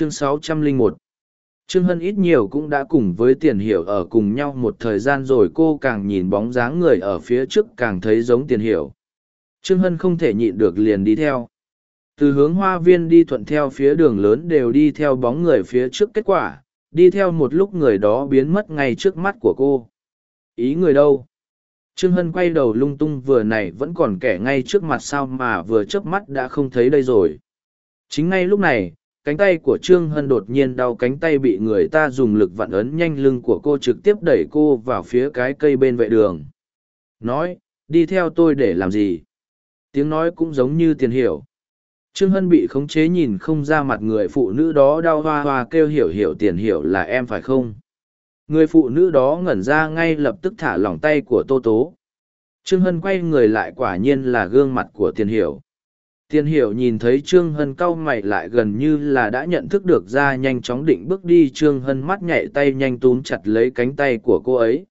chương 601 Trương Hân ít nhiều cũng đã cùng với tiền hiểu ở cùng nhau một thời gian rồi cô càng nhìn bóng dáng người ở phía trước càng thấy giống tiền hiểu. Trương Hân không thể nhịn được liền đi theo. Từ hướng hoa viên đi thuận theo phía đường lớn đều đi theo bóng người phía trước kết quả, đi theo một lúc người đó biến mất ngay trước mắt của cô. Ý người đâu? Trương Hân quay đầu lung tung vừa này vẫn còn kẻ ngay trước mặt sao mà vừa chớp mắt đã không thấy đây rồi. Chính ngay lúc này, cánh tay của Trương Hân đột nhiên đau cánh tay bị người ta dùng lực vặn ấn nhanh lưng của cô trực tiếp đẩy cô vào phía cái cây bên vệ đường. Nói, đi theo tôi để làm gì? Tiếng nói cũng giống như tiền hiểu. Trương Hân bị khống chế nhìn không ra mặt người phụ nữ đó đau hoa hoa kêu hiểu hiểu tiền hiểu là em phải không? Người phụ nữ đó ngẩn ra ngay lập tức thả lỏng tay của Tô Tố. Trương Hân quay người lại quả nhiên là gương mặt của tiền hiểu. Tiên hiểu nhìn thấy Trương Hân cau mày lại gần như là đã nhận thức được ra nhanh chóng định bước đi Trương Hân mắt nhạy tay nhanh túm chặt lấy cánh tay của cô ấy.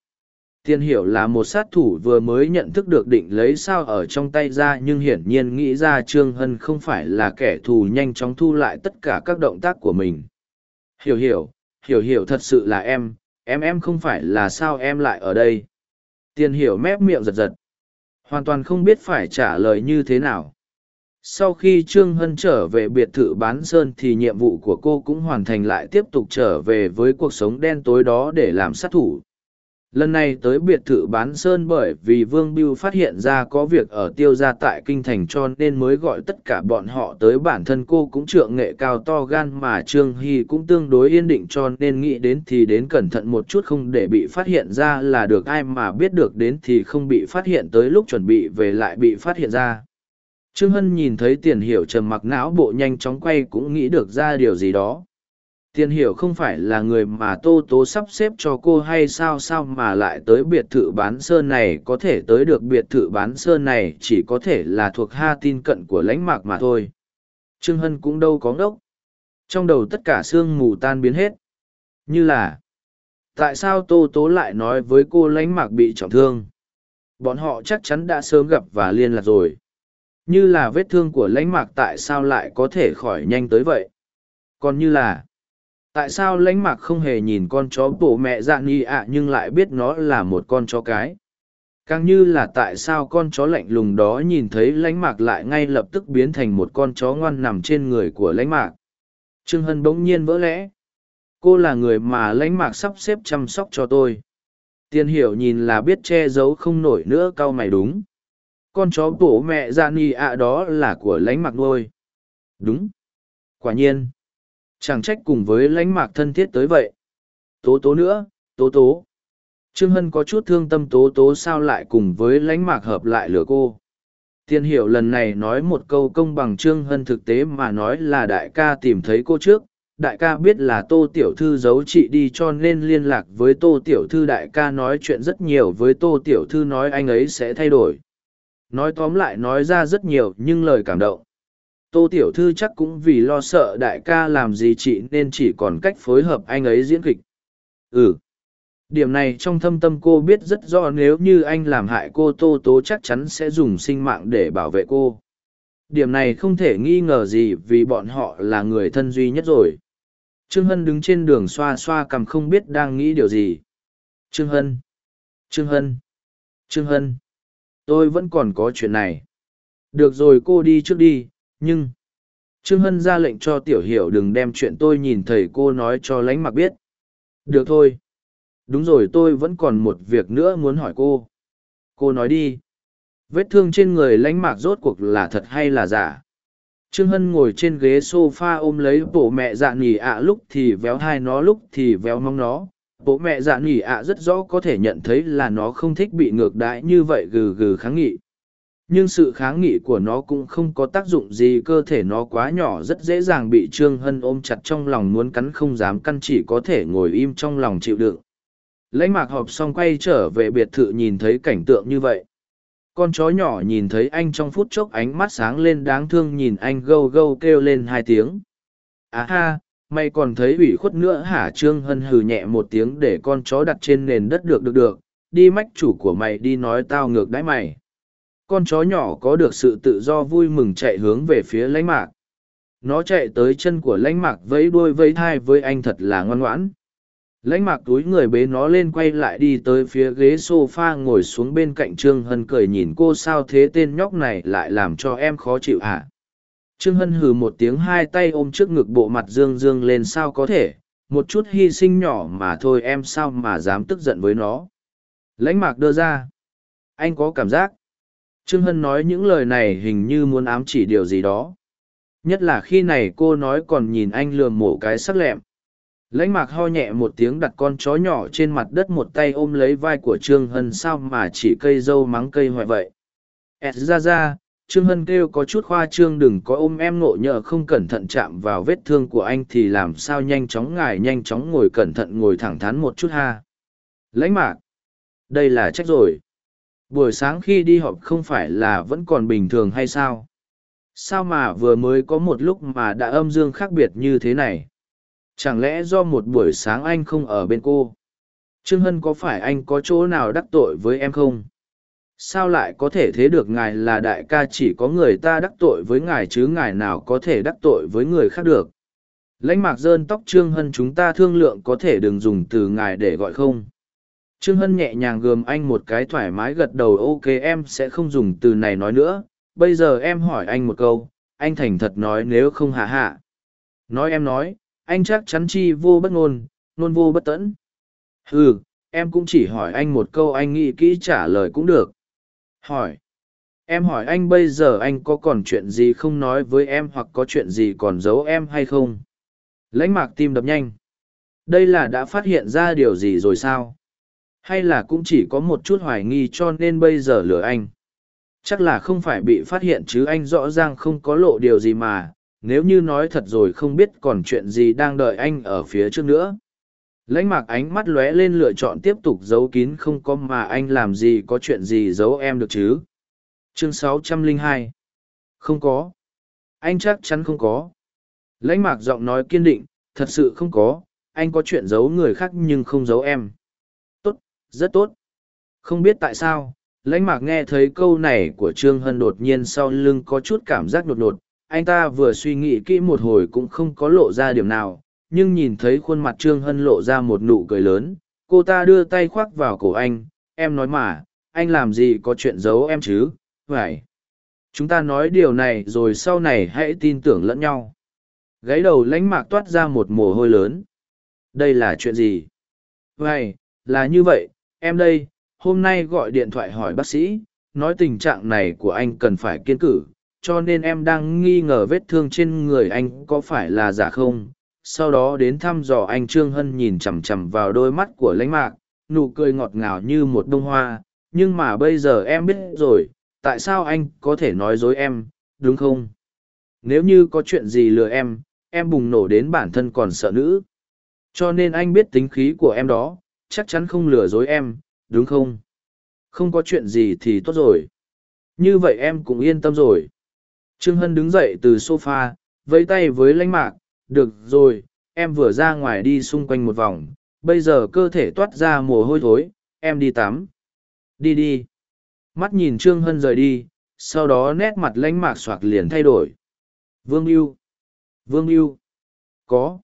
Tiên hiểu là một sát thủ vừa mới nhận thức được định lấy sao ở trong tay ra nhưng hiển nhiên nghĩ ra Trương Hân không phải là kẻ thù nhanh chóng thu lại tất cả các động tác của mình. Hiểu hiểu, hiểu hiểu thật sự là em, em em không phải là sao em lại ở đây. Tiên hiểu mép miệng giật giật. Hoàn toàn không biết phải trả lời như thế nào sau khi trương hân trở về biệt thự bán sơn thì nhiệm vụ của cô cũng hoàn thành lại tiếp tục trở về với cuộc sống đen tối đó để làm sát thủ. Lần này tới biệt thự bán sơn bởi vì vương biêu phát hiện ra có việc ở tiêu g i a tại kinh thành cho nên mới gọi tất cả bọn họ tới bản thân cô cũng trượng nghệ cao to gan mà trương hy cũng tương đối yên định cho nên nghĩ đến thì đến cẩn thận một chút không để bị phát hiện ra là được ai mà biết được đến thì không bị phát hiện tới lúc chuẩn bị về lại bị phát hiện ra. Trương Hân nhìn thấy tiền hiểu trầm mặc não bộ nhanh chóng quay cũng nghĩ được ra điều gì đó. Tiền hiểu không phải là người mà Tô Tố sắp xếp cho cô hay sao sao mà lại tới biệt thự bán sơn này có thể tới được biệt thự bán sơn này chỉ có thể là thuộc ha tin cận của lãnh mạc mà thôi. Trương Hân cũng đâu có ngốc. Trong đầu tất cả sương mù tan biến hết. Như là, tại sao Tô Tố lại nói với cô lãnh mạc bị trọng thương? Bọn họ chắc chắn đã sớm gặp và liên lạc rồi như là vết thương của lãnh mạc tại sao lại có thể khỏi nhanh tới vậy? Còn như là, tại sao lãnh mạc không hề nhìn con chó bổ mẹ dạ nghi ạ nhưng lại biết nó là một con chó cái? Càng như là tại sao con chó lạnh lùng đó nhìn thấy lãnh mạc lại ngay lập tức biến thành một con chó ngoan nằm trên người của lãnh mạc? Trương hân bỗng nhiên vỡ lẽ. Cô là người mà lãnh mạc sắp xếp chăm sóc cho tôi. Tiên hiểu nhìn là biết che giấu không nổi nữa, cau mày đúng con chó bổ mẹ ra ni ạ đó là của lánh mạc nuôi. Đúng. Quả nhiên chẳng trách cùng với lánh mạc thân thiết tới vậy. Tố tố nữa tố tố. Trương hân có chút thương tâm tố tố sao lại cùng với lánh mạc hợp lại lừa cô. Tiên hiểu lần này nói một câu công bằng trương hân thực tế mà nói là đại ca tìm thấy cô trước. Đại ca biết là tô tiểu thư giấu chị đi cho nên liên lạc với tô tiểu thư. Đại ca nói chuyện rất nhiều với tô tiểu thư nói anh ấy sẽ thay đổi Nói tóm lại nói ra rất nhiều nhưng lời cảm động. Tô Tiểu Thư chắc cũng vì lo sợ đại ca làm gì chị nên chỉ còn cách phối hợp anh ấy diễn kịch. Ừ. Điểm này trong thâm tâm cô biết rất rõ nếu như anh làm hại cô Tô Tố chắc chắn sẽ dùng sinh mạng để bảo vệ cô. Điểm này không thể nghi ngờ gì vì bọn họ là người thân duy nhất rồi. Trương Hân đứng trên đường xoa xoa cầm không biết đang nghĩ điều gì. Trương Hân. Trương Hân. Trương Hân tôi vẫn còn có chuyện này. Được rồi, cô đi trước đi, nhưng trương hân ra lệnh cho tiểu hiểu đừng đem chuyện tôi nhìn thầy cô nói cho lánh mặc biết. Được thôi. Đúng rồi, tôi vẫn còn một việc nữa muốn hỏi cô. Cô nói đi. Vết thương trên người lánh mạc rốt cuộc là thật hay là giả? Trương hân ngồi trên ghế s o f a ôm lấy bộ mẹ dạ nghỉ ạ, lúc thì véo hai nó, lúc thì véo mong nó bố mẹ dạ nghỉ ạ rất rõ có thể nhận thấy là nó không thích bị ngược đãi như vậy gừ gừ kháng nghị. Nhưng sự kháng nghị của nó cũng không có tác dụng gì, cơ thể nó quá nhỏ rất dễ dàng bị trương hân ôm chặt trong lòng muốn cắn không dám căn chỉ có thể ngồi im trong lòng chịu đựng. Lãnh mạc họp xong quay trở về biệt thự nhìn thấy cảnh tượng như vậy. Con chó nhỏ nhìn thấy anh trong phút chốc ánh mắt sáng lên đáng thương nhìn anh gâu gâu kêu lên hai tiếng. À ha mày còn thấy ủy khuất nữa hả trương hân hừ nhẹ một tiếng để con chó đặt trên nền đất được được được, đi mách chủ của mày đi nói tao ngược đãi mày. Con chó nhỏ có được sự tự do vui mừng chạy hướng về phía lãnh mạc. Nó chạy tới chân của lãnh mạc vẫy đuôi vẫy thai với anh thật là ngoan ngoãn. Lãnh mạc túi người bế nó lên quay lại đi tới phía ghế s o f a ngồi xuống bên cạnh trương hân cười nhìn cô sao thế tên nhóc này lại làm cho em khó chịu hả? Trương hân hừ một tiếng hai tay ôm trước ngực bộ mặt dương dương lên sao có thể, một chút hy sinh nhỏ mà thôi em sao mà dám tức giận với nó. Lãnh mạc đưa ra. Anh có cảm giác? Trương hân nói những lời này hình như muốn ám chỉ điều gì đó. Nhất là khi này cô nói còn nhìn anh lườm mổ cái sắc lẹm. Lãnh mạc ho nhẹ một tiếng đặt con chó nhỏ trên mặt đất một tay ôm lấy vai của trương hân sao mà chỉ cây dâu mắng cây hoại vậy? Ẹt ra ra trương hân kêu có chút khoa trương đừng có ôm em ngộ nhỡ không cẩn thận chạm vào vết thương của anh thì làm sao nhanh chóng ngài nhanh chóng ngồi cẩn thận ngồi thẳng thắn một chút ha. Lãnh mạc, đây là trách rồi. Buổi sáng khi đi họp không phải là vẫn còn bình thường hay sao? Sao mà vừa mới có một lúc mà đã âm dương khác biệt như thế này? Chẳng lẽ do một buổi sáng anh không ở bên cô? Trương hân có phải anh có chỗ nào đắc tội với em không? Sao lại có thể thế được ngài là đại ca chỉ có người ta đắc tội với ngài chứ ngài nào có thể đắc tội với người khác được? Lãnh mạc dơn tóc trương hân chúng ta thương lượng có thể đừng dùng từ ngài để gọi không? Trương hân nhẹ nhàng gườm anh một cái thoải mái gật đầu, ok, em sẽ không dùng từ này nói nữa. Bây giờ em hỏi anh một câu, anh thành thật nói nếu không hạ hạ. Nói em nói, anh chắc chắn chi vô bất ngôn ngôn vô bất tẫn. Ừ em cũng chỉ hỏi anh một câu, anh nghĩ kỹ trả lời cũng được hỏi. Em hỏi anh bây giờ anh có còn chuyện gì không nói với em hoặc có chuyện gì còn giấu em hay không? Lãnh mạc tim đập nhanh. Đây là đã phát hiện ra điều gì rồi sao? Hay là cũng chỉ có một chút hoài nghi cho nên bây giờ lừa anh? Chắc là không phải bị phát hiện chứ anh rõ ràng không có lộ điều gì mà. Nếu như nói thật rồi không biết còn chuyện gì đang đợi anh ở phía trước nữa lãnh mạc ánh mắt lóe lên lựa chọn tiếp tục giấu kín không có mà anh làm gì có chuyện gì giấu em được chứ? Chương 602 không có. Anh chắc chắn không có. Lãnh mạc giọng nói kiên định, thật sự không có. Anh có chuyện giấu người khác nhưng không giấu em. Tốt, rất tốt. Không biết tại sao, lãnh mạc nghe thấy câu này của trương hân đột nhiên sau lưng có chút cảm giác đột nhột anh ta vừa suy nghĩ kỹ một hồi cũng không có lộ ra điểm nào nhưng nhìn thấy khuôn mặt trương hân lộ ra một nụ cười lớn, cô ta đưa tay khoác vào cổ anh, em nói mà, anh làm gì có chuyện giấu em chứ vậy chúng ta nói điều này rồi sau này hãy tin tưởng lẫn nhau. Gáy đầu lánh mạc toát ra một mồ hôi lớn. Đây là chuyện gì? Vậy là như vậy, em đây, hôm nay gọi điện thoại hỏi bác sĩ, nói tình trạng này của anh cần phải kiên cử, cho nên em đang nghi ngờ vết thương trên người anh có phải là giả không? Sau đó đến thăm dò anh trương hân nhìn chằm chằm vào đôi mắt của lãnh mạc, nụ cười ngọt ngào như một bông hoa. Nhưng mà bây giờ em biết rồi, tại sao anh có thể nói dối em, đúng không? Nếu như có chuyện gì lừa em em bùng nổ đến bản thân còn sợ nữ. Cho nên anh biết tính khí của em đó, chắc chắn không lừa dối em, đúng không? Không có chuyện gì thì tốt rồi. Như vậy em cũng yên tâm rồi. Trương hân đứng dậy từ s o f a vẫy tay với lãnh mạc được rồi, em vừa ra ngoài đi xung quanh một vòng, bây giờ cơ thể toát ra mồ hôi thối, em đi tắm. Đi đi. Mắt nhìn trương hân rời đi, sau đó nét mặt lãnh mạc soạc liền thay đổi. Vương mưu vương mưu có.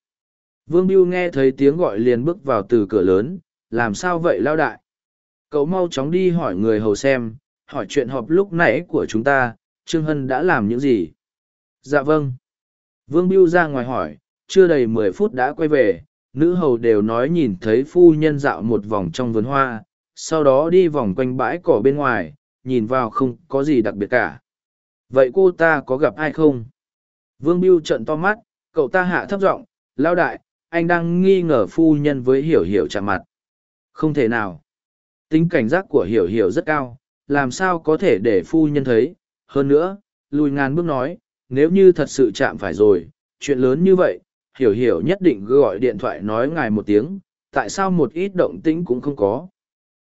Vương mưu nghe thấy tiếng gọi liền bước vào từ cửa lớn, làm sao vậy lao đại? Cậu mau chóng đi hỏi người hầu xem, hỏi chuyện họp lúc nãy của chúng ta, trương hân đã làm những gì? Dạ vâng. Vương Biêu ra ngoài hỏi, chưa đầy mười phút đã quay về, nữ hầu đều nói nhìn thấy phu nhân dạo một vòng trong vườn hoa, sau đó đi vòng quanh bãi cỏ bên ngoài, nhìn vào không có gì đặc biệt cả. Vậy cô ta có gặp ai không? Vương Biêu trận to mắt, cậu ta hạ thấp giọng, lao đại, anh đang nghi ngờ phu nhân với hiểu hiểu chạm mặt. Không thể nào. Tính cảnh giác của hiểu hiểu rất cao, làm sao có thể để phu nhân thấy. Hơn nữa, lùi ngàn bước nói, nếu như thật sự chạm phải rồi, chuyện lớn như vậy, hiểu hiểu nhất định gọi điện thoại nói ngài một tiếng, tại sao một ít động tĩnh cũng không có.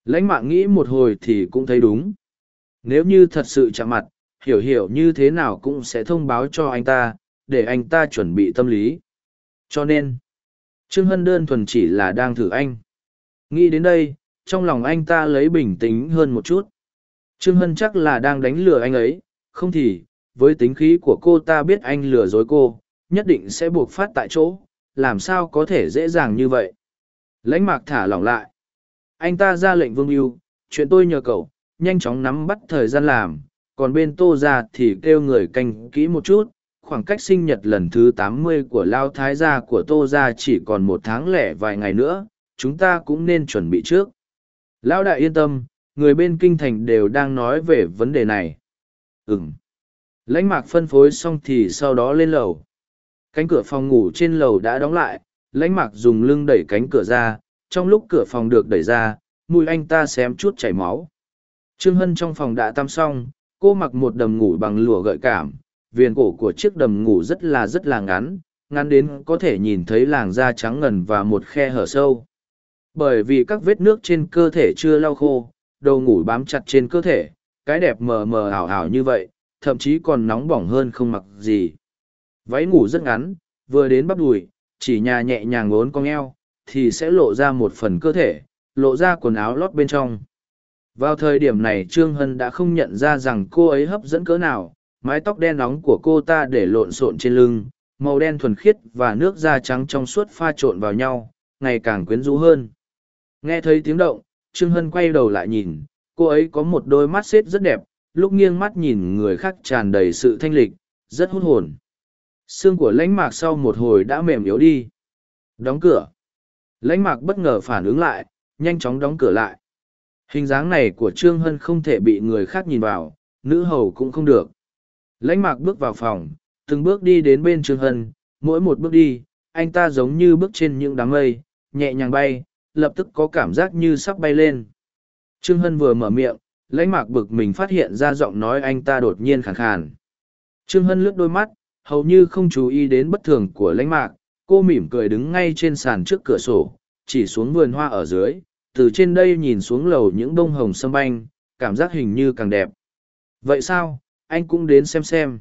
Lãnh mạng nghĩ một hồi thì cũng thấy đúng. Nếu như thật sự chạm mặt, hiểu hiểu như thế nào cũng sẽ thông báo cho anh ta, để anh ta chuẩn bị tâm lý. Cho nên, Trương Hân đơn thuần chỉ là đang thử anh. Nghĩ đến đây, trong lòng anh ta lấy bình tĩnh hơn một chút. Trương Hân chắc là đang đánh lừa anh ấy, không thì, với tính khí của cô ta biết anh lừa dối cô nhất định sẽ buộc phát tại chỗ, làm sao có thể dễ dàng như vậy. Lãnh mạc thả lỏng lại. Anh ta ra lệnh vương yêu, chuyện tôi nhờ cậu, nhanh chóng nắm bắt thời gian làm, còn bên tô ra thì kêu người canh kỹ một chút. Khoảng cách sinh nhật lần thứ tám mươi của Lao Thái gia của Tô Gia chỉ còn một tháng lẻ vài ngày nữa, chúng ta cũng nên chuẩn bị trước. Lão đại yên tâm, người bên kinh thành đều đang nói về vấn đề này. Ừm. Lãnh mạc phân phối xong thì sau đó lên lầu. Cánh cửa phòng ngủ trên lầu đã đóng lại, lãnh mạc dùng lưng đẩy cánh cửa ra, trong lúc cửa phòng được đẩy ra, mùi anh ta xém chút chảy máu. Trương Hân trong phòng đã tắm xong, cô mặc một đầm ngủ bằng lụa gợi cảm, viền cổ của chiếc đầm ngủ rất là rất là ngắn, ngắn đến có thể nhìn thấy làng da trắng ngần và một khe hở sâu. Bởi vì các vết nước trên cơ thể chưa lau khô, đầu ngủ bám chặt trên cơ thể, cái đẹp mờ mờ ảo ảo như vậy, thậm chí còn nóng bỏng hơn không mặc gì. Váy ngủ rất ngắn, vừa đến bắp đùi, chỉ nhà nhẹ nhàng ngốn cong eo, thì sẽ lộ ra một phần cơ thể, lộ ra quần áo lót bên trong. Vào thời điểm này Trương Hân đã không nhận ra rằng cô ấy hấp dẫn cỡ nào, mái tóc đen nóng của cô ta để lộn xộn trên lưng, màu đen thuần khiết và nước da trắng trong suốt pha trộn vào nhau, ngày càng quyến rũ hơn. Nghe thấy tiếng động, Trương Hân quay đầu lại nhìn, cô ấy có một đôi mắt xếp rất đẹp, lúc nghiêng mắt nhìn người khác tràn đầy sự thanh lịch, rất hút hồn. Xương của lãnh mạc sau một hồi đã mềm yếu đi. Đóng cửa. Lãnh mạc bất ngờ phản ứng lại, nhanh chóng đóng cửa lại. Hình dáng này của Trương Hân không thể bị người khác nhìn vào, nữ hầu cũng không được. Lãnh mạc bước vào phòng, từng bước đi đến bên Trương Hân, mỗi một bước đi, anh ta giống như bước trên những đám mây, nhẹ nhàng bay, lập tức có cảm giác như sắp bay lên. Trương Hân vừa mở miệng, lãnh mạc bực mình phát hiện ra giọng nói anh ta đột nhiên khàn khàn. Trương Hân lướt đôi mắt, hầu như không chú ý đến bất thường của lãnh mạc, cô mỉm cười đứng ngay trên sàn trước cửa sổ, chỉ xuống vườn hoa ở dưới, từ trên đây nhìn xuống lầu những bông hồng sâm banh, cảm giác hình như càng đẹp. Vậy sao, anh cũng đến xem xem.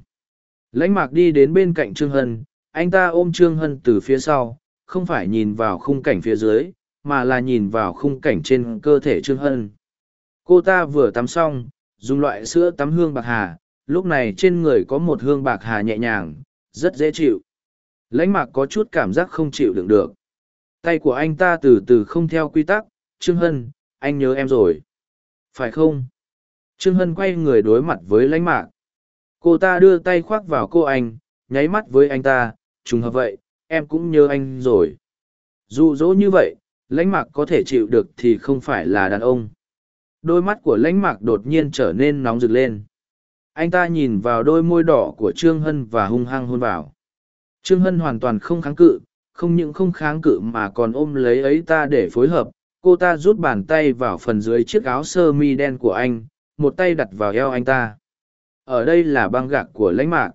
Lãnh mạc đi đến bên cạnh Trương Hân, anh ta ôm Trương Hân từ phía sau, không phải nhìn vào khung cảnh phía dưới, mà là nhìn vào khung cảnh trên cơ thể Trương Hân. Cô ta vừa tắm xong, dùng loại sữa tắm hương bạc hà, lúc này trên người có một hương bạc hà nhẹ nhàng, rất dễ chịu. Lãnh mạc có chút cảm giác không chịu đựng được. Tay của anh ta từ từ không theo quy tắc, Trương Hân, anh nhớ em rồi. Phải không? Trương Hân quay người đối mặt với lãnh mạc. Cô ta đưa tay khoác vào cô anh, nháy mắt với anh ta, trùng hợp vậy, em cũng nhớ anh rồi. Dù dỗ như vậy, lãnh mạc có thể chịu được thì không phải là đàn ông đôi mắt của lãnh mạc đột nhiên trở nên nóng rực lên. Anh ta nhìn vào đôi môi đỏ của trương hân và hung hăng hôn vào. Trương hân hoàn toàn không kháng cự, không những không kháng cự mà còn ôm lấy ấy ta để phối hợp. Cô ta rút bàn tay vào phần dưới chiếc áo sơ mi đen của anh, một tay đặt vào eo anh ta. Ở đây là băng gạc của lãnh mạc.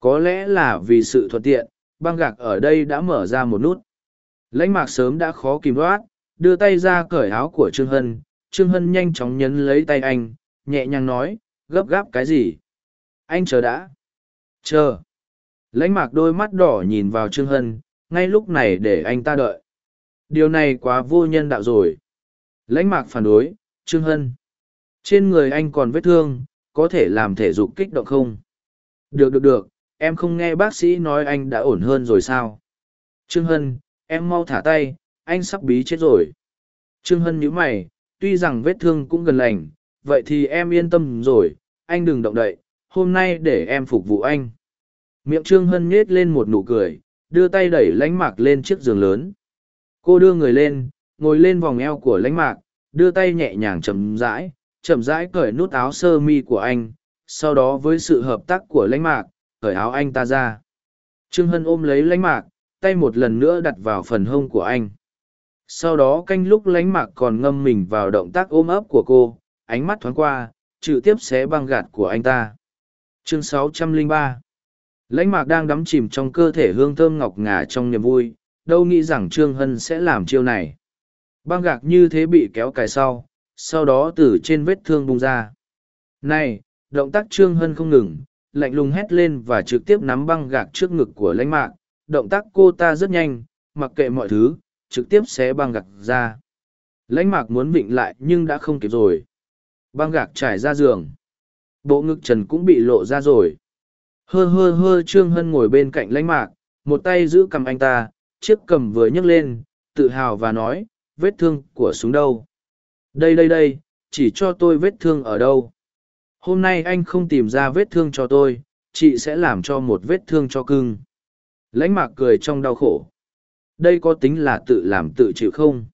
Có lẽ là vì sự thuận tiện, băng gạc ở đây đã mở ra một nút. Lãnh mạc sớm đã khó kìm đoát, đưa tay ra cởi áo của trương hân trương hân nhanh chóng nhấn lấy tay anh, nhẹ nhàng nói, gấp gáp cái gì? Anh chờ đã. Chờ. Lãnh mạc đôi mắt đỏ nhìn vào trương hân, ngay lúc này để anh ta đợi. Điều này quá vô nhân đạo rồi. Lãnh mạc phản đối, trương hân. Trên người anh còn vết thương, có thể làm thể dục kích động không? Được được được, em không nghe bác sĩ nói anh đã ổn hơn rồi sao? Trương hân, em mau thả tay, anh sắp bí chết rồi. Trương hân nhíu mày tuy rằng vết thương cũng gần lành, vậy thì em yên tâm rồi, anh đừng động đậy, hôm nay để em phục vụ anh. Miệng trương hân nhết lên một nụ cười, đưa tay đẩy lánh mạc lên chiếc giường lớn. Cô đưa người lên, ngồi lên vòng eo của lánh mạc, đưa tay nhẹ nhàng chậm rãi chậm rãi cởi nút áo sơ mi của anh, sau đó với sự hợp tác của lãnh mạc, cởi áo anh ta ra. Trương hân ôm lấy lãnh mạc, tay một lần nữa đặt vào phần hông của anh sau đó canh lúc lánh mạc còn ngâm mình vào động tác ôm ấp của cô, ánh mắt thoáng qua trực tiếp xé băng gạt của anh ta. Chương 603 lãnh mạc đang đắm chìm trong cơ thể hương thơm ngọc ngà trong niềm vui, đâu nghĩ rằng trương hân sẽ làm chiêu này. Băng gạc như thế bị kéo cài sau sau đó từ trên vết thương bung ra. Này, động tác trương hân không ngừng, lạnh lùng hét lên và trực tiếp nắm băng gạc trước ngực của lãnh mạc. Động tác cô ta rất nhanh, mặc kệ mọi thứ trực tiếp xé băng gạc ra. Lãnh mạc muốn vịnh lại nhưng đã không kịp rồi. Băng gạc trải ra giường. Bộ ngực trần cũng bị lộ ra rồi. hơ hơ hơ, trương hân ngồi bên cạnh lãnh mạc, một tay giữ cầm anh ta, chiếc cầm vừa nhấc lên, tự hào và nói, vết thương của súng đâu đây đây đây, chỉ cho tôi vết thương ở đâu hôm nay anh không tìm ra vết thương cho tôi, chị sẽ làm cho một vết thương cho cưng lãnh mạc cười trong đau khổ đây có tính là tự làm tự chịu không?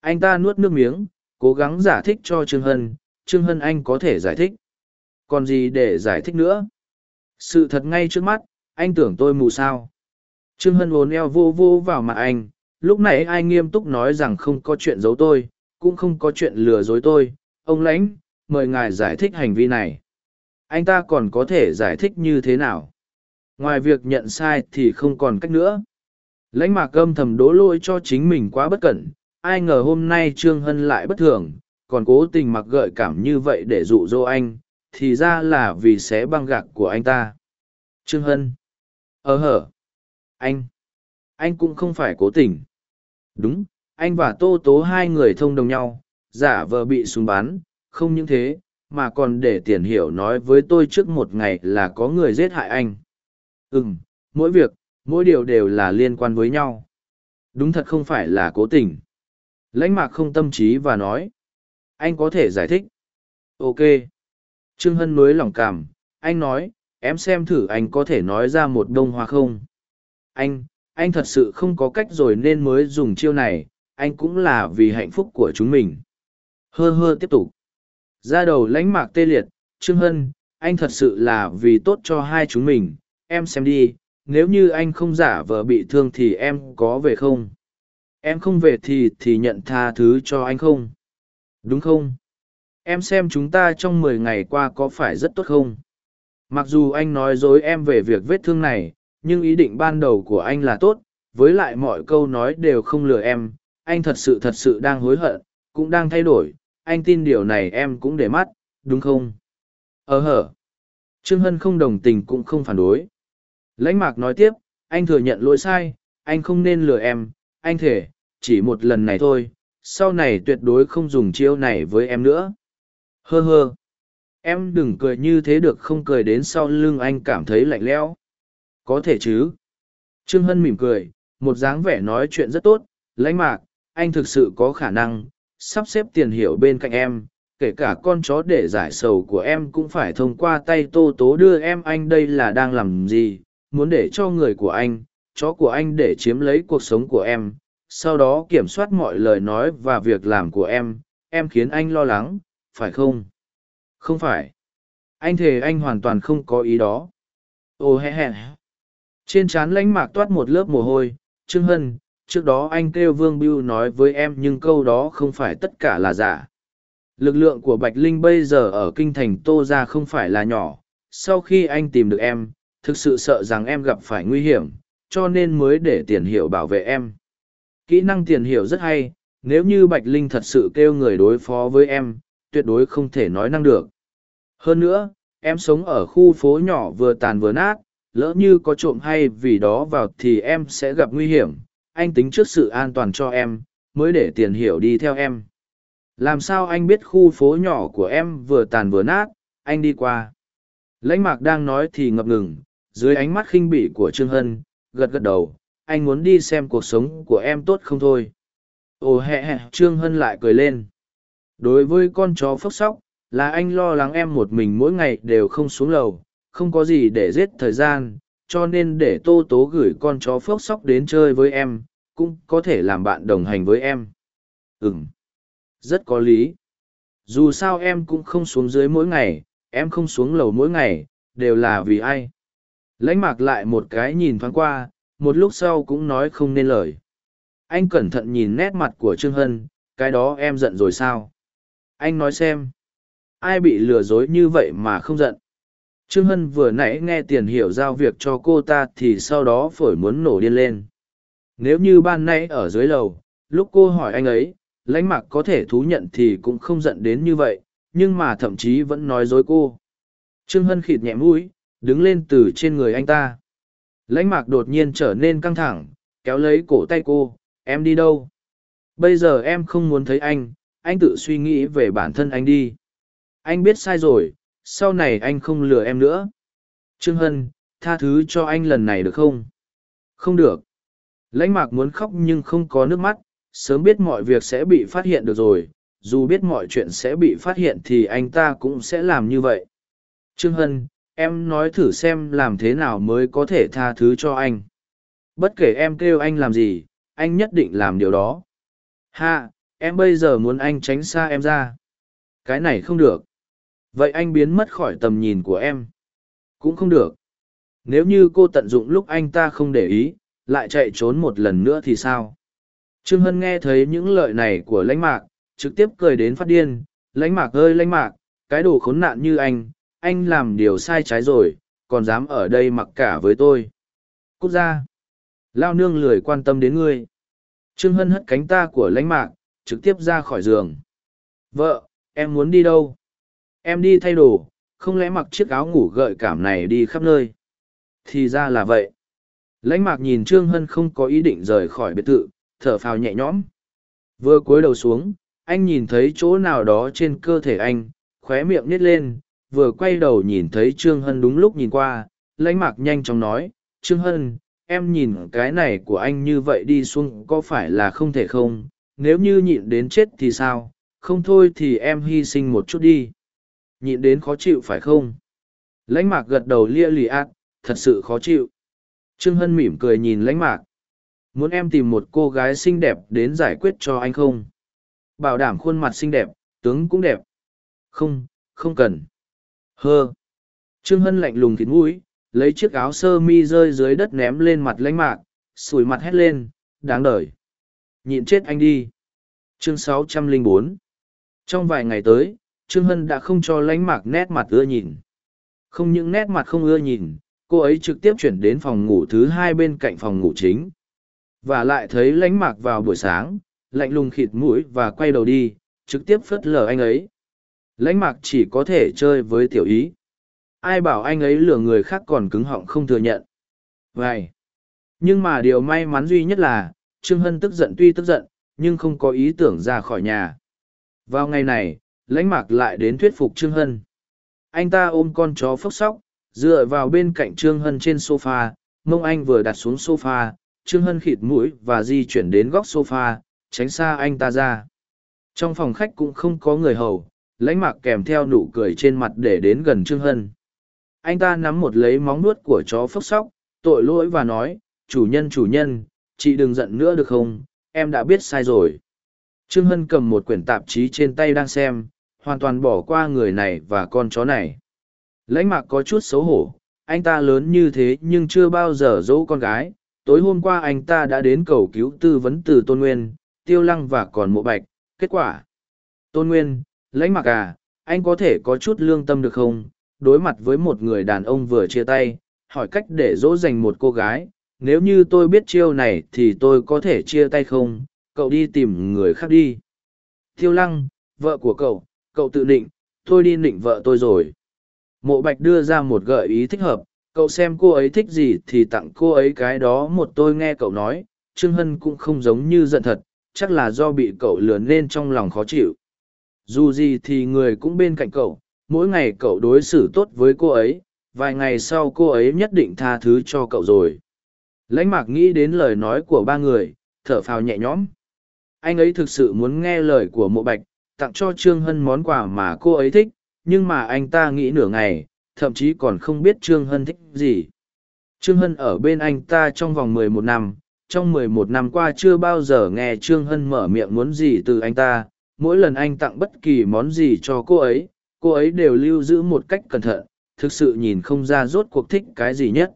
Anh ta nuốt nước miếng, cố gắng giải thích cho trương hân trương hân anh có thể giải thích. Còn gì để giải thích nữa? Sự thật ngay trước mắt, anh tưởng tôi mù sao? Trương hân ốn eo vô vô vào mặt anh, lúc nãy ai nghiêm túc nói rằng không có chuyện giấu tôi, cũng không có chuyện lừa dối tôi. Ông lãnh, mời ngài giải thích hành vi này. Anh ta còn có thể giải thích như thế nào? Ngoài việc nhận sai thì không còn cách nữa lãnh mạc âm thầm đố lỗi cho chính mình quá bất cẩn ai ngờ hôm nay trương hân lại bất thường còn cố tình mặc gợi cảm như vậy để dụ dỗ anh thì ra là vì xé băng gạc của anh ta. Trương hân. Ờ hở. Anh. Anh cũng không phải cố tình. Đúng anh và tô tố hai người thông đồng nhau giả vờ bị súng bắn không những thế mà còn để tiền hiểu nói với tôi trước một ngày là có người giết hại anh. Ừm, mỗi việc mỗi điều đều là liên quan với nhau. Đúng thật không phải là cố tình. Lãnh mạc không tâm trí và nói, anh có thể giải thích. Ok. Trương hân nối lòng cảm, anh nói, em xem thử anh có thể nói ra một đông hoa không? Anh anh thật sự không có cách rồi nên mới dùng chiêu này, anh cũng là vì hạnh phúc của chúng mình. Hơ hơ tiếp tục. Ra đầu lãnh mạc tê liệt, trương hân, anh thật sự là vì tốt cho hai chúng mình, em xem đi nếu như anh không giả vờ bị thương thì em có về không? Em không về thì thì nhận tha thứ cho anh không? Đúng không? Em xem chúng ta trong mười ngày qua có phải rất tốt không? Mặc dù anh nói dối em về việc vết thương này, nhưng ý định ban đầu của anh là tốt, với lại mọi câu nói đều không lừa em. Anh thật sự thật sự đang hối hận, cũng đang thay đổi. Anh tin điều này em cũng để mắt, đúng không? Ờ hở. Trương hân không đồng tình cũng không phản đối lãnh mạc nói tiếp, anh thừa nhận lỗi sai, anh không nên lừa em, anh thể, chỉ một lần này thôi, sau này tuyệt đối không dùng chiêu này với em nữa. Hơ hơ. Em đừng cười như thế được không cười đến sau lưng anh cảm thấy lạnh lẽo. Có thể chứ? Trương hân mỉm cười, một dáng vẻ nói chuyện rất tốt. Lãnh mạc, anh thực sự có khả năng sắp xếp tiền hiểu bên cạnh em, kể cả con chó để giải sầu của em cũng phải thông qua tay tô tố đưa em, anh đây là đang làm gì? Muốn để cho người của anh, chó của anh để chiếm lấy cuộc sống của em, sau đó kiểm soát mọi lời nói và việc làm của em em khiến anh lo lắng, phải không? Không phải. Anh thề anh hoàn toàn không có ý đó. Ồ hẹ hẹ trên trán lãnh mạc toát một lớp mồ hôi, trương hân, trước đó anh kêu vương biêu nói với em nhưng câu đó không phải tất cả là giả. Lực lượng của bạch linh bây giờ ở kinh thành tô ra không phải là nhỏ. Sau khi anh tìm được em thực sự sợ rằng em gặp phải nguy hiểm, cho nên mới để tiền hiệu bảo vệ em. Kỹ năng tiền hiệu rất hay, nếu như bạch linh thật sự kêu người đối phó với em, tuyệt đối không thể nói năng được. Hơn nữa, em sống ở khu phố nhỏ vừa tàn vừa nát, lỡ như có trộm hay vì đó vào thì em sẽ gặp nguy hiểm, anh tính trước sự an toàn cho em, mới để tiền hiểu đi theo em. Làm sao anh biết khu phố nhỏ của em vừa tàn vừa nát, anh đi qua. Lãnh mạc đang nói thì ngập ngừng dưới ánh mắt khinh bỉ của trương hân, gật gật đầu, anh muốn đi xem cuộc sống của em tốt không thôi. Ồ hẹ hẹ, trương hân lại cười lên. Đối với con chó phốc sóc, là anh lo lắng em một mình mỗi ngày đều không xuống lầu, không có gì để giết thời gian, cho nên để tô tố gửi con chó phốc sóc đến chơi với em, cũng có thể làm bạn đồng hành với em. Ừ m rất có lý. Dù sao em cũng không xuống dưới mỗi ngày, em không xuống lầu mỗi ngày, đều là vì ai? Lãnh mạc lại một cái nhìn thoáng qua, một lúc sau cũng nói không nên lời. Anh cẩn thận nhìn nét mặt của trương hân, cái đó em giận rồi sao? Anh nói xem. Ai bị lừa dối như vậy mà không giận? Trương hân vừa nãy nghe tiền hiểu giao việc cho cô ta thì sau đó phổi muốn nổ điên lên. Nếu như ban nãy ở dưới lầu, lúc cô hỏi anh ấy, lãnh mặc có thể thú nhận thì cũng không giận đến như vậy, nhưng mà thậm chí vẫn nói dối cô. Trương hân khịt nhẹ mũi đứng lên từ trên người anh ta. Lãnh mạc đột nhiên trở nên căng thẳng, kéo lấy cổ tay cô, em đi đâu? Bây giờ em không muốn thấy anh anh tự suy nghĩ về bản thân anh đi. Anh biết sai rồi, sau này anh không lừa em nữa. Trương hân, tha thứ cho anh lần này được không? Không được. Lãnh mạc muốn khóc nhưng không có nước mắt, sớm biết mọi việc sẽ bị phát hiện được rồi, dù biết mọi chuyện sẽ bị phát hiện thì anh ta cũng sẽ làm như vậy. Trương hân em nói thử xem làm thế nào mới có thể tha thứ cho anh. Bất kể em kêu anh làm gì, anh nhất định làm điều đó. Ha, em bây giờ muốn anh tránh xa em ra. Cái này không được. Vậy anh biến mất khỏi tầm nhìn của em. Cũng không được. Nếu như cô tận dụng lúc anh ta không để ý, lại chạy trốn một lần nữa thì sao? Trương hân nghe thấy những lợi này của lãnh mạc, trực tiếp cười đến phát điên. Lãnh mạc ơi, lãnh mạc, cái đồ khốn nạn như anh anh làm điều sai trái rồi, còn dám ở đây mặc cả với tôi. Cút ra lao nương lười quan tâm đến ngươi. Trương hân hất cánh ta của lãnh mạc, trực tiếp ra khỏi giường. Vợ, em muốn đi đâu? Em đi thay đồ, không lẽ mặc chiếc áo ngủ gợi cảm này đi khắp nơi? Thì ra là vậy. Lãnh mạc nhìn trương hân không có ý định rời khỏi biệt thự, thở phào nhẹ nhõm. Vừa cúi đầu xuống, anh nhìn thấy chỗ nào đó trên cơ thể anh, khóe miệng nít lên vừa quay đầu nhìn thấy trương hân đúng lúc nhìn qua, lãnh mạc nhanh chóng nói, trương hân, em nhìn cái này của anh như vậy đi xuống có phải là không thể không? Nếu như nhịn đến chết thì sao? Không thôi thì em hy sinh một chút đi. Nhịn đến khó chịu phải không? Lãnh mạc gật đầu lia lì ạt, thật sự khó chịu. Trương hân mỉm cười nhìn lãnh mạc, muốn em tìm một cô gái xinh đẹp đến giải quyết cho anh không? Bảo đảm khuôn mặt xinh đẹp, tướng cũng đẹp. Không không cần hơ. Trương hân lạnh lùng thịt mũi, lấy chiếc áo sơ mi rơi dưới đất ném lên mặt lãnh mạc, sủi mặt hét lên, đáng đ ờ i nhịn chết anh đi. Chương 604 trong vài ngày tới, trương hân đã không cho lãnh mạc nét mặt ưa nhìn. Không những nét mặt không ưa nhìn, cô ấy trực tiếp chuyển đến phòng ngủ thứ hai bên cạnh phòng ngủ chính. Và lại thấy lãnh mạc vào buổi sáng, lạnh lùng khịt mũi và quay đầu đi, trực tiếp phớt lờ anh ấy lãnh mạc chỉ có thể chơi với tiểu ý. Ai bảo anh ấy lừa người khác còn cứng họng không thừa nhận. Vậy nhưng mà điều may mắn duy nhất là, trương hân tức giận tuy tức giận, nhưng không có ý tưởng ra khỏi nhà. Vào ngày này, lãnh mạc lại đến thuyết phục trương hân. Anh ta ôm con chó phốc sóc, dựa vào bên cạnh trương hân trên sofa, mông anh vừa đặt xuống sofa, trương hân khịt mũi và di chuyển đến góc sofa, tránh xa anh ta ra. Trong phòng khách cũng không có người hầu lãnh mạc kèm theo nụ cười trên mặt để đến gần trương hân. Anh ta nắm một lấy móng nuốt của chó phốc sóc, tội lỗi và nói, chủ nhân chủ nhân, chị đừng giận nữa được không? Em đã biết sai rồi. Trương hân cầm một quyển tạp chí trên tay đang xem, hoàn toàn bỏ qua người này và con chó này. Lãnh mạc có chút xấu hổ, anh ta lớn như thế nhưng chưa bao giờ dỗ con gái. Tối hôm qua anh ta đã đến cầu cứu tư vấn từ tôn nguyên, tiêu lăng và còn mộ bạch. Kết quả? Tôn nguyên lãnh mặc à anh có thể có chút lương tâm được không? Đối mặt với một người đàn ông vừa chia tay, hỏi cách để dỗ dành một cô gái, nếu như tôi biết chiêu này thì tôi có thể chia tay không? Cậu đi tìm người khác đi. Tiêu lăng, vợ của cậu cậu tự định, tôi đi định vợ tôi rồi. Mộ bạch đưa ra một gợi ý thích hợp, cậu xem cô ấy thích gì thì tặng cô ấy cái đó một tôi nghe cậu nói. Trương hân cũng không giống như giận thật, chắc là do bị cậu lừa nên trong lòng khó chịu dù gì thì người cũng bên cạnh cậu, mỗi ngày cậu đối xử tốt với cô ấy, vài ngày sau cô ấy nhất định tha thứ cho cậu rồi. Lãnh mạc nghĩ đến lời nói của ba người, thở phào nhẹ nhõm. Anh ấy thực sự muốn nghe lời của mộ bạch, tặng cho trương hân món quà mà cô ấy thích, nhưng mà anh ta nghĩ nửa ngày, thậm chí còn không biết trương hân thích gì. Trương hân ở bên anh ta trong vòng mười một năm, trong mười một năm qua chưa bao giờ nghe trương hân mở miệng muốn gì từ anh ta mỗi lần anh tặng bất kỳ món gì cho cô ấy cô ấy đều lưu giữ một cách cẩn thận, thực sự nhìn không ra rốt cuộc thích cái gì nhất.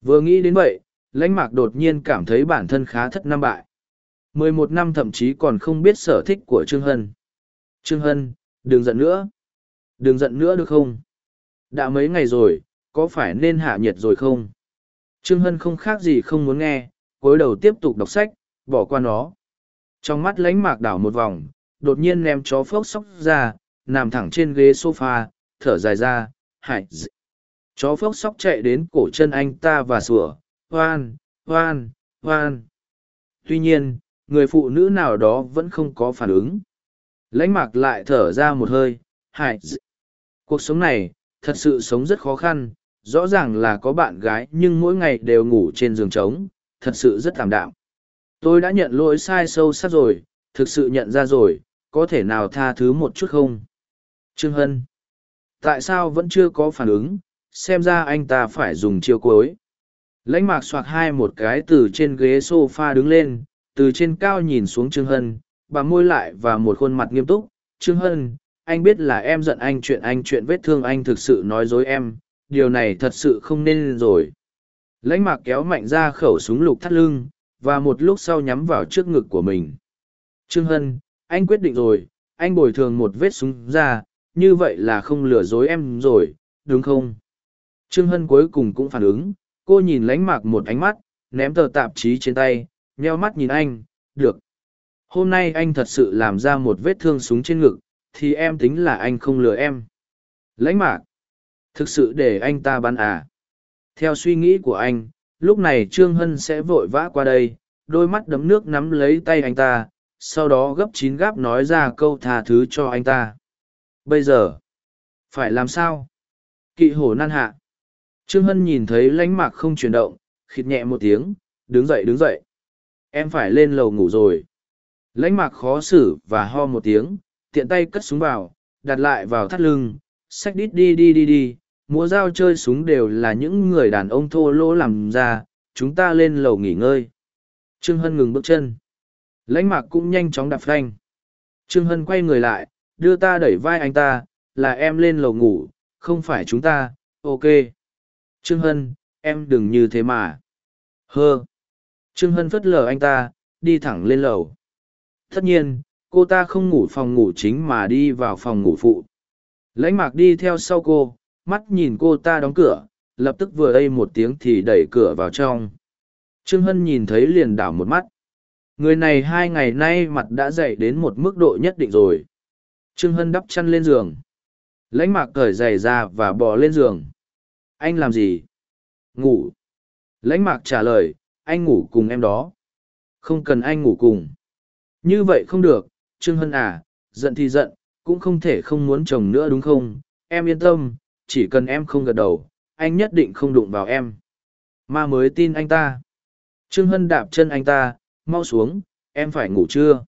Vừa nghĩ đến vậy, lãnh mạc đột nhiên cảm thấy bản thân khá thất năm bại. Mười một năm thậm chí còn không biết sở thích của trương hân. Trương hân, đừng giận nữa. Đừng giận nữa được không? Đã mấy ngày rồi, có phải nên hạ nhiệt rồi không? Trương hân không khác gì không muốn nghe cối đầu tiếp tục đọc sách, bỏ qua nó. Trong mắt lánh mạc đảo một vòng đột nhiên ném chó phốc sóc ra, nằm thẳng trên ghế sofa, thở dài ra, hại chó phốc sóc chạy đến cổ chân anh ta và sủa, hoan hoan hoan. Tuy nhiên, người phụ nữ nào đó vẫn không có phản ứng. Lãnh mạc lại thở ra một hơi, hại cuộc sống này thật sự sống rất khó khăn, rõ ràng là có bạn gái nhưng mỗi ngày đều ngủ trên giường trống, thật sự rất thảm đạm. Tôi đã nhận lỗi sai sâu sắc rồi, thực sự nhận ra rồi có thể nào tha thứ một chút không? Trương hân, tại sao vẫn chưa có phản ứng? Xem ra anh ta phải dùng chiêu cuối. Lãnh mạc soạc hai một cái từ trên ghế sofa đứng lên, từ trên cao nhìn xuống trương hân, bà môi lại và một khuôn mặt nghiêm túc. Trương hân, anh biết là em giận anh chuyện anh chuyện vết thương anh thực sự nói dối em, điều này thật sự không nên rồi. Lãnh mạc kéo mạnh ra khẩu súng lục thắt lưng, và một lúc sau nhắm vào trước ngực của mình. Trương hân anh quyết định rồi, anh bồi thường một vết súng ra, như vậy là không lừa dối em rồi, đúng không? Trương hân cuối cùng cũng phản ứng, cô nhìn lánh mạc một ánh mắt, ném tờ tạp chí trên tay, nheo mắt nhìn anh, được. Hôm nay anh thật sự làm ra một vết thương súng trên ngực, thì em tính là anh không lừa em. Lãnh mạc, thực sự để anh ta bắn à? Theo suy nghĩ của anh, lúc này trương hân sẽ vội vã qua đây, đôi mắt đấm nước nắm lấy tay anh ta sau đó gấp chín gáp nói ra câu tha thứ cho anh ta. Bây giờ, phải làm sao? Kỵ hổ nan hạ. Trương hân nhìn thấy lánh mạc không chuyển động, khịt nhẹ một tiếng, đứng dậy đứng dậy. Em phải lên lầu ngủ rồi. Lãnh mạc khó xử và ho một tiếng, tiện tay cất súng vào, đặt lại vào thắt lưng, xách đít đi đi đi đi. Múa dao chơi súng đều là những người đàn ông thô lỗ làm ra, chúng ta lên lầu nghỉ ngơi. Trương hân ngừng bước chân lãnh mạc cũng nhanh chóng đạp phanh. Trương hân quay người lại, đưa ta đẩy vai anh ta, là em lên lầu ngủ, không phải chúng ta, ok. Trương hân, em đừng như thế mà. Hơ. Trương hân phất lờ anh ta, đi thẳng lên lầu. Tất nhiên, cô ta không ngủ phòng ngủ chính mà đi vào phòng ngủ phụ. Lãnh mạc đi theo sau cô, mắt nhìn cô ta đóng cửa, lập tức vừa đây một tiếng thì đẩy cửa vào trong. Trương hân nhìn thấy liền đảo một mắt người này hai ngày nay mặt đã dậy đến một mức độ nhất định rồi. Trương hân đắp chăn lên giường. Lãnh mạc cởi giày ra và bò lên giường. Anh làm gì? Ngủ. Lãnh mạc trả lời, anh ngủ cùng em đó. Không cần anh ngủ cùng. Như vậy không được, trương hân à giận thì giận, cũng không thể không muốn chồng nữa đúng không? Em yên tâm, chỉ cần em không gật đầu, anh nhất định không đụng vào em. Ma mới tin anh ta. Trương hân đạp chân anh ta mau xuống em phải ngủ trưa.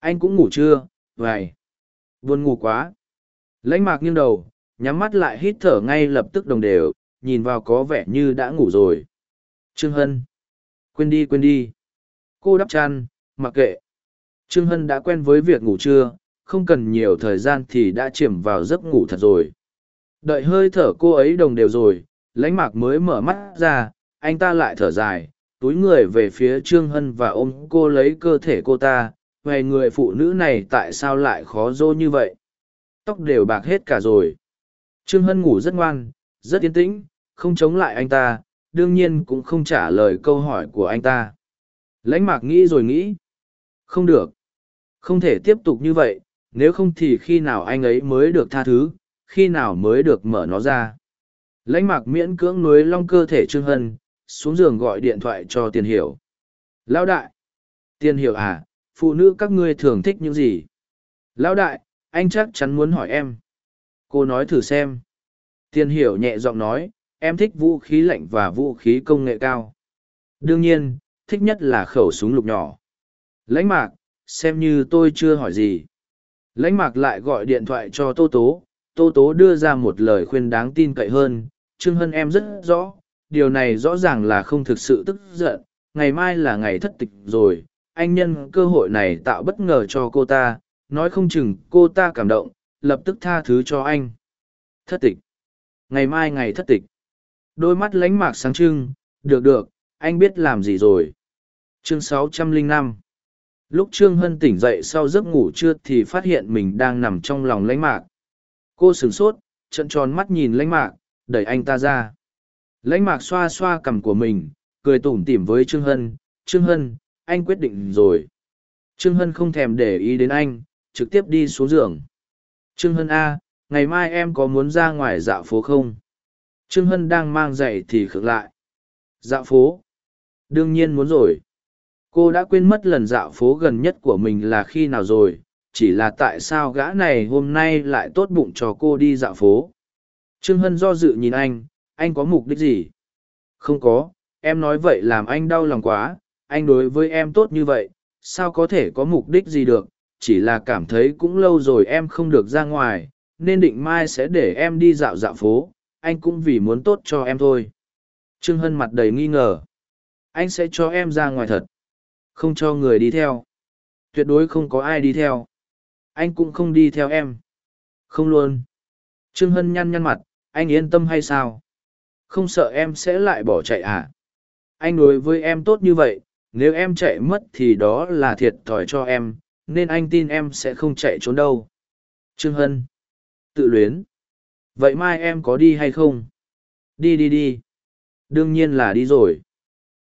anh cũng ngủ trưa, vậy. buồn ngủ quá. Lãnh mạc nghiêng đầu nhắm mắt lại hít thở ngay lập tức đồng đều nhìn vào có vẻ như đã ngủ rồi. Trương hân. Quên đi quên đi. Cô đắp chăn mặc kệ. Trương hân đã quen với việc ngủ trưa không cần nhiều thời gian thì đã chìm vào giấc ngủ thật rồi. Đợi hơi thở cô ấy đồng đều rồi lãnh mạc mới mở mắt ra anh ta lại thở dài túi người về phía trương hân và ôm cô lấy cơ thể cô ta. Về người phụ nữ này tại sao lại khó dô như vậy? Tóc đều bạc hết cả rồi. Trương hân ngủ rất ngoan, rất yên tĩnh, không chống lại anh ta, đương nhiên cũng không trả lời câu hỏi của anh ta. Lãnh mạc nghĩ rồi nghĩ. Không được. Không thể tiếp tục như vậy, nếu không thì khi nào anh ấy mới được tha thứ, khi nào mới được mở nó ra. Lãnh mạc miễn cưỡng nối long cơ thể trương hân xuống giường gọi điện thoại cho tiền hiểu. Lão đại. Tiền hiểu à phụ nữ các ngươi thường thích những gì? Lão đại, anh chắc chắn muốn hỏi em. Cô nói thử xem. Tiền hiểu nhẹ giọng nói, em thích vũ khí lạnh và vũ khí công nghệ cao. Đương nhiên, thích nhất là khẩu súng lục nhỏ. Lãnh mạc, xem như tôi chưa hỏi gì. Lãnh mạc lại gọi điện thoại cho tô tố. Tô tố đưa ra một lời khuyên đáng tin cậy hơn. Trương hân, em rất rõ điều này rõ ràng là không thực sự tức giận, ngày mai là ngày thất tịch rồi, anh nhân cơ hội này tạo bất ngờ cho cô ta, nói không chừng cô ta cảm động, lập tức tha thứ cho anh. Thất tịch. Ngày mai ngày thất tịch. Đôi mắt lánh mạc sáng trưng, được được, anh biết làm gì rồi. Chương 605 lúc trương hân tỉnh dậy sau giấc ngủ trưa thì phát hiện mình đang nằm trong lòng lánh mạc. Cô sửng sốt trận tròn mắt nhìn lánh mạc, đẩy anh ta ra lãnh mạc xoa xoa cằm của mình, cười tủm tỉm với trương hân. Trương hân, anh quyết định rồi. Trương hân không thèm để ý đến anh, trực tiếp đi xuống giường. Trương hân a, ngày mai em có muốn ra ngoài dạo phố không? Trương hân đang mang giày thì khựng lại. Dạo phố? Đương nhiên muốn rồi. Cô đã quên mất lần dạo phố gần nhất của mình là khi nào rồi, chỉ là tại sao gã này hôm nay lại tốt bụng cho cô đi dạo phố? Trương hân do dự nhìn anh anh có mục đích gì? Không có, em nói vậy làm anh đau lòng quá, anh đối với em tốt như vậy, sao có thể có mục đích gì được, chỉ là cảm thấy cũng lâu rồi em không được ra ngoài, nên định mai sẽ để em đi dạo dạo phố, anh cũng vì muốn tốt cho em thôi. Trương Hân mặt đầy nghi ngờ. Anh sẽ cho em ra ngoài thật. Không cho người đi theo. Tuyệt đối không có ai đi theo. Anh cũng không đi theo em. Không luôn. Trương Hân nhăn nhăn mặt, anh yên tâm hay sao? Không sợ em sẽ lại bỏ chạy à? Anh đối với em tốt như vậy, nếu em chạy mất thì đó là thiệt thòi cho em, nên anh tin em sẽ không chạy trốn đâu. Trương Hân. Tự luyến. Vậy mai em có đi hay không? Đi đi đi. Đương nhiên là đi rồi.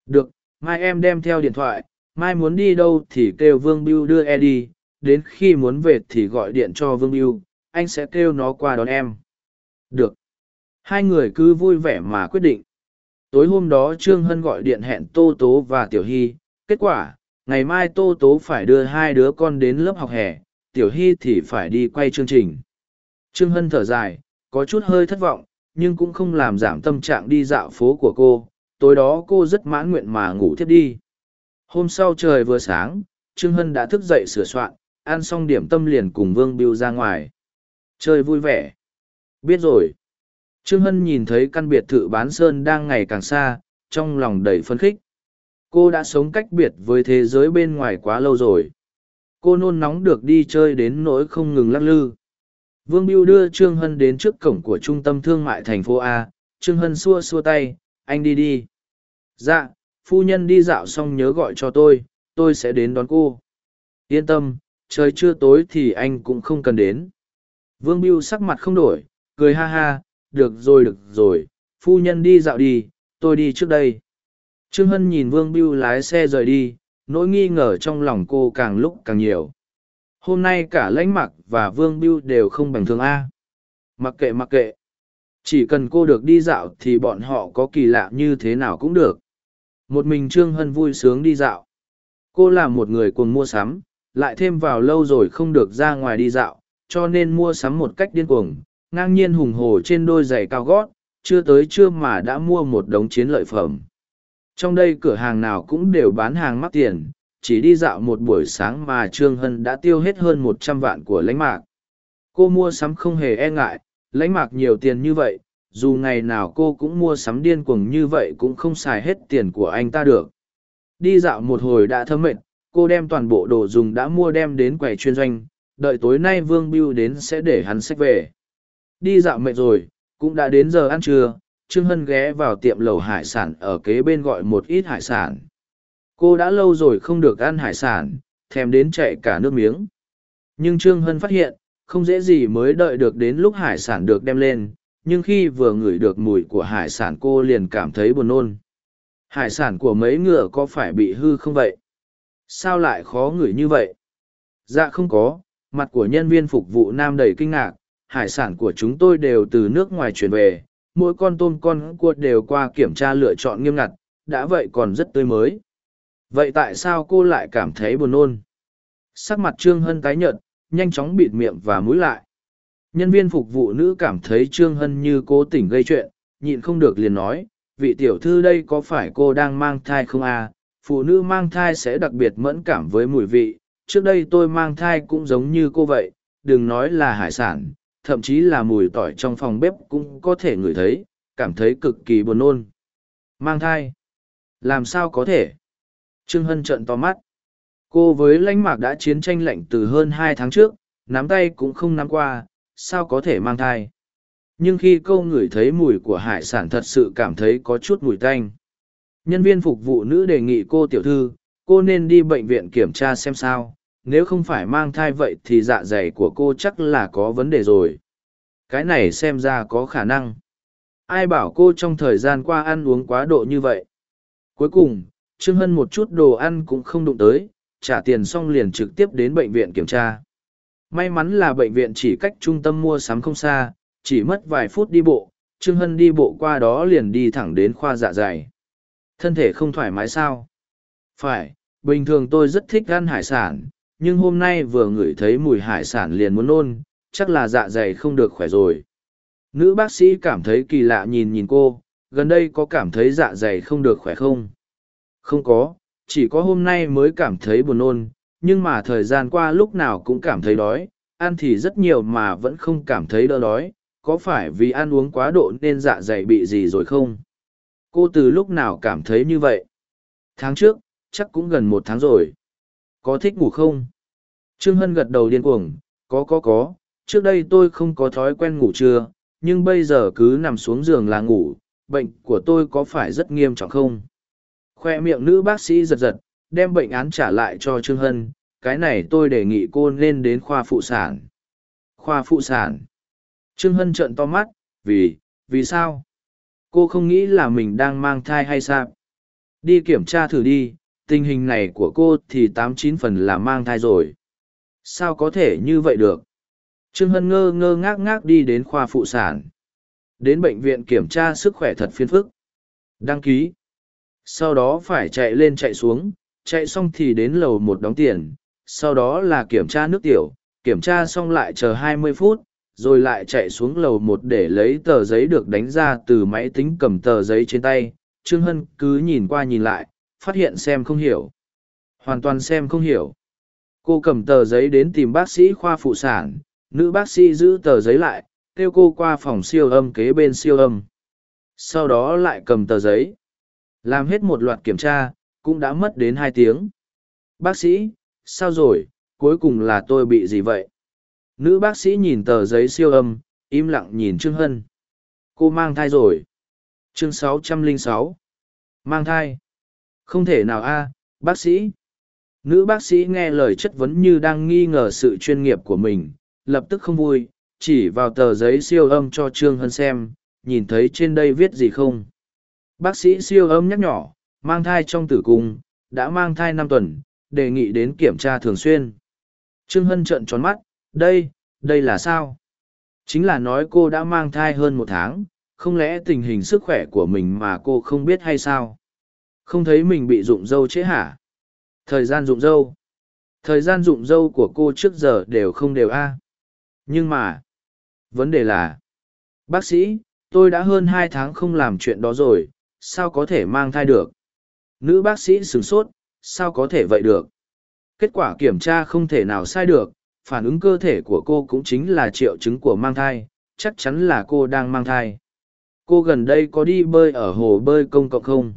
Được, mai em đem theo điện thoại, mai muốn đi đâu thì kêu Vương Biêu đưa e đi, đến khi muốn về thì gọi điện cho Vương Biêu, anh sẽ kêu nó qua đón em. Được. Hai người cứ vui vẻ mà quyết định. Tối hôm đó Trương Hân gọi điện hẹn Tô Tố và Tiểu Hy, kết quả, ngày mai Tô Tố phải đưa hai đứa con đến lớp học hè, Tiểu Hy thì phải đi quay chương trình. Trương Hân thở dài, có chút hơi thất vọng, nhưng cũng không làm giảm tâm trạng đi dạo phố của cô. Tối đó cô rất mãn nguyện mà ngủ thiếp đi. Hôm sau trời vừa sáng, Trương Hân đã thức dậy sửa soạn, ăn xong điểm tâm liền cùng Vương Biêu ra ngoài. Chơi vui vẻ. Biết rồi. Trương Hân nhìn thấy căn biệt thự bán sơn đang ngày càng xa, trong lòng đầy phấn khích. Cô đã sống cách biệt với thế giới bên ngoài quá lâu rồi. Cô nôn nóng được đi chơi đến nỗi không ngừng lắc lư. Vương Biêu đưa Trương Hân đến trước cổng của trung tâm thương mại thành phố A, Trương Hân xua xua tay, anh đi đi. Dạ, phu nhân đi dạo xong nhớ gọi cho tôi, tôi sẽ đến đón cô. Yên tâm, trời chưa tối thì anh cũng không cần đến. Vương Biêu sắc mặt không đổi, cười ha ha, được rồi được rồi, phu nhân đi dạo đi, tôi đi trước đây. Trương Hân nhìn Vương Biêu lái xe rời đi, nỗi nghi ngờ trong lòng cô càng lúc càng nhiều. Hôm nay cả lãnh mặc và vương biêu đều không bằng thường a. Mặc kệ mặc kệ. Chỉ cần cô được đi dạo thì bọn họ có kỳ lạ như thế nào cũng được. Một mình trương hân vui sướng đi dạo. Cô là một người cuồng mua sắm lại thêm vào lâu rồi không được ra ngoài đi dạo cho nên mua sắm một cách điên cuồng ngang nhiên hùng hồ trên đôi giày cao gót chưa tới trưa mà đã mua một đống chiến lợi phẩm trong đây cửa hàng nào cũng đều bán hàng mắc tiền chỉ đi dạo một buổi sáng mà Trương Hân đã tiêu hết hơn một trăm vạn của lãnh mạc. Cô mua sắm không hề e ngại, lãnh mạc nhiều tiền như vậy, dù ngày nào cô cũng mua sắm điên cuồng như vậy cũng không xài hết tiền của anh ta được. Đi dạo một hồi đã thấm mệt, cô đem toàn bộ đồ dùng đã mua đem đến quầy chuyên doanh, đợi tối nay Vương Biêu đến sẽ để hắn sách về. Đi dạo mệt rồi, cũng đã đến giờ ăn trưa, Trương Hân ghé vào tiệm lầu hải sản ở kế bên gọi một ít hải sản. Cô đã lâu rồi không được ăn hải sản thèm đến chạy cả nước miếng. Nhưng trương hân phát hiện không dễ gì mới đợi được đến lúc hải sản được đem lên nhưng khi vừa ngửi được mùi của hải sản cô liền cảm thấy buồn nôn. Hải sản của mấy ngựa có phải bị hư không vậy? Sao lại khó ngửi như vậy? Dạ không có mặt của nhân viên phục vụ nam đầy kinh ngạc hải sản của chúng tôi đều từ nước ngoài chuyển về, mỗi con tôm con cua đều qua kiểm tra lựa chọn nghiêm ngặt, đã vậy còn rất tươi mới. Vậy tại sao cô lại cảm thấy buồn nôn? Sắc mặt trương hân tái nhợt, nhanh chóng bịt miệng và mũi lại. Nhân viên phục vụ nữ cảm thấy trương hân như cố tình gây chuyện, nhịn không được liền nói, vị tiểu thư đây có phải cô đang mang thai không à? Phụ nữ mang thai sẽ đặc biệt mẫn cảm với mùi vị, trước đây tôi mang thai cũng giống như cô vậy, đừng nói là hải sản thậm chí là mùi tỏi trong phòng bếp cũng có thể ngửi thấy cảm thấy cực kỳ buồn nôn mang thai làm sao có thể Trương Hân trợn to mắt. Cô với lãnh mạc đã chiến tranh lạnh từ hơn hai tháng trước, nắm tay cũng không nắm qua, sao có thể mang thai. Nhưng khi cô ngửi thấy mùi của hải sản thật sự cảm thấy có chút mùi tanh. Nhân viên phục vụ nữ đề nghị cô tiểu thư, cô nên đi bệnh viện kiểm tra xem sao, nếu không phải mang thai vậy thì dạ dày của cô chắc là có vấn đề rồi. Cái này xem ra có khả năng. Ai bảo cô trong thời gian qua ăn uống quá độ như vậy? Cuối cùng, Trương Hân một chút đồ ăn cũng không đụng tới, trả tiền xong liền trực tiếp đến bệnh viện kiểm tra. May mắn là bệnh viện chỉ cách trung tâm mua sắm không xa, chỉ mất vài phút đi bộ, Trương Hân đi bộ qua đó liền đi thẳng đến khoa dạ dày. Thân thể không thoải mái sao? Phải, bình thường tôi rất thích ăn hải sản, nhưng hôm nay vừa ngửi thấy mùi hải sản liền muốn nôn, chắc là dạ dày không được khỏe rồi. Nữ bác sĩ cảm thấy kỳ lạ nhìn nhìn cô, gần đây có cảm thấy dạ dày không được khỏe không? Không có, chỉ có hôm nay mới cảm thấy buồn nôn, nhưng mà thời gian qua lúc nào cũng cảm thấy đói, ăn thì rất nhiều mà vẫn không cảm thấy đỡ đói, có phải vì ăn uống quá độ nên dạ dày bị gì rồi không? Cô từ lúc nào cảm thấy như vậy? Tháng trước, chắc cũng gần một tháng rồi. Có thích ngủ không? Trương Hân gật đầu điên cuồng, có có có, trước đây tôi không có thói quen ngủ trưa, nhưng bây giờ cứ nằm xuống giường là ngủ, bệnh của tôi có phải rất nghiêm trọng không? Khoe miệng nữ bác sĩ giật giật, đem bệnh án trả lại cho Trương Hân, cái này tôi đề nghị cô nên đến khoa phụ sản. Khoa phụ sản. Trương Hân trợn to mắt, vì, vì sao? Cô không nghĩ là mình đang mang thai hay sao? Đi kiểm tra thử đi, tình hình này của cô thì tám chín phần là mang thai rồi. Sao có thể như vậy được? Trương Hân ngơ ngơ ngác ngác đi đến khoa phụ sản. Đến bệnh viện kiểm tra sức khỏe thật phiền phức. Đăng ký. Sau đó phải chạy lên chạy xuống, chạy xong thì đến lầu một đóng tiền, sau đó là kiểm tra nước tiểu, kiểm tra xong lại chờ 20 phút, rồi lại chạy xuống lầu một để lấy tờ giấy được đánh ra từ máy tính cầm tờ giấy trên tay. Trương Hân cứ nhìn qua nhìn lại, phát hiện xem không hiểu. Hoàn toàn xem không hiểu. Cô cầm tờ giấy đến tìm bác sĩ khoa phụ sản, nữ bác sĩ giữ tờ giấy lại, kêu cô qua phòng siêu âm kế bên siêu âm. Sau đó lại cầm tờ giấy. Làm hết một loạt kiểm tra, cũng đã mất đến hai tiếng. Bác sĩ, sao rồi, cuối cùng là tôi bị gì vậy? Nữ bác sĩ nhìn tờ giấy siêu âm, im lặng nhìn Trương Hân. Cô mang thai rồi. Chương 606. Mang thai. Không thể nào a, bác sĩ. Nữ bác sĩ nghe lời chất vấn như đang nghi ngờ sự chuyên nghiệp của mình, lập tức không vui, chỉ vào tờ giấy siêu âm cho Trương Hân xem, nhìn thấy trên đây viết gì không. Bác sĩ siêu âm nhắc nhỏ, mang thai trong tử cung, đã mang thai năm tuần, đề nghị đến kiểm tra thường xuyên. Trương Hân trợn tròn mắt, đây, đây là sao? Chính là nói cô đã mang thai hơn một tháng, không lẽ tình hình sức khỏe của mình mà cô không biết hay sao? Không thấy mình bị rụng dâu chế hả? Thời gian rụng dâu. Thời gian rụng dâu của cô trước giờ đều không đều a. Nhưng mà, vấn đề là, bác sĩ, tôi đã hơn hai tháng không làm chuyện đó rồi, sao có thể mang thai được? Nữ bác sĩ sửng sốt, sao có thể vậy được? Kết quả kiểm tra không thể nào sai được, phản ứng cơ thể của cô cũng chính là triệu chứng của mang thai, chắc chắn là cô đang mang thai. Cô gần đây có đi bơi ở hồ bơi công cộng không?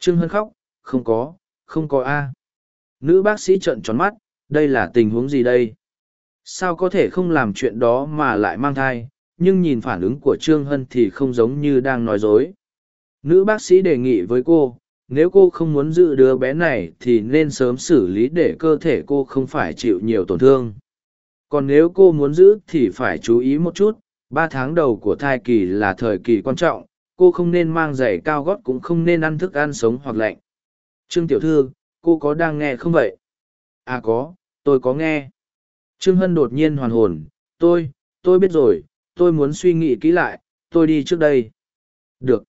Trương Hân khóc, không có, không có A. Nữ bác sĩ trợn tròn mắt, đây là tình huống gì đây? Sao có thể không làm chuyện đó mà lại mang thai, nhưng nhìn phản ứng của Trương Hân thì không giống như đang nói dối. Nữ bác sĩ đề nghị với cô, nếu cô không muốn giữ đứa bé này thì nên sớm xử lý để cơ thể cô không phải chịu nhiều tổn thương. Còn nếu cô muốn giữ thì phải chú ý một chút, ba tháng đầu của thai kỳ là thời kỳ quan trọng, cô không nên mang giày cao gót cũng không nên ăn thức ăn sống hoặc lạnh. Trương Tiểu Thư, cô có đang nghe không vậy? À có, tôi có nghe. Trương Hân đột nhiên hoàn hồn, tôi, tôi biết rồi, tôi muốn suy nghĩ kỹ lại, tôi đi trước đây. Được.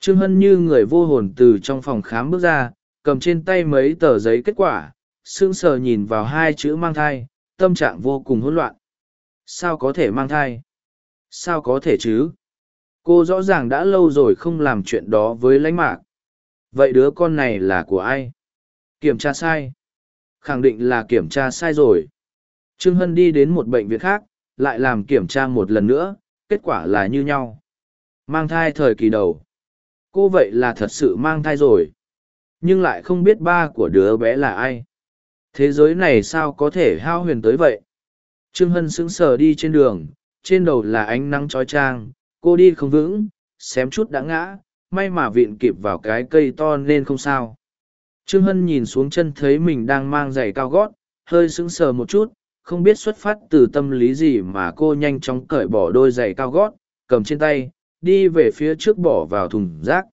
Trương Hân như người vô hồn từ trong phòng khám bước ra, cầm trên tay mấy tờ giấy kết quả, sững sờ nhìn vào hai chữ mang thai, tâm trạng vô cùng hỗn loạn. Sao có thể mang thai? Sao có thể chứ? Cô rõ ràng đã lâu rồi không làm chuyện đó với lãnh mạc. Vậy đứa con này là của ai? Kiểm tra sai. Khẳng định là kiểm tra sai rồi. Trương Hân đi đến một bệnh viện khác, lại làm kiểm tra một lần nữa, kết quả là như nhau. Mang thai thời kỳ đầu. Cô vậy là thật sự mang thai rồi. Nhưng lại không biết ba của đứa bé là ai. Thế giới này sao có thể hao huyền tới vậy? Trương Hân sững sờ đi trên đường, trên đầu là ánh nắng trói trang, cô đi không vững, xém chút đã ngã, may mà viện kịp vào cái cây to nên không sao. Trương Hân nhìn xuống chân thấy mình đang mang giày cao gót, hơi sững sờ một chút, không biết xuất phát từ tâm lý gì mà cô nhanh chóng cởi bỏ đôi giày cao gót, cầm trên tay, đi về phía trước bỏ vào thùng rác.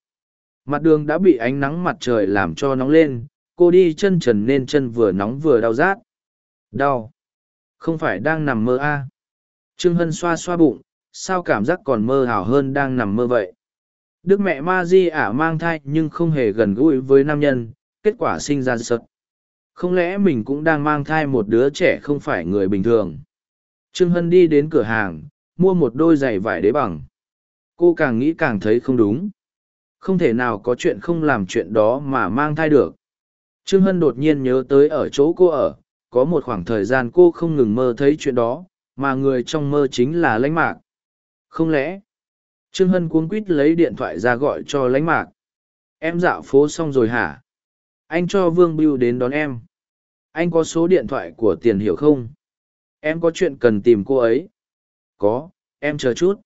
Mặt đường đã bị ánh nắng mặt trời làm cho nóng lên, cô đi chân trần nên chân vừa nóng vừa đau rát. Đau. Không phải đang nằm mơ à. Trương Hân xoa xoa bụng, sao cảm giác còn mơ ảo hơn đang nằm mơ vậy? Đức mẹ Ma Di ả mang thai nhưng không hề gần gũi với nam nhân, kết quả sinh ra sật. Không lẽ mình cũng đang mang thai một đứa trẻ không phải người bình thường? Trương Hân đi đến cửa hàng, mua một đôi giày vải đế bằng. Cô càng nghĩ càng thấy không đúng. Không thể nào có chuyện không làm chuyện đó mà mang thai được. Trương Hân đột nhiên nhớ tới ở chỗ cô ở, có một khoảng thời gian cô không ngừng mơ thấy chuyện đó, mà người trong mơ chính là lãnh mạc. Không lẽ, Trương Hân cuống quýt lấy điện thoại ra gọi cho lãnh mạc. Em dạo phố xong rồi hả? Anh cho Vương Biêu đến đón em. Anh có số điện thoại của tiền hiểu không? Em có chuyện cần tìm cô ấy. Có, em chờ chút.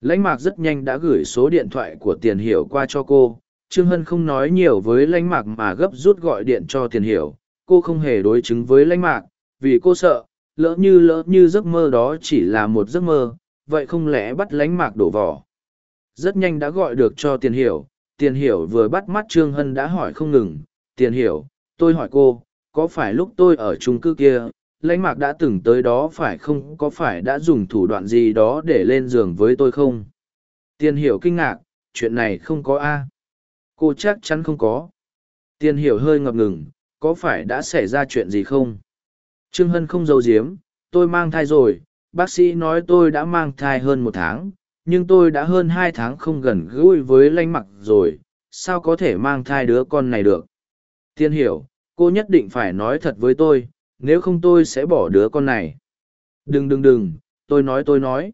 Lãnh mạc rất nhanh đã gửi số điện thoại của tiền hiểu qua cho cô. Trương Hân không nói nhiều với lãnh mạc mà gấp rút gọi điện cho tiền hiểu. Cô không hề đối chứng với lãnh mạc, vì cô sợ, lỡ như lỡ như giấc mơ đó chỉ là một giấc mơ, vậy không lẽ bắt lãnh mạc đổ vỏ. Rất nhanh đã gọi được cho tiền hiểu, tiền hiểu vừa bắt mắt Trương Hân đã hỏi không ngừng, tiền hiểu, tôi hỏi cô, có phải lúc tôi ở chung cư kia, lãnh mạc đã từng tới đó phải không có phải đã dùng thủ đoạn gì đó để lên giường với tôi không? Tiền hiểu kinh ngạc, chuyện này không có a Cô chắc chắn không có. Tiền hiểu hơi ngập ngừng, có phải đã xảy ra chuyện gì không? Trương Hân không giấu giếm, tôi mang thai rồi, bác sĩ nói tôi đã mang thai hơn một tháng, nhưng tôi đã hơn hai tháng không gần gũi với lanh mặc rồi, sao có thể mang thai đứa con này được? Tiên hiểu, cô nhất định phải nói thật với tôi, nếu không tôi sẽ bỏ đứa con này. Đừng đừng đừng, tôi nói tôi nói.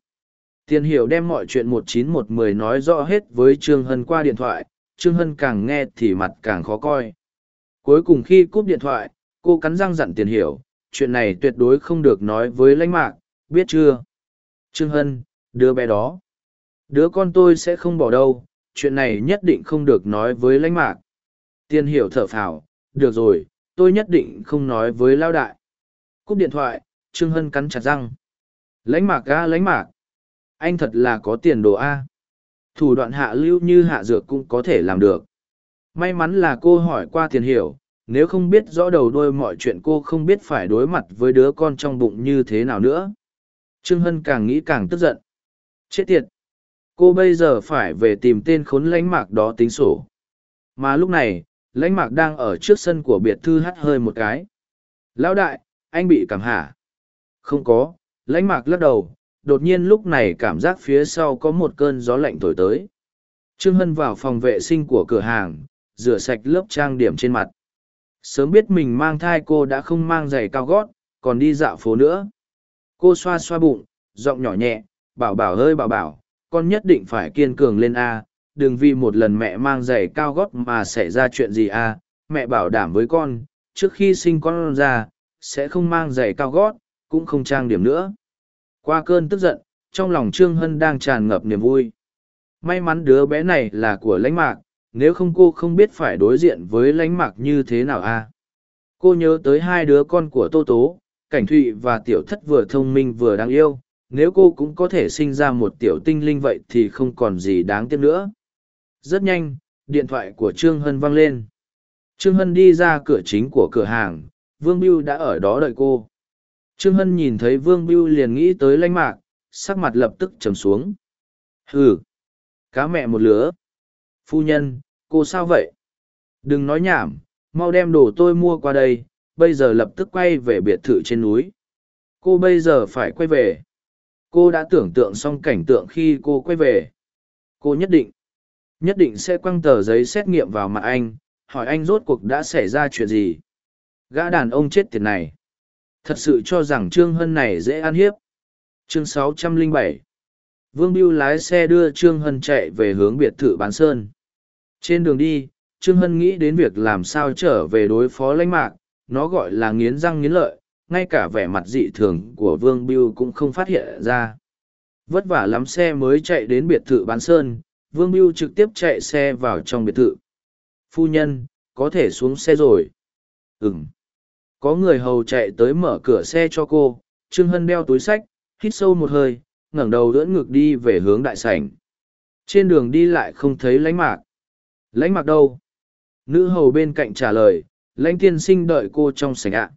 Tiên hiểu đem mọi chuyện một chín một mười nói rõ hết với Trương Hân qua điện thoại, Trương Hân càng nghe thì mặt càng khó coi. Cuối cùng khi cúp điện thoại, cô cắn răng dặn tiền hiểu, chuyện này tuyệt đối không được nói với lãnh mạc, biết chưa? Trương Hân, đứa bé đó. Đứa con tôi sẽ không bỏ đâu, chuyện này nhất định không được nói với lãnh mạc. Tiên hiểu thở phào, được rồi, tôi nhất định không nói với lao đại. Cúp điện thoại, Trương Hân cắn chặt răng. Lãnh mạc ga lãnh mạc. Anh thật là có tiền đồ A. Thủ đoạn hạ lưu như hạ dược cũng có thể làm được. May mắn là cô hỏi qua tiền hiểu, nếu không biết rõ đầu đôi mọi chuyện cô không biết phải đối mặt với đứa con trong bụng như thế nào nữa. Trương Hân càng nghĩ càng tức giận. Chết tiệt! Cô bây giờ phải về tìm tên khốn lãnh mạc đó tính sổ. Mà lúc này, lãnh mạc đang ở trước sân của biệt thư hắt hơi một cái. Lão đại, anh bị cảm hả? Không có, lãnh mạc lắc đầu, đột nhiên lúc này cảm giác phía sau có một cơn gió lạnh thổi tới. Trương Hân vào phòng vệ sinh của cửa hàng, rửa sạch lớp trang điểm trên mặt. Sớm biết mình mang thai cô đã không mang giày cao gót, còn đi dạo phố nữa. Cô xoa xoa bụng, giọng nhỏ nhẹ, bảo bảo hơi bảo bảo, con nhất định phải kiên cường lên A, đừng vì một lần mẹ mang giày cao gót mà xảy ra chuyện gì A, mẹ bảo đảm với con, trước khi sinh con ra, sẽ không mang giày cao gót, cũng không trang điểm nữa. Qua cơn tức giận, trong lòng Trương Hân đang tràn ngập niềm vui. May mắn đứa bé này là của lãnh mạc, nếu không cô không biết phải đối diện với lãnh mạc như thế nào a cô nhớ tới hai đứa con của tô tố cảnh thụy và tiểu thất vừa thông minh vừa đáng yêu nếu cô cũng có thể sinh ra một tiểu tinh linh vậy thì không còn gì đáng tiếc nữa. Rất nhanh điện thoại của trương hân vang lên. Trương hân đi ra cửa chính của cửa hàng vương biêu đã ở đó đợi cô. Trương hân nhìn thấy vương biêu liền nghĩ tới lãnh mạc sắc mặt lập tức trầm xuống. Hừ cá mẹ một lứa. Phu nhân, cô sao vậy? Đừng nói nhảm, mau đem đồ tôi mua qua đây, bây giờ lập tức quay về biệt thự trên núi. Cô bây giờ phải quay về. Cô đã tưởng tượng xong cảnh tượng khi cô quay về. Cô nhất định, nhất định sẽ quăng tờ giấy xét nghiệm vào mặt anh, hỏi anh rốt cuộc đã xảy ra chuyện gì. Gã đàn ông chết tiệt này. Thật sự cho rằng Trương Hân này dễ ăn hiếp. Chương 607 Vương Biêu lái xe đưa Trương Hân chạy về hướng biệt thự bán sơn. Trên đường đi, Trương Hân nghĩ đến việc làm sao trở về đối phó lãnh mạc, nó gọi là nghiến răng nghiến lợi, ngay cả vẻ mặt dị thường của Vương Biêu cũng không phát hiện ra. Vất vả lắm xe mới chạy đến biệt thự bán sơn, Vương Biêu trực tiếp chạy xe vào trong biệt thự. Phu nhân, có thể xuống xe rồi. Ừm. Có người hầu chạy tới mở cửa xe cho cô, Trương Hân đeo túi sách, hít sâu một hơi, ngẩng đầu đỡ ngược đi về hướng đại sảnh. Trên đường đi lại không thấy lãnh mạc. Lãnh mặc đâu? Nữ hầu bên cạnh trả lời, lãnh tiên sinh đợi cô trong sảnh ạ.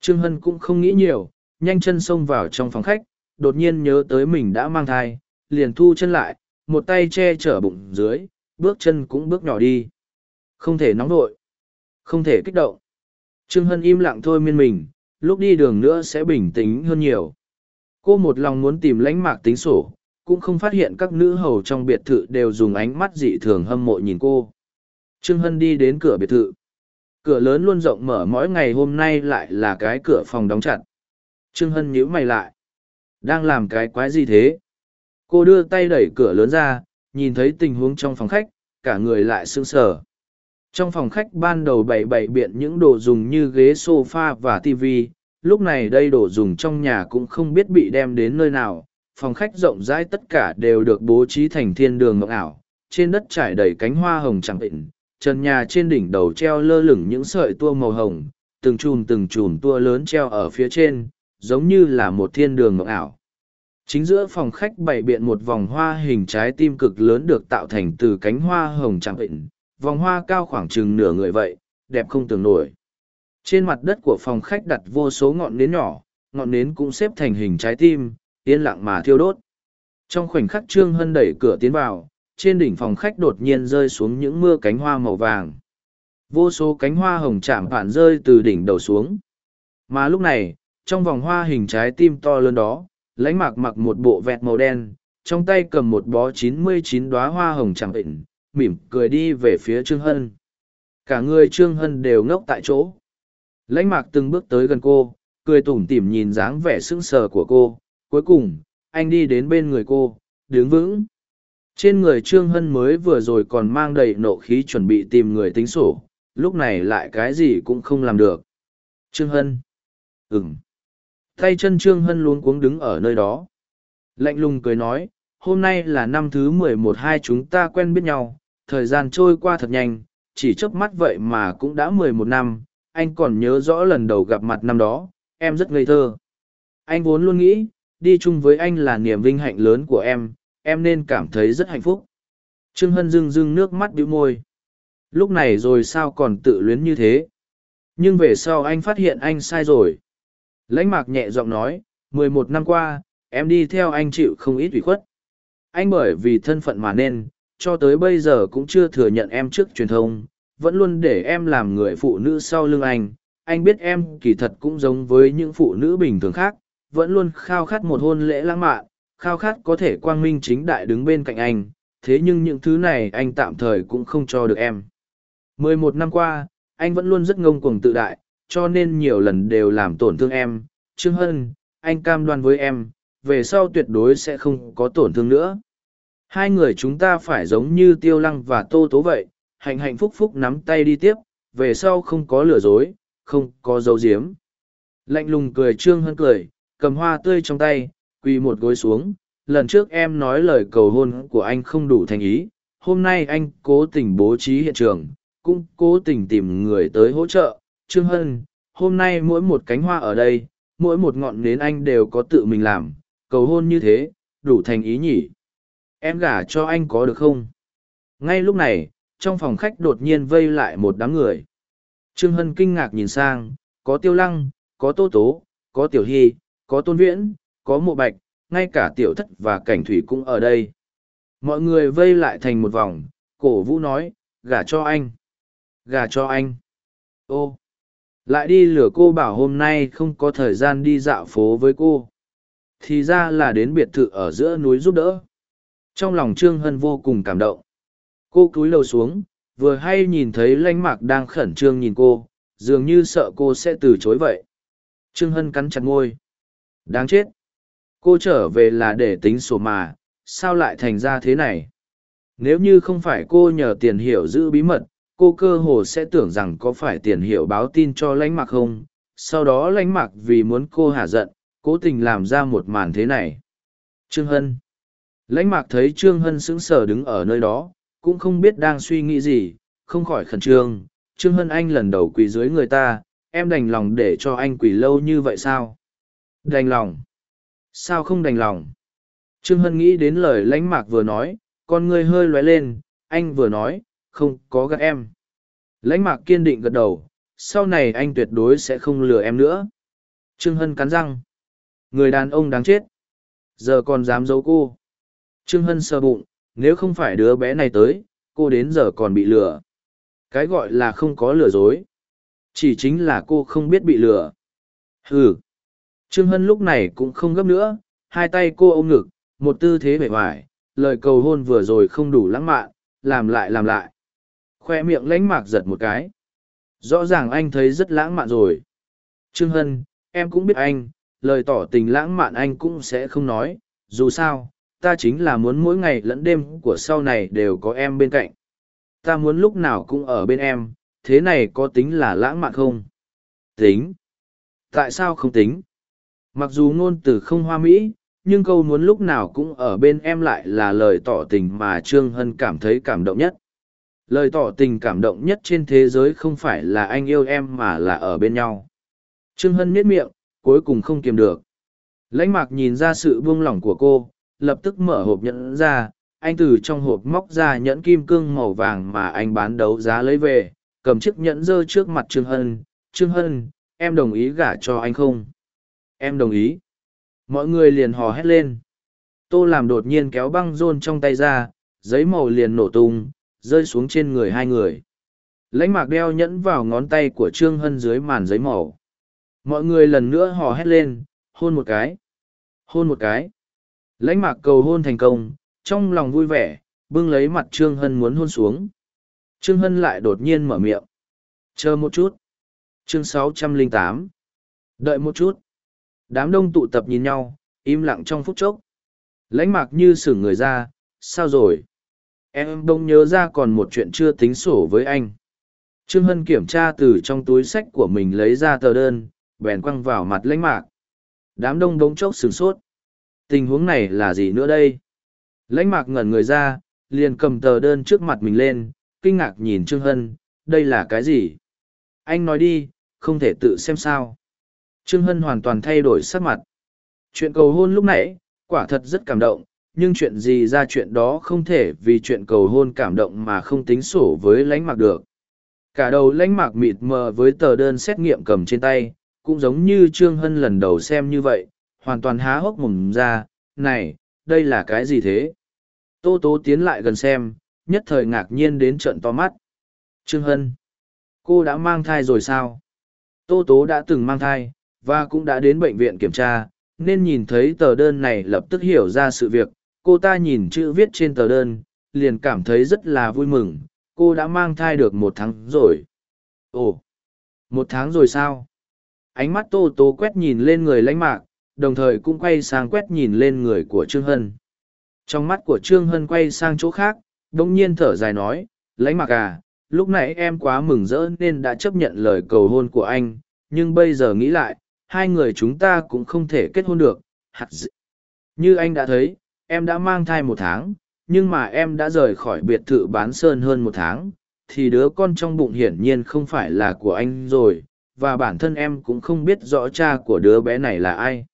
Trương Hân cũng không nghĩ nhiều, nhanh chân xông vào trong phòng khách, đột nhiên nhớ tới mình đã mang thai, liền thu chân lại, một tay che chở bụng dưới, bước chân cũng bước nhỏ đi. Không thể nóng vội không thể kích động. Trương Hân im lặng thôi miên mình, lúc đi đường nữa sẽ bình tĩnh hơn nhiều. Cô một lòng muốn tìm lãnh mạc tính sổ, cũng không phát hiện các nữ hầu trong biệt thự đều dùng ánh mắt dị thường hâm mộ nhìn cô. Trương Hân đi đến cửa biệt thự. Cửa lớn luôn rộng mở mỗi ngày hôm nay lại là cái cửa phòng đóng chặt. Trương Hân nhíu mày lại. Đang làm cái quái gì thế? Cô đưa tay đẩy cửa lớn ra, nhìn thấy tình huống trong phòng khách, cả người lại sững sờ. Trong phòng khách ban đầu bày bày biện những đồ dùng như ghế sofa và tivi, lúc này đây đồ dùng trong nhà cũng không biết bị đem đến nơi nào. Phòng khách rộng rãi tất cả đều được bố trí thành thiên đường mộng ảo, trên đất trải đầy cánh hoa hồng chẳng định, trần nhà trên đỉnh đầu treo lơ lửng những sợi tua màu hồng, từng chùm từng chùm tua lớn treo ở phía trên, giống như là một thiên đường mộng ảo. Chính giữa phòng khách bày biện một vòng hoa hình trái tim cực lớn được tạo thành từ cánh hoa hồng trắng bệnh, vòng hoa cao khoảng chừng nửa người vậy, đẹp không tưởng nổi. Trên mặt đất của phòng khách đặt vô số ngọn nến nhỏ, ngọn nến cũng xếp thành hình trái tim, yên lặng mà thiêu đốt. Trong khoảnh khắc Trương Hân đẩy cửa tiến vào, trên đỉnh phòng khách đột nhiên rơi xuống những mưa cánh hoa màu vàng. Vô số cánh hoa hồng chạm phản rơi từ đỉnh đầu xuống. Mà lúc này, trong vòng hoa hình trái tim to lớn đó, lãnh mạc mặc một bộ vẹt màu đen, trong tay cầm một bó chín mươi chín đoá hoa hồng chẳng bệnh, mỉm cười đi về phía Trương Hân. Cả người Trương Hân đều ngốc tại chỗ. Lãnh mạc từng bước tới gần cô, cười tủm tỉm nhìn dáng vẻ sững sờ của cô. Cuối cùng, anh đi đến bên người cô, đứng vững. Trên người Trương Hân mới vừa rồi còn mang đầy nộ khí chuẩn bị tìm người tính sổ, lúc này lại cái gì cũng không làm được. Trương Hân. Ừm. Tay chân Trương Hân luôn cuống đứng ở nơi đó. Lạnh lùng cười nói, hôm nay là năm thứ mười một hai chúng ta quen biết nhau, thời gian trôi qua thật nhanh, chỉ chớp mắt vậy mà cũng đã mười một năm, anh còn nhớ rõ lần đầu gặp mặt năm đó, em rất ngây thơ. Anh vốn luôn nghĩ, đi chung với anh là niềm vinh hạnh lớn của em, em nên cảm thấy rất hạnh phúc. Trương Hân dưng dưng nước mắt bĩu môi. Lúc này rồi sao còn tự luyến như thế? Nhưng về sau anh phát hiện anh sai rồi. Lãnh mạc nhẹ giọng nói, mười một năm qua, em đi theo anh chịu không ít ủy khuất. Anh bởi vì thân phận mà nên, cho tới bây giờ cũng chưa thừa nhận em trước truyền thông, vẫn luôn để em làm người phụ nữ sau lưng anh. Anh biết em kỳ thật cũng giống với những phụ nữ bình thường khác, vẫn luôn khao khát một hôn lễ lãng mạn, khao khát có thể quang minh chính đại đứng bên cạnh anh, thế nhưng những thứ này anh tạm thời cũng không cho được em. Mười một năm qua, anh vẫn luôn rất ngông cuồng tự đại, cho nên nhiều lần đều làm tổn thương em. Trương Hân, anh cam đoan với em, về sau tuyệt đối sẽ không có tổn thương nữa. Hai người chúng ta phải giống như Tiêu Lăng và Tô Tố vậy, hạnh hạnh phúc phúc nắm tay đi tiếp, về sau không có lừa dối, không có dấu diếm. Lạnh lùng cười Trương Hân cười, cầm hoa tươi trong tay, quỳ một gối xuống. Lần trước em nói lời cầu hôn của anh không đủ thành ý, hôm nay anh cố tình bố trí hiện trường, cũng cố tình tìm người tới hỗ trợ, Trương Hân, hôm nay mỗi một cánh hoa ở đây, mỗi một ngọn nến anh đều có tự mình làm, cầu hôn như thế, đủ thành ý nhỉ. Em gả cho anh có được không? Ngay lúc này, trong phòng khách đột nhiên vây lại một đám người. Trương Hân kinh ngạc nhìn sang, có tiêu lăng, có tô tố, có tiểu hy, có tôn viễn, có mộ bạch, ngay cả tiểu thất và cảnh thủy cũng ở đây. Mọi người vây lại thành một vòng, cổ vũ nói, gả cho anh. Gả cho anh. Ô, lại đi lửa cô bảo hôm nay không có thời gian đi dạo phố với cô thì ra là đến biệt thự ở giữa núi giúp đỡ trong lòng trương hân vô cùng cảm động cô cúi lầu xuống vừa hay nhìn thấy lanh mạc đang khẩn trương nhìn cô dường như sợ cô sẽ từ chối vậy trương hân cắn chặt ngôi đáng chết cô trở về là để tính sổ mà, sao lại thành ra thế này? Nếu như không phải cô nhờ tiền hiểu giữ bí mật, cô cơ hồ sẽ tưởng rằng có phải tiền hiệu báo tin cho lãnh mạc không? Sau đó lãnh mạc vì muốn cô hả giận, cố tình làm ra một màn thế này. Trương hân. Lãnh mạc thấy trương hân sững sờ đứng ở nơi đó, cũng không biết đang suy nghĩ gì, không khỏi khẩn trương. Trương hân anh lần đầu quỳ dưới người ta, em đành lòng để cho anh quỳ lâu như vậy sao? Đành lòng sao không đành lòng trương hân nghĩ đến lời lãnh mạc vừa nói con ngươi hơi lóe lên anh vừa nói không có gắt em. Lãnh mạc kiên định gật đầu, sau này anh tuyệt đối sẽ không lừa em nữa. Trương Hân cắn răng. Người đàn ông đáng chết. Giờ còn dám giấu cô. Trương Hân sờ bụng, nếu không phải đứa bé này tới, cô đến giờ còn bị lừa. Cái gọi là không có lừa dối. Chỉ chính là cô không biết bị lừa. Ừ. Trương Hân lúc này cũng không gấp nữa, hai tay cô ôm ngực, một tư thế vẻ vải, lời cầu hôn vừa rồi không đủ lãng mạn, làm lại làm lại. Khoe miệng lánh mạc giật một cái. Rõ ràng anh thấy rất lãng mạn rồi. Trương Hân, em cũng biết anh, lời tỏ tình lãng mạn anh cũng sẽ không nói, dù sao, ta chính là muốn mỗi ngày lẫn đêm của sau này đều có em bên cạnh. Ta muốn lúc nào cũng ở bên em, thế này có tính là lãng mạn không? Tính. Tại sao không tính? Mặc dù ngôn từ không hoa mỹ, nhưng câu muốn lúc nào cũng ở bên em lại là lời tỏ tình mà Trương Hân cảm thấy cảm động nhất. Lời tỏ tình cảm động nhất trên thế giới không phải là anh yêu em mà là ở bên nhau. Trương Hân miết miệng, cuối cùng không kiềm được. Lãnh mạc nhìn ra sự buông lỏng của cô, lập tức mở hộp nhẫn ra, anh từ trong hộp móc ra nhẫn kim cương màu vàng mà anh bán đấu giá lấy về, cầm chiếc nhẫn dơ trước mặt Trương Hân. Trương Hân, em đồng ý gả cho anh không? Em đồng ý. Mọi người liền hò hét lên. Tô làm đột nhiên kéo băng rôn trong tay ra, giấy màu liền nổ tung, rơi xuống trên người hai người. Lãnh mạc đeo nhẫn vào ngón tay của Trương Hân dưới màn giấy màu. Mọi người lần nữa hò hét lên, hôn một cái. Hôn một cái. Lãnh mạc cầu hôn thành công, trong lòng vui vẻ, bưng lấy mặt Trương Hân muốn hôn xuống. Trương Hân lại đột nhiên mở miệng. Chờ một chút. Chương 608. Đợi một chút. Đám đông tụ tập nhìn nhau, im lặng trong phút chốc. Lãnh mạc như sửng người ra, sao rồi? Em đông nhớ ra còn một chuyện chưa tính sổ với anh. Trương Hân kiểm tra từ trong túi sách của mình lấy ra tờ đơn, bèn quăng vào mặt lãnh mạc. Đám đông đống chốc sửng sốt. Tình huống này là gì nữa đây? Lãnh mạc ngẩn người ra, liền cầm tờ đơn trước mặt mình lên, kinh ngạc nhìn Trương Hân, đây là cái gì? Anh nói đi, không thể tự xem sao. Trương Hân hoàn toàn thay đổi sắc mặt. Chuyện cầu hôn lúc nãy, quả thật rất cảm động, nhưng chuyện gì ra chuyện đó không thể vì chuyện cầu hôn cảm động mà không tính sổ với lãnh mạc được. Cả đầu lãnh mạc mịt mờ với tờ đơn xét nghiệm cầm trên tay, cũng giống như Trương Hân lần đầu xem như vậy, hoàn toàn há hốc mồm ra, này, đây là cái gì thế? Tô Tố tiến lại gần xem, nhất thời ngạc nhiên đến trận to mắt. Trương Hân, cô đã mang thai rồi sao? Tô Tố đã từng mang thai, và cũng đã đến bệnh viện kiểm tra, nên nhìn thấy tờ đơn này lập tức hiểu ra sự việc. Cô ta nhìn chữ viết trên tờ đơn, liền cảm thấy rất là vui mừng, cô đã mang thai được một tháng rồi. Ồ, một tháng rồi sao? Ánh mắt Tô Tố quét nhìn lên người lãnh mạc, đồng thời cũng quay sang quét nhìn lên người của Trương Hân. Trong mắt của Trương Hân quay sang chỗ khác, đông nhiên thở dài nói, lãnh mạc à, lúc nãy em quá mừng rỡ nên đã chấp nhận lời cầu hôn của anh, nhưng bây giờ nghĩ lại, hai người chúng ta cũng không thể kết hôn được. Hạt d... Như anh đã thấy, em đã mang thai một tháng, nhưng mà em đã rời khỏi biệt thự bán sơn hơn một tháng, thì đứa con trong bụng hiển nhiên không phải là của anh rồi, và bản thân em cũng không biết rõ cha của đứa bé này là ai.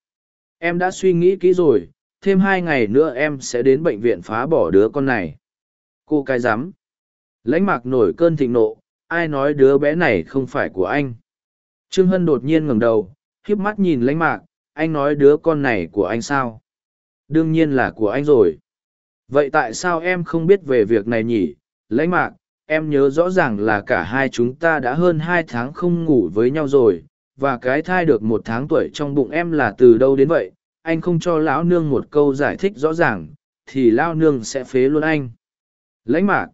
Em đã suy nghĩ kỹ rồi, thêm hai ngày nữa em sẽ đến bệnh viện phá bỏ đứa con này. Cô cái rắm Lãnh mạc nổi cơn thịnh nộ, ai nói đứa bé này không phải của anh. Trương Hân đột nhiên ngẩng đầu, híp mắt nhìn lãnh mạc, anh nói đứa con này của anh sao? Đương nhiên là của anh rồi. Vậy tại sao em không biết về việc này nhỉ? Lãnh mạc, em nhớ rõ ràng là cả hai chúng ta đã hơn hai tháng không ngủ với nhau rồi, và cái thai được một tháng tuổi trong bụng em là từ đâu đến vậy? Anh không cho lão nương một câu giải thích rõ ràng, thì lão nương sẽ phế luôn anh. Lãnh mạc,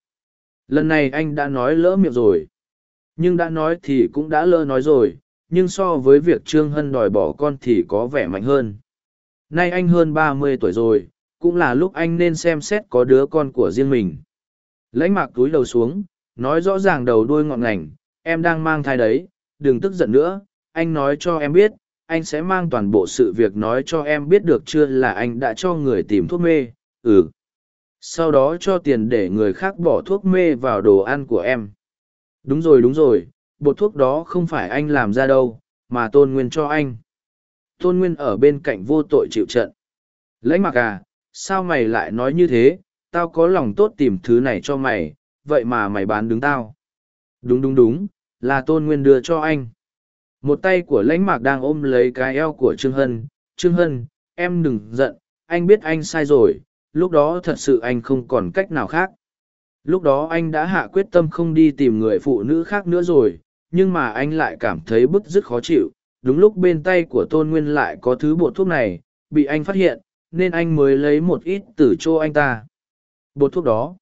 lần này anh đã nói lỡ miệng rồi. Nhưng đã nói thì cũng đã lỡ nói rồi, nhưng so với việc Trương Hân đòi bỏ con thì có vẻ mạnh hơn. Nay anh hơn ba mươi tuổi rồi, cũng là lúc anh nên xem xét có đứa con của riêng mình. Lãnh mạc túi đầu xuống, nói rõ ràng đầu đuôi ngọn ngành, em đang mang thai đấy, đừng tức giận nữa, anh nói cho em biết, anh sẽ mang toàn bộ sự việc nói cho em biết được chưa là anh đã cho người tìm thuốc mê, ừ. Sau đó cho tiền để người khác bỏ thuốc mê vào đồ ăn của em. Đúng rồi đúng rồi, bột thuốc đó không phải anh làm ra đâu, mà tôn nguyên cho anh. Tôn nguyên ở bên cạnh vô tội chịu trận. Lãnh mặc à, sao mày lại nói như thế, tao có lòng tốt tìm thứ này cho mày, vậy mà mày bán đứng tao. Đúng đúng đúng, là tôn nguyên đưa cho anh. Một tay của lãnh mạc đang ôm lấy cái eo của Trương Hân. Trương Hân, em đừng giận, anh biết anh sai rồi, lúc đó thật sự anh không còn cách nào khác. Lúc đó anh đã hạ quyết tâm không đi tìm người phụ nữ khác nữa rồi, nhưng mà anh lại cảm thấy bức dứt khó chịu, đúng lúc bên tay của tôn nguyên lại có thứ bột thuốc này, bị anh phát hiện, nên anh mới lấy một ít từ chỗ anh ta. Bột thuốc đó.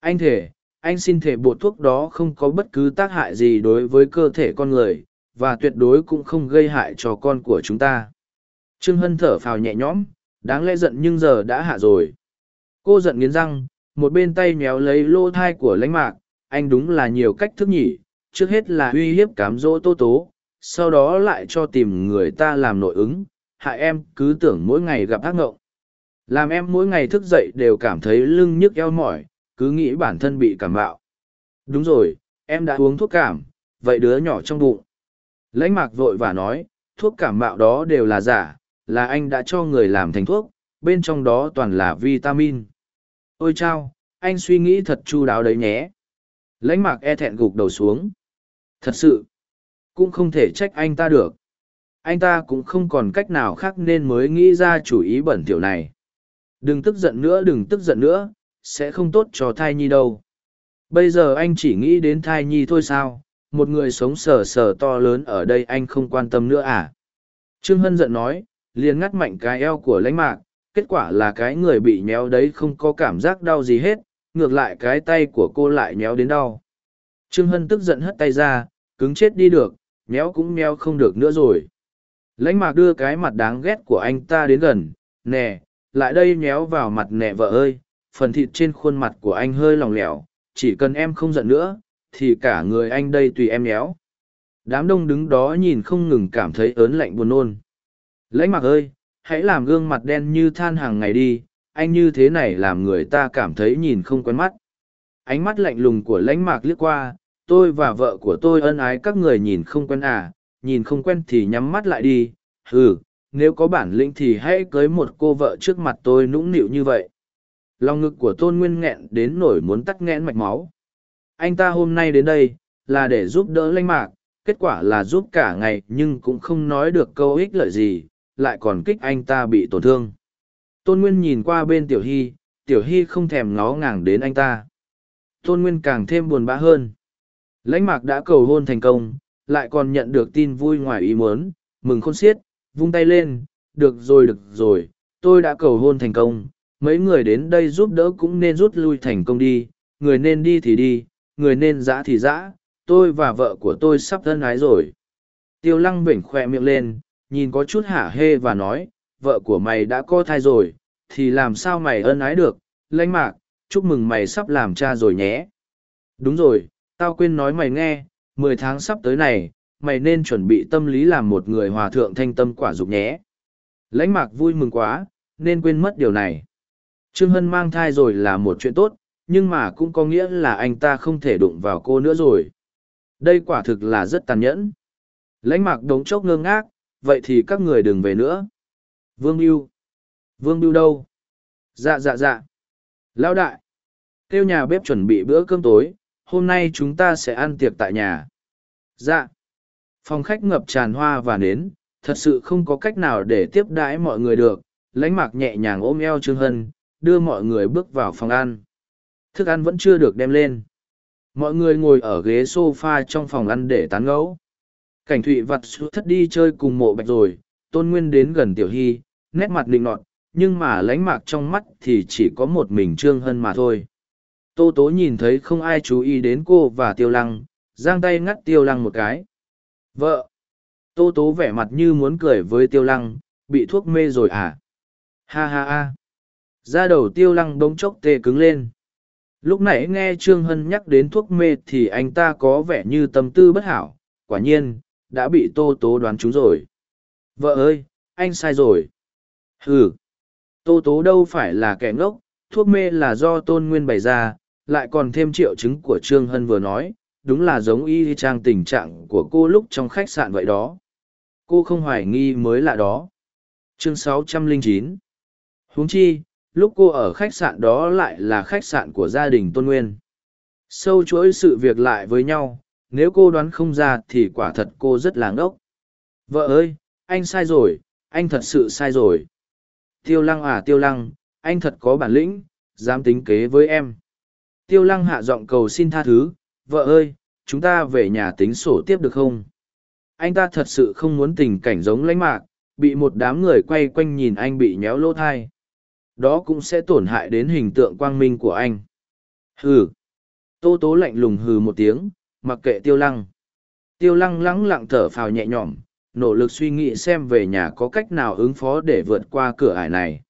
Anh thể anh xin thể bột thuốc đó không có bất cứ tác hại gì đối với cơ thể con người, và tuyệt đối cũng không gây hại cho con của chúng ta. Trương hân thở phào nhẹ nhõm, đáng lẽ giận nhưng giờ đã hạ rồi. Cô giận nghiến răng, một bên tay méo lấy lô thai của lãnh mạc, anh đúng là nhiều cách thức nhỉ trước hết là uy hiếp cám dỗ tô tố, sau đó lại cho tìm người ta làm nội ứng, hại em cứ tưởng mỗi ngày gặp ác ngộng. Làm em mỗi ngày thức dậy đều cảm thấy lưng nhức eo mỏi, cứ nghĩ bản thân bị cảm bạo. Đúng rồi, em đã uống thuốc cảm, vậy đứa nhỏ trong bụng. Lãnh mạc vội và nói, thuốc cảm bạo đó đều là giả, là anh đã cho người làm thành thuốc, bên trong đó toàn là vitamin. Ôi chao, anh suy nghĩ thật chu đáo đấy nhé. Lãnh mạc e thẹn gục đầu xuống thật sự, cũng không thể trách anh ta được. Anh ta cũng không còn cách nào khác nên mới nghĩ ra chủ ý bẩn thỉu này. Đừng tức giận nữa, đừng tức giận nữa, sẽ không tốt cho thai nhi đâu. Bây giờ anh chỉ nghĩ đến thai nhi thôi sao? Một người sống sờ sờ to lớn ở đây anh không quan tâm nữa à? Trương hân giận nói, liền ngắt mạnh cái eo của lãnh mạc, kết quả là cái người bị nhéo đấy không có cảm giác đau gì hết, ngược lại cái tay của cô lại nhéo đến đau. Trương hân tức giận hất tay ra cứng chết đi được, méo cũng méo không được nữa rồi. Lãnh mạc đưa cái mặt đáng ghét của anh ta đến gần, nè, lại đây méo vào mặt nẹ vợ ơi, phần thịt trên khuôn mặt của anh hơi lỏng lẻo, chỉ cần em không giận nữa, thì cả người anh đây tùy em méo. đám đông đứng đó nhìn không ngừng cảm thấy ớn lạnh buồn nôn. Lãnh mặc ơi, hãy làm gương mặt đen như than hàng ngày đi, anh như thế này làm người ta cảm thấy nhìn không quen mắt. Ánh mắt lạnh lùng của lãnh mạc liếc qua tôi và vợ của tôi ân ái các người nhìn không quen à nhìn không quen thì nhắm mắt lại đi. Ừ nếu có bản lĩnh thì hãy cưới một cô vợ trước mặt tôi nũng nịu như vậy. Lòng ngực của tôn nguyên nghẹn đến nổi muốn tắt nghẽn mạch máu. Anh ta hôm nay đến đây, là để giúp đỡ lanh mạc, kết quả là giúp cả ngày nhưng cũng không nói được câu ích lợi gì, lại còn kích anh ta bị tổn thương. Tôn nguyên nhìn qua bên tiểu hy tiểu hy không thèm ngó ngàng đến anh ta. Tôn nguyên càng thêm buồn bã hơn lãnh mạc đã cầu hôn thành công, lại còn nhận được tin vui ngoài ý muốn, mừng khôn xiết, vung tay lên, được rồi được rồi, tôi đã cầu hôn thành công, mấy người đến đây giúp đỡ cũng nên rút lui thành công đi, người nên đi thì đi, người nên dã thì dã tôi và vợ của tôi sắp thân ái rồi. Tiêu lăng vểnh khoe miệng lên, nhìn có chút hả hê và nói, vợ của mày đã có thai rồi, thì làm sao mày ân ái được? Lãnh mạc, chúc mừng mày sắp làm cha rồi nhé. Đúng rồi tao quên nói mày nghe, mười tháng sắp tới này, mày nên chuẩn bị tâm lý làm một người hòa thượng thanh tâm quả dục nhé. Lãnh mạc vui mừng quá, nên quên mất điều này. Trương hân mang thai rồi là một chuyện tốt, nhưng mà cũng có nghĩa là anh ta không thể đụng vào cô nữa rồi. Đây quả thực là rất tàn nhẫn. Lãnh mạc đống chốc ngơ ngác, vậy thì các người đừng về nữa. Vương mưu vương mưu đâu? Dạ dạ dạ. Lão đại. Kêu nhà bếp chuẩn bị bữa cơm tối hôm nay chúng ta sẽ ăn tiệc tại nhà. Dạ. Phòng khách ngập tràn hoa và nến, thật sự không có cách nào để tiếp đãi mọi người được. Lãnh mạc nhẹ nhàng ôm eo trương hân, đưa mọi người bước vào phòng ăn. Thức ăn vẫn chưa được đem lên. Mọi người ngồi ở ghế s o f a trong phòng ăn để tán gẫu. Cảnh thụy vặt xuống thất đi chơi cùng mộ bạch rồi, tôn nguyên đến gần tiểu hy, nét mặt định nọt, nhưng mà lánh mạc trong mắt thì chỉ có một mình trương hân mà thôi tô tố nhìn thấy không ai chú ý đến cô và tiêu lăng, giang tay ngắt tiêu lăng một cái. Vợ! Tô tố vẻ mặt như muốn cười với tiêu lăng, bị thuốc mê rồi à? Ha ha ha! Da đầu tiêu lăng bỗng chốc tê cứng lên. Lúc nãy nghe trương hân nhắc đến thuốc mê thì anh ta có vẻ như tâm tư bất hảo, quả nhiên, đã bị tô tố đoán chúng rồi. Vợ ơi, anh sai rồi. Ừ tô tố đâu phải là kẻ ngốc, thuốc mê là do tôn nguyên bày ra lại còn thêm triệu chứng của trương hân vừa nói, đúng là giống y trang tình trạng của cô lúc trong khách sạn vậy đó. Cô không hoài nghi mới lạ đó. Chương 609 huống chi, lúc cô ở khách sạn đó lại là khách sạn của gia đình tôn nguyên. Sâu chuỗi sự việc lại với nhau, nếu cô đoán không ra thì quả thật cô rất là ngốc. Vợ ơi, anh sai rồi, anh thật sự sai rồi. Tiêu lăng à tiêu lăng, anh thật có bản lĩnh, dám tính kế với em tiêu lăng hạ giọng cầu xin tha thứ, vợ ơi, chúng ta về nhà tính sổ tiếp được không? Anh ta thật sự không muốn tình cảnh giống lãnh mạc, bị một đám người quay quanh nhìn anh bị nhéo lỗ thai. Đó cũng sẽ tổn hại đến hình tượng quang minh của anh. Hừ. Tô tố lạnh lùng hừ một tiếng, mặc kệ tiêu lăng. Tiêu lăng lắng lặng thở phào nhẹ nhõm, nỗ lực suy nghĩ xem về nhà có cách nào ứng phó để vượt qua cửa ải này.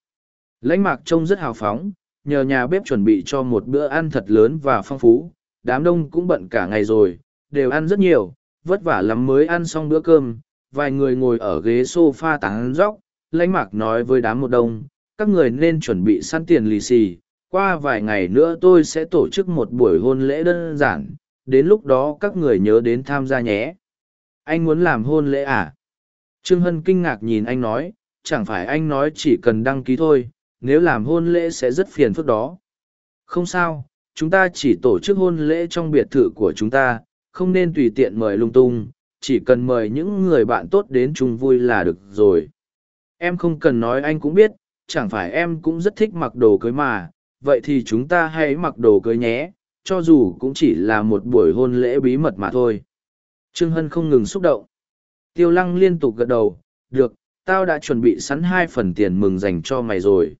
Lãnh mạc trông rất hào phóng nhờ nhà bếp chuẩn bị cho một bữa ăn thật lớn và phong phú. Đám đông cũng bận cả ngày rồi, đều ăn rất nhiều, vất vả lắm mới ăn xong bữa cơm. Vài người ngồi ở ghế sofa tán dóc, lãnh mạc nói với đám một đông, các người nên chuẩn bị săn tiền lì xì, qua vài ngày nữa tôi sẽ tổ chức một buổi hôn lễ đơn giản. Đến lúc đó các người nhớ đến tham gia nhé. Anh muốn làm hôn lễ à? Trương hân kinh ngạc nhìn anh nói, chẳng phải anh nói chỉ cần đăng ký thôi nếu làm hôn lễ sẽ rất phiền phức đó. Không sao, chúng ta chỉ tổ chức hôn lễ trong biệt thự của chúng ta, không nên tùy tiện mời lung tung, chỉ cần mời những người bạn tốt đến chung vui là được rồi. Em không cần nói anh cũng biết, chẳng phải em cũng rất thích mặc đồ cưới mà, vậy thì chúng ta hãy mặc đồ cưới nhé, cho dù cũng chỉ là một buổi hôn lễ bí mật mà thôi. Trương hân không ngừng xúc động. Tiêu lăng liên tục gật đầu, được, tao đã chuẩn bị sẵn hai phần tiền mừng dành cho mày rồi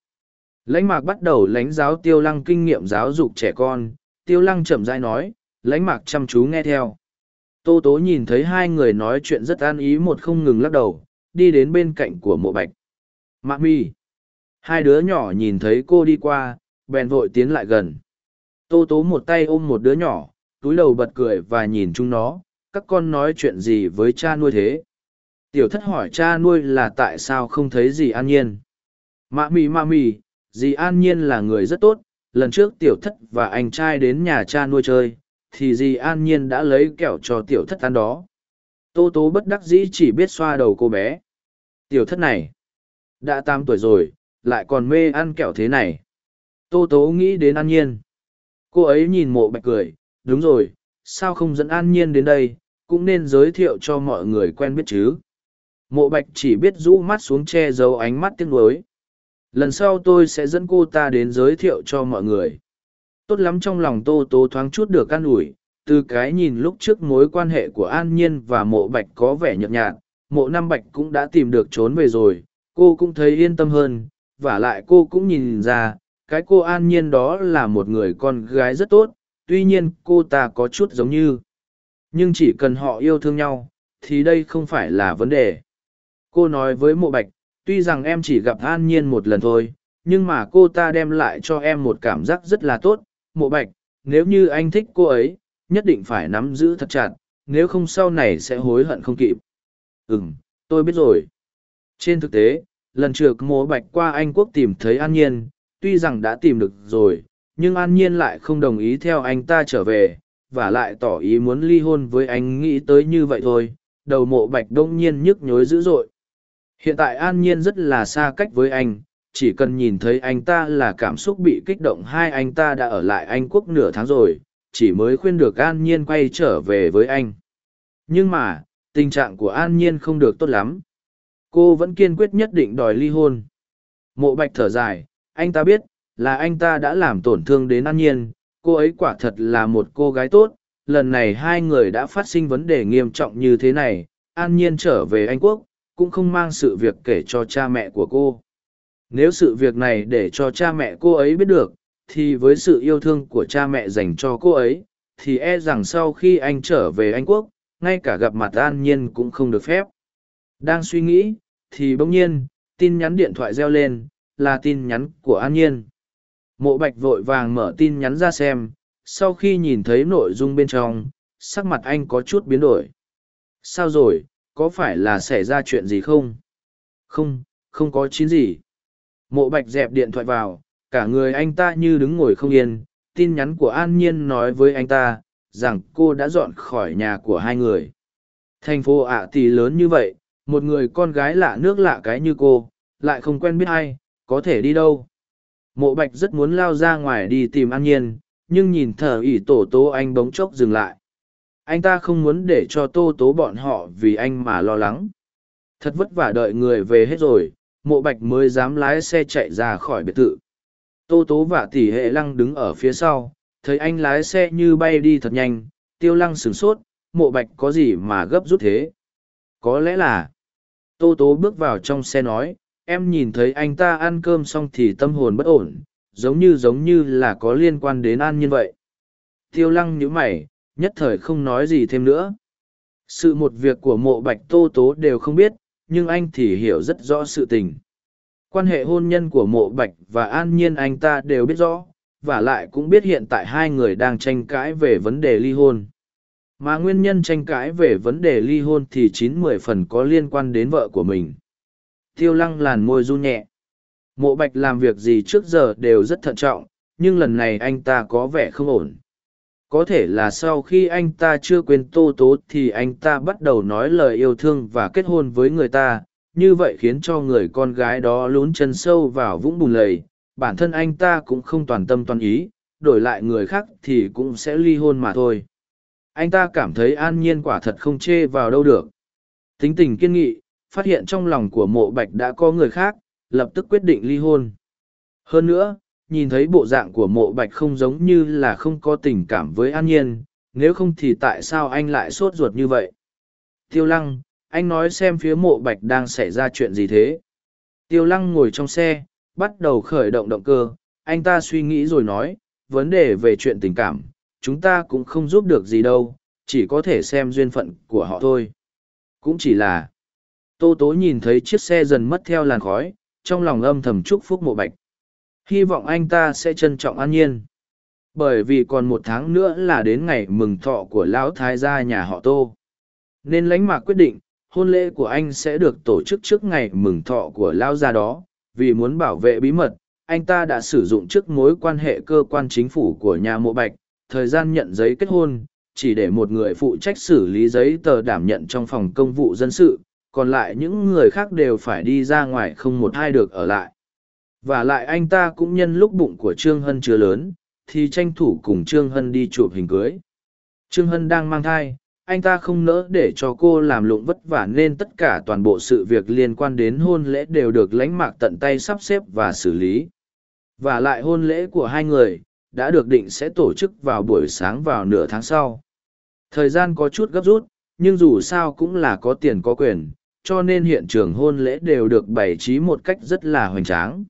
lãnh mạc bắt đầu lãnh giáo tiêu lăng kinh nghiệm giáo dục trẻ con. Tiêu lăng chậm rãi nói, lãnh mạc chăm chú nghe theo. Tô tố nhìn thấy hai người nói chuyện rất an ý một không ngừng lắc đầu, đi đến bên cạnh của mộ bạch. Mạc mi. Hai đứa nhỏ nhìn thấy cô đi qua, bèn vội tiến lại gần. Tô tố một tay ôm một đứa nhỏ, túi đầu bật cười và nhìn chúng nó. Các con nói chuyện gì với cha nuôi thế? Tiểu thất hỏi, cha nuôi là tại sao không thấy gì an nhiên? Mạ mì mạ mì dì an nhiên là người rất tốt, lần trước tiểu thất và anh trai đến nhà cha nuôi chơi, thì dì an nhiên đã lấy kẹo cho tiểu thất ăn đó. Tô tố bất đắc dĩ chỉ biết xoa đầu cô bé. Tiểu thất này, đã tám tuổi rồi, lại còn mê ăn kẹo thế này. Tô tố nghĩ đến an nhiên. Cô ấy nhìn mộ bạch cười, đúng rồi, sao không dẫn an nhiên đến đây, cũng nên giới thiệu cho mọi người quen biết chứ? Mộ bạch chỉ biết rũ mắt xuống che giấu ánh mắt tiếc nuối lần sau tôi sẽ dẫn cô ta đến giới thiệu cho mọi người. Tốt lắm trong lòng tô tố thoáng chút được an ủi, từ cái nhìn lúc trước mối quan hệ của an nhiên và mộ bạch có vẻ nhợt nhạt, mộ Nam bạch cũng đã tìm được trốn về rồi, cô cũng thấy yên tâm hơn v à lại cô cũng nhìn ra, cái cô an nhiên đó là một người con gái rất tốt, tuy nhiên cô ta có chút giống như. Nhưng chỉ cần họ yêu thương nhau, thì đây không phải là vấn đề. Cô nói với mộ bạch tuy rằng em chỉ gặp an nhiên một lần thôi, nhưng mà cô ta đem lại cho em một cảm giác rất là tốt. Mộ bạch, nếu như anh thích cô ấy, nhất định phải nắm giữ thật chặt, nếu không sau này sẽ hối hận không kịp. Ừ m tôi biết rồi. Trên thực tế, lần trước mộ bạch qua anh quốc tìm thấy an nhiên, tuy rằng đã tìm được rồi, nhưng an nhiên lại không đồng ý theo anh ta trở về, và lại tỏ ý muốn ly hôn với anh nghĩ tới như vậy thôi. Đầu mộ bạch đông nhiên nhức nhối dữ dội hiện tại an nhiên rất là xa cách với anh, chỉ cần nhìn thấy anh ta là cảm xúc bị kích động hai anh ta đã ở lại anh quốc nửa tháng rồi, chỉ mới khuyên được an nhiên quay trở về với anh. Nhưng mà, tình trạng của an nhiên không được tốt lắm. Cô vẫn kiên quyết nhất định đòi ly hôn. Mộ bạch thở dài, anh ta biết, là anh ta đã làm tổn thương đến an nhiên, cô ấy quả thật là một cô gái tốt, lần này hai người đã phát sinh vấn đề nghiêm trọng như thế này, an nhiên trở về anh quốc cũng không mang sự việc kể cho cha mẹ của cô. Nếu sự việc này để cho cha mẹ cô ấy biết được, thì với sự yêu thương của cha mẹ dành cho cô ấy, thì e rằng sau khi anh trở về anh quốc, ngay cả gặp mặt an nhiên cũng không được phép. Đang suy nghĩ, thì bỗng nhiên, tin nhắn điện thoại reo lên, là tin nhắn của an nhiên. Mộ bạch vội vàng mở tin nhắn ra xem, sau khi nhìn thấy nội dung bên trong, sắc mặt anh có chút biến đổi. Sao rồi? Có phải là xảy ra chuyện gì không? Không không có chín gì. Mộ bạch dẹp điện thoại vào, cả người anh ta như đứng ngồi không yên. Tin nhắn của an nhiên nói với anh ta rằng cô đã dọn khỏi nhà của hai người. Thành phố ạ à lớn như vậy, một người con gái lạ nước lạ cái như cô, lại không quen biết ai, có thể đi đâu? Mộ bạch rất muốn lao ra ngoài đi tìm an nhiên, nhưng nhìn thở ỉ tổ tố anh bóng chốc dừng lại anh ta không muốn để cho tô tố bọn họ vì anh mà lo lắng. Thật vất vả đợi người về hết rồi, mộ bạch mới dám lái xe chạy ra khỏi biệt thự. Tô tố và tỷ hệ lăng đứng ở phía sau, thấy anh lái xe như bay đi thật nhanh, tiêu lăng sửng sốt, mộ bạch có gì mà gấp rút thế? Có lẽ là, tô tố bước vào trong xe nói, em nhìn thấy anh ta ăn cơm xong thì tâm hồn bất ổn, giống như giống như là có liên quan đến an nhiên vậy. Tiêu lăng nhíu mày nhất thời không nói gì thêm nữa. Sự một việc của mộ bạch tô tố đều không biết, nhưng anh thì hiểu rất rõ sự tình. Quan hệ hôn nhân của mộ bạch và an nhiên anh ta đều biết rõ, và lại cũng biết hiện tại hai người đang tranh cãi về vấn đề ly hôn. Mà nguyên nhân tranh cãi về vấn đề ly hôn thì chín mười phần có liên quan đến vợ của mình. Tiêu lăng làn môi run nhẹ. Mộ bạch làm việc gì trước giờ đều rất thận trọng, nhưng lần này anh ta có vẻ không ổn có thể là sau khi anh ta chưa quên tô tố thì anh ta bắt đầu nói lời yêu thương và kết hôn với người ta. Như vậy khiến cho người con gái đó lún chân sâu vào vũng bùn lầy. Bản thân anh ta cũng không toàn tâm toàn ý, đổi lại người khác thì cũng sẽ ly hôn mà thôi. Anh ta cảm thấy an nhiên quả thật không chê vào đâu được. Tính tình kiên nghị, phát hiện trong lòng của mộ bạch đã có người khác, lập tức quyết định ly hôn. Hơn nữa nhìn thấy bộ dạng của mộ bạch không giống như là không có tình cảm với an nhiên, nếu không thì tại sao anh lại sốt ruột như vậy? Tiêu lăng, anh nói xem phía mộ bạch đang xảy ra chuyện gì thế. Tiêu lăng ngồi trong xe, bắt đầu khởi động động cơ. Anh ta suy nghĩ rồi nói, vấn đề về chuyện tình cảm, chúng ta cũng không giúp được gì đâu, chỉ có thể xem duyên phận của họ thôi. Cũng chỉ là, tô tố nhìn thấy chiếc xe dần mất theo làn khói, trong lòng âm thầm chúc phúc mộ bạch hy vọng anh ta sẽ trân trọng an nhiên. Bởi vì còn một tháng nữa là đến ngày mừng thọ của lão thái gia nhà họ tô. Nên lãnh mạc quyết định, hôn lễ của anh sẽ được tổ chức trước ngày mừng thọ của lão gia đó. Vì muốn bảo vệ bí mật, anh ta đã sử dụng trước mối quan hệ cơ quan chính phủ của nhà mộ bạch, thời gian nhận giấy kết hôn, chỉ để một người phụ trách xử lý giấy tờ đảm nhận trong phòng công vụ dân sự, còn lại những người khác đều phải đi ra ngoài không một ai được ở lại và lại anh ta cũng nhân lúc bụng của trương hân chưa lớn, thì tranh thủ cùng trương hân đi chụp hình cưới. Trương hân đang mang thai, anh ta không nỡ để cho cô làm lụng vất vả nên tất cả toàn bộ sự việc liên quan đến hôn lễ đều được lánh mạc tận tay sắp xếp và xử lý. Và lại hôn lễ của hai người đã được định sẽ tổ chức vào buổi sáng vào nửa tháng sau. Thời gian có chút gấp rút, nhưng dù sao cũng là có tiền có quyền, cho nên hiện trường hôn lễ đều được bày trí một cách rất là hoành tráng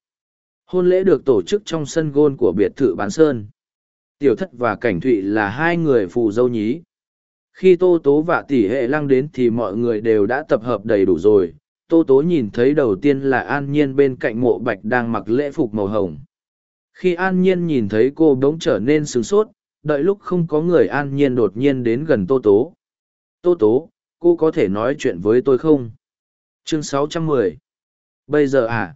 hôn lễ được tổ chức trong sân gôn của biệt thự bán sơn. Tiểu thất và cảnh thụy là hai người phù dâu nhí. Khi tô tố và tỷ hệ lăng đến thì mọi người đều đã tập hợp đầy đủ rồi. Tô tố nhìn thấy đầu tiên là an nhiên bên cạnh mộ bạch đang mặc lễ phục màu hồng. Khi an nhiên nhìn thấy cô bỗng trở nên sửng sốt, đợi lúc không có người an nhiên đột nhiên đến gần tô tố. Tô tố, cô có thể nói chuyện với tôi không? Chương 610 bây giờ à?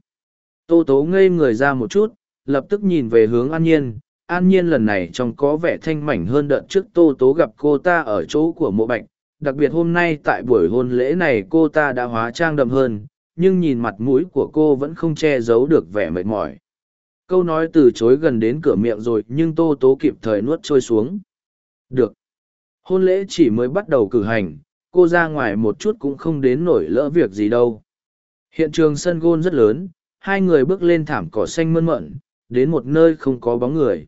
Tô tố ngây người ra một chút, lập tức nhìn về hướng an nhiên. An nhiên lần này trông có vẻ thanh mảnh hơn đợt trước tô tố gặp cô ta ở chỗ của mộ bạch. Đặc biệt hôm nay tại buổi hôn lễ này cô ta đã hóa trang đậm hơn, nhưng nhìn mặt mũi của cô vẫn không che giấu được vẻ mệt mỏi. Câu nói từ chối gần đến cửa miệng rồi, nhưng tô tố kịp thời nuốt trôi xuống. Được. Hôn lễ chỉ mới bắt đầu cử hành, cô ra ngoài một chút cũng không đến nổi lỡ việc gì đâu. Hiện trường sân gôn rất lớn hai người bước lên thảm cỏ xanh mơn mận đến một nơi không có bóng người.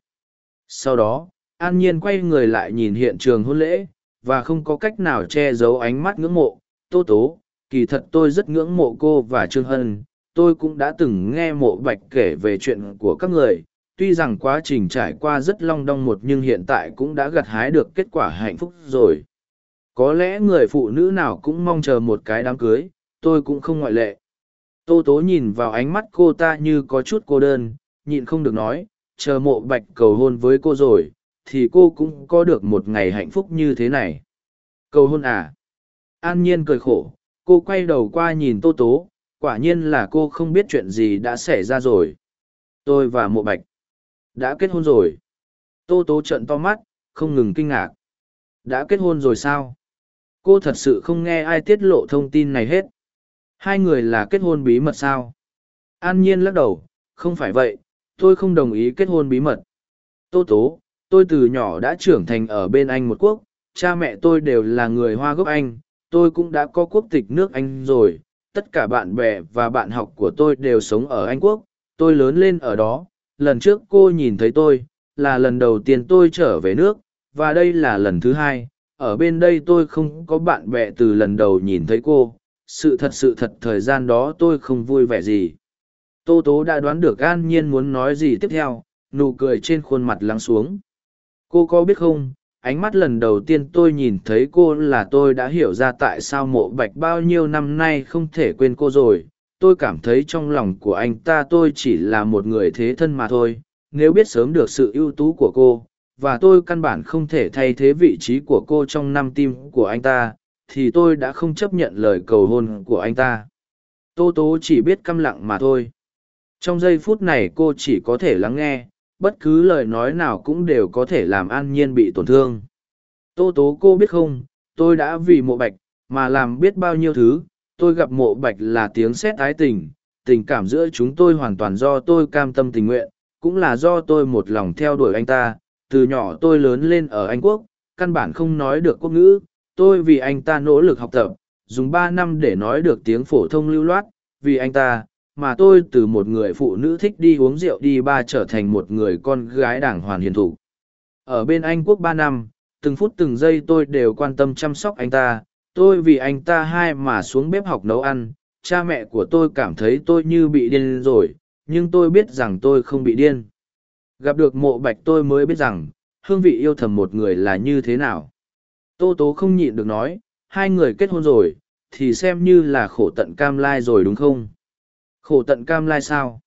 Sau đó, an nhiên quay người lại nhìn hiện trường hôn lễ, và không có cách nào che giấu ánh mắt ngưỡng mộ. Tô tố, kỳ thật tôi rất ngưỡng mộ cô và trương hân. Tôi cũng đã từng nghe mộ bạch kể về chuyện của các người. Tuy rằng quá trình trải qua rất long đong một nhưng hiện tại cũng đã gặt hái được kết quả hạnh phúc rồi. Có lẽ người phụ nữ nào cũng mong chờ một cái đám cưới, tôi cũng không ngoại lệ tô tố nhìn vào ánh mắt cô ta như có chút cô đơn, nhịn không được nói, chờ mộ bạch cầu hôn với cô rồi, thì cô cũng có được một ngày hạnh phúc như thế này. Cầu hôn à? An nhiên cười khổ, cô quay đầu qua nhìn tô tố, quả nhiên là cô không biết chuyện gì đã xảy ra rồi. Tôi và mộ bạch đã kết hôn rồi. Tô tố trận to mắt, không ngừng kinh ngạc. Đã kết hôn rồi sao? Cô thật sự không nghe ai tiết lộ thông tin này hết hai người là kết hôn bí mật sao? An nhiên lắc đầu, không phải vậy, tôi không đồng ý kết hôn bí mật. Tô tố, tôi từ nhỏ đã trưởng thành ở bên anh một quốc, cha mẹ tôi đều là người hoa gốc anh, tôi cũng đã có quốc tịch nước anh rồi, tất cả bạn bè và bạn học của tôi đều sống ở anh quốc, tôi lớn lên ở đó. Lần trước cô nhìn thấy tôi, là lần đầu tiên tôi trở về nước, và đây là lần thứ hai, ở bên đây tôi không có bạn bè từ lần đầu nhìn thấy cô sự thật sự thật thời gian đó tôi không vui vẻ gì. Tô tố đã đoán được an nhiên muốn nói gì tiếp theo, nụ cười trên khuôn mặt lắng xuống. Cô có biết không, ánh mắt lần đầu tiên tôi nhìn thấy cô là tôi đã hiểu ra tại sao mộ bạch bao nhiêu năm nay không thể quên cô rồi. Tôi cảm thấy trong lòng của anh ta tôi chỉ là một người thế thân mà thôi. Nếu biết sớm được sự ưu tú của cô, và tôi căn bản không thể thay thế vị trí của cô trong năm tim của anh ta thì tôi đã không chấp nhận lời cầu hôn của anh ta. Tô tố chỉ biết căm lặng mà thôi. Trong giây phút này cô chỉ có thể lắng nghe, bất cứ lời nói nào cũng đều có thể làm an nhiên bị tổn thương. Tô tố cô biết không, tôi đã vì mộ bạch mà làm biết bao nhiêu thứ, tôi gặp mộ bạch là tiếng sét ái tình tình cảm giữa chúng tôi hoàn toàn do tôi cam tâm tình nguyện, cũng là do tôi một lòng theo đuổi anh ta, từ nhỏ tôi lớn lên ở anh quốc, căn bản không nói được quốc ngữ tôi vì anh ta nỗ lực học tập, dùng ba năm để nói được tiếng phổ thông lưu loát, vì anh ta, mà tôi từ một người phụ nữ thích đi uống rượu đi ba trở thành một người con gái đảng hoàn hiền thủ ở bên anh quốc ba năm, từng phút từng giây tôi đều quan tâm chăm sóc anh ta, tôi vì anh ta hai mà xuống bếp học nấu ăn, cha mẹ của tôi cảm thấy tôi như bị điên rồi, nhưng tôi biết rằng tôi không bị điên. Gặp được mộ bạch tôi mới biết rằng, hương vị yêu thầm một người là như thế nào tô tố không nhịn được nói, hai người kết hôn rồi, thì xem như là khổ tận cam lai rồi đúng không? Khổ tận cam lai sao?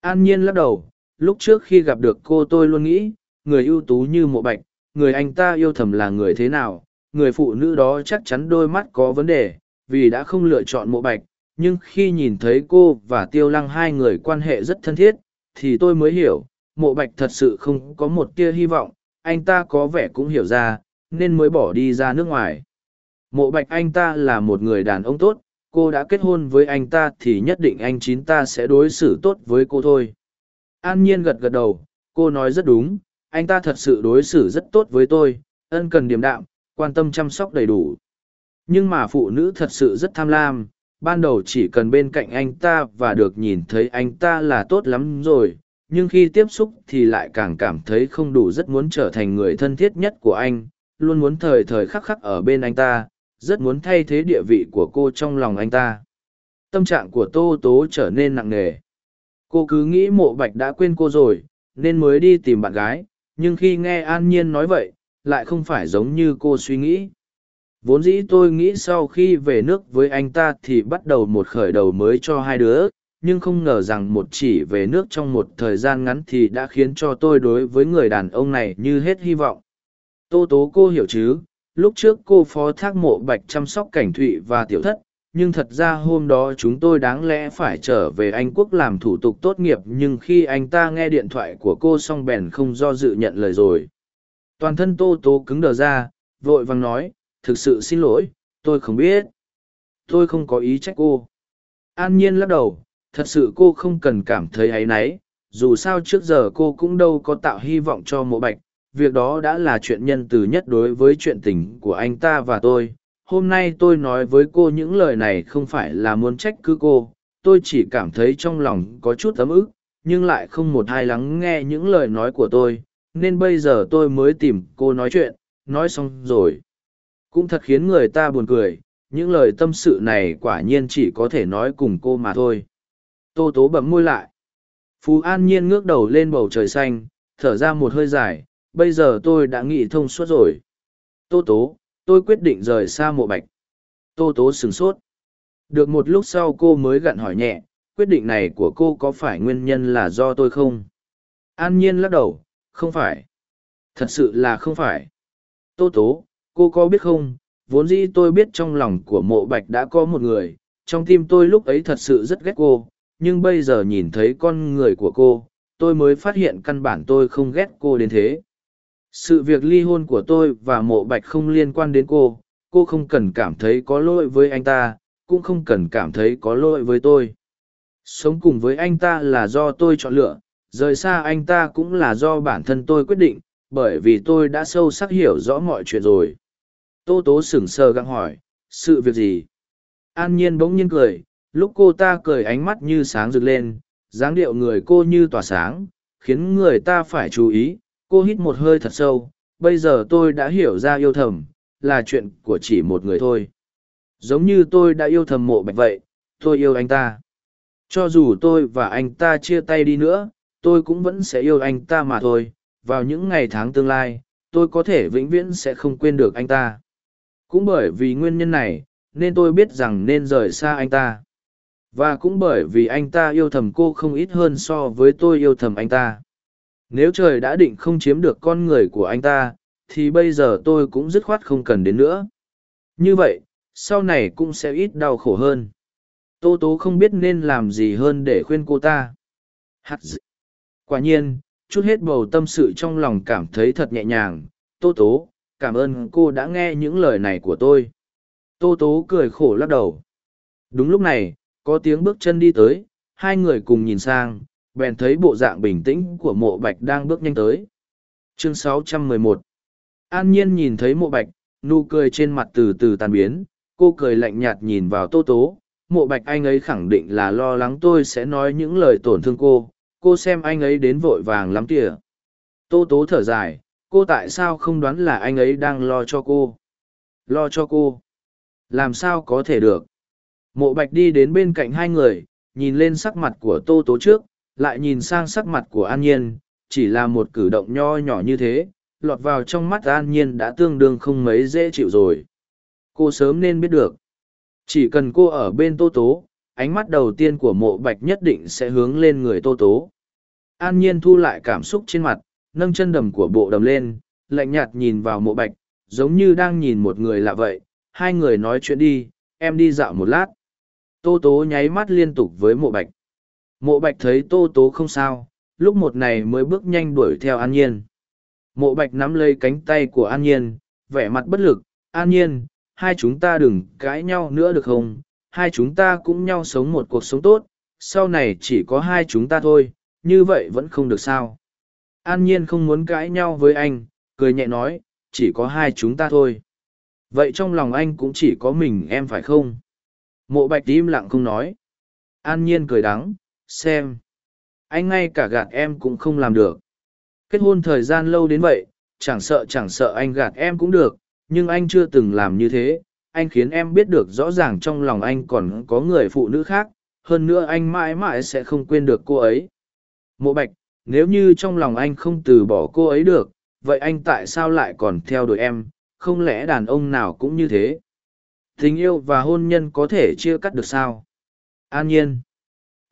An nhiên lắc đầu, lúc trước khi gặp được cô tôi luôn nghĩ, người ưu tú như mộ bạch, người anh ta yêu thầm là người thế nào, người phụ nữ đó chắc chắn đôi mắt có vấn đề, vì đã không lựa chọn mộ bạch, nhưng khi nhìn thấy cô và tiêu lăng hai người quan hệ rất thân thiết, thì tôi mới hiểu, mộ bạch thật sự không có một tia hy vọng, anh ta có vẻ cũng hiểu ra nên mới bỏ đi ra nước ngoài. Mộ bạch anh ta là một người đàn ông tốt, cô đã kết hôn với anh ta thì nhất định anh chín ta sẽ đối xử tốt với cô thôi. An nhiên gật gật đầu, cô nói rất đúng, anh ta thật sự đối xử rất tốt với tôi, ân cần điềm đạm, quan tâm chăm sóc đầy đủ. Nhưng mà phụ nữ thật sự rất tham lam, ban đầu chỉ cần bên cạnh anh ta và được nhìn thấy anh ta là tốt lắm rồi, nhưng khi tiếp xúc thì lại càng cảm thấy không đủ rất muốn trở thành người thân thiết nhất của anh luôn muốn thời thời khắc khắc ở bên anh ta, rất muốn thay thế địa vị của cô trong lòng anh ta. Tâm trạng của tô tố trở nên nặng nề. Cô cứ nghĩ mộ bạch đã quên cô rồi, nên mới đi tìm bạn gái, nhưng khi nghe an nhiên nói vậy, lại không phải giống như cô suy nghĩ. Vốn dĩ tôi nghĩ sau khi về nước với anh ta thì bắt đầu một khởi đầu mới cho hai đứa, nhưng không ngờ rằng một chỉ về nước trong một thời gian ngắn thì đã khiến cho tôi đối với người đàn ông này như hết hy vọng tô tố cô hiểu chứ, lúc trước cô phó thác mộ bạch chăm sóc cảnh thụy và tiểu thất, nhưng thật ra hôm đó chúng tôi đáng lẽ phải trở về anh quốc làm thủ tục tốt nghiệp, nhưng khi anh ta nghe điện thoại của cô xong bèn không do dự nhận lời rồi. Toàn thân tô tố cứng đờ ra, vội vàng nói, thực sự xin lỗi, tôi không biết. Tôi không có ý trách cô. An nhiên lắc đầu, thật sự cô không cần cảm thấy áy náy, dù sao trước giờ cô cũng đâu có tạo hy vọng cho mộ bạch việc đó đã là chuyện nhân từ nhất đối với chuyện tình của anh ta và tôi. Hôm nay tôi nói với cô những lời này không phải là muốn trách cứ cô. Tôi chỉ cảm thấy trong lòng có chút ấm ức, nhưng lại không một ai lắng nghe những lời nói của tôi. Nên bây giờ tôi mới tìm cô nói chuyện. Nói xong rồi. Cũng thật khiến người ta buồn cười. Những lời tâm sự này quả nhiên chỉ có thể nói cùng cô mà thôi. Tô tố bấm môi lại. Phú an nhiên ngước đầu lên bầu trời xanh, thở ra một hơi dài bây giờ tôi đã nghĩ thông suốt rồi. Tô tố, tôi quyết định rời xa mộ bạch. Tô tố sửng sốt. Được một lúc sau cô mới gặn hỏi nhẹ, quyết định này của cô có phải nguyên nhân là do tôi không? An nhiên lắc đầu, không phải. Thật sự là không phải. Tô tố, cô có biết không, vốn dĩ tôi biết trong lòng của mộ bạch đã có một người, trong tim tôi lúc ấy thật sự rất ghét cô, nhưng bây giờ nhìn thấy con người của cô, tôi mới phát hiện căn bản tôi không ghét cô đến thế sự việc ly hôn của tôi và mộ bạch không liên quan đến cô. Cô không cần cảm thấy có lỗi với anh ta, cũng không cần cảm thấy có lỗi với tôi. Sống cùng với anh ta là do tôi chọn lựa, rời xa anh ta cũng là do bản thân tôi quyết định, bởi vì tôi đã sâu sắc hiểu rõ mọi chuyện rồi. Tô tố sững sờ gặng hỏi, sự việc gì? An nhiên bỗng nhiên cười, lúc cô ta cười ánh mắt như sáng rực lên, dáng điệu người cô như tỏa sáng, khiến người ta phải chú ý cô hít một hơi thật sâu, bây giờ tôi đã hiểu ra yêu thầm, là chuyện của chỉ một người thôi. Giống như tôi đã yêu thầm mộ bạch vậy, tôi yêu anh ta. Cho dù tôi và anh ta chia tay đi nữa, tôi cũng vẫn sẽ yêu anh ta mà thôi. Vào những ngày tháng tương lai, tôi có thể vĩnh viễn sẽ không quên được anh ta. Cũng bởi vì nguyên nhân này, nên tôi biết rằng nên rời xa anh ta. Và cũng bởi vì anh ta yêu thầm cô không ít hơn so với tôi yêu thầm anh ta nếu trời đã định không chiếm được con người của anh ta, thì bây giờ tôi cũng dứt khoát không cần đến nữa. Như vậy, sau này cũng sẽ ít đau khổ hơn. Tô tố không biết nên làm gì hơn để khuyên cô ta. Hát d... quả nhiên, chút hết bầu tâm sự trong lòng cảm thấy thật nhẹ nhàng. Tô tố, cảm ơn cô đã nghe những lời này của tôi. Tô tố cười khổ lắc đầu. Đúng lúc này, có tiếng bước chân đi tới. Hai người cùng nhìn sang bèn thấy bộ dạng bình tĩnh của mộ bạch đang bước nhanh tới. Chương 611 an nhiên nhìn thấy mộ bạch, nụ cười trên mặt từ từ tàn biến, cô cười lạnh nhạt nhìn vào tô tố. Mộ bạch anh ấy khẳng định là lo lắng tôi sẽ nói những lời tổn thương cô cô xem anh ấy đến vội vàng lắm kìa. Tô tố thở dài, cô tại sao không đoán là anh ấy đang lo cho cô? Lo cho cô? Làm sao có thể được? Mộ bạch đi đến bên cạnh hai người, nhìn lên sắc mặt của tô tố trước lại nhìn sang sắc mặt của an nhiên, chỉ là một cử động nho nhỏ như thế, lọt vào trong mắt an nhiên đã tương đương không mấy dễ chịu rồi. Cô sớm nên biết được. Chỉ cần cô ở bên tô tố, ánh mắt đầu tiên của mộ bạch nhất định sẽ hướng lên người tô tố. An nhiên thu lại cảm xúc trên mặt, nâng chân đầm của bộ đầm lên, lạnh nhạt nhìn vào mộ bạch, giống như đang nhìn một người lạ vậy. Hai người nói chuyện đi, em đi dạo một lát. Tô tố nháy mắt liên tục với mộ bạch mộ bạch thấy tô tố không sao, lúc một này mới bước nhanh đuổi theo an nhiên. Mộ bạch nắm lấy cánh tay của an nhiên, vẻ mặt bất lực, an nhiên, hai chúng ta đừng cãi nhau nữa được không? Hai chúng ta cũng nhau sống một cuộc sống tốt, sau này chỉ có hai chúng ta thôi, như vậy vẫn không được sao? An nhiên không muốn cãi nhau với anh, cười nhẹ nói, chỉ có hai chúng ta thôi. Vậy trong lòng anh cũng chỉ có mình em phải không? Mộ bạch im lặng không nói. An nhiên cười đắng xem. Anh ngay cả gạt em cũng không làm được. Kết hôn thời gian lâu đến vậy, chẳng sợ chẳng sợ anh gạt em cũng được, nhưng anh chưa từng làm như thế. Anh khiến em biết được rõ ràng trong lòng anh còn có người phụ nữ khác, hơn nữa anh mãi mãi sẽ không quên được cô ấy. Mộ bạch, nếu như trong lòng anh không từ bỏ cô ấy được, vậy anh tại sao lại còn theo đuổi em? Không lẽ đàn ông nào cũng như thế? Tình yêu và hôn nhân có thể chia cắt được sao? An nhiên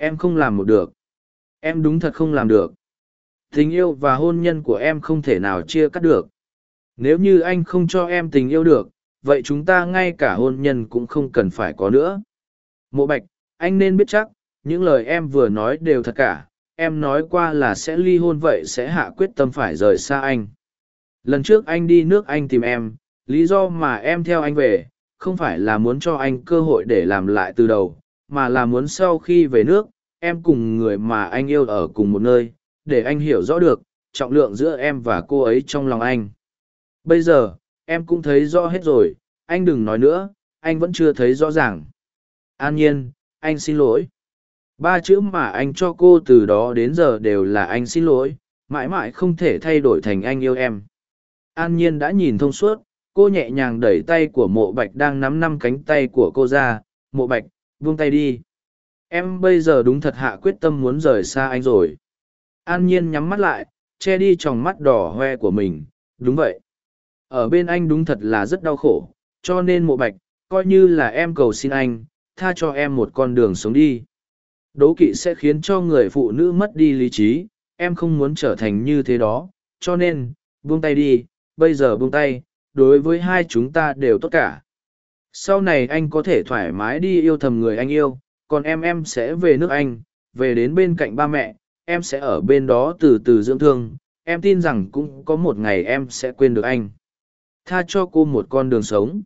em không làm một được. Em đúng thật không làm được. Tình yêu và hôn nhân của em không thể nào chia cắt được. Nếu như anh không cho em tình yêu được, vậy chúng ta ngay cả hôn nhân cũng không cần phải có nữa. Mộ bạch, anh nên biết chắc, những lời em vừa nói đều thật cả. Em nói qua là sẽ ly hôn vậy sẽ hạ quyết tâm phải rời xa anh. Lần trước anh đi nước anh tìm em, lý do mà em theo anh về, không phải là muốn cho anh cơ hội để làm lại từ đầu mà là muốn sau khi về nước, em cùng người mà anh yêu ở cùng một nơi, để anh hiểu rõ được trọng lượng giữa em và cô ấy trong lòng anh. Bây giờ, em cũng thấy rõ hết rồi, anh đừng nói nữa, anh vẫn chưa thấy rõ ràng. An nhiên, anh xin lỗi. Ba chữ mà anh cho cô từ đó đến giờ đều là anh xin lỗi, mãi mãi không thể thay đổi thành anh yêu em. An nhiên đã nhìn thông suốt, cô nhẹ nhàng đẩy tay của mộ bạch đang nắm năm cánh tay của cô ra, mộ bạch buông tay đi. Em bây giờ đúng thật hạ quyết tâm muốn rời xa anh rồi. An nhiên nhắm mắt lại, che đi tròng mắt đỏ hoe của mình. Đúng vậy. Ở bên anh đúng thật là rất đau khổ, cho nên mộ bạch, coi như là em cầu xin anh, tha cho em một con đường sống đi. Đố kỵ sẽ khiến cho người phụ nữ mất đi lý trí, em không muốn trở thành như thế đó. Cho nên, buông tay đi, bây giờ buông tay, đối với hai chúng ta đều tốt cả sau này anh có thể thoải mái đi yêu thầm người anh yêu, còn em em sẽ về nước anh, về đến bên cạnh ba mẹ, em sẽ ở bên đó từ từ dưỡng thương, em tin rằng cũng có một ngày em sẽ quên được anh. Tha cho cô một con đường sống.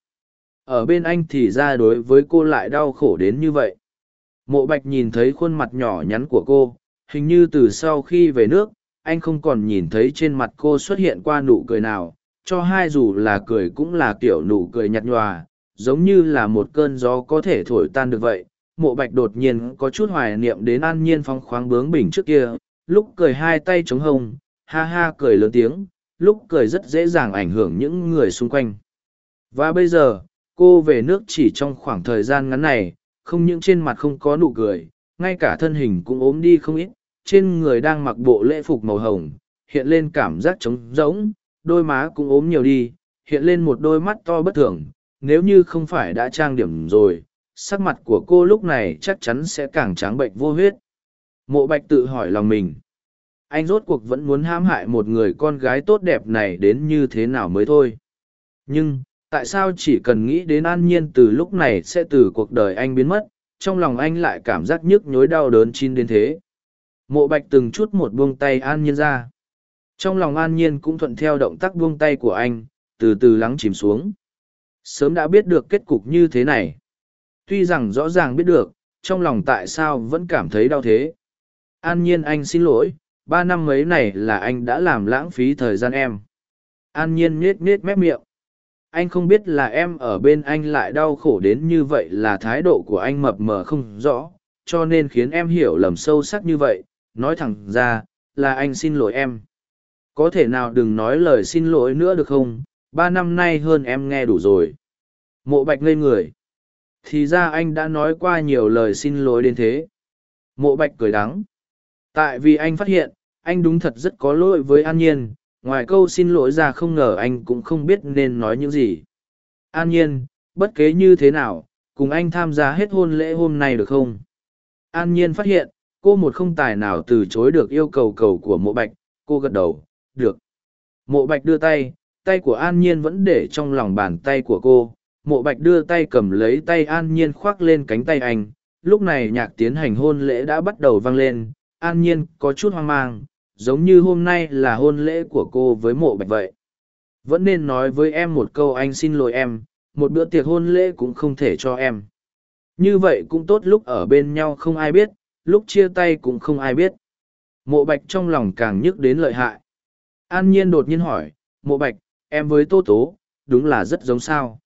Ở bên anh thì ra đối với cô lại đau khổ đến như vậy. Mộ bạch nhìn thấy khuôn mặt nhỏ nhắn của cô, hình như từ sau khi về nước, anh không còn nhìn thấy trên mặt cô xuất hiện qua nụ cười nào, cho hai dù là cười cũng là kiểu nụ cười nhạt nhòa giống như là một cơn gió có thể thổi tan được vậy. Mộ bạch đột nhiên có chút hoài niệm đến an nhiên phong khoáng bướng bỉnh trước kia lúc cười hai tay chống hông ha ha cười lớn tiếng lúc cười rất dễ dàng ảnh hưởng những người xung quanh. Và bây giờ cô về nước chỉ trong khoảng thời gian ngắn này không những trên mặt không có nụ cười ngay cả thân hình cũng ốm đi không ít, trên người đang mặc bộ lễ phục màu hồng, hiện lên cảm giác trống rỗng, đôi má cũng ốm nhiều đi, hiện lên một đôi mắt to bất thường, nếu như không phải đã trang điểm rồi, sắc mặt của cô lúc này chắc chắn sẽ càng trắng bệnh vô huyết. Mộ bạch tự hỏi lòng mình. Anh rốt cuộc vẫn muốn hãm hại một người con gái tốt đẹp này đến như thế nào mới thôi. Nhưng, tại sao chỉ cần nghĩ đến an nhiên từ lúc này sẽ từ cuộc đời anh biến mất, trong lòng anh lại cảm giác nhức nhối đau đớn chín đến thế. Mộ bạch từng chút một buông tay an nhiên ra. Trong lòng an nhiên cũng thuận theo động tác buông tay của anh, từ từ lắng chìm xuống. Sớm đã biết được kết cục như thế này. Tuy rằng rõ ràng biết được, trong lòng tại sao vẫn cảm thấy đau thế. An nhiên anh xin lỗi, ba năm mấy này là anh đã làm lãng phí thời gian em. An nhiên nhết nhết mép miệng. Anh không biết là em ở bên anh lại đau khổ đến như vậy là thái độ của anh mập mờ không rõ, cho nên khiến em hiểu lầm sâu sắc như vậy, nói thẳng ra, là anh xin lỗi em. Có thể nào đừng nói lời xin lỗi nữa được không, ba năm nay hơn em nghe đủ rồi. Mộ bạch ngây người. Thì ra anh đã nói qua nhiều lời xin lỗi đến thế. Mộ bạch cười đắng. Tại vì anh phát hiện, anh đúng thật rất có lỗi với An Nhiên, ngoài câu xin lỗi ra không ngờ anh cũng không biết nên nói những gì. An Nhiên, bất kế như thế nào, cùng anh tham gia hết hôn lễ hôm nay được không? An Nhiên phát hiện, cô một không tài nào từ chối được yêu cầu cầu của mộ bạch, cô gật đầu, được. Mộ bạch đưa tay, tay của An Nhiên vẫn để trong lòng bàn tay của cô. Mộ bạch đưa tay cầm lấy tay An Nhiên khoác lên cánh tay anh. Lúc này nhạc tiến hành hôn lễ đã bắt đầu vang lên, An Nhiên có chút hoang mang, giống như hôm nay là hôn lễ của cô với mộ bạch vậy. Vẫn nên nói với em một câu anh xin lỗi em, một bữa tiệc hôn lễ cũng không thể cho em. Như vậy cũng tốt lúc ở bên nhau không ai biết, lúc chia tay cũng không ai biết. Mộ bạch trong lòng càng nhức đến lợi hại. An nhiên đột nhiên hỏi, mộ bạch, em với tô tố, đúng là rất giống sao.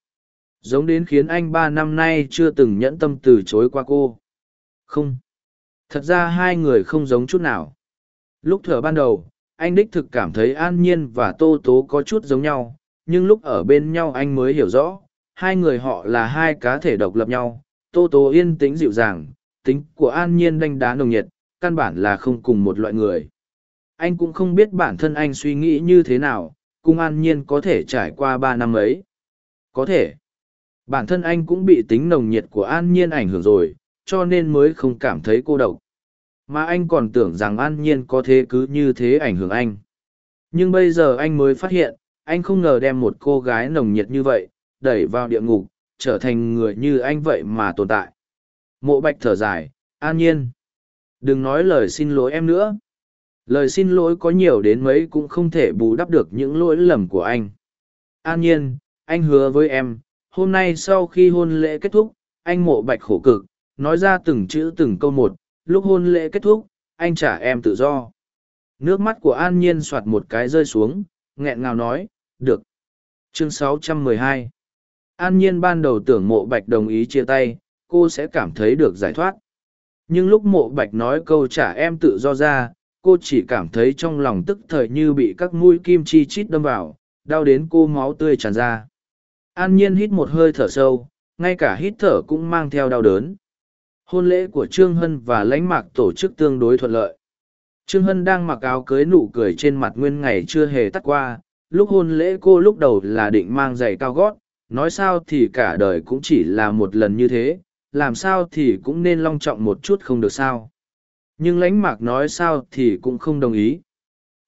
Giống đến khiến anh ba năm nay chưa từng nhẫn tâm từ chối qua cô. Không. Thật ra hai người không giống chút nào. Lúc thở ban đầu, anh đích thực cảm thấy an nhiên và tô tố có chút giống nhau, nhưng lúc ở bên nhau anh mới hiểu rõ, hai người họ là hai cá thể độc lập nhau. Tô tố yên tĩnh dịu dàng, tính của an nhiên đanh đá nồng nhiệt, căn bản là không cùng một loại người. Anh cũng không biết bản thân anh suy nghĩ như thế nào, cung an nhiên có thể trải qua ba năm ấy. Có thể. Bản thân anh cũng bị tính nồng nhiệt của an nhiên ảnh hưởng rồi, cho nên mới không cảm thấy cô độc. Mà anh còn tưởng rằng an nhiên có thế cứ như thế ảnh hưởng anh. Nhưng bây giờ anh mới phát hiện, anh không ngờ đem một cô gái nồng nhiệt như vậy, đẩy vào địa ngục, trở thành người như anh vậy mà tồn tại. Mộ bạch thở dài, an nhiên. Đừng nói lời xin lỗi em nữa. Lời xin lỗi có nhiều đến mấy cũng không thể bù đắp được những lỗi lầm của anh. An nhiên, anh hứa với em, hôm nay sau khi hôn lễ kết thúc, anh mộ bạch khổ cực, nói ra từng chữ từng câu một, lúc hôn lễ kết thúc, anh trả em tự do. Nước mắt của An Nhiên soạt một cái rơi xuống, nghẹn ngào nói, được. Chương 612 An Nhiên ban đầu tưởng mộ bạch đồng ý chia tay, cô sẽ cảm thấy được giải thoát. Nhưng lúc mộ bạch nói câu trả em tự do ra, cô chỉ cảm thấy trong lòng tức thời như bị các mũi kim chi chít đâm vào, đau đến cô máu tươi tràn ra. An Nhiên hít một hơi thở sâu, ngay cả hít thở cũng mang theo đau đớn. Hôn lễ của Trương Hân và lãnh mạc tổ chức tương đối thuận lợi. Trương Hân đang mặc áo cưới nụ cười trên mặt nguyên ngày chưa hề tắt qua, lúc hôn lễ cô lúc đầu là định mang giày cao gót, nói sao thì cả đời cũng chỉ là một lần như thế, làm sao thì cũng nên long trọng một chút không được sao. Nhưng lãnh mạc nói sao thì cũng không đồng ý.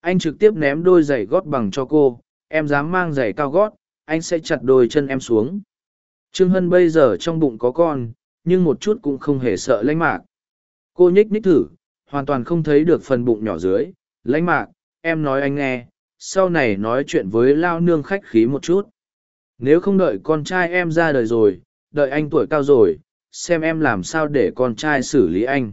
Anh trực tiếp ném đôi giày gót bằng cho cô, em dám mang giày cao gót, anh sẽ chặt đôi chân em xuống. Trương Hân bây giờ trong bụng có con, nhưng một chút cũng không hề sợ lãnh mạc. Cô nhích nhích thử, hoàn toàn không thấy được phần bụng nhỏ dưới. Lãnh mạc, em nói anh nghe, sau này nói chuyện với lao nương khách khí một chút. Nếu không đợi con trai em ra đời rồi, đợi anh tuổi cao rồi, xem em làm sao để con trai xử lý anh.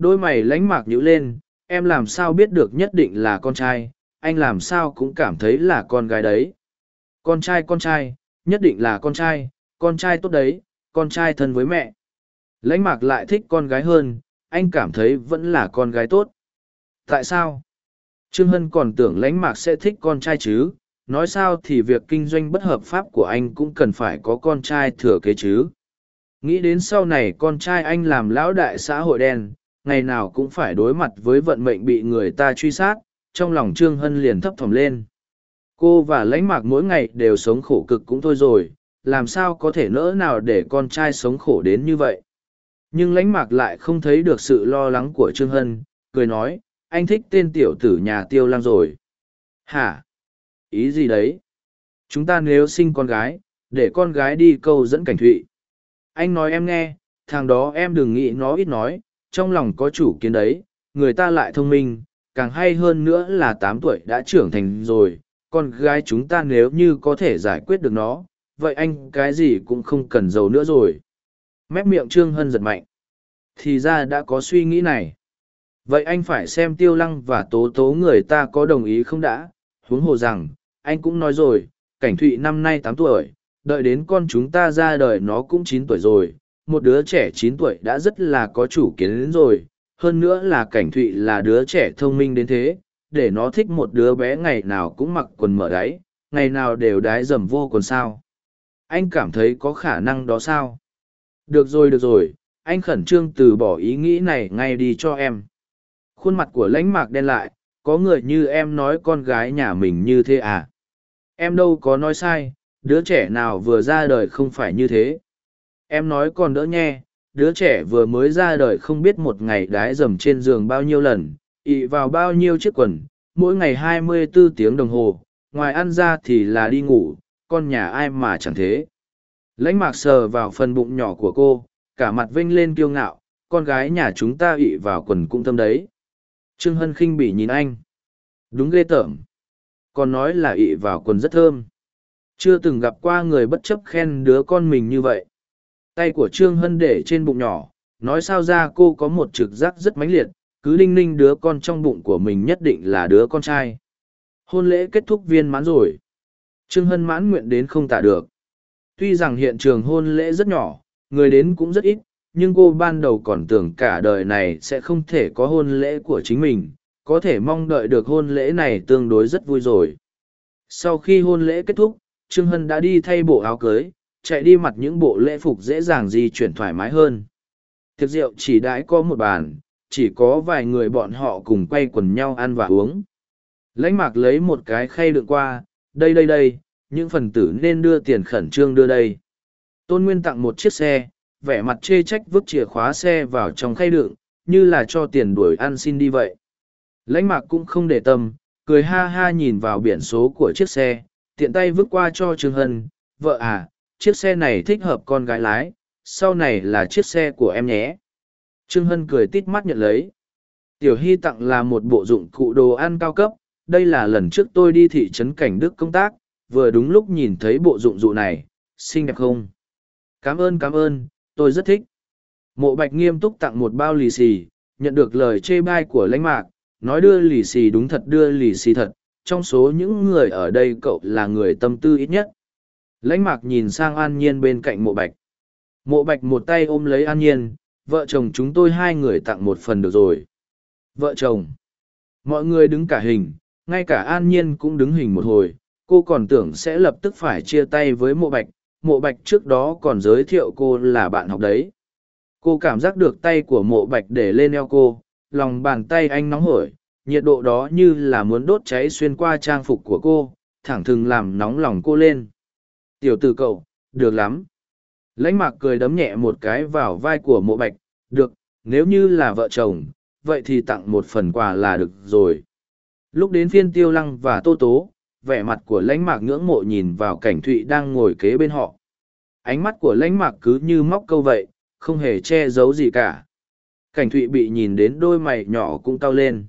Đôi mày lánh mạc nhữ lên, em làm sao biết được nhất định là con trai, anh làm sao cũng cảm thấy là con gái đấy. Con trai con trai, nhất định là con trai, con trai tốt đấy, con trai thân với mẹ. Lãnh mạc lại thích con gái hơn, anh cảm thấy vẫn là con gái tốt. Tại sao? Trương Hân còn tưởng lãnh mạc sẽ thích con trai chứ, nói sao thì việc kinh doanh bất hợp pháp của anh cũng cần phải có con trai thừa kế chứ. nghĩ đến sau này con trai anh làm lão đại xã hội đen ngày nào cũng phải đối mặt với vận mệnh bị người ta truy sát, trong lòng trương hân liền thấp thỏm lên. Cô và lãnh mạc mỗi ngày đều sống khổ cực cũng thôi rồi, làm sao có thể nỡ nào để con trai sống khổ đến như vậy? Nhưng lãnh mạc lại không thấy được sự lo lắng của trương hân, cười nói, anh thích tên tiểu tử nhà tiêu lang rồi. Hả? Ý gì đấy? Chúng ta nếu sinh con gái, để con gái đi câu dẫn cảnh thụy. Anh nói em nghe, thằng đó em đừng nghĩ nó ít nói trong lòng có chủ kiến đấy, người ta lại thông minh, càng hay hơn nữa là tám tuổi đã trưởng thành rồi, con gái chúng ta nếu như có thể giải quyết được nó, vậy anh cái gì cũng không cần giàu nữa rồi. Mép miệng trương hân giật mạnh. Thì ra đã có suy nghĩ này. Vậy anh phải xem tiêu lăng và tố tố người ta có đồng ý không đã? Huống hồ rằng, anh cũng nói rồi, cảnh thụy năm nay tám tuổi, đợi đến con chúng ta ra đời nó cũng chín tuổi rồi một đứa trẻ chín tuổi đã rất là có chủ kiến đến rồi, hơn nữa là cảnh thụy là đứa trẻ thông minh đến thế, để nó thích một đứa bé ngày nào cũng mặc quần mở đáy, ngày nào đều đái dầm vô quần sao. Anh cảm thấy có khả năng đó sao? Được rồi được rồi, anh khẩn trương từ bỏ ý nghĩ này ngay đi cho em. Khuôn mặt của lãnh mạc đen lại, có người như em nói con gái nhà mình như thế à? Em đâu có nói sai, đứa trẻ nào vừa ra đời không phải như thế em nói còn đỡ nghe, đứa trẻ vừa mới ra đời không biết một ngày đái dầm trên giường bao nhiêu lần, ị vào bao nhiêu chiếc quần, mỗi ngày hai mươi bốn tiếng đồng hồ, ngoài ăn ra thì là đi ngủ, con nhà ai mà chẳng thế. Lãnh mạc sờ vào phần bụng nhỏ của cô, cả mặt vênh lên kiêu ngạo, con gái nhà chúng ta ị vào quần cũng tâm đấy. Trương hân khinh bỉ nhìn anh. Đúng ghê tởm. Còn nói là ị vào quần rất thơm. Chưa từng gặp qua người bất chấp khen đứa con mình như vậy tay của trương hân để trên bụng nhỏ, nói sao ra cô có một trực giác rất mãnh liệt, cứ đinh ninh đứa con trong bụng của mình nhất định là đứa con trai. Hôn lễ kết thúc viên mãn rồi. Trương hân mãn nguyện đến không tả được. Tuy rằng hiện trường hôn lễ rất nhỏ, người đến cũng rất ít, nhưng cô ban đầu còn tưởng cả đời này sẽ không thể có hôn lễ của chính mình, có thể mong đợi được hôn lễ này tương đối rất vui rồi. Sau khi hôn lễ kết thúc, trương hân đã đi thay bộ áo cưới chạy đi mặc những bộ lễ phục dễ dàng di chuyển thoải mái hơn. Tiệc rượu chỉ đãi có một bàn, chỉ có vài người bọn họ cùng quay quần nhau ăn và uống. Lãnh mạc lấy một cái khay đựng qua, đây đây đây, những phần tử nên đưa tiền khẩn trương đưa đây. Tôn nguyên tặng một chiếc xe, vẻ mặt chê trách vứt chìa khóa xe vào trong khay đựng, như là cho tiền đuổi ăn xin đi vậy. Lãnh mạc cũng không để tâm, cười ha ha nhìn vào biển số của chiếc xe, tiện tay vứt qua cho trương hân, vợ à chiếc xe này thích hợp con gái lái, sau này là chiếc xe của em nhé. Trương hân cười tít mắt nhận lấy. Tiểu hy tặng là một bộ dụng cụ đồ ăn cao cấp, đây là lần trước tôi đi thị trấn cảnh đức công tác, vừa đúng lúc nhìn thấy bộ dụng dụ này, xinh đẹp không? Cảm ơn cảm ơn, tôi rất thích. Mộ bạch nghiêm túc tặng một bao lì xì, nhận được lời chê bai của lãnh mạc, nói đưa lì xì đúng thật, đưa lì xì thật. Trong số những người ở đây cậu là người tâm tư ít nhất lãnh mạc nhìn sang an nhiên bên cạnh mộ bạch. Mộ bạch một tay ôm lấy an nhiên, vợ chồng chúng tôi hai người tặng một phần được rồi. Vợ chồng, mọi người đứng cả hình, ngay cả an nhiên cũng đứng hình một hồi, cô còn tưởng sẽ lập tức phải chia tay với mộ bạch mộ bạch trước đó còn giới thiệu cô là bạn học đấy. Cô cảm giác được tay của mộ bạch để lên eo cô, lòng bàn tay anh nóng hổi, nhiệt độ đó như là muốn đốt cháy xuyên qua trang phục của cô, thẳng thừng làm nóng lòng cô lên tiểu tử cậu, được lắm. Lãnh mạc cười đấm nhẹ một cái vào vai của mộ bạch, được, nếu như là vợ chồng, vậy thì tặng một phần quà là được rồi. Lúc đến phiên tiêu lăng và tô tố, vẻ mặt của lãnh mạc ngưỡng mộ nhìn vào cảnh thụy đang ngồi kế bên họ. Ánh mắt của lãnh mạc cứ như móc câu vậy, không hề che giấu gì cả. Cảnh thụy bị nhìn đến đôi mày nhỏ cũng cau lên.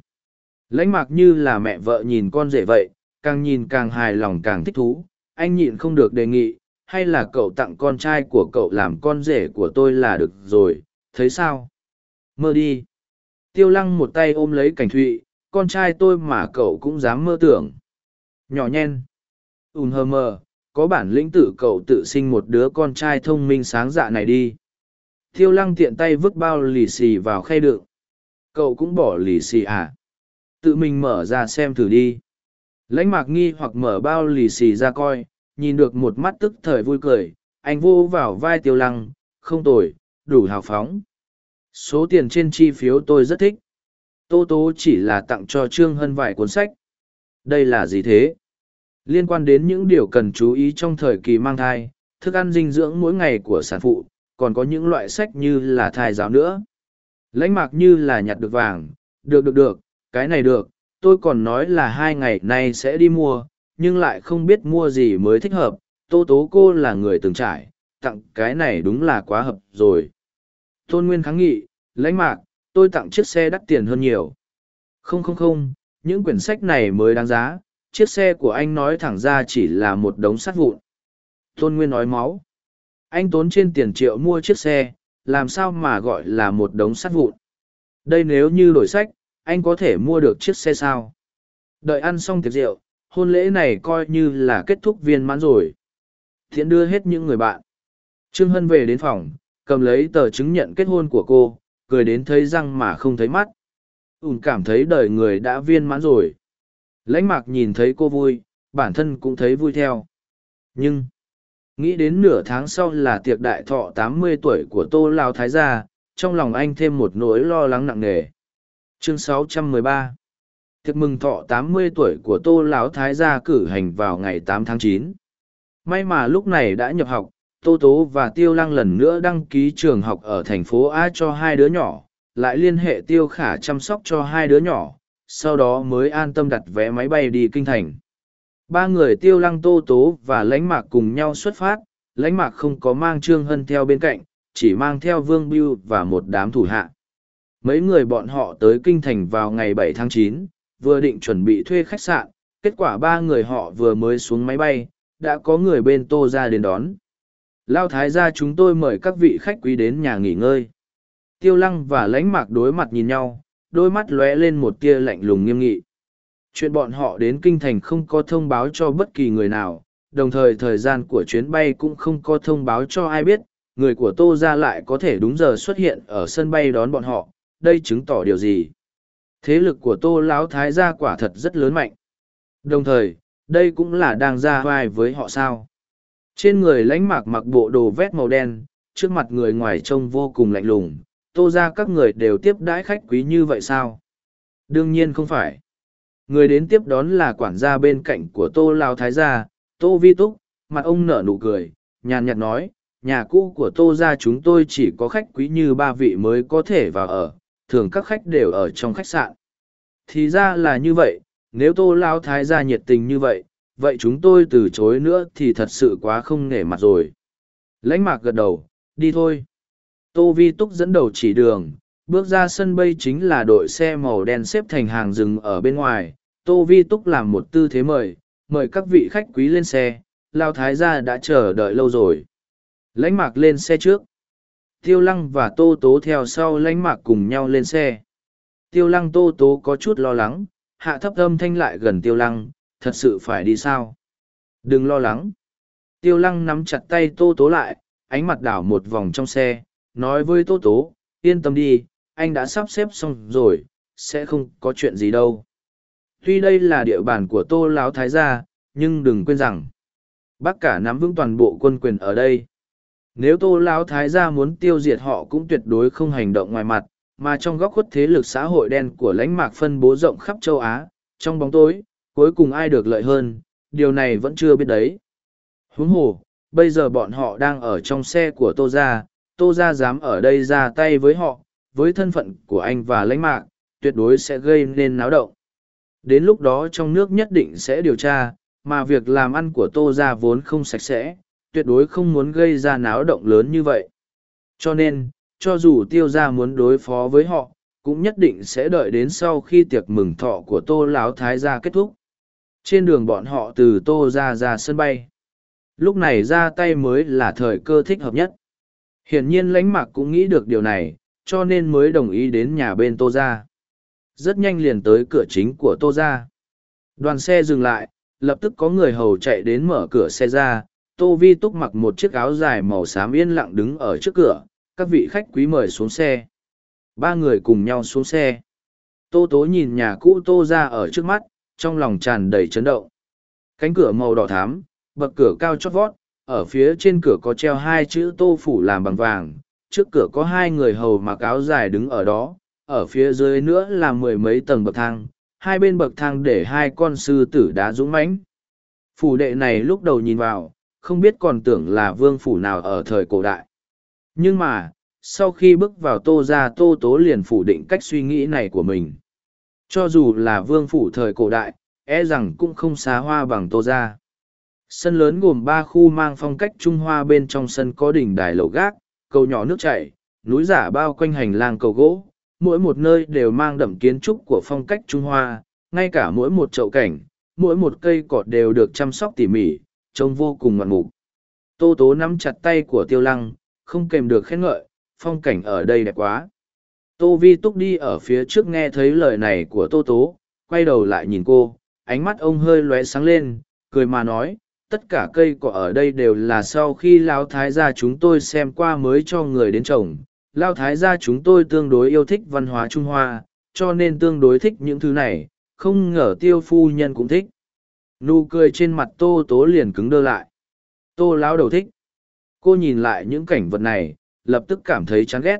Lãnh mạc như là mẹ vợ nhìn con rể vậy, càng nhìn càng hài lòng càng thích thú anh nhịn không được đề nghị, hay là cậu tặng con trai của cậu làm con rể của tôi là được rồi, thấy sao? Mơ đi. Tiêu lăng một tay ôm lấy cảnh thụy, con trai tôi mà cậu cũng dám mơ tưởng. Nhỏ nhen. Ùn hờ mờ, có bản lĩnh tự cậu tự sinh một đứa con trai thông minh sáng dạ này đi. Tiêu lăng tiện tay vứt bao lì xì vào khay đựng. Cậu cũng bỏ lì xì à? Tự mình mở ra xem thử đi lãnh mạc nghi hoặc mở bao lì xì ra coi nhìn được một mắt tức thời vui cười anh vô vào vai tiêu lăng không tồi, đủ hào phóng. Số tiền trên chi phiếu tôi rất thích. Tô Tố chỉ là tặng cho Trương Hân vài cuốn sách. Đây là gì thế? Liên quan đến những điều cần chú ý trong thời kỳ mang thai, thức ăn dinh dưỡng mỗi ngày của sản phụ, còn có những loại sách như là thai giáo nữa. Lãnh mạc như là nhặt được vàng, được được được, cái này được, tôi còn nói là hai ngày nay sẽ đi mua, nhưng lại không biết mua gì mới thích hợp, tô tố cô là người từng trải, tặng cái này đúng là quá hợp rồi. Tôn Nguyên kháng nghị, lãnh mạc, tôi tặng chiếc xe đắt tiền hơn nhiều. Không không không, những quyển sách này mới đáng giá, chiếc xe của anh nói thẳng ra chỉ là một đống sắt vụn. Tôn Nguyên nói máu. Anh tốn trên tiền triệu mua chiếc xe, làm sao mà gọi là một đống sắt vụn. Đây nếu như đổi sách, anh có thể mua được chiếc xe sao? Đợi ăn xong tiệc rượu, hôn lễ này coi như là kết thúc viên mãn rồi. Thiện đưa hết những người bạn. Trương Hân về đến phòng, cầm lấy tờ chứng nhận kết hôn của cô, cười đến thấy răng mà không thấy mắt. Ún cảm thấy đời người đã viên mãn rồi. Lãnh mạc nhìn thấy cô vui, bản thân cũng thấy vui theo. Nhưng, nghĩ đến nửa tháng sau là tiệc đại thọ tám mươi tuổi của Tô Lao Thái Gia, trong lòng anh thêm một nỗi lo lắng nặng nề. Chương 613 Tiệc mừng thọ tám mươi tuổi của Tô Lão Thái Gia cử hành vào ngày 8 tháng 9. May mà lúc này đã nhập học, Tô Tố và Tiêu Lăng lần nữa đăng ký trường học ở thành phố A cho hai đứa nhỏ, lại liên hệ Tiêu Khả chăm sóc cho hai đứa nhỏ, sau đó mới an tâm đặt vé máy bay đi kinh thành. Ba người Tiêu Lăng Tô Tố và Lãnh Mạc cùng nhau xuất phát, Lãnh Mạc không có mang Trương Hân theo bên cạnh, chỉ mang theo Vương Biêu và một đám thủ hạ. Mấy người bọn họ tới kinh thành vào ngày 7 tháng 9, vừa định chuẩn bị thuê khách sạn, kết quả ba người họ vừa mới xuống máy bay, đã có người bên Tô ra đến đón. Lao thái gia chúng tôi mời các vị khách quý đến nhà nghỉ ngơi. Tiêu lăng và lãnh mạc đối mặt nhìn nhau, đôi mắt lóe lên một tia lạnh lùng nghiêm nghị. Chuyện bọn họ đến kinh thành không có thông báo cho bất kỳ người nào, đồng thời thời gian của chuyến bay cũng không có thông báo cho ai biết, người của Tô ra lại có thể đúng giờ xuất hiện ở sân bay đón bọn họ, đây chứng tỏ điều gì? Thế lực của Tô Lão Thái gia quả thật rất lớn mạnh. Đồng thời, đây cũng là đang ra vai với họ sao? Trên người lãnh mạc mặc bộ đồ vét màu đen, trước mặt người ngoài trông vô cùng lạnh lùng, tô ra các người đều tiếp đãi khách quý như vậy sao? Đương nhiên không phải. Người đến tiếp đón là quản gia bên cạnh của tô lao thái gia, tô vi túc, mặt ông nở nụ cười, nhàn nhạt nói, nhà cũ của tô ra chúng tôi chỉ có khách quý như ba vị mới có thể vào ở, thường các khách đều ở trong khách sạn. Thì ra là như vậy, nếu tô lao thái gia nhiệt tình như vậy, vậy chúng tôi từ chối nữa thì thật sự quá không nể mặt rồi. Lãnh mạc gật đầu đi thôi. Tô vi túc dẫn đầu chỉ đường bước ra sân bay chính là đội xe màu đen xếp thành hàng rừng ở bên ngoài. Tô vi túc làm một tư thế mời mời các vị khách quý lên xe lao thái gia đã chờ đợi lâu rồi. Lãnh mạc lên xe trước tiêu lăng và tô tố theo sau lánh mạc cùng nhau lên xe tiêu lăng tô tố có chút lo lắng hạ thấp âm thanh lại gần tiêu lăng thật sự phải đi sao? Đừng lo lắng. Tiêu lăng nắm chặt tay tô tố lại, ánh mặt đảo một vòng trong xe, nói với tô tố, yên tâm đi, anh đã sắp xếp xong rồi, sẽ không có chuyện gì đâu. Tuy đây là địa bàn của tô láo thái gia, nhưng đừng quên rằng, bác cả nắm vững toàn bộ quân quyền ở đây. Nếu tô lão thái gia muốn tiêu diệt họ cũng tuyệt đối không hành động ngoài mặt, mà trong góc khuất thế lực xã hội đen của lãnh mạc phân bố rộng khắp châu Á, trong bóng tối, cuối cùng ai được lợi hơn, điều này vẫn chưa biết đấy. Huống hồ, bây giờ bọn họ đang ở trong xe của Tô Gia, Tô Gia dám ở đây ra tay với họ, với thân phận của anh và lãnh mạc, tuyệt đối sẽ gây nên náo động. Đến lúc đó trong nước nhất định sẽ điều tra, mà việc làm ăn của Tô Gia vốn không sạch sẽ, tuyệt đối không muốn gây ra náo động lớn như vậy. Cho nên, cho dù tiêu gia muốn đối phó với họ, cũng nhất định sẽ đợi đến sau khi tiệc mừng thọ của Tô Lão Thái gia kết thúc. Trên đường bọn họ từ Tô ra ra sân bay. Lúc này ra tay mới là thời cơ thích hợp nhất. Hiển nhiên lãnh mạc cũng nghĩ được điều này, cho nên mới đồng ý đến nhà bên Tô ra. Rất nhanh liền tới cửa chính của Tô ra. Đoàn xe dừng lại, lập tức có người hầu chạy đến mở cửa xe ra. Tô Vi Túc mặc một chiếc áo dài màu xám yên lặng đứng ở trước cửa, các vị khách quý mời xuống xe. Ba người cùng nhau xuống xe. Tô Tố nhìn nhà cũ Tô ra ở trước mắt, trong lòng tràn đầy chấn động. Cánh cửa màu đỏ thắm, bậc cửa cao chót vót, ở phía trên cửa có treo hai chữ tô phủ làm bằng vàng, trước cửa có hai người hầu mặc áo dài đứng ở đó, ở phía dưới nữa là mười mấy tầng bậc thang, hai bên bậc thang để hai con sư tử đá dũng mãnh. Phủ đệ này lúc đầu nhìn vào, không biết còn tưởng là vương phủ nào ở thời cổ đại. Nhưng mà, sau khi bước vào tô ra tô tố liền phủ định cách suy nghĩ này của mình. Cho dù là vương phủ thời cổ đại, e rằng cũng không xá hoa bằng tô ra. Sân lớn gồm ba khu mang phong cách Trung Hoa bên trong sân có đỉnh đài lầu gác, cầu nhỏ nước chảy, núi giả bao quanh hành lang cầu gỗ, mỗi một nơi đều mang đậm kiến trúc của phong cách Trung Hoa, ngay cả mỗi một chậu cảnh, mỗi một cây cọt đều được chăm sóc tỉ mỉ, trông vô cùng ngoạn mục. Tô Tố nắm chặt tay của Tiêu Lăng, không kèm được khen ngợi, phong cảnh ở đây đẹp quá. Tô Vi Túc đi ở phía trước nghe thấy lời này của Tô Tố, quay đầu lại nhìn cô, ánh mắt ông hơi lóe sáng lên, cười mà nói, tất cả cây cỏ ở đây đều là sau khi Lão Thái gia chúng tôi xem qua mới cho người đến trồng. Lão Thái gia chúng tôi tương đối yêu thích văn hóa Trung Hoa, cho nên tương đối thích những thứ này, không ngờ tiêu phu nhân cũng thích. Nụ cười trên mặt Tô Tố liền cứng đơ lại. Tô Lão đầu thích. Cô nhìn lại những cảnh vật này, lập tức cảm thấy chán ghét.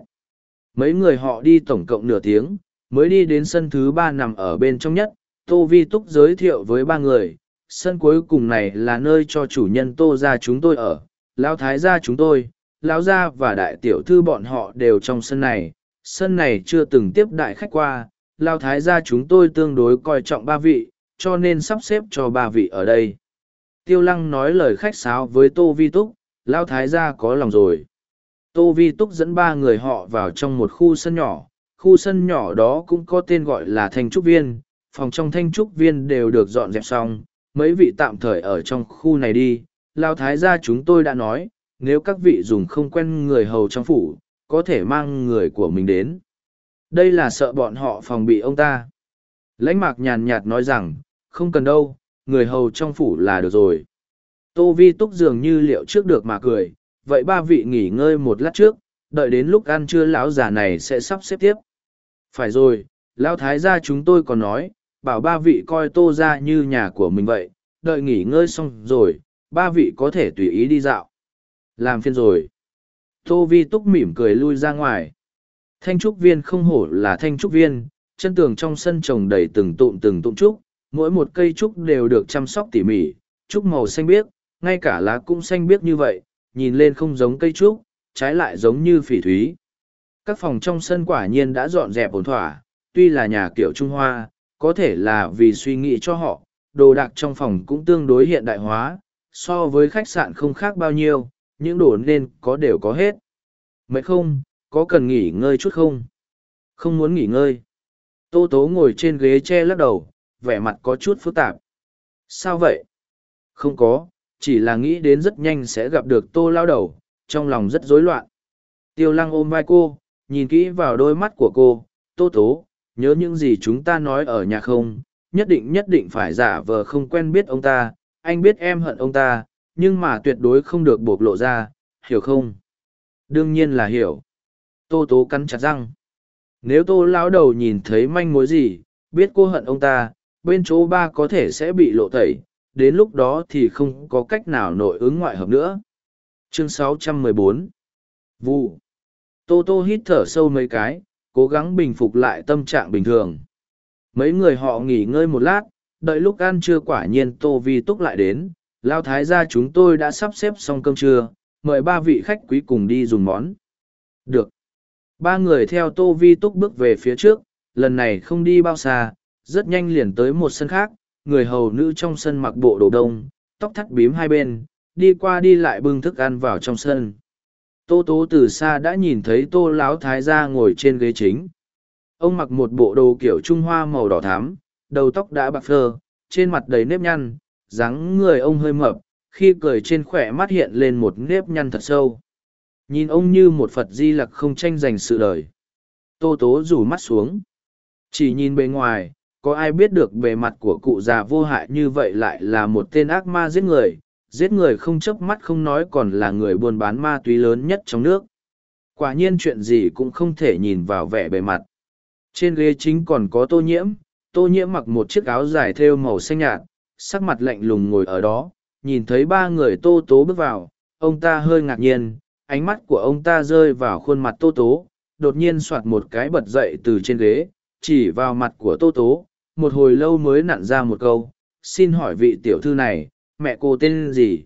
Mấy người họ đi tổng cộng nửa tiếng, mới đi đến sân thứ ba nằm ở bên trong nhất, Tô Vi Túc giới thiệu với ba người, sân cuối cùng này là nơi cho chủ nhân Tô gia chúng tôi ở, Lão Thái gia chúng tôi, Lão gia và đại tiểu thư bọn họ đều trong sân này, sân này chưa từng tiếp đại khách qua, Lão Thái gia chúng tôi tương đối coi trọng ba vị, cho nên sắp xếp cho ba vị ở đây. Tiêu Lăng nói lời khách sáo với Tô Vi Túc, Lão Thái gia có lòng rồi. Tô Vi Túc dẫn ba người họ vào trong một khu sân nhỏ, khu sân nhỏ đó cũng có tên gọi là Thanh Trúc Viên, phòng trong Thanh Trúc Viên đều được dọn dẹp xong, mấy vị tạm thời ở trong khu này đi. Lao Thái gia chúng tôi đã nói, nếu các vị dùng không quen người hầu trong phủ, có thể mang người của mình đến. Đây là sợ bọn họ phòng bị ông ta. Lãnh mạc nhàn nhạt nói rằng, không cần đâu, người hầu trong phủ là được rồi. Tô Vi Túc dường như liệu trước được mà cười, vậy ba vị nghỉ ngơi một lát trước đợi đến lúc ăn trưa lão già này sẽ sắp xếp tiếp. Phải rồi lão thái gia chúng tôi còn nói bảo ba vị coi tô ra như nhà của mình vậy đợi nghỉ ngơi xong rồi ba vị có thể tùy ý đi dạo. Làm phiên rồi. Tô vi túc mỉm cười lui ra ngoài. Thanh trúc viên không hổ là thanh trúc viên chân tường trong sân trồng đầy từng tụm từng tụm trúc mỗi một cây trúc đều được chăm sóc tỉ mỉ trúc màu xanh biếc ngay cả lá cũng xanh biếc như vậy nhìn lên không giống cây trúc, trái lại giống như phỉ thúy. Các phòng trong sân quả nhiên đã dọn dẹp ổn thỏa, tuy là nhà kiểu Trung Hoa, có thể là vì suy nghĩ cho họ, đồ đạc trong phòng cũng tương đối hiện đại hóa, so với khách sạn không khác bao nhiêu, những đồ nên có đều có hết. Mệt không, có cần nghỉ ngơi chút không? Không muốn nghỉ ngơi. Tô Tố ngồi trên ghế che lắc đầu, vẻ mặt có chút phức tạp. Sao vậy? Không có, chỉ là nghĩ đến rất nhanh sẽ gặp được tô lao đầu trong lòng rất rối loạn. Tiêu lăng ôm vai cô nhìn kỹ vào đôi mắt của cô tô tố nhớ những gì chúng ta nói ở nhà không? Nhất định nhất định phải giả vờ không quen biết ông ta anh biết em hận ông ta nhưng mà tuyệt đối không được bộc lộ ra hiểu không? Đương nhiên là hiểu. Tô tố cắn chặt răng. Nếu tô lão đầu nhìn thấy manh mối gì biết cô hận ông ta bên chỗ ba có thể sẽ bị lộ tẩy đến lúc đó thì không có cách nào nội ứng ngoại hợp nữa. Chương 614 Vụ Tô Tô hít thở sâu mấy cái, cố gắng bình phục lại tâm trạng bình thường. Mấy người họ nghỉ ngơi một lát, đợi lúc ăn trưa quả nhiên Tô Vi Túc lại đến, Lao Thái gia chúng tôi đã sắp xếp xong cơm trưa, mời ba vị khách quý cùng đi dùng món. Được. Ba người theo Tô Vi Túc bước về phía trước, lần này không đi bao xa, rất nhanh liền tới một sân khác, người hầu nữ trong sân mặc bộ đồ đông, tóc thắt bím hai bên, đi qua đi lại bưng thức ăn vào trong sân. Tô tố từ xa đã nhìn thấy tô láo thái gia ngồi trên ghế chính. Ông mặc một bộ đồ kiểu Trung Hoa màu đỏ thắm, đầu tóc đã bạc phơ, trên mặt đầy nếp nhăn, dáng người ông hơi mập, khi cười trên khỏe mắt hiện lên một nếp nhăn thật sâu. Nhìn ông như một Phật di lặc không tranh giành sự đời. Tô tố rủ mắt xuống. Chỉ nhìn bề ngoài, có ai biết được bề mặt của cụ già vô hại như vậy lại là một tên ác ma giết người giết người không chớp mắt không nói còn là người buôn bán ma túy lớn nhất trong nước. Quả nhiên chuyện gì cũng không thể nhìn vào vẻ bề mặt. Trên ghế chính còn có tô nhiễm tô nhiễm mặc một chiếc áo dài thêu màu xanh nhạt, sắc mặt lạnh lùng ngồi ở đó, nhìn thấy ba người tô tố bước vào, ông ta hơi ngạc nhiên, ánh mắt của ông ta rơi vào khuôn mặt tô tố, đột nhiên soạt một cái bật dậy từ trên ghế, chỉ vào mặt của tô tố một hồi lâu mới nặn ra một câu, xin hỏi vị tiểu thư này, mẹ cô tên gì?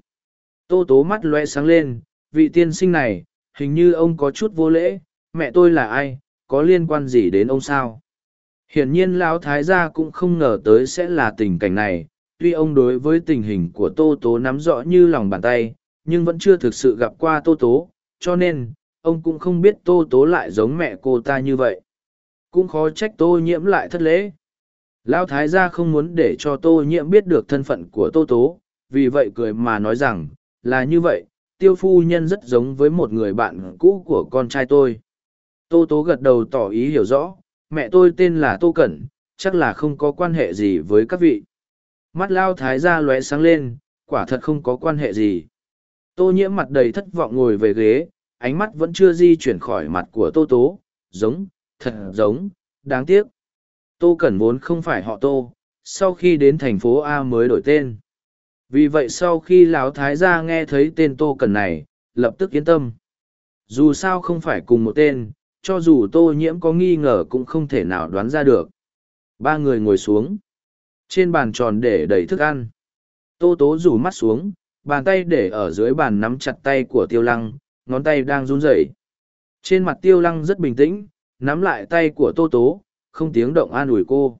Tô tố mắt loe sáng lên, vị tiên sinh này, hình như ông có chút vô lễ, mẹ tôi là ai, có liên quan gì đến ông sao? Hiển nhiên lão thái gia cũng không ngờ tới sẽ là tình cảnh này, tuy ông đối với tình hình của tô tố nắm rõ như lòng bàn tay, nhưng vẫn chưa thực sự gặp qua tô tố, cho nên, ông cũng không biết tô tố lại giống mẹ cô ta như vậy. Cũng khó trách tô nhiễm lại thất lễ lão thái gia không muốn để cho tô nhiễm biết được thân phận của tô tố, vì vậy cười mà nói rằng, là như vậy, tiêu phu nhân rất giống với một người bạn cũ của con trai tôi. Tô tố gật đầu tỏ ý hiểu rõ, mẹ tôi tên là tô cẩn, chắc là không có quan hệ gì với các vị. Mắt Lão thái gia lóe sáng lên, quả thật không có quan hệ gì. Tô nhiễm mặt đầy thất vọng ngồi về ghế, ánh mắt vẫn chưa di chuyển khỏi mặt của tô tố, giống, thật giống, đáng tiếc tô cẩn vốn không phải họ tô, sau khi đến thành phố a mới đổi tên. Vì vậy sau khi lão thái gia nghe thấy tên tô cẩn này, lập tức yên tâm. Dù sao không phải cùng một tên, cho dù tô nhiễm có nghi ngờ cũng không thể nào đoán ra được. Ba người ngồi xuống. Trên bàn tròn để đầy thức ăn. Tô tố rủ mắt xuống, bàn tay để ở dưới bàn nắm chặt tay của tiêu lăng, ngón tay đang run rẩy. Trên mặt tiêu lăng rất bình tĩnh, nắm lại tay của tô tố không tiếng động an ủi cô.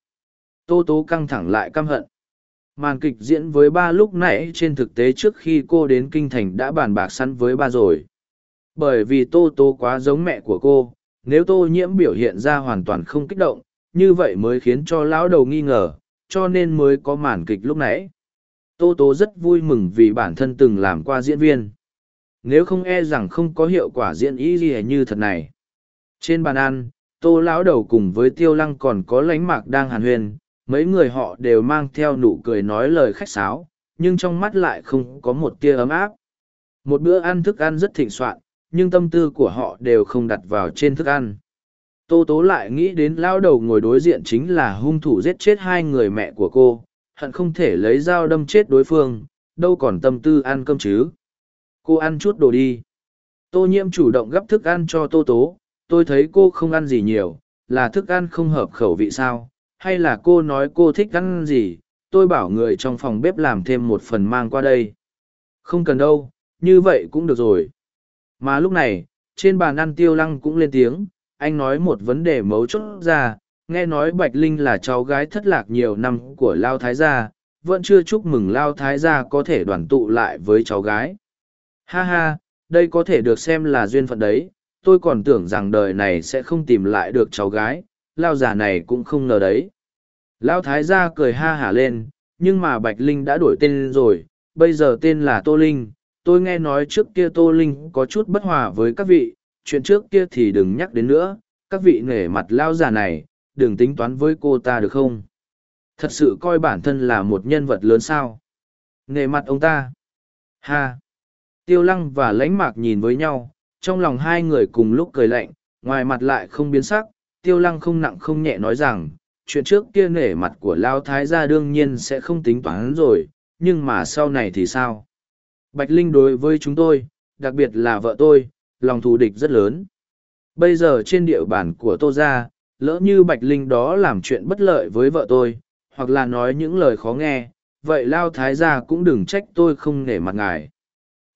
Tô tố căng thẳng lại căm hận. Màn kịch diễn với ba lúc nãy trên thực tế trước khi cô đến kinh thành đã bàn bạc sẵn với ba rồi. Bởi vì tô tố quá giống mẹ của cô, nếu tô nhiễm biểu hiện ra hoàn toàn không kích động, như vậy mới khiến cho lão đầu nghi ngờ, cho nên mới có màn kịch lúc nãy. Tô tố rất vui mừng vì bản thân từng làm qua diễn viên. Nếu không e rằng không có hiệu quả diễn ý gì như thật này. Trên bàn ăn tô lão đầu cùng với tiêu lăng còn có lánh mạc đang hàn huyên, mấy người họ đều mang theo nụ cười nói lời khách sáo, nhưng trong mắt lại không có một tia ấm áp. Một bữa ăn thức ăn rất thịnh soạn, nhưng tâm tư của họ đều không đặt vào trên thức ăn. Tô tố lại nghĩ đến lão đầu ngồi đối diện chính là hung thủ giết chết hai người mẹ của cô, hận không thể lấy dao đâm chết đối phương, đâu còn tâm tư ăn cơm chứ. Cô ăn chút đồ đi. Tô nhiễm chủ động gắp thức ăn cho tô tố tôi thấy cô không ăn gì nhiều, là thức ăn không hợp khẩu vị sao? Hay là cô nói cô thích ăn gì? Tôi bảo người trong phòng bếp làm thêm một phần mang qua đây. Không cần đâu, như vậy cũng được rồi. Mà lúc này, trên bàn ăn tiêu lăng cũng lên tiếng, anh nói một vấn đề mấu chốt ra. Nghe nói bạch linh là cháu gái thất lạc nhiều năm của lao thái gia, vẫn chưa chúc mừng lao thái gia có thể đoàn tụ lại với cháu gái. Ha ha, đây có thể được xem là duyên phận đấy tôi còn tưởng rằng đời này sẽ không tìm lại được cháu gái, lao già này cũng không ngờ đấy. Lao thái gia cười ha hả lên, nhưng mà bạch linh đã đổi tên rồi, bây giờ tên là tô linh. Tôi nghe nói trước kia tô linh có chút bất hòa với các vị, chuyện trước kia thì đừng nhắc đến nữa, các vị nể mặt lao già này, đừng tính toán với cô ta được không? Thật sự coi bản thân là một nhân vật lớn sao? Nể mặt ông ta. Ha. Tiêu lăng và lãnh mạc nhìn với nhau trong lòng hai người cùng lúc cười lạnh, ngoài mặt lại không biến sắc, tiêu lăng không nặng không nhẹ nói rằng, chuyện trước kia nể mặt của lao thái gia đương nhiên sẽ không tính toán rồi, nhưng mà sau này thì sao? Bạch linh đối với chúng tôi, đặc biệt là vợ tôi, lòng thù địch rất lớn. Bây giờ trên địa bàn của tô gia, lỡ như bạch linh đó làm chuyện bất lợi với vợ tôi, hoặc là nói những lời khó nghe, vậy lao thái gia cũng đừng trách tôi không nể mặt ngài.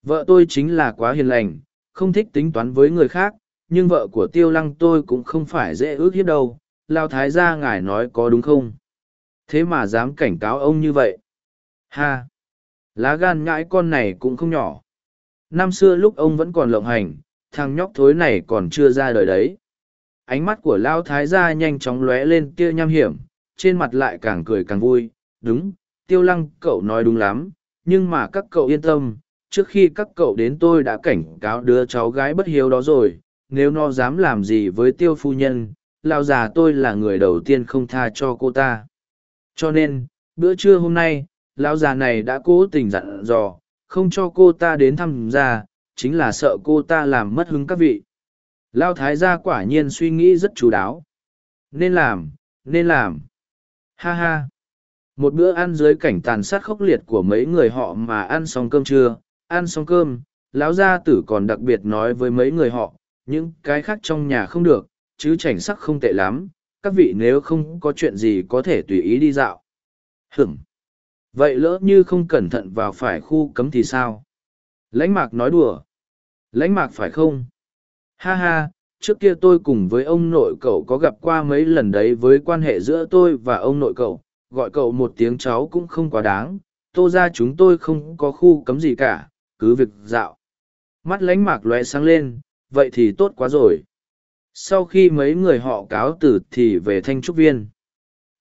Vợ tôi chính là quá hiền lành không thích tính toán với người khác, nhưng vợ của tiêu lăng tôi cũng không phải dễ ước hiếp đâu, lao thái gia ngài nói có đúng không? Thế mà dám cảnh cáo ông như vậy. Ha! Lá gan ngãi con này cũng không nhỏ. Năm xưa lúc ông vẫn còn lộng hành, thằng nhóc thối này còn chưa ra đời đấy. Ánh mắt của lao thái gia nhanh chóng lóe lên tia nham hiểm, trên mặt lại càng cười càng vui. Đúng, tiêu lăng, cậu nói đúng lắm, nhưng mà các cậu yên tâm trước khi các cậu đến tôi đã cảnh cáo đứa cháu gái bất hiếu đó rồi, nếu nó dám làm gì với tiêu phu nhân lao già tôi là người đầu tiên không tha cho cô ta. Cho nên, bữa trưa hôm nay, lão già này đã cố tình dặn dò, không cho cô ta đến thăm gia, chính là sợ cô ta làm mất hứng các vị. Lao thái gia quả nhiên suy nghĩ rất chú đáo. Nên làm nên làm. Ha ha. Một bữa ăn dưới cảnh tàn sát khốc liệt của mấy người họ mà ăn xong cơm trưa ăn xong cơm, lão gia tử còn đặc biệt nói với mấy người họ, những cái khác trong nhà không được, chứ chảnh sắc không tệ lắm, các vị nếu không có chuyện gì có thể tùy ý đi dạo. Hửng vậy lỡ như không cẩn thận vào phải khu cấm thì sao? Lãnh mạc nói đùa. Lãnh mạc phải không? Ha ha, trước kia tôi cùng với ông nội cậu có gặp qua mấy lần đấy với quan hệ giữa tôi và ông nội cậu, gọi cậu một tiếng cháu cũng không quá đáng, tô ra chúng tôi không có khu cấm gì cả cứ việc dạo. Mắt lánh mạc lóe sáng lên, vậy thì tốt quá rồi. Sau khi mấy người họ cáo tử thì về thanh trúc viên.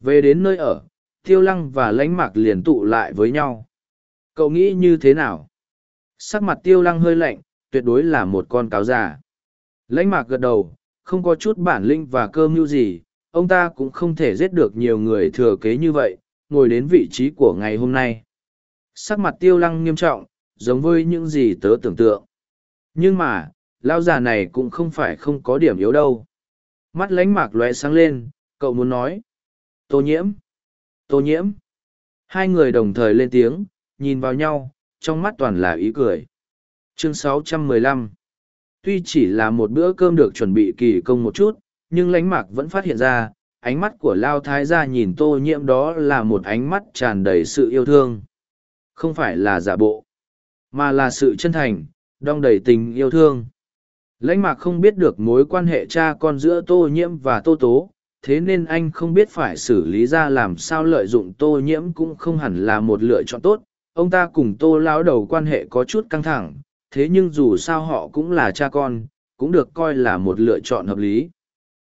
Về đến nơi ở, tiêu lăng và lánh mạc liền tụ lại với nhau. Cậu nghĩ như thế nào? Sắc mặt tiêu lăng hơi lạnh, tuyệt đối là một con cáo già. Lãnh mạc gật đầu, không có chút bản lĩnh và cơ mưu gì, ông ta cũng không thể giết được nhiều người thừa kế như vậy, ngồi đến vị trí của ngày hôm nay. Sắc mặt tiêu lăng nghiêm trọng giống với những gì tớ tưởng tượng. Nhưng mà lao già này cũng không phải không có điểm yếu đâu. Mắt lánh mạc lóe sáng lên, cậu muốn nói. Tô nhiễm. Tô nhiễm. Hai người đồng thời lên tiếng, nhìn vào nhau, trong mắt toàn là ý cười. Chương 615 tuy chỉ là một bữa cơm được chuẩn bị kỳ công một chút, nhưng lánh mạc vẫn phát hiện ra, ánh mắt của lao thái gia nhìn tô nhiễm đó là một ánh mắt tràn đầy sự yêu thương. Không phải là giả bộ mà là sự chân thành, đong đầy tình yêu thương. Lãnh mạc không biết được mối quan hệ cha con giữa tô nhiễm và tô tố, thế nên anh không biết phải xử lý ra làm sao lợi dụng tô nhiễm cũng không hẳn là một lựa chọn tốt. Ông ta cùng tô lão đầu quan hệ có chút căng thẳng, thế nhưng dù sao họ cũng là cha con, cũng được coi là một lựa chọn hợp lý.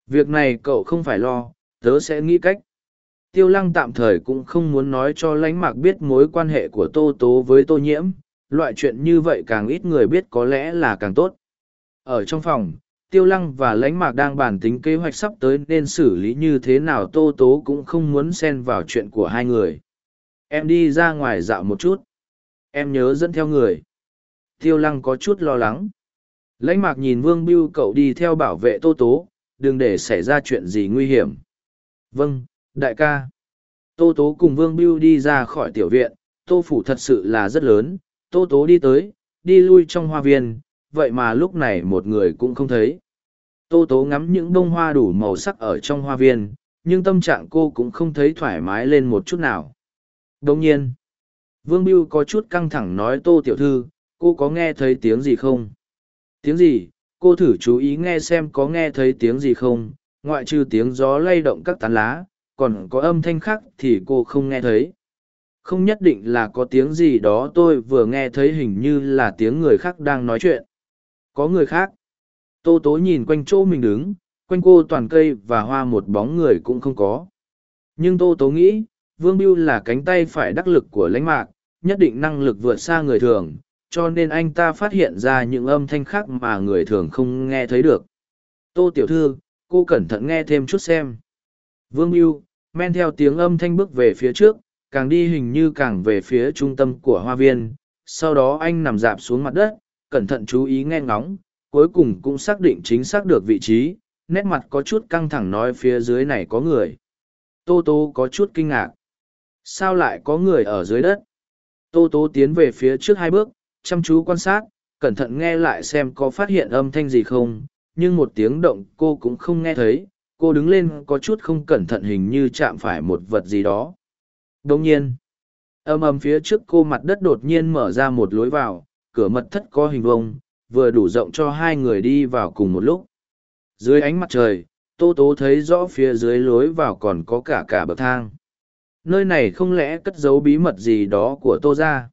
Việc này cậu không phải lo, tớ sẽ nghĩ cách. Tiêu lăng tạm thời cũng không muốn nói cho lánh mạc biết mối quan hệ của tô tố với tô nhiễm loại chuyện như vậy càng ít người biết có lẽ là càng tốt. Ở trong phòng, tiêu lăng và Lãnh mạc đang bàn tính kế hoạch sắp tới nên xử lý như thế nào tô tố cũng không muốn xen vào chuyện của hai người. Em đi ra ngoài dạo một chút. Em nhớ dẫn theo người. Tiêu lăng có chút lo lắng. Lãnh mạc nhìn vương biêu cậu đi theo bảo vệ tô tố, đừng để xảy ra chuyện gì nguy hiểm. Vâng đại ca. Tô tố cùng vương biêu đi ra khỏi tiểu viện, tô phủ thật sự là rất lớn tô tố đi tới, đi lui trong hoa viên, vậy mà lúc này một người cũng không thấy. Tô tố ngắm những bông hoa đủ màu sắc ở trong hoa viên, nhưng tâm trạng cô cũng không thấy thoải mái lên một chút nào. Đông nhiên, vương biêu có chút căng thẳng nói, tô tiểu thư, cô có nghe thấy tiếng gì không? Tiếng gì? Cô thử chú ý nghe xem có nghe thấy tiếng gì không? Ngoại trừ tiếng gió lay động các tán lá, còn có âm thanh khác thì cô không nghe thấy không nhất định là có tiếng gì đó tôi vừa nghe thấy hình như là tiếng người khác đang nói chuyện. Có người khác. Tô tố nhìn quanh chỗ mình đứng, quanh cô toàn cây và hoa một bóng người cũng không có. Nhưng tô tố nghĩ, vương biêu là cánh tay phải đắc lực của lãnh mạc, nhất định năng lực vượt xa người thường, cho nên anh ta phát hiện ra những âm thanh khác mà người thường không nghe thấy được. Tô tiểu thư, cô cẩn thận nghe thêm chút xem. Vương Biêu men theo tiếng âm thanh bước về phía trước càng đi hình như càng về phía trung tâm của hoa viên, sau đó anh nằm dạp xuống mặt đất, cẩn thận chú ý nghe ngóng, cuối cùng cũng xác định chính xác được vị trí, nét mặt có chút căng thẳng nói phía dưới này có người. Tô tô có chút kinh ngạc. Sao lại có người ở dưới đất? Tô tô tiến về phía trước hai bước, chăm chú quan sát, cẩn thận nghe lại xem có phát hiện âm thanh gì không, nhưng một tiếng động cô cũng không nghe thấy, cô đứng lên có chút không cẩn thận hình như chạm phải một vật gì đó đồng nhiên âm ầm phía trước cô mặt đất đột nhiên mở ra một lối vào, cửa mật thất có hình vông vừa đủ rộng cho hai người đi vào cùng một lúc. Dưới ánh mặt trời, tô tố thấy rõ phía dưới lối vào còn có cả cả bậc thang. Nơi này không lẽ cất giấu bí mật gì đó của tô ra?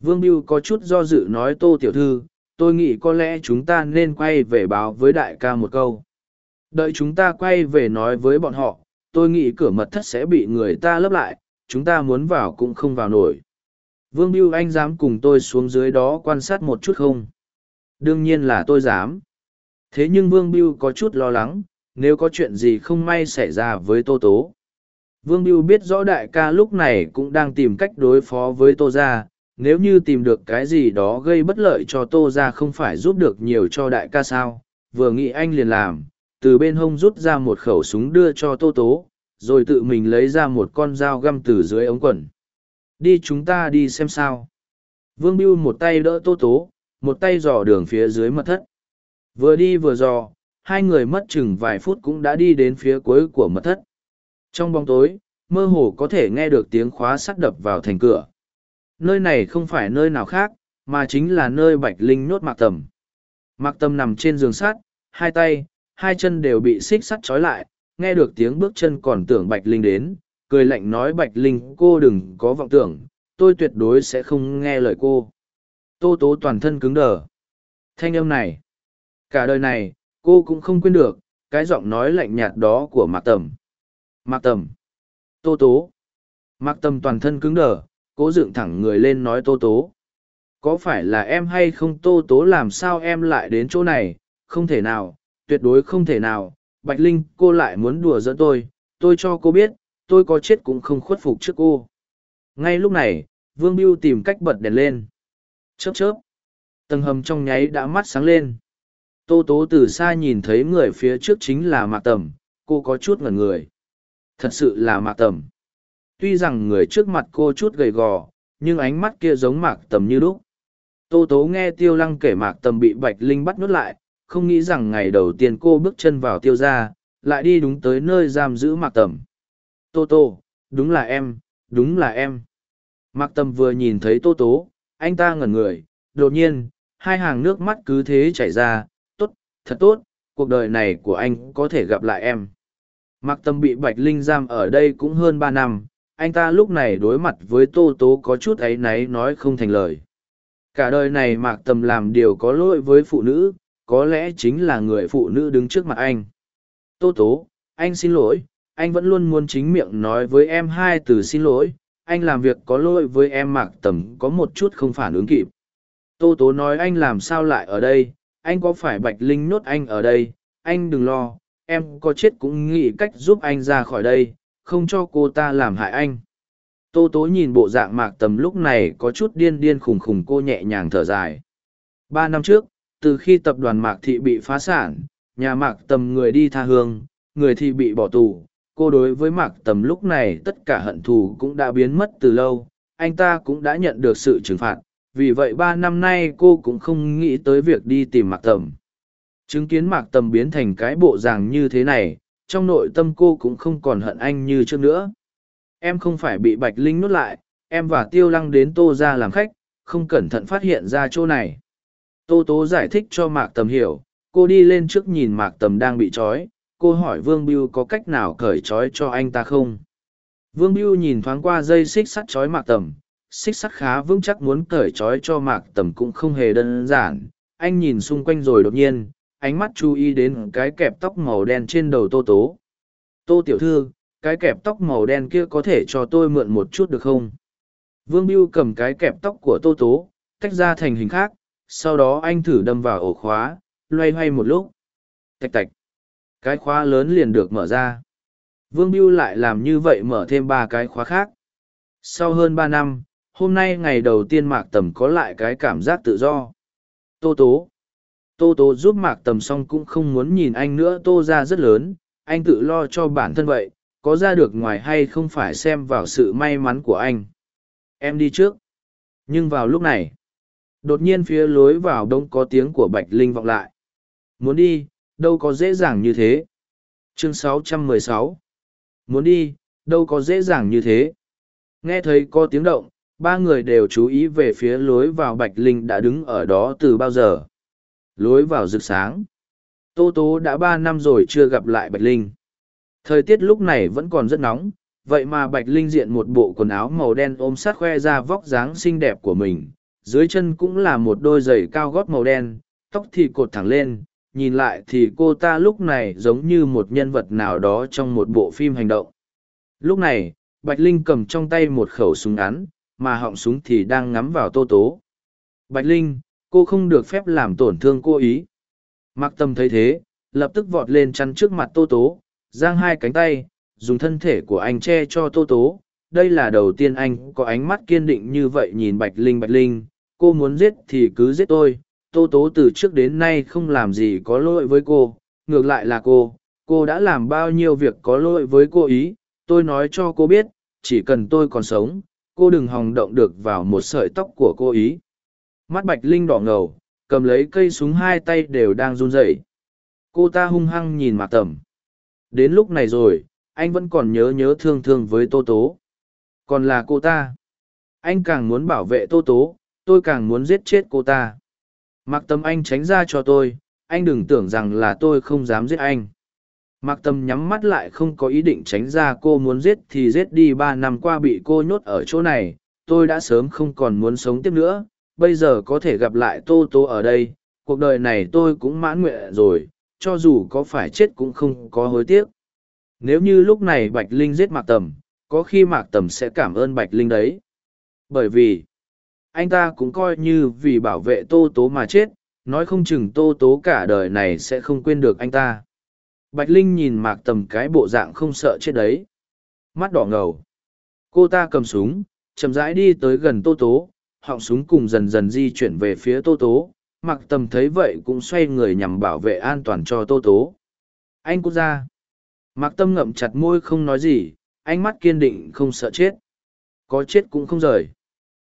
Vương biêu có chút do dự nói, tô tiểu thư, tôi nghĩ có lẽ chúng ta nên quay về báo với đại ca một câu. Đợi chúng ta quay về nói với bọn họ, tôi nghĩ cửa mật thất sẽ bị người ta lấp lại chúng ta muốn vào cũng không vào nổi. Vương biêu anh dám cùng tôi xuống dưới đó quan sát một chút không? Đương nhiên là tôi dám. Thế nhưng vương biêu có chút lo lắng nếu có chuyện gì không may xảy ra với tô tố. Vương biêu biết rõ đại ca lúc này cũng đang tìm cách đối phó với tô gia, nếu như tìm được cái gì đó gây bất lợi cho tô gia không phải giúp được nhiều cho đại ca sao? Vừa nghĩ anh liền làm từ bên hông rút ra một khẩu súng đưa cho tô tố rồi tự mình lấy ra một con dao găm từ dưới ống quần đi chúng ta đi xem sao vương biêu một tay đỡ tô tố một tay dò đường phía dưới mật thất. Vừa đi vừa dò, hai người mất chừng vài phút cũng đã đi đến phía cuối của mật thất. Trong bóng tối, mơ hồ có thể nghe được tiếng khóa sắt đập vào thành cửa. Nơi này không phải nơi nào khác, mà chính là nơi Bạch Linh nhốt Mạc Tầm. Mạc Tầm nằm trên giường sắt, hai tay, hai chân đều bị xích sắt trói lại, nghe được tiếng bước chân còn tưởng Bạch Linh đến, cười lạnh nói Bạch Linh cô đừng có vọng tưởng, tôi tuyệt đối sẽ không nghe lời cô. Tô tố toàn thân cứng đờ. Thanh âm này, cả đời này, cô cũng không quên được, cái giọng nói lạnh nhạt đó của Mạc Tầm. Mạc Tầm. Tô tố. Mạc Tầm toàn thân cứng đờ, cố dựng thẳng người lên nói Tô tố. Có phải là em hay không Tô tố làm sao em lại đến chỗ này, không thể nào, tuyệt đối không thể nào. Bạch Linh, cô lại muốn đùa giỡn tôi, tôi cho cô biết, tôi có chết cũng không khuất phục trước cô. Ngay lúc này, Vương Biêu tìm cách bật đèn lên. Chớp chớp. Tầng hầm trong nháy đã mắt sáng lên. Tô tố từ xa nhìn thấy người phía trước chính là Mạc Tầm, cô có chút ngẩn người. Thật sự là Mạc Tầm. Tuy rằng người trước mặt cô chút gầy gò, nhưng ánh mắt kia giống Mạc Tầm như lúc. Tô tố nghe Tiêu Lăng kể Mạc Tầm bị Bạch Linh bắt nhốt lại, không nghĩ rằng ngày đầu tiên cô bước chân vào tiêu gia, lại đi đúng tới nơi giam giữ Mạc Tầm. Tô Tô, đúng là em, đúng là em. Mạc Tầm vừa nhìn thấy Tô Tố, anh ta ngẩn người, đột nhiên, hai hàng nước mắt cứ thế chảy ra, tốt, thật tốt, cuộc đời này của anh có thể gặp lại em. Mạc Tâm bị Bạch Linh giam ở đây cũng hơn ba năm, anh ta lúc này đối mặt với Tô Tố có chút ấy náy nói không thành lời. Cả đời này Mạc Tâm làm điều có lỗi với phụ nữ, có lẽ chính là người phụ nữ đứng trước mặt anh. Tô Tố, anh xin lỗi, anh vẫn luôn muốn chính miệng nói với em hai từ xin lỗi, anh làm việc có lỗi với em Mạc Tầm có một chút không phản ứng kịp. Tô Tố nói anh làm sao lại ở đây, anh có phải Bạch Linh nhốt anh ở đây, anh đừng lo, em có chết cũng nghĩ cách giúp anh ra khỏi đây, không cho cô ta làm hại anh. Tô Tố nhìn bộ dạng Mạc Tầm lúc này có chút điên điên khùng khùng cô nhẹ nhàng thở dài. Ba năm trước, từ khi tập đoàn Mạc Thị bị phá sản, nhà Mạc Tầm người đi tha hương, người thì bị bỏ tù, cô đối với Mạc Tầm lúc này tất cả hận thù cũng đã biến mất từ lâu, anh ta cũng đã nhận được sự trừng phạt, vì vậy ba năm nay cô cũng không nghĩ tới việc đi tìm Mạc Tầm. Chứng kiến Mạc Tầm biến thành cái bộ dạng như thế này, trong nội tâm cô cũng không còn hận anh như trước nữa. Em không phải bị Bạch Linh nuốt lại, em và Tiêu Lăng đến Tô ra làm khách, không cẩn thận phát hiện ra chỗ này. Tô Tố giải thích cho Mạc Tầm hiểu, cô đi lên trước nhìn Mạc Tầm đang bị trói, cô hỏi Vương Biêu có cách nào cởi trói cho anh ta không? Vương Biêu nhìn thoáng qua dây xích sắt trói Mạc Tầm, xích sắt khá vững chắc muốn cởi trói cho Mạc Tầm cũng không hề đơn giản. Anh nhìn xung quanh rồi đột nhiên, ánh mắt chú ý đến cái kẹp tóc màu đen trên đầu Tô Tố. Tô Tiểu Thư, cái kẹp tóc màu đen kia có thể cho tôi mượn một chút được không? Vương Biêu cầm cái kẹp tóc của Tô Tố, tách ra thành hình khác, sau đó anh thử đâm vào ổ khóa, loay hoay một lúc. Tạch tạch. Cái khóa lớn liền được mở ra. Vương Biêu lại làm như vậy mở thêm ba cái khóa khác. Sau hơn ba năm, hôm nay ngày đầu tiên Mạc Tầm có lại cái cảm giác tự do. Tô Tố. Tô Tố giúp Mạc Tầm xong cũng không muốn nhìn anh nữa Tô ra rất lớn, anh tự lo cho bản thân vậy, có ra được ngoài hay không phải xem vào sự may mắn của anh. Em đi trước. Nhưng vào lúc này, đột nhiên phía lối vào đông có tiếng của Bạch Linh vọng lại. Muốn đi, đâu có dễ dàng như thế. Chương 616 Muốn đi, đâu có dễ dàng như thế. Nghe thấy có tiếng động, ba người đều chú ý về phía lối vào Bạch Linh đã đứng ở đó từ bao giờ. Lối vào rực sáng. Tô Tố đã ba năm rồi chưa gặp lại Bạch Linh. Thời tiết lúc này vẫn còn rất nóng, vậy mà Bạch Linh diện một bộ quần áo màu đen ôm sát khoe ra vóc dáng xinh đẹp của mình. Dưới chân cũng là một đôi giày cao gót màu đen, tóc thì cột thẳng lên, nhìn lại thì cô ta lúc này giống như một nhân vật nào đó trong một bộ phim hành động. Lúc này bạch linh cầm trong tay một khẩu súng ngắn mà họng súng thì đang ngắm vào tô tố. Bạch linh cô không được phép làm tổn thương cô ý. Mặc tâm thấy thế lập tức vọt lên chắn trước mặt tô tố giang hai cánh tay dùng thân thể của anh che cho tô tố. Đây là đầu tiên anh có ánh mắt kiên định như vậy nhìn bạch linh bạch linh cô muốn giết thì cứ giết tôi. Tô tố từ trước đến nay không làm gì có lỗi với cô, ngược lại là cô. Cô đã làm bao nhiêu việc có lỗi với cô ý, tôi nói cho cô biết, chỉ cần tôi còn sống, cô đừng hòng động được vào một sợi tóc của cô ý. Mắt bạch linh đỏ ngầu, cầm lấy cây súng hai tay đều đang run rẩy. Cô ta hung hăng nhìn mạc tầm. Đến lúc này rồi, anh vẫn còn nhớ nhớ thương thương với tô tố. Còn là cô ta. Anh càng muốn bảo vệ tô tố tôi càng muốn giết chết cô ta. Mạc Tâm anh tránh ra cho tôi, anh đừng tưởng rằng là tôi không dám giết anh. Mạc Tâm nhắm mắt lại không có ý định tránh ra cô muốn giết thì giết đi, ba năm qua bị cô nhốt ở chỗ này, tôi đã sớm không còn muốn sống tiếp nữa, bây giờ có thể gặp lại tô tô ở đây, cuộc đời này tôi cũng mãn nguyện rồi, cho dù có phải chết cũng không có hối tiếc. Nếu như lúc này bạch linh giết mạc tầm, có khi mạc tầm sẽ cảm ơn bạch linh đấy. Bởi vì anh ta cũng coi như vì bảo vệ tô tố mà chết, nói không chừng tô tố cả đời này sẽ không quên được anh ta. Bạch linh nhìn mạc tầm cái bộ dạng không sợ chết đấy. Mắt đỏ ngầu. Cô ta cầm súng, chậm rãi đi tới gần tô tố, họng súng cùng dần dần di chuyển về phía tô tố. Mặc tầm thấy vậy cũng xoay người nhằm bảo vệ an toàn cho tô tố. Anh cút ra. Mặc tâm ngậm chặt môi không nói gì, ánh mắt kiên định không sợ chết. Có chết cũng không rời.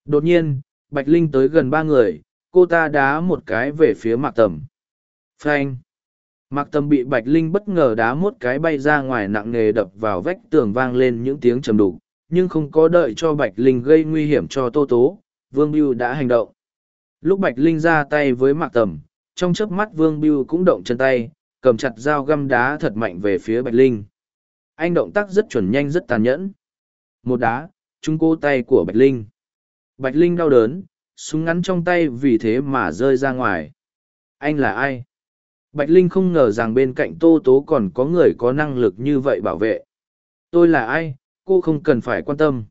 Đột nhiên bạch linh tới gần ba người, cô ta đá một cái về phía mạc tầm. Phanh. Mạc tầm bị bạch linh bất ngờ đá một cái bay ra ngoài nặng nề đập vào vách tường vang lên những tiếng trầm đục, nhưng không có đợi cho bạch linh gây nguy hiểm cho tô tố, vương biêu đã hành động. Lúc bạch linh ra tay với mạc tầm, trong chớp mắt vương biêu cũng động chân tay, cầm chặt dao găm đá thật mạnh về phía bạch linh. Anh động tác rất chuẩn nhanh rất tàn nhẫn. Một đá, trúng cô tay của bạch linh bạch linh đau đớn, súng ngắn trong tay vì thế mà rơi ra ngoài. Anh là ai? Bạch linh không ngờ rằng bên cạnh tô tố còn có người có năng lực như vậy bảo vệ. Tôi là ai? Cô không cần phải quan tâm.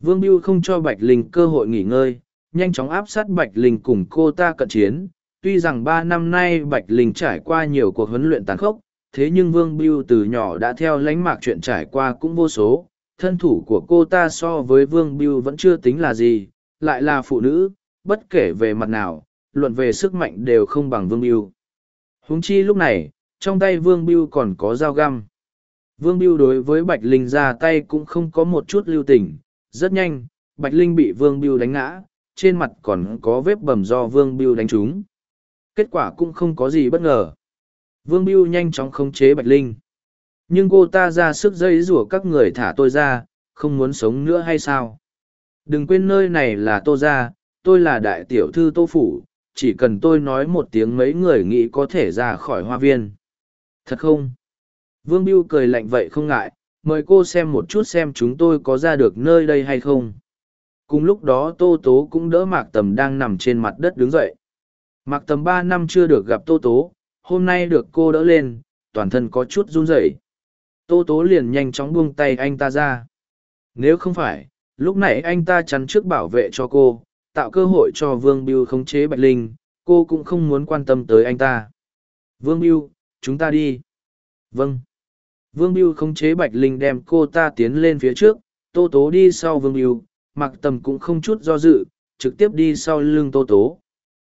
Vương biêu không cho bạch linh cơ hội nghỉ ngơi, nhanh chóng áp sát bạch linh cùng cô ta cận chiến. Tuy rằng ba năm nay bạch linh trải qua nhiều cuộc huấn luyện tàn khốc, thế nhưng vương biêu từ nhỏ đã theo lánh mạc chuyện trải qua cũng vô số thân thủ của cô ta so với vương biêu vẫn chưa tính là gì, lại là phụ nữ, bất kể về mặt nào, luận về sức mạnh đều không bằng vương biêu huống chi lúc này, trong tay vương biêu còn có dao găm. Vương biêu đối với bạch linh ra tay cũng không có một chút lưu tình, rất nhanh, bạch linh bị vương biêu đánh ngã, trên mặt còn có vết bầm do vương biêu đánh trúng. Kết quả cũng không có gì bất ngờ. Vương biêu nhanh chóng khống chế bạch linh nhưng cô ta ra sức dây rủa các người thả tôi ra, không muốn sống nữa hay sao? Đừng quên nơi này là tô ra tôi là đại tiểu thư tô phủ, chỉ cần tôi nói một tiếng mấy người nghĩ có thể ra khỏi hoa viên. Thật không? Vương biêu cười lạnh vậy không ngại, mời cô xem một chút xem chúng tôi có ra được nơi đây hay không. Cùng lúc đó tô tố cũng đỡ mạc tầm đang nằm trên mặt đất đứng dậy. Mạc tầm ba năm chưa được gặp tô tố, hôm nay được cô đỡ lên, toàn thân có chút run rẩy tô tố liền nhanh chóng buông tay anh ta ra. Nếu không phải, lúc nãy anh ta chắn trước bảo vệ cho cô, tạo cơ hội cho vương biêu khống chế bạch linh, cô cũng không muốn quan tâm tới anh ta. Vương biêu chúng ta đi. Vâng. Vương biêu khống chế bạch linh đem cô ta tiến lên phía trước, tô tố đi sau vương biêu mặc tầm cũng không chút do dự, trực tiếp đi sau lưng tô tố.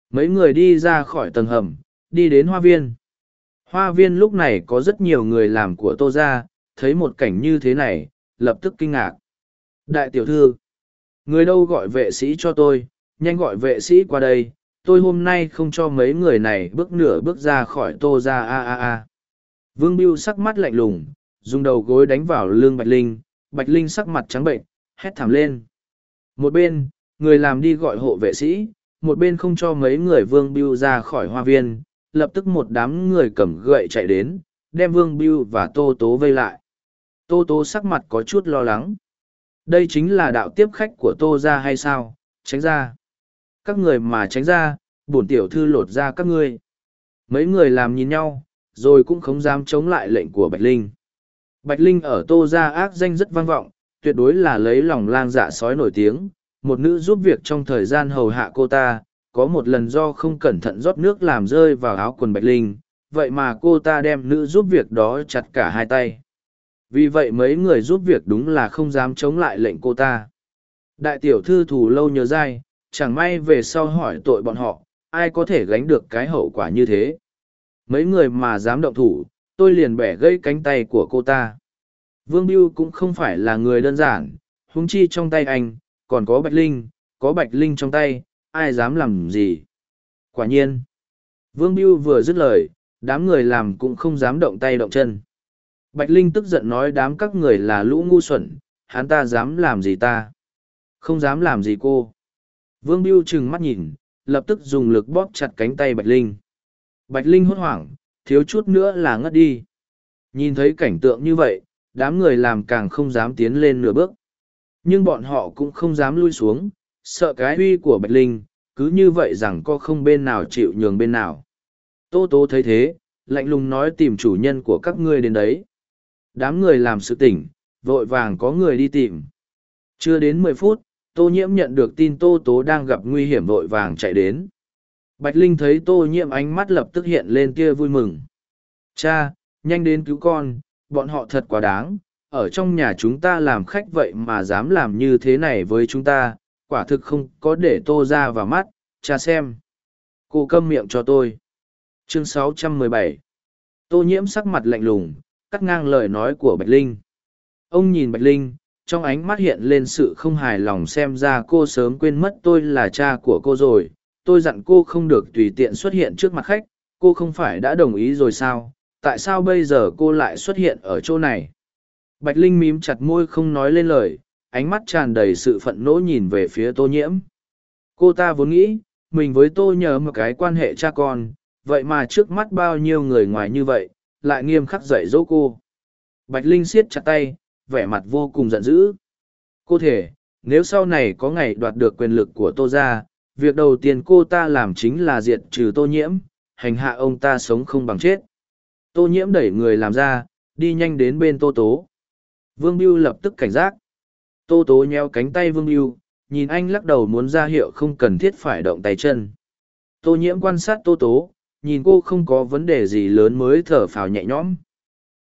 Mấy người đi ra khỏi tầng hầm, đi đến hoa viên hoa viên lúc này có rất nhiều người làm của tô ra thấy một cảnh như thế này, lập tức kinh ngạc. Đại tiểu thư, người đâu gọi vệ sĩ cho tôi, nhanh gọi vệ sĩ qua đây, tôi hôm nay không cho mấy người này bước nửa bước ra khỏi tô ra a a a. Vương biêu sắc mắt lạnh lùng, dùng đầu gối đánh vào lưng bạch linh bạch linh sắc mặt trắng bệnh, hét thảm lên. Một bên, người làm đi gọi hộ vệ sĩ, một bên không cho mấy người vương biêu ra khỏi hoa viên lập tức một đám người cầm gậy chạy đến, đem vương biêu và tô tố vây lại. Tô tố sắc mặt có chút lo lắng. Đây chính là đạo tiếp khách của tô ra hay sao? Tránh ra. Các người mà tránh ra, bổn tiểu thư lột ra các ngươi. Mấy người làm nhìn nhau, rồi cũng không dám chống lại lệnh của bạch linh. Bạch linh ở tô ra ác danh rất vang vọng, tuyệt đối là lấy lòng lang dạ sói nổi tiếng, một nữ giúp việc trong thời gian hầu hạ cô ta có một lần do không cẩn thận rót nước làm rơi vào áo quần bạch linh, vậy mà cô ta đem nữ giúp việc đó chặt cả hai tay. Vì vậy mấy người giúp việc đúng là không dám chống lại lệnh cô ta. Đại tiểu thư thù lâu nhớ dai, chẳng may về sau hỏi tội bọn họ, ai có thể gánh được cái hậu quả như thế? Mấy người mà dám động thủ, tôi liền bẻ gãy cánh tay của cô ta. Vương biêu cũng không phải là người đơn giản, huống chi trong tay anh, còn có bạch linh, có bạch linh trong tay ai dám làm gì Quả nhiên, Vương Biêu vừa dứt lời, đám người làm cũng không dám động tay động chân. Bạch Linh tức giận nói đám các người là lũ ngu xuẩn, hắn ta dám làm gì ta? Không dám làm gì cô. Vương Biêu trừng mắt nhìn, lập tức dùng lực bóp chặt cánh tay Bạch Linh. Bạch Linh hốt hoảng, thiếu chút nữa là ngất đi. Nhìn thấy cảnh tượng như vậy, đám người làm càng không dám tiến lên nửa bước. Nhưng bọn họ cũng không dám lui xuống, sợ cái uy của Bạch Linh, cứ như vậy rằng có không bên nào chịu nhường bên nào. Tô Tô thấy thế, lạnh lùng nói tìm chủ nhân của các ngươi đến đấy. Đám người làm sự tỉnh, vội vàng có người đi tìm. Chưa đến mười phút, Tô Nhiễm nhận được tin Tô Tố đang gặp nguy hiểm vội vàng chạy đến. Bạch Linh thấy Tô Nhiễm ánh mắt lập tức hiện lên tia vui mừng. Cha, nhanh đến cứu con, bọn họ thật quá đáng, ở trong nhà chúng ta làm khách vậy mà dám làm như thế này với chúng ta, quả thực không có để Tô ra vào mắt, cha xem. Cô câm miệng cho tôi. Chương 617 Tô Nhiễm sắc mặt lạnh lùng, cắt ngang lời nói của Bạch Linh. Ông nhìn Bạch Linh, trong ánh mắt hiện lên sự không hài lòng xem ra cô sớm quên mất tôi là cha của cô rồi tôi dặn cô không được tùy tiện xuất hiện trước mặt khách cô không phải đã đồng ý rồi sao tại sao bây giờ cô lại xuất hiện ở chỗ này bạch linh mím chặt môi không nói lên lời ánh mắt tràn đầy sự phận nỗ nhìn về phía tô nhiễm cô ta vốn nghĩ mình với tô nhớ một cái quan hệ cha con vậy mà trước mắt bao nhiêu người ngoài như vậy lại nghiêm khắc dạy dỗ cô bạch linh siết chặt tay vẻ mặt vô cùng giận dữ. Cô thể, nếu sau này có ngày đoạt được quyền lực của tô gia, việc đầu tiên cô ta làm chính là diệt trừ tô nhiễm, hành hạ ông ta sống không bằng chết. Tô nhiễm đẩy người làm ra, đi nhanh đến bên tô tố. Vương Biêu lập tức cảnh giác. Tô tố nheo cánh tay Vương Biêu, nhìn anh lắc đầu muốn ra hiệu không cần thiết phải động tay chân. Tô nhiễm quan sát tô tố, nhìn cô không có vấn đề gì lớn mới thở phào nhẹ nhõm.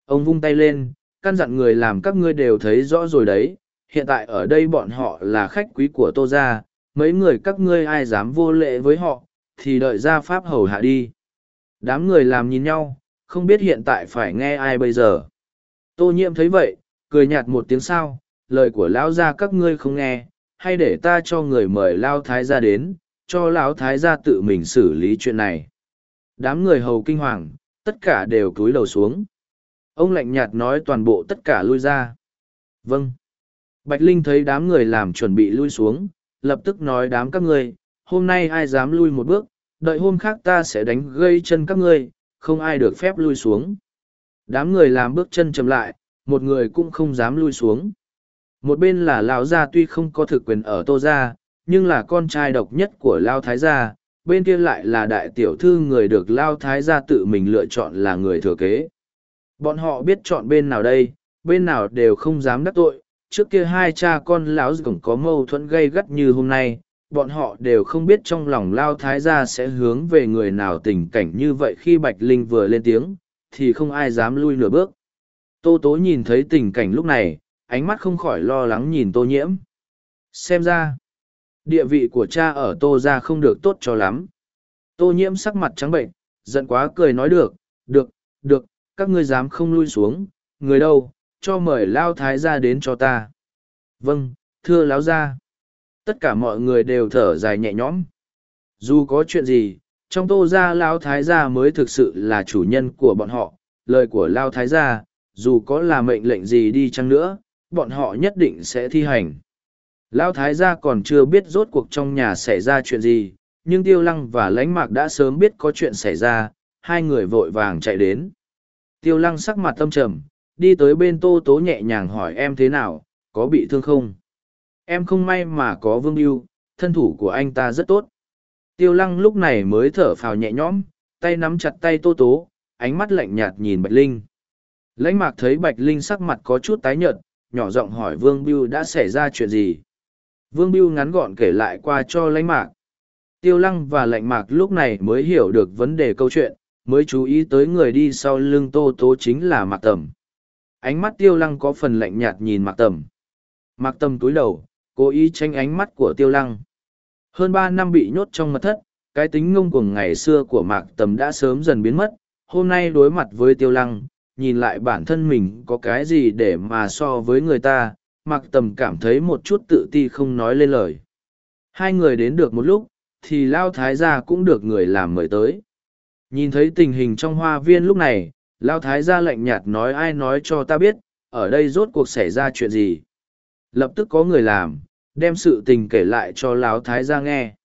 Ông vung tay lên, căn dặn người làm các ngươi đều thấy rõ rồi đấy, hiện tại ở đây bọn họ là khách quý của tô gia, mấy người các ngươi ai dám vô lệ với họ, thì đợi ra pháp hầu hạ đi. Đám người làm nhìn nhau, không biết hiện tại phải nghe ai bây giờ. Tô nhiễm thấy vậy, cười nhạt một tiếng sao, lời của lão gia các ngươi không nghe, hay để ta cho người mời lao thái gia đến, cho lão thái gia tự mình xử lý chuyện này. Đám người hầu kinh hoàng, tất cả đều cúi đầu xuống. Ông lạnh nhạt nói toàn bộ tất cả lui ra. Vâng. Bạch Linh thấy đám người làm chuẩn bị lui xuống, lập tức nói đám các ngươi, hôm nay ai dám lui một bước, đợi hôm khác ta sẽ đánh gây chân các ngươi, không ai được phép lui xuống. Đám người làm bước chân chậm lại, một người cũng không dám lui xuống. Một bên là Lão Gia tuy không có thực quyền ở Tô Gia, nhưng là con trai độc nhất của Lao Thái Gia, bên kia lại là đại tiểu thư người được Lao Thái Gia tự mình lựa chọn là người thừa kế. Bọn họ biết chọn bên nào đây, bên nào đều không dám đắc tội. Trước kia hai cha con lão cũng có mâu thuẫn gây gắt như hôm nay, bọn họ đều không biết trong lòng lao thái gia sẽ hướng về người nào tình cảnh như vậy khi Bạch Linh vừa lên tiếng, thì không ai dám lui nửa bước. Tô Tố nhìn thấy tình cảnh lúc này, ánh mắt không khỏi lo lắng nhìn Tô Nhiễm. Xem ra, địa vị của cha ở Tô gia không được tốt cho lắm. Tô Nhiễm sắc mặt trắng bệnh, giận quá cười nói được, được, được, các ngươi dám không lui xuống, người đâu, cho mời lao thái gia đến cho ta. Vâng, thưa lão gia. Tất cả mọi người đều thở dài nhẹ nhõm. Dù có chuyện gì, trong tô gia lao thái gia mới thực sự là chủ nhân của bọn họ, lời của lao thái gia, dù có là mệnh lệnh gì đi chăng nữa, bọn họ nhất định sẽ thi hành. Lão thái gia còn chưa biết rốt cuộc trong nhà xảy ra chuyện gì, nhưng tiêu lăng và lãnh mạc đã sớm biết có chuyện xảy ra, hai người vội vàng chạy đến. Tiêu lăng sắc mặt tâm trầm, đi tới bên tô tố nhẹ nhàng hỏi em thế nào, có bị thương không? Em không may mà có vương yêu, thân thủ của anh ta rất tốt. Tiêu lăng lúc này mới thở phào nhẹ nhõm, tay nắm chặt tay tô tố, ánh mắt lạnh nhạt nhìn Bạch Linh. Lãnh mạc thấy Bạch Linh sắc mặt có chút tái nhợt, nhỏ giọng hỏi Vương Biêu đã xảy ra chuyện gì. Vương Biêu ngắn gọn kể lại qua cho lãnh mạc. Tiêu lăng và lãnh mạc lúc này mới hiểu được vấn đề câu chuyện, mới chú ý tới người đi sau lưng tô tố chính là mạc tầm ánh mắt tiêu lăng có phần lạnh nhạt nhìn mạc tầm mạc tầm túi đầu cố ý tranh ánh mắt của tiêu lăng hơn ba năm bị nhốt trong mật thất cái tính ngông cuồng ngày xưa của mạc tầm đã sớm dần biến mất hôm nay đối mặt với tiêu lăng nhìn lại bản thân mình có cái gì để mà so với người ta, mặc tầm cảm thấy một chút tự ti không nói lên lời. Hai người đến được một lúc, thì lao thái gia cũng được người làm mời tới. Nhìn thấy tình hình trong hoa viên lúc này, lao thái gia lạnh nhạt nói ai nói cho ta biết, ở đây rốt cuộc xảy ra chuyện gì. Lập tức có người làm, đem sự tình kể lại cho lão thái gia nghe.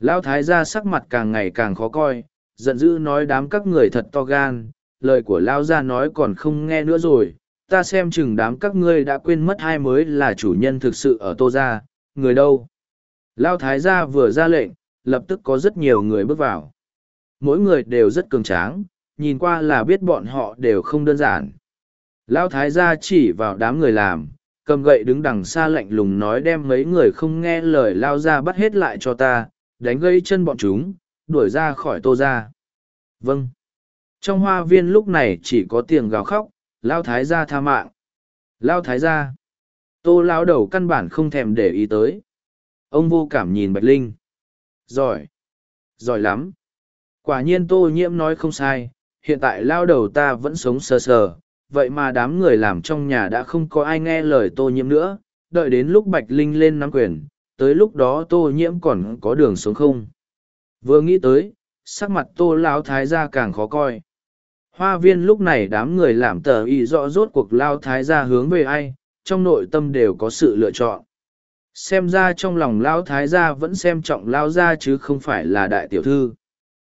Lão thái gia sắc mặt càng ngày càng khó coi, giận dữ nói đám các người thật to gan lời của lao gia nói còn không nghe nữa rồi, ta xem chừng đám các ngươi đã quên mất hai mới là chủ nhân thực sự ở tô gia, người đâu? Lao thái gia vừa ra lệnh, lập tức có rất nhiều người bước vào. Mỗi người đều rất cường tráng, nhìn qua là biết bọn họ đều không đơn giản. Lao thái gia chỉ vào đám người làm, cầm gậy đứng đằng xa lạnh lùng nói đem mấy người không nghe lời lao ra bắt hết lại cho ta, đánh gây chân bọn chúng, đuổi ra khỏi tô ra vâng trong hoa viên lúc này chỉ có tiếng gào khóc, lao thái gia tha mạng. Lao thái gia. Tô lao đầu căn bản không thèm để ý tới. Ông vô cảm nhìn bạch linh. Giỏi. Giỏi lắm. Quả nhiên tô nhiễm nói không sai, hiện tại lao đầu ta vẫn sống sờ sờ, vậy mà đám người làm trong nhà đã không có ai nghe lời tô nhiễm nữa, đợi đến lúc bạch linh lên nắm quyền, tới lúc đó tô nhiễm còn có đường sống không? Vừa nghĩ tới, sắc mặt tô lão thái gia càng khó coi hoa viên lúc này đám người làm tờ y rõ rốt cuộc lao thái gia hướng về ai, trong nội tâm đều có sự lựa chọn. Xem ra trong lòng lao thái gia vẫn xem trọng lao gia chứ không phải là đại tiểu thư.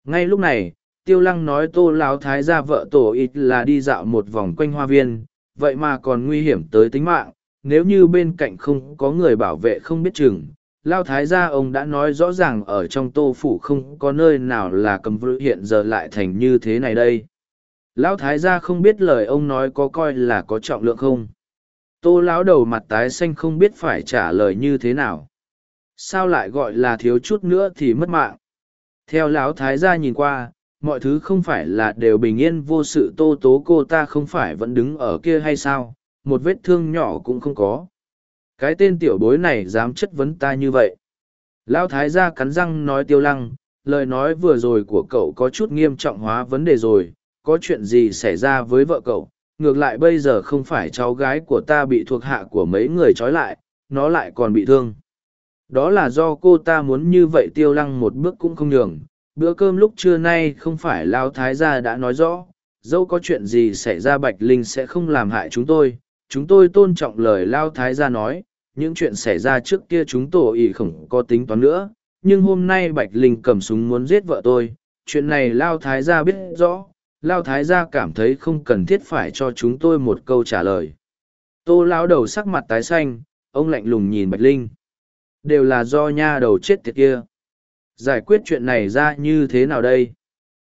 Ngay lúc này, tiêu lăng nói tô lão thái gia vợ tổ ít là đi dạo một vòng quanh hoa viên, vậy mà còn nguy hiểm tới tính mạng, nếu như bên cạnh không có người bảo vệ không biết chừng, lao thái gia ông đã nói rõ ràng ở trong tô phủ không có nơi nào là cầm vự hiện giờ lại thành như thế này đây lão thái gia không biết lời ông nói có coi là có trọng lượng không? Tô lão đầu mặt tái xanh không biết phải trả lời như thế nào. Sao lại gọi là thiếu chút nữa thì mất mạng? Theo lão thái gia nhìn qua, mọi thứ không phải là đều bình yên, vô sự tô tố cô ta không phải vẫn đứng ở kia hay sao? Một vết thương nhỏ cũng không có. Cái tên tiểu bối này dám chất vấn ta như vậy. Lão thái gia cắn răng nói tiêu lăng, lời nói vừa rồi của cậu có chút nghiêm trọng hóa vấn đề rồi có chuyện gì xảy ra với vợ cậu, ngược lại bây giờ không phải cháu gái của ta bị thuộc hạ của mấy người trói lại, nó lại còn bị thương. Đó là do cô ta muốn như vậy tiêu lăng một bước cũng không nhường, bữa cơm lúc trưa nay không phải lao thái gia đã nói rõ, dẫu có chuyện gì xảy ra bạch linh sẽ không làm hại chúng tôi chúng tôi tôn trọng lời lao thái gia nói, những chuyện xảy ra trước kia chúng tổ ỉ không có tính toán nữa, nhưng hôm nay bạch linh cầm súng muốn giết vợ tôi, chuyện này lao thái gia biết rõ lao thái gia cảm thấy không cần thiết phải cho chúng tôi một câu trả lời. Tô lao đầu sắc mặt tái xanh, ông lạnh lùng nhìn bạch linh. Đều là do nha đầu chết tiệt kia. Giải quyết chuyện này ra như thế nào đây?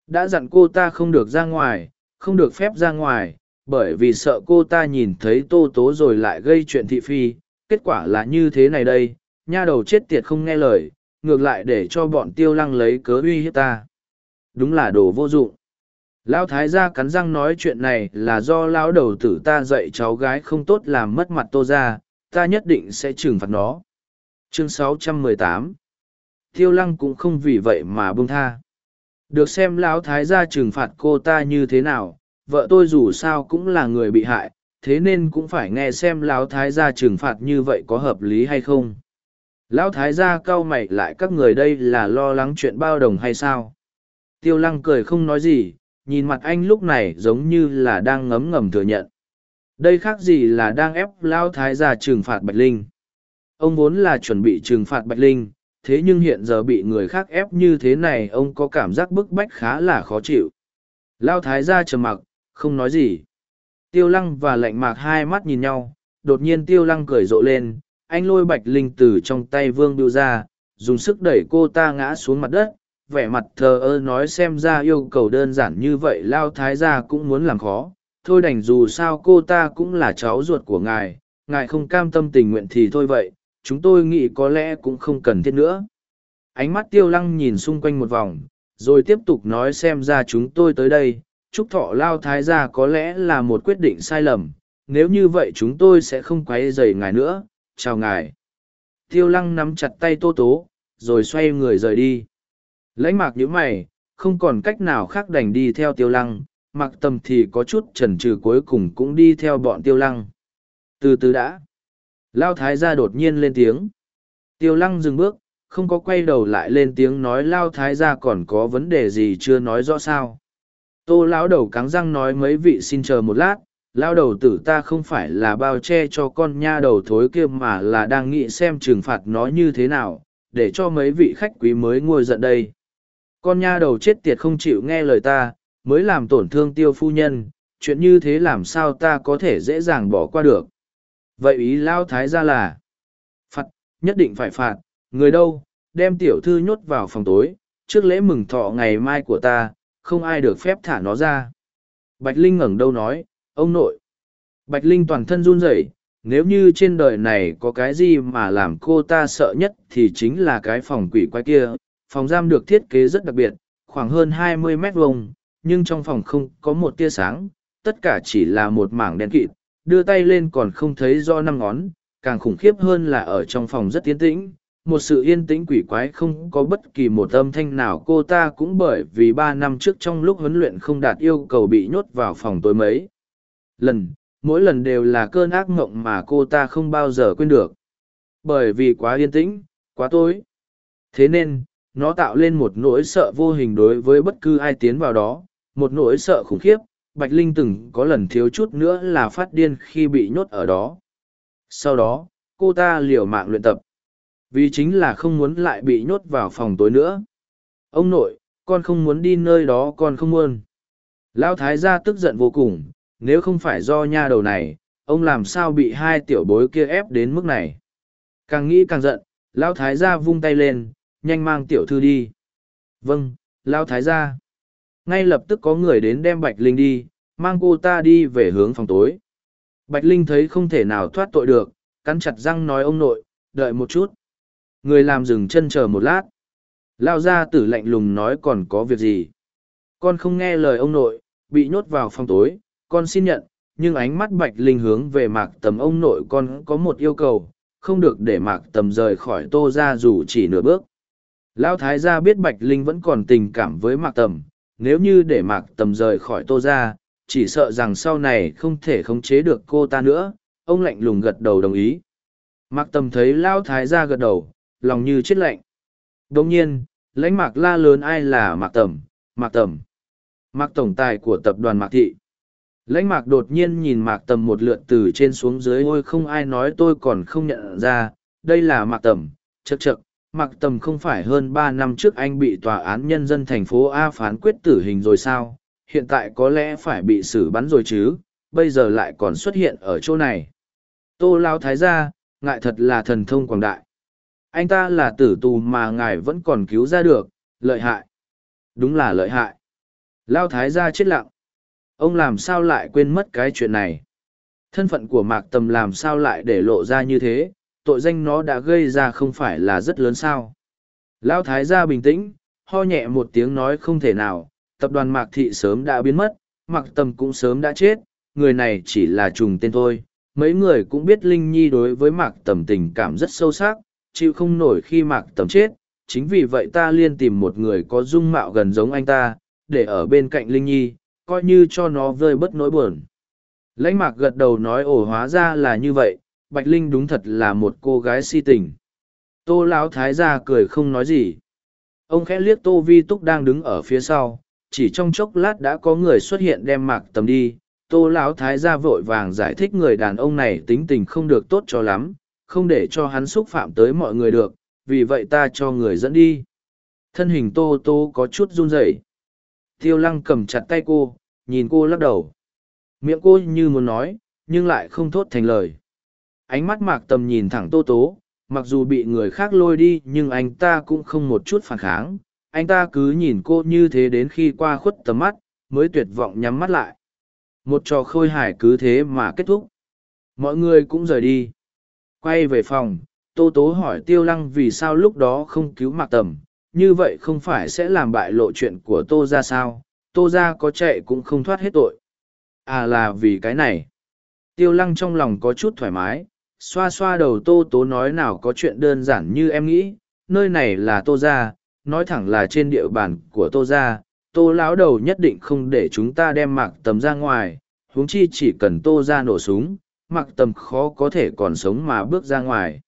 Đã dặn cô ta không được ra ngoài, không được phép ra ngoài, bởi vì sợ cô ta nhìn thấy tô tố rồi lại gây chuyện thị phi. Kết quả là như thế này đây, nha đầu chết tiệt không nghe lời, ngược lại để cho bọn tiêu lăng lấy cớ uy hiếp ta. Đúng là đồ vô dụng lão thái gia cắn răng nói chuyện này là do lão đầu tử ta dạy cháu gái không tốt làm mất mặt tô ra ta nhất định sẽ trừng phạt nó. Chương 618 tiêu lăng cũng không vì vậy mà bông tha. Được xem lão thái gia trừng phạt cô ta như thế nào, vợ tôi dù sao cũng là người bị hại, thế nên cũng phải nghe xem lão thái gia trừng phạt như vậy có hợp lý hay không. Lão thái gia cau mày lại các người đây là lo lắng chuyện bao đồng hay sao? Tiêu lăng cười không nói gì nhìn mặt anh lúc này giống như là đang ngấm ngầm thừa nhận. Đây khác gì là đang ép lão thái gia trừng phạt bạch linh. Ông vốn là chuẩn bị trừng phạt bạch linh, thế nhưng hiện giờ bị người khác ép như thế này, ông có cảm giác bức bách khá là khó chịu. Lao thái gia trầm mặc, không nói gì. Tiêu lăng và lạnh mạc hai mắt nhìn nhau, đột nhiên tiêu lăng cười rộ lên, anh lôi bạch linh từ trong tay vương biêu ra, dùng sức đẩy cô ta ngã xuống mặt đất vẻ mặt thờ ơ nói xem ra yêu cầu đơn giản như vậy lao thái gia cũng muốn làm khó. Thôi đành dù sao cô ta cũng là cháu ruột của ngài ngài không cam tâm tình nguyện thì thôi vậy, chúng tôi nghĩ có lẽ cũng không cần thiết nữa. Ánh mắt tiêu lăng nhìn xung quanh một vòng, rồi tiếp tục nói xem ra chúng tôi tới đây, chúc thọ lao thái gia có lẽ là một quyết định sai lầm, nếu như vậy chúng tôi sẽ không quấy dày ngài nữa. Chào ngài. Tiêu lăng nắm chặt tay tô tố, rồi xoay người rời đi lãnh mạc như mày không còn cách nào khác đành đi theo tiêu lăng mặc tầm thì có chút trần trừ cuối cùng cũng đi theo bọn tiêu lăng. Từ từ đã. Lao thái gia đột nhiên lên tiếng. Tiêu lăng dừng bước, không có quay đầu lại lên tiếng nói lao thái gia còn có vấn đề gì chưa nói rõ sao. Tô lão đầu cắn răng nói mấy vị xin chờ một lát lao đầu tử ta không phải là bao che cho con nha đầu thối kia mà là đang nghĩ xem trừng phạt nó như thế nào để cho mấy vị khách quý mới ngồi giận đây con nha đầu chết tiệt không chịu nghe lời ta, mới làm tổn thương tiêu phu nhân, chuyện như thế làm sao ta có thể dễ dàng bỏ qua được. Vậy ý lao thái ra là, phạt, nhất định phải phạt, người đâu, đem tiểu thư nhốt vào phòng tối, trước lễ mừng thọ ngày mai của ta, không ai được phép thả nó ra. Bạch linh ngẩng đâu nói, ông nội. Bạch linh toàn thân run rẩy, nếu như trên đời này có cái gì mà làm cô ta sợ nhất thì chính là cái phòng quỷ quái kia phòng giam được thiết kế rất đặc biệt, khoảng hơn hai mươi mét vuông, nhưng trong phòng không có một tia sáng, tất cả chỉ là một mảng đen kịt, đưa tay lên còn không thấy do năm ngón, càng khủng khiếp hơn là ở trong phòng rất yên tĩnh, một sự yên tĩnh quỷ quái không có bất kỳ một âm thanh nào, cô ta cũng bởi vì ba năm trước trong lúc huấn luyện không đạt yêu cầu bị nhốt vào phòng tối mấy lần, mỗi lần đều là cơn ác mộng mà cô ta không bao giờ quên được. Bởi vì quá yên tĩnh, quá tối. Thế nên nó tạo lên một nỗi sợ vô hình đối với bất cứ ai tiến vào đó, một nỗi sợ khủng khiếp, bạch linh từng có lần thiếu chút nữa là phát điên khi bị nhốt ở đó. Sau đó, cô ta liều mạng luyện tập. Vì chính là không muốn lại bị nhốt vào phòng tối nữa. Ông nội, con không muốn đi nơi đó, con không muốn. Lão thái gia tức giận vô cùng, nếu không phải do nha đầu này, ông làm sao bị hai tiểu bối kia ép đến mức này? Càng nghĩ càng giận, lão thái gia vung tay lên nhanh mang tiểu thư đi. Vâng lão thái gia. Ngay lập tức có người đến đem bạch linh đi, mang cô ta đi về hướng phòng tối. Bạch linh thấy không thể nào thoát tội được, cắn chặt răng nói ông nội, đợi một chút. Người làm dừng chân chờ một lát. Lao ra tử lạnh lùng nói, còn có việc gì? Con không nghe lời ông nội, bị nhốt vào phòng tối, con xin nhận, nhưng ánh mắt bạch linh hướng về mạc tầm ông nội con có một yêu cầu, không được để mạc tầm rời khỏi tô ra dù chỉ nửa bước lão thái gia biết bạch linh vẫn còn tình cảm với mạc tầm, nếu như để mạc tầm rời khỏi tô ra chỉ sợ rằng sau này không thể khống chế được cô ta nữa, ông lạnh lùng gật đầu đồng ý. Mạc tầm thấy lão thái gia gật đầu, lòng như chết lạnh. Đông nhiên, lãnh mạc la lớn ai là mạc tầm? Mạc tầm. Mạc tổng tài của tập đoàn mạc thị. Lãnh mạc đột nhiên nhìn mạc tầm một lượt từ trên xuống dưới, ôi, không ai nói tôi còn không nhận ra, đây là mạc tầm chật chật mạc tầm không phải hơn ba năm trước anh bị tòa án nhân dân thành phố a phán quyết tử hình rồi sao? Hiện tại có lẽ phải bị xử bắn rồi chứ, bây giờ lại còn xuất hiện ở chỗ này. Tô lao thái gia, ngại thật là thần thông quảng đại. Anh ta là tử tù mà ngài vẫn còn cứu ra được, lợi hại. Đúng là lợi hại. Lao thái gia chết lặng. Ông làm sao lại quên mất cái chuyện này? Thân phận của mạc tầm làm sao lại để lộ ra như thế? Tội danh nó đã gây ra không phải là rất lớn sao. Lão thái gia bình tĩnh ho nhẹ một tiếng nói không thể nào tập đoàn mạc thị sớm đã biến mất mạc tầm cũng sớm đã chết người này chỉ là trùng tên thôi. Mấy người cũng biết linh nhi đối với mạc tầm tình cảm rất sâu sắc chịu không nổi khi mạc tầm chết. Chính vì vậy ta liên tìm một người có dung mạo gần giống anh ta để ở bên cạnh linh nhi coi như cho nó vơi bớt nỗi buồn. Lãnh mạc gật đầu nói ổ hóa ra là như vậy, Bạch Linh đúng thật là một cô gái si tình. Tô Lão Thái gia cười không nói gì. Ông khẽ liếc Tô Vi Túc đang đứng ở phía sau, chỉ trong chốc lát đã có người xuất hiện đem mạc tầm đi. Tô Lão Thái gia vội vàng giải thích người đàn ông này tính tình không được tốt cho lắm, không để cho hắn xúc phạm tới mọi người được, vì vậy ta cho người dẫn đi. Thân hình Tô Tô có chút run rẩy. Tiêu lăng cầm chặt tay cô, nhìn cô lắc đầu. Miệng cô như muốn nói, nhưng lại không thốt thành lời. Ánh mắt mạc tầm nhìn thẳng tô tố, mặc dù bị người khác lôi đi nhưng anh ta cũng không một chút phản kháng. Anh ta cứ nhìn cô như thế đến khi qua khuất tầm mắt, mới tuyệt vọng nhắm mắt lại. Một trò khôi hài cứ thế mà kết thúc. Mọi người cũng rời đi. Quay về phòng, tô tố hỏi tiêu lăng vì sao lúc đó không cứu mạc tầm, như vậy không phải sẽ làm bại lộ chuyện của tô ra sao tô ra có chạy cũng không thoát hết tội à là vì cái này tiêu lăng trong lòng có chút thoải mái xoa xoa đầu tô tố nói nào có chuyện đơn giản như em nghĩ nơi này là tô gia, nói thẳng là trên địa bàn của tô gia. tô lão đầu nhất định không để chúng ta đem mạc tầm ra ngoài huống chi chỉ cần tô ra nổ súng mạc tầm khó có thể còn sống mà bước ra ngoài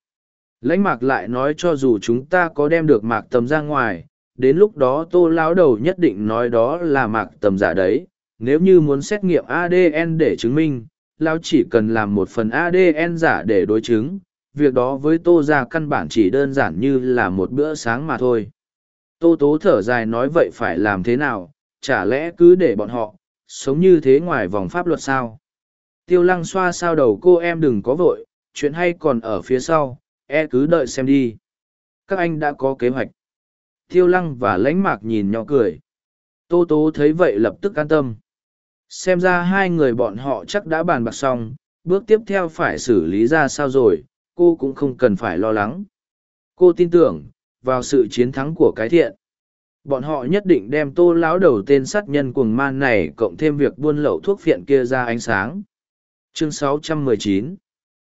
lãnh mạc lại nói cho dù chúng ta có đem được mạc tầm ra ngoài đến lúc đó tô lão đầu nhất định nói đó là mạc tầm giả đấy nếu như muốn xét nghiệm adn để chứng minh lão chỉ cần làm một phần adn giả để đối chứng, việc đó với tô ra căn bản chỉ đơn giản như là một bữa sáng mà thôi. Tô tố thở dài nói vậy phải làm thế nào, chả lẽ cứ để bọn họ, sống như thế ngoài vòng pháp luật sao? Tiêu lăng xoa sao đầu cô em đừng có vội, chuyện hay còn ở phía sau e cứ đợi xem đi. Các anh đã có kế hoạch. Tiêu lăng và lãnh mạc nhìn nhỏ cười. Tô tố thấy vậy lập tức an tâm xem ra hai người bọn họ chắc đã bàn bạc xong, bước tiếp theo phải xử lý ra sao rồi, cô cũng không cần phải lo lắng. Cô tin tưởng, vào sự chiến thắng của cái thiện. Bọn họ nhất định đem tô lão đầu tên sát nhân cuồng man này cộng thêm việc buôn lậu thuốc phiện kia ra ánh sáng. Chương 619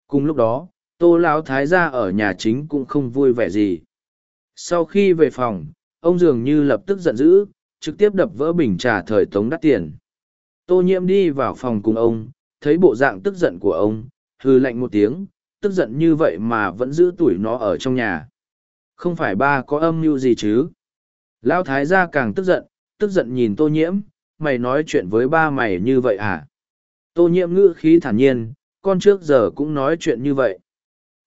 cùng lúc đó, tô lão thái gia ở nhà chính cũng không vui vẻ gì. Sau khi về phòng, ông dường như lập tức giận dữ, trực tiếp đập vỡ bình trà thời tống đắt tiền tô nhiễm đi vào phòng cùng ông, thấy bộ dạng tức giận của ông hư lạnh một tiếng, tức giận như vậy mà vẫn giữ tuổi nó ở trong nhà. Không phải ba có âm mưu gì chứ? Lão thái gia càng tức giận tức giận nhìn tô nhiễm, mày nói chuyện với ba mày như vậy à? Tô nhiễm ngữ khí thản nhiên, con trước giờ cũng nói chuyện như vậy.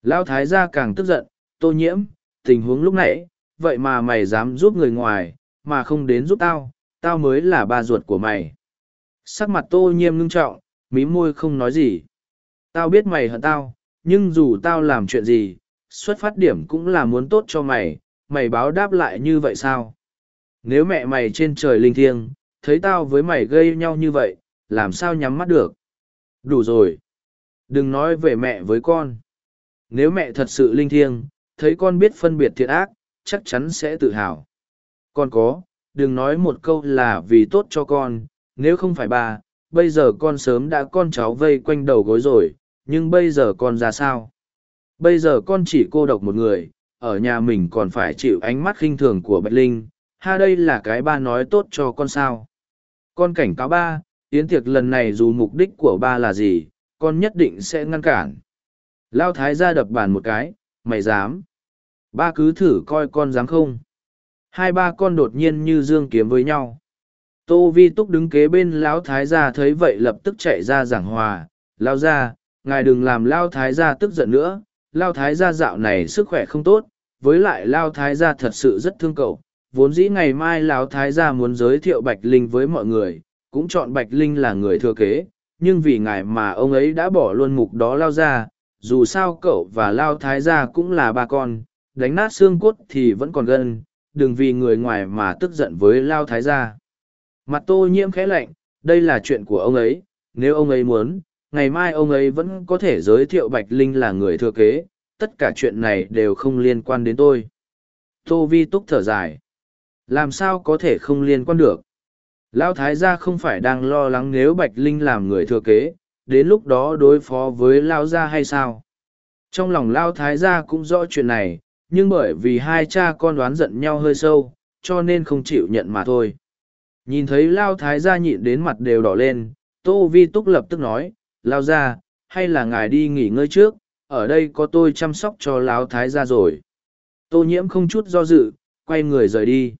Lão thái gia càng tức giận, tô nhiễm, tình huống lúc nãy, vậy mà mày dám giúp người ngoài, mà không đến giúp tao tao mới là ba ruột của mày sắc mặt tô Nhiêm ngưng trọng, mí môi không nói gì. Tao biết mày hận tao, nhưng dù tao làm chuyện gì, xuất phát điểm cũng là muốn tốt cho mày mày báo đáp lại như vậy sao? Nếu mẹ mày trên trời linh thiêng, thấy tao với mày gây nhau như vậy, làm sao nhắm mắt được? Đủ rồi. Đừng nói về mẹ với con. Nếu mẹ thật sự linh thiêng, thấy con biết phân biệt thiện ác, chắc chắn sẽ tự hào. Con có, đừng nói một câu là vì tốt cho con nếu không phải bà bây giờ con sớm đã con cháu vây quanh đầu gối rồi, nhưng bây giờ con ra sao? Bây giờ con chỉ cô độc một người, ở nhà mình còn phải chịu ánh mắt khinh thường của bạch linh, ha đây là cái ba nói tốt cho con sao? Con cảnh cáo ba, yến tiệc lần này dù mục đích của ba là gì, con nhất định sẽ ngăn cản. Lao thái ra đập bàn một cái, mày dám? Ba cứ thử coi con dám không? Hai ba con đột nhiên như dương kiếm với nhau tô vi túc đứng kế bên lão thái gia thấy vậy lập tức chạy ra giảng hòa. Lao gia, ngài đừng làm lao thái gia tức giận nữa. Lao thái gia dạo này sức khỏe không tốt với lại lao thái gia thật sự rất thương cậu. Vốn dĩ ngày mai lão thái gia muốn giới thiệu bạch linh với mọi người cũng chọn bạch linh là người thừa kế. Nhưng vì ngài mà ông ấy đã bỏ luôn mục đó lao ra dù sao cậu và lao thái gia cũng là ba con đánh nát xương cốt thì vẫn còn gân. Đừng vì người ngoài mà tức giận với lao thái gia mặt tô nhiễm khẽ lạnh, đây là chuyện của ông ấy, nếu ông ấy muốn, ngày mai ông ấy vẫn có thể giới thiệu bạch linh là người thừa kế, tất cả chuyện này đều không liên quan đến tôi. Tô vi túc thở dài. Làm sao có thể không liên quan được? Lão thái gia không phải đang lo lắng nếu bạch linh làm người thừa kế, đến lúc đó đối phó với Lão gia hay sao? Trong lòng Lão thái gia cũng rõ chuyện này, nhưng bởi vì hai cha con đoán giận nhau hơi sâu, cho nên không chịu nhận mà thôi nhìn thấy lao thái gia nhịn đến mặt đều đỏ lên, tô vi túc lập tức nói, lao ra hay là ngài đi nghỉ ngơi trước, ở đây có tôi chăm sóc cho lão thái gia rồi. Tô nhiễm không chút do dự, quay người rời đi.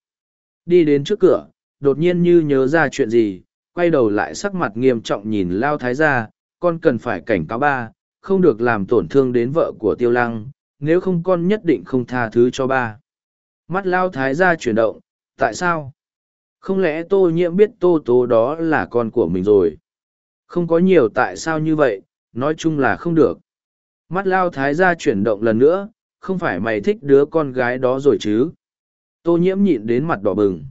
Đi đến trước cửa, đột nhiên như nhớ ra chuyện gì, quay đầu lại sắc mặt nghiêm trọng nhìn lao thái gia, con cần phải cảnh cáo ba, không được làm tổn thương đến vợ của tiêu lăng, nếu không con nhất định không tha thứ cho ba. Mắt lao thái gia chuyển động, tại sao? Không lẽ tô nhiễm biết tô tố đó là con của mình rồi? Không có nhiều tại sao như vậy, nói chung là không được. Mắt lao thái gia chuyển động lần nữa, không phải mày thích đứa con gái đó rồi chứ? Tô nhiễm nhịn đến mặt đỏ bừng.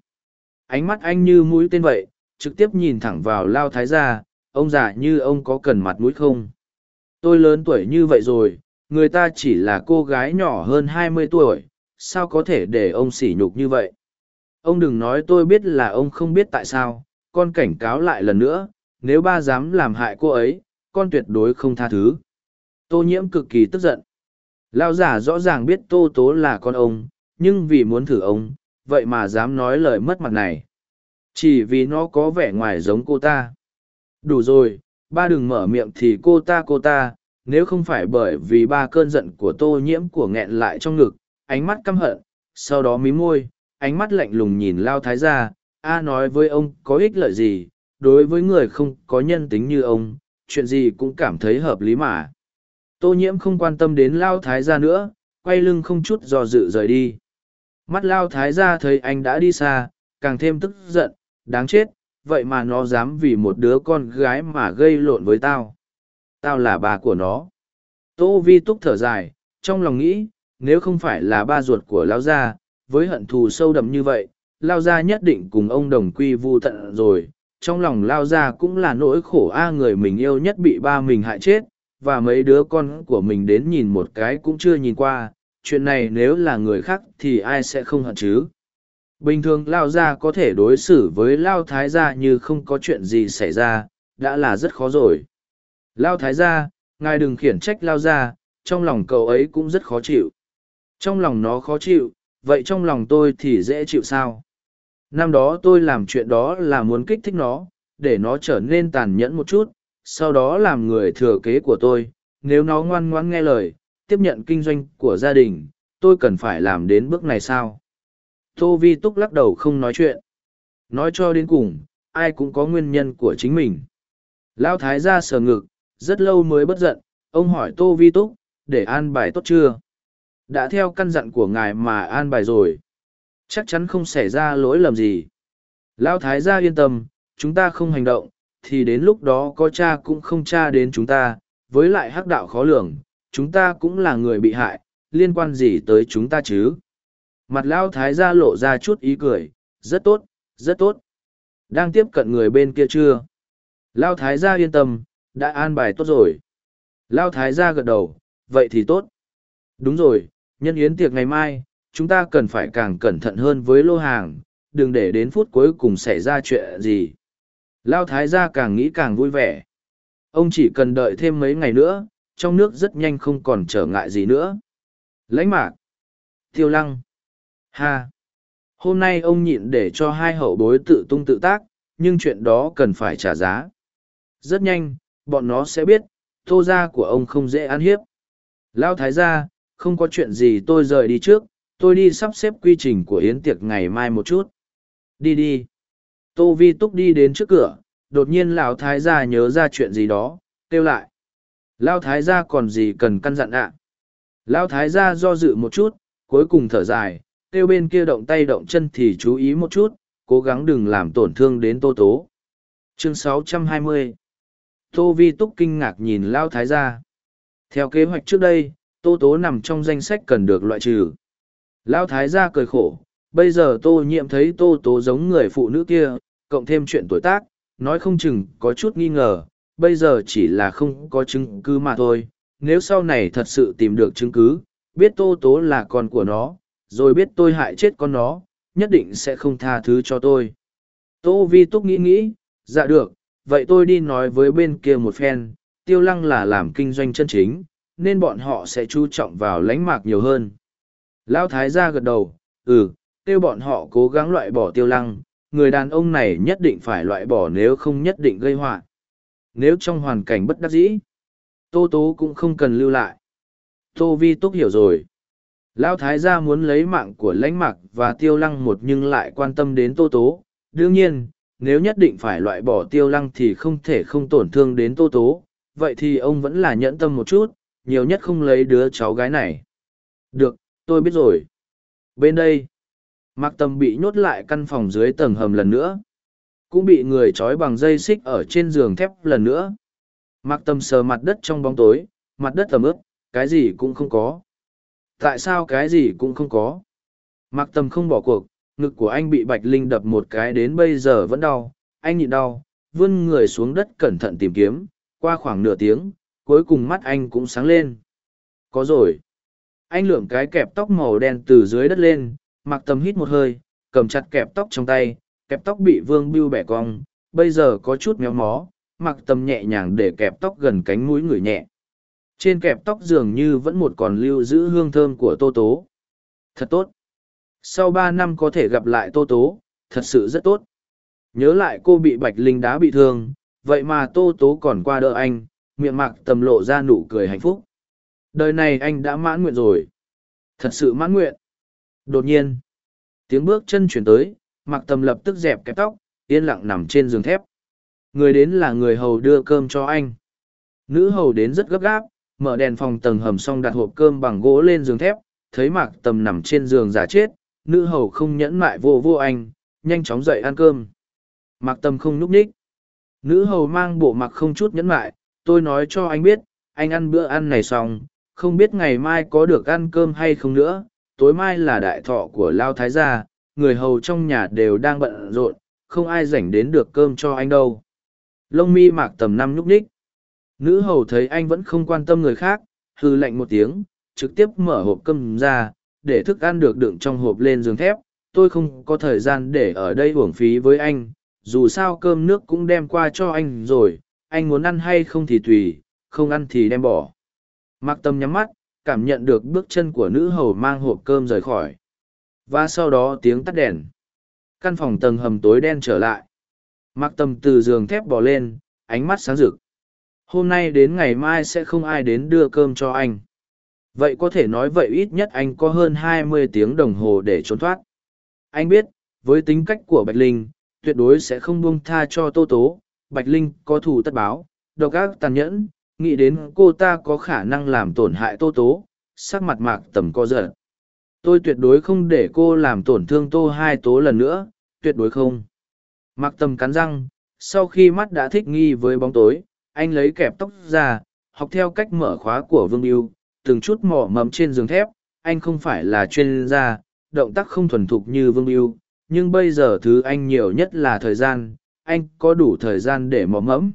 Ánh mắt anh như mũi tên vậy, trực tiếp nhìn thẳng vào lao thái gia, ông già như ông có cần mặt mũi không? Tôi lớn tuổi như vậy rồi, người ta chỉ là cô gái nhỏ hơn hai mươi tuổi, sao có thể để ông sỉ nhục như vậy? Ông đừng nói tôi biết là ông không biết tại sao con cảnh cáo lại lần nữa nếu ba dám làm hại cô ấy con tuyệt đối không tha thứ. Tô nhiễm cực kỳ tức giận. Lao giả rõ ràng biết tô tố là con ông nhưng vì muốn thử ông vậy mà dám nói lời mất mặt này. Chỉ vì nó có vẻ ngoài giống cô ta. Đủ rồi ba đừng mở miệng thì cô ta cô ta nếu không phải bởi vì ba cơn giận của tô nhiễm của nghẹn lại trong ngực, ánh mắt căm hận, sau đó mí môi, ánh mắt lạnh lùng nhìn Lao Thái gia, A nói với ông có ích lợi gì, đối với người không có nhân tính như ông, chuyện gì cũng cảm thấy hợp lý mà. Tô nhiễm không quan tâm đến Lao Thái gia nữa, quay lưng không chút do dự rời đi. Mắt Lao Thái gia thấy anh đã đi xa, càng thêm tức giận, đáng chết, vậy mà nó dám vì một đứa con gái mà gây lộn với tao. Tao là bà của nó. Tô Vi túc thở dài, trong lòng nghĩ, nếu không phải là ba ruột của Lao gia, với hận thù sâu đậm như vậy, Lao gia nhất định cùng ông đồng quy vu tận rồi. Trong lòng Lao gia cũng là nỗi khổ a người mình yêu nhất bị ba mình hại chết, và mấy đứa con của mình đến nhìn một cái cũng chưa nhìn qua. Chuyện này nếu là người khác thì ai sẽ không hận chứ? Bình thường lao gia có thể đối xử với lao thái gia như không có chuyện gì xảy ra đã là rất khó rồi. Lao thái gia ngài đừng khiển trách lao gia trong lòng cậu ấy cũng rất khó chịu. Trong lòng nó khó chịu vậy trong lòng tôi thì dễ chịu sao? Năm đó tôi làm chuyện đó là muốn kích thích nó, để nó trở nên tàn nhẫn một chút, sau đó làm người thừa kế của tôi. Nếu nó ngoan ngoãn nghe lời, tiếp nhận kinh doanh của gia đình, tôi cần phải làm đến bước này sao? Tô vi túc lắc đầu không nói chuyện. Nói cho đến cùng, ai cũng có nguyên nhân của chính mình. Lão thái ra sờ ngực, rất lâu mới bất giận, ông hỏi tô vi túc, để an bài tốt chưa? Đã theo căn dặn của ngài mà an bài rồi chắc chắn không xảy ra lỗi lầm gì lão thái gia yên tâm chúng ta không hành động thì đến lúc đó có cha cũng không cha đến chúng ta, với lại hắc đạo khó lường, chúng ta cũng là người bị hại, liên quan gì tới chúng ta chứ? Mặt Lão Thái gia lộ ra chút ý cười, rất tốt, rất tốt. Đang tiếp cận người bên kia chưa? Lão Thái gia yên tâm, đã an bài tốt rồi. Lão Thái gia gật đầu, vậy thì tốt. Đúng rồi, nhân yến tiệc ngày mai, chúng ta cần phải càng cẩn thận hơn với lô hàng, đừng để đến phút cuối cùng xảy ra chuyện gì. Lao thái gia càng nghĩ càng vui vẻ. Ông chỉ cần đợi thêm mấy ngày nữa, trong nước rất nhanh không còn trở ngại gì nữa. Lãnh mạc. Tiêu lăng. Ha. Hôm nay ông nhịn để cho hai hậu bối tự tung tự tác, nhưng chuyện đó cần phải trả giá. Rất nhanh, bọn nó sẽ biết, tô gia của ông không dễ ăn hiếp. Lao thái gia, không có chuyện gì tôi rời đi trước, tôi đi sắp xếp quy trình của yến tiệc ngày mai một chút. Đi đi. Tô vi túc đi đến trước cửa đột nhiên lão thái gia nhớ ra chuyện gì đó kêu lại. Lão thái gia còn gì cần căn dặn ạ? À? lão thái gia do dự một chút cuối cùng thở dài kêu bên kia động tay động chân thì chú ý một chút cố gắng đừng làm tổn thương đến tô tố. Chương 620 tô vi túc kinh ngạc nhìn lão thái gia. Theo kế hoạch trước đây tô tố nằm trong danh sách cần được loại trừ. Lão thái gia cười khổ, bây giờ tô nhiễm thấy tô tố giống người phụ nữ kia, cộng thêm chuyện tuổi tác, nói không chừng có chút nghi ngờ, bây giờ chỉ là không có chứng cứ mà thôi, nếu sau này thật sự tìm được chứng cứ, biết tô tố là con của nó, rồi biết tôi hại chết con nó, nhất định sẽ không tha thứ cho tôi. Tô vi túc nghĩ nghĩ dạ được, vậy tôi đi nói với bên kia một phen, tiêu lăng là làm kinh doanh chân chính nên bọn họ sẽ chú trọng vào lánh mạc nhiều hơn lão thái gia gật đầu ừ kêu bọn họ cố gắng loại bỏ tiêu lăng, người đàn ông này nhất định phải loại bỏ nếu không nhất định gây họa. Nếu trong hoàn cảnh bất đắc dĩ, Tô Tố cũng không cần lưu lại. Tô Vi Túc hiểu rồi. Lão Thái gia muốn lấy mạng của lãnh mạc và tiêu lăng một nhưng lại quan tâm đến Tô Tố. Đương nhiên, nếu nhất định phải loại bỏ tiêu lăng thì không thể không tổn thương đến Tô Tố. Vậy thì ông vẫn là nhẫn tâm một chút, nhiều nhất không lấy đứa cháu gái này. Được, tôi biết rồi. Bên đây, Mạc Tâm bị nhốt lại căn phòng dưới tầng hầm lần nữa. Cũng bị người trói bằng dây xích ở trên giường thép lần nữa. Mạc Tâm sờ mặt đất trong bóng tối, mặt đất tầm ướp, cái gì cũng không có. Tại sao cái gì cũng không có? Mạc Tâm không bỏ cuộc, ngực của anh bị Bạch Linh đập một cái đến bây giờ vẫn đau. Anh nhịn đau, vươn người xuống đất cẩn thận tìm kiếm, qua khoảng nửa tiếng, cuối cùng mắt anh cũng sáng lên. Có rồi. Anh lượm cái kẹp tóc màu đen từ dưới đất lên, mặc Tâm hít một hơi, cầm chặt kẹp tóc trong tay, kẹp tóc bị Vương Bưu bẻ cong, bây giờ có chút méo mó, Mặc Tâm nhẹ nhàng để kẹp tóc gần cánh mũi người nhẹ. Trên kẹp tóc dường như vẫn một còn lưu giữ hương thơm của Tô Tố. Thật tốt. Sau ba năm có thể gặp lại Tô Tố, thật sự rất tốt. Nhớ lại cô bị Bạch Linh đá bị thương, vậy mà Tô Tố còn qua đỡ anh, miệng mạc tầm lộ ra nụ cười hạnh phúc. Đời này anh đã mãn nguyện rồi. Thật sự mãn nguyện. Đột nhiên, tiếng bước chân chuyển tới, mạc tầm lập tức dẹp kẹp tóc, yên lặng nằm trên giường thép. Người đến là người hầu đưa cơm cho anh. Nữ hầu đến rất gấp gáp, mở đèn phòng tầng hầm xong đặt hộp cơm bằng gỗ lên giường thép, thấy mạc tầm nằm trên giường giả chết, nữ hầu không nhẫn mại vô vô anh, nhanh chóng dậy ăn cơm. Mạc tầm không núp ních. Nữ hầu mang bộ mặc không chút nhẫn mại, tôi nói cho anh biết, anh ăn bữa ăn này xong, không biết ngày mai có được ăn cơm hay không nữa, tối mai là đại thọ của Lao Thái gia, người hầu trong nhà đều đang bận rộn, không ai rảnh đến được cơm cho anh đâu. Lông mi mạc tầm năm nhúc ních. Nữ hầu thấy anh vẫn không quan tâm người khác, hư lạnh một tiếng, trực tiếp mở hộp cơm ra, để thức ăn được đựng trong hộp lên giường thép. Tôi không có thời gian để ở đây uổng phí với anh, dù sao cơm nước cũng đem qua cho anh rồi, anh muốn ăn hay không thì tùy, không ăn thì đem bỏ. Mạc Tâm nhắm mắt, cảm nhận được bước chân của nữ hầu mang hộp cơm rời khỏi. Và sau đó tiếng tắt đèn. Căn phòng tầng hầm tối đen trở lại. Mạc Tâm từ giường thép bò lên, ánh mắt sáng rực. Hôm nay đến ngày mai sẽ không ai đến đưa cơm cho anh. Vậy có thể nói vậy ít nhất anh có hơn hai mươi tiếng đồng hồ để trốn thoát. Anh biết, với tính cách của Bạch Linh, tuyệt đối sẽ không buông tha cho Tô Tố. Bạch Linh có thù tất báo, độc ác tàn nhẫn, nghĩ đến cô ta có khả năng làm tổn hại Tô Tố, sắc mặt mạc tầm co giật. Tôi tuyệt đối không để cô làm tổn thương Tô Hai Tố lần nữa, tuyệt đối không. Mạc tầm cắn răng, sau khi mắt đã thích nghi với bóng tối, anh lấy kẹp tóc ra, học theo cách mở khóa của Vương Yêu, từng chút mỏ mầm trên giường thép, anh không phải là chuyên gia, động tác không thuần thục như Vương Yêu, nhưng bây giờ thứ anh nhiều nhất là thời gian, anh có đủ thời gian để mò mẫm.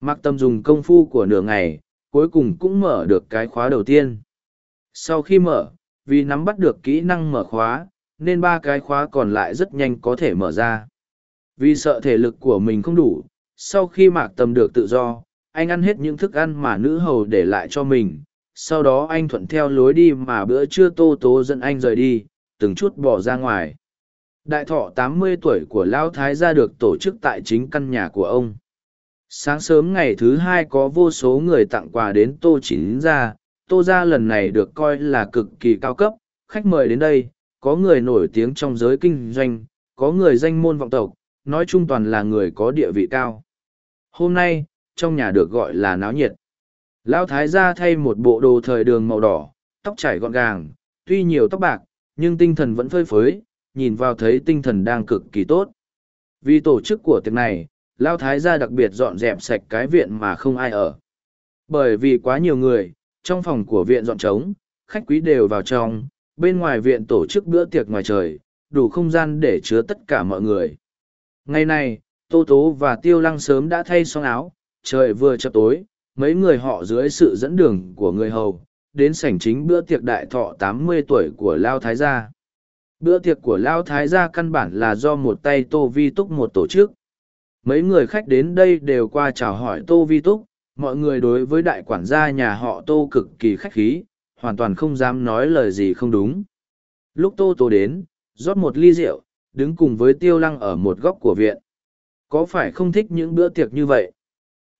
Mặc Tâm dùng công phu của nửa ngày, cuối cùng cũng mở được cái khóa đầu tiên. Sau khi mở, vì nắm bắt được kỹ năng mở khóa, nên ba cái khóa còn lại rất nhanh có thể mở ra. Vì sợ thể lực của mình không đủ, sau khi Mạc Tâm được tự do, anh ăn hết những thức ăn mà nữ hầu để lại cho mình. Sau đó anh thuận theo lối đi mà bữa trưa tô tố dẫn anh rời đi, từng chút bỏ ra ngoài. Đại thọ tám mươi tuổi của Lão Thái gia được tổ chức tại chính căn nhà của ông. Sáng sớm ngày thứ hai có vô số người tặng quà đến Tô Chín gia, Tô gia lần này được coi là cực kỳ cao cấp, khách mời đến đây, có người nổi tiếng trong giới kinh doanh, có người danh môn vọng tộc, nói chung toàn là người có địa vị cao. Hôm nay, trong nhà được gọi là náo nhiệt. Lão Thái gia thay một bộ đồ thời đường màu đỏ, tóc trải gọn gàng, tuy nhiều tóc bạc, nhưng tinh thần vẫn phơi phới, nhìn vào thấy tinh thần đang cực kỳ tốt. Vì tổ chức của tiệc này, Lao Thái gia đặc biệt dọn dẹp sạch cái viện mà không ai ở. Bởi vì quá nhiều người, trong phòng của viện dọn trống, khách quý đều vào trong, bên ngoài viện tổ chức bữa tiệc ngoài trời, đủ không gian để chứa tất cả mọi người. Ngày này, Tô Tố và Tiêu Lăng sớm đã thay xong áo, trời vừa chập tối, mấy người họ dưới sự dẫn đường của người hầu, đến sảnh chính bữa tiệc đại thọ tám mươi tuổi của Lao Thái gia. Bữa tiệc của Lao Thái gia căn bản là do một tay Tô Vi Túc một tổ chức. Mấy người khách đến đây đều qua chào hỏi Tô Vi Túc, mọi người đối với đại quản gia nhà họ Tô cực kỳ khách khí, hoàn toàn không dám nói lời gì không đúng. Lúc Tô Tô đến, rót một ly rượu, đứng cùng với Tiêu Lăng ở một góc của viện. Có phải không thích những bữa tiệc như vậy?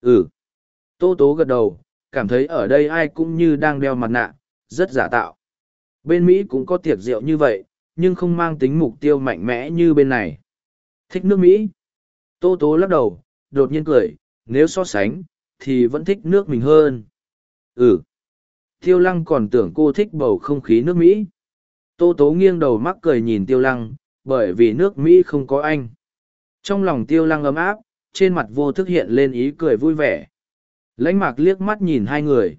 Ừ. Tô Tố gật đầu, cảm thấy ở đây ai cũng như đang đeo mặt nạ, rất giả tạo. Bên Mỹ cũng có tiệc rượu như vậy, nhưng không mang tính mục tiêu mạnh mẽ như bên này. Thích nước Mỹ. Tô Tố lắc đầu, đột nhiên cười, nếu so sánh, thì vẫn thích nước mình hơn. Ừ. Tiêu Lăng còn tưởng cô thích bầu không khí nước Mỹ. Tô Tố nghiêng đầu mắc cười nhìn Tiêu Lăng, bởi vì nước Mỹ không có anh. Trong lòng Tiêu Lăng ấm áp, trên mặt vô thức hiện lên ý cười vui vẻ. Lãnh mạc liếc mắt nhìn hai người.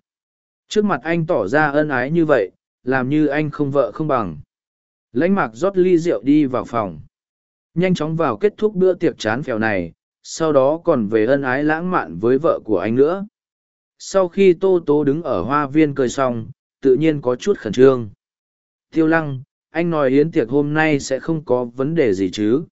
Trước mặt anh tỏ ra ân ái như vậy, làm như anh không vợ không bằng. Lãnh mạc rót ly rượu đi vào phòng. Nhanh chóng vào kết thúc bữa tiệc chán phèo này, sau đó còn về ân ái lãng mạn với vợ của anh nữa. Sau khi Tô Tố đứng ở hoa viên cười xong, tự nhiên có chút khẩn trương. Tiêu lăng, anh nói yến tiệc hôm nay sẽ không có vấn đề gì chứ?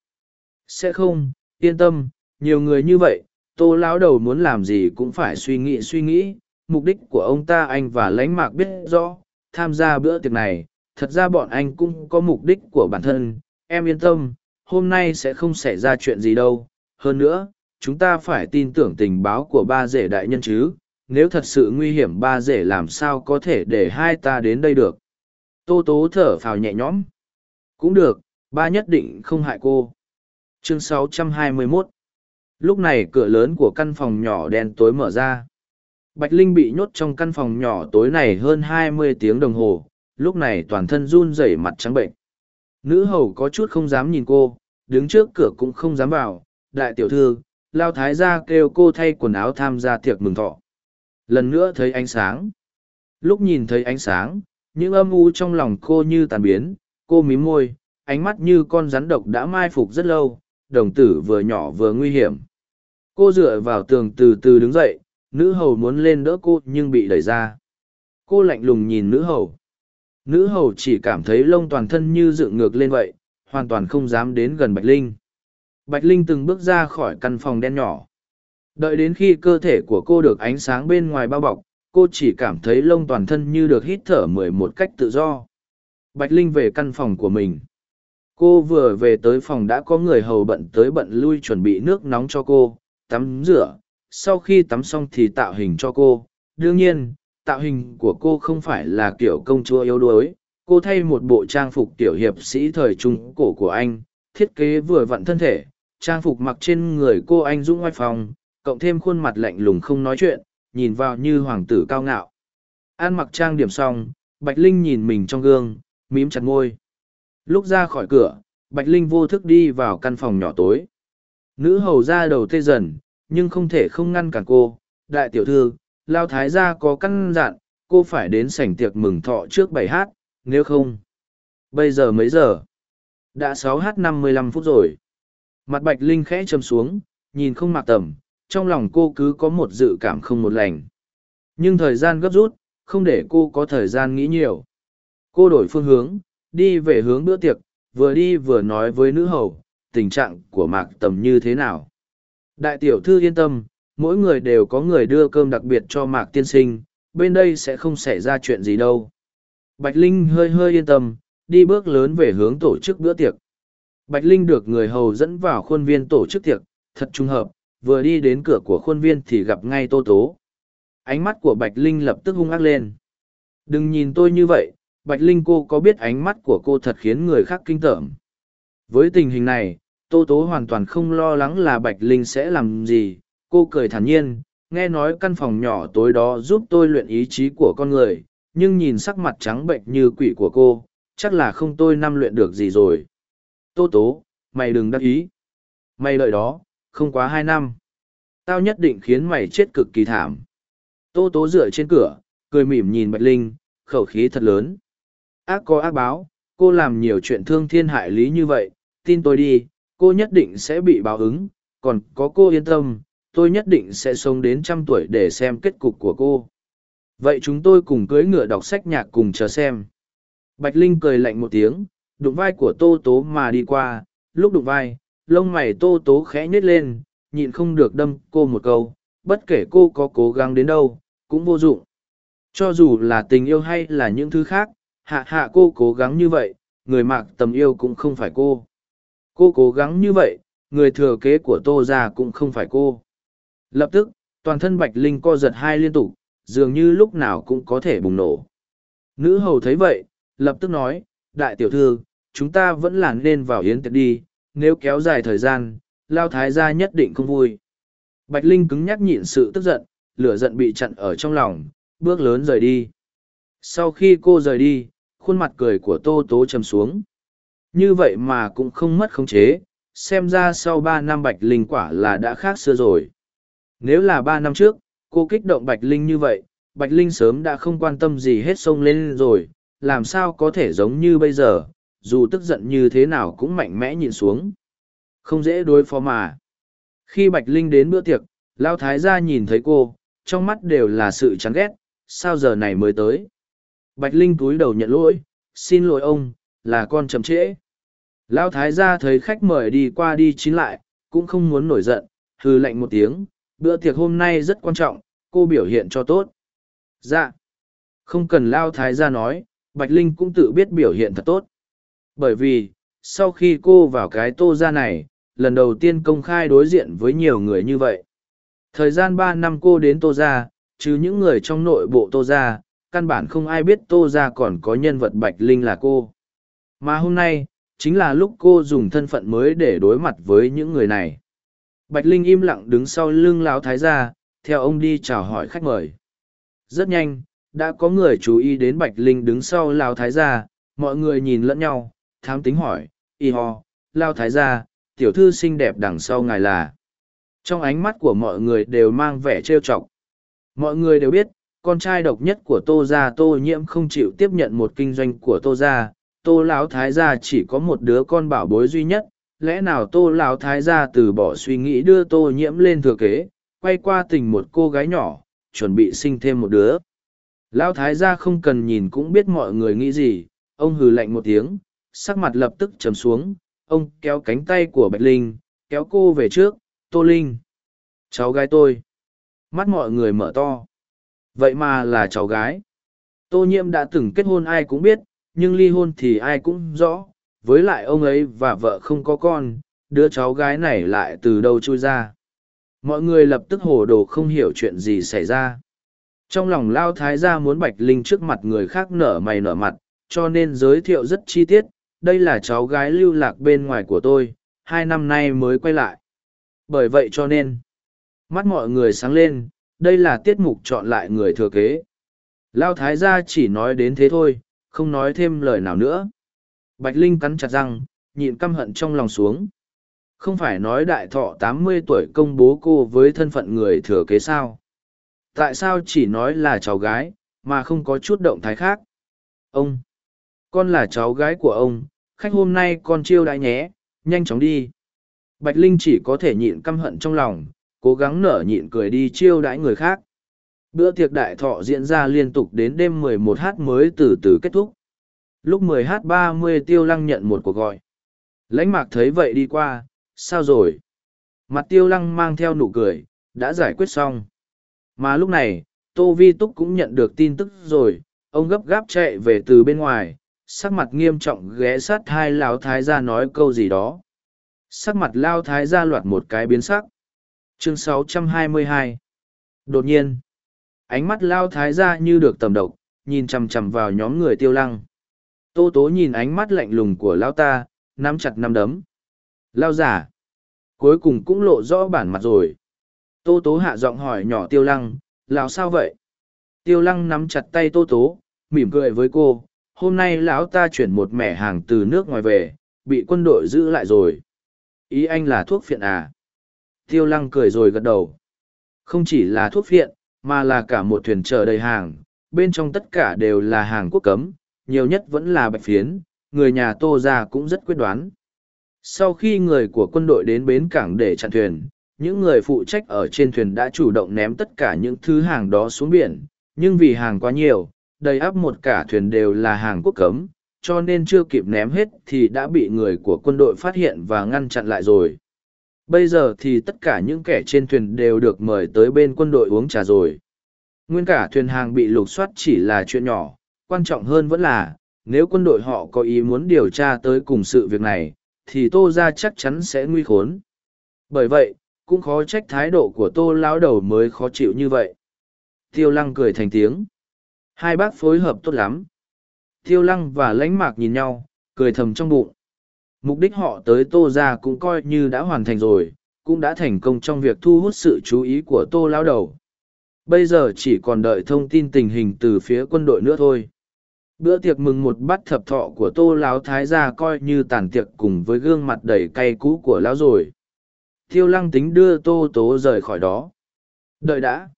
Sẽ không, yên tâm, nhiều người như vậy, tô lão đầu muốn làm gì cũng phải suy nghĩ suy nghĩ mục đích của ông ta anh và lãnh mạc biết rõ tham gia bữa tiệc này thật ra bọn anh cũng có mục đích của bản thân, em yên tâm, hôm nay sẽ không xảy ra chuyện gì đâu. Hơn nữa, chúng ta phải tin tưởng tình báo của ba rể đại nhân chứ, nếu thật sự nguy hiểm ba rể làm sao có thể để hai ta đến đây được. Tô tố thở phào nhẹ nhõm. Cũng được, ba nhất định không hại cô. Chương 621 lúc này cửa lớn của căn phòng nhỏ đen tối mở ra. Bạch linh bị nhốt trong căn phòng nhỏ tối này hơn hai mươi tiếng đồng hồ lúc này toàn thân run rẩy mặt trắng bệnh. Nữ hầu có chút không dám nhìn cô, đứng trước cửa cũng không dám vào. Đại tiểu thư, lao thái gia kêu cô thay quần áo tham gia tiệc mừng thọ. Lần nữa thấy ánh sáng. Lúc nhìn thấy ánh sáng, những âm u trong lòng cô như tàn biến. Cô mím môi, ánh mắt như con rắn độc đã mai phục rất lâu. Đồng tử vừa nhỏ vừa nguy hiểm. Cô dựa vào tường từ từ đứng dậy. Nữ hầu muốn lên đỡ cô nhưng bị đẩy ra. Cô lạnh lùng nhìn nữ hầu nữ hầu chỉ cảm thấy lông toàn thân như dựng ngược lên vậy, hoàn toàn không dám đến gần bạch linh. Bạch linh từng bước ra khỏi căn phòng đen nhỏ. Đợi đến khi cơ thể của cô được ánh sáng bên ngoài bao bọc, cô chỉ cảm thấy lông toàn thân như được hít thở mười một cách tự do. Bạch linh về căn phòng của mình. Cô vừa về tới phòng đã có người hầu bận tới bận lui chuẩn bị nước nóng cho cô, tắm rửa. Sau khi tắm xong thì tạo hình cho cô. Đương nhiên tạo hình của cô không phải là kiểu công chúa yếu đuối. Cô thay một bộ trang phục tiểu hiệp sĩ thời trung cổ của anh, thiết kế vừa vặn thân thể. Trang phục mặc trên người cô anh dũng oai phòng cộng thêm khuôn mặt lạnh lùng không nói chuyện, nhìn vào như hoàng tử cao ngạo. An mặc trang điểm xong, bạch linh nhìn mình trong gương, mím chặt môi. Lúc ra khỏi cửa, bạch linh vô thức đi vào căn phòng nhỏ tối. Nữ hầu ra đầu tê dần, nhưng không thể không ngăn cản cô. Đại tiểu thư lao thái gia có căn dặn, cô phải đến sảnh tiệc mừng thọ trước bảy h nếu không, bây giờ mấy giờ? Đã sáu h năm mươi lăm phút rồi. Mặt bạch linh khẽ châm xuống, nhìn không mạc tầm, trong lòng cô cứ có một dự cảm không một lành. Nhưng thời gian gấp rút, không để cô có thời gian nghĩ nhiều. Cô đổi phương hướng, đi về hướng bữa tiệc, vừa đi vừa nói với nữ hầu, tình trạng của mạc tầm như thế nào. Đại tiểu thư yên tâm mỗi người đều có người đưa cơm đặc biệt cho mạc tiên sinh, bên đây sẽ không xảy ra chuyện gì đâu. Bạch linh hơi hơi yên tâm, đi bước lớn về hướng tổ chức bữa tiệc. Bạch linh được người hầu dẫn vào khuôn viên tổ chức tiệc, thật trùng hợp, vừa đi đến cửa của khuôn viên thì gặp ngay tô tố. Ánh mắt của bạch linh lập tức hung ác lên. Đừng nhìn tôi như vậy, bạch linh cô có biết ánh mắt của cô thật khiến người khác kinh tởm. Với tình hình này, tô tố hoàn toàn không lo lắng là bạch linh sẽ làm gì cô cười thản nhiên, nghe nói căn phòng nhỏ tối đó giúp tôi luyện ý chí của con người, nhưng nhìn sắc mặt trắng bệnh như quỷ của cô, chắc là không tôi năm luyện được gì rồi. Tô tố, mày đừng đắc ý. Mày đợi đó, không quá hai năm. Tao nhất định khiến mày chết cực kỳ thảm. Tô tố dựa trên cửa, cười mỉm nhìn bạch linh, khẩu khí thật lớn. Ác có ác báo, cô làm nhiều chuyện thương thiên hại lý như vậy, tin tôi đi, cô nhất định sẽ bị báo ứng, còn có cô yên tâm tôi nhất định sẽ sống đến trăm tuổi để xem kết cục của cô. Vậy chúng tôi cùng cưỡi ngựa đọc sách nhạc cùng chờ xem. Bạch linh cười lạnh một tiếng, đụng vai của tô tố mà đi qua. Lúc đụng vai, lông mày tô tố khẽ nhếch lên, nhịn không được đâm cô một câu. Bất kể cô có cố gắng đến đâu, cũng vô dụng. Cho dù là tình yêu hay là những thứ khác, hạ hạ cô cố gắng như vậy, người mạc tầm yêu cũng không phải cô. Cô cố gắng như vậy, người thừa kế của tô ra cũng không phải cô lập tức, toàn thân bạch linh co giật hai liên tục, dường như lúc nào cũng có thể bùng nổ. Nữ hầu thấy vậy, lập tức nói, đại tiểu thư, chúng ta vẫn là nên vào yến tiệc đi, nếu kéo dài thời gian, lao thái gia nhất định không vui. Bạch linh cứng nhắc nhịn sự tức giận, lửa giận bị chặn ở trong lòng, bước lớn rời đi. Sau khi cô rời đi, khuôn mặt cười của tô tố trầm xuống. Như vậy mà cũng không mất khống chế, xem ra sau ba năm bạch linh quả là đã khác xưa rồi nếu là ba năm trước, cô kích động bạch linh như vậy, bạch linh sớm đã không quan tâm gì hết sông lên rồi, làm sao có thể giống như bây giờ, dù tức giận như thế nào cũng mạnh mẽ nhìn xuống. Không dễ đối phó mà. Khi bạch linh đến bữa tiệc, lao thái gia nhìn thấy cô, trong mắt đều là sự chán ghét, sao giờ này mới tới? Bạch linh cúi đầu nhận lỗi, xin lỗi ông, là con chậm trễ. Lao thái gia thấy khách mời đi qua đi chín lại, cũng không muốn nổi giận hư lạnh một tiếng bữa tiệc hôm nay rất quan trọng, cô biểu hiện cho tốt. Dạ. Không cần lao thái gia nói, bạch linh cũng tự biết biểu hiện thật tốt. Bởi vì, sau khi cô vào cái tô ra này, lần đầu tiên công khai đối diện với nhiều người như vậy. Thời gian ba năm cô đến tô ra chứ những người trong nội bộ tô ra căn bản không ai biết tô ra còn có nhân vật bạch linh là cô. Mà hôm nay, chính là lúc cô dùng thân phận mới để đối mặt với những người này bạch linh im lặng đứng sau lưng lão thái gia, theo ông đi chào hỏi khách mời. Rất nhanh, đã có người chú ý đến bạch linh đứng sau Lão thái gia, mọi người nhìn lẫn nhau, thám tính hỏi, y ho, Lão thái gia, tiểu thư xinh đẹp đằng sau ngài là? Trong ánh mắt của mọi người đều mang vẻ trêu chọc. Mọi người đều biết, con trai độc nhất của tô gia tô nhiễm không chịu tiếp nhận một kinh doanh của tô gia. Tô lão thái gia chỉ có một đứa con bảo bối duy nhất lẽ nào tô lão thái gia từ bỏ suy nghĩ đưa tô nhiễm lên thừa kế, quay qua tình một cô gái nhỏ, chuẩn bị sinh thêm một đứa? Lão thái gia không cần nhìn cũng biết mọi người nghĩ gì, ông hừ lạnh một tiếng, sắc mặt lập tức trầm xuống, ông kéo cánh tay của bạch linh, kéo cô về trước, tô linh, cháu gái tôi. Mắt mọi người mở to. Vậy mà là cháu gái. Tô nhiễm đã từng kết hôn ai cũng biết, nhưng ly hôn thì ai cũng rõ với lại ông ấy và vợ không có con, đứa cháu gái này lại từ đâu trôi ra? Mọi người lập tức hồ đồ không hiểu chuyện gì xảy ra. Trong lòng lao thái gia muốn bạch linh trước mặt người khác nở mày nở mặt, cho nên giới thiệu rất chi tiết, đây là cháu gái lưu lạc bên ngoài của tôi, hai năm nay mới quay lại. Bởi vậy cho nên, mắt mọi người sáng lên, đây là tiết mục chọn lại người thừa kế. Lao thái gia chỉ nói đến thế thôi, không nói thêm lời nào nữa bạch linh cắn chặt răng, nhịn căm hận trong lòng xuống. Không phải nói đại thọ tám mươi tuổi công bố cô với thân phận người thừa kế sao? Tại sao chỉ nói là cháu gái, mà không có chút động thái khác? Ông, con là cháu gái của ông, khách hôm nay con chiêu đãi nhé, nhanh chóng đi. Bạch linh chỉ có thể nhịn căm hận trong lòng, cố gắng nở nhịn cười đi chiêu đãi người khác. Bữa tiệc đại thọ diễn ra liên tục đến đêm 11 h mới từ từ kết thúc lúc 10 h 30 tiêu lăng nhận một cuộc gọi. Lãnh mạc thấy vậy đi qua, sao rồi? Mặt tiêu lăng mang theo nụ cười, đã giải quyết xong. Mà lúc này, tô vi túc cũng nhận được tin tức rồi, ông gấp gáp chạy về từ bên ngoài, sắc mặt nghiêm trọng ghé sát hai lão thái gia nói câu gì đó. Sắc mặt lao thái gia loạt một cái biến sắc. Chương 622 đột nhiên, ánh mắt lao thái gia như được tầm độc, nhìn chằm chằm vào nhóm người tiêu lăng tô tố nhìn ánh mắt lạnh lùng của lao ta, nắm chặt nắm đấm. Lao giả, cuối cùng cũng lộ rõ bản mặt rồi. Tô tố hạ giọng hỏi nhỏ tiêu lăng, lão sao vậy? Tiêu lăng nắm chặt tay tô tố, mỉm cười với cô, hôm nay lão ta chuyển một mẻ hàng từ nước ngoài về, bị quân đội giữ lại rồi. Ý anh là thuốc phiện à? Tiêu lăng cười rồi gật đầu. Không chỉ là thuốc phiện, mà là cả một thuyền chở đầy hàng, bên trong tất cả đều là hàng quốc cấm nhiều nhất vẫn là bạch phiến, người nhà tô ra cũng rất quyết đoán. Sau khi người của quân đội đến bến cảng để chặn thuyền, những người phụ trách ở trên thuyền đã chủ động ném tất cả những thứ hàng đó xuống biển, nhưng vì hàng quá nhiều, đầy ắp một cả thuyền đều là hàng quốc cấm, cho nên chưa kịp ném hết thì đã bị người của quân đội phát hiện và ngăn chặn lại rồi. Bây giờ thì tất cả những kẻ trên thuyền đều được mời tới bên quân đội uống trà rồi. Nguyên cả thuyền hàng bị lục soát chỉ là chuyện nhỏ quan trọng hơn vẫn là, nếu quân đội họ có ý muốn điều tra tới cùng sự việc này, thì tô ra chắc chắn sẽ nguy khốn. Bởi vậy, cũng khó trách thái độ của tô lão đầu mới khó chịu như vậy. Tiêu lăng cười thành tiếng. Hai bác phối hợp tốt lắm. Tiêu lăng và lãnh mạc nhìn nhau, cười thầm trong bụng. Mục đích họ tới tô ra cũng coi như đã hoàn thành rồi, cũng đã thành công trong việc thu hút sự chú ý của tô lão đầu. Bây giờ chỉ còn đợi thông tin tình hình từ phía quân đội nữa thôi bữa tiệc mừng một bát thập thọ của tô lão thái gia coi như tàn tiệc cùng với gương mặt đầy cay cú của lão rồi. Tiêu lăng tính đưa tô tố rời khỏi đó. Đợi đã.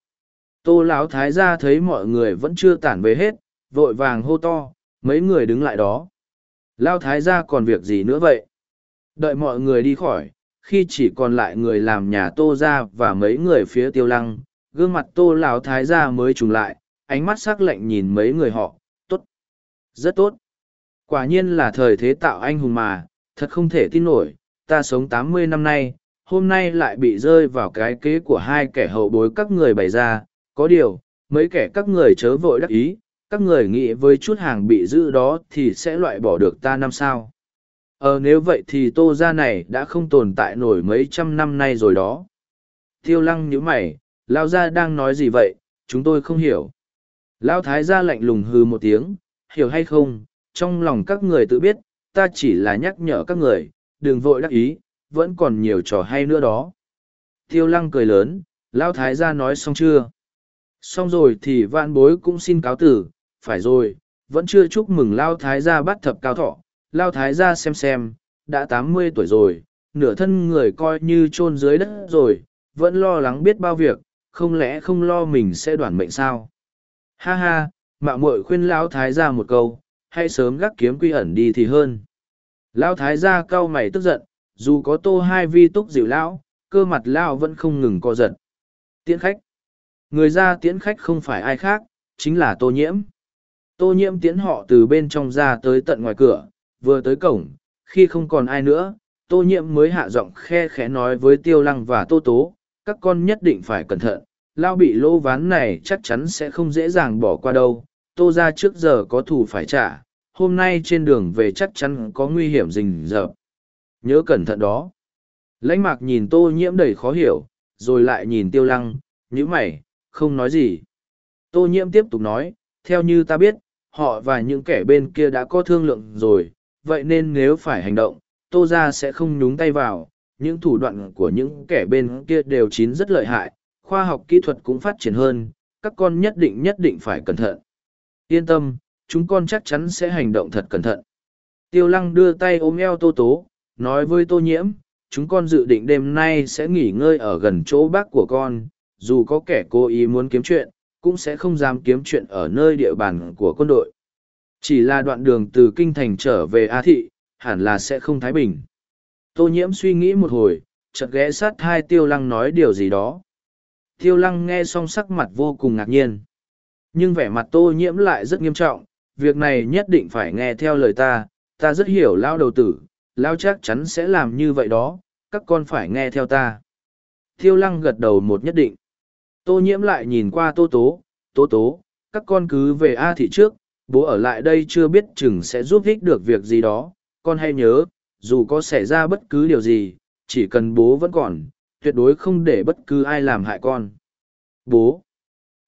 Tô lão thái gia thấy mọi người vẫn chưa tản về hết, vội vàng hô to, mấy người đứng lại đó. Lao thái gia còn việc gì nữa vậy? Đợi mọi người đi khỏi, khi chỉ còn lại người làm nhà tô ra và mấy người phía tiêu lăng, gương mặt tô lão thái gia mới trùng lại, ánh mắt s ắ c lạnh nhìn mấy người họ rất tốt. Quả nhiên là thời thế tạo anh hùng mà, thật không thể tin nổi, ta sống tám mươi năm nay, hôm nay lại bị rơi vào cái kế của hai kẻ hậu bối các người bày ra. Có điều, mấy kẻ các người chớ vội đắc ý, các người nghĩ với chút hàng bị giữ đó thì sẽ loại bỏ được ta năm sao. Ờ nếu vậy thì tô ra này đã không tồn tại nổi mấy trăm năm nay rồi đó. Tiêu lăng nhíu mày lao gia đang nói gì vậy? Chúng tôi không hiểu. Lão thái gia lạnh lùng hư một tiếng hiểu hay không, trong lòng các người tự biết, ta chỉ là nhắc nhở các người, đừng vội đắc ý, vẫn còn nhiều trò hay nữa đó. Tiêu lăng cười lớn, lão thái gia nói xong chưa? Xong rồi thì vạn bối cũng xin cáo tử, phải rồi, vẫn chưa chúc mừng lao thái gia bắt thập cao thọ. Lao thái gia xem xem, đã tám mươi tuổi rồi, nửa thân người coi như chôn dưới đất rồi, vẫn lo lắng biết bao việc, không lẽ không lo mình sẽ đoản mệnh sao? Ha ha mạo muội khuyên lão thái gia một câu, hãy sớm gác kiếm quy ẩn đi thì hơn. Lão thái gia cau mày tức giận, dù có tô hai vi túc dịu lão, cơ mặt lão vẫn không ngừng co giật. Tiễn khách. Người ra tiễn khách không phải ai khác, chính là tô nhiễm. Tô nhiễm tiễn họ từ bên trong ra tới tận ngoài cửa, vừa tới cổng, khi không còn ai nữa, tô nhiễm mới hạ giọng khe khẽ nói với tiêu lăng và tô tố, các con nhất định phải cẩn thận lao bị lỗ ván này chắc chắn sẽ không dễ dàng bỏ qua đâu tô ra trước giờ có thù phải trả, hôm nay trên đường về chắc chắn có nguy hiểm rình rợp nhớ cẩn thận đó. Lãnh mạc nhìn tô nhiễm đầy khó hiểu, rồi lại nhìn tiêu lăng, nhíu mày, không nói gì. Tô nhiễm tiếp tục nói, theo như ta biết, họ và những kẻ bên kia đã có thương lượng rồi, vậy nên nếu phải hành động, tô ra sẽ không nhúng tay vào. Những thủ đoạn của những kẻ bên kia đều chín rất lợi hại, khoa học kỹ thuật cũng phát triển hơn, các con nhất định nhất định phải cẩn thận yên tâm, chúng con chắc chắn sẽ hành động thật cẩn thận. Tiêu lăng đưa tay ôm eo tô tố, nói với tô nhiễm, chúng con dự định đêm nay sẽ nghỉ ngơi ở gần chỗ bác của con, dù có kẻ cố ý muốn kiếm chuyện, cũng sẽ không dám kiếm chuyện ở nơi địa bàn của quân đội. Chỉ là đoạn đường từ kinh thành trở về a thị, hẳn là sẽ không thái bình. Tô nhiễm suy nghĩ một hồi, chợt ghé sát hai tiêu lăng nói điều gì đó. Tiêu lăng nghe xong sắc mặt vô cùng ngạc nhiên nhưng vẻ mặt tô nhiễm lại rất nghiêm trọng, việc này nhất định phải nghe theo lời ta ta rất hiểu lao đầu tử lao chắc chắn sẽ làm như vậy đó, các con phải nghe theo ta. Thiêu lăng gật đầu một nhất định. Tô nhiễm lại nhìn qua tô tố tố tố, các con cứ về a thị trước, bố ở lại đây chưa biết chừng sẽ giúp ích được việc gì đó, con hay nhớ, dù có xảy ra bất cứ điều gì, chỉ cần bố vẫn còn, tuyệt đối không để bất cứ ai làm hại con. Bố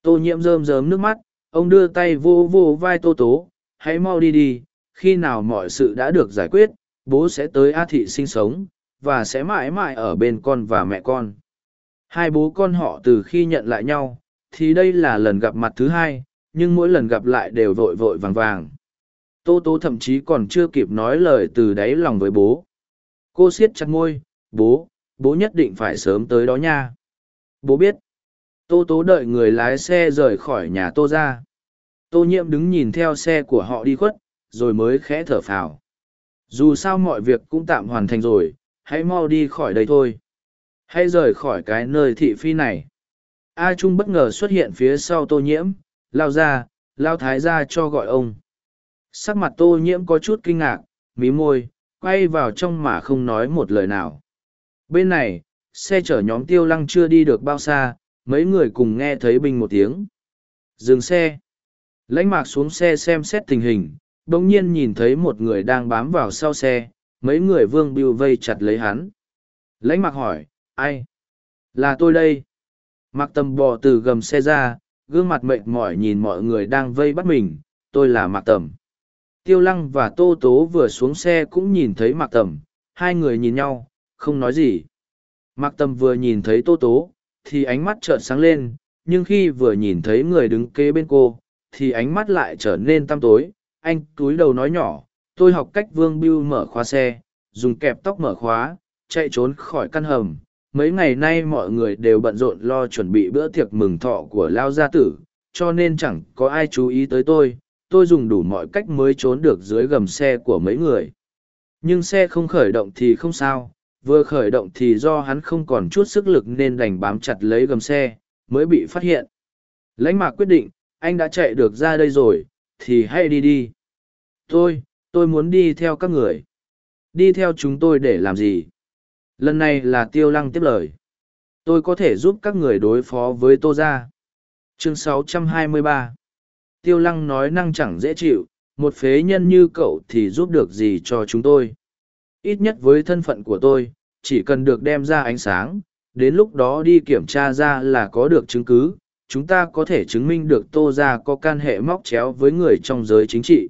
tô nhiễm rơm rớm nước mắt, ông đưa tay vô vô vai tô tố, hãy mau đi đi, khi nào mọi sự đã được giải quyết, bố sẽ tới a thị sinh sống, và sẽ mãi mãi ở bên con và mẹ con. Hai bố con họ từ khi nhận lại nhau, thì đây là lần gặp mặt thứ hai, nhưng mỗi lần gặp lại đều vội vội vàng vàng. Tô tố thậm chí còn chưa kịp nói lời từ đáy lòng với bố. Cô siết chặt môi, bố bố nhất định phải sớm tới đó nha. Bố biết tô tố đợi người lái xe rời khỏi nhà tô ra. Tô nhiễm đứng nhìn theo xe của họ đi khuất, rồi mới khẽ thở phào. Dù sao mọi việc cũng tạm hoàn thành rồi, hãy mau đi khỏi đây thôi. Hãy rời khỏi cái nơi thị phi này. A trung bất ngờ xuất hiện phía sau tô nhiễm lao ra, lao thái ra cho gọi ông. Sắc mặt tô nhiễm có chút kinh ngạc, mí môi, quay vào trong mà không nói một lời nào. Bên này, xe chở nhóm tiêu lăng chưa đi được bao xa mấy người cùng nghe thấy binh một tiếng. Dừng xe. Lãnh mạc xuống xe xem xét tình hình bỗng nhiên nhìn thấy một người đang bám vào sau xe, mấy người vương biêu vây chặt lấy hắn. Lãnh mạc hỏi, ai? Là tôi đây. Mặc tầm bò từ gầm xe ra, gương mặt mệt mỏi nhìn mọi người đang vây bắt mình, tôi là mạc tầm. Tiêu lăng và tô tố vừa xuống xe cũng nhìn thấy mạc tầm, hai người nhìn nhau, không nói gì. Mạc tầm vừa nhìn thấy tô tố thì ánh mắt trợn sáng lên, nhưng khi vừa nhìn thấy người đứng kế bên cô, thì ánh mắt lại trở nên tăm tối. Anh túi đầu nói nhỏ, tôi học cách vương bưu mở khóa xe, dùng kẹp tóc mở khóa, chạy trốn khỏi căn hầm. Mấy ngày nay mọi người đều bận rộn lo chuẩn bị bữa tiệc mừng thọ của lao gia tử, cho nên chẳng có ai chú ý tới tôi. Tôi dùng đủ mọi cách mới trốn được dưới gầm xe của mấy người. Nhưng xe không khởi động thì không sao vừa khởi động thì do hắn không còn chút sức lực nên đành bám chặt lấy gầm xe, mới bị phát hiện. Lãnh mạc quyết định, anh đã chạy được ra đây rồi, thì hãy đi đi. Tôi tôi muốn đi theo các người. Đi theo chúng tôi để làm gì? Lần này là tiêu lăng tiếp lời. Tôi có thể giúp các người đối phó với tô ra chương 623 tiêu lăng nói năng chẳng dễ chịu, một phế nhân như cậu thì giúp được gì cho chúng tôi? Ít nhất với thân phận của tôi, chỉ cần được đem ra ánh sáng, đến lúc đó đi kiểm tra ra là có được chứng cứ, chúng ta có thể chứng minh được tô ra có can hệ móc chéo với người trong giới chính trị.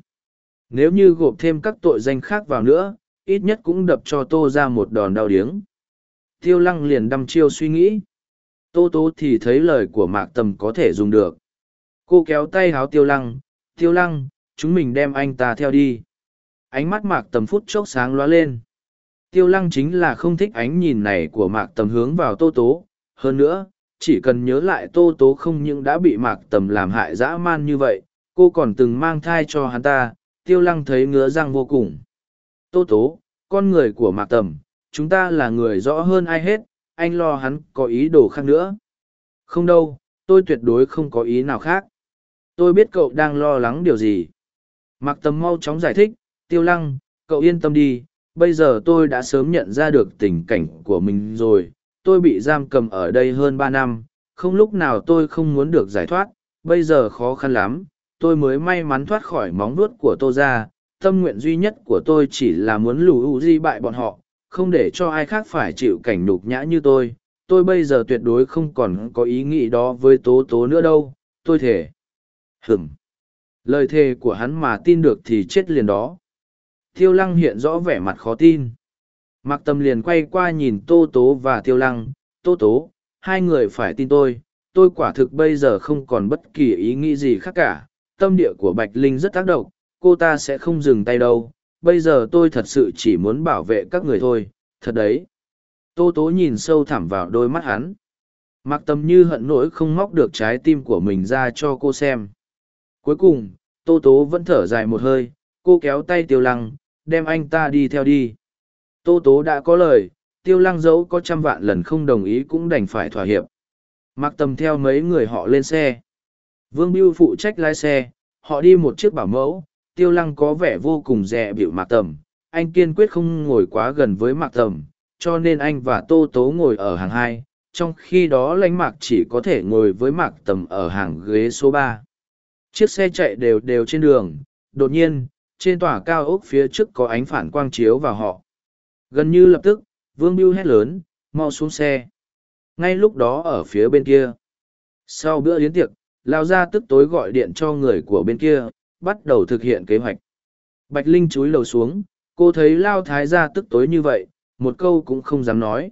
Nếu như gộp thêm các tội danh khác vào nữa, ít nhất cũng đập cho tô ra một đòn đau điếng. Tiêu lăng liền đăm chiêu suy nghĩ. Tô tố thì thấy lời của mạc tầm có thể dùng được. Cô kéo tay háo tiêu lăng tiêu lăng, chúng mình đem anh ta theo đi ánh mắt mạc tầm phút chốc sáng loa lên. Tiêu lăng chính là không thích ánh nhìn này của mạc tầm hướng vào tô tố. Hơn nữa, chỉ cần nhớ lại tô tố không những đã bị mạc tầm làm hại dã man như vậy, cô còn từng mang thai cho hắn ta. Tiêu lăng thấy ngứa răng vô cùng. Tô tố, con người của mạc tầm, chúng ta là người rõ hơn ai hết, anh lo hắn có ý đồ khác nữa. Không đâu, tôi tuyệt đối không có ý nào khác. Tôi biết cậu đang lo lắng điều gì. Mạc tầm mau chóng giải thích tiêu lăng, cậu yên tâm đi, bây giờ tôi đã sớm nhận ra được tình cảnh của mình rồi, tôi bị giam cầm ở đây hơn ba năm, không lúc nào tôi không muốn được giải thoát, bây giờ khó khăn lắm, tôi mới may mắn thoát khỏi móng vuốt của tô ra tâm nguyện duy nhất của tôi chỉ là muốn lù u di bại bọn họ, không để cho ai khác phải chịu cảnh nhục nhã như tôi tôi bây giờ tuyệt đối không còn có ý nghĩ đó với tố tố nữa đâu, tôi thể hừm lời thề của hắn mà tin được thì chết liền đó tiêu lăng hiện rõ vẻ mặt khó tin. Mặc tâm liền quay qua nhìn tô tố và tiêu lăng, tô tố, hai người phải tin tôi tôi quả thực bây giờ không còn bất kỳ ý nghĩ gì khác cả, tâm địa của bạch linh rất tác động, cô ta sẽ không dừng tay đâu, bây giờ tôi thật sự chỉ muốn bảo vệ các người thôi, thật đấy. Tô tố nhìn sâu thẳm vào đôi mắt hắn. Mặc tâm như hận nỗi không móc được trái tim của mình ra cho cô xem. Cuối cùng, tô tố vẫn thở dài một hơi cô kéo tay tiêu lăng, đem anh ta đi theo đi. Tô tố đã có lời, tiêu lăng dẫu có trăm vạn lần không đồng ý cũng đành phải thỏa hiệp. Mặc tầm theo mấy người họ lên xe. Vương biêu phụ trách lái xe, họ đi một chiếc bảo mẫu, tiêu lăng có vẻ vô cùng dè bịu mạc tầm. Anh kiên quyết không ngồi quá gần với mạc tầm, cho nên anh và tô tố ngồi ở hàng hai, trong khi đó lánh mạc chỉ có thể ngồi với mạc tầm ở hàng ghế số ba. Chiếc xe chạy đều đều trên đường, đột nhiên trên tòa cao ốc phía trước có ánh phản quang chiếu vào họ. Gần như lập tức, vương biêu hét lớn, mau xuống xe. Ngay lúc đó ở phía bên kia. Sau bữa yến tiệc, lao ra tức tối gọi điện cho người của bên kia, bắt đầu thực hiện kế hoạch. Bạch linh chúi lầu xuống, cô thấy lao thái gia tức tối như vậy, một câu cũng không dám nói.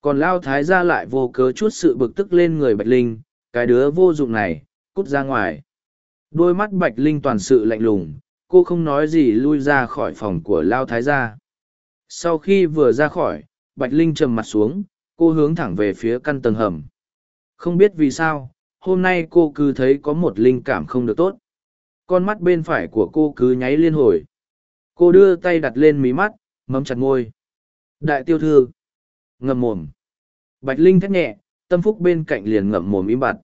Còn lao thái gia lại vô cớ chút sự bực tức lên người bạch linh, cái đứa vô dụng này, cút ra ngoài. Đôi mắt bạch linh toàn sự lạnh lùng cô không nói gì lui ra khỏi phòng của lao thái gia. Sau khi vừa ra khỏi, bạch linh trầm mặt xuống, cô hướng thẳng về phía căn tầng hầm. Không biết vì sao, hôm nay cô cứ thấy có một linh cảm không được tốt. Con mắt bên phải của cô cứ nháy liên hồi. Cô đưa tay đặt lên mí mắt, mấm chặt ngôi đại tiêu thư. Ngậm mồm. Bạch linh thét nhẹ, tâm phúc bên cạnh liền ngậm mồm im bặt.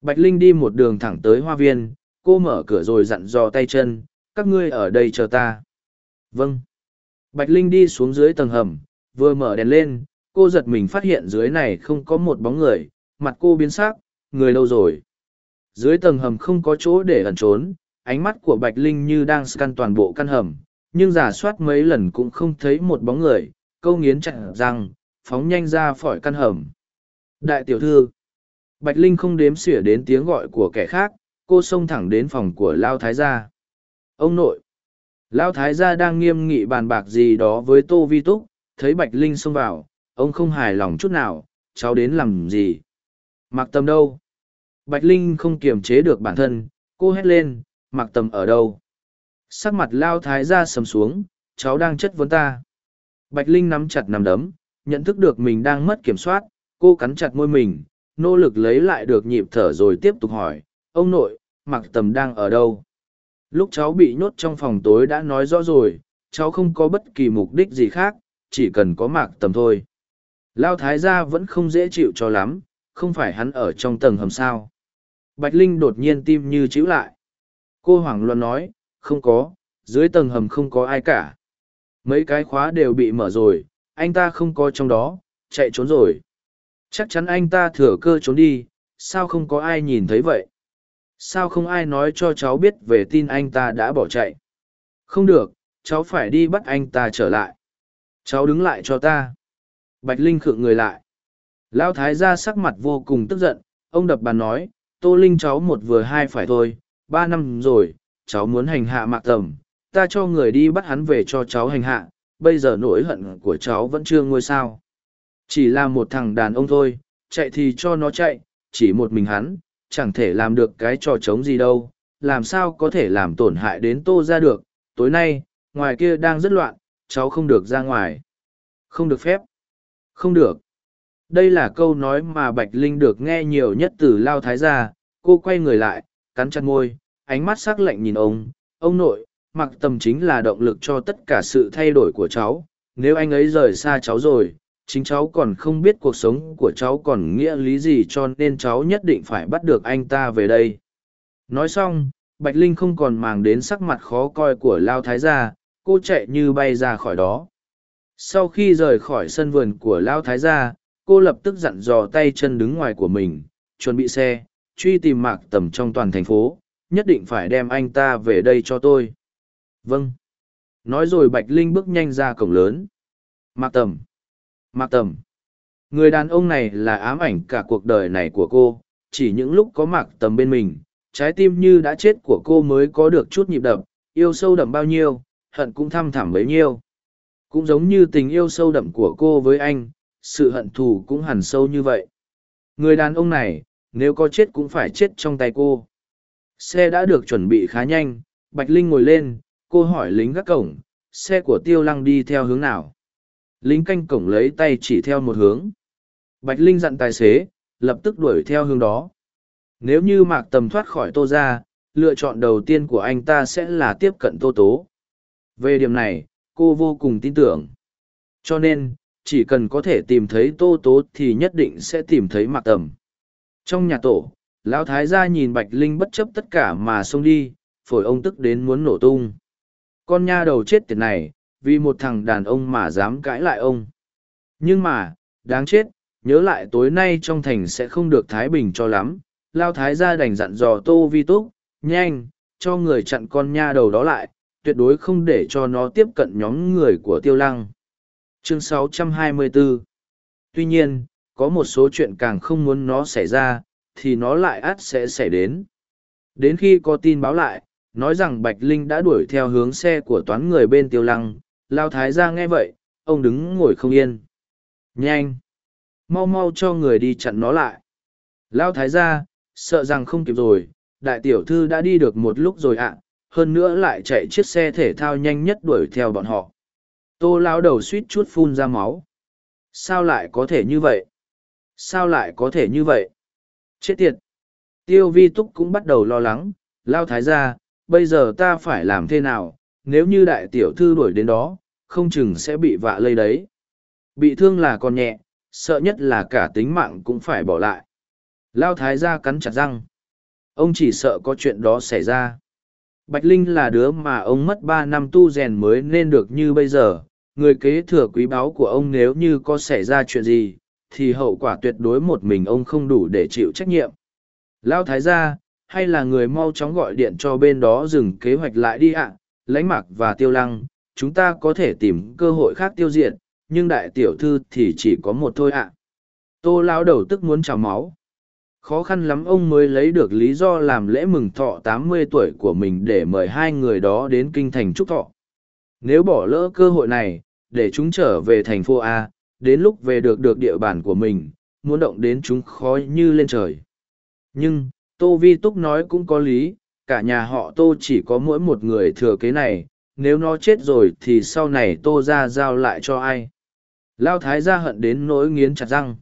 Bạch linh đi một đường thẳng tới hoa viên, cô mở cửa rồi dặn dò tay chân các ngươi ở đây chờ ta. Vâng. Bạch linh đi xuống dưới tầng hầm vừa mở đèn lên cô giật mình phát hiện dưới này không có một bóng người mặt cô biến sắc, người lâu rồi? Dưới tầng hầm không có chỗ để ẩn trốn ánh mắt của bạch linh như đang scan toàn bộ căn hầm nhưng giả soát mấy lần cũng không thấy một bóng người câu nghiến chặn răng phóng nhanh ra khỏi căn hầm. Đại tiểu thư bạch linh không đếm xỉa đến tiếng gọi của kẻ khác cô xông thẳng đến phòng của lao thái gia ông nội. Lão thái gia đang nghiêm nghị bàn bạc gì đó với tô vi túc, thấy bạch linh xông vào, ông không hài lòng chút nào, cháu đến làm gì? Mặc Tầm đâu? Bạch linh không kiềm chế được bản thân, cô hét lên mặc tầm ở đâu? Sắc mặt lao thái gia sầm xuống, cháu đang chất vấn ta. Bạch linh nắm chặt nằm đấm, nhận thức được mình đang mất kiểm soát, cô cắn chặt môi mình, nỗ lực lấy lại được nhịp thở rồi tiếp tục hỏi, ông nội mặc tầm đang ở đâu? Lúc cháu bị nhốt trong phòng tối đã nói rõ rồi, cháu không có bất kỳ mục đích gì khác, chỉ cần có mạc tầm thôi. Lao thái gia vẫn không dễ chịu cho lắm, không phải hắn ở trong tầng hầm sao. Bạch linh đột nhiên tim như chịu lại. Cô hoảng loạn nói, không có, dưới tầng hầm không có ai cả. Mấy cái khóa đều bị mở rồi, anh ta không có trong đó, chạy trốn rồi. Chắc chắn anh ta thừa cơ trốn đi, sao không có ai nhìn thấy vậy? Sao không ai nói cho cháu biết về tin anh ta đã bỏ chạy? Không được, cháu phải đi bắt anh ta trở lại. Cháu đứng lại cho ta. Bạch linh khựng người lại. Lão thái ra sắc mặt vô cùng tức giận, ông đập bàn nói, tô linh cháu một vừa hai phải thôi, ba năm rồi, cháu muốn hành hạ mạc tầm. Ta cho người đi bắt hắn về cho cháu hành hạ, bây giờ nỗi hận của cháu vẫn chưa ngôi sao. Chỉ là một thằng đàn ông thôi, chạy thì cho nó chạy, chỉ một mình hắn chẳng thể làm được cái trò trống gì đâu, làm sao có thể làm tổn hại đến tô ra được, tối nay, ngoài kia đang rất loạn, cháu không được ra ngoài. Không được phép. Không được. Đây là câu nói mà bạch linh được nghe nhiều nhất từ lao thái gia, cô quay người lại, cắn chặt môi, ánh mắt sắc lạnh nhìn ông ông nội, mặc tầm chính là động lực cho tất cả sự thay đổi của cháu, nếu anh ấy rời xa cháu rồi chính cháu còn không biết cuộc sống của cháu còn nghĩa lý gì cho nên cháu nhất định phải bắt được anh ta về đây. Nói xong, bạch linh không còn màng đến sắc mặt khó coi của lao thái gia, cô chạy như bay ra khỏi đó. Sau khi rời khỏi sân vườn của lao thái gia, cô lập tức dặn dò tay chân đứng ngoài của mình, chuẩn bị xe, truy tìm mạc tầm trong toàn thành phố, nhất định phải đem anh ta về đây cho tôi. Vâng. Nói rồi bạch linh bước nhanh ra cổng lớn. Mạc tầm mạc tầm. Người đàn ông này là ám ảnh cả cuộc đời này của cô, chỉ những lúc có mạc tầm bên mình, trái tim như đã chết của cô mới có được chút nhịp đập, yêu sâu đậm bao nhiêu, hận cũng thăm thẳm bấy nhiêu. Cũng giống như tình yêu sâu đậm của cô với anh, sự hận thù cũng hẳn sâu như vậy. Người đàn ông này, nếu có chết cũng phải chết trong tay cô. Xe đã được chuẩn bị khá nhanh, bạch linh ngồi lên, cô hỏi lính gác cổng, xe của tiêu lăng đi theo hướng nào? Lính canh cổng lấy tay chỉ theo một hướng. Bạch linh dặn tài xế, lập tức đuổi theo hướng đó. Nếu như mạc tầm thoát khỏi tô ra lựa chọn đầu tiên của anh ta sẽ là tiếp cận tô tố. Về điểm này, cô vô cùng tin tưởng. Cho nên, chỉ cần có thể tìm thấy tô tố thì nhất định sẽ tìm thấy mạc tầm. Trong nhà tổ, lão thái gia nhìn bạch linh bất chấp tất cả mà xông đi, phổi ông tức đến muốn nổ tung. Con nha đầu chết tiệt này vì một thằng đàn ông mà dám cãi lại ông. Nhưng mà, đáng chết, nhớ lại tối nay trong thành sẽ không được thái bình cho lắm, lao thái gia đành dặn dò tô vi túc, nhanh, cho người chặn con nha đầu đó lại, tuyệt đối không để cho nó tiếp cận nhóm người của tiêu lăng. Chương 624 tuy nhiên, có một số chuyện càng không muốn nó xảy ra, thì nó lại ắt sẽ xảy đến. Đến khi có tin báo lại, nói rằng bạch linh đã đuổi theo hướng xe của toán người bên tiêu lăng lao thái ra nghe vậy, ông đứng ngồi không yên. Nhanh! Mau mau cho người đi chặn nó lại. Lao thái ra sợ rằng không kịp rồi, đại tiểu thư đã đi được một lúc rồi ạ, hơn nữa lại chạy chiếc xe thể thao nhanh nhất đuổi theo bọn họ. Tô lao đầu suýt chút phun ra máu. Sao lại có thể như vậy? Sao lại có thể như vậy? Chết tiệt! Tiêu vi túc cũng bắt đầu lo lắng. Lao thái ra bây giờ ta phải làm thế nào? Nếu như đại tiểu thư đuổi đến đó không chừng sẽ bị vạ lây đấy. Bị thương là còn nhẹ, sợ nhất là cả tính mạng cũng phải bỏ lại. Lao thái gia cắn chặt răng. Ông chỉ sợ có chuyện đó xảy ra. Bạch linh là đứa mà ông mất ba năm tu rèn mới nên được như bây giờ. Người kế thừa quý báu của ông nếu như có xảy ra chuyện gì, thì hậu quả tuyệt đối một mình ông không đủ để chịu trách nhiệm. Lao thái gia, hay là người mau chóng gọi điện cho bên đó dừng kế hoạch lại đi ạ, lãnh mặc và tiêu lăng chúng ta có thể tìm cơ hội khác tiêu diệt, nhưng đại tiểu thư thì chỉ có một thôi ạ. Tô Lão đầu tức muốn trào máu. Khó khăn lắm ông mới lấy được lý do làm lễ mừng thọ tám mươi tuổi của mình để mời hai người đó đến kinh thành trúc thọ. Nếu bỏ lỡ cơ hội này, để chúng trở về thành phố a, đến lúc về được được địa bàn của mình, muốn động đến chúng khó như lên trời. Nhưng, tô vi túc nói cũng có lý, cả nhà họ tô chỉ có mỗi một người thừa kế này nếu nó chết rồi thì sau này tô ra giao lại cho ai? Lao thái ra hận đến nỗi nghiến chặt răng.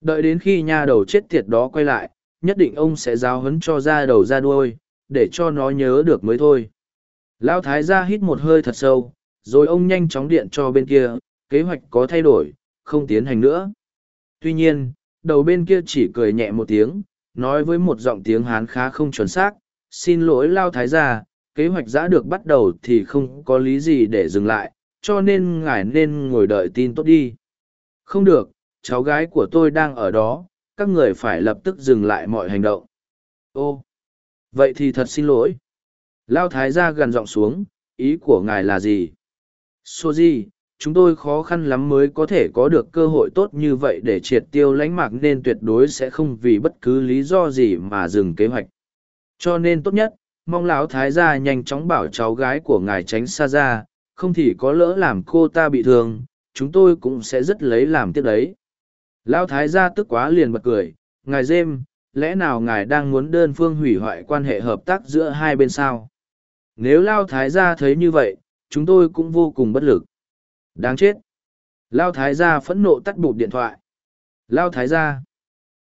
Đợi đến khi nha đầu chết tiệt đó quay lại, nhất định ông sẽ giao hấn cho ra đầu ra đuôi, để cho nó nhớ được mới thôi. Lao thái ra hít một hơi thật sâu, rồi ông nhanh chóng điện cho bên kia, kế hoạch có thay đổi, không tiến hành nữa. Tuy nhiên, đầu bên kia chỉ cười nhẹ một tiếng, nói với một giọng tiếng hán khá không chuẩn xác, xin lỗi lao thái gia kế hoạch đã được bắt đầu thì không có lý gì để dừng lại cho nên ngài nên ngồi đợi tin tốt đi. Không được cháu gái của tôi đang ở đó các người phải lập tức dừng lại mọi hành động. Ô vậy thì thật xin lỗi. Lao thái gia gần giọng xuống ý của ngài là gì? Soji, chúng tôi khó khăn lắm mới có thể có được cơ hội tốt như vậy để triệt tiêu lãnh mạc nên tuyệt đối sẽ không vì bất cứ lý do gì mà dừng kế hoạch. Cho nên tốt nhất mong lão thái gia nhanh chóng bảo cháu gái của ngài tránh xa ra, không thì có lỡ làm cô ta bị thương, chúng tôi cũng sẽ rất lấy làm tiếc đấy. Lão thái gia tức quá liền bật cười, ngài dêm lẽ nào ngài đang muốn đơn phương hủy hoại quan hệ hợp tác giữa hai bên sao? Nếu lao thái gia thấy như vậy, chúng tôi cũng vô cùng bất lực. Đáng chết. Lao thái gia phẫn nộ tắt bụt điện thoại. Lao thái gia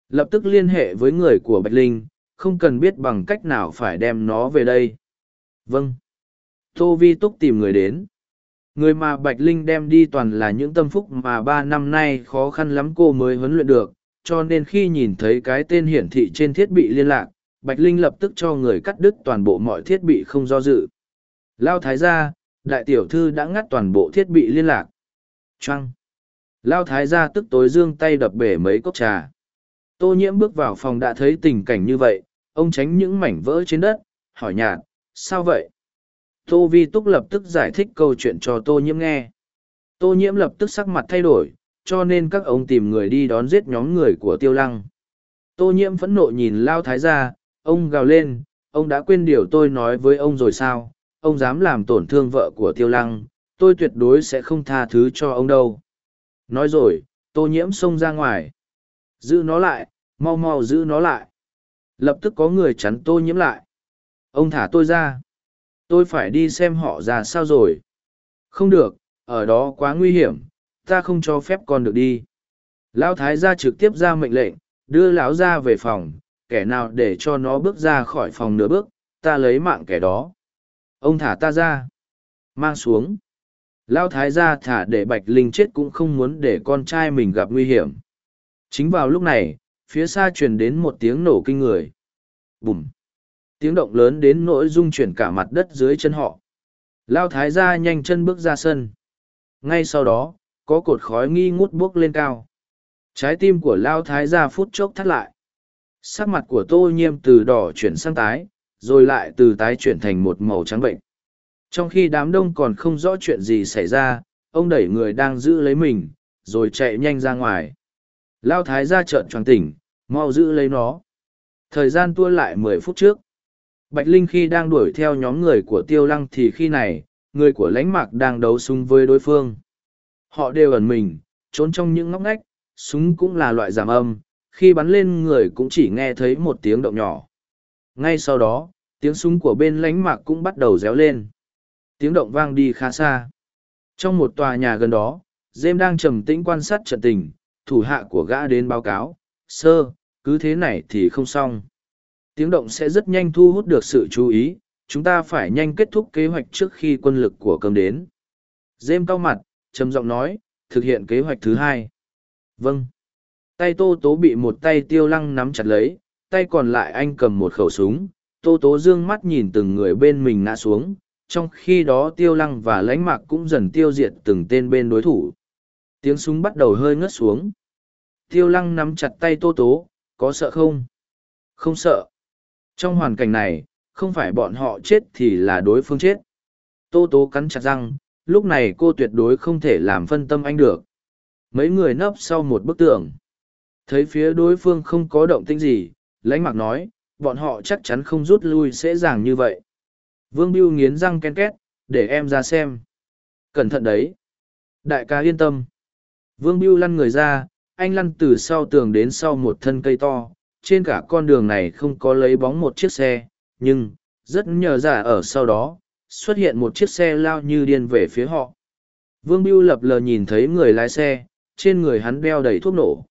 lập tức liên hệ với người của bạch linh không cần biết bằng cách nào phải đem nó về đây. Vâng. Tô vi túc tìm người đến. Người mà bạch linh đem đi toàn là những tâm phúc mà ba năm nay khó khăn lắm cô mới huấn luyện được, cho nên khi nhìn thấy cái tên hiển thị trên thiết bị liên lạc, bạch linh lập tức cho người cắt đứt toàn bộ mọi thiết bị không do dự. Lao thái gia, đại tiểu thư đã ngắt toàn bộ thiết bị liên lạc. Trăng lao thái gia tức tối dương tay đập bể mấy cốc trà. Tô nhiễm bước vào phòng đã thấy tình cảnh như vậy ông tránh những mảnh vỡ trên đất, hỏi nhạt, sao vậy? Tô vi túc lập tức giải thích câu chuyện cho tô nhiễm nghe. Tô nhiễm lập tức sắc mặt thay đổi, cho nên các ông tìm người đi đón giết nhóm người của tiêu lăng. Tô nhiễm phẫn nộ nhìn lao thái gia, ông gào lên, ông đã quên điều tôi nói với ông rồi sao? Ông dám làm tổn thương vợ của tiêu lăng, tôi tuyệt đối sẽ không tha thứ cho ông đâu. Nói rồi, tô nhiễm xông ra ngoài. Giữ nó lại, mau mau giữ nó lại lập tức có người chắn tô nhiễm lại. Ông thả tôi ra. Tôi phải đi xem họ ra sao rồi. Không được, ở đó quá nguy hiểm, ta không cho phép con được đi. Lão thái gia trực tiếp ra mệnh lệnh, đưa lão ra về phòng, kẻ nào để cho nó bước ra khỏi phòng nửa bước, ta lấy mạng kẻ đó. Ông thả ta ra. Mang xuống. Lão thái gia thả để bạch linh chết cũng không muốn để con trai mình gặp nguy hiểm. Chính vào lúc này phía xa truyền đến một tiếng nổ kinh người. Bùm. Tiếng động lớn đến nỗi rung chuyển cả mặt đất dưới chân họ. Lao thái gia nhanh chân bước ra sân. Ngay sau đó, có cột khói nghi ngút bước lên cao. Trái tim của lao thái gia phút chốc thắt lại. Sắc mặt của tô nhiêm từ đỏ chuyển sang tái, rồi lại từ tái chuyển thành một màu trắng bệnh. Trong khi đám đông còn không rõ chuyện gì xảy ra, ông đẩy người đang giữ lấy mình, rồi chạy nhanh ra ngoài lao thái gia trợn tròn tỉnh, mau giữ lấy nó. Thời gian tua lại mười phút trước. Bạch linh khi đang đuổi theo nhóm người của tiêu lăng thì khi này, người của lãnh mạc đang đấu súng với đối phương. Họ đều ẩn mình, trốn trong những ngóc ngách, súng cũng là loại giảm âm, khi bắn lên người cũng chỉ nghe thấy một tiếng động nhỏ. Ngay sau đó, tiếng súng của bên lánh mạc cũng bắt đầu réo lên. Tiếng động vang đi khá xa. Trong một tòa nhà gần đó, dêm đang trầm tĩnh quan sát trận tình thủ hạ của gã đến báo cáo, sơ, cứ thế này thì không xong. Tiếng động sẽ rất nhanh thu hút được sự chú ý, chúng ta phải nhanh kết thúc kế hoạch trước khi quân lực của cơm đến. Dêm cao mặt, trầm giọng nói, thực hiện kế hoạch thứ hai. Vâng. Tay tô tố bị một tay tiêu lăng nắm chặt lấy, tay còn lại anh cầm một khẩu súng. Tô tố d ư ơ n g mắt nhìn từng người bên mình ngã xuống, trong khi đó tiêu lăng và lãnh mạc cũng dần tiêu diệt từng tên bên đối thủ. Tiếng súng bắt đầu hơi ngất xuống tiêu lăng nắm chặt tay tô tố, có sợ không? Không sợ. Trong hoàn cảnh này, không phải bọn họ chết thì là đối phương chết. Tô tố cắn chặt răng, lúc này cô tuyệt đối không thể làm phân tâm anh được. Mấy người nấp sau một bức tường. Thấy phía đối phương không có động tĩnh gì, lãnh mạc nói, bọn họ chắc chắn không rút lui dễ dàng như vậy. Vương biêu nghiến răng ken két, để em ra xem. Cẩn thận đấy. Đại ca yên tâm. Vương biêu lăn người ra anh lăn từ sau tường đến sau một thân cây to trên cả con đường này không có lấy bóng một chiếc xe nhưng rất nhờ giả ở sau đó xuất hiện một chiếc xe lao như điên về phía họ vương biêu lập lờ nhìn thấy người lái xe trên người hắn đeo đầy thuốc nổ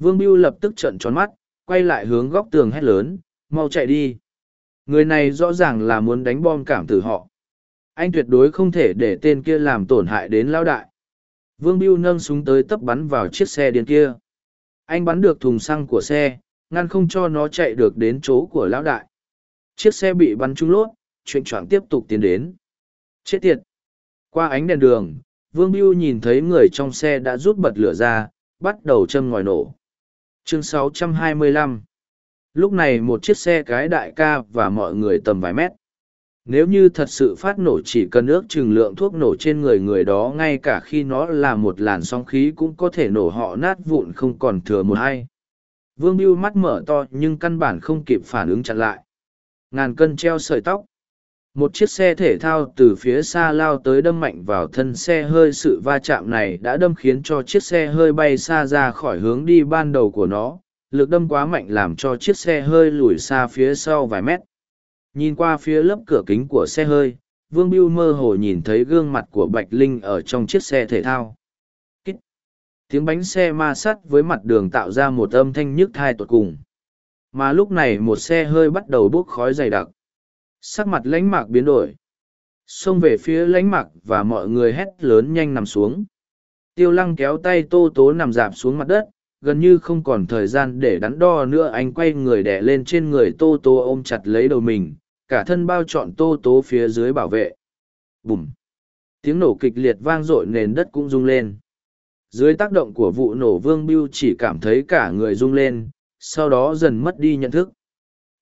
Vương Biêu lập tức trợn tròn mắt, quay lại hướng góc tường hét lớn, mau chạy đi. Người này rõ ràng là muốn đánh bom cảm tử họ. Anh tuyệt đối không thể để tên kia làm tổn hại đến lão đại. Vương Biêu nâng súng tới tấp bắn vào chiếc xe điên kia. Anh bắn được thùng xăng của xe, ngăn không cho nó chạy được đến chỗ của lão đại. Chiếc xe bị bắn trúng lốt, chuyện choạng tiếp tục tiến đến. Chết tiệt! Qua ánh đèn đường, Vương Biêu nhìn thấy người trong xe đã rút bật lửa ra, bắt đầu châm ngòi nổ chương 625 lúc này một chiếc xe cái đại ca và mọi người tầm vài mét nếu như thật sự phát nổ chỉ cần ước chừng lượng thuốc nổ trên người người đó ngay cả khi nó là một làn sóng khí cũng có thể nổ họ nát vụn không còn thừa một hay vương biêu mắt mở to nhưng căn bản không kịp phản ứng chặn lại. Ngàn cân treo sợi tóc. Một chiếc xe thể thao từ phía xa lao tới đâm mạnh vào thân xe hơi sự va chạm này đã đâm khiến cho chiếc xe hơi bay xa ra khỏi hướng đi ban đầu của nó. Lực đâm quá mạnh làm cho chiếc xe hơi lùi xa phía sau vài mét nhìn qua phía lớp cửa kính của xe hơi, vương biêu mơ hồ nhìn thấy gương mặt của bạch linh ở trong chiếc xe thể thao. Kích. tiếng bánh xe ma sắt với mặt đường tạo ra một âm thanh nhức thai tột cùng. Mà lúc này một xe hơi bắt đầu bốc khói dày đặc. Sắc mặt lãnh mạc biến đổi. Xông về phía lãnh mạc và mọi người hét lớn nhanh nằm xuống. Tiêu lăng kéo tay tô tố nằm dạp xuống mặt đất gần như không còn thời gian để đắn đo nữa, anh quay người đẻ lên trên người tô tố ôm chặt lấy đầu mình, cả thân bao trọn tô tố phía dưới bảo vệ. Bùm. Tiếng nổ kịch liệt vang dội nền đất cũng rung lên. Dưới tác động của vụ nổ, vương biêu chỉ cảm thấy cả người rung lên, sau đó dần mất đi nhận thức.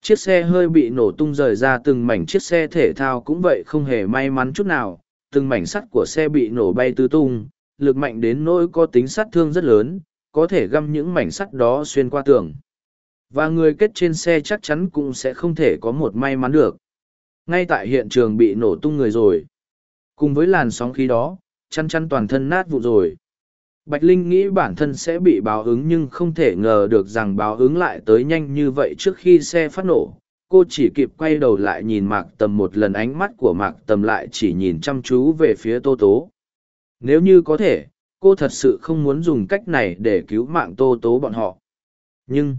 Chiếc xe hơi bị nổ tung rời ra, từng mảnh chiếc xe thể thao cũng vậy, không hề may mắn chút nào. Từng mảnh sắt của xe bị nổ bay tứ tung, lực mạnh đến nỗi có tính sát thương rất lớn có thể găm những mảnh sắt đó xuyên qua tường. Và người kết trên xe chắc chắn cũng sẽ không thể có một may mắn được. Ngay tại hiện trường bị nổ tung người rồi. Cùng với làn sóng khí đó, chăn chăn toàn thân nát vụ rồi. Bạch linh nghĩ bản thân sẽ bị báo ứng nhưng không thể ngờ được rằng báo ứng lại tới nhanh như vậy trước khi xe phát nổ. Cô chỉ kịp quay đầu lại nhìn mạc tầm một lần ánh mắt của mạc tầm lại chỉ nhìn chăm chú về phía tô tố. Nếu như có thể cô thật sự không muốn dùng cách này để cứu mạng tô tố bọn họ. Nhưng,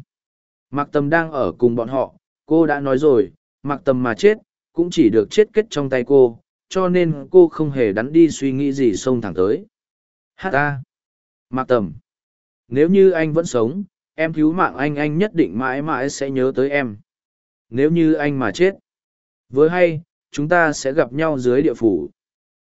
mạc tầm đang ở cùng bọn họ, cô đã nói rồi, mạc tầm mà chết, cũng chỉ được chết kết trong tay cô, cho nên cô không hề đắn đi suy nghĩ gì xông thẳng tới. Hát ta! Mạc tầm! Nếu như anh vẫn sống, em cứu mạng anh anh nhất định mãi mãi sẽ nhớ tới em. Nếu như anh mà chết, với hay, chúng ta sẽ gặp nhau dưới địa phủ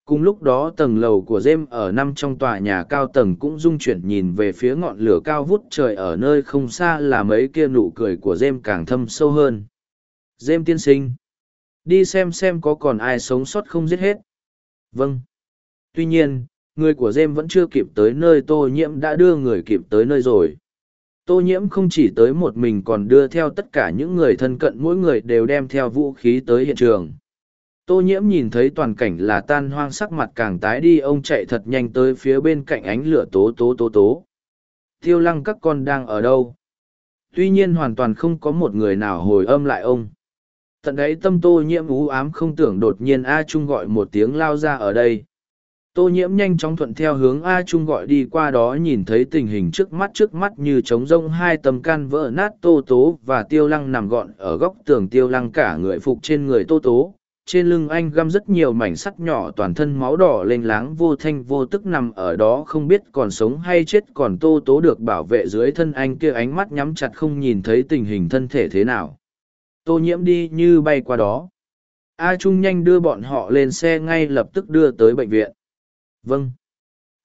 cùng lúc đó tầng lầu của jem ở năm trong tòa nhà cao tầng cũng rung chuyển nhìn về phía ngọn lửa cao vút trời ở nơi không xa là mấy kia nụ cười của jem càng thâm sâu hơn. Jem tiên sinh, đi xem xem có còn ai sống sót không giết hết. Vâng. Tuy nhiên, người của jem vẫn chưa kịp tới nơi tô nhiễm đã đưa người kịp tới nơi rồi. Tô nhiễm không chỉ tới một mình còn đưa theo tất cả những người thân cận mỗi người đều đem theo vũ khí tới hiện trường. Tô nhiễm nhìn thấy toàn cảnh là tan hoang sắc mặt càng tái đi, ông chạy thật nhanh tới phía bên cạnh ánh lửa tố tố tố tố. Tiêu lăng các con đang ở đâu? Tuy nhiên hoàn toàn không có một người nào hồi âm lại ông. Tận đấy tâm tô nhiễm ú ám không tưởng đột nhiên A Trung gọi một tiếng lao ra ở đây. Tô nhiễm nhanh chóng thuận theo hướng A Trung gọi đi, qua đó nhìn thấy tình hình trước mắt trước mắt như trống rông, hai tầm can vỡ nát tô tố và tiêu lăng nằm gọn ở góc tường, tiêu lăng cả người phục trên người tô tố trên lưng anh găm rất nhiều mảnh sắt nhỏ toàn thân máu đỏ lênh láng, vô thanh vô tức nằm ở đó không biết còn sống hay chết, còn tô tố được bảo vệ dưới thân anh kia ánh mắt nhắm chặt không nhìn thấy tình hình thân thể thế nào. Tô nhiễm đi như bay qua đó. A trung nhanh đưa bọn họ lên xe ngay lập tức đưa tới bệnh viện. Vâng.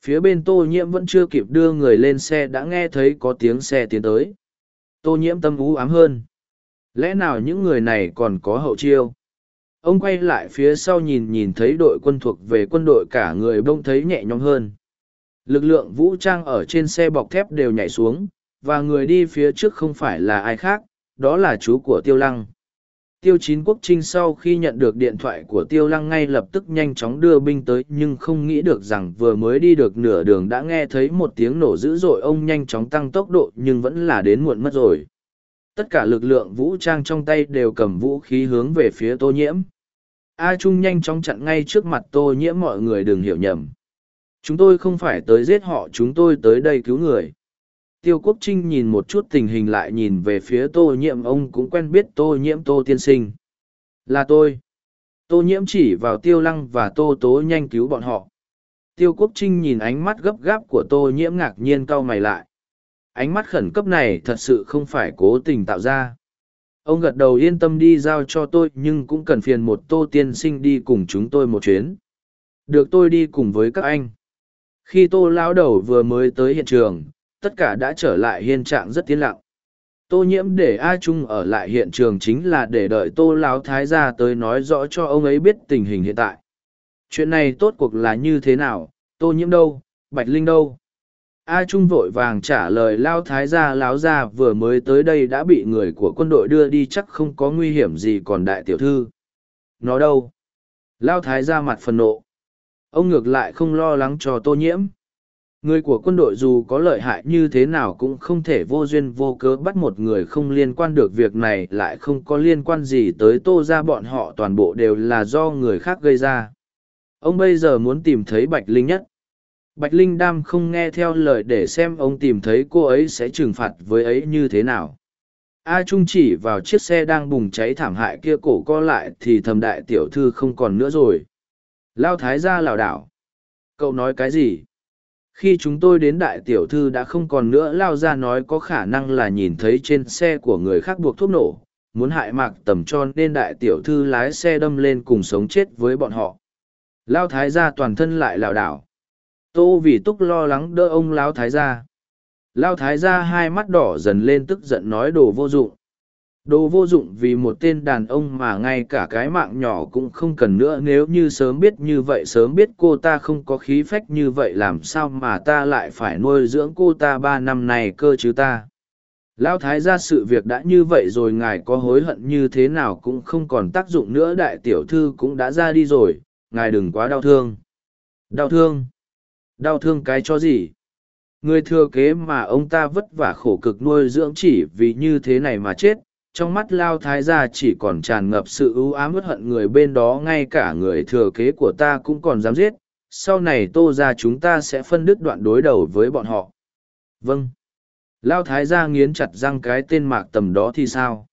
Phía bên tô nhiễm vẫn chưa kịp đưa người lên xe đã nghe thấy có tiếng xe tiến tới. Tô nhiễm tâm ú ám hơn. Lẽ nào những người này còn có hậu chiêu? Ông quay lại phía sau nhìn nhìn thấy đội quân thuộc về quân đội cả người bông thấy nhẹ nhõm hơn. Lực lượng vũ trang ở trên xe bọc thép đều nhảy xuống, và người đi phía trước không phải là ai khác, đó là chú của tiêu lăng. Tiêu chín quốc trinh sau khi nhận được điện thoại của tiêu lăng ngay lập tức nhanh chóng đưa binh tới, nhưng không nghĩ được rằng vừa mới đi được nửa đường đã nghe thấy một tiếng nổ dữ dội, ông nhanh chóng tăng tốc độ nhưng vẫn là đến muộn mất rồi tất cả lực lượng vũ trang trong tay đều cầm vũ khí hướng về phía tô nhiễm. A trung nhanh chóng chặn ngay trước mặt tô nhiễm mọi người đừng hiểu nhầm. Chúng tôi không phải tới giết họ, chúng tôi tới đây cứu người. Tiêu quốc trinh nhìn một chút tình hình lại nhìn về phía tô nhiễm, ông cũng quen biết tô nhiễm tô tiên sinh. Là tôi. Tô nhiễm chỉ vào tiêu lăng và tô tố nhanh cứu bọn họ. Tiêu quốc trinh nhìn ánh mắt gấp gáp của tô nhiễm ngạc nhiên cau mày lại ánh mắt khẩn cấp này thật sự không phải cố tình tạo ra. Ông gật đầu yên tâm đi giao cho tôi, nhưng cũng cần phiền một tô tiên sinh đi cùng chúng tôi một chuyến. Được tôi đi cùng với các anh. Khi tô lão đầu vừa mới tới hiện trường, tất cả đã trở lại hiện trạng rất tiến lặng. Tô nhiễm để a trung ở lại hiện trường chính là để đợi tô lão thái gia tới nói rõ cho ông ấy biết tình hình hiện tại. Chuyện này tốt cuộc là như thế nào? Tô nhiễm đâu? Bạch linh đâu? A trung vội vàng trả lời lao thái gia láo gia vừa mới tới đây đã bị người của quân đội đưa đi, chắc không có nguy hiểm gì còn đại tiểu thư nó đâu lao thái gia mặt phần nộ ông ngược lại không lo lắng cho tô nhiễm Người của quân đội dù có lợi hại như thế nào cũng không thể vô duyên vô cớ bắt một người không liên quan được việc này, lại không có liên quan gì tới tô ra bọn họ toàn bộ đều là do người khác gây ra. Ông bây giờ muốn tìm thấy Bạch Linh nhất. Bạch Linh đam không nghe theo lời để xem ông tìm thấy cô ấy sẽ trừng phạt với ấy như thế nào. A Trung chỉ vào chiếc xe đang bùng cháy thảm hại kia cổ co lại thì thầm đại tiểu thư không còn nữa rồi. Lao thái ra lảo đảo. Cậu nói cái gì? khi chúng tôi đến đại tiểu thư đã không còn nữa, lao ra nói có khả năng là nhìn thấy trên xe của người khác buộc thuốc nổ, muốn hại mạc tầm Tròn nên đại tiểu thư lái xe đâm lên cùng sống chết với bọn họ lao thái gia toàn thân lại lảo đảo tô vì túc lo lắng đỡ ông lao thái gia lao thái gia hai mắt đỏ dần lên tức giận nói đồ vô dụng Đồ vô dụng vì một tên đàn ông mà ngay cả cái mạng nhỏ cũng không cần nữa nếu như sớm biết như vậy sớm biết cô ta không có khí phách như vậy làm sao mà ta lại phải nuôi dưỡng cô ta ba năm này cơ chứ ta. Lão Thái ra sự việc đã như vậy rồi ngài có hối hận như thế nào cũng không còn tác dụng nữa đại tiểu thư cũng đã ra đi rồi, ngài đừng quá đau thương. Đau thương? Đau thương cái cho gì? Người thừa kế mà ông ta vất vả khổ cực nuôi dưỡng chỉ vì như thế này mà chết, trong mắt lao thái gia chỉ còn tràn ngập sự ưu ám ướt hận người bên đó ngay cả người thừa kế của ta cũng còn dám giết. Sau này tô ra chúng ta sẽ phân đứt đoạn đối đầu với bọn họ. Vâng. Lao thái gia nghiến chặt răng cái tên mạc tầm đó thì sao?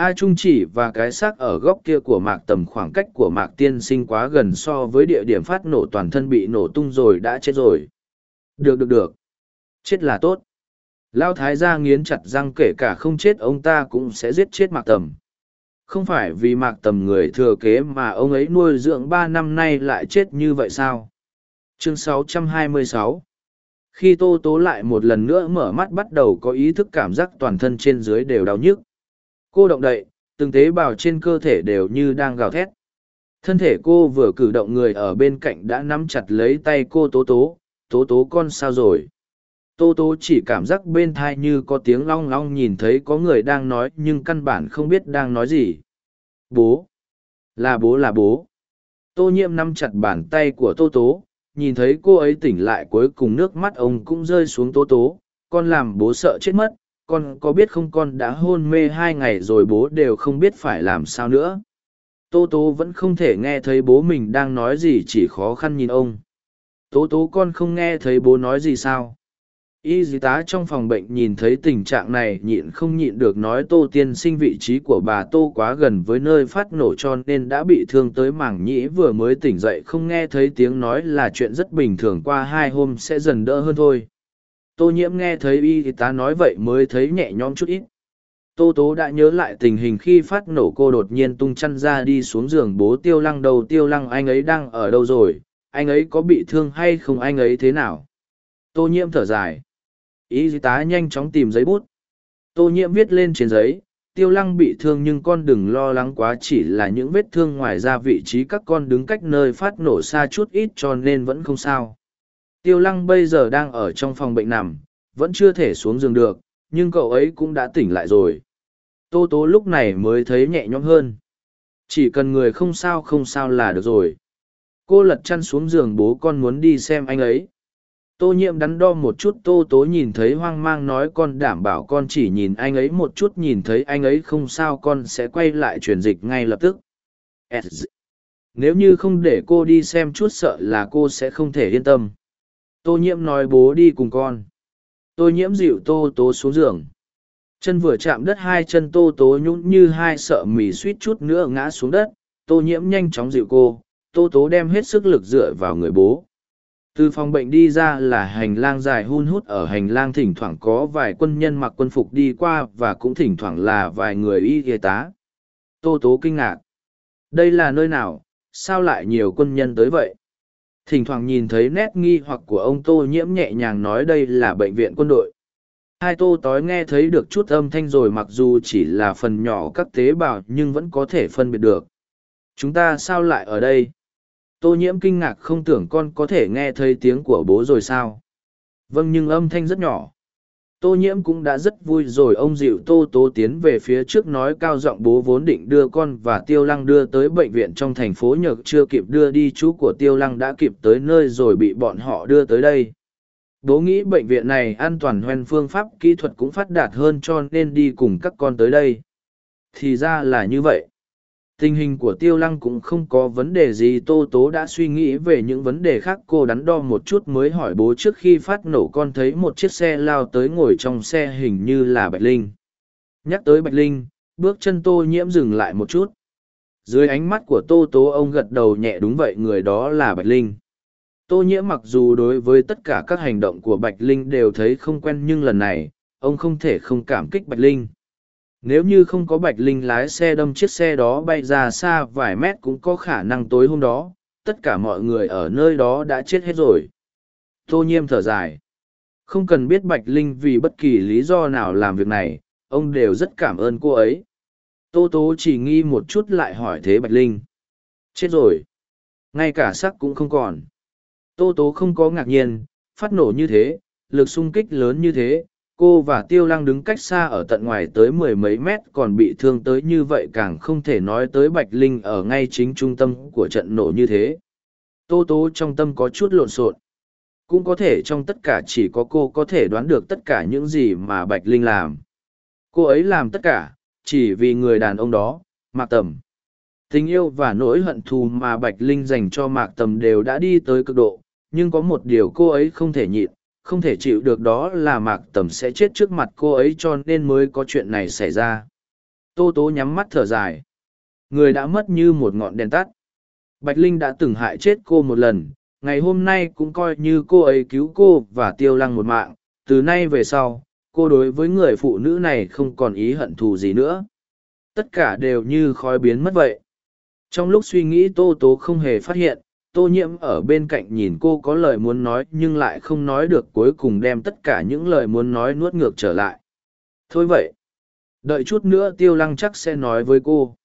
A trung chỉ và cái xác ở góc kia của mạc tầm khoảng cách của mạc tiên sinh quá gần so với địa điểm phát nổ toàn thân bị nổ tung rồi đã chết rồi được được được chết là tốt Lao thái gia nghiến chặt răng kể cả không chết ông ta cũng sẽ giết chết mạc tầm. Không phải vì mạc tầm người thừa kế mà ông ấy nuôi dưỡng ba năm nay lại chết như vậy sao? Chương 626 Khi Tô Tố lại một lần nữa mở mắt bắt đầu có ý thức cảm giác toàn thân trên dưới đều đau nhức. Cô động đậy, từng tế bào trên cơ thể đều như đang gào thét. Thân thể cô vừa cử động người ở bên cạnh đã nắm chặt lấy tay cô Tố Tố. Tố Tố con sao rồi? Tố tố chỉ cảm giác bên thai như có tiếng long long nhìn thấy có người đang nói nhưng căn bản không biết đang nói gì bố là bố là bố tô nhiễm nắm chặt bàn tay của Tố tố nhìn thấy cô ấy tỉnh lại cuối cùng nước mắt ông cũng rơi xuống Tố tố con làm bố sợ chết mất con có biết không con đã hôn mê hai ngày rồi bố đều không biết phải làm sao nữa. Tô tố vẫn không thể nghe thấy bố mình đang nói gì, chỉ khó khăn nhìn ông. Tố tố con không nghe thấy bố nói gì sao? Y dì tá trong phòng bệnh nhìn thấy tình trạng này, nhịn không nhịn được nói, tô tiên sinh, vị trí của bà tô quá gần với nơi phát nổ cho nên đã bị thương tới mảng nhĩ, vừa mới tỉnh dậy không nghe thấy tiếng nói là chuyện rất bình thường, qua hai hôm sẽ dần đỡ hơn thôi tô nhiễm nghe thấy y tá nói vậy mới thấy nhẹ nhõm chút ít. Tô tố đã nhớ lại tình hình khi phát nổ cô đột nhiên tung chăn ra đi xuống giường bố tiêu lăng đầu. Tiêu lăng, anh ấy đang ở đâu rồi? Anh ấy có bị thương hay không? Anh ấy thế nào? Tô nhiễm thở dài. Y tá nhanh chóng tìm giấy bút. Tô nhiễm viết lên trên giấy, tiêu lăng bị thương nhưng con đừng lo lắng quá, chỉ là những vết thương ngoài ra vị trí các con đứng cách nơi phát nổ xa chút ít cho nên vẫn không sao tiêu lăng bây giờ đang ở trong phòng bệnh nằm, vẫn chưa thể xuống giường được, nhưng cậu ấy cũng đã tỉnh lại rồi. Tô tố lúc này mới thấy nhẹ nhõm hơn. Chỉ cần người không sao không sao là được rồi. Cô lật chăn xuống giường bố con muốn đi xem anh ấy. Tô Nhiệm đắn đo một chút, tô tố nhìn thấy hoang mang nói con đảm bảo con chỉ nhìn anh ấy một chút, nhìn thấy anh ấy không sao con sẽ quay lại truyền dịch ngay lập tức. Nếu như không để cô đi xem chút sợ là cô sẽ không thể yên tâm tô nhiễm nói bố đi cùng con. Tô nhiễm dịu tô tố xuống giường. Chân vừa chạm đất hai chân tô tố nhũn như hai sợ mì suýt chút nữa ngã xuống đất. Tô nhiễm nhanh chóng dịu cô. Tô tố đem hết sức lực dựa vào người bố. Từ phòng bệnh đi ra là hành lang dài hun hút ở hành lang thỉnh thoảng có vài quân nhân mặc quân phục đi qua và cũng thỉnh thoảng là vài người y y tá. Tô tố kinh ngạc. Đây là nơi nào? Sao lại nhiều quân nhân tới vậy? Thỉnh thoảng nhìn thấy nét nghi hoặc của ông tô nhiễm nhẹ nhàng nói đây là bệnh viện quân đội. Hai tô tói nghe thấy được chút âm thanh rồi mặc dù chỉ là phần nhỏ các tế bào nhưng vẫn có thể phân biệt được. Chúng ta sao lại ở đây? Tô nhiễm kinh ngạc không tưởng con có thể nghe thấy tiếng của bố rồi sao? Vâng nhưng âm thanh rất nhỏ tô nhiễm cũng đã rất vui rồi, ông dịu tô tố tiến về phía trước nói cao giọng bố vốn định đưa con và tiêu lăng đưa tới bệnh viện trong thành phố nhược chưa kịp đưa đi, chú của tiêu lăng đã kịp tới nơi rồi bị bọn họ đưa tới đây. Bố nghĩ bệnh viện này an toàn hoen phương pháp kỹ thuật cũng phát đạt hơn cho nên đi cùng các con tới đây. Thì ra là như vậy tình hình của tiêu lăng cũng không có vấn đề gì, tô tố đã suy nghĩ về những vấn đề khác. Cô đắn đo một chút mới hỏi bố trước khi phát nổ, con thấy một chiếc xe lao tới ngồi trong xe hình như là bạch linh. Nhắc tới bạch linh, bước chân tô nhiễm dừng lại một chút. Dưới ánh mắt của tô tố, ông gật đầu nhẹ, đúng vậy, người đó là bạch linh. Tô nhiễm mặc dù đối với tất cả các hành động của bạch linh đều thấy không quen, nhưng lần này, ông không thể không cảm kích bạch linh nếu như không có Bạch Linh lái xe đâm chiếc xe đó bay ra xa vài mét cũng có khả năng tối hôm đó, tất cả mọi người ở nơi đó đã chết hết rồi. Tô Nhiêm thở dài. Không cần biết Bạch Linh vì bất kỳ lý do nào làm việc này, ông đều rất cảm ơn cô ấy. Tô Tố chỉ nghi một chút lại hỏi thế Bạch Linh. Chết rồi. Ngay cả sắc cũng không còn. Tô Tố không có ngạc nhiên, phát nổ như thế, lực xung kích lớn như thế, cô và tiêu lăng đứng cách xa ở tận ngoài tới mười mấy mét còn bị thương tới như vậy càng không thể nói tới bạch linh ở ngay chính trung tâm của trận nổ như thế. Tô tố trong tâm có chút lộn xộn. Cũng có thể trong tất cả chỉ có cô có thể đoán được tất cả những gì mà bạch linh làm. Cô ấy làm tất cả, chỉ vì người đàn ông đó, mạc tầm. Tình yêu và nỗi hận thù mà bạch linh dành cho mạc tầm đều đã đi tới cực độ, nhưng có một điều cô ấy không thể nhịn không thể chịu được đó là mạc tầm sẽ chết trước mặt cô ấy cho nên mới có chuyện này xảy ra. Tô tố nhắm mắt thở dài. Người đã mất như một ngọn đèn tắt. Bạch linh đã từng hại chết cô một lần, ngày hôm nay cũng coi như cô ấy cứu cô và tiêu lăng một mạng. Từ nay về sau, cô đối với người phụ nữ này không còn ý hận thù gì nữa. Tất cả đều như khói biến mất vậy. Trong lúc suy nghĩ tô tố không hề phát hiện tô nhiễm ở bên cạnh nhìn cô có lời muốn nói nhưng lại không nói được cuối cùng đem tất cả những lời muốn nói nuốt ngược trở lại. Thôi vậy, đợi chút nữa tiêu lăng chắc sẽ nói với cô.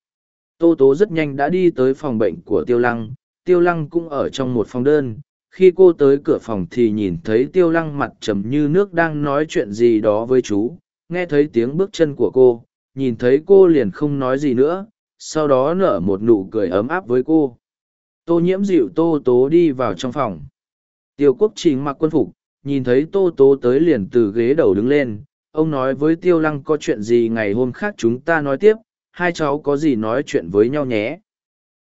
Tô tố rất nhanh đã đi tới phòng bệnh của tiêu lăng tiêu lăng cũng ở trong một phòng đơn. Khi cô tới cửa phòng thì nhìn thấy tiêu lăng mặt trầm như nước đang nói chuyện gì đó với chú, nghe thấy tiếng bước chân của cô, nhìn thấy cô liền không nói gì nữa, sau đó nở một nụ cười ấm áp với cô tô nhiễm dịu tô tố đi vào trong phòng. Tiêu quốc trình mặc quân phục, nhìn thấy tô tố tới liền từ ghế đầu đứng lên. Ông nói với tiêu lăng có chuyện gì ngày hôm khác chúng ta nói tiếp, hai cháu có gì nói chuyện với nhau nhé.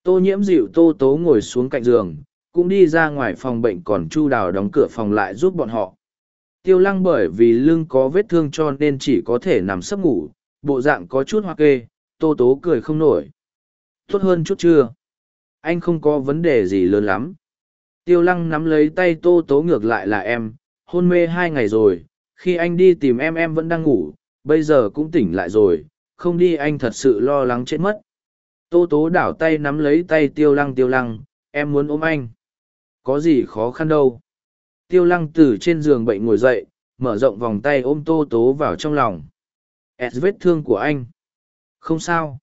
Tô nhiễm dịu tô tố ngồi xuống cạnh giường, cũng đi ra ngoài phòng bệnh còn chu đào đóng cửa phòng lại giúp bọn họ. Tiêu lăng bởi vì lưng có vết thương cho nên chỉ có thể nằm sấp ngủ, bộ dạng có chút hoa kê, tô tố cười không nổi. Tốt hơn chút chưa? Anh không có vấn đề gì lớn lắm. Tiêu lăng nắm lấy tay tô tố ngược lại là em, hôn mê hai ngày rồi, khi anh đi tìm em em vẫn đang ngủ, bây giờ cũng tỉnh lại rồi, không đi anh thật sự lo lắng chết mất. Tô tố đảo tay nắm lấy tay tiêu lăng tiêu lăng, em muốn ôm anh. Có gì khó khăn đâu. Tiêu lăng từ trên giường bệnh ngồi dậy, mở rộng vòng tay ôm tô tố vào trong lòng. Ẹt vết thương của anh. Không sao.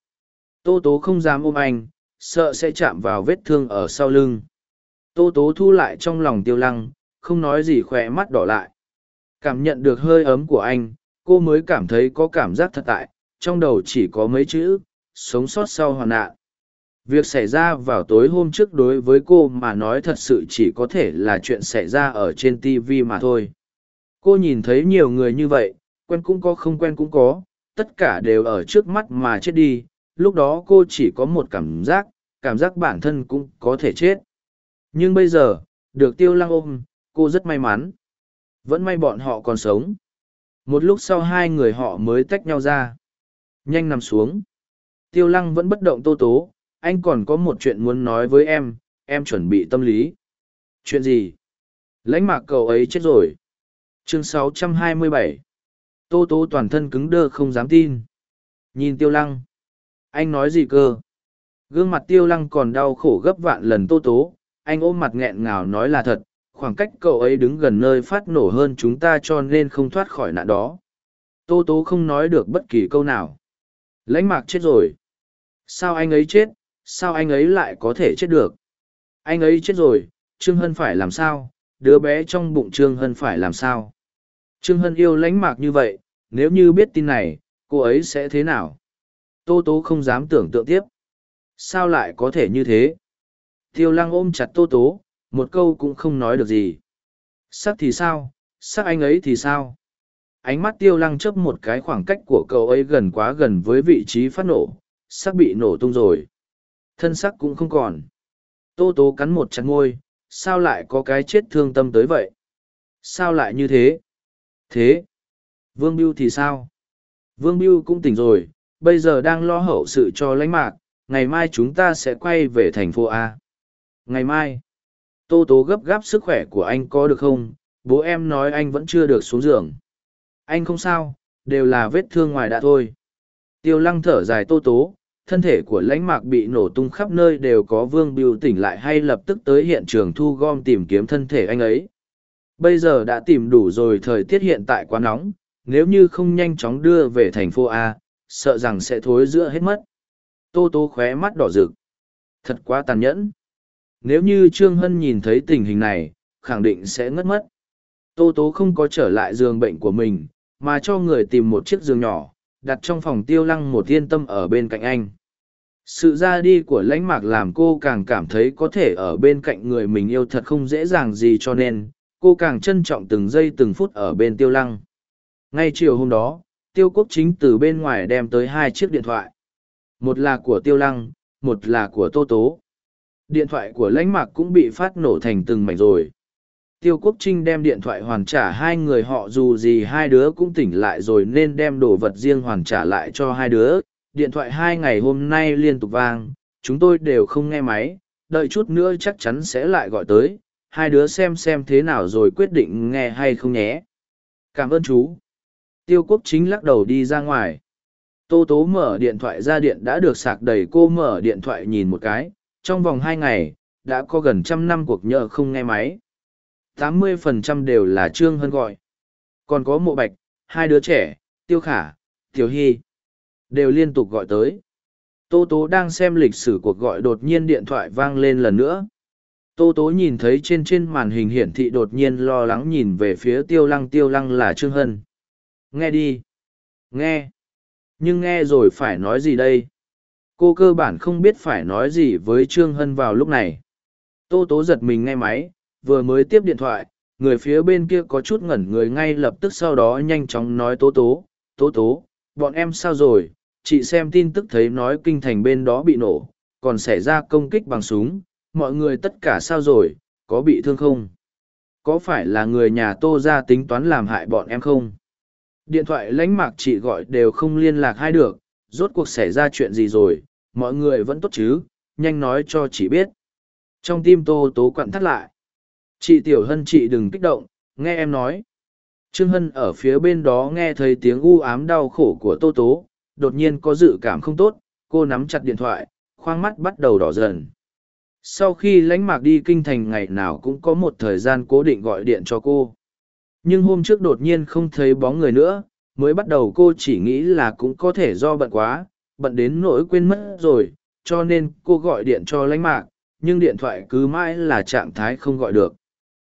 Tô tố không dám ôm anh sợ sẽ chạm vào vết thương ở sau lưng. Tô tố thu lại trong lòng tiêu lăng không nói gì khỏe mắt đỏ lại. Cảm nhận được hơi ấm của anh cô mới cảm thấy có cảm giác thật tại trong đầu chỉ có mấy chữ sống sót sau hoàn nạn. Việc xảy ra vào tối hôm trước đối với cô mà nói thật sự chỉ có thể là chuyện xảy ra ở trên tv mà thôi. Cô nhìn thấy nhiều người như vậy quen cũng có không quen cũng có tất cả đều ở trước mắt mà chết đi lúc đó cô chỉ có một cảm giác, cảm giác bản thân cũng có thể chết. Nhưng bây giờ, được tiêu lăng ôm, cô rất may mắn. Vẫn may bọn họ còn sống. Một lúc sau hai người họ mới tách nhau ra. Nhanh nằm xuống. Tiêu lăng vẫn bất động tô tố, anh còn có một chuyện muốn nói với em, em chuẩn bị tâm lý. Chuyện gì? Lãnh mạc cậu ấy chết rồi. Chương 627 Tô tố toàn thân cứng đơ không dám tin. Nhìn tiêu lăng anh nói gì cơ gương mặt tiêu lăng còn đau khổ gấp vạn lần tô tố anh ôm mặt nghẹn ngào nói là thật khoảng cách cậu ấy đứng gần nơi phát nổ hơn chúng ta cho nên không thoát khỏi nạn đó Tô tố không nói được bất kỳ câu nào. Lãnh mạc chết rồi. Sao anh ấy chết, sao anh ấy lại có thể chết được? Anh ấy chết rồi, Trương Hân phải làm sao? Đứa bé trong bụng Trương Hân phải làm sao? Trương Hân yêu lãnh mạc như vậy, nếu như biết tin này, cô ấy sẽ thế nào? Tô tố không dám tưởng tượng tiếp. Sao lại có thể như thế? Tiêu lăng ôm chặt tô tố, một câu cũng không nói được gì. Sắc thì sao? Sắc anh ấy thì sao? Ánh mắt tiêu lăng chấp một cái khoảng cách của cậu ấy gần quá gần với vị trí phát nổ, sắc bị nổ tung rồi. Thân sắc cũng không còn. Tô tố cắn một chặt ngôi, sao lại có cái chết thương tâm tới vậy? Sao lại như thế? Thế, Vương Biêu thì sao? Vương Biêu cũng tỉnh rồi, bây giờ đang lo hậu sự cho lãnh mạc, ngày mai chúng ta sẽ quay về thành phố A. Ngày mai, Tô Tố gấp gáp sức khỏe của anh có được không? Bố em nói anh vẫn chưa được xuống giường. Anh không sao, đều là vết thương ngoài đã thôi. Tiêu lăng thở dài Tô Tố, thân thể của lãnh mạc bị nổ tung khắp nơi đều có Vương Biêu tỉnh lại hay lập tức tới hiện trường thu gom tìm kiếm thân thể anh ấy. Bây giờ đã tìm đủ rồi thời tiết hiện tại quá nóng, nếu như không nhanh chóng đưa về thành phố A, sợ rằng sẽ thối giữa hết mất. Tô Tô khóe mắt đỏ rực. Thật quá tàn nhẫn. Nếu như Trương Hân nhìn thấy tình hình này, khẳng định sẽ ngất mất. Tô Tố không có trở lại giường bệnh của mình, mà cho người tìm một chiếc giường nhỏ, đặt trong phòng tiêu lăng một yên tâm ở bên cạnh anh. Sự ra đi của lãnh mạc làm cô càng cảm thấy có thể ở bên cạnh người mình yêu thật không dễ dàng gì cho nên, cô càng trân trọng từng giây từng phút ở bên tiêu lăng. Ngay chiều hôm đó, tiêu quốc chính từ bên ngoài đem tới hai chiếc điện thoại. Một là của tiêu lăng, một là của tô tố. Điện thoại của lãnh mạc cũng bị phát nổ thành từng mảnh rồi. Tiêu quốc trinh đem điện thoại hoàn trả hai người họ dù gì hai đứa cũng tỉnh lại rồi nên đem đồ vật riêng hoàn trả lại cho hai đứa. Điện thoại hai ngày hôm nay liên tục vang, chúng tôi đều không nghe máy, đợi chút nữa chắc chắn sẽ lại gọi tới, hai đứa xem xem thế nào rồi quyết định nghe hay không nhé. Cảm ơn chú. Tiêu quốc chính lắc đầu đi ra ngoài. Tô tố mở điện thoại ra điện đã được sạc đầy cô mở điện thoại nhìn một cái, trong vòng hai ngày, đã có gần trăm năm cuộc nhờ không nghe máy. tám mươi phần trăm đều là Trương Hân gọi. Còn có mộ bạch, hai đứa trẻ, Tiêu Khả, Tiểu Hy, đều liên tục gọi tới. Tô Tố đang xem lịch sử cuộc gọi đột nhiên điện thoại vang lên lần nữa. Tô Tố nhìn thấy trên trên màn hình hiển thị đột nhiên lo lắng nhìn về phía Tiêu Lăng Tiêu Lăng là Trương Hân. Nghe đi. Nghe. Nhưng nghe rồi phải nói gì đây? Cô cơ bản không biết phải nói gì với Trương Hân vào lúc này. Tô Tố giật mình nghe máy, vừa mới tiếp điện thoại, người phía bên kia có chút ngẩn người ngay lập tức sau đó nhanh chóng nói Tố Tố, Tố Tố, bọn em sao rồi? Chị xem tin tức thấy nói kinh thành bên đó bị nổ, còn xảy ra công kích bằng súng, mọi người tất cả sao rồi, có bị thương không? Có phải là người nhà Tô ra tính toán làm hại bọn em không? Điện thoại lãnh mạc chị gọi đều không liên lạc hay được, rốt cuộc xảy ra chuyện gì rồi, mọi người vẫn tốt chứ, nhanh nói cho chị biết. Trong tim tô tố quặn thắt lại. Chị Tiểu Hân chị đừng kích động, nghe em nói. Trương Hân ở phía bên đó nghe thấy tiếng u ám đau khổ của tô tố, đột nhiên có dự cảm không tốt, cô nắm chặt điện thoại, khoang mắt bắt đầu đỏ dần. Sau khi lãnh mạc đi kinh thành ngày nào cũng có một thời gian cố định gọi điện cho cô nhưng hôm trước đột nhiên không thấy bóng người nữa, mới bắt đầu cô chỉ nghĩ là cũng có thể do bận quá, bận đến nỗi quên mất rồi, cho nên cô gọi điện cho lãnh mạc, nhưng điện thoại cứ mãi là trạng thái không gọi được.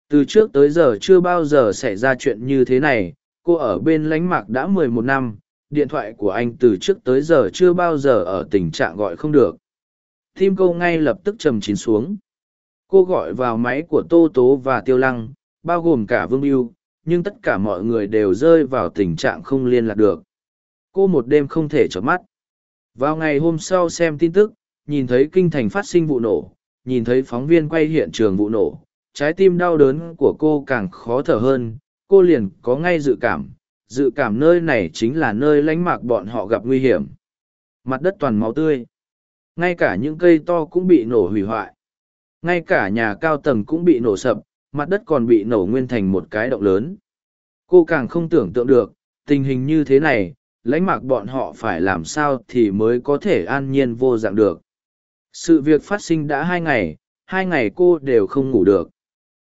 Từ trước tới giờ chưa bao giờ xảy ra chuyện như thế này, cô ở bên lãnh mạc đã mười một năm, điện thoại của anh từ trước tới giờ chưa bao giờ ở tình trạng gọi không được. Tim cô ngay lập tức trầm chín xuống. Cô gọi vào máy của tô tố và tiêu lăng, bao gồm cả vương mưu nhưng tất cả mọi người đều rơi vào tình trạng không liên lạc được. Cô một đêm không thể chợp mắt. Vào ngày hôm sau xem tin tức, nhìn thấy kinh thành phát sinh vụ nổ, nhìn thấy phóng viên quay hiện trường vụ nổ, trái tim đau đớn của cô càng khó thở hơn, cô liền có ngay dự cảm, dự cảm nơi này chính là nơi lánh mạc bọn họ gặp nguy hiểm. Mặt đất toàn máu tươi. Ngay cả những cây to cũng bị nổ hủy hoại. Ngay cả nhà cao tầng cũng bị nổ sập, mặt đất còn bị nổ nguyên thành một cái động lớn. Cô càng không tưởng tượng được, tình hình như thế này, lãnh mạc bọn họ phải làm sao thì mới có thể an nhiên vô dạng được. Sự việc phát sinh đã hai ngày, hai ngày cô đều không ngủ được.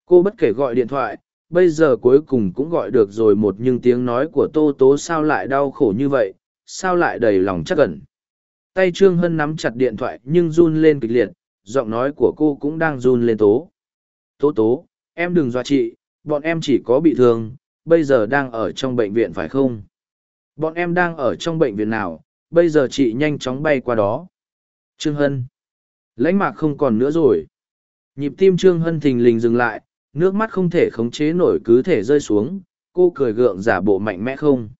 Cô bất kể gọi điện thoại, bây giờ cuối cùng cũng gọi được rồi một nhưng tiếng nói của tô tố sao lại đau khổ như vậy sao lại đầy lòng chắc ẩn tay trương hân nắm chặt điện thoại nhưng run lên kịch liệt giọng nói của cô cũng đang run lên tố tố tố em đừng dọa chị, bọn em chỉ có bị thương, bây giờ đang ở trong bệnh viện phải không? Bọn em đang ở trong bệnh viện nào, bây giờ chị nhanh chóng bay qua đó. Trương hân. Lãnh mạc không còn nữa rồi. Nhịp tim trương hân thình lình dừng lại, nước mắt không thể khống chế nổi cứ thể rơi xuống, cô cười gượng giả bộ mạnh mẽ không?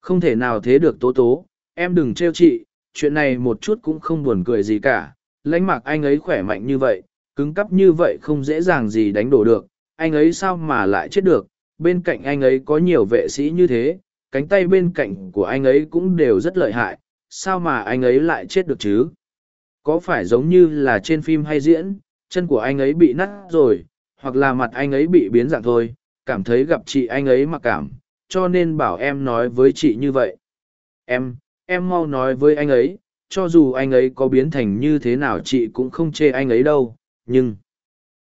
Không thể nào thế được tố tố, em đừng trêu chị, chuyện này một chút cũng không buồn cười gì cả. Lãnh mạc anh ấy khỏe mạnh như vậy cứng cắp như vậy không dễ dàng gì đánh đổ được, anh ấy sao mà lại chết được, bên cạnh anh ấy có nhiều vệ sĩ như thế, cánh tay bên cạnh của anh ấy cũng đều rất lợi hại, sao mà anh ấy lại chết được chứ? Có phải giống như là trên phim hay diễn, chân của anh ấy bị nát rồi, hoặc là mặt anh ấy bị biến dạng thôi, cảm thấy gặp chị anh ấy mặc cảm, cho nên bảo em nói với chị như vậy. Em em mau nói với anh ấy, cho dù anh ấy có biến thành như thế nào chị cũng không chê anh ấy đâu nhưng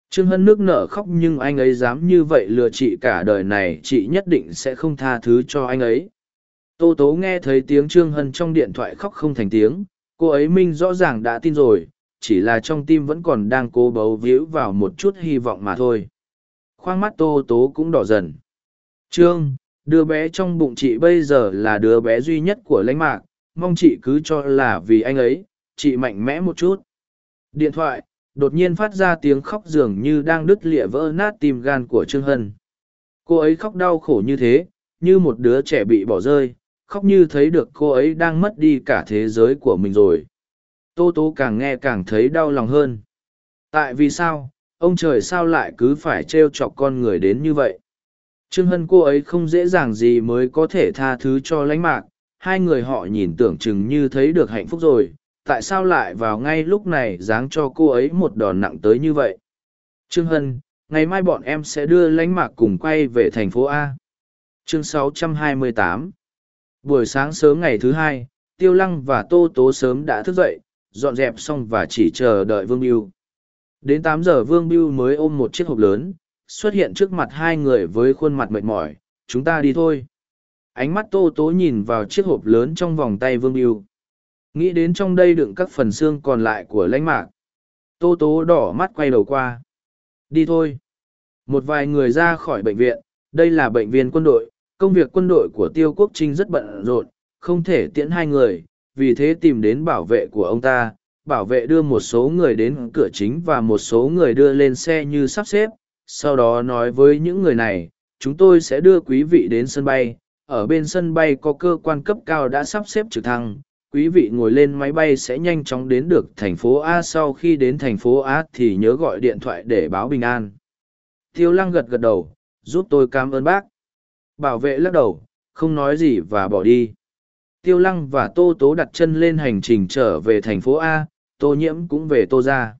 trương hân nước nở khóc nhưng anh ấy dám như vậy lừa chị cả đời này, chị nhất định sẽ không tha thứ cho anh ấy. Tô tố nghe thấy tiếng trương hân trong điện thoại khóc không thành tiếng, cô ấy minh rõ ràng đã tin rồi, chỉ là trong tim vẫn còn đang cố bấu víu vào một chút hy vọng mà thôi. Khoang mắt tô tố cũng đỏ dần. Trương, đứa bé trong bụng chị bây giờ là đứa bé duy nhất của lãnh mạc, mong chị cứ cho là vì anh ấy, chị mạnh mẽ một chút. Điện thoại đột nhiên phát ra tiếng khóc dường như đang đứt lịa vỡ nát tim gan của trương hân. Cô ấy khóc đau khổ như thế, như một đứa trẻ bị bỏ rơi, khóc như thấy được cô ấy đang mất đi cả thế giới của mình rồi. Tô tố càng nghe càng thấy đau lòng hơn. Tại vì sao, ông trời sao lại cứ phải t r e o chọc con người đến như vậy? Trương hân cô ấy không dễ dàng gì mới có thể tha thứ cho lãnh mạc, hai người họ nhìn tưởng chừng như thấy được hạnh phúc rồi tại sao lại vào ngay lúc này dáng cho cô ấy một đòn nặng tới như vậy? Trương hân, ngày mai bọn em sẽ đưa lãnh mạc cùng quay về thành phố a. Chương 628 buổi sáng sớm ngày thứ hai, tiêu lăng và tô tố sớm đã thức dậy, dọn dẹp xong và chỉ chờ đợi vương biêu đến tám giờ vương biêu mới ôm một chiếc hộp lớn, xuất hiện trước mặt hai người với khuôn mặt mệt mỏi, chúng ta đi thôi. Ánh mắt tô tố nhìn vào chiếc hộp lớn trong vòng tay vương biêu nghĩ đến trong đây đựng các phần xương còn lại của lãnh mạc. Tô tố đỏ mắt quay đầu qua. Đi thôi. Một vài người ra khỏi bệnh viện. Đây là bệnh viện quân đội. Công việc quân đội của tiêu quốc trinh rất bận rộn. Không thể tiễn hai người. Vì thế tìm đến bảo vệ của ông ta. Bảo vệ đưa một số người đến cửa chính và một số người đưa lên xe như sắp xếp. Sau đó nói với những người này, chúng tôi sẽ đưa quý vị đến sân bay. Ở bên sân bay có cơ quan cấp cao đã sắp xếp trực thăng quý vị ngồi lên máy bay sẽ nhanh chóng đến được thành phố a sau khi đến thành phố a thì nhớ gọi điện thoại để báo bình an tiêu lăng gật gật đầu giúp tôi cảm ơn bác Bảo vệ lắc đầu, không nói gì và bỏ đi. Tiêu lăng và Tô Tố đặt chân lên hành trình trở về thành phố A, Tô Nhiễm cũng về Tô ra.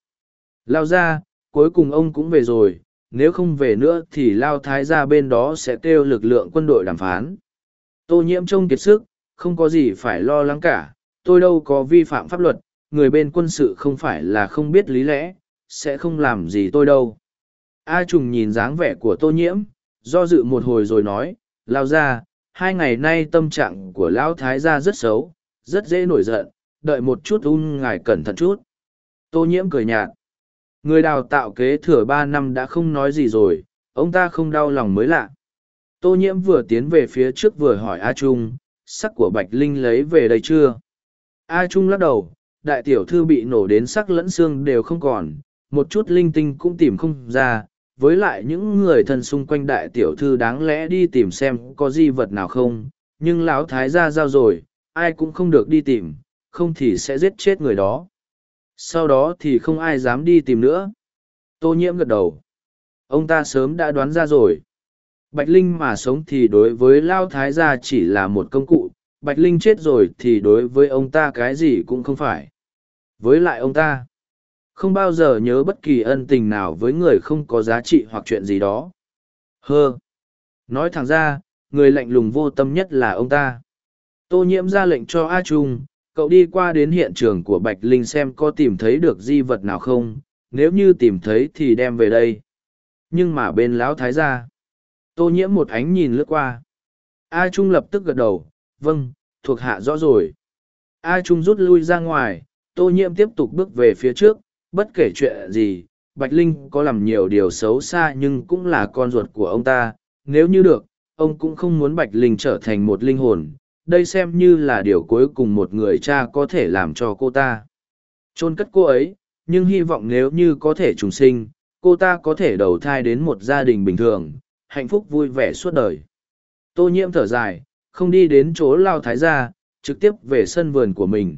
Lao ra, cuối cùng ông cũng về rồi, nếu không về nữa thì Lao Thái ra bên đó sẽ kêu lực lượng quân đội đàm phán. Tô Nhiễm trông kiệt sức, không có gì phải lo lắng cả, tôi đâu có vi phạm pháp luật, người bên quân sự không phải là không biết lý lẽ, sẽ không làm gì tôi đâu. A Trùng nhìn dáng vẻ của Tô Nhiễm, do dự một hồi rồi nói, lao ra hai ngày nay tâm trạng của lão thái gia rất xấu rất dễ nổi giận đợi một chút un ngài cẩn thận chút. Tô nhiễm cười nhạt người đào tạo kế thừa ba năm đã không nói gì rồi ông ta không đau lòng mới lạ. Tô nhiễm vừa tiến về phía trước vừa hỏi a trung sắc của bạch linh lấy về đây chưa? A trung lắc đầu, đại tiểu thư bị nổ đến sắc lẫn xương đều không còn, một chút linh tinh cũng tìm không ra. Với lại những người thân xung quanh đại tiểu thư đáng lẽ đi tìm xem có di vật nào không, nhưng lão thái gia giao rồi, ai cũng không được đi tìm, không thì sẽ giết chết người đó. Sau đó thì không ai dám đi tìm nữa. Tô nhiễm gật đầu. Ông ta sớm đã đoán ra rồi. Bạch linh mà sống thì đối với lao thái gia chỉ là một công cụ bạch linh chết rồi thì đối với ông ta cái gì cũng không phải. Với lại ông ta không bao giờ nhớ bất kỳ ân tình nào với người không có giá trị hoặc chuyện gì đó. Hơ nói thẳng ra người lạnh lùng vô tâm nhất là ông ta. Tô nhiễm ra lệnh cho a trung cậu đi qua đến hiện trường của bạch linh xem có tìm thấy được di vật nào không. Nếu như tìm thấy thì đem về đây. Nhưng mà bên lão thái gia Tô nhiễm một ánh nhìn lướt qua. A Trung lập tức gật đầu, vâng, thuộc hạ rõ rồi. A Trung rút lui ra ngoài, Tô nhiễm tiếp tục bước về phía trước, bất kể chuyện gì, Bạch Linh có làm nhiều điều xấu xa nhưng cũng là con ruột của ông ta, nếu như được, ông cũng không muốn Bạch Linh trở thành một linh hồn, đây xem như là điều cuối cùng một người cha có thể làm cho cô ta. Trôn cất cô ấy, nhưng hy vọng nếu như có thể trùng sinh, cô ta có thể đầu thai đến một gia đình bình thường, hạnh phúc vui vẻ suốt đời. Tô nhiễm thở dài, không đi đến chỗ lao thái gia, trực tiếp về sân vườn của mình.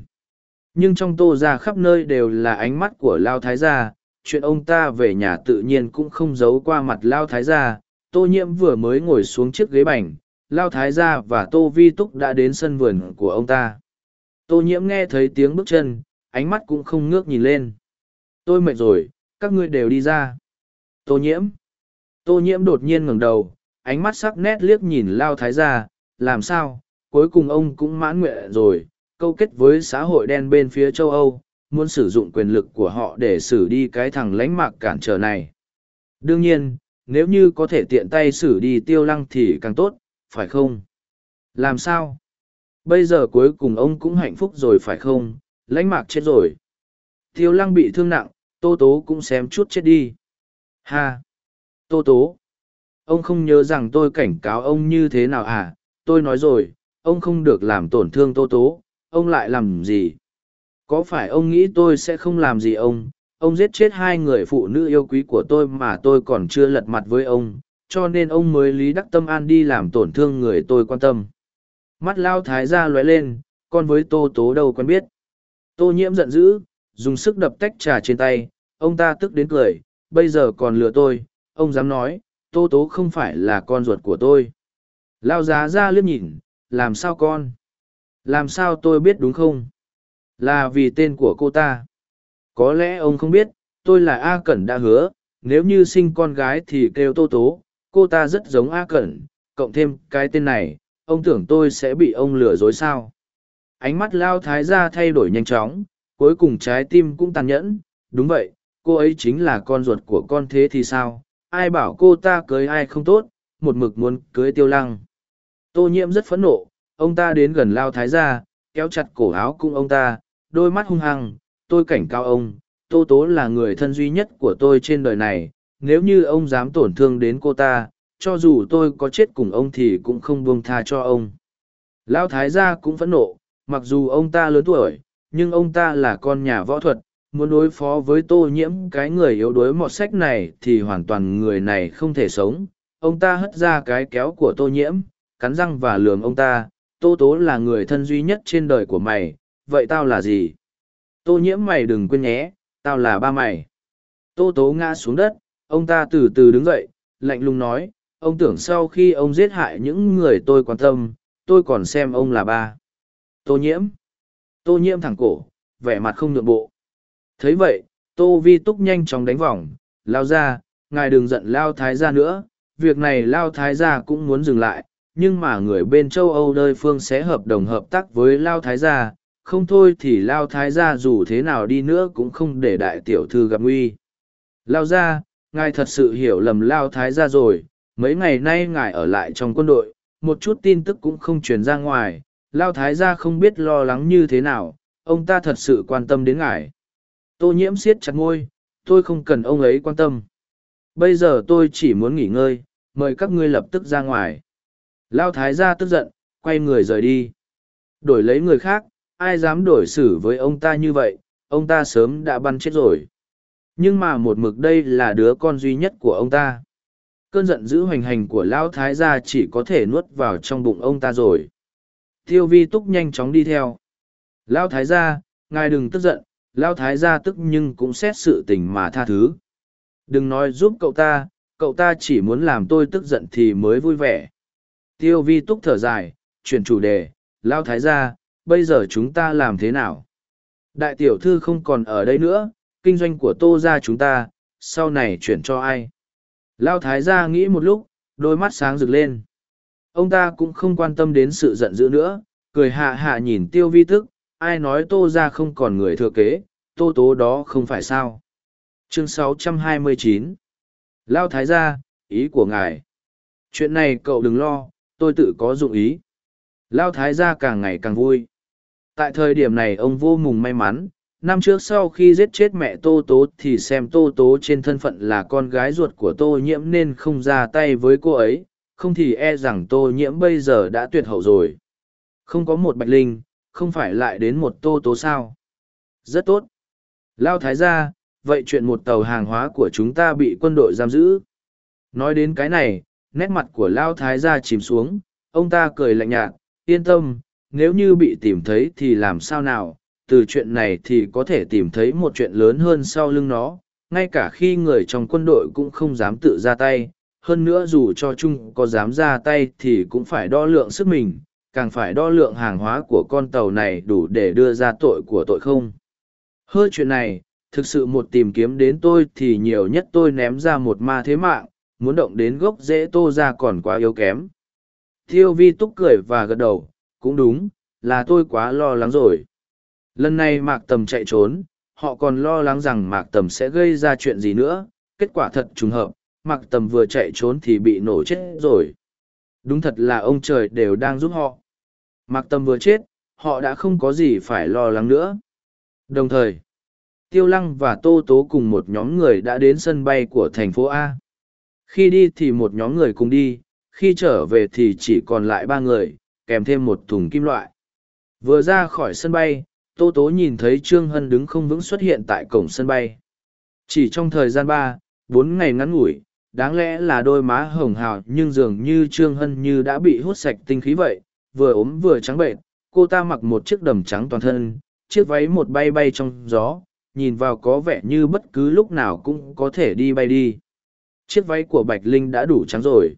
Nhưng trong tô ra khắp nơi đều là ánh mắt của lao thái gia, chuyện ông ta về nhà tự nhiên cũng không giấu qua mặt lao thái gia. Tô nhiễm vừa mới ngồi xuống chiếc ghế bành, lao thái gia và tô vi túc đã đến sân vườn của ông ta. Tô nhiễm nghe thấy tiếng bước chân, ánh mắt cũng không ngước nhìn lên. Tôi mệt rồi, các ngươi đều đi ra. Tô nhiễm. Tô nhiễm đột nhiên ngẩng đầu, ánh mắt sắc nét liếc nhìn lao thái gia, làm sao, cuối cùng ông cũng mãn nguyện rồi, câu kết với xã hội đen bên phía châu Âu, muốn sử dụng quyền lực của họ để xử đi cái thằng lánh mạc cản trở này. Đương nhiên, nếu như có thể tiện tay xử đi tiêu lăng thì càng tốt, phải không? Làm sao? Bây giờ cuối cùng ông cũng hạnh phúc rồi phải không? Lánh mạc chết rồi. Tiêu lăng bị thương nặng, tô tố cũng xém chút chết đi. Ha! Tô tố! Ông không nhớ rằng tôi cảnh cáo ông như thế nào à? Tôi nói rồi, ông không được làm tổn thương tô tố, ông lại làm gì? Có phải ông nghĩ tôi sẽ không làm gì ông? Ông giết chết hai người phụ nữ yêu quý của tôi mà tôi còn chưa lật mặt với ông, cho nên ông mới lý đắc tâm an đi làm tổn thương người tôi quan tâm. Mắt lao thái ra lóe lên, con với tô tố đâu quen biết. Tô nhiễm giận dữ, dùng sức đập tách trà trên tay, ông ta tức đến cười, bây giờ còn lừa tôi, ông dám nói, tô tố không phải là con ruột của tôi. Lao giá ra liếc nhìn, làm sao con? Làm sao tôi biết đúng không? Là vì tên của cô ta. Có lẽ ông không biết, tôi là A Cẩn đã hứa, nếu như sinh con gái thì kêu Tô Tố, cô ta rất giống A Cẩn, cộng thêm cái tên này, ông tưởng tôi sẽ bị ông lừa dối sao. Ánh mắt Lao Thái gia thay đổi nhanh chóng, cuối cùng trái tim cũng tàn nhẫn, đúng vậy, cô ấy chính là con ruột của con thế thì sao, ai bảo cô ta cưới ai không tốt, một mực muốn cưới tiêu lăng. Tô nhiễm rất phẫn nộ, ông ta đến gần Lao Thái gia, kéo chặt cổ áo cung ông ta, đôi mắt hung hăng, tôi cảnh cáo ông, Tô Tố là người thân duy nhất của tôi trên đời này, nếu như ông dám tổn thương đến cô ta, cho dù tôi có chết cùng ông thì cũng không buông tha cho ông. Lão Thái gia cũng phẫn nộ, mặc dù ông ta lớn tuổi, nhưng ông ta là con nhà võ thuật, muốn đối phó với tô nhiễm cái người yếu đuối mọt sách này thì hoàn toàn người này không thể sống. Ông ta hất ra cái kéo của tô nhiễm, cắn răng và lườm ông ta, tô tố là người thân duy nhất trên đời của mày, vậy tao là gì? Tô nhiễm mày đừng quên nhé, tao là ba mày. Tô tố ngã xuống đất, ông ta từ từ đứng dậy, lạnh lùng nói, ông tưởng sau khi ông giết hại những người tôi quan tâm, tôi còn xem ông là ba. Tô nhiễm. Tô nhiễm thẳng cổ, vẻ mặt không nhượng bộ. thấy vậy, tô vi túc nhanh chóng đánh vòng, lao ra, ngài đừng giận lao thái gia nữa, việc này lao thái gia cũng muốn dừng lại, nhưng mà người bên châu Âu nơi phương sẽ hợp đồng hợp tác với lao thái gia, không thôi thì lao thái gia dù thế nào đi nữa cũng không để đại tiểu thư gặp nguy. Lao gia ngài thật sự hiểu lầm lao thái gia rồi, mấy ngày nay ngài ở lại trong quân đội, một chút tin tức cũng không truyền ra ngoài, lao thái gia không biết lo lắng như thế nào, ông ta thật sự quan tâm đến ngài. Tô nhiễm siết chặt ngôi, tôi không cần ông ấy quan tâm. Bây giờ tôi chỉ muốn nghỉ ngơi, mời các ngươi lập tức ra ngoài. Lao thái gia tức giận, quay người rời đi. Đổi lấy người khác, ai dám đổi xử với ông ta như vậy, ông ta sớm đã bắn chết rồi. Nhưng mà một mực đây là đứa con duy nhất của ông ta. Cơn giận dữ hoành hành của Lão Thái gia chỉ có thể nuốt vào trong bụng ông ta rồi. Tiêu vi túc nhanh chóng đi theo. Lão Thái gia, ngài đừng tức giận, Lão Thái gia tức nhưng cũng xét sự tình mà tha thứ. Đừng nói giúp cậu ta, cậu ta chỉ muốn làm tôi tức giận thì mới vui vẻ. Tiêu vi túc thở dài, chuyển chủ đề, Lão Thái gia, bây giờ chúng ta làm thế nào? Đại tiểu thư không còn ở đây nữa, kinh doanh của tô ra chúng ta, sau này chuyển cho ai? Lao thái gia nghĩ một lúc, đôi mắt sáng rực lên. Ông ta cũng không quan tâm đến sự giận dữ nữa, cười hạ hạ nhìn tiêu vi tức, ai nói tô ra không còn người thừa kế, tô tố đó không phải sao. Chương 629 Lao thái gia, ý của ngài. Chuyện này cậu đừng lo, tôi tự có dụng ý. Lao thái gia càng ngày càng vui. Tại thời điểm này ông vô mùng may mắn, năm trước sau khi giết chết mẹ tô tố thì xem tô tố trên thân phận là con gái ruột của tô nhiễm nên không ra tay với cô ấy không thì e rằng tô nhiễm bây giờ đã tuyệt hậu rồi không có một bạch linh không phải lại đến một tô tố sao rất tốt lao thái gia vậy chuyện một tàu hàng hóa của chúng ta bị quân đội giam giữ nói đến cái này nét mặt của lao thái gia chìm xuống, ông ta cười lạnh nhạt, yên tâm, nếu như bị tìm thấy thì làm sao nào, từ chuyện này thì có thể tìm thấy một chuyện lớn hơn sau lưng nó, ngay cả khi người trong quân đội cũng không dám tự ra tay, hơn nữa dù cho chung có dám ra tay thì cũng phải đo lượng sức mình, càng phải đo lượng hàng hóa của con tàu này đủ để đưa ra tội của tội không. Hơi chuyện này, thực sự một tìm kiếm đến tôi thì nhiều nhất tôi ném ra một ma thế mạng muốn động đến gốc dễ tô ra còn quá yếu kém. Thiêu vi túc cười và gật đầu, cũng đúng, là tôi quá lo lắng rồi. Lần này mạc tầm chạy trốn, họ còn lo lắng rằng mạc tầm sẽ gây ra chuyện gì nữa, kết quả thật trùng hợp, mạc tầm vừa chạy trốn thì bị nổ chết rồi. Đúng thật là ông trời đều đang giúp họ. Mạc tầm vừa chết, họ đã không có gì phải lo lắng nữa. Đồng thời, tiêu lăng và tô tố cùng một nhóm người đã đến sân bay của thành phố a khi đi thì một nhóm người cùng đi khi trở về thì chỉ còn lại ba người kèm thêm một thùng kim loại vừa ra khỏi sân bay Tô Tố nhìn thấy Trương Hân đứng không vững xuất hiện tại cổng sân bay. Chỉ trong thời gian ba, bốn ngày ngắn ngủi, đáng lẽ là đôi má hồng hào nhưng dường như Trương Hân như đã bị hút sạch tinh khí vậy, vừa ốm vừa trắng bệnh, cô ta mặc một chiếc đầm trắng toàn thân, chiếc váy một bay bay trong gió, nhìn vào có vẻ như bất cứ lúc nào cũng có thể đi bay đi. Chiếc váy của Bạch Linh đã đủ trắng rồi.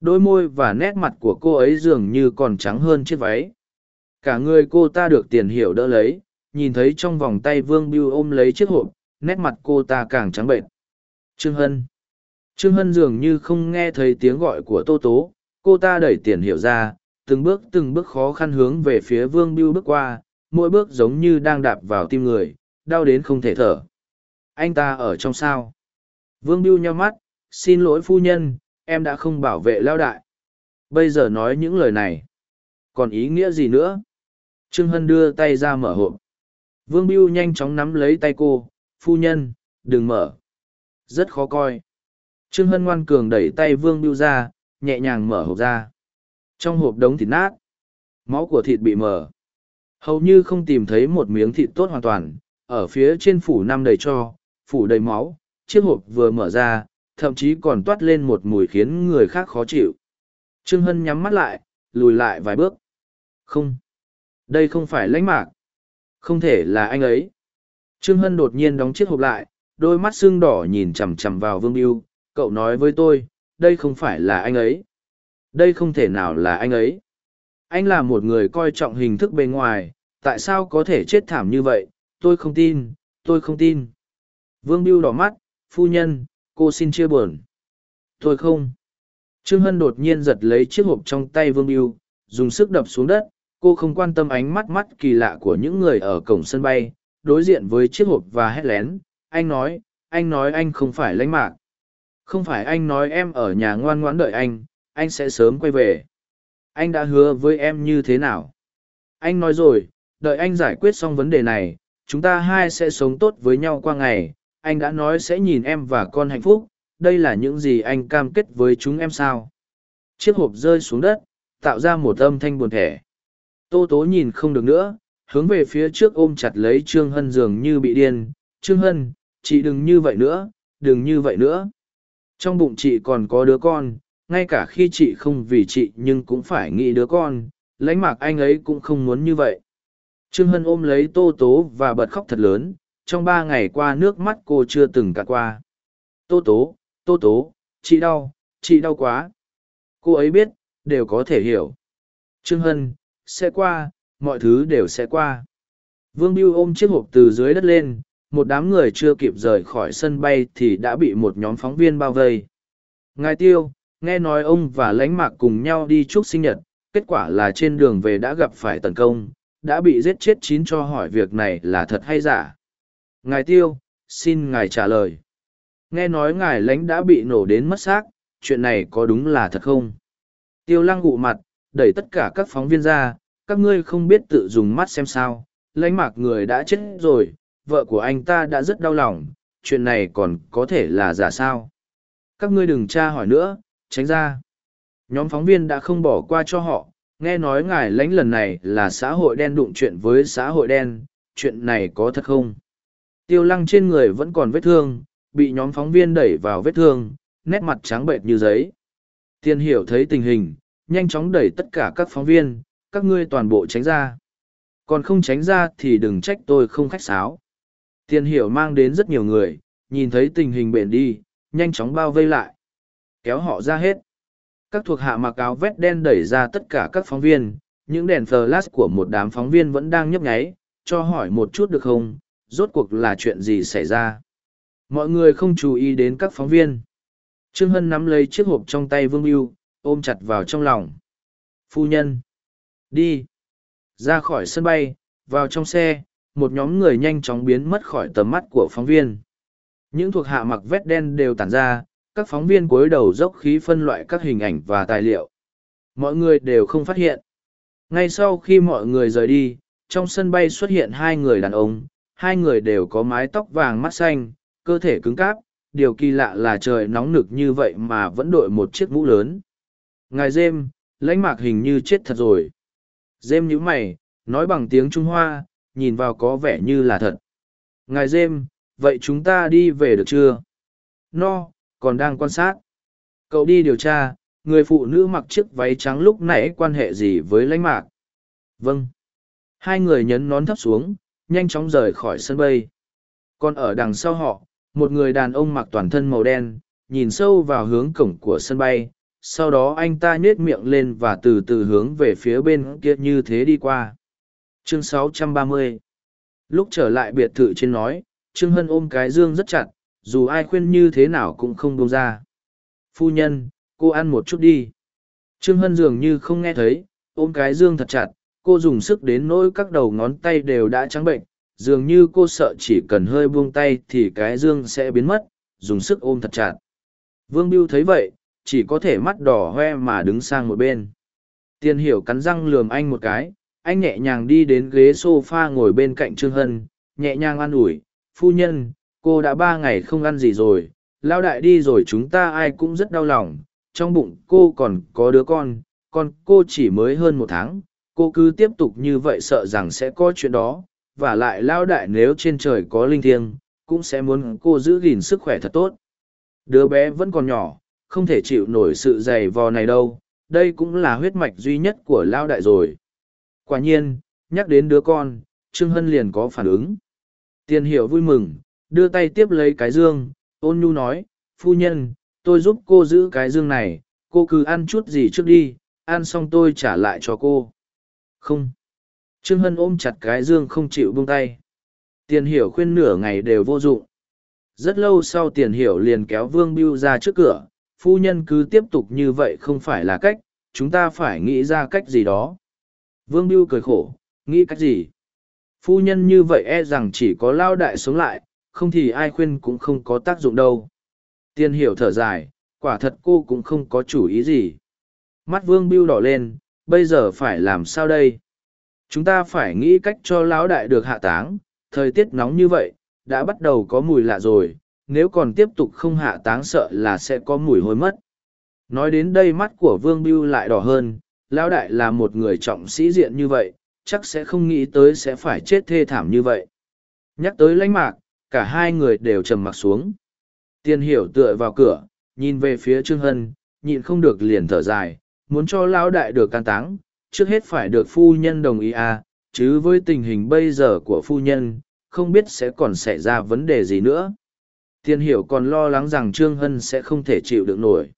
Đôi môi và nét mặt của cô ấy dường như còn trắng hơn chiếc váy. Cả người cô ta được tiền hiểu đỡ lấy, nhìn thấy trong vòng tay vương biêu ôm lấy chiếc hộp, nét mặt cô ta càng trắng bệnh trương hân. Trương hân dường như không nghe thấy tiếng gọi của tô tố, cô ta đẩy tiền hiểu ra, từng bước từng bước khó khăn hướng về phía vương biêu bước qua, mỗi bước giống như đang đạp vào tim người, đau đến không thể thở. Anh ta ở trong sao? Vương biêu nheo mắt xin lỗi phu nhân em đã không bảo vệ lao đại bây giờ nói những lời này còn ý nghĩa gì nữa Trương Hân đưa tay ra mở hộp. Vương Biêu nhanh chóng nắm lấy tay cô, phu nhân, đừng mở. Rất khó coi. Trương Hân ngoan cường đẩy tay Vương Biêu ra, nhẹ nhàng mở hộp ra. Trong hộp đống thịt nát, máu của thịt bị mở. Hầu như không tìm thấy một miếng thịt tốt hoàn toàn, ở phía trên phủ năm đầy cho, phủ đầy máu, chiếc hộp vừa mở ra, thậm chí còn toát lên một mùi khiến người khác khó chịu. Trương Hân nhắm mắt lại, lùi lại vài bước. Không. Đây không phải lãnh mạc. Không thể là anh ấy. Trương hân đột nhiên đóng chiếc hộp lại đôi mắt xương đỏ nhìn chằm chằm vào vương Biêu. cậu nói với tôi đây không phải là anh ấy. Đây không thể nào là anh ấy. Anh là một người coi trọng hình thức bề ngoài tại sao có thể chết thảm như vậy? Tôi không tin tôi không tin. Vương Biêu đỏ mắt phu nhân cô xin chia buồn. Tôi không. Trương hân đột nhiên giật lấy chiếc hộp trong tay vương mưu dùng sức đập xuống đất. Cô không quan tâm ánh mắt mắt kỳ lạ của những người ở cổng sân bay, đối diện với chiếc hộp và hét lén. Anh nói anh nói anh không phải lãnh mạc. Không phải anh nói em ở nhà ngoan ngoãn đợi anh anh sẽ sớm quay về. Anh đã hứa với em như thế nào? Anh nói rồi, đợi anh giải quyết xong vấn đề này, chúng ta hai sẽ sống tốt với nhau qua ngày anh đã nói sẽ nhìn em và con hạnh phúc đây là những gì anh cam kết với chúng em sao chiếc hộp rơi xuống đất tạo ra một âm thanh buồn thẻ Tô tố nhìn không được nữa, hướng về phía trước ôm chặt lấy Trương Hân dường như bị điên. Trương Hân, chị đừng như vậy nữa, đừng như vậy nữa. Trong bụng chị còn có đứa con, ngay cả khi chị không vì chị nhưng cũng phải nghĩ đứa con, lãnh mạc anh ấy cũng không muốn như vậy. Trương Hân ôm lấy Tô Tố và bật khóc thật lớn, trong ba ngày qua nước mắt cô chưa từng cạn qua. Tô Tố, Tô Tố, chị đau, chị đau quá. Cô ấy biết, đều có thể hiểu. Trương Hân, sẽ qua, mọi thứ đều sẽ qua. Vương Biêu ôm chiếc hộp từ dưới đất lên, một đám người chưa kịp rời khỏi sân bay thì đã bị một nhóm phóng viên bao vây. Ngài Tiêu, nghe nói ông và lãnh mạc cùng nhau đi chúc sinh nhật, kết quả là trên đường về đã gặp phải tấn công, đã bị giết chết chín cho hỏi việc này là thật hay giả. Ngài Tiêu, xin ngài trả lời. Nghe nói ngài lãnh đã bị nổ đến mất xác, chuyện này có đúng là thật không? Tiêu lăng gụ mặt, đẩy tất cả các phóng viên ra, các ngươi không biết tự dùng mắt xem sao, lãnh mạc người đã chết rồi, vợ của anh ta đã rất đau lòng, chuyện này còn có thể là giả sao. Các ngươi đừng tra hỏi nữa, tránh ra. Nhóm phóng viên đã không bỏ qua cho họ, nghe nói ngài lãnh lần này là xã hội đen đụng chuyện với xã hội đen, chuyện này có thật không? Tiêu lăng trên người vẫn còn vết thương, bị nhóm phóng viên đẩy vào vết thương, nét mặt trắng bệch như giấy. Tiên hiểu thấy tình hình, nhanh chóng đẩy tất cả các phóng viên, các ngươi toàn bộ tránh ra. Còn không tránh ra thì đừng trách tôi không khách sáo. Tiên hiểu mang đến rất nhiều người, nhìn thấy tình hình bền đi, nhanh chóng bao vây lại. Kéo họ ra hết. Các thuộc hạ mặc áo vét đen đẩy ra tất cả các phóng viên, những đèn flash của một đám phóng viên vẫn đang nhấp nháy, cho hỏi một chút được không, rốt cuộc là chuyện gì xảy ra. Mọi người không chú ý đến các phóng viên. Trương Hân nắm lấy chiếc hộp trong tay Vương mưu ôm chặt vào trong lòng. Phu nhân! Đi! Ra khỏi sân bay, vào trong xe, một nhóm người nhanh chóng biến mất khỏi tầm mắt của phóng viên. Những thuộc hạ mặc vét đen đều tản ra, các phóng viên cúi đầu dốc khí phân loại các hình ảnh và tài liệu. Mọi người đều không phát hiện. Ngay sau khi mọi người rời đi, trong sân bay xuất hiện hai người đàn ông, hai người đều có mái tóc vàng mắt xanh, cơ thể cứng cáp, điều kỳ lạ là trời nóng nực như vậy mà vẫn đội một chiếc mũ lớn. Ngài Dêm, lãnh mạc hình như chết thật rồi. Dêm nhíu mày, nói bằng tiếng Trung Hoa, nhìn vào có vẻ như là thật. Ngài Dêm, vậy chúng ta đi về được chưa? No, còn đang quan sát. Cậu đi điều tra, người phụ nữ mặc chiếc váy trắng lúc nãy quan hệ gì với lãnh mạc? Vâng. Hai người nhấn nón thấp xuống, nhanh chóng rời khỏi sân bay. Còn ở đằng sau họ, một người đàn ông mặc toàn thân màu đen, nhìn sâu vào hướng cổng của sân bay, sau đó anh ta nhếch miệng lên và từ từ hướng về phía bên kia như thế đi qua. Chương 630 Lúc trở lại biệt thự trên nói, Trương Hân ôm cái dương rất chặt, dù ai khuyên như thế nào cũng không buông ra. Phu nhân, cô ăn một chút đi. Trương Hân dường như không nghe thấy, ôm cái dương thật chặt, cô dùng sức đến nỗi các đầu ngón tay đều đã trắng bệnh, dường như cô sợ chỉ cần hơi buông tay thì cái dương sẽ biến mất, dùng sức ôm thật chặt. Vương Biêu thấy vậy, chỉ có thể mắt đỏ hoe mà đứng sang một bên. Tiên hiểu cắn răng lườm anh một cái, anh nhẹ nhàng đi đến ghế sofa ngồi bên cạnh Trương Hân, nhẹ nhàng an ủi, phu nhân, cô đã ba ngày không ăn gì rồi, lao đại đi rồi chúng ta ai cũng rất đau lòng, trong bụng cô còn có đứa con, con cô chỉ mới hơn một tháng, cô cứ tiếp tục như vậy sợ rằng sẽ có chuyện đó, và lại lao đại nếu trên trời có linh thiêng, cũng sẽ muốn cô giữ gìn sức khỏe thật tốt. Đứa bé vẫn còn nhỏ, không thể chịu nổi sự dày vò này đâu, đây cũng là huyết mạch duy nhất của lao đại rồi. Quả nhiên, nhắc đến đứa con, Trương Hân liền có phản ứng. Tiền hiểu vui mừng, đưa tay tiếp lấy cái dương, ôn nhu nói, phu nhân, tôi giúp cô giữ cái dương này, cô cứ ăn chút gì trước đi, ăn xong tôi trả lại cho cô. Không. Trương Hân ôm chặt cái dương không chịu buông tay. Tiền hiểu khuyên nửa ngày đều vô dụng. Rất lâu sau tiền hiểu liền kéo Vương Biêu ra trước cửa, phu nhân cứ tiếp tục như vậy không phải là cách, chúng ta phải nghĩ ra cách gì đó. Vương Biêu cười khổ, nghĩ cách gì? Phu nhân như vậy e rằng chỉ có lao đại sống lại, không thì ai khuyên cũng không có tác dụng đâu. Tiền hiểu thở dài, quả thật cô cũng không có chủ ý gì. Mắt Vương Biêu đỏ lên, bây giờ phải làm sao đây? chúng ta phải nghĩ cách cho lão đại được hạ táng. Thời tiết nóng như vậy, đã bắt đầu có mùi lạ rồi. Nếu còn tiếp tục không hạ táng sợ là sẽ có mùi hôi mất. Nói đến đây mắt của vương biêu lại đỏ hơn. Lão đại là một người trọng sĩ diện như vậy, chắc sẽ không nghĩ tới sẽ phải chết thê thảm như vậy. Nhắc tới lãnh mạc, cả hai người đều trầm mặc xuống. Tiên hiểu tựa vào cửa, nhìn về phía trương hân, nhịn không được liền thở dài muốn cho lão đại được can táng trước hết phải được phu nhân đồng ý à, chứ với tình hình bây giờ của phu nhân, không biết sẽ còn xảy ra vấn đề gì nữa. Thiên hiểu còn lo lắng rằng Trương Hân sẽ không thể chịu được nổi.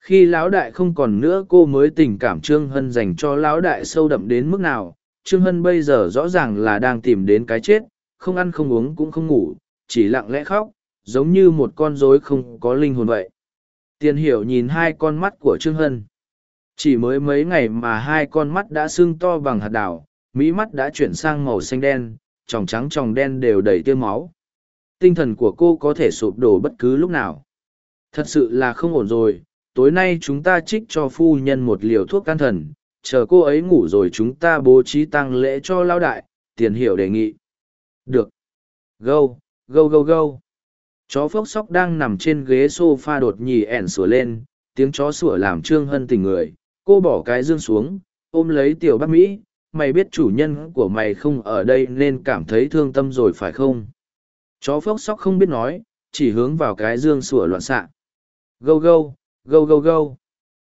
Khi lão đại không còn nữa cô mới tình cảm Trương Hân dành cho lão đại sâu đậm đến mức nào. Trương Hân bây giờ rõ ràng là đang tìm đến cái chết, không ăn không uống cũng không ngủ, chỉ lặng lẽ khóc, giống như một con rối không có linh hồn vậy. Tiền hiểu nhìn hai con mắt của Trương Hân. Chỉ mới mấy ngày mà hai con mắt đã sưng to bằng hạt đảo, mỹ mắt đã chuyển sang màu xanh đen, tròng trắng tròng đen đều đầy tiêu máu. Tinh thần của cô có thể sụp đổ bất cứ lúc nào. Thật sự là không ổn rồi, tối nay chúng ta trích cho phu nhân một liều thuốc can thần, chờ cô ấy ngủ rồi chúng ta bố trí tăng lễ cho lao đại, tiền hiểu đề nghị. Được. Gâu, gâu gâu gâu. Chó phốc sóc đang nằm trên ghế sofa đột nhì ẻn sủa lên, tiếng chó sủa làm Trương Hân tỉnh người, cô bỏ cái dương xuống, ôm lấy tiểu bác Mỹ, mày biết chủ nhân của mày không ở đây nên cảm thấy thương tâm rồi phải không? Chó phốc sóc không biết nói, chỉ hướng vào cái dương sủa loạn xạ. Gâu gâu, gâu gâu gâu.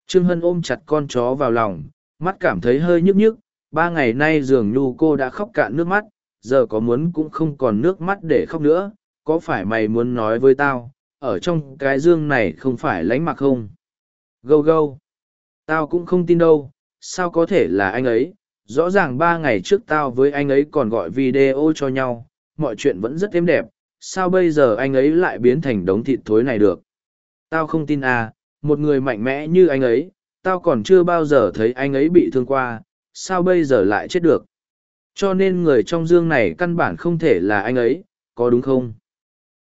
Trương Hân ôm chặt con chó vào lòng, mắt cảm thấy hơi nhức nhức, ba ngày nay dường nhu cô đã khóc cạn nước mắt, giờ có muốn cũng không còn nước mắt để khóc nữa, có phải mày muốn nói với tao, ở trong cái dương này không phải lánh mặc không? Gâu gâu. Tao cũng không tin đâu, sao có thể là anh ấy, rõ ràng ba ngày trước tao với anh ấy còn gọi video cho nhau, mọi chuyện vẫn rất êm đẹp, sao bây giờ anh ấy lại biến thành đống thịt thối này được? Tao không tin à, một người mạnh mẽ như anh ấy, tao còn chưa bao giờ thấy anh ấy bị thương qua, sao bây giờ lại chết được? Cho nên người trong dương này căn bản không thể là anh ấy, có đúng không?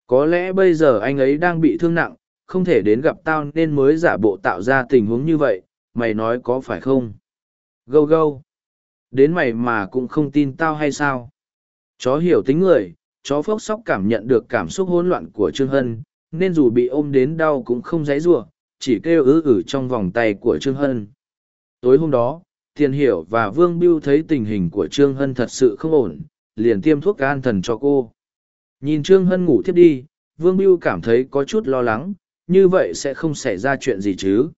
Có lẽ bây giờ anh ấy đang bị thương nặng, không thể đến gặp tao nên mới giả bộ tạo ra tình huống như vậy, mày nói có phải không? Gâu gâu. Đến mày mà cũng không tin tao hay sao? Chó hiểu tính người, chó phốc sóc cảm nhận được cảm xúc hỗn loạn của Trương Hân, nên dù bị ôm đến đau cũng không dãy giụa, chỉ kêu ứ ử trong vòng tay của Trương Hân. Tối hôm đó, Thiên Hiểu và Vương Biêu thấy tình hình của Trương Hân thật sự không ổn, liền tiêm thuốc an thần cho cô. Nhìn Trương Hân ngủ thiếp đi, Vương Biêu cảm thấy có chút lo lắng, như vậy sẽ không xảy ra chuyện gì chứ.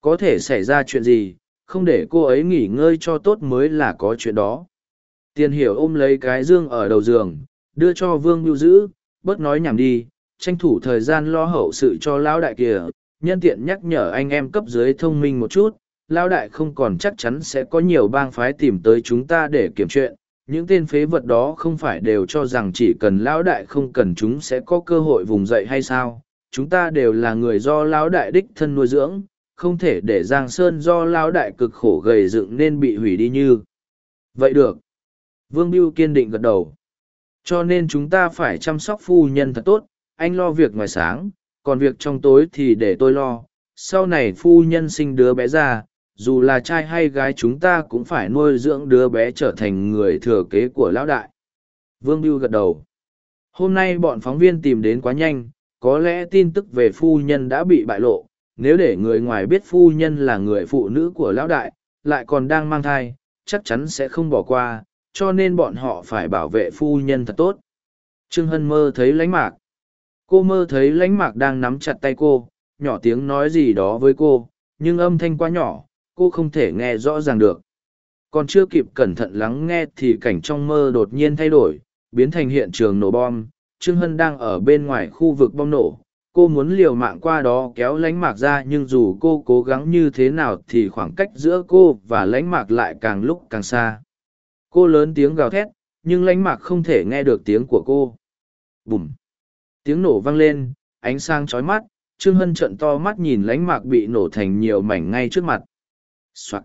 Có thể xảy ra chuyện gì, không để cô ấy nghỉ ngơi cho tốt mới là có chuyện đó. Tiền hiểu ôm lấy cái dương ở đầu giường, đưa cho Vương Biêu giữ, bớt nói nhảm đi, tranh thủ thời gian lo hậu sự cho lão đại kìa, nhân tiện nhắc nhở anh em cấp dưới thông minh một chút, lão đại không còn chắc chắn sẽ có nhiều bang phái tìm tới chúng ta để kiểm chuyện. Những tên phế vật đó không phải đều cho rằng chỉ cần lão đại không cần chúng sẽ có cơ hội vùng dậy hay sao? Chúng ta đều là người do lão đại đích thân nuôi dưỡng, không thể để Giang Sơn do lão đại cực khổ gầy dựng nên bị hủy đi như. Vậy được. Vương Biêu kiên định gật đầu. Cho nên chúng ta phải chăm sóc phu nhân thật tốt, anh lo việc ngoài sáng, còn việc trong tối thì để tôi lo. Sau này phu nhân sinh đứa bé ra, dù là trai hay gái chúng ta cũng phải nuôi dưỡng đứa bé trở thành người thừa kế của lão đại. Vương Biêu gật đầu. Hôm nay bọn phóng viên tìm đến quá nhanh, có lẽ tin tức về phu nhân đã bị bại lộ. Nếu để người ngoài biết phu nhân là người phụ nữ của lão đại, lại còn đang mang thai, chắc chắn sẽ không bỏ qua, cho nên bọn họ phải bảo vệ phu nhân thật tốt. Trương Hân mơ thấy lánh mạc. Cô mơ thấy lánh mạc đang nắm chặt tay cô, nhỏ tiếng nói gì đó với cô, nhưng âm thanh quá nhỏ, cô không thể nghe rõ ràng được. Còn chưa kịp cẩn thận lắng nghe thì cảnh trong mơ đột nhiên thay đổi, biến thành hiện trường nổ bom. Trương Hân đang ở bên ngoài khu vực bom nổ. Cô muốn liều mạng qua đó kéo lánh mạc ra nhưng dù cô cố gắng như thế nào thì khoảng cách giữa cô và lánh mạc lại càng lúc càng xa. Cô lớn tiếng gào thét, nhưng lánh mạc không thể nghe được tiếng của cô. Bùm! Tiếng nổ vang lên, ánh sáng chói mắt, Trương Hân trận to mắt nhìn lánh mạc bị nổ thành nhiều mảnh ngay trước mặt. Soạn.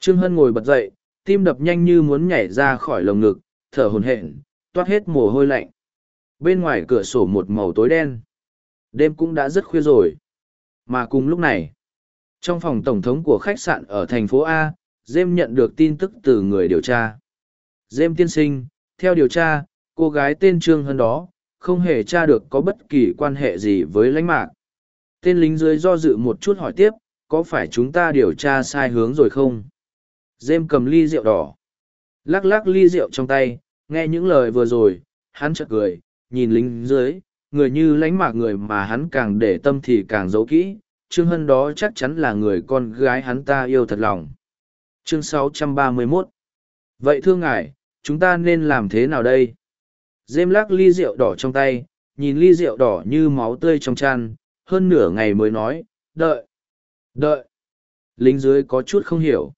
Trương Hân ngồi bật dậy, tim đập nhanh như muốn nhảy ra khỏi lồng ngực, thở hồn hển, toát hết mồ hôi lạnh. Bên ngoài cửa sổ một màu tối đen. Đêm cũng đã rất khuya rồi. Mà cùng lúc này, trong phòng tổng thống của khách sạn ở thành phố A, Dêm nhận được tin tức từ người điều tra. Dêm tiên sinh, theo điều tra, cô gái tên Trương Hân đó, không hề tra được có bất kỳ quan hệ gì với lãnh mạc. Tên lính dưới do dự một chút hỏi tiếp, có phải chúng ta điều tra sai hướng rồi không? Dêm cầm ly rượu đỏ. Lắc lắc ly rượu trong tay, nghe những lời vừa rồi, hắn chợt cười, nhìn lính dưới, người như lánh mạc người mà hắn càng để tâm thì càng giấu kỹ. Trương Hân đó chắc chắn là người con gái hắn ta yêu thật lòng. Chương 631 Vậy thưa ngài, chúng ta nên làm thế nào đây? Dêm lắc ly rượu đỏ trong tay, nhìn ly rượu đỏ như máu tươi trong chăn, hơn nửa ngày mới nói, đợi, đợi. Lính dưới có chút không hiểu.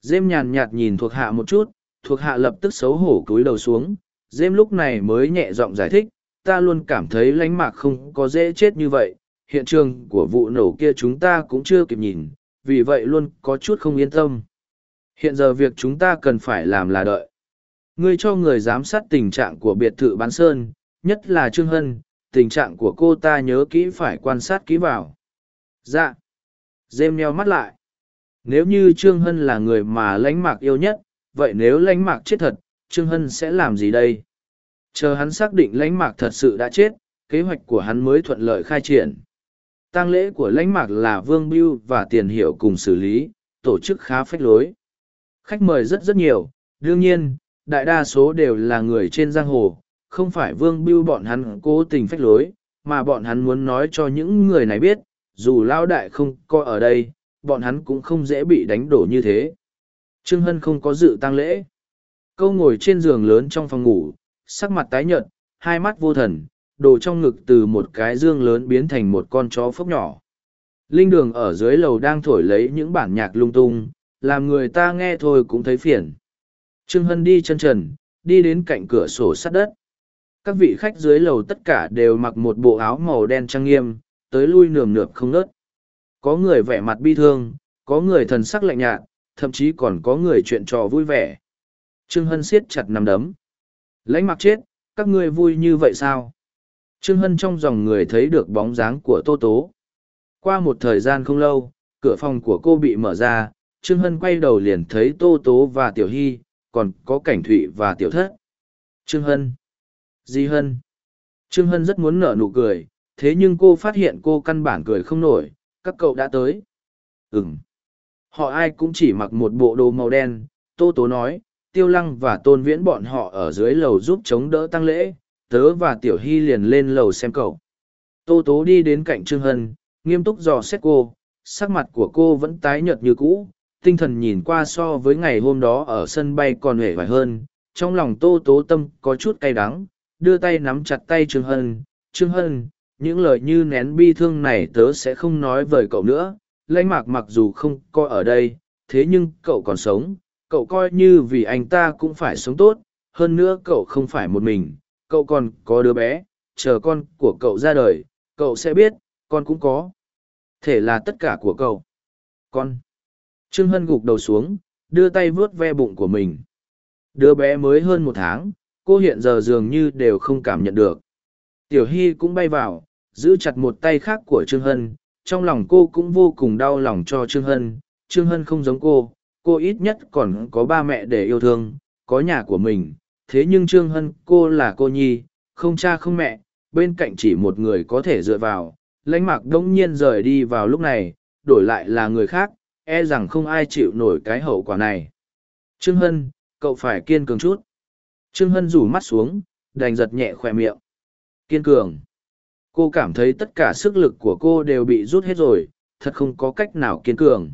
Dêm nhàn nhạt nhìn thuộc hạ một chút, thuộc hạ lập tức xấu hổ cúi đầu xuống. Dêm lúc này mới nhẹ giọng giải thích, ta luôn cảm thấy lánh mạc không có dễ chết như vậy. Hiện trường của vụ nổ kia chúng ta cũng chưa kịp nhìn, vì vậy luôn có chút không yên tâm. Hiện giờ việc chúng ta cần phải làm là đợi. Ngươi cho người giám sát tình trạng của biệt thự bán sơn, nhất là Trương Hân, tình trạng của cô ta nhớ kỹ phải quan sát kỹ vào. Dạ. Dêm nheo mắt lại. Nếu như Trương Hân là người mà lãnh mạc yêu nhất, vậy nếu lãnh mạc chết thật, Trương Hân sẽ làm gì đây? Chờ hắn xác định lãnh mạc thật sự đã chết, kế hoạch của hắn mới thuận lợi khai triển. tang lễ của lãnh mạc là Vương Biêu và Tiền Hiệu cùng xử lý, tổ chức khá phách lối. Khách mời rất rất nhiều, đương nhiên, đại đa số đều là người trên giang hồ, không phải Vương Biêu bọn hắn cố tình phách lối, mà bọn hắn muốn nói cho những người này biết, dù lao đại không có ở đây, bọn hắn cũng không dễ bị đánh đổ như thế. Trương Hân không có dự tang lễ. Câu ngồi trên giường lớn trong phòng ngủ, sắc mặt tái nhợt, hai mắt vô thần, đồ trong ngực từ một cái dương lớn biến thành một con chó phốc nhỏ. Linh đường ở dưới lầu đang thổi lấy những bản nhạc lung tung, làm người ta nghe thôi cũng thấy phiền. Trương Hân đi chân trần, đi đến cạnh cửa sổ sắt đất. Các vị khách dưới lầu tất cả đều mặc một bộ áo màu đen trang nghiêm, tới lui nườm nượp không nớt. Có người vẻ mặt bi thương, có người thần sắc lạnh nhạt, thậm chí còn có người chuyện trò vui vẻ. Trương Hân siết chặt nằm đấm. Lãnh mặc chết, các ngươi vui như vậy sao? Trương Hân trong dòng người thấy được bóng dáng của Tô Tố. Qua một thời gian không lâu, cửa phòng của cô bị mở ra, Trương Hân quay đầu liền thấy Tô Tố và Tiểu Hy, còn có Cảnh Thụy và Tiểu Thất. Trương Hân. Di Hân. Trương Hân rất muốn nở nụ cười, thế nhưng cô phát hiện cô căn bản cười không nổi, các cậu đã tới. Ừm. Họ ai cũng chỉ mặc một bộ đồ màu đen, Tô Tố nói, Tiêu Lăng và Tôn Viễn bọn họ ở dưới lầu giúp chống đỡ tăng lễ, tớ và Tiểu Hy liền lên lầu xem cậu. Tô Tố đi đến cạnh Trương Hân, nghiêm túc dò xét cô, sắc mặt của cô vẫn tái nhợt như cũ, tinh thần nhìn qua so với ngày hôm đó ở sân bay còn hề vải hơn, trong lòng Tô Tố tâm có chút cay đắng, đưa tay nắm chặt tay Trương Hân. Trương Hân, những lời như nén bi thương này tớ sẽ không nói với cậu nữa, lãnh mạc mặc dù không coi ở đây, thế nhưng cậu còn sống, cậu coi như vì anh ta cũng phải sống tốt, hơn nữa cậu không phải một mình, cậu còn có đứa bé, chờ con của cậu ra đời, cậu sẽ biết, con cũng có. Thể là tất cả của cậu. Con. Trương Hân gục đầu xuống, đưa tay vuốt ve bụng của mình. Đứa bé mới hơn một tháng, cô hiện giờ dường như đều không cảm nhận được. Tiểu Hy cũng bay vào, giữ chặt một tay khác của Trương Hân, trong lòng cô cũng vô cùng đau lòng cho Trương Hân. Trương Hân không giống cô, cô ít nhất còn có ba mẹ để yêu thương, có nhà của mình. Thế nhưng Trương Hân cô là cô nhi, không cha không mẹ, bên cạnh chỉ một người có thể dựa vào. Lãnh mạc đông nhiên rời đi vào lúc này, đổi lại là người khác, e rằng không ai chịu nổi cái hậu quả này. Trương Hân, cậu phải kiên cường chút. Trương Hân rủ mắt xuống, đành giật nhẹ khỏe miệng. Kiên cường. Cô cảm thấy tất cả sức lực của cô đều bị rút hết rồi, thật không có cách nào kiên cường.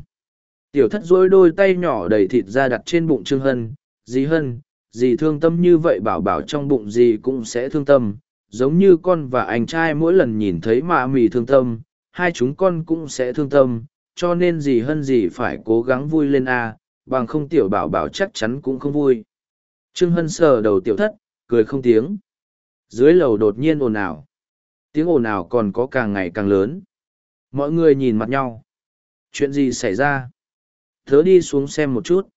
Tiểu thất dối đôi tay nhỏ đầy thịt ra đặt trên bụng Trương Hân. Dì Hân, dì thương tâm như vậy bảo bảo trong bụng dì cũng sẽ thương tâm. Giống như con và anh trai mỗi lần nhìn thấy mạ mì thương tâm, hai chúng con cũng sẽ thương tâm, cho nên dì Hân dì phải cố gắng vui lên a bằng không tiểu bảo bảo chắc chắn cũng không vui. Trương Hân sờ đầu tiểu thất, cười không tiếng. Dưới lầu đột nhiên ồn ào. Tiếng ồn ào còn có càng ngày càng lớn. Mọi người nhìn mặt nhau. Chuyện gì xảy ra? Thớ đi xuống xem một chút.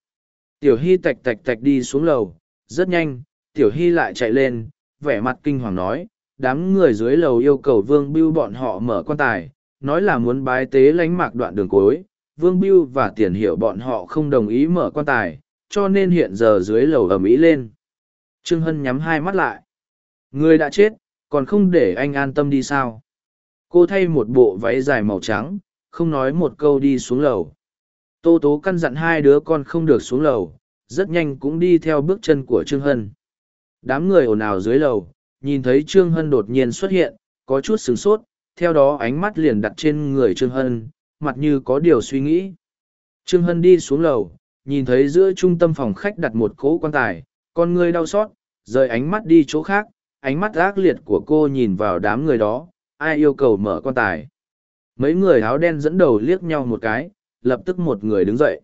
Tiểu Hy tạch tạch tạch đi xuống lầu. Rất nhanh, Tiểu Hy lại chạy lên, vẻ mặt kinh hoàng nói. Đám người dưới lầu yêu cầu Vương Biêu bọn họ mở quan tài, nói là muốn bái tế lánh mạc đoạn đường cối. Vương Biêu và tiền hiệu bọn họ không đồng ý mở quan tài, cho nên hiện giờ dưới lầu ầm ĩ lên. Trương Hân nhắm hai mắt lại. Người đã chết, còn không để anh an tâm đi sao? Cô thay một bộ váy dài màu trắng, không nói một câu đi xuống lầu. Tô Tố căn dặn hai đứa con không được xuống lầu, rất nhanh cũng đi theo bước chân của Trương Hân. Đám người ồn ào dưới lầu, nhìn thấy Trương Hân đột nhiên xuất hiện, có chút sửng sốt, theo đó ánh mắt liền đặt trên người Trương Hân, mặt như có điều suy nghĩ. Trương Hân đi xuống lầu, nhìn thấy giữa trung tâm phòng khách đặt một cỗ quan tài, con người đau xót, rời ánh mắt đi chỗ khác, ánh mắt ác liệt của cô nhìn vào đám người đó, ai yêu cầu mở quan tài. Mấy người áo đen dẫn đầu liếc nhau một cái, lập tức một người đứng dậy.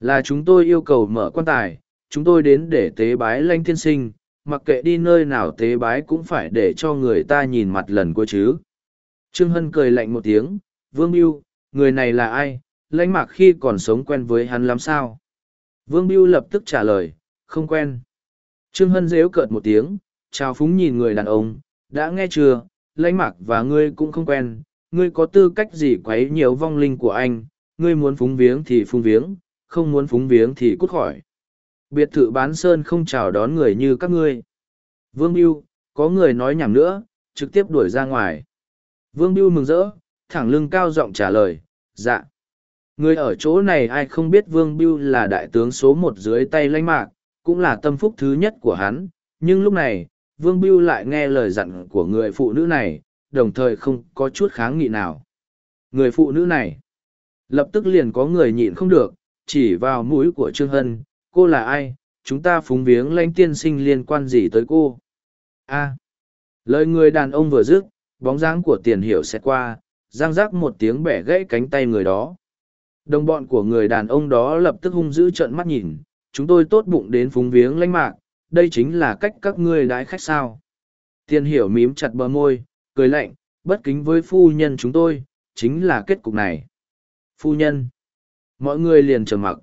Là chúng tôi yêu cầu mở quan tài, chúng tôi đến để tế bái lanh thiên sinh, mặc kệ đi nơi nào tế bái cũng phải để cho người ta nhìn mặt lần cuối chứ. Trương Hân cười lạnh một tiếng, Vương Biêu, người này là ai, lãnh mạc khi còn sống quen với hắn lắm sao? Vương Biêu lập tức trả lời, không quen. Trương Hân dễu cợt một tiếng, chào phúng nhìn người đàn ông, đã nghe chưa, lãnh mạc và ngươi cũng không quen, ngươi có tư cách gì quấy nhiều vong linh của anh, ngươi muốn phúng viếng thì phúng viếng, không muốn phúng viếng thì cút khỏi. Biệt thự bán sơn không chào đón người như các ngươi. Vương Biêu, có người nói nhảm nữa, trực tiếp đuổi ra ngoài. Vương Biêu mừng rỡ, thẳng lưng cao giọng trả lời, dạ. Người ở chỗ này ai không biết Vương Biêu là đại tướng số một dưới tay lãnh mạc, cũng là tâm phúc thứ nhất của hắn, nhưng lúc này, Vương Biêu lại nghe lời dặn của người phụ nữ này, đồng thời không có chút kháng nghị nào. Người phụ nữ này, lập tức liền có người nhịn không được, chỉ vào mũi của Trương Hân, cô là ai, chúng ta phúng viếng lãnh tiên sinh liên quan gì tới cô. a lời người đàn ông vừa dứt, bóng dáng của tiền hiểu sẽ qua, giang rác một tiếng bẻ gãy cánh tay người đó. Đồng bọn của người đàn ông đó lập tức hung dữ trợn mắt nhìn, chúng tôi tốt bụng đến phúng viếng lãnh mạc, đây chính là cách các ngươi đái khách sao. Tiền hiểu mím chặt bờ môi, cười lạnh, bất kính với phu nhân chúng tôi, chính là kết cục này. Phu nhân. Mọi người liền trầm mặc.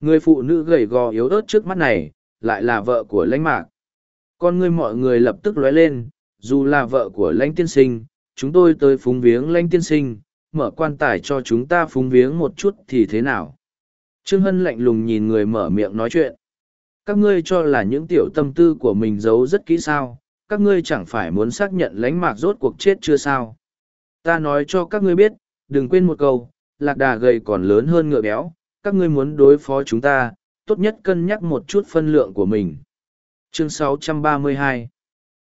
Người phụ nữ gầy gò yếu ớt trước mắt này, lại là vợ của lãnh mạc. Con ngươi mọi người lập tức lóe lên, dù là vợ của lãnh tiên sinh, chúng tôi tới phúng viếng lãnh tiên sinh, mở quan tài cho chúng ta phúng viếng một chút thì thế nào? Trương Hân lạnh lùng nhìn người mở miệng nói chuyện. Các ngươi cho là những tiểu tâm tư của mình giấu rất kỹ sao, các ngươi chẳng phải muốn xác nhận lãnh mạc rốt cuộc chết chưa sao. Ta nói cho các ngươi biết, đừng quên một câu, lạc đà gầy còn lớn hơn ngựa béo, các ngươi muốn đối phó chúng ta, tốt nhất cân nhắc một chút phân lượng của mình. Chương 632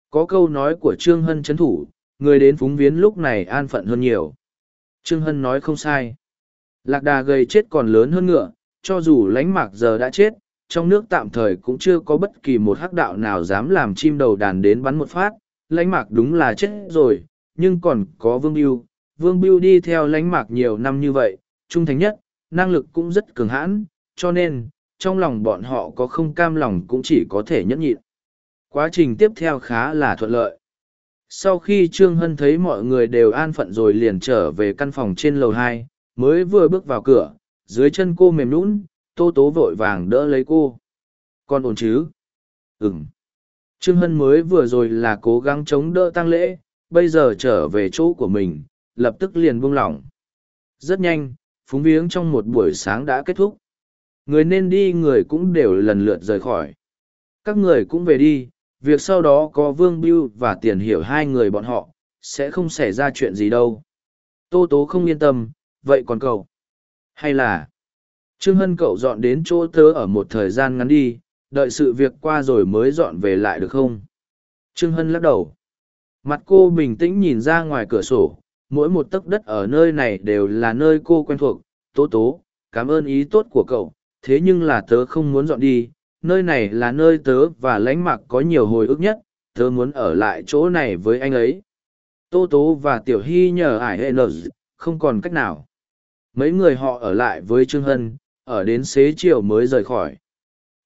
Có câu nói của Trương Hân chấn thủ, người đến phúng viến lúc này an phận hơn nhiều. Trương Hân nói không sai. Lạc đà gầy chết còn lớn hơn ngựa, cho dù lánh mạc giờ đã chết, trong nước tạm thời cũng chưa có bất kỳ một hắc đạo nào dám làm chim đầu đàn đến bắn một phát, lánh mạc đúng là chết rồi, nhưng còn có Vương Biêu. Vương Biêu đi theo lánh mạc nhiều năm như vậy, trung thành nhất, năng lực cũng rất cường hãn, cho nên, trong lòng bọn họ có không cam lòng cũng chỉ có thể nhẫn nhịn. Quá trình tiếp theo khá là thuận lợi. Sau khi Trương Hân thấy mọi người đều an phận rồi liền trở về căn phòng trên lầu hai, mới vừa bước vào cửa, dưới chân cô mềm nũng, tô tố vội vàng đỡ lấy cô. Con ổn chứ? Ừm. Trương Hân mới vừa rồi là cố gắng chống đỡ tăng lễ, bây giờ trở về chỗ của mình, lập tức liền buông lỏng. Rất nhanh, phúng viếng trong một buổi sáng đã kết thúc. Người nên đi người cũng đều lần lượt rời khỏi. Các người cũng về đi, việc sau đó có Vương Biêu và Tiền Hiểu hai người bọn họ, sẽ không xảy ra chuyện gì đâu. Tô Tố không yên tâm, vậy còn cậu? Hay là, Trương Hân cậu dọn đến chỗ tớ ở một thời gian ngắn đi, đợi sự việc qua rồi mới dọn về lại được không? Trương Hân lắc đầu. Mặt cô bình tĩnh nhìn ra ngoài cửa sổ, mỗi một tấc đất ở nơi này đều là nơi cô quen thuộc. Tố tố, cảm ơn ý tốt của cậu, thế nhưng là tớ không muốn dọn đi, nơi này là nơi tớ và lãnh mặc có nhiều hồi ức nhất, tớ muốn ở lại chỗ này với anh ấy. Tô tố và Tiểu Hy nhờ ải hệ nở, không còn cách nào. Mấy người họ ở lại với Trương Hân, ở đến xế chiều mới rời khỏi.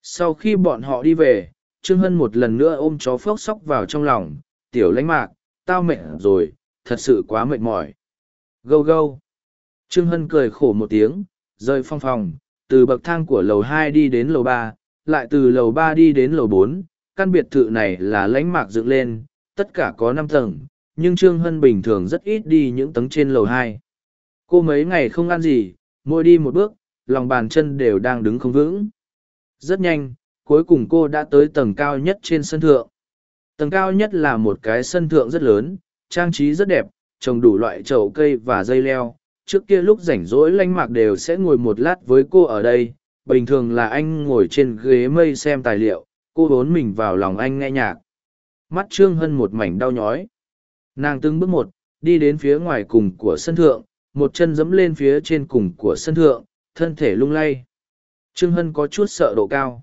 Sau khi bọn họ đi về, Trương Hân một lần nữa ôm chó phốc sóc vào trong lòng, tiểu lãnh mạc, tao mệt rồi, thật sự quá mệt mỏi. Gâu gâu. Trương Hân cười khổ một tiếng, rời phong phòng, từ bậc thang của lầu hai đi đến lầu ba, lại từ lầu ba đi đến lầu bốn. căn biệt thự này là lãnh mạc dựng lên, tất cả có năm tầng, nhưng Trương Hân bình thường rất ít đi những tầng trên lầu hai. Cô mấy ngày không ăn gì, mỗi đi một bước, lòng bàn chân đều đang đứng không vững. Rất nhanh, cuối cùng cô đã tới tầng cao nhất trên sân thượng. Tầng cao nhất là một cái sân thượng rất lớn, trang trí rất đẹp, trồng đủ loại chậu cây và dây leo. Trước kia lúc rảnh rỗi lanh mạc đều sẽ ngồi một lát với cô ở đây. Bình thường là anh ngồi trên ghế mây xem tài liệu, cô bốn mình vào lòng anh nghe nhạc. Mắt Trương Hân một mảnh đau nhói. Nàng từng bước một, đi đến phía ngoài cùng của sân thượng, một chân dẫm lên phía trên cùng của sân thượng, thân thể lung lay. Trương Hân có chút sợ độ cao.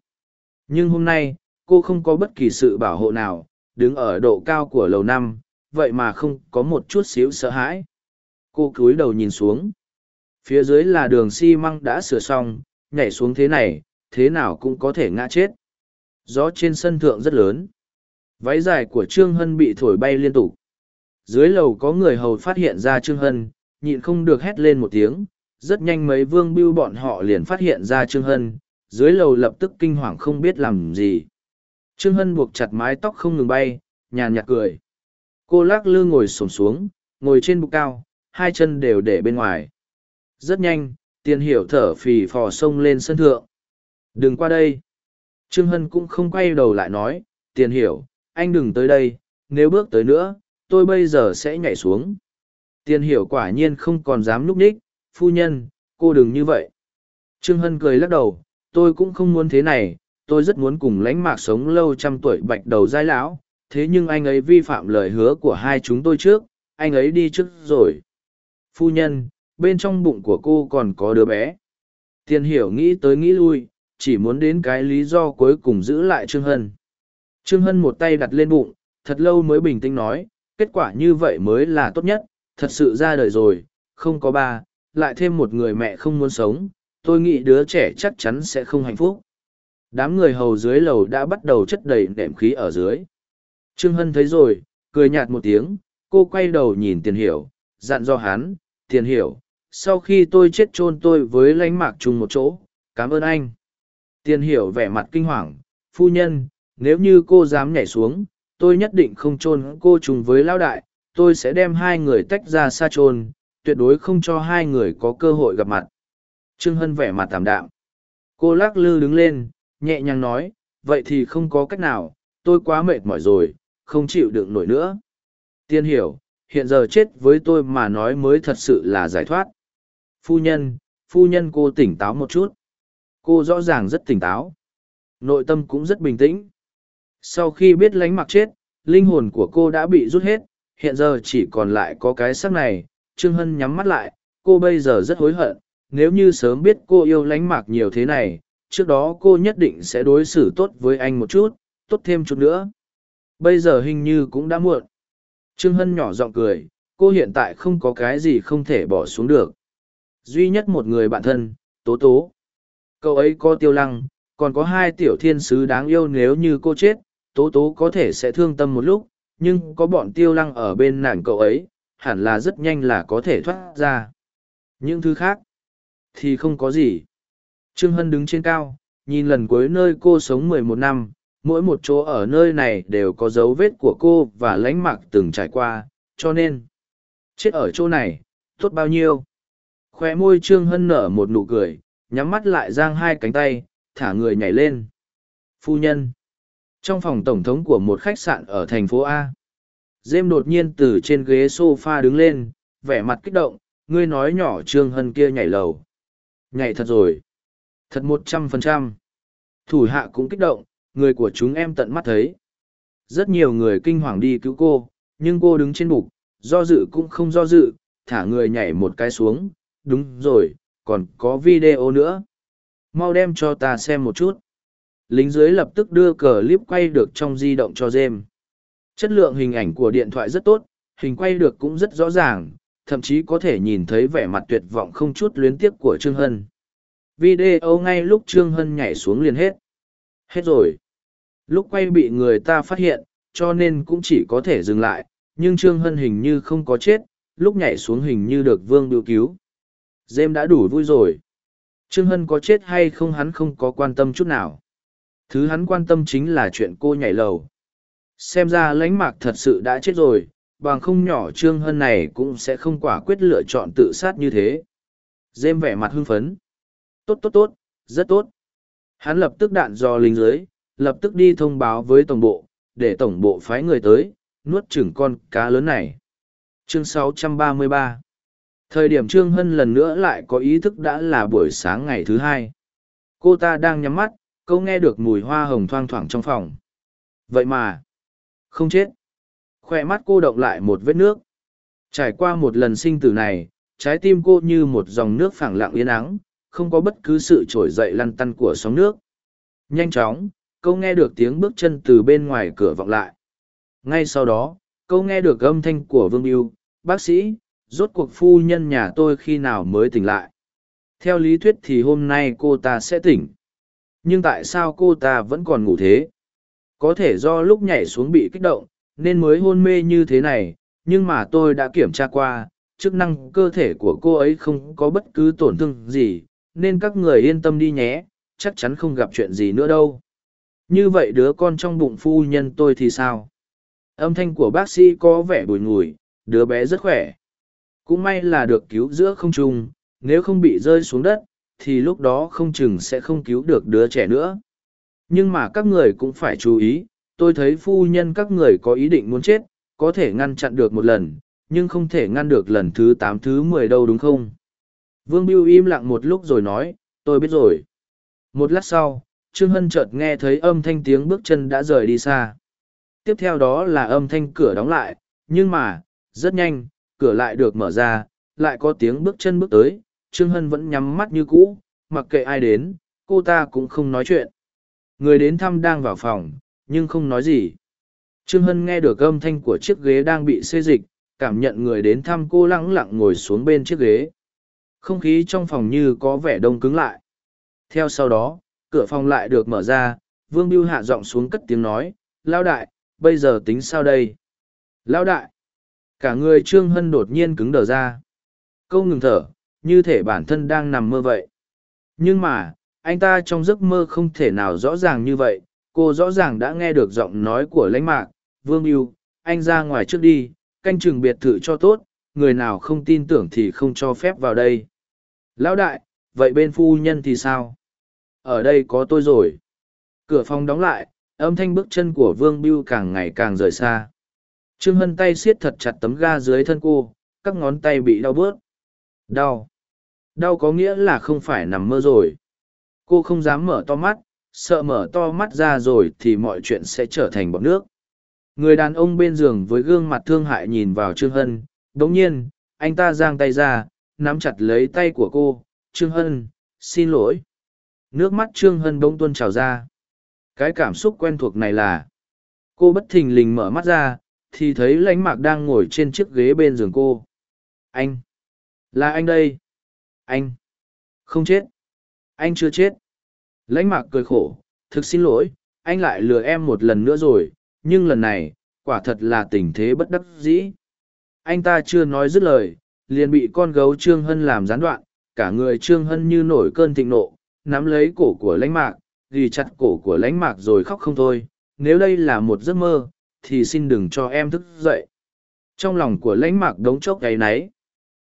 Nhưng hôm nay, cô không có bất kỳ sự bảo hộ nào, đứng ở độ cao của lầu năm, vậy mà không có một chút xíu sợ hãi. Cô cúi đầu nhìn xuống. Phía dưới là đường xi măng đã sửa xong, nhảy xuống thế này, thế nào cũng có thể ngã chết. Gió trên sân thượng rất lớn. Váy dài của Trương Hân bị thổi bay liên tục. Dưới lầu có người hầu phát hiện ra Trương Hân, nhịn không được hét lên một tiếng, rất nhanh mấy vương bưu bọn họ liền phát hiện ra Trương Hân, dưới lầu lập tức kinh hoàng không biết làm gì. Trương Hân buộc chặt mái tóc không ngừng bay, nhàn nhạt cười. Cô lắc lư ngồi xổm xuống, ngồi trên bục cao, hai chân đều để bên ngoài. Rất nhanh, Tiền hiểu thở phì phò sông lên sân thượng. Đừng qua đây. Trương Hân cũng không quay đầu lại nói, tiền hiểu, anh đừng tới đây, nếu bước tới nữa, tôi bây giờ sẽ nhảy xuống. Tiền hiểu quả nhiên không còn dám núp ních, phu nhân, cô đừng như vậy. Trương Hân cười lắc đầu, tôi cũng không muốn thế này, tôi rất muốn cùng lãnh mạc sống lâu trăm tuổi bạch đầu giai lão, thế nhưng anh ấy vi phạm lời hứa của hai chúng tôi trước, anh ấy đi trước rồi. Phu nhân, bên trong bụng của cô còn có đứa bé. Tiền hiểu nghĩ tới nghĩ lui, chỉ muốn đến cái lý do cuối cùng giữ lại Trương Hân. Trương Hân một tay đặt lên bụng, thật lâu mới bình tĩnh nói, kết quả như vậy mới là tốt nhất, thật sự ra đời rồi, không có ba, lại thêm một người mẹ không muốn sống, tôi nghĩ đứa trẻ chắc chắn sẽ không hạnh phúc. Đám người hầu dưới lầu đã bắt đầu chất đầy nệm khí ở dưới. Trương Hân thấy rồi, cười nhạt một tiếng, cô quay đầu nhìn tiền hiểu, dặn do hắn, tiền hiểu, sau khi tôi chết chôn tôi với lánh mạc chung một chỗ, cảm ơn anh. Tiền hiểu vẻ mặt kinh hoàng, phu nhân, nếu như cô dám nhảy xuống, tôi nhất định không chôn cô chung với lão đại, tôi sẽ đem hai người tách ra xa chôn, tuyệt đối không cho hai người có cơ hội gặp mặt. Trương Hân vẻ mặt tạm đạm. Cô lắc lư đứng lên, nhẹ nhàng nói, vậy thì không có cách nào, tôi quá mệt mỏi rồi, không chịu đựng nổi nữa. Tiên hiểu, hiện giờ chết với tôi mà nói mới thật sự là giải thoát. Phu nhân, phu nhân cô tỉnh táo một chút. Cô rõ ràng rất tỉnh táo. Nội tâm cũng rất bình tĩnh. Sau khi biết lánh mặc chết, linh hồn của cô đã bị rút hết, hiện giờ chỉ còn lại có cái sắc này. Trương Hân nhắm mắt lại, cô bây giờ rất hối hận. Nếu như sớm biết cô yêu lánh mạc nhiều thế này, trước đó cô nhất định sẽ đối xử tốt với anh một chút, tốt thêm chút nữa. Bây giờ hình như cũng đã muộn. Trương Hân nhỏ giọng cười, cô hiện tại không có cái gì không thể bỏ xuống được. Duy nhất một người bạn thân, Tố Tố. Cậu ấy có tiêu lăng, còn có hai tiểu thiên sứ đáng yêu nếu như cô chết, Tố Tố có thể sẽ thương tâm một lúc, nhưng có bọn tiêu lăng ở bên nàng cậu ấy, hẳn là rất nhanh là có thể thoát ra. Những thứ khác, thì không có gì. Trương Hân đứng trên cao, nhìn lần cuối nơi cô sống mười một năm, mỗi một chỗ ở nơi này đều có dấu vết của cô và lánh mặc từng trải qua, cho nên, chết ở chỗ này, tốt bao nhiêu. Khoe môi Trương Hân nở một nụ cười, nhắm mắt lại giang hai cánh tay, thả người nhảy lên. Phu nhân. Trong phòng tổng thống của một khách sạn ở thành phố A. Dêm đột nhiên từ trên ghế sofa đứng lên, vẻ mặt kích động, ngươi nói nhỏ Trương Hân kia nhảy lầu. Nhảy thật rồi. Thật một trăm phần trăm. Thủ hạ cũng kích động, người của chúng em tận mắt thấy. Rất nhiều người kinh hoàng đi cứu cô, nhưng cô đứng trên bục, do dự cũng không do dự, thả người nhảy một cái xuống. Đúng rồi, còn có video nữa. Mau đem cho ta xem một chút. Lính dưới lập tức đưa clip quay được trong di động cho James. Chất lượng hình ảnh của điện thoại rất tốt, hình quay được cũng rất rõ ràng, thậm chí có thể nhìn thấy vẻ mặt tuyệt vọng không chút luyến tiếc của Trương Hân. Video ngay lúc Trương Hân nhảy xuống liền hết. Hết rồi. Lúc quay bị người ta phát hiện, cho nên cũng chỉ có thể dừng lại, nhưng Trương Hân hình như không có chết, lúc nhảy xuống hình như được Vương Biểu cứu. Dêm đã đủ vui rồi. Trương Hân có chết hay không hắn không có quan tâm chút nào. Thứ hắn quan tâm chính là chuyện cô nhảy lầu. Xem ra lãnh mạc thật sự đã chết rồi, bằng không nhỏ Trương Hân này cũng sẽ không quả quyết lựa chọn tự sát như thế. Dêm vẻ mặt hưng phấn. Tốt tốt tốt, rất tốt. Hắn lập tức đạn dò lính dưới, lập tức đi thông báo với tổng bộ, để tổng bộ phái người tới, nuốt chửng con cá lớn này. Chương 633 Thời điểm Trương Hân lần nữa lại có ý thức đã là buổi sáng ngày thứ hai. Cô ta đang nhắm mắt, câu nghe được mùi hoa hồng thoang thoảng trong phòng. Vậy mà, không chết. Khoe mắt cô động lại một vết nước. Trải qua một lần sinh tử này, trái tim cô như một dòng nước phẳng lặng yên ắng, không có bất cứ sự trổi dậy lăn tăn của sóng nước. Nhanh chóng, câu nghe được tiếng bước chân từ bên ngoài cửa vọng lại. Ngay sau đó, câu nghe được âm thanh của Vương Yêu, bác sĩ, rốt cuộc phu nhân nhà tôi khi nào mới tỉnh lại. Theo lý thuyết thì hôm nay cô ta sẽ tỉnh. Nhưng tại sao cô ta vẫn còn ngủ thế? Có thể do lúc nhảy xuống bị kích động, nên mới hôn mê như thế này, nhưng mà tôi đã kiểm tra qua, chức năng cơ thể của cô ấy không có bất cứ tổn thương gì, nên các người yên tâm đi nhé, chắc chắn không gặp chuyện gì nữa đâu. Như vậy đứa con trong bụng phu nhân tôi thì sao? Âm thanh của bác sĩ có vẻ bùi ngùi, đứa bé rất khỏe. Cũng may là được cứu giữa không trung, nếu không bị rơi xuống đất, thì lúc đó không chừng sẽ không cứu được đứa trẻ nữa. Nhưng mà các người cũng phải chú ý, tôi thấy phu nhân các người có ý định muốn chết, có thể ngăn chặn được một lần, nhưng không thể ngăn được lần thứ tám thứ mười đâu đúng không? Vương Biêu im lặng một lúc rồi nói, tôi biết rồi. Một lát sau, Trương Hân chợt nghe thấy âm thanh tiếng bước chân đã rời đi xa. Tiếp theo đó là âm thanh cửa đóng lại, nhưng mà, rất nhanh, cửa lại được mở ra, lại có tiếng bước chân bước tới, Trương Hân vẫn nhắm mắt như cũ, mặc kệ ai đến, cô ta cũng không nói chuyện. Người đến thăm đang vào phòng, nhưng không nói gì. Trương Hân nghe được âm thanh của chiếc ghế đang bị xê dịch, cảm nhận người đến thăm cô lẳng lặng ngồi xuống bên chiếc ghế. Không khí trong phòng như có vẻ đông cứng lại. Theo sau đó, cửa phòng lại được mở ra, Vương Biêu hạ giọng xuống cất tiếng nói, Lao đại, bây giờ tính sao đây? Lao đại! Cả người Trương Hân đột nhiên cứng đờ ra. Câu ngừng thở, như thể bản thân đang nằm mơ vậy. Nhưng mà, anh ta trong giấc mơ không thể nào rõ ràng như vậy, cô rõ ràng đã nghe được giọng nói của lãnh mạc, Vương Biêu, anh ra ngoài trước đi, canh chừng biệt thự cho tốt, người nào không tin tưởng thì không cho phép vào đây. Lão đại, vậy bên phu nhân thì sao? Ở đây có tôi rồi. Cửa phòng đóng lại, âm thanh bước chân của Vương Biêu càng ngày càng rời xa. Trương Hân tay siết thật chặt tấm ga dưới thân cô, các ngón tay bị đau bớt. Đau. Đau có nghĩa là không phải nằm mơ rồi. Cô không dám mở to mắt, sợ mở to mắt ra rồi thì mọi chuyện sẽ trở thành bọt nước. Người đàn ông bên giường với gương mặt thương hại nhìn vào Trương Hân, đồng nhiên, anh ta giang tay ra, nắm chặt lấy tay của cô, Trương Hân, xin lỗi. Nước mắt Trương Hân bỗng tuôn trào ra. Cái cảm xúc quen thuộc này là, cô bất thình lình mở mắt ra, thì thấy lãnh mạc đang ngồi trên chiếc ghế bên giường cô. Anh! Là anh đây! Anh! Không chết! Anh chưa chết! Lãnh mạc cười khổ, thực xin lỗi, anh lại lừa em một lần nữa rồi, nhưng lần này, quả thật là tình thế bất đắc dĩ. Anh ta chưa nói dứt lời, liền bị con gấu Trương Hân làm gián đoạn, cả người Trương Hân như nổi cơn thịnh nộ, nắm lấy cổ của lãnh mạc, ghi chặt cổ của lãnh mạc rồi khóc không thôi. Nếu đây là một giấc mơ, thì xin đừng cho em thức dậy. Trong lòng của lãnh mạc đống chốc gáy náy.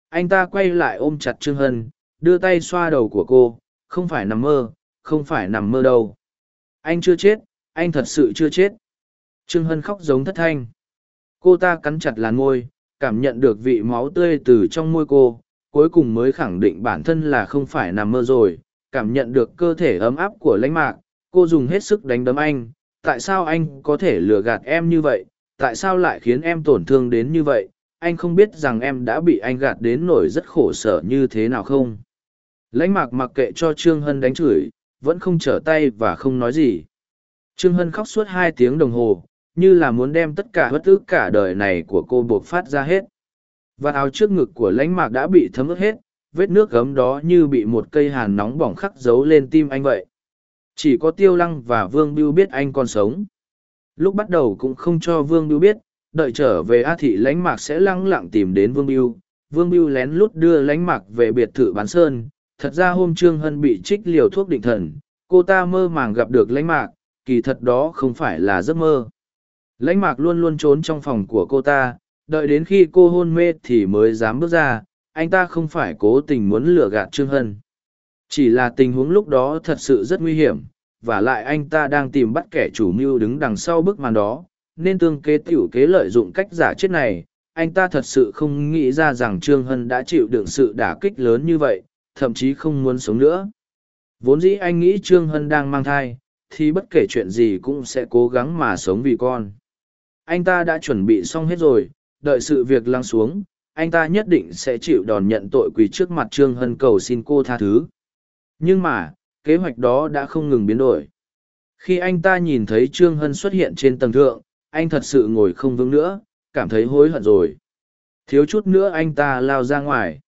Anh ta quay lại ôm chặt Trương Hân, đưa tay xoa đầu của cô, không phải nằm mơ, không phải nằm mơ đâu. Anh chưa chết, anh thật sự chưa chết. Trương Hân khóc giống thất thanh. Cô ta cắn chặt làn môi, cảm nhận được vị máu tươi từ trong môi cô, cuối cùng mới khẳng định bản thân là không phải nằm mơ rồi, cảm nhận được cơ thể ấm áp của lãnh mạc, cô dùng hết sức đánh đấm anh, tại sao anh có thể lừa gạt em như vậy, tại sao lại khiến em tổn thương đến như vậy, anh không biết rằng em đã bị anh gạt đến nổi rất khổ sở như thế nào không. Lãnh mạc mặc kệ cho Trương Hân đánh chửi, vẫn không trở tay và không nói gì. Trương Hân khóc suốt hai tiếng đồng hồ, như là muốn đem tất cả bất ức cả đời này của cô buộc phát ra hết. Và áo trước ngực của lãnh mạc đã bị thấm ướt hết, vết nước gấm đó như bị một cây hàn nóng bỏng khắc dấu lên tim anh vậy. Chỉ có Tiêu Lăng và Vương Biêu biết anh còn sống. Lúc bắt đầu cũng không cho Vương Biêu biết, đợi trở về A Thị Lánh mạc sẽ lăng lặng tìm đến Vương Biêu. Vương Biêu lén lút đưa Lánh mạc về biệt thự bán sơn. Thật ra hôm Trương Hân bị trích liều thuốc định thần, cô ta mơ màng gặp được Lánh mạc, kỳ thật đó không phải là giấc mơ. Lãnh mạc luôn luôn trốn trong phòng của cô ta, đợi đến khi cô hôn mê thì mới dám bước ra, anh ta không phải cố tình muốn lừa gạt Trương Hân. Chỉ là tình huống lúc đó thật sự rất nguy hiểm, và lại anh ta đang tìm bắt kẻ chủ mưu đứng đằng sau bức màn đó, nên tương kế tiểu kế lợi dụng cách giả chết này. Anh ta thật sự không nghĩ ra rằng Trương Hân đã chịu đựng sự đả kích lớn như vậy, thậm chí không muốn sống nữa. Vốn dĩ anh nghĩ Trương Hân đang mang thai, thì bất kể chuyện gì cũng sẽ cố gắng mà sống vì con. Anh ta đã chuẩn bị xong hết rồi, đợi sự việc lắng xuống, anh ta nhất định sẽ chịu đòn nhận tội quỳ trước mặt Trương Hân cầu xin cô tha thứ. Nhưng mà, kế hoạch đó đã không ngừng biến đổi. Khi anh ta nhìn thấy Trương Hân xuất hiện trên tầng thượng, anh thật sự ngồi không vững nữa, cảm thấy hối hận rồi. Thiếu chút nữa anh ta lao ra ngoài.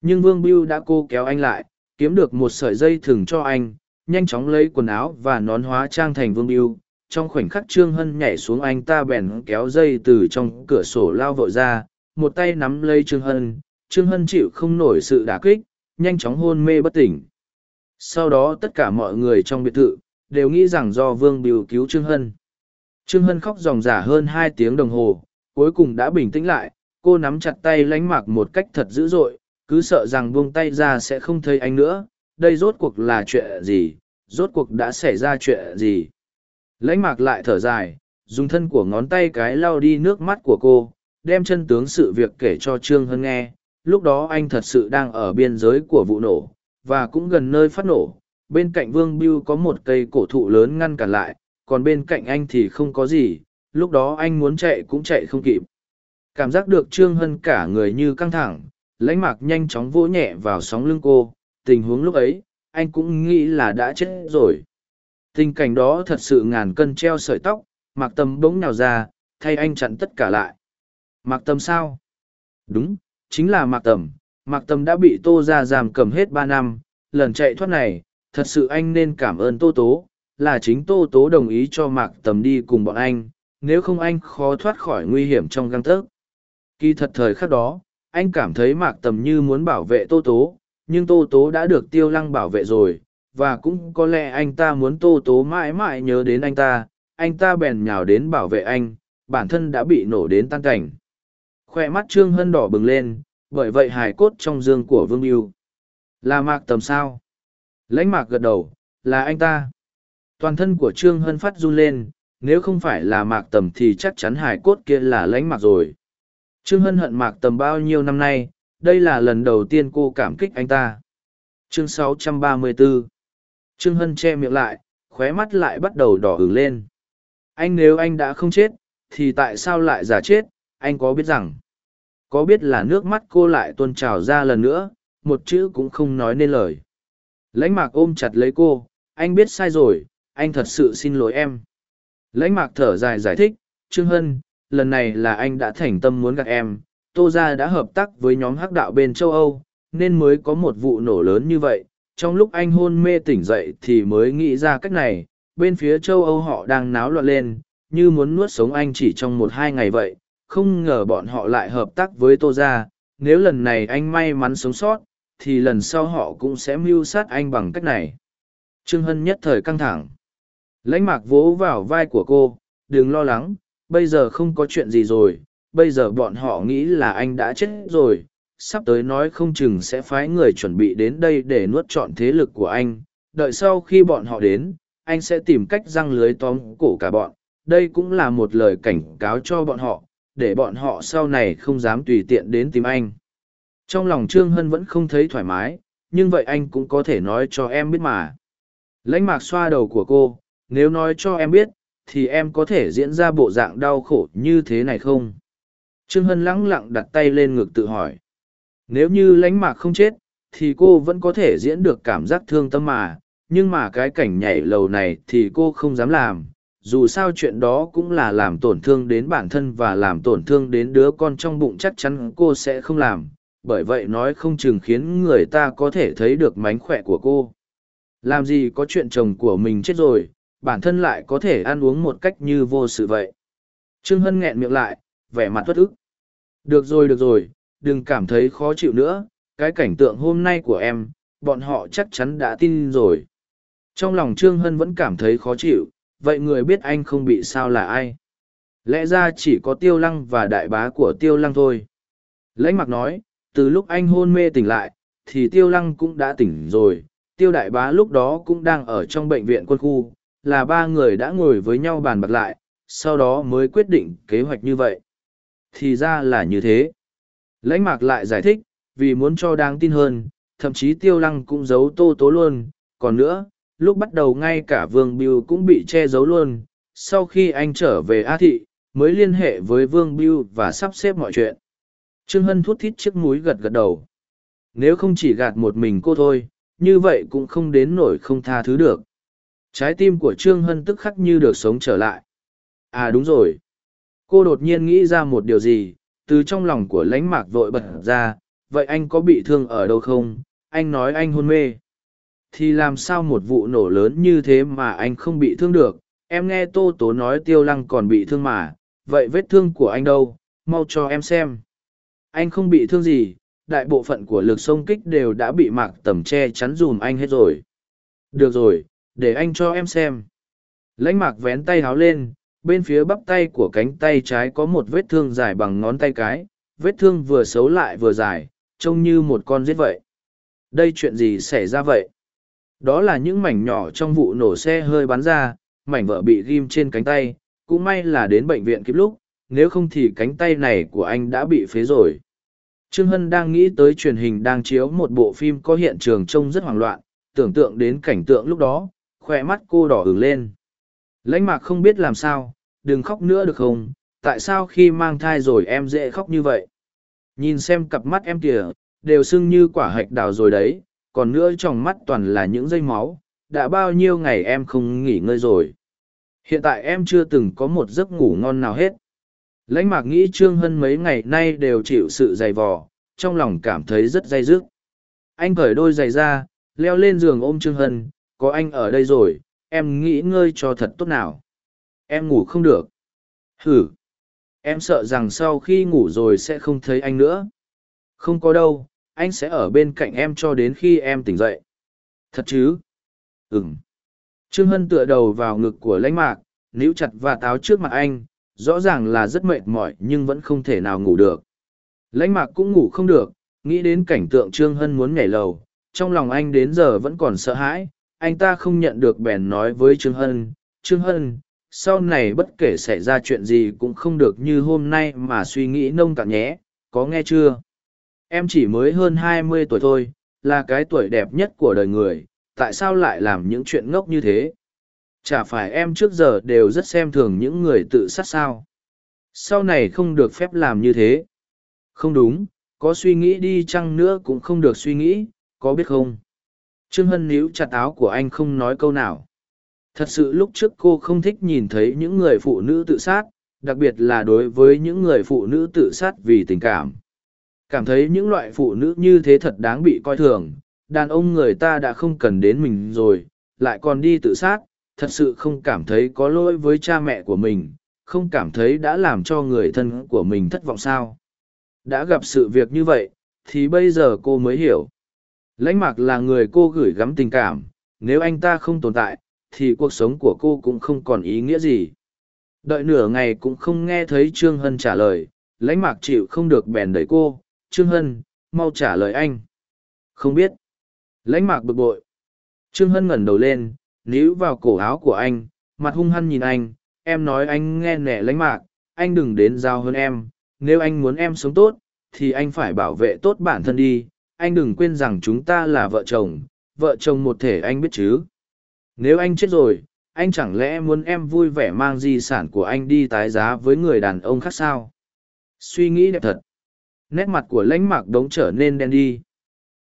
Nhưng Vương Biêu đã cô kéo anh lại, kiếm được một sợi dây thừng cho anh, nhanh chóng lấy quần áo và nón hóa trang thành Vương Biêu. Trong khoảnh khắc Trương Hân nhảy xuống anh ta bèn kéo dây từ trong cửa sổ lao vội ra, một tay nắm lấy Trương Hân. Trương Hân chịu không nổi sự đả kích, nhanh chóng hôn mê bất tỉnh. Sau đó tất cả mọi người trong biệt thự, đều nghĩ rằng do Vương biểu cứu Trương Hân. Trương Hân khóc ròng rả hơn hai tiếng đồng hồ, cuối cùng đã bình tĩnh lại, cô nắm chặt tay lánh mạc một cách thật dữ dội, cứ sợ rằng buông tay ra sẽ không thấy anh nữa đây rốt cuộc là chuyện gì rốt cuộc đã xảy ra chuyện gì lãnh mạc lại thở dài dùng thân của ngón tay cái lau đi nước mắt của cô đem chân tướng sự việc kể cho trương hân nghe, lúc đó anh thật sự đang ở biên giới của vụ nổ, và cũng gần nơi phát nổ. Bên cạnh vương biêu có một cây cổ thụ lớn ngăn cản lại, còn bên cạnh anh thì không có gì, lúc đó anh muốn chạy cũng chạy không kịp. Cảm giác được trương hân cả người như căng thẳng, lãnh mạc nhanh chóng vỗ nhẹ vào sóng lưng cô. Tình huống lúc ấy, anh cũng nghĩ là đã chết rồi. Tình cảnh đó thật sự ngàn cân treo sợi tóc, mạc tâm bỗng nào ra, thay anh chặn tất cả lại mạc tâm sao? Đúng, chính là mạc tầm. Mạc tầm đã bị tô Gia giam cầm hết ba năm. Lần chạy thoát này, thật sự anh nên cảm ơn tô tố. Là chính tô tố đồng ý cho mạc tầm đi cùng bọn anh. Nếu không anh khó thoát khỏi nguy hiểm trong găng tấc kỳ thật thời khắc đó, anh cảm thấy mạc tầm như muốn bảo vệ tô tố. Nhưng tô tố đã được tiêu lăng bảo vệ rồi. Và cũng có lẽ anh ta muốn tô tố mãi mãi nhớ đến anh ta. Anh ta bèn nhào đến bảo vệ anh. Bản thân đã bị nổ đến tan cảnh khoe mắt trương hân đỏ bừng lên, bởi vậy hài cốt trong dương của vương mưu là mạc tầm sao? Lãnh mạc gật đầu, là anh ta. Toàn thân của trương hân phát run lên, nếu không phải là mạc tầm thì chắc chắn hài cốt kia là lãnh mạc rồi. Trương hân hận mạc tầm bao nhiêu năm nay, đây là lần đầu tiên cô cảm kích anh ta. Chương 634 trương hân che miệng lại, khóe mắt lại bắt đầu đỏ ửng lên. Anh nếu anh đã không chết, thì tại sao lại giả chết? Anh có biết rằng, có biết là nước mắt cô lại tuôn trào ra lần nữa, một chữ cũng không nói nên lời. Lãnh mạc ôm chặt lấy cô, anh biết sai rồi, anh thật sự xin lỗi em. Lãnh mạc thở dài giải thích, trương hân, lần này là anh đã thành tâm muốn gặp em, tô gia đã hợp tác với nhóm hắc đạo bên châu âu, nên mới có một vụ nổ lớn như vậy. Trong lúc anh hôn mê tỉnh dậy thì mới nghĩ ra cách này, bên phía châu âu họ đang náo loạn lên, như muốn nuốt sống anh chỉ trong một hai ngày vậy không ngờ bọn họ lại hợp tác với tô gia, nếu lần này anh may mắn sống sót, thì lần sau họ cũng sẽ mưu sát anh bằng cách này. Trương hân nhất thời căng thẳng. Lãnh mạc vỗ vào vai của cô, đừng lo lắng, bây giờ không có chuyện gì rồi, bây giờ bọn họ nghĩ là anh đã chết rồi, sắp tới nói không chừng sẽ phái người chuẩn bị đến đây để nuốt trọn thế lực của anh. Đợi sau khi bọn họ đến, anh sẽ tìm cách răng lưới tóm cổ cả bọn. Đây cũng là một lời cảnh cáo cho bọn họ để bọn họ sau này không dám tùy tiện đến tìm anh. Trong lòng trương hân vẫn không thấy thoải mái, nhưng vậy anh cũng có thể nói cho em biết mà. Lãnh mạc xoa đầu của cô, nếu nói cho em biết, thì em có thể diễn ra bộ dạng đau khổ như thế này không? Trương hân lẳng lặng đặt tay lên ngực tự hỏi. Nếu như lãnh mạc không chết, thì cô vẫn có thể diễn được cảm giác thương tâm mà, nhưng mà cái cảnh nhảy lầu này thì cô không dám làm dù sao chuyện đó cũng là làm tổn thương đến bản thân và làm tổn thương đến đứa con trong bụng chắc chắn cô sẽ không làm. Bởi vậy nói không chừng khiến người ta có thể thấy được mánh khỏe của cô. Làm gì có chuyện chồng của mình chết rồi, bản thân lại có thể ăn uống một cách như vô sự vậy. Trương hân nghẹn miệng lại, vẻ mặt tuất ức. Được rồi được rồi, đừng cảm thấy khó chịu nữa, cái cảnh tượng hôm nay của em, bọn họ chắc chắn đã tin rồi. Trong lòng trương hân vẫn cảm thấy khó chịu vậy người biết anh không bị sao là ai? Lẽ ra chỉ có tiêu lăng và đại bá của tiêu lăng thôi. Lãnh mặc nói, từ lúc anh hôn mê tỉnh lại, thì tiêu lăng cũng đã tỉnh rồi. Tiêu đại bá lúc đó cũng đang ở trong bệnh viện quân khu, là ba người đã ngồi với nhau bàn bạc lại, sau đó mới quyết định kế hoạch như vậy. Thì ra là như thế. Lãnh mạc lại giải thích, vì muốn cho đáng tin hơn, thậm chí tiêu lăng cũng giấu tô tố luôn. Còn nữa lúc bắt đầu ngay cả vương biêu cũng bị che giấu luôn. Sau khi anh trở về a thị, mới liên hệ với vương biêu và sắp xếp mọi chuyện. Trương hân thút thít chiếc múi gật gật đầu. Nếu không chỉ gạt một mình cô thôi, như vậy cũng không đến nổi không tha thứ được. Trái tim của trương hân tức khắc như được sống trở lại. À đúng rồi. Cô đột nhiên nghĩ ra một điều gì, từ trong lòng của lãnh mạc vội bật ra, vậy anh có bị thương ở đâu không? Anh nói anh hôn mê thì làm sao một vụ nổ lớn như thế mà anh không bị thương được? Em nghe tô tố nói tiêu lăng còn bị thương mà, vậy vết thương của anh đâu? Mau cho em xem. Anh không bị thương gì, đại bộ phận của lực sông kích đều đã bị mạc tầm che chắn dùm anh hết rồi. Được rồi, để anh cho em xem. Lãnh mạc vén tay háo lên, bên phía bắp tay của cánh tay trái có một vết thương dài bằng ngón tay cái. Vết thương vừa xấu lại vừa dài, trông như một con giết vậy. Đây chuyện gì xảy ra vậy? Đó là những mảnh nhỏ trong vụ nổ xe hơi bắn ra, mảnh vỡ bị ghim trên cánh tay, cũng may là đến bệnh viện kịp lúc, nếu không thì cánh tay này của anh đã bị phế rồi. Trương Hân đang nghĩ tới truyền hình đang chiếu một bộ phim có hiện trường trông rất hoảng loạn, tưởng tượng đến cảnh tượng lúc đó, khỏe mắt cô đỏ ửng lên. Lãnh mạc không biết làm sao, đừng khóc nữa được không, tại sao khi mang thai rồi em dễ khóc như vậy? Nhìn xem cặp mắt em kìa, đều sưng như quả hạch đào rồi đấy, còn nữa trong mắt toàn là những dây máu, đã bao nhiêu ngày em không nghỉ ngơi rồi. Hiện tại em chưa từng có một giấc ngủ ngon nào hết. Lãnh mạc nghĩ Trương Hân mấy ngày nay đều chịu sự dày vò, trong lòng cảm thấy rất dây dứt. Anh cởi đôi giày ra, leo lên giường ôm Trương Hân, có anh ở đây rồi, em nghĩ ngơi cho thật tốt nào. Em ngủ không được. Hử. Em sợ rằng sau khi ngủ rồi sẽ không thấy anh nữa. Không có đâu, anh sẽ ở bên cạnh em cho đến khi em tỉnh dậy. Thật chứ? Ừm. Trương Hân tựa đầu vào ngực của lãnh mạc, níu chặt và táo trước mặt anh, rõ ràng là rất mệt mỏi nhưng vẫn không thể nào ngủ được. Lãnh mạc cũng ngủ không được, nghĩ đến cảnh tượng Trương Hân muốn nhảy lầu, trong lòng anh đến giờ vẫn còn sợ hãi, anh ta không nhận được bèn nói với Trương Hân, Trương Hân, sau này bất kể xảy ra chuyện gì cũng không được như hôm nay mà suy nghĩ nông cạn nhé, có nghe chưa? Em chỉ mới hơn hai mươi tuổi thôi, là cái tuổi đẹp nhất của đời người, tại sao lại làm những chuyện ngốc như thế? Chả phải em trước giờ đều rất xem thường những người tự sát sao? Sau này không được phép làm như thế. Không đúng, có suy nghĩ đi chăng nữa cũng không được suy nghĩ, có biết không? Trương Hân níu chặt áo của anh không nói câu nào. Thật sự lúc trước cô không thích nhìn thấy những người phụ nữ tự sát, đặc biệt là đối với những người phụ nữ tự sát vì tình cảm. Cảm thấy những loại phụ nữ như thế thật đáng bị coi thường, đàn ông người ta đã không cần đến mình rồi, lại còn đi tự sát, thật sự không cảm thấy có lỗi với cha mẹ của mình, không cảm thấy đã làm cho người thân của mình thất vọng sao. Đã gặp sự việc như vậy, thì bây giờ cô mới hiểu. Lãnh mạc là người cô gửi gắm tình cảm, nếu anh ta không tồn tại, thì cuộc sống của cô cũng không còn ý nghĩa gì. Đợi nửa ngày cũng không nghe thấy Trương Hân trả lời, lãnh mạc chịu không được bèn đẩy cô, Trương Hân, mau trả lời anh. Không biết. Lãnh mạc bực bội. Trương Hân ngẩng đầu lên, níu vào cổ áo của anh, mặt hung hăng nhìn anh, em nói anh nghe nẻ lãnh mạc, anh đừng đến giao hơn em, nếu anh muốn em sống tốt, thì anh phải bảo vệ tốt bản thân đi, anh đừng quên rằng chúng ta là vợ chồng, vợ chồng một thể anh biết chứ. Nếu anh chết rồi, anh chẳng lẽ muốn em vui vẻ mang di sản của anh đi tái giá với người đàn ông khác sao? Suy nghĩ đẹp thật. Nét mặt của lãnh mạc đống trở nên đen đi.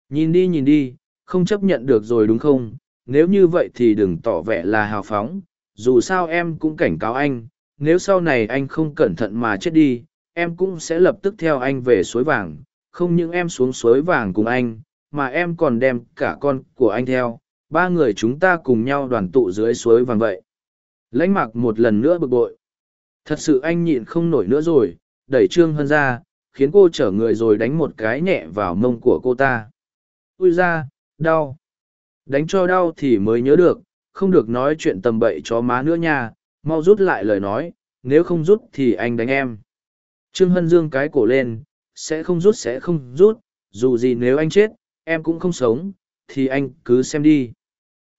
Nhìn đi nhìn đi, không chấp nhận được rồi đúng không? Nếu như vậy thì đừng tỏ vẻ là hào phóng. Dù sao em cũng cảnh cáo anh, nếu sau này anh không cẩn thận mà chết đi, em cũng sẽ lập tức theo anh về suối vàng. Không những em xuống suối vàng cùng anh, mà em còn đem cả con của anh theo. Ba người chúng ta cùng nhau đoàn tụ dưới suối vàng vậy. Lãnh mặc một lần nữa bực bội. Thật sự anh nhịn không nổi nữa rồi, đẩy Trương Hân ra, khiến cô chở người rồi đánh một cái nhẹ vào mông của cô ta. Ui ra, đau. Đánh cho đau thì mới nhớ được, không được nói chuyện tầm bậy cho má nữa nha, mau rút lại lời nói, nếu không rút thì anh đánh em. Trương Hân dương cái cổ lên, sẽ không rút sẽ không rút, dù gì nếu anh chết, em cũng không sống, thì anh cứ xem đi.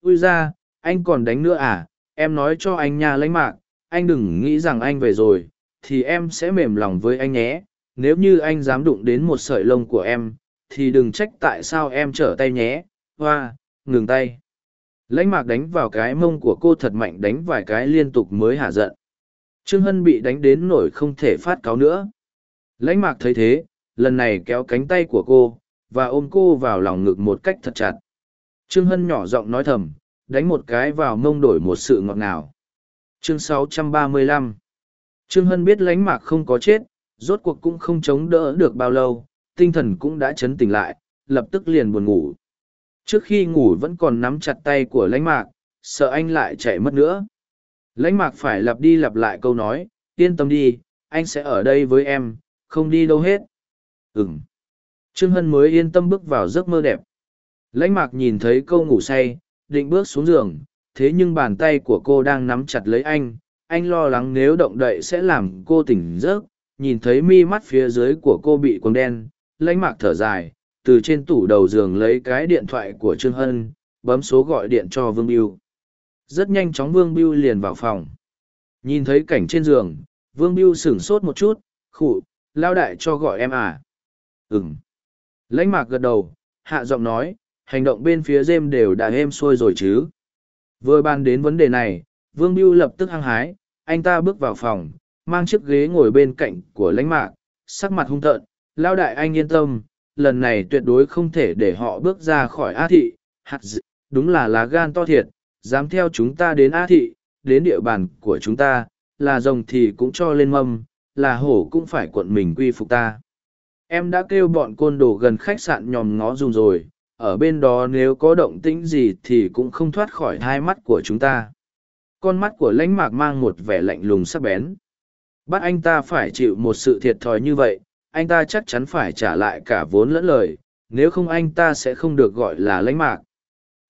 Ui ra, anh còn đánh nữa à, em nói cho anh nha lãnh mạc, anh đừng nghĩ rằng anh về rồi, thì em sẽ mềm lòng với anh nhé, nếu như anh dám đụng đến một sợi lông của em, thì đừng trách tại sao em trở tay nhé, hoa, ngừng tay. Lãnh mạc đánh vào cái mông của cô thật mạnh đánh vài cái liên tục mới hạ giận. Trương hân bị đánh đến nổi không thể phát cáo nữa. Lãnh mạc thấy thế, lần này kéo cánh tay của cô, và ôm cô vào lòng ngực một cách thật chặt. Trương hân nhỏ giọng nói thầm, đánh một cái vào mông đổi một sự ngọt ngào. Chương 635 trương hân biết lãnh mạc không có chết rốt cuộc cũng không chống đỡ được bao lâu, tinh thần cũng đã chấn tỉnh lại, lập tức liền buồn ngủ. Trước khi ngủ vẫn còn nắm chặt tay của lãnh mạc, sợ anh lại chạy mất nữa. Lãnh mạc phải lặp đi lặp lại câu nói, yên tâm đi, anh sẽ ở đây với em, không đi đâu hết. Ừm. Trương Hân mới yên tâm bước vào giấc mơ đẹp. Lãnh mạc nhìn thấy câu ngủ say, định bước xuống giường, thế nhưng bàn tay của cô đang nắm chặt lấy anh, anh lo lắng nếu động đậy sẽ làm cô tỉnh giấc, nhìn thấy mi mắt phía dưới của cô bị quần đen lãnh mạc thở dài từ trên tủ đầu giường lấy cái điện thoại của trương hân bấm số gọi điện cho vương biêu rất nhanh chóng vương biêu liền vào phòng. Nhìn thấy cảnh trên giường vương biêu sửng sốt một chút khụ lao đại cho gọi em à? Ừm, lãnh mạc gật đầu hạ giọng nói hành động bên phía dêm đều đã êm xuôi rồi chứ? Vừa bàn đến vấn đề này vương biêu lập tức hăng hái anh ta bước vào phòng mang chiếc ghế ngồi bên cạnh của lãnh mạc, sắc mặt hung tợn lao đại anh yên tâm, lần này tuyệt đối không thể để họ bước ra khỏi a thị. Hạt d... đúng là lá gan to thiệt, dám theo chúng ta đến a thị, đến địa bàn của chúng ta, là rồng thì cũng cho lên mâm, là hổ cũng phải cuộn mình quy phục ta. Em đã kêu bọn côn đồ gần khách sạn nhòm ngó dùng rồi, ở bên đó nếu có động tĩnh gì thì cũng không thoát khỏi hai mắt của chúng ta. Con mắt của lãnh mạc mang một vẻ lạnh lùng sắc bén bắt anh ta phải chịu một sự thiệt thòi như vậy anh ta chắc chắn phải trả lại cả vốn lẫn lời nếu không anh ta sẽ không được gọi là lãnh mạc.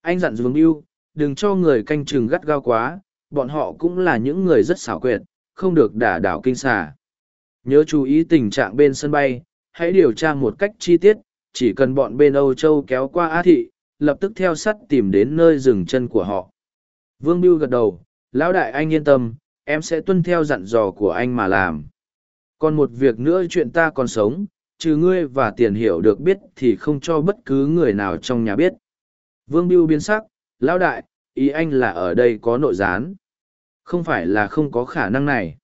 Anh dặn vương Yêu, đừng cho người canh chừng gắt gao quá bọn họ cũng là những người rất xảo quyệt không được đả đảo kinh xà. Nhớ chú ý tình trạng bên sân bay hãy điều tra một cách chi tiết chỉ cần bọn bên âu châu kéo qua á thị lập tức theo sắt tìm đến nơi dừng chân của họ. Vương Biêu gật đầu lão đại anh yên tâm em sẽ tuân theo dặn dò của anh mà làm. Còn một việc nữa chuyện ta còn sống, trừ ngươi và tiền hiểu được biết thì không cho bất cứ người nào trong nhà biết. Vương biêu biến sắc, lão đại, ý anh là ở đây có nội gián. Không phải là không có khả năng này.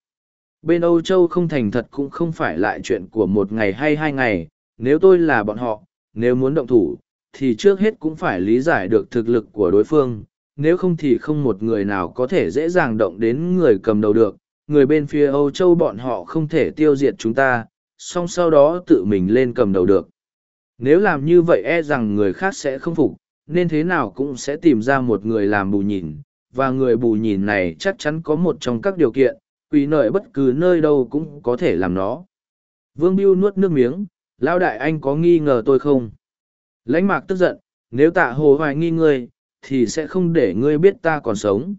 Bên âu châu không thành thật cũng không phải lại chuyện của một ngày hay hai ngày. Nếu tôi là bọn họ, nếu muốn động thủ, thì trước hết cũng phải lý giải được thực lực của đối phương nếu không thì không một người nào có thể dễ dàng động đến người cầm đầu được, người bên phía âu châu bọn họ không thể tiêu diệt chúng ta, song sau đó tự mình lên cầm đầu được. Nếu làm như vậy e rằng người khác sẽ không phục, nên thế nào cũng sẽ tìm ra một người làm bù nhìn, và người bù nhìn này chắc chắn có một trong các điều kiện, quỷ nợ bất cứ nơi đâu cũng có thể làm nó. Vương biêu nuốt nước miếng, lão đại anh có nghi ngờ tôi không? Lãnh mạc tức giận, nếu tạ hồ hoài nghi ngươi thì sẽ không để ngươi biết ta còn sống.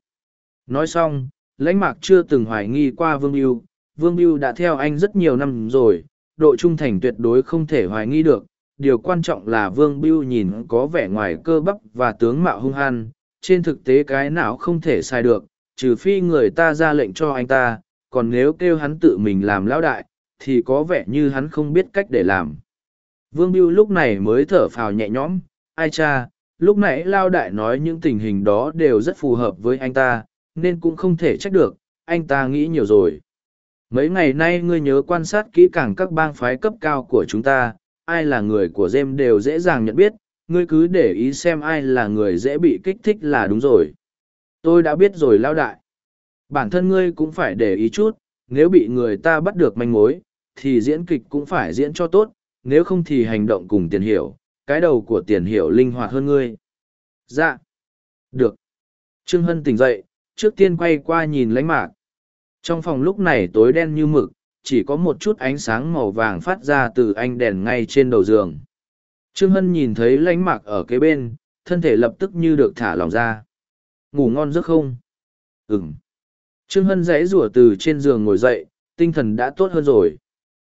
Nói xong, lãnh mạc chưa từng hoài nghi qua vương biêu vương biêu đã theo anh rất nhiều năm rồi, độ trung thành tuyệt đối không thể hoài nghi được. Điều quan trọng là vương biêu nhìn có vẻ ngoài cơ bắp và tướng mạo hung hăng. Trên thực tế cái nào không thể sai được, trừ phi người ta ra lệnh cho anh ta. Còn nếu kêu hắn tự mình làm lão đại, thì có vẻ như hắn không biết cách để làm. Vương biêu lúc này mới thở phào nhẹ nhõm. Ai cha lúc nãy lao đại nói những tình hình đó đều rất phù hợp với anh ta, nên cũng không thể trách được, anh ta nghĩ nhiều rồi. Mấy ngày nay ngươi nhớ quan sát kỹ càng các bang phái cấp cao của chúng ta, ai là người của Dêm đều dễ dàng nhận biết, ngươi cứ để ý xem ai là người dễ bị kích thích là đúng rồi. Tôi đã biết rồi lao đại. Bản thân ngươi cũng phải để ý chút, nếu bị người ta bắt được manh mối, thì diễn kịch cũng phải diễn cho tốt, nếu không thì hành động cùng tiền hiểu cái đầu của tiền hiểu linh hoạt hơn ngươi. Dạ. Được. Trương hân tỉnh dậy, trước tiên quay qua nhìn lánh mạc. Trong phòng lúc này tối đen như mực, chỉ có một chút ánh sáng màu vàng phát ra từ anh đèn ngay trên đầu giường. Trương hân nhìn thấy lánh mạc ở kế bên, thân thể lập tức như được thả lòng ra. Ngủ ngon giấc không? Ừm. trương hân rẽ rủa từ trên giường ngồi dậy, tinh thần đã tốt hơn rồi.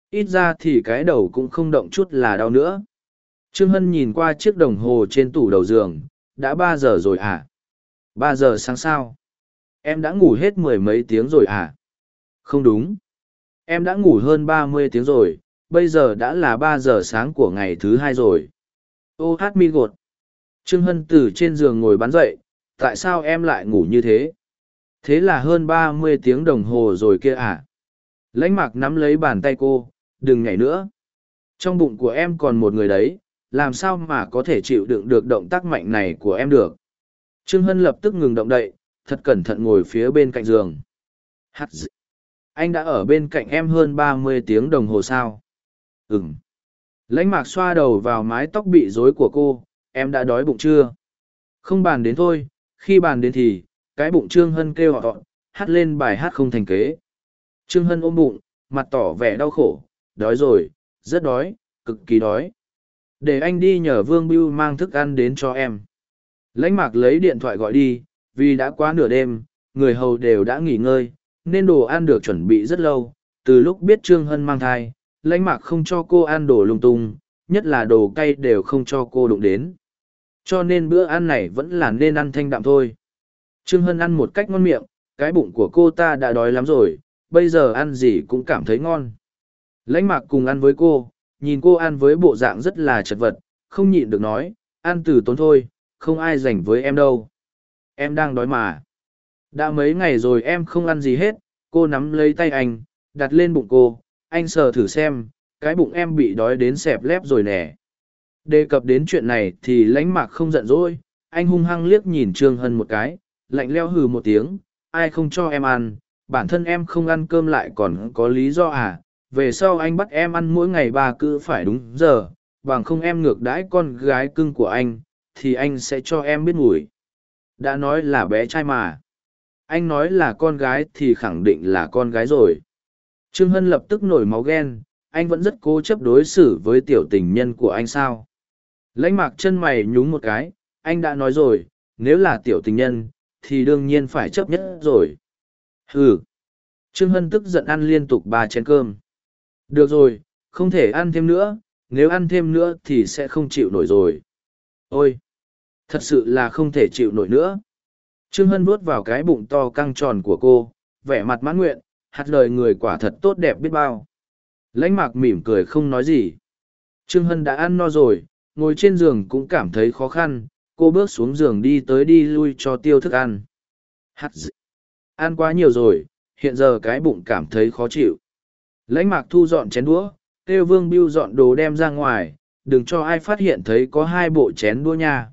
Ít ra thì cái đầu cũng không động chút là đau nữa trương hân nhìn qua chiếc đồng hồ trên tủ đầu giường, đã ba giờ rồi à? Ba giờ sáng sao? Em đã ngủ hết mười mấy tiếng rồi à? Không đúng. Em đã ngủ hơn ba mươi tiếng rồi, bây giờ đã là ba giờ sáng của ngày thứ hai rồi. Ô hát mi gột. Trương hân từ trên giường ngồi bắn dậy, tại sao em lại ngủ như thế? Thế là hơn ba mươi tiếng đồng hồ rồi kia à? Lãnh mạc nắm lấy bàn tay cô, đừng nhảy nữa. Trong bụng của em còn một người đấy làm sao mà có thể chịu đựng được động tác mạnh này của em được? Trương hân lập tức ngừng động đậy, thật cẩn thận ngồi phía bên cạnh giường. Hát dị. anh đã ở bên cạnh em hơn ba mươi tiếng đồng hồ sao? Ừng lãnh mạc xoa đầu vào mái tóc bị rối của cô, em đã đói bụng chưa? Không bàn đến thôi, khi bàn đến thì, cái bụng trương hân kêu họ, hát lên bài hát không thành kế. Trương hân ôm bụng, mặt tỏ vẻ đau khổ, đói rồi, rất đói, cực kỳ đói để anh đi nhờ vương bưu mang thức ăn đến cho em lãnh mạc lấy điện thoại gọi đi vì đã quá nửa đêm người hầu đều đã nghỉ ngơi nên đồ ăn được chuẩn bị rất lâu từ lúc biết trương hân mang thai lãnh mạc không cho cô ăn đồ lung tung nhất là đồ cay đều không cho cô đụng đến. Cho nên bữa ăn này vẫn là nên ăn thanh đạm thôi. Trương Hân ăn một cách ngon miệng, cái bụng của cô ta đã đói lắm rồi, bây giờ ăn gì cũng cảm thấy ngon. Lãnh mạc cùng ăn với cô, nhìn cô ăn với bộ dạng rất là chật vật, không nhịn được nói, ăn từ tốn thôi, không ai dành với em đâu. Em đang đói mà. Đã mấy ngày rồi em không ăn gì hết, cô nắm lấy tay anh, đặt lên bụng cô, anh sờ thử xem, cái bụng em bị đói đến xẹp lép rồi nè. Đề cập đến chuyện này thì lãnh mạc không giận dỗi, anh hung hăng liếc nhìn Trương Hân một cái, lạnh leo hừ một tiếng, ai không cho em ăn, bản thân em không ăn cơm lại còn có lý do à, về sau anh bắt em ăn mỗi ngày ba cứ phải đúng giờ, bằng không em ngược đãi con gái cưng của anh, thì anh sẽ cho em biết ngủi. Đã nói là bé trai mà. Anh nói là con gái thì khẳng định là con gái rồi. Trương Hân lập tức nổi máu ghen, anh vẫn rất cố chấp đối xử với tiểu tình nhân của anh sao. Lãnh mạc chân mày nhúng một cái, anh đã nói rồi, nếu là tiểu tình nhân, thì đương nhiên phải chấp nhất rồi. Ừ. Trương Hân tức giận ăn liên tục ba chén cơm. Được rồi, không thể ăn thêm nữa, nếu ăn thêm nữa thì sẽ không chịu nổi rồi. Ôi! Thật sự là không thể chịu nổi nữa. Trương Hân vuốt vào cái bụng to căng tròn của cô, vẻ mặt mãn nguyện, hạt lời người quả thật tốt đẹp biết bao. Lãnh mạc mỉm cười không nói gì. Trương Hân đã ăn no rồi, ngồi trên giường cũng cảm thấy khó khăn, cô bước xuống giường đi tới đi lui cho tiêu thức ăn. Hạt d... Ăn quá nhiều rồi, hiện giờ cái bụng cảm thấy khó chịu. Lãnh mạc thu dọn chén đũa, kêu vương biêu dọn đồ đem ra ngoài, đừng cho ai phát hiện thấy có hai bộ chén đũa nha.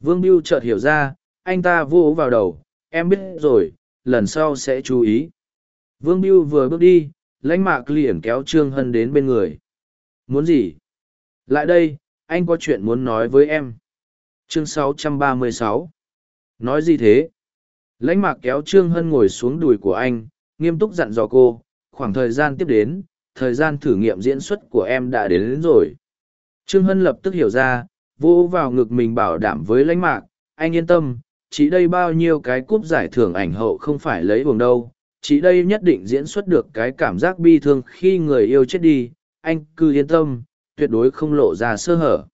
Vương biêu chợt hiểu ra, anh ta vô vào đầu, em biết rồi, lần sau sẽ chú ý. Vương biêu vừa bước đi, lãnh mạc liền kéo Trương Hân đến bên người. Muốn gì? Lại đây, anh có chuyện muốn nói với em. Chương 636 Nói gì thế? Lãnh mạc kéo Trương Hân ngồi xuống đùi của anh, nghiêm túc dặn dò cô, khoảng thời gian tiếp đến, thời gian thử nghiệm diễn xuất của em đã đến, đến rồi. Trương Hân lập tức hiểu ra, vỗ vào ngực mình bảo đảm với lãnh mạc, anh yên tâm, chỉ đây bao nhiêu cái cúp giải thưởng ảnh hậu không phải lấy buồng đâu, chỉ đây nhất định diễn xuất được cái cảm giác bi thương khi người yêu chết đi, anh cứ yên tâm, tuyệt đối không lộ ra sơ hở.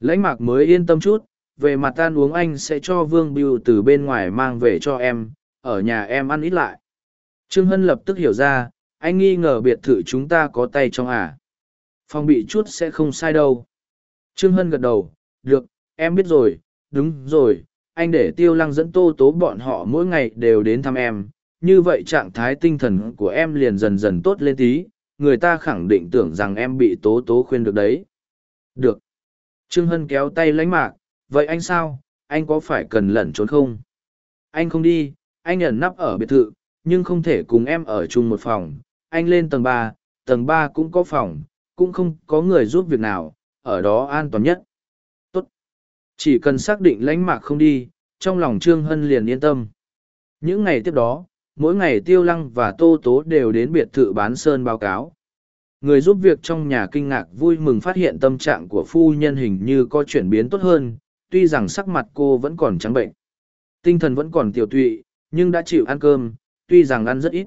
Lãnh mạc mới yên tâm chút, về mặt tan uống anh sẽ cho Vương Biêu từ bên ngoài mang về cho em, ở nhà em ăn ít lại. Trương Hân lập tức hiểu ra, anh nghi ngờ biệt thự chúng ta có tay trong à. Phòng bị chút sẽ không sai đâu. Trương Hân gật đầu, được, em biết rồi, đúng rồi, anh để tiêu lăng dẫn tô tố bọn họ mỗi ngày đều đến thăm em, như vậy trạng thái tinh thần của em liền dần dần tốt lên tí, người ta khẳng định tưởng rằng em bị tố tố khuyên được đấy. Được. Trương Hân kéo tay lánh mạc, vậy anh sao, anh có phải cần lẩn trốn không? Anh không đi, anh ẩn nắp ở biệt thự, nhưng không thể cùng em ở chung một phòng. Anh lên tầng ba, tầng ba cũng có phòng, cũng không có người giúp việc nào, ở đó an toàn nhất. Tốt. Chỉ cần xác định lãnh mạc không đi, trong lòng Trương Hân liền yên tâm. Những ngày tiếp đó, mỗi ngày Tiêu Lăng và Tô Tố đều đến biệt thự bán sơn báo cáo. Người giúp việc trong nhà kinh ngạc vui mừng phát hiện tâm trạng của phu nhân hình như có chuyển biến tốt hơn, tuy rằng sắc mặt cô vẫn còn trắng bệnh. Tinh thần vẫn còn tiểu tụy, nhưng đã chịu ăn cơm, tuy rằng ăn rất ít.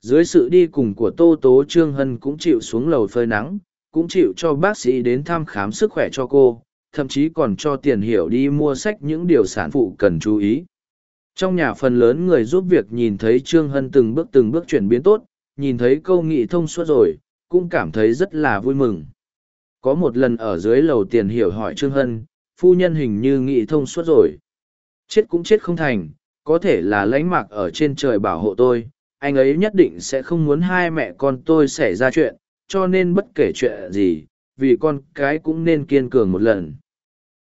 Dưới sự đi cùng của Tô Tố Trương Hân cũng chịu xuống lầu phơi nắng, cũng chịu cho bác sĩ đến thăm khám sức khỏe cho cô, thậm chí còn cho tiền hiểu đi mua sách những điều sản phụ cần chú ý. Trong nhà phần lớn người giúp việc nhìn thấy Trương Hân từng bước từng bước chuyển biến tốt, nhìn thấy câu nghị thông suốt rồi, cũng cảm thấy rất là vui mừng. Có một lần ở dưới lầu tiền hiểu hỏi Trương Hân, phu nhân hình như nghị thông suốt rồi. Chết cũng chết không thành, có thể là lãnh mạc ở trên trời bảo hộ tôi, anh ấy nhất định sẽ không muốn hai mẹ con tôi xảy ra chuyện, cho nên bất kể chuyện gì, vì con cái cũng nên kiên cường một lần.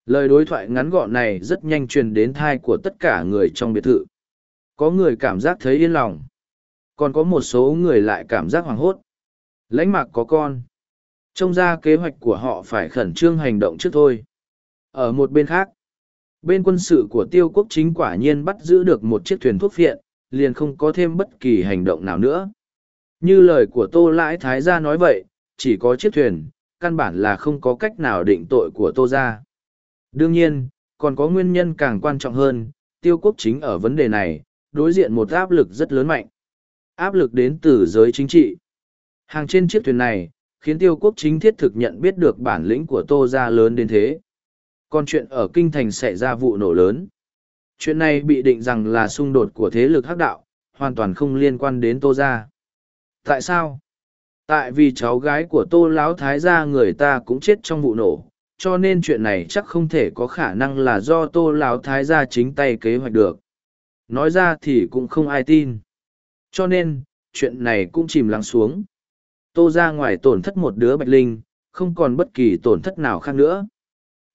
Lời đối thoại ngắn gọn này rất nhanh truyền đến thai của tất cả người trong biệt thự. Có người cảm giác thấy yên lòng. Còn có một số người lại cảm giác hoảng hốt. Lãnh mạc có con. Trông ra kế hoạch của họ phải khẩn trương hành động trước thôi. Ở một bên khác, bên quân sự của tiêu quốc chính quả nhiên bắt giữ được một chiếc thuyền thuốc phiện, liền không có thêm bất kỳ hành động nào nữa. Như lời của Tô Lãi Thái gia nói vậy, chỉ có chiếc thuyền, căn bản là không có cách nào định tội của Tô gia. Đương nhiên, còn có nguyên nhân càng quan trọng hơn, tiêu quốc chính ở vấn đề này, đối diện một áp lực rất lớn mạnh. Áp lực đến từ giới chính trị. Hàng trên chiếc thuyền này, khiến tiêu quốc chính thiết thực nhận biết được bản lĩnh của tô gia lớn đến thế. Còn chuyện ở kinh thành xảy ra vụ nổ lớn. Chuyện này bị định rằng là xung đột của thế lực hắc đạo, hoàn toàn không liên quan đến tô gia. Tại sao? Tại vì cháu gái của tô lão thái gia người ta cũng chết trong vụ nổ, cho nên chuyện này chắc không thể có khả năng là do tô lão thái gia chính tay kế hoạch được. Nói ra thì cũng không ai tin. Cho nên, chuyện này cũng chìm lắng xuống. Tô ra ngoài tổn thất một đứa bạch linh, không còn bất kỳ tổn thất nào khác nữa.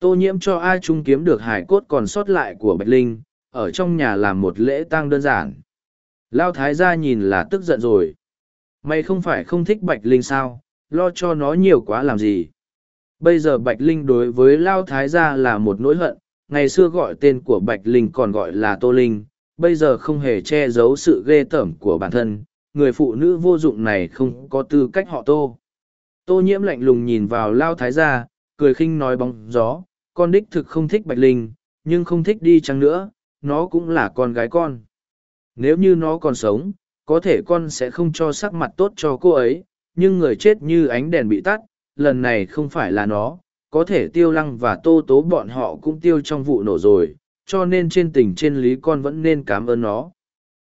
Tô nhiễm cho ai trung kiếm được hải cốt còn sót lại của bạch linh, ở trong nhà làm một lễ tang đơn giản. Lao thái gia nhìn là tức giận rồi. Mày không phải không thích bạch linh sao, lo cho nó nhiều quá làm gì. Bây giờ bạch linh đối với Lao thái gia là một nỗi hận, ngày xưa gọi tên của bạch linh còn gọi là tô linh, bây giờ không hề che giấu sự ghê tởm của bản thân, người phụ nữ vô dụng này không có tư cách họ tô. Tô nhiễm lạnh lùng nhìn vào Lao thái gia, cười khinh nói bóng gió, con đích thực không thích bạch linh, nhưng không thích đi chăng nữa, nó cũng là con gái con. Nếu như nó còn sống, có thể con sẽ không cho sắc mặt tốt cho cô ấy, nhưng người chết như ánh đèn bị tắt, lần này không phải là nó, có thể tiêu lăng và tô tố bọn họ cũng tiêu trong vụ nổ rồi, cho nên trên tình trên lý con vẫn nên cảm ơn nó.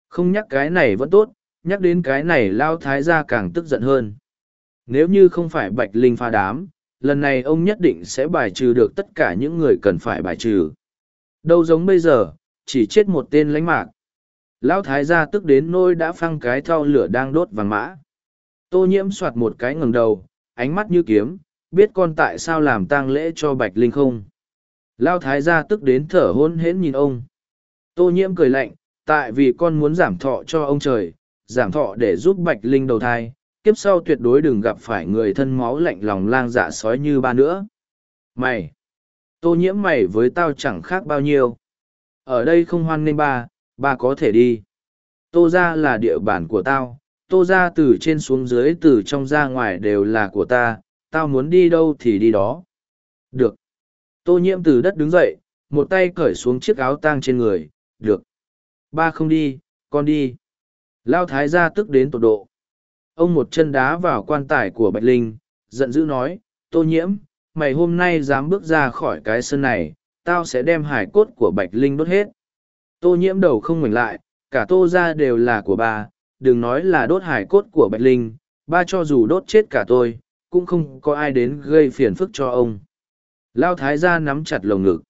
Không nhắc cái này vẫn tốt, nhắc đến cái này lao thái gia càng tức giận hơn. Nếu như không phải bạch linh pha đám, lần này ông nhất định sẽ bài trừ được tất cả những người cần phải bài trừ. Đâu giống bây giờ, chỉ chết một tên lánh mạc. Lão thái gia tức đến nôi đã phăng cái thau lửa đang đốt vàng mã. Tô nhiễm soạt một cái ngẩng đầu, ánh mắt như kiếm, biết con tại sao làm tang lễ cho Bạch Linh không. Lão thái gia tức đến thở hôn hến nhìn ông. Tô nhiễm cười lạnh, tại vì con muốn giảm thọ cho ông trời, giảm thọ để giúp Bạch Linh đầu thai, kiếp sau tuyệt đối đừng gặp phải người thân máu lạnh lòng lang dạ sói như ba nữa. Mày! Tô nhiễm mày với tao chẳng khác bao nhiêu. Ở đây không hoan nên ba, ba có thể đi. Tô ra là địa bàn của tao, tô ra từ trên xuống dưới từ trong ra ngoài đều là của ta, tao muốn đi đâu thì đi đó. Được. Tô nhiễm từ đất đứng dậy, một tay cởi xuống chiếc áo tang trên người, được. Ba không đi, con đi. Lao thái gia tức đến tột độ. Ông một chân đá vào quan tài của Bạch Linh, giận dữ nói, tô nhiễm, mày hôm nay dám bước ra khỏi cái sân này, tao sẽ đem hải cốt của Bạch Linh đốt hết. Tô nhiễm đầu không ngoảnh lại, cả tô ra đều là của bà. đừng nói là đốt hải cốt của Bạch Linh, ba cho dù đốt chết cả tôi, cũng không có ai đến gây phiền phức cho ông. Lao thái gia nắm chặt lồng ngực.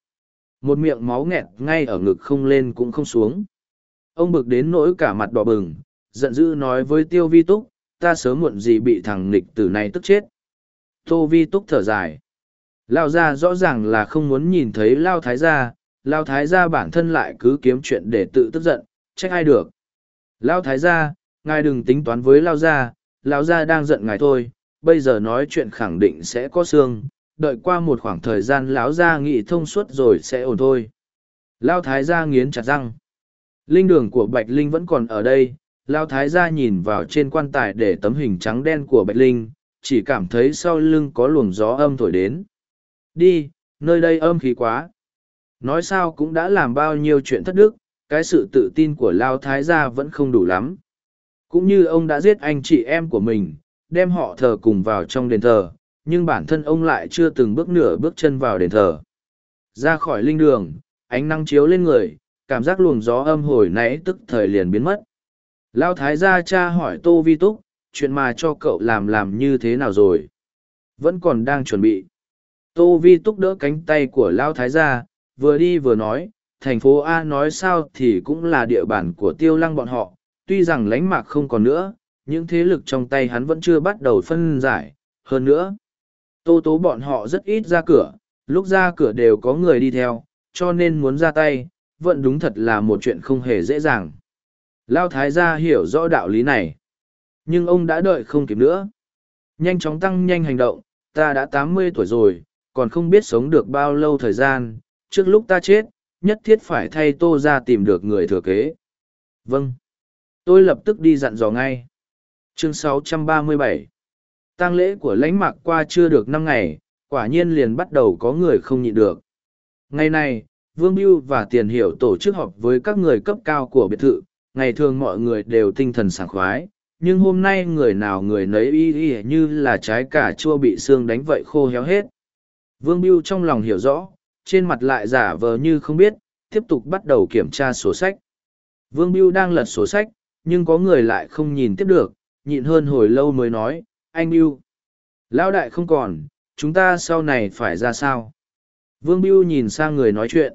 Một miệng máu nghẹt ngay ở ngực không lên cũng không xuống. Ông bực đến nỗi cả mặt đỏ bừng, giận dữ nói với tiêu vi túc, ta sớm muộn gì bị thằng nghịch tử này tức chết. Tô vi túc thở dài. Lao gia rõ ràng là không muốn nhìn thấy Lao thái gia, Lao thái gia bản thân lại cứ kiếm chuyện để tự tức giận, trách ai được. Lao thái gia, ngài đừng tính toán với Lao gia, Lao gia đang giận ngài thôi, bây giờ nói chuyện khẳng định sẽ có xương, đợi qua một khoảng thời gian lão gia nghị thông suốt rồi sẽ ổn thôi. Lao thái gia nghiến chặt răng. Linh đường của Bạch Linh vẫn còn ở đây, Lao thái gia nhìn vào trên quan tài để tấm hình trắng đen của Bạch Linh, chỉ cảm thấy sau lưng có luồng gió âm thổi đến. Đi, nơi đây âm khí quá. Nói sao cũng đã làm bao nhiêu chuyện thất đức, cái sự tự tin của Lao Thái gia vẫn không đủ lắm. Cũng như ông đã giết anh chị em của mình, đem họ thờ cùng vào trong đền thờ, nhưng bản thân ông lại chưa từng bước nửa bước chân vào đền thờ. Ra khỏi linh đường, ánh nắng chiếu lên người, cảm giác luồng gió âm hồi nãy tức thời liền biến mất. Lao Thái gia cha hỏi Tô Vi Túc, chuyện mà cho cậu làm làm như thế nào rồi? Vẫn còn đang chuẩn bị. Tô Vi Túc đỡ cánh tay của Lao Thái gia, vừa đi vừa nói, thành phố A nói sao thì cũng là địa bàn của tiêu lăng bọn họ, tuy rằng lánh mạc không còn nữa, những thế lực trong tay hắn vẫn chưa bắt đầu phân giải, hơn nữa. Tô tố bọn họ rất ít ra cửa, lúc ra cửa đều có người đi theo, cho nên muốn ra tay, vẫn đúng thật là một chuyện không hề dễ dàng. Lao Thái gia hiểu rõ đạo lý này. Nhưng ông đã đợi không kịp nữa. Nhanh chóng tăng nhanh hành động, ta đã tám mươi tuổi rồi, còn không biết sống được bao lâu thời gian, trước lúc ta chết, nhất thiết phải thay tô ra tìm được người thừa kế. Vâng. Tôi lập tức đi dặn dò ngay. Chương 637 tang lễ của lãnh mạc qua chưa được năm ngày, quả nhiên liền bắt đầu có người không nhịn được. Ngày này, Vương Biêu và Tiền Hiểu tổ chức họp với các người cấp cao của biệt thự, ngày thường mọi người đều tinh thần sảng khoái, nhưng hôm nay người nào người nấy y y như là trái cà chua bị xương đánh vậy khô héo hết. Vương Biêu trong lòng hiểu rõ, trên mặt lại giả vờ như không biết, tiếp tục bắt đầu kiểm tra sổ sách. Vương Biêu đang lật sổ sách, nhưng có người lại không nhìn tiếp được, nhịn hơn hồi lâu mới nói, anh Biêu. Lão đại không còn, chúng ta sau này phải ra sao? Vương Biêu nhìn sang người nói chuyện.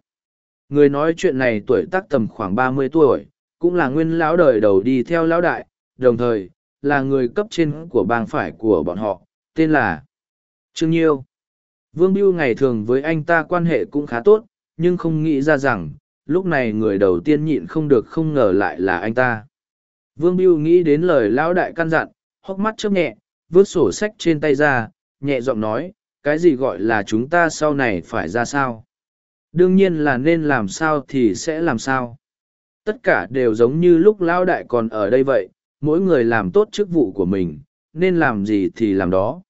Người nói chuyện này tuổi tác tầm khoảng ba mươi tuổi, cũng là nguyên lão đời đầu đi theo lão đại, đồng thời, là người cấp trên của bang phải của bọn họ, tên là Trương Nhiêu. Vương Biêu ngày thường với anh ta quan hệ cũng khá tốt, nhưng không nghĩ ra rằng, lúc này người đầu tiên nhịn không được không ngờ lại là anh ta. Vương Biêu nghĩ đến lời lão đại căn dặn, hốc mắt chớp nhẹ, vứt sổ sách trên tay ra, nhẹ giọng nói, cái gì gọi là chúng ta sau này phải ra sao? Đương nhiên là nên làm sao thì sẽ làm sao. Tất cả đều giống như lúc lão đại còn ở đây vậy, mỗi người làm tốt chức vụ của mình, nên làm gì thì làm đó.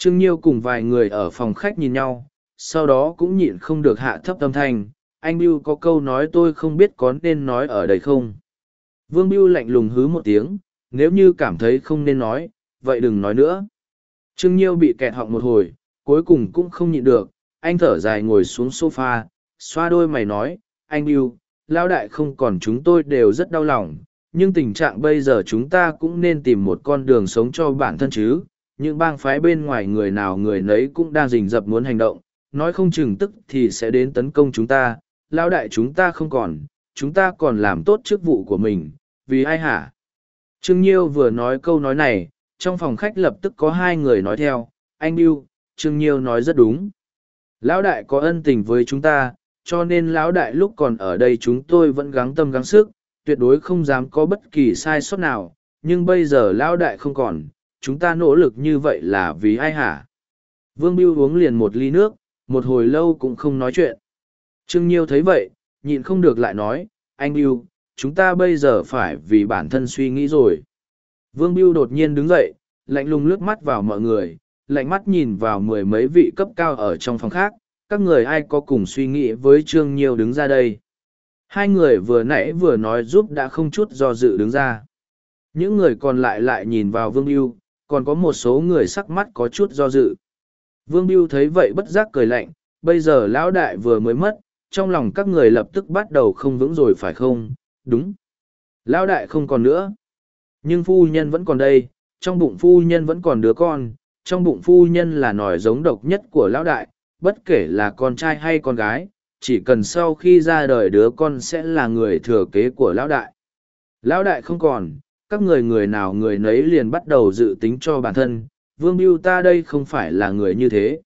Trương Nhiêu cùng vài người ở phòng khách nhìn nhau, sau đó cũng nhịn không được hạ thấp tâm thanh. Anh Biu có câu nói tôi không biết có nên nói ở đây không. Vương Biu lạnh lùng hứ một tiếng, nếu như cảm thấy không nên nói, vậy đừng nói nữa. Trương Nhiêu bị kẹt họng một hồi, cuối cùng cũng không nhịn được, anh thở dài ngồi xuống sofa, xoa đôi mày nói, anh Biu, lao đại không còn chúng tôi đều rất đau lòng, nhưng tình trạng bây giờ chúng ta cũng nên tìm một con đường sống cho bản thân chứ. Những bang phái bên ngoài người nào người nấy cũng đang rình rập muốn hành động, nói không chừng tức thì sẽ đến tấn công chúng ta, lao đại chúng ta không còn, chúng ta còn làm tốt chức vụ của mình, vì ai hả? Trương Nhiêu vừa nói câu nói này, trong phòng khách lập tức có hai người nói theo, anh Bill, Trương Nhiêu nói rất đúng. Lão đại có ân tình với chúng ta, cho nên lão đại lúc còn ở đây chúng tôi vẫn gắng tâm gắng sức, tuyệt đối không dám có bất kỳ sai sót nào, nhưng bây giờ lão đại không còn, chúng ta nỗ lực như vậy là vì ai hả? Vương Biêu uống liền một ly nước, một hồi lâu cũng không nói chuyện. Trương Nhiêu thấy vậy, nhịn không được lại nói, anh Biêu, chúng ta bây giờ phải vì bản thân suy nghĩ rồi. Vương Biêu đột nhiên đứng dậy, lạnh lùng lướt mắt vào mọi người, lạnh mắt nhìn vào mười mấy vị cấp cao ở trong phòng khác, các người ai có cùng suy nghĩ với Trương Nhiêu đứng ra đây. Hai người vừa nãy vừa nói giúp đã không chút do dự đứng ra. Những người còn lại lại nhìn vào Vương Biêu, còn có một số người sắc mắt có chút do dự. Vương Biêu thấy vậy bất giác cười lạnh, bây giờ lão đại vừa mới mất, trong lòng các người lập tức bắt đầu không vững rồi phải không? Đúng. Lão đại không còn nữa. Nhưng phu nhân vẫn còn đây, trong bụng phu nhân vẫn còn đứa con, trong bụng phu nhân là nòi giống độc nhất của lão đại, bất kể là con trai hay con gái, chỉ cần sau khi ra đời đứa con sẽ là người thừa kế của lão đại. Lão đại không còn, các người người nào người nấy liền bắt đầu dự tính cho bản thân, vương biêu ta đây không phải là người như thế.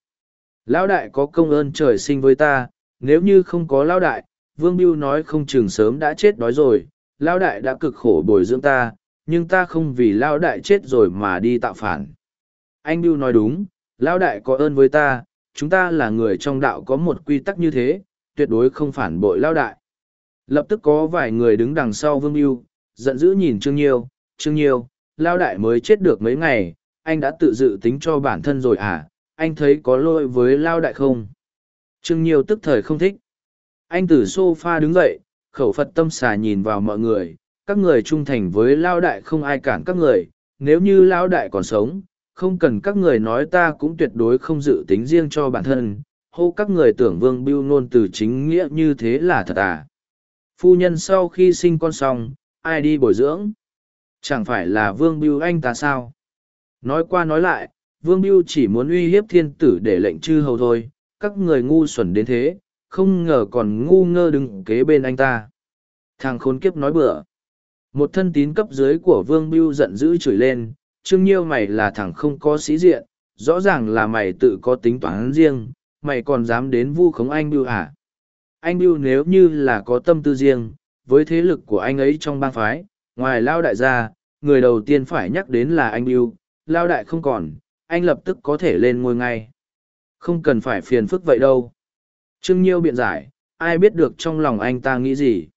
Lão đại có công ơn trời sinh với ta, nếu như không có lão đại, vương biêu nói không chừng sớm đã chết đói rồi, lão đại đã cực khổ bồi dưỡng ta, nhưng ta không vì lão đại chết rồi mà đi tạo phản. Anh biêu nói đúng, lão đại có ơn với ta, chúng ta là người trong đạo có một quy tắc như thế, tuyệt đối không phản bội lão đại. Lập tức có vài người đứng đằng sau Vương Biêu, giận dữ nhìn Trương Nhiêu, Trương Nhiêu, lao đại mới chết được mấy ngày, anh đã tự dự tính cho bản thân rồi à, anh thấy có lỗi với lao đại không? Trương Nhiêu tức thời không thích. Anh từ sofa đứng dậy, khẩu Phật tâm xà nhìn vào mọi người, các người trung thành với lao đại không ai cản các người, nếu như lao đại còn sống, không cần các người nói ta cũng tuyệt đối không dự tính riêng cho bản thân, hô các người tưởng vương bưu nôn từ chính nghĩa như thế là thật à. Phu nhân sau khi sinh con xong, ai đi bồi dưỡng? Chẳng phải là vương bưu anh ta sao? Nói qua nói lại, vương bưu chỉ muốn uy hiếp thiên tử để lệnh chư hầu thôi, các người ngu xuẩn đến thế, không ngờ còn ngu ngơ đứng kế bên anh ta. Thằng khốn kiếp nói bừa. Một thân tín cấp dưới của vương bưu giận dữ chửi lên, trương nhiêu mày là thằng không có sĩ diện, rõ ràng là mày tự có tính toán riêng, mày còn dám đến vu khống anh Biêu à Anh Biêu nếu như là có tâm tư riêng, với thế lực của anh ấy trong bang phái, ngoài Lao Đại gia người đầu tiên phải nhắc đến là anh Biêu, Lao Đại không còn, anh lập tức có thể lên ngôi ngay. Không cần phải phiền phức vậy đâu. Trương Nhiêu biện giải, ai biết được trong lòng anh ta nghĩ gì.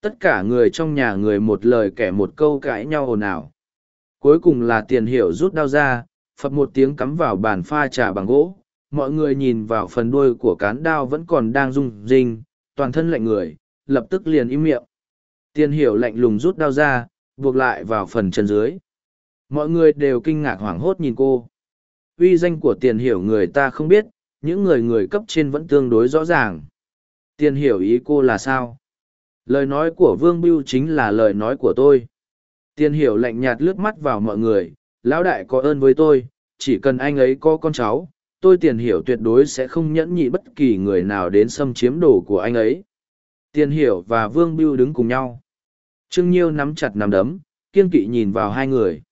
Tất cả người trong nhà người một lời kẻ một câu cãi nhau ồn ào. Cuối cùng là tiền hiểu rút đao ra, phập một tiếng cắm vào bàn pha trà bằng gỗ, mọi người nhìn vào phần đuôi của cán đao vẫn còn đang rung rinh, toàn thân lạnh người, lập tức liền im miệng. Tiền hiểu lạnh lùng rút đao ra, buộc lại vào phần chân dưới. mọi người đều kinh ngạc hoảng hốt nhìn cô. Uy danh của tiền hiểu người ta không biết, những người người cấp trên vẫn tương đối rõ ràng. Tiền hiểu ý cô là sao? Lời nói của vương biêu chính là lời nói của tôi. Tiền hiểu lạnh nhạt lướt mắt vào mọi người, lão đại có ơn với tôi, chỉ cần anh ấy có con cháu, tôi tiền hiểu tuyệt đối sẽ không nhẫn nhị bất kỳ người nào đến xâm chiếm đồ của anh ấy. Tiền hiểu và vương biêu đứng cùng nhau trương nhiêu nắm chặt nắm đấm kiên kỵ nhìn vào hai người.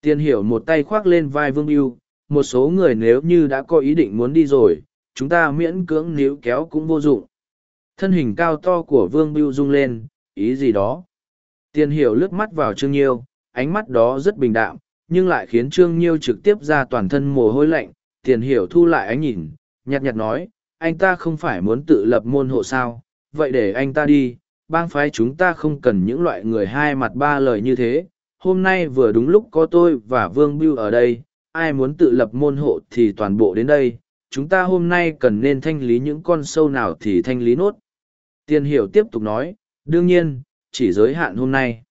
Tiên hiểu một tay khoác lên vai vương biêu một số người nếu như đã có ý định muốn đi rồi, chúng ta miễn cưỡng níu kéo cũng vô dụng. Thân hình cao to của vương biêu rung lên, ý gì đó? Tiên hiểu lướt mắt vào trương nhiêu, ánh mắt đó rất bình đạm, nhưng lại khiến trương nhiêu trực tiếp ra toàn thân mồ hôi lạnh. Tiền hiểu thu lại ánh nhìn, nhạt nhạt nói, anh ta không phải muốn tự lập môn hộ sao? Vậy để anh ta đi bang phái chúng ta không cần những loại người hai mặt ba lời như thế, hôm nay vừa đúng lúc có tôi và vương biêu ở đây, ai muốn tự lập môn hộ thì toàn bộ đến đây, chúng ta hôm nay cần nên thanh lý những con sâu nào thì thanh lý nốt tiền hiểu tiếp tục nói, đương nhiên, chỉ giới hạn hôm nay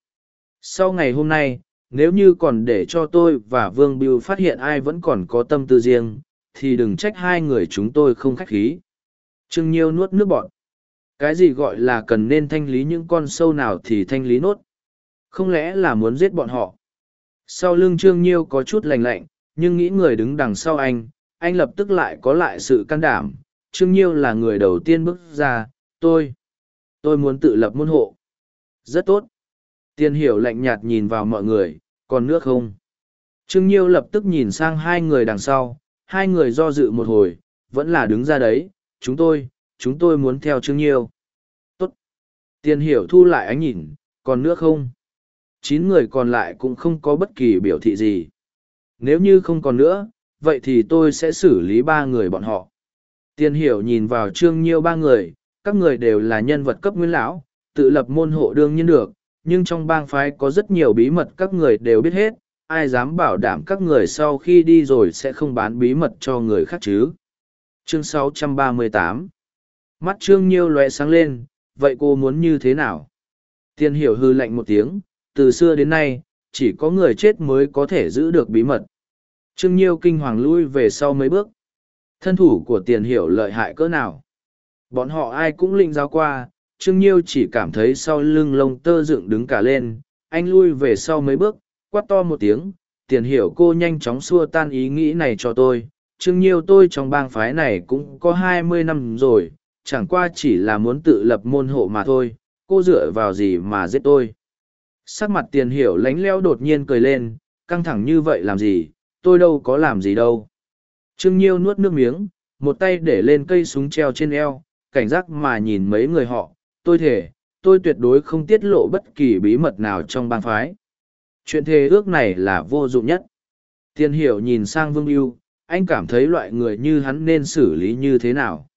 sau ngày hôm nay, nếu như còn để cho tôi và vương biêu phát hiện ai vẫn còn có tâm tư riêng, thì đừng trách hai người chúng tôi không khách khí trương nhiêu nuốt nước bọt cái gì gọi là cần nên thanh lý những con sâu nào thì thanh lý nốt? Không lẽ là muốn giết bọn họ? Sau lưng trương nhiêu có chút lành lạnh nhưng nghĩ người đứng đằng sau anh anh lập tức lại có lại sự can đảm. Trương nhiêu là người đầu tiên bước ra tôi tôi muốn tự lập môn hộ. Rất tốt. Tiên hiểu lạnh nhạt nhìn vào mọi người, còn nước không? Trương Nhiêu lập tức nhìn sang hai người đằng sau, hai người do dự một hồi, vẫn là đứng ra đấy, chúng tôi, chúng tôi muốn theo Trương Nhiêu. Tốt. tiền hiểu thu lại ánh nhìn, còn nữa không? Chín người còn lại cũng không có bất kỳ biểu thị gì. Nếu như không còn nữa, vậy thì tôi sẽ xử lý ba người bọn họ. tiền hiểu nhìn vào Trương Nhiêu ba người, các người đều là nhân vật cấp nguyên lão, tự lập môn hộ đương nhiên được, nhưng trong bang phái có rất nhiều bí mật các người đều biết hết ai dám bảo đảm các người sau khi đi rồi sẽ không bán bí mật cho người khác chứ chương 638 mắt trương nhiêu loe sáng lên vậy cô muốn như thế nào? Tiên hiểu hư lạnh một tiếng từ xưa đến nay chỉ có người chết mới có thể giữ được bí mật. Trương nhiêu kinh hoàng lui về sau mấy bước. Thân thủ của tiền hiểu lợi hại cỡ nào? Bọn họ ai cũng linh giáo qua Trương Nhiêu chỉ cảm thấy sau lưng lông tơ dựng đứng cả lên, anh lui về sau mấy bước, quát to một tiếng, tiền hiểu cô nhanh chóng xua tan ý nghĩ này cho tôi. Trương Nhiêu tôi trong bang phái này cũng có hai mươi năm rồi, chẳng qua chỉ là muốn tự lập môn hộ mà thôi, cô dựa vào gì mà giết tôi. Sắc mặt tiền hiểu lánh leo đột nhiên cười lên, căng thẳng như vậy làm gì, tôi đâu có làm gì đâu. Trương Nhiêu nuốt nước miếng, một tay để lên cây súng treo trên eo, cảnh giác mà nhìn mấy người họ, tôi thể tôi tuyệt đối không tiết lộ bất kỳ bí mật nào trong bang phái. Chuyện thề ước này là vô dụng nhất. Tiên hiểu nhìn sang vương biêu anh cảm thấy loại người như hắn nên xử lý như thế nào?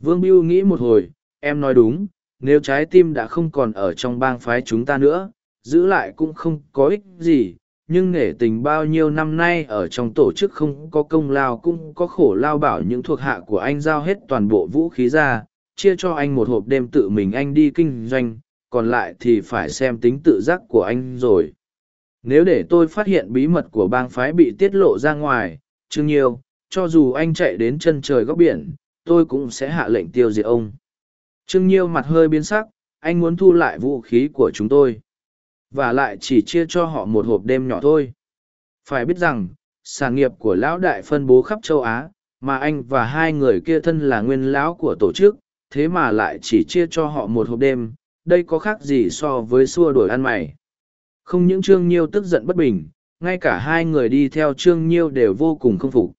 Vương biêu nghĩ một hồi em nói đúng nếu trái tim đã không còn ở trong bang phái chúng ta nữa giữ lại cũng không có ích gì nhưng nể tình bao nhiêu năm nay ở trong tổ chức không có công lao cũng có khổ lao bảo những thuộc hạ của anh giao hết toàn bộ vũ khí ra chia cho anh một hộp đêm tự mình anh đi kinh doanh, còn lại thì phải xem tính tự giác của anh rồi. Nếu để tôi phát hiện bí mật của bang phái bị tiết lộ ra ngoài, Trương nhiều, cho dù anh chạy đến chân trời góc biển, tôi cũng sẽ hạ lệnh tiêu diệt ông. Trương Nhiêu mặt hơi biến sắc, anh muốn thu lại vũ khí của chúng tôi. Và lại chỉ chia cho họ một hộp đêm nhỏ thôi. Phải biết rằng, sản nghiệp của lão đại phân bố khắp châu Á, mà anh và hai người kia thân là nguyên lão của tổ chức, thế mà lại chỉ chia cho họ một hộp đêm, đây có khác gì so với xua đổi ăn mày. Không những Trương Nhiêu tức giận bất bình, ngay cả hai người đi theo Trương Nhiêu đều vô cùng không phục.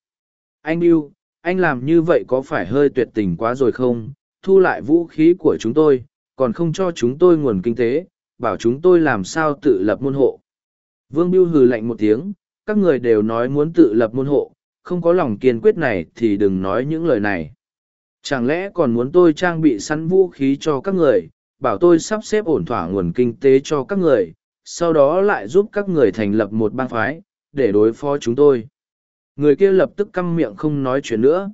Anh yêu anh làm như vậy có phải hơi tuyệt tình quá rồi không? Thu lại vũ khí của chúng tôi, còn không cho chúng tôi nguồn kinh tế, bảo chúng tôi làm sao tự lập môn hộ. Vương Biêu hừ lạnh một tiếng, các người đều nói muốn tự lập môn hộ, không có lòng kiên quyết này thì đừng nói những lời này. Chẳng lẽ còn muốn tôi trang bị sẵn vũ khí cho các người, bảo tôi sắp xếp ổn thỏa nguồn kinh tế cho các người, sau đó lại giúp các người thành lập một bang phái, để đối phó chúng tôi. Người kia lập tức căm miệng không nói chuyện nữa.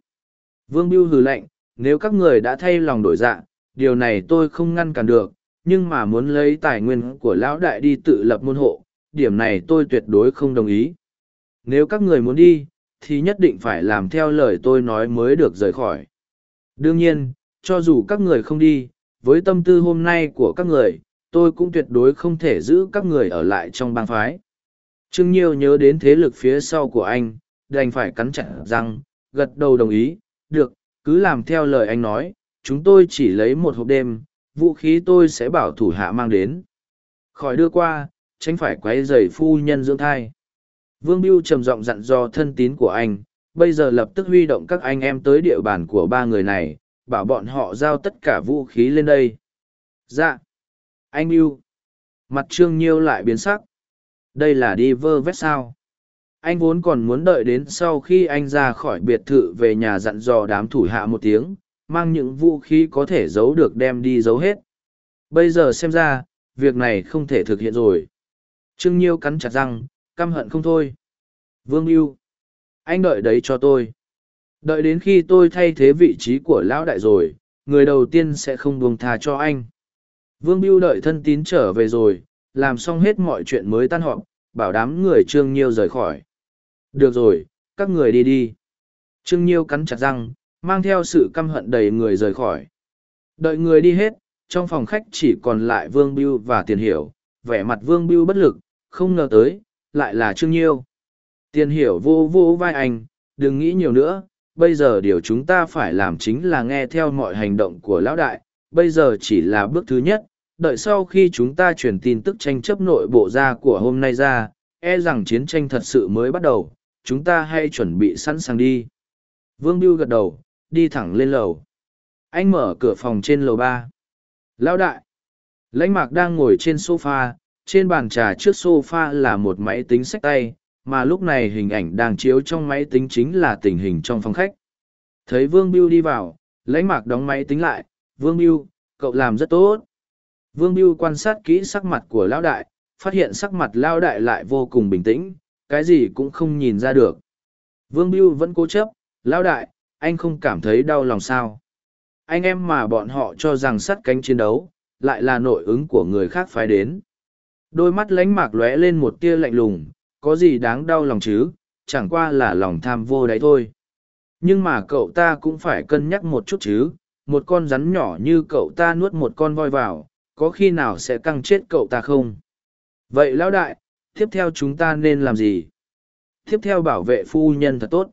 Vương Biêu hừ lạnh, nếu các người đã thay lòng đổi dạ, điều này tôi không ngăn cản được, nhưng mà muốn lấy tài nguyên của lão đại đi tự lập môn hộ, điểm này tôi tuyệt đối không đồng ý. Nếu các người muốn đi, thì nhất định phải làm theo lời tôi nói mới được rời khỏi. Đương nhiên, cho dù các người không đi, với tâm tư hôm nay của các người, tôi cũng tuyệt đối không thể giữ các người ở lại trong bang phái. Trương Nhiêu nhớ đến thế lực phía sau của anh, đành phải cắn chặt răng, gật đầu đồng ý, được, cứ làm theo lời anh nói, chúng tôi chỉ lấy một hộp đêm, vũ khí tôi sẽ bảo thủ hạ mang đến. Khỏi đưa qua, tránh phải quấy rầy phu nhân dưỡng thai. Vương Biêu trầm giọng dặn dò thân tín của anh, bây giờ lập tức huy động các anh em tới địa bàn của ba người này, bảo bọn họ giao tất cả vũ khí lên đây. Dạ. Anh Biêu. Mặt Trương Nhiêu lại biến sắc. Đây là đi vơ vét sao. Anh vốn còn muốn đợi đến sau khi anh ra khỏi biệt thự về nhà dặn dò đám thủ hạ một tiếng, mang những vũ khí có thể giấu được đem đi giấu hết. Bây giờ xem ra, việc này không thể thực hiện rồi. Trương Nhiêu cắn chặt răng, căm hận không thôi. Vương mưu anh đợi đấy cho tôi. Đợi đến khi tôi thay thế vị trí của lão đại rồi, người đầu tiên sẽ không buông thà cho anh. Vương Biêu đợi thân tín trở về rồi, làm xong hết mọi chuyện mới tan họp, bảo đám người Trương Nhiêu rời khỏi. Được rồi, các người đi đi. Trương Nhiêu cắn chặt răng, mang theo sự căm hận đầy người rời khỏi. Đợi người đi hết, trong phòng khách chỉ còn lại Vương Biêu và Tiền Hiểu, vẻ mặt Vương Biêu bất lực, không ngờ tới, lại là Trương Nhiêu. Tiền Hiểu vô vô vai anh, đừng nghĩ nhiều nữa, bây giờ điều chúng ta phải làm chính là nghe theo mọi hành động của Lão Đại, bây giờ chỉ là bước thứ nhất, đợi sau khi chúng ta truyền tin tức tranh chấp nội bộ ra của hôm nay ra, e rằng chiến tranh thật sự mới bắt đầu, chúng ta hãy chuẩn bị sẵn sàng đi. Vương Biêu gật đầu, đi thẳng lên lầu. Anh mở cửa phòng trên lầu ba. Lão đại. Lãnh mạc đang ngồi trên sofa, trên bàn trà trước sofa là một máy tính sách tay, mà lúc này hình ảnh đang chiếu trong máy tính chính là tình hình trong phòng khách. Thấy Vương Biêu đi vào, lãnh mạc đóng máy tính lại, Vương Biêu, cậu làm rất tốt. Vương Biêu quan sát kỹ sắc mặt của Lão Đại, phát hiện sắc mặt Lão Đại lại vô cùng bình tĩnh, cái gì cũng không nhìn ra được. Vương Biêu vẫn cố chấp, Lão Đại, anh không cảm thấy đau lòng sao. Anh em mà bọn họ cho rằng sắt cánh chiến đấu, lại là nội ứng của người khác phái đến. Đôi mắt lánh mạc lóe lên một tia lạnh lùng, có gì đáng đau lòng chứ, chẳng qua là lòng tham vô đấy thôi. Nhưng mà cậu ta cũng phải cân nhắc một chút chứ, một con rắn nhỏ như cậu ta nuốt một con voi vào, có khi nào sẽ căng chết cậu ta không? Vậy lão đại, tiếp theo chúng ta nên làm gì? Tiếp theo bảo vệ phu nhân thật tốt.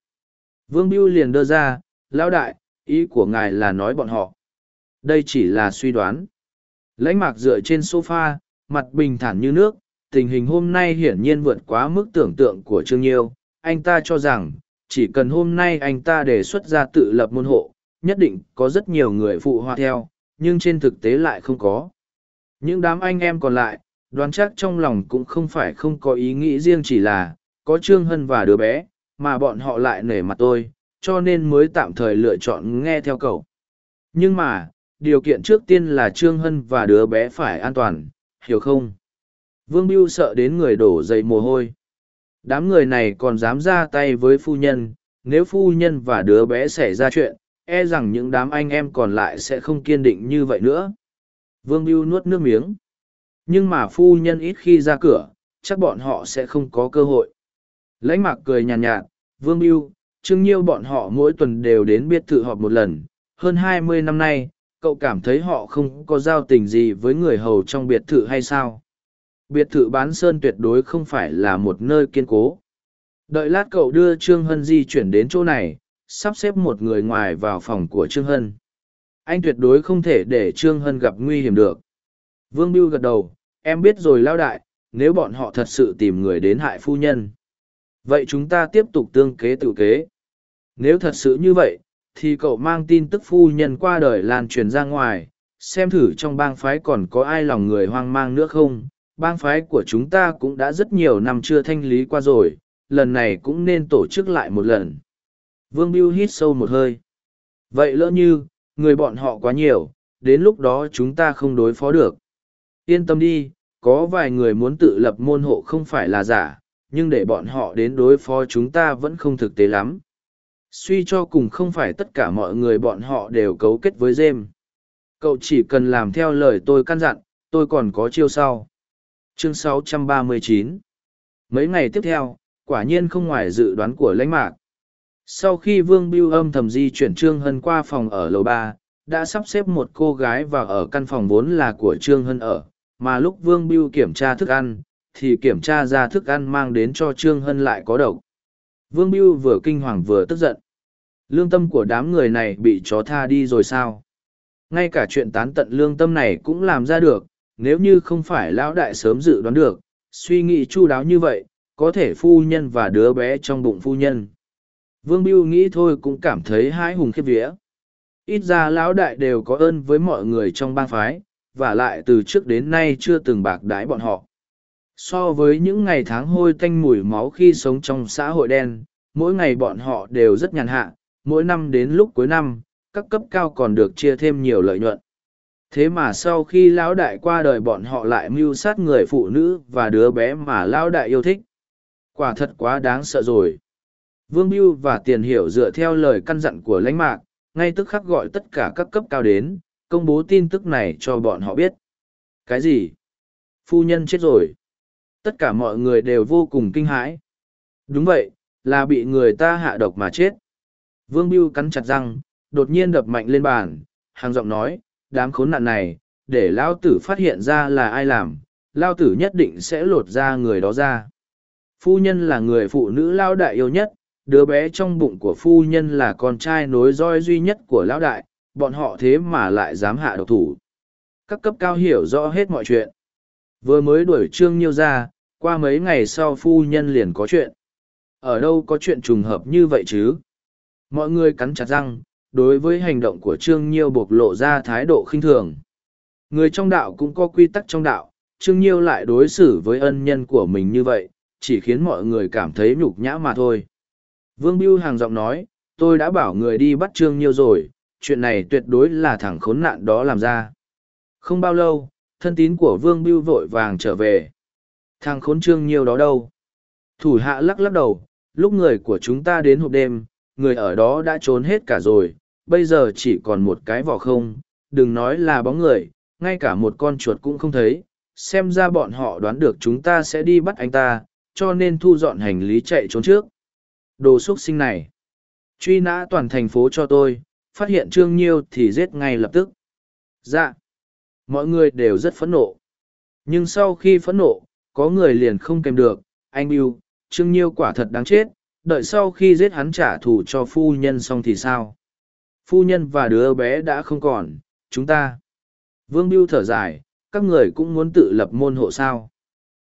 Vương Biêu liền đưa ra, lão đại, ý của ngài là nói bọn họ. Đây chỉ là suy đoán. Lãnh mạc dựa trên sofa, mặt bình thản như nước, tình hình hôm nay hiển nhiên vượt quá mức tưởng tượng của Trương Nhiêu. Anh ta cho rằng, chỉ cần hôm nay anh ta đề xuất ra tự lập môn hộ, nhất định có rất nhiều người phụ họa theo, nhưng trên thực tế lại không có. Những đám anh em còn lại, đoán chắc trong lòng cũng không phải không có ý nghĩ riêng chỉ là, có Trương Hân và đứa bé, mà bọn họ lại nể mặt tôi, cho nên mới tạm thời lựa chọn nghe theo cậu. Nhưng mà, điều kiện trước tiên là Trương Hân và đứa bé phải an toàn, hiểu không? Vương Biêu sợ đến người đổ dậy mồ hôi. Đám người này còn dám ra tay với phu nhân, nếu phu nhân và đứa bé xảy ra chuyện, e rằng những đám anh em còn lại sẽ không kiên định như vậy nữa. Vương Biêu nuốt nước miếng. Nhưng mà phu nhân ít khi ra cửa, chắc bọn họ sẽ không có cơ hội. Lãnh mạc cười nhàn nhạt, nhạt, Vương mưu Trương Nhiêu bọn họ mỗi tuần đều đến biệt thự họp một lần. Hơn hai mươi năm nay, cậu cảm thấy họ không có giao tình gì với người hầu trong biệt thự hay sao? Biệt thự bán sơn tuyệt đối không phải là một nơi kiên cố. Đợi lát cậu đưa Trương Hân di chuyển đến chỗ này, sắp xếp một người ngoài vào phòng của Trương Hân. Anh tuyệt đối không thể để Trương Hân gặp nguy hiểm được. Vương Biêu gật đầu, em biết rồi lao đại, nếu bọn họ thật sự tìm người đến hại phu nhân. Vậy chúng ta tiếp tục tương kế tự kế. Nếu thật sự như vậy, thì cậu mang tin tức phu nhân qua đời lan truyền ra ngoài, xem thử trong bang phái còn có ai lòng người hoang mang nữa không. Bang phái của chúng ta cũng đã rất nhiều năm chưa thanh lý qua rồi, lần này cũng nên tổ chức lại một lần. Vương Biêu hít sâu một hơi. Vậy lỡ như, người bọn họ quá nhiều, đến lúc đó chúng ta không đối phó được. Yên tâm đi, có vài người muốn tự lập môn hộ không phải là giả, nhưng để bọn họ đến đối phó chúng ta vẫn không thực tế lắm. Suy cho cùng không phải tất cả mọi người bọn họ đều cấu kết với Jem. Cậu chỉ cần làm theo lời tôi căn dặn, tôi còn có chiêu sau. Chương 639 Mấy ngày tiếp theo, quả nhiên không ngoài dự đoán của lãnh mạc. Sau khi Vương Biêu âm thầm di chuyển Trương Hân qua phòng ở lầu ba, đã sắp xếp một cô gái vào ở căn phòng vốn là của Trương Hân ở, mà lúc Vương Biêu kiểm tra thức ăn, thì kiểm tra ra thức ăn mang đến cho Trương Hân lại có độc. Vương Biêu vừa kinh hoàng vừa tức giận. Lương tâm của đám người này bị chó tha đi rồi sao? Ngay cả chuyện tán tận lương tâm này cũng làm ra được, nếu như không phải lão đại sớm dự đoán được, suy nghĩ chu đáo như vậy, có thể phu nhân và đứa bé trong bụng phu nhân. Vương Biêu nghĩ thôi cũng cảm thấy hãi hùng khiếp vía. Ít ra lão đại đều có ơn với mọi người trong bang phái, và lại từ trước đến nay chưa từng bạc đái bọn họ. So với những ngày tháng hôi tanh mùi máu khi sống trong xã hội đen, mỗi ngày bọn họ đều rất nhàn hạ, mỗi năm đến lúc cuối năm, các cấp cao còn được chia thêm nhiều lợi nhuận. Thế mà sau khi lão đại qua đời bọn họ lại mưu sát người phụ nữ và đứa bé mà lão đại yêu thích. Quả thật quá đáng sợ rồi. Vương Biêu và Tiền Hiểu dựa theo lời căn dặn của lãnh mạc, ngay tức khắc gọi tất cả các cấp cao đến, công bố tin tức này cho bọn họ biết. Cái gì? Phu nhân chết rồi. Tất cả mọi người đều vô cùng kinh hãi. Đúng vậy, là bị người ta hạ độc mà chết. Vương Biêu cắn chặt răng, đột nhiên đập mạnh lên bàn, hàng giọng nói, đám khốn nạn này, để Lao Tử phát hiện ra là ai làm, Lao Tử nhất định sẽ lột ra người đó ra. Phu nhân là người phụ nữ Lao Đại yêu nhất, đứa bé trong bụng của phu nhân là con trai nối roi duy nhất của Lão Đại, bọn họ thế mà lại dám hạ độc thủ. Các cấp cao hiểu rõ hết mọi chuyện. Vừa mới đuổi Trương Nhiêu ra, qua mấy ngày sau phu nhân liền có chuyện. Ở đâu có chuyện trùng hợp như vậy chứ? Mọi người cắn chặt răng, đối với hành động của Trương Nhiêu bộc lộ ra thái độ khinh thường. Người trong đạo cũng có quy tắc trong đạo, Trương Nhiêu lại đối xử với ân nhân của mình như vậy, chỉ khiến mọi người cảm thấy nhục nhã mà thôi. Vương Biêu hàng giọng nói, tôi đã bảo người đi bắt Trương Nhiêu rồi, chuyện này tuyệt đối là thằng khốn nạn đó làm ra. Không bao lâu, thân tín của Vương Biêu vội vàng trở về. Thằng khốn Trương nhiều đó đâu? Thủ hạ lắc lắc đầu, lúc người của chúng ta đến hộp đêm, người ở đó đã trốn hết cả rồi, bây giờ chỉ còn một cái vỏ không, đừng nói là bóng người, ngay cả một con chuột cũng không thấy, xem ra bọn họ đoán được chúng ta sẽ đi bắt anh ta, cho nên thu dọn hành lý chạy trốn trước. Đồ xuất sinh này, truy nã toàn thành phố cho tôi, phát hiện Trương Nhiêu thì giết ngay lập tức. Dạ, mọi người đều rất phẫn nộ. Nhưng sau khi phẫn nộ, có người liền không kèm được, anh Bill, Trương Nhiêu quả thật đáng chết, đợi sau khi giết hắn trả thù cho phu nhân xong thì sao? Phu nhân và đứa bé đã không còn, chúng ta. Vương Biêu thở dài, các người cũng muốn tự lập môn hộ sao.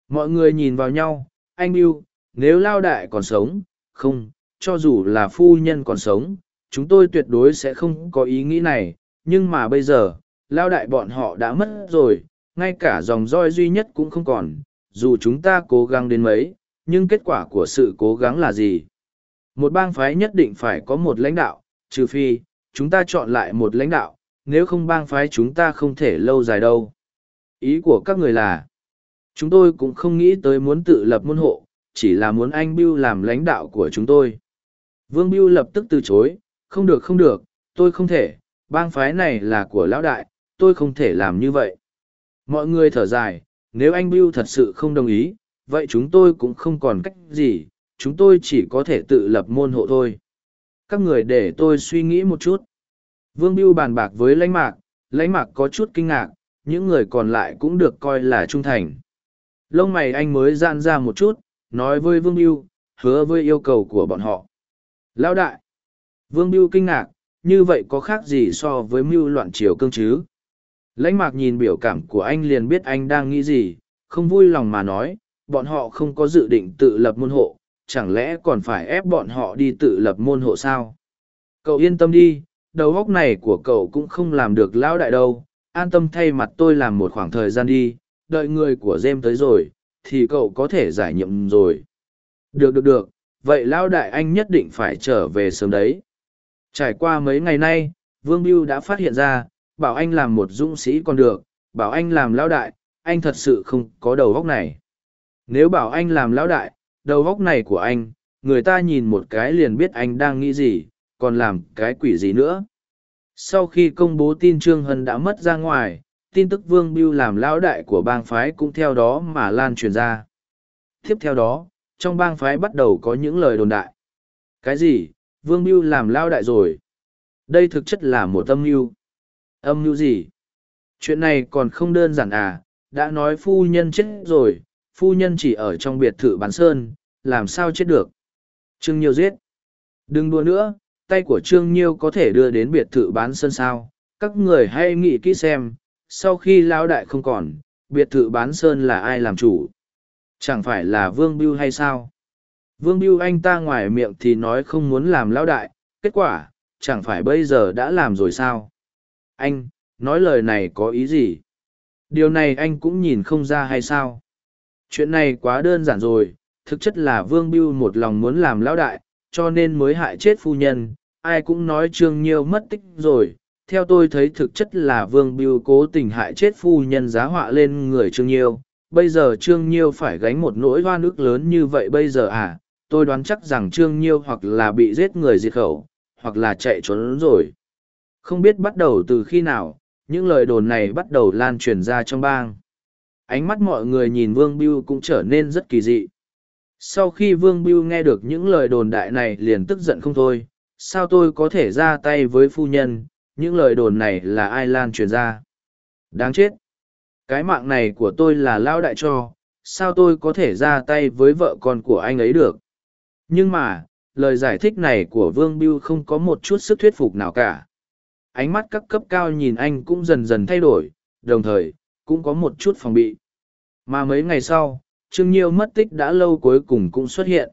Mọi người nhìn vào nhau, anh Biêu, nếu Lao Đại còn sống, không, cho dù là phu nhân còn sống, chúng tôi tuyệt đối sẽ không có ý nghĩ này, nhưng mà bây giờ, Lao Đại bọn họ đã mất rồi, ngay cả dòng roi duy nhất cũng không còn, dù chúng ta cố gắng đến mấy, nhưng kết quả của sự cố gắng là gì? Một bang phái nhất định phải có một lãnh đạo, trừ phi, chúng ta chọn lại một lãnh đạo, nếu không bang phái chúng ta không thể lâu dài đâu. Ý của các người là, chúng tôi cũng không nghĩ tới muốn tự lập môn hộ, chỉ là muốn anh Bill làm lãnh đạo của chúng tôi. Vương Bill lập tức từ chối, không được không được, tôi không thể, bang phái này là của lão đại, tôi không thể làm như vậy. Mọi người thở dài, nếu anh Bill thật sự không đồng ý, vậy chúng tôi cũng không còn cách gì, chúng tôi chỉ có thể tự lập môn hộ thôi. Các người để tôi suy nghĩ một chút. Vương Biêu bàn bạc với lãnh mạc, lãnh mạc có chút kinh ngạc, những người còn lại cũng được coi là trung thành. Lông mày anh mới gian ra một chút, nói với Vương Biêu, hứa với yêu cầu của bọn họ. Lão đại! Vương Biêu kinh ngạc, như vậy có khác gì so với mưu loạn triều cương chứ? Lãnh mạc nhìn biểu cảm của anh liền biết anh đang nghĩ gì, không vui lòng mà nói, bọn họ không có dự định tự lập môn hộ, chẳng lẽ còn phải ép bọn họ đi tự lập môn hộ sao? Cậu yên tâm đi, đầu óc này của cậu cũng không làm được lão đại đâu, an tâm thay mặt tôi làm một khoảng thời gian đi, đợi người của Jem tới rồi, thì cậu có thể giải nhiệm rồi. Được được được, vậy lão đại anh nhất định phải trở về sớm đấy. Trải qua mấy ngày nay, Vương Biêu đã phát hiện ra, bảo anh làm một dũng sĩ còn được, bảo anh làm lão đại, anh thật sự không có đầu góc này. Nếu bảo anh làm lão đại, đầu góc này của anh, người ta nhìn một cái liền biết anh đang nghĩ gì, còn làm cái quỷ gì nữa. Sau khi công bố tin Trương Hân đã mất ra ngoài, tin tức Vương Biêu làm lão đại của bang phái cũng theo đó mà lan truyền ra. Tiếp theo đó, trong bang phái bắt đầu có những lời đồn đại. Cái gì, Vương Biêu làm lao đại rồi? Đây thực chất là một âm mưu. Âm mưu gì? Chuyện này còn không đơn giản à, đã nói phu nhân chết rồi, phu nhân chỉ ở trong biệt thự bán sơn, làm sao chết được? Trương Nhiêu giết. Đừng đùa nữa, tay của Trương Nhiêu có thể đưa đến biệt thự bán sơn sao? Các người hãy nghĩ kỹ xem, sau khi lao đại không còn, biệt thự bán sơn là ai làm chủ? Chẳng phải là Vương Biêu hay sao? Vương Biêu anh ta ngoài miệng thì nói không muốn làm lão đại, kết quả, chẳng phải bây giờ đã làm rồi sao? Anh, nói lời này có ý gì? Điều này anh cũng nhìn không ra hay sao? Chuyện này quá đơn giản rồi, thực chất là Vương Biêu một lòng muốn làm lão đại, cho nên mới hại chết phu nhân, ai cũng nói Trương Nhiêu mất tích rồi. Theo tôi thấy thực chất là Vương Biêu cố tình hại chết phu nhân giá họa lên người Trương Nhiêu, bây giờ Trương Nhiêu phải gánh một nỗi hoa nước lớn như vậy bây giờ à, tôi đoán chắc rằng Trương Nhiêu hoặc là bị giết người diệt khẩu, hoặc là chạy trốn rồi. Không biết bắt đầu từ khi nào, những lời đồn này bắt đầu lan truyền ra trong bang. Ánh mắt mọi người nhìn Vương Biêu cũng trở nên rất kỳ dị. Sau khi Vương Biêu nghe được những lời đồn đại này liền tức giận không thôi, sao tôi có thể ra tay với phu nhân, những lời đồn này là ai lan truyền ra. Đáng chết! Cái mạng này của tôi là lao đại cho, sao tôi có thể ra tay với vợ con của anh ấy được? Nhưng mà, lời giải thích này của Vương Biêu không có một chút sức thuyết phục nào cả. Ánh mắt các cấp cao nhìn anh cũng dần dần thay đổi, đồng thời, cũng có một chút phòng bị. Mà mấy ngày sau, Trương Nhiêu mất tích đã lâu cuối cùng cũng xuất hiện.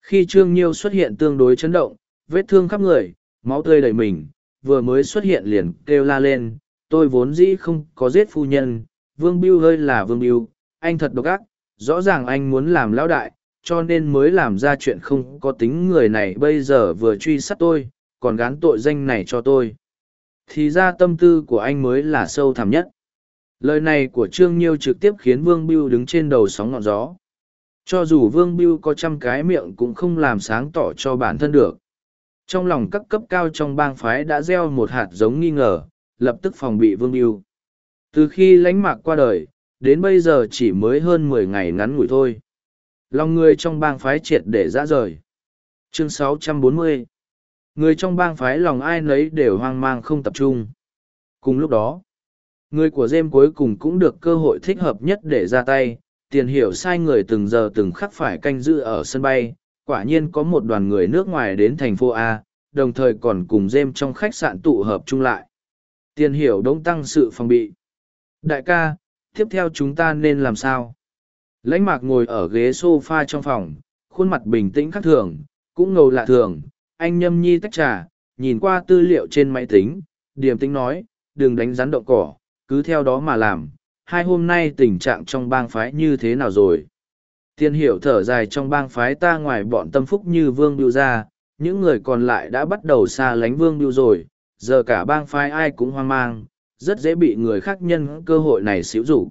Khi Trương Nhiêu xuất hiện tương đối chấn động, vết thương khắp người, máu tươi đầy mình, vừa mới xuất hiện liền kêu la lên, tôi vốn dĩ không có giết phu nhân, Vương Biêu hơi là Vương Biêu, anh thật độc ác, rõ ràng anh muốn làm lão đại, cho nên mới làm ra chuyện không có tính người này bây giờ vừa truy sát tôi, còn gán tội danh này cho tôi. Thì ra tâm tư của anh mới là sâu thẳm nhất. Lời này của Trương Nhiêu trực tiếp khiến Vương Biêu đứng trên đầu sóng ngọn gió. Cho dù Vương Biêu có trăm cái miệng cũng không làm sáng tỏ cho bản thân được. Trong lòng các cấp cao trong bang phái đã gieo một hạt giống nghi ngờ, lập tức phòng bị Vương Biêu. Từ khi lánh mạc qua đời, đến bây giờ chỉ mới hơn mười ngày ngắn ngủi thôi. Lòng người trong bang phái triệt để ra rời. Chương 640 Người trong bang phái lòng ai nấy đều hoang mang không tập trung. Cùng lúc đó, người của Dêm cuối cùng cũng được cơ hội thích hợp nhất để ra tay, tiền hiểu sai người từng giờ từng khắc phải canh giữ ở sân bay, quả nhiên có một đoàn người nước ngoài đến thành phố A, đồng thời còn cùng Dêm trong khách sạn tụ hợp chung lại. Tiền hiểu đông tăng sự phòng bị. Đại ca, tiếp theo chúng ta nên làm sao? Lãnh mạc ngồi ở ghế sofa trong phòng, khuôn mặt bình tĩnh khác thường, cũng ngầu lạ thường. Anh nhâm nhi tách trà, nhìn qua tư liệu trên máy tính, điềm tĩnh nói, đừng đánh rắn động cỏ, cứ theo đó mà làm. Hai hôm nay tình trạng trong bang phái như thế nào rồi? Tiên hiểu thở dài trong bang phái ta ngoài bọn tâm phúc như Vương Biêu ra, những người còn lại đã bắt đầu xa lánh Vương Biêu rồi, giờ cả bang phái ai cũng hoang mang, rất dễ bị người khác nhân cơ hội này xíu rủ.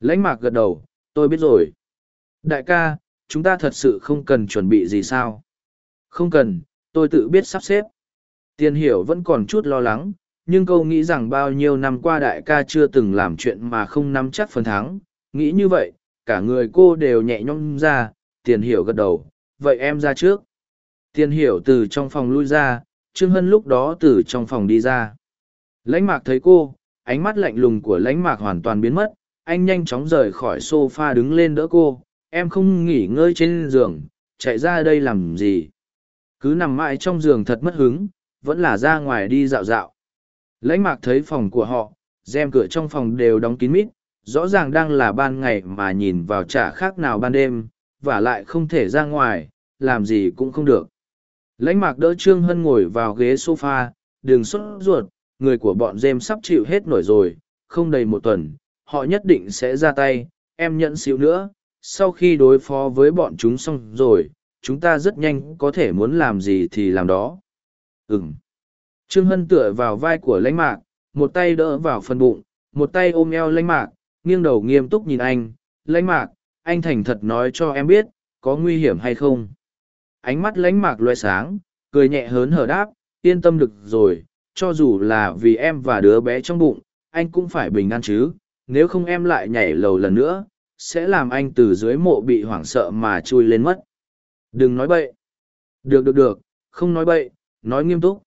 Lãnh mạc gật đầu, tôi biết rồi. Đại ca, chúng ta thật sự không cần chuẩn bị gì sao? Không cần, tôi tự biết sắp xếp. Tiền hiểu vẫn còn chút lo lắng, nhưng câu nghĩ rằng bao nhiêu năm qua đại ca chưa từng làm chuyện mà không nắm chắc phần thắng. Nghĩ như vậy, cả người cô đều nhẹ nhõm ra, tiền hiểu gật đầu, vậy em ra trước. Tiền hiểu từ trong phòng lui ra, Trương Hân lúc đó từ trong phòng đi ra. Lãnh mạc thấy cô, ánh mắt lạnh lùng của lãnh mạc hoàn toàn biến mất, anh nhanh chóng rời khỏi sofa đứng lên đỡ cô, em không nghỉ ngơi trên giường, chạy ra đây làm gì. Cứ nằm mãi trong giường thật mất hứng, vẫn là ra ngoài đi dạo dạo. Lãnh mạc thấy phòng của họ, rèm cửa trong phòng đều đóng kín mít, rõ ràng đang là ban ngày mà nhìn vào chả khác nào ban đêm, và lại không thể ra ngoài, làm gì cũng không được. Lãnh mạc đỡ Trương Hân ngồi vào ghế sofa, đường sốt ruột, người của bọn dêm sắp chịu hết nổi rồi, không đầy một tuần, họ nhất định sẽ ra tay, em nhận xíu nữa, sau khi đối phó với bọn chúng xong rồi, chúng ta rất nhanh có thể muốn làm gì thì làm đó. Ừm. Trương Hân tựa vào vai của lãnh mạc, một tay đỡ vào phần bụng, một tay ôm eo lãnh mạc, nghiêng đầu nghiêm túc nhìn anh, lãnh mạc, anh thành thật nói cho em biết, có nguy hiểm hay không. Ánh mắt lãnh mạc loe sáng, cười nhẹ hớn hở đáp, yên tâm được rồi, cho dù là vì em và đứa bé trong bụng, anh cũng phải bình an chứ, nếu không em lại nhảy lầu lần nữa, sẽ làm anh từ dưới mộ bị hoảng sợ mà chui lên mất. Đừng nói bậy. Được được được, không nói bậy, nói nghiêm túc.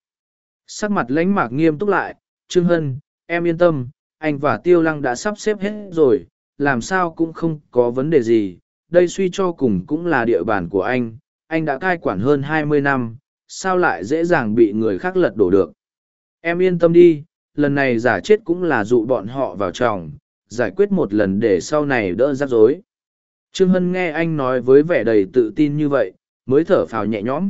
Sắc mặt lãnh mạc nghiêm túc lại, Trương Hân, em yên tâm, anh và Tiêu Lăng đã sắp xếp hết rồi, làm sao cũng không có vấn đề gì. Đây suy cho cùng cũng là địa bàn của anh, anh đã cai quản hơn hai mươi năm, sao lại dễ dàng bị người khác lật đổ được. Em yên tâm đi, lần này giả chết cũng là dụ bọn họ vào chồng, giải quyết một lần để sau này đỡ rắc rối. Trương Hân nghe anh nói với vẻ đầy tự tin như vậy, mới thở phào nhẹ nhõm.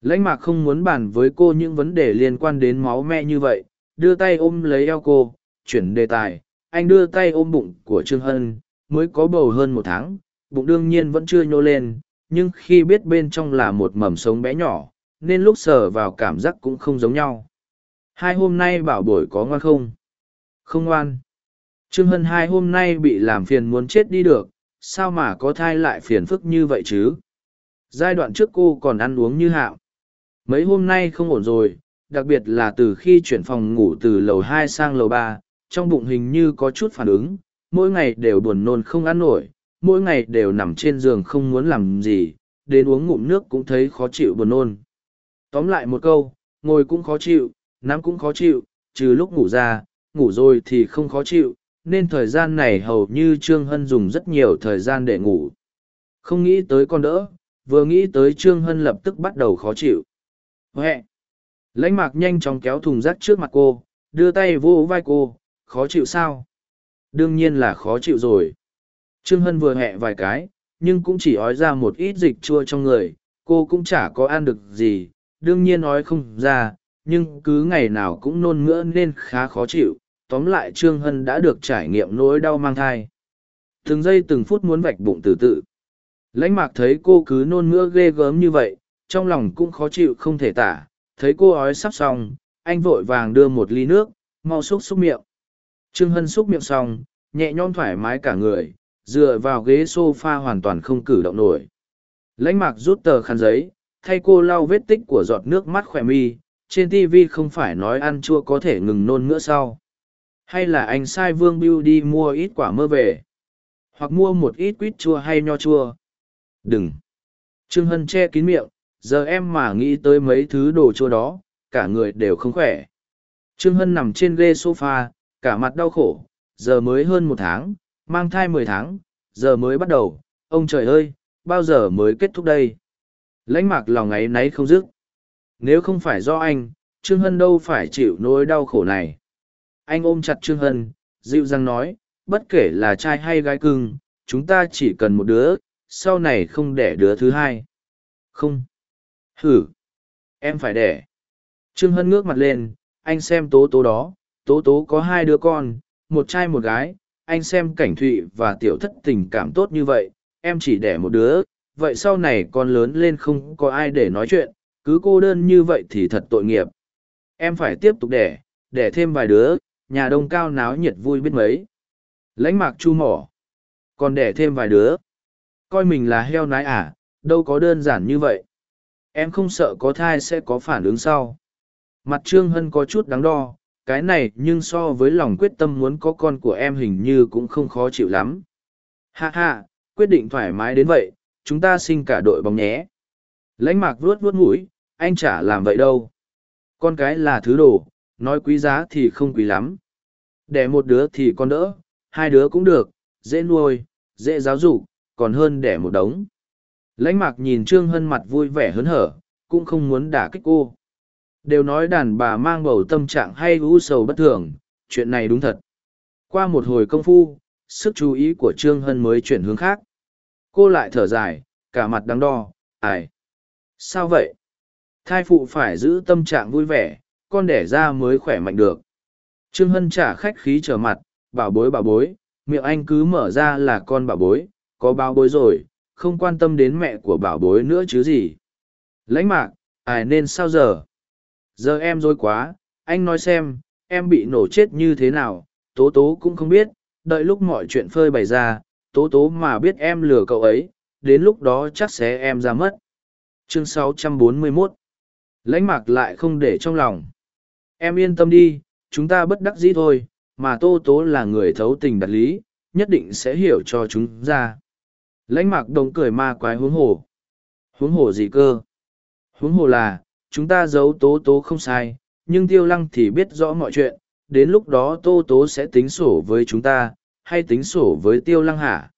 Lãnh mạc không muốn bàn với cô những vấn đề liên quan đến máu me như vậy, đưa tay ôm lấy eo cô, chuyển đề tài. Anh đưa tay ôm bụng của Trương Hân, mới có bầu hơn một tháng, bụng đương nhiên vẫn chưa nhô lên, nhưng khi biết bên trong là một mầm sống bé nhỏ, nên lúc sờ vào cảm giác cũng không giống nhau. Hai hôm nay bảo bổi có ngoan không? Không ngoan. Trương Hân hai hôm nay bị làm phiền muốn chết đi được, sao mà có thai lại phiền phức như vậy chứ? Giai đoạn trước cô còn ăn uống như hạo. Mấy hôm nay không ổn rồi, đặc biệt là từ khi chuyển phòng ngủ từ lầu hai sang lầu ba, trong bụng hình như có chút phản ứng, mỗi ngày đều buồn nôn không ăn nổi, mỗi ngày đều nằm trên giường không muốn làm gì, đến uống ngụm nước cũng thấy khó chịu buồn nôn. Tóm lại một câu, ngồi cũng khó chịu, nắm cũng khó chịu, trừ lúc ngủ ra, ngủ rồi thì không khó chịu, nên thời gian này hầu như Trương Hân dùng rất nhiều thời gian để ngủ. Không nghĩ tới con đỡ, vừa nghĩ tới Trương Hân lập tức bắt đầu khó chịu. Huệ! Lãnh mạc nhanh chóng kéo thùng rác trước mặt cô, đưa tay vô vai cô, khó chịu sao? Đương nhiên là khó chịu rồi. Trương Hân vừa hẹ vài cái, nhưng cũng chỉ ói ra một ít dịch chua trong người, cô cũng chả có ăn được gì, đương nhiên ói không ra, nhưng cứ ngày nào cũng nôn mỡ nên khá khó chịu. Tóm lại Trương Hân đã được trải nghiệm nỗi đau mang thai. Từng giây từng phút muốn vạch bụng từ tự. Lãnh mạc thấy cô cứ nôn mưa ghê gớm như vậy, trong lòng cũng khó chịu không thể tả, thấy cô ói sắp xong, anh vội vàng đưa một ly nước, mau xúc xúc miệng. Trương Hân xúc miệng xong, nhẹ nhõm thoải mái cả người, dựa vào ghế sofa hoàn toàn không cử động nổi. Lãnh mạc rút tờ khăn giấy, thay cô lau vết tích của giọt nước mắt khỏe mi, trên TV không phải nói ăn chua có thể ngừng nôn nữa sau. Hay là anh sai Vương Biêu đi mua ít quả mơ về? Hoặc mua một ít quýt chua hay nho chua? Đừng! Trương Hân che kín miệng, giờ em mà nghĩ tới mấy thứ đồ chua đó, cả người đều không khỏe. Trương Hân nằm trên ghê sofa, cả mặt đau khổ, giờ mới hơn một tháng, mang thai mười tháng, giờ mới bắt đầu, ông trời ơi, bao giờ mới kết thúc đây? Lãnh mạc lòng ấy nấy không dứt. Nếu không phải do anh, Trương Hân đâu phải chịu nỗi đau khổ này. Anh ôm chặt Trương Hân, dịu dàng nói, bất kể là trai hay gái cưng, chúng ta chỉ cần một đứa, sau này không đẻ đứa thứ hai. Không. Hử. Em phải đẻ. Trương Hân ngước mặt lên, anh xem tố tố đó, tố tố có hai đứa con, một trai một gái, anh xem cảnh thụy và tiểu thất tình cảm tốt như vậy, em chỉ đẻ một đứa, vậy sau này con lớn lên không có ai để nói chuyện, cứ cô đơn như vậy thì thật tội nghiệp. Em phải tiếp tục đẻ, đẻ thêm vài đứa, nhà đông cao náo nhiệt vui biết mấy. Lãnh mạc chu mỏ. Còn đẻ thêm vài đứa. Coi mình là heo nái à, đâu có đơn giản như vậy. Em không sợ có thai sẽ có phản ứng sau. Mặt Trương Hân có chút đáng đo, cái này nhưng so với lòng quyết tâm muốn có con của em hình như cũng không khó chịu lắm. Ha ha, quyết định thoải mái đến vậy, chúng ta sinh cả đội bóng nhé. Lãnh mạc vuốt vuốt mũi, anh chả làm vậy đâu. Con cái là thứ đồ, nói quý giá thì không quý lắm. Đẻ một đứa thì con đỡ, hai đứa cũng được, dễ nuôi, dễ giáo dục, còn hơn đẻ một đống. Lãnh mạc nhìn Trương Hân mặt vui vẻ hớn hở, cũng không muốn đả kích cô. Đều nói đàn bà mang bầu tâm trạng hay u sầu bất thường, chuyện này đúng thật. Qua một hồi công phu, sức chú ý của Trương Hân mới chuyển hướng khác. Cô lại thở dài, cả mặt đắng đo, ai? Sao vậy? Thai phụ phải giữ tâm trạng vui vẻ, con đẻ ra mới khỏe mạnh được. Trương Hân trả khách khí trở mặt, bảo bối bảo bối, miệng anh cứ mở ra là con bảo bối, có bảo bối rồi, không quan tâm đến mẹ của bảo bối nữa chứ gì. Lãnh mạc, ai nên sao giờ? Giờ em dối quá, anh nói xem, em bị nổ chết như thế nào, tố tố cũng không biết, đợi lúc mọi chuyện phơi bày ra, tố tố mà biết em lừa cậu ấy, đến lúc đó chắc sẽ em ra mất. Chương 641 Lãnh mạc lại không để trong lòng. Em yên tâm đi, chúng ta bất đắc dĩ thôi, mà tô tố là người thấu tình đặt lý, nhất định sẽ hiểu cho chúng ra. Lãnh mạc đồng cười ma quái huống hồ. Huống hồ gì cơ? Huống hồ là, chúng ta giấu tố tố không sai, nhưng tiêu lăng thì biết rõ mọi chuyện, đến lúc đó tô tố sẽ tính sổ với chúng ta, hay tính sổ với tiêu lăng hả?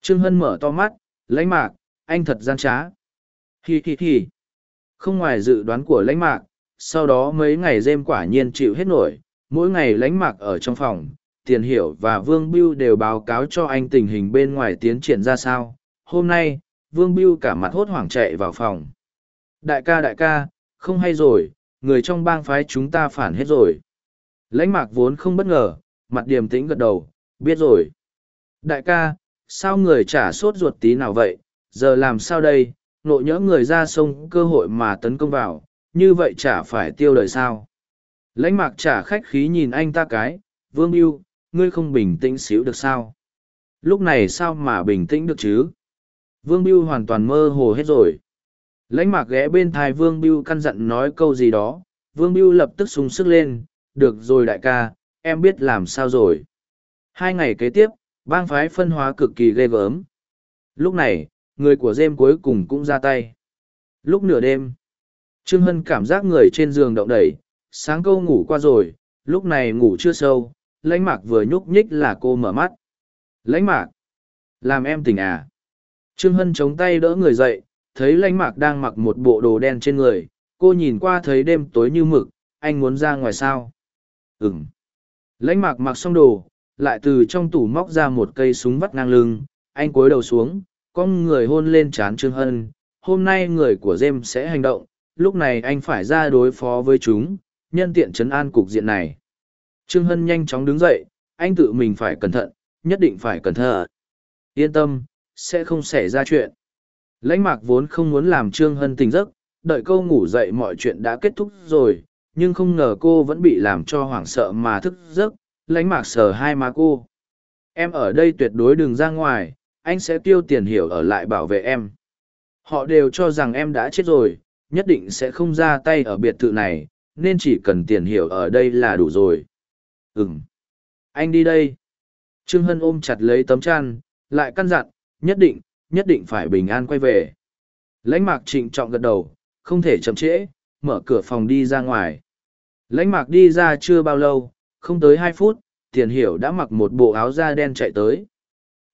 Trương Hân mở to mắt, lãnh mạc, anh thật gian trá. Hi hi hi. Không ngoài dự đoán của lãnh mạc, sau đó mấy ngày dêm quả nhiên chịu hết nổi, mỗi ngày lãnh mạc ở trong phòng, tiền hiểu và vương biêu đều báo cáo cho anh tình hình bên ngoài tiến triển ra sao. Hôm nay, vương biêu cả mặt hốt hoảng chạy vào phòng. Đại ca đại ca, không hay rồi, người trong bang phái chúng ta phản hết rồi. Lãnh mạc vốn không bất ngờ, mặt điềm tĩnh gật đầu, biết rồi. Đại ca, sao người trả sốt ruột tí nào vậy, giờ làm sao đây, nộ nhỡ người ra sông cơ hội mà tấn công vào, như vậy chả phải tiêu đời sao. Lãnh mạc trả khách khí nhìn anh ta cái, vương yêu, ngươi không bình tĩnh xíu được sao. Lúc này sao mà bình tĩnh được chứ? Vương Biêu hoàn toàn mơ hồ hết rồi. Lãnh mạc ghé bên thai Vương Biêu căn dặn nói câu gì đó, Vương Biêu lập tức sung sức lên, được rồi đại ca, em biết làm sao rồi. Hai ngày kế tiếp, bang phái phân hóa cực kỳ ghê gớm. Lúc này, người của dêm cuối cùng cũng ra tay. Lúc nửa đêm, Trương Hân cảm giác người trên giường động đẩy, sáng câu ngủ qua rồi, lúc này ngủ chưa sâu, lãnh mạc vừa nhúc nhích là cô mở mắt. Lãnh mạc, làm em tỉnh à? Trương Hân chống tay đỡ người dậy, thấy lãnh mạc đang mặc một bộ đồ đen trên người, cô nhìn qua thấy đêm tối như mực, anh muốn ra ngoài sao? Ừm. Lãnh mạc mặc xong đồ, lại từ trong tủ móc ra một cây súng vắt ngang lưng, anh cúi đầu xuống, con người hôn lên trán Trương Hân. Hôm nay người của Dêm sẽ hành động, lúc này anh phải ra đối phó với chúng, nhân tiện chấn an cục diện này. Trương Hân nhanh chóng đứng dậy, anh tự mình phải cẩn thận, nhất định phải cẩn thận. Yên tâm, sẽ không xảy ra chuyện. Lãnh mạc vốn không muốn làm Trương Hân tỉnh giấc, đợi cô ngủ dậy mọi chuyện đã kết thúc rồi, nhưng không ngờ cô vẫn bị làm cho hoảng sợ mà thức giấc, lãnh mạc sờ hai má cô. Em ở đây tuyệt đối đừng ra ngoài, anh sẽ tiêu tiền hiểu ở lại bảo vệ em. Họ đều cho rằng em đã chết rồi, nhất định sẽ không ra tay ở biệt thự này, nên chỉ cần tiền hiểu ở đây là đủ rồi. Ừm. Anh đi đây. Trương Hân ôm chặt lấy tấm chăn, lại căn dặn, nhất định, nhất định phải bình an quay về. Lãnh mạc trịnh trọng gật đầu, không thể chậm trễ, mở cửa phòng đi ra ngoài. Lãnh mạc đi ra chưa bao lâu, không tới hai phút, tiền hiểu đã mặc một bộ áo da đen chạy tới.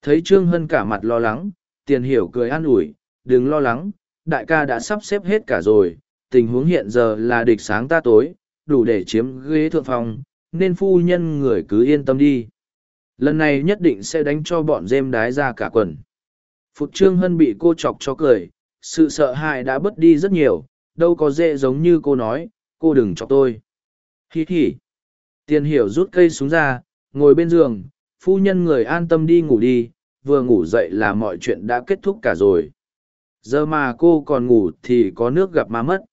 Thấy Trương Hân cả mặt lo lắng, tiền hiểu cười an ủi, đừng lo lắng, đại ca đã sắp xếp hết cả rồi, tình huống hiện giờ là địch sáng ta tối, đủ để chiếm ghế thượng phòng, nên phu nhân người cứ yên tâm đi. Lần này nhất định sẽ đánh cho bọn dêm đái ra cả quần. Phục Trương Hân bị cô chọc cho cười, sự sợ hãi đã bớt đi rất nhiều, đâu có dễ giống như cô nói, cô đừng chọc tôi. Hi hi. Tiền hiểu rút cây súng ra, ngồi bên giường, phu nhân người an tâm đi ngủ đi, vừa ngủ dậy là mọi chuyện đã kết thúc cả rồi. Giờ mà cô còn ngủ thì có nước gặp má mất.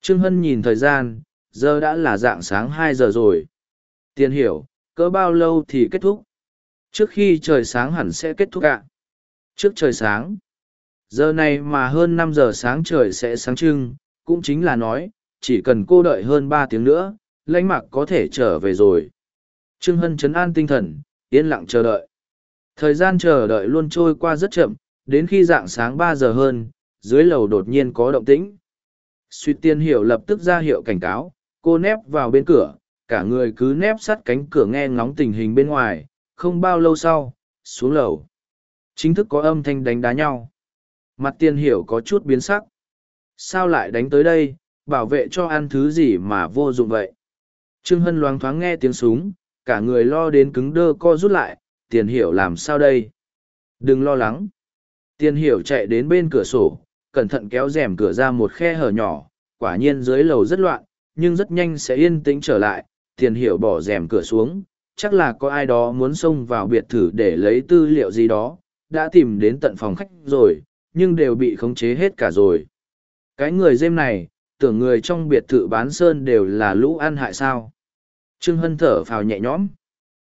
Trương Hân nhìn thời gian, giờ đã là dạng sáng hai giờ rồi. Tiền hiểu, cỡ bao lâu thì kết thúc? Trước khi trời sáng hẳn sẽ kết thúc ạ. Trước trời sáng. Giờ này mà hơn năm giờ sáng trời sẽ sáng trưng, cũng chính là nói, chỉ cần cô đợi hơn ba tiếng nữa, lãnh mạc có thể trở về rồi. Trương Hân chấn an tinh thần, yên lặng chờ đợi. Thời gian chờ đợi luôn trôi qua rất chậm, đến khi dạng sáng ba giờ hơn, dưới lầu đột nhiên có động tĩnh. Suy tiên hiểu lập tức ra hiệu cảnh cáo, cô nép vào bên cửa, cả người cứ nép sát cánh cửa nghe ngóng tình hình bên ngoài, không bao lâu sau, xuống lầu. Chính thức có âm thanh đánh đá nhau. Mặt tiên hiểu có chút biến sắc. Sao lại đánh tới đây, bảo vệ cho ăn thứ gì mà vô dụng vậy? Trương Hân loáng thoáng nghe tiếng súng, cả người lo đến cứng đơ co rút lại, tiền hiểu làm sao đây? Đừng lo lắng. Tiền hiểu chạy đến bên cửa sổ, cẩn thận kéo rèm cửa ra một khe hở nhỏ, quả nhiên dưới lầu rất loạn, nhưng rất nhanh sẽ yên tĩnh trở lại, tiền hiểu bỏ rèm cửa xuống, chắc là có ai đó muốn xông vào biệt thự để lấy tư liệu gì đó, đã tìm đến tận phòng khách rồi, nhưng đều bị khống chế hết cả rồi. Cái người dêm này, tưởng người trong biệt thự bán sơn đều là lũ ăn hại sao. Trương Hân thở phào nhẹ nhõm.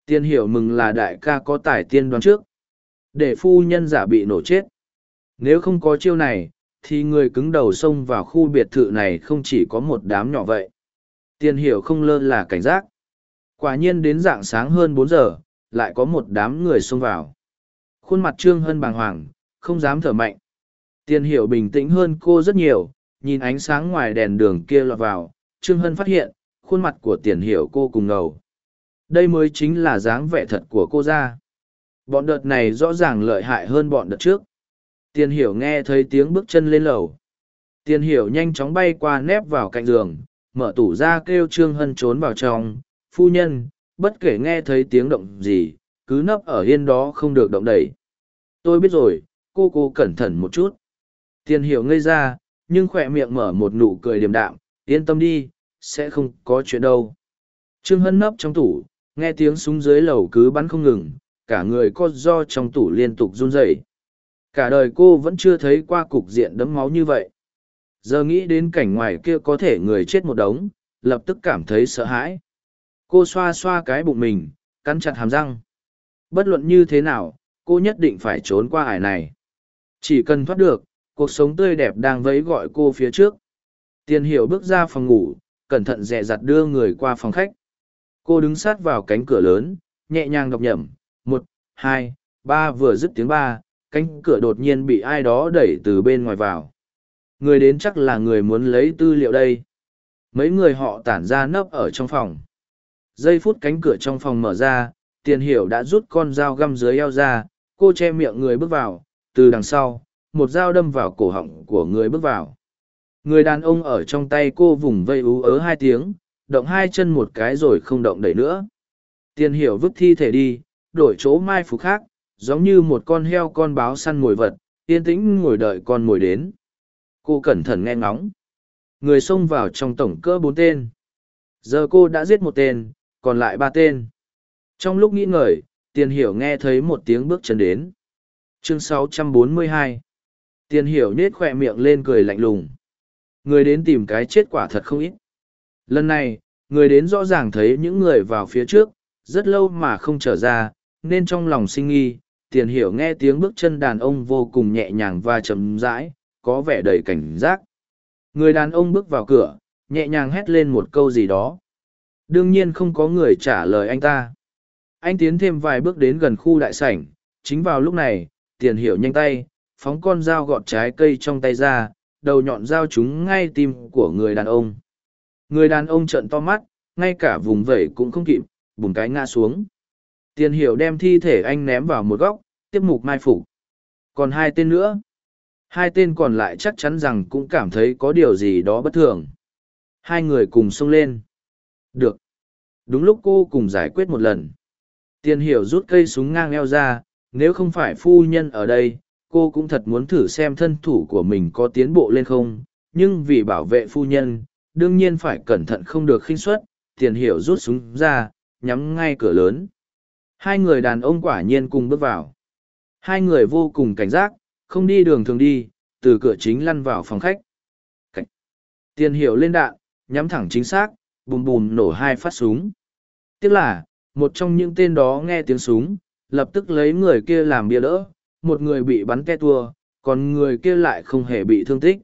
Tiên hiểu mừng là đại ca có tài tiên đoán trước. Để phu nhân giả bị nổ chết. Nếu không có chiêu này, thì người cứng đầu xông vào khu biệt thự này không chỉ có một đám nhỏ vậy. Tiền hiểu không lơ là cảnh giác. Quả nhiên đến dạng sáng hơn bốn giờ, lại có một đám người xông vào. Khuôn mặt Trương Hân bàng hoàng, không dám thở mạnh. Tiền hiểu bình tĩnh hơn cô rất nhiều, nhìn ánh sáng ngoài đèn đường kia lọt vào, Trương Hân phát hiện, khuôn mặt của tiền hiểu cô cùng ngầu. Đây mới chính là dáng vẻ thật của cô ra. Bọn đợt này rõ ràng lợi hại hơn bọn đợt trước. Tiền hiểu nghe thấy tiếng bước chân lên lầu. Tiền hiểu nhanh chóng bay qua nép vào cạnh giường, mở tủ ra kêu Trương Hân trốn vào trong. Phu nhân, bất kể nghe thấy tiếng động gì, cứ nấp ở yên đó không được động đẩy. Tôi biết rồi, cô cô cẩn thận một chút. Tiền hiểu ngây ra, nhưng khỏe miệng mở một nụ cười điềm đạm, yên tâm đi, sẽ không có chuyện đâu. Trương Hân nấp trong tủ, nghe tiếng súng dưới lầu cứ bắn không ngừng, cả người co do trong tủ liên tục run rẩy. Cả đời cô vẫn chưa thấy qua cục diện đấm máu như vậy. Giờ nghĩ đến cảnh ngoài kia có thể người chết một đống, lập tức cảm thấy sợ hãi. Cô xoa xoa cái bụng mình, cắn chặt hàm răng. Bất luận như thế nào, cô nhất định phải trốn qua ải này. Chỉ cần thoát được, cuộc sống tươi đẹp đang vẫy gọi cô phía trước. Tiền hiệu bước ra phòng ngủ, cẩn thận dè dặt đưa người qua phòng khách. Cô đứng sát vào cánh cửa lớn, nhẹ nhàng đọc nhẩm, hai, ba vừa dứt tiếng ba, cánh cửa đột nhiên bị ai đó đẩy từ bên ngoài vào. Người đến chắc là người muốn lấy tư liệu đây. Mấy người họ tản ra nấp ở trong phòng. Giây phút cánh cửa trong phòng mở ra, tiền hiểu đã rút con dao găm dưới eo ra, cô che miệng người bước vào, từ đằng sau, một dao đâm vào cổ họng của người bước vào. Người đàn ông ở trong tay cô vùng vây ú ớ hai tiếng, động hai chân một cái rồi không động đẩy nữa. Tiền hiểu vứt thi thể đi, đổi chỗ mai phục khác, giống như một con heo con báo săn mồi vật, yên tĩnh ngồi đợi con mồi đến. Cô cẩn thận nghe ngóng. Người xông vào trong tổng cơ bốn tên. Giờ cô đã giết một tên, còn lại ba tên. Trong lúc nghĩ ngợi, tiền hiểu nghe thấy một tiếng bước chân đến. Chương 642 Tiền hiểu nết khỏe miệng lên cười lạnh lùng. Người đến tìm cái chết quả thật không ít. Lần này, người đến rõ ràng thấy những người vào phía trước, rất lâu mà không trở ra, nên trong lòng sinh nghi, tiền hiểu nghe tiếng bước chân đàn ông vô cùng nhẹ nhàng và chậm rãi, có vẻ đầy cảnh giác. Người đàn ông bước vào cửa, nhẹ nhàng hét lên một câu gì đó. Đương nhiên không có người trả lời anh ta. Anh tiến thêm vài bước đến gần khu đại sảnh, chính vào lúc này, tiền hiểu nhanh tay, phóng con dao gọt trái cây trong tay ra, đầu nhọn dao trúng ngay tim của người đàn ông. Người đàn ông trợn to mắt, ngay cả vùng vẩy cũng không kịp, bùng cái ngã xuống. Tiền hiểu đem thi thể anh ném vào một góc, tiếp mục mai phục. Còn hai tên nữa. Hai tên còn lại chắc chắn rằng cũng cảm thấy có điều gì đó bất thường. Hai người cùng xông lên. Được. Đúng lúc cô cùng giải quyết một lần. Tiền hiểu rút cây súng ngang eo ra, nếu không phải phu nhân ở đây, cô cũng thật muốn thử xem thân thủ của mình có tiến bộ lên không, nhưng vì bảo vệ phu nhân, đương nhiên phải cẩn thận không được khinh suất, tiền hiểu rút súng ra, nhắm ngay cửa lớn. Hai người đàn ông quả nhiên cùng bước vào. Hai người vô cùng cảnh giác, không đi đường thường đi, từ cửa chính lăn vào phòng khách. Cảnh. Tiền hiệu lên đạn, nhắm thẳng chính xác, bùm bùm nổ hai phát súng. Tiếc là, một trong những tên đó nghe tiếng súng, lập tức lấy người kia làm bia đỡ, một người bị bắn ke tua, còn người kia lại không hề bị thương tích.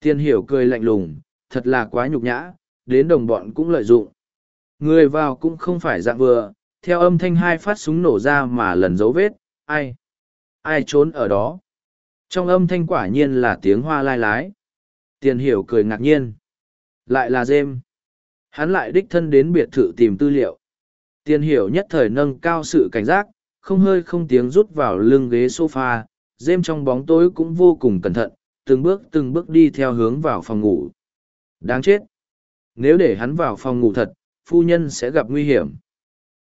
Tiền hiểu cười lạnh lùng, thật là quá nhục nhã, đến đồng bọn cũng lợi dụng. Người vào cũng không phải dạng vừa, theo âm thanh hai phát súng nổ ra mà lần dấu vết, ai? Ai trốn ở đó? Trong âm thanh quả nhiên là tiếng hoa lai lái. Tiền hiểu cười ngạc nhiên. Lại là dêm. Hắn lại đích thân đến biệt thự tìm tư liệu. Tiền hiểu nhất thời nâng cao sự cảnh giác, không hơi không tiếng rút vào lưng ghế sofa, dêm trong bóng tối cũng vô cùng cẩn thận, từng bước từng bước đi theo hướng vào phòng ngủ. Đáng chết! Nếu để hắn vào phòng ngủ thật, phu nhân sẽ gặp nguy hiểm.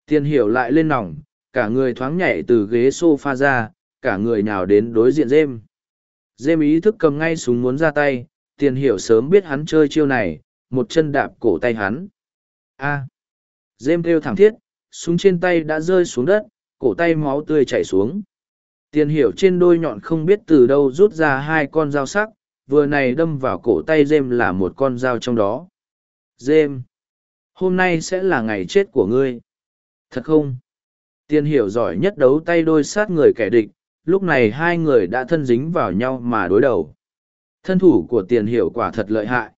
Tiền hiểu lại lên nòng, cả người thoáng nhảy từ ghế sofa ra, cả người nhào đến đối diện dêm. Dêm ý thức cầm ngay súng muốn ra tay, tiền hiểu sớm biết hắn chơi chiêu này, một chân đạp cổ tay hắn. A. Dêm kêu thẳng thiết, súng trên tay đã rơi xuống đất, cổ tay máu tươi chảy xuống. Tiền hiểu trên đôi nhọn không biết từ đâu rút ra hai con dao sắc, vừa này đâm vào cổ tay Dêm là một con dao trong đó. Dêm, hôm nay sẽ là ngày chết của ngươi. Thật không? Tiền hiểu giỏi nhất đấu tay đôi sát người kẻ địch, lúc này hai người đã thân dính vào nhau mà đối đầu. Thân thủ của tiền hiểu quả thật lợi hại.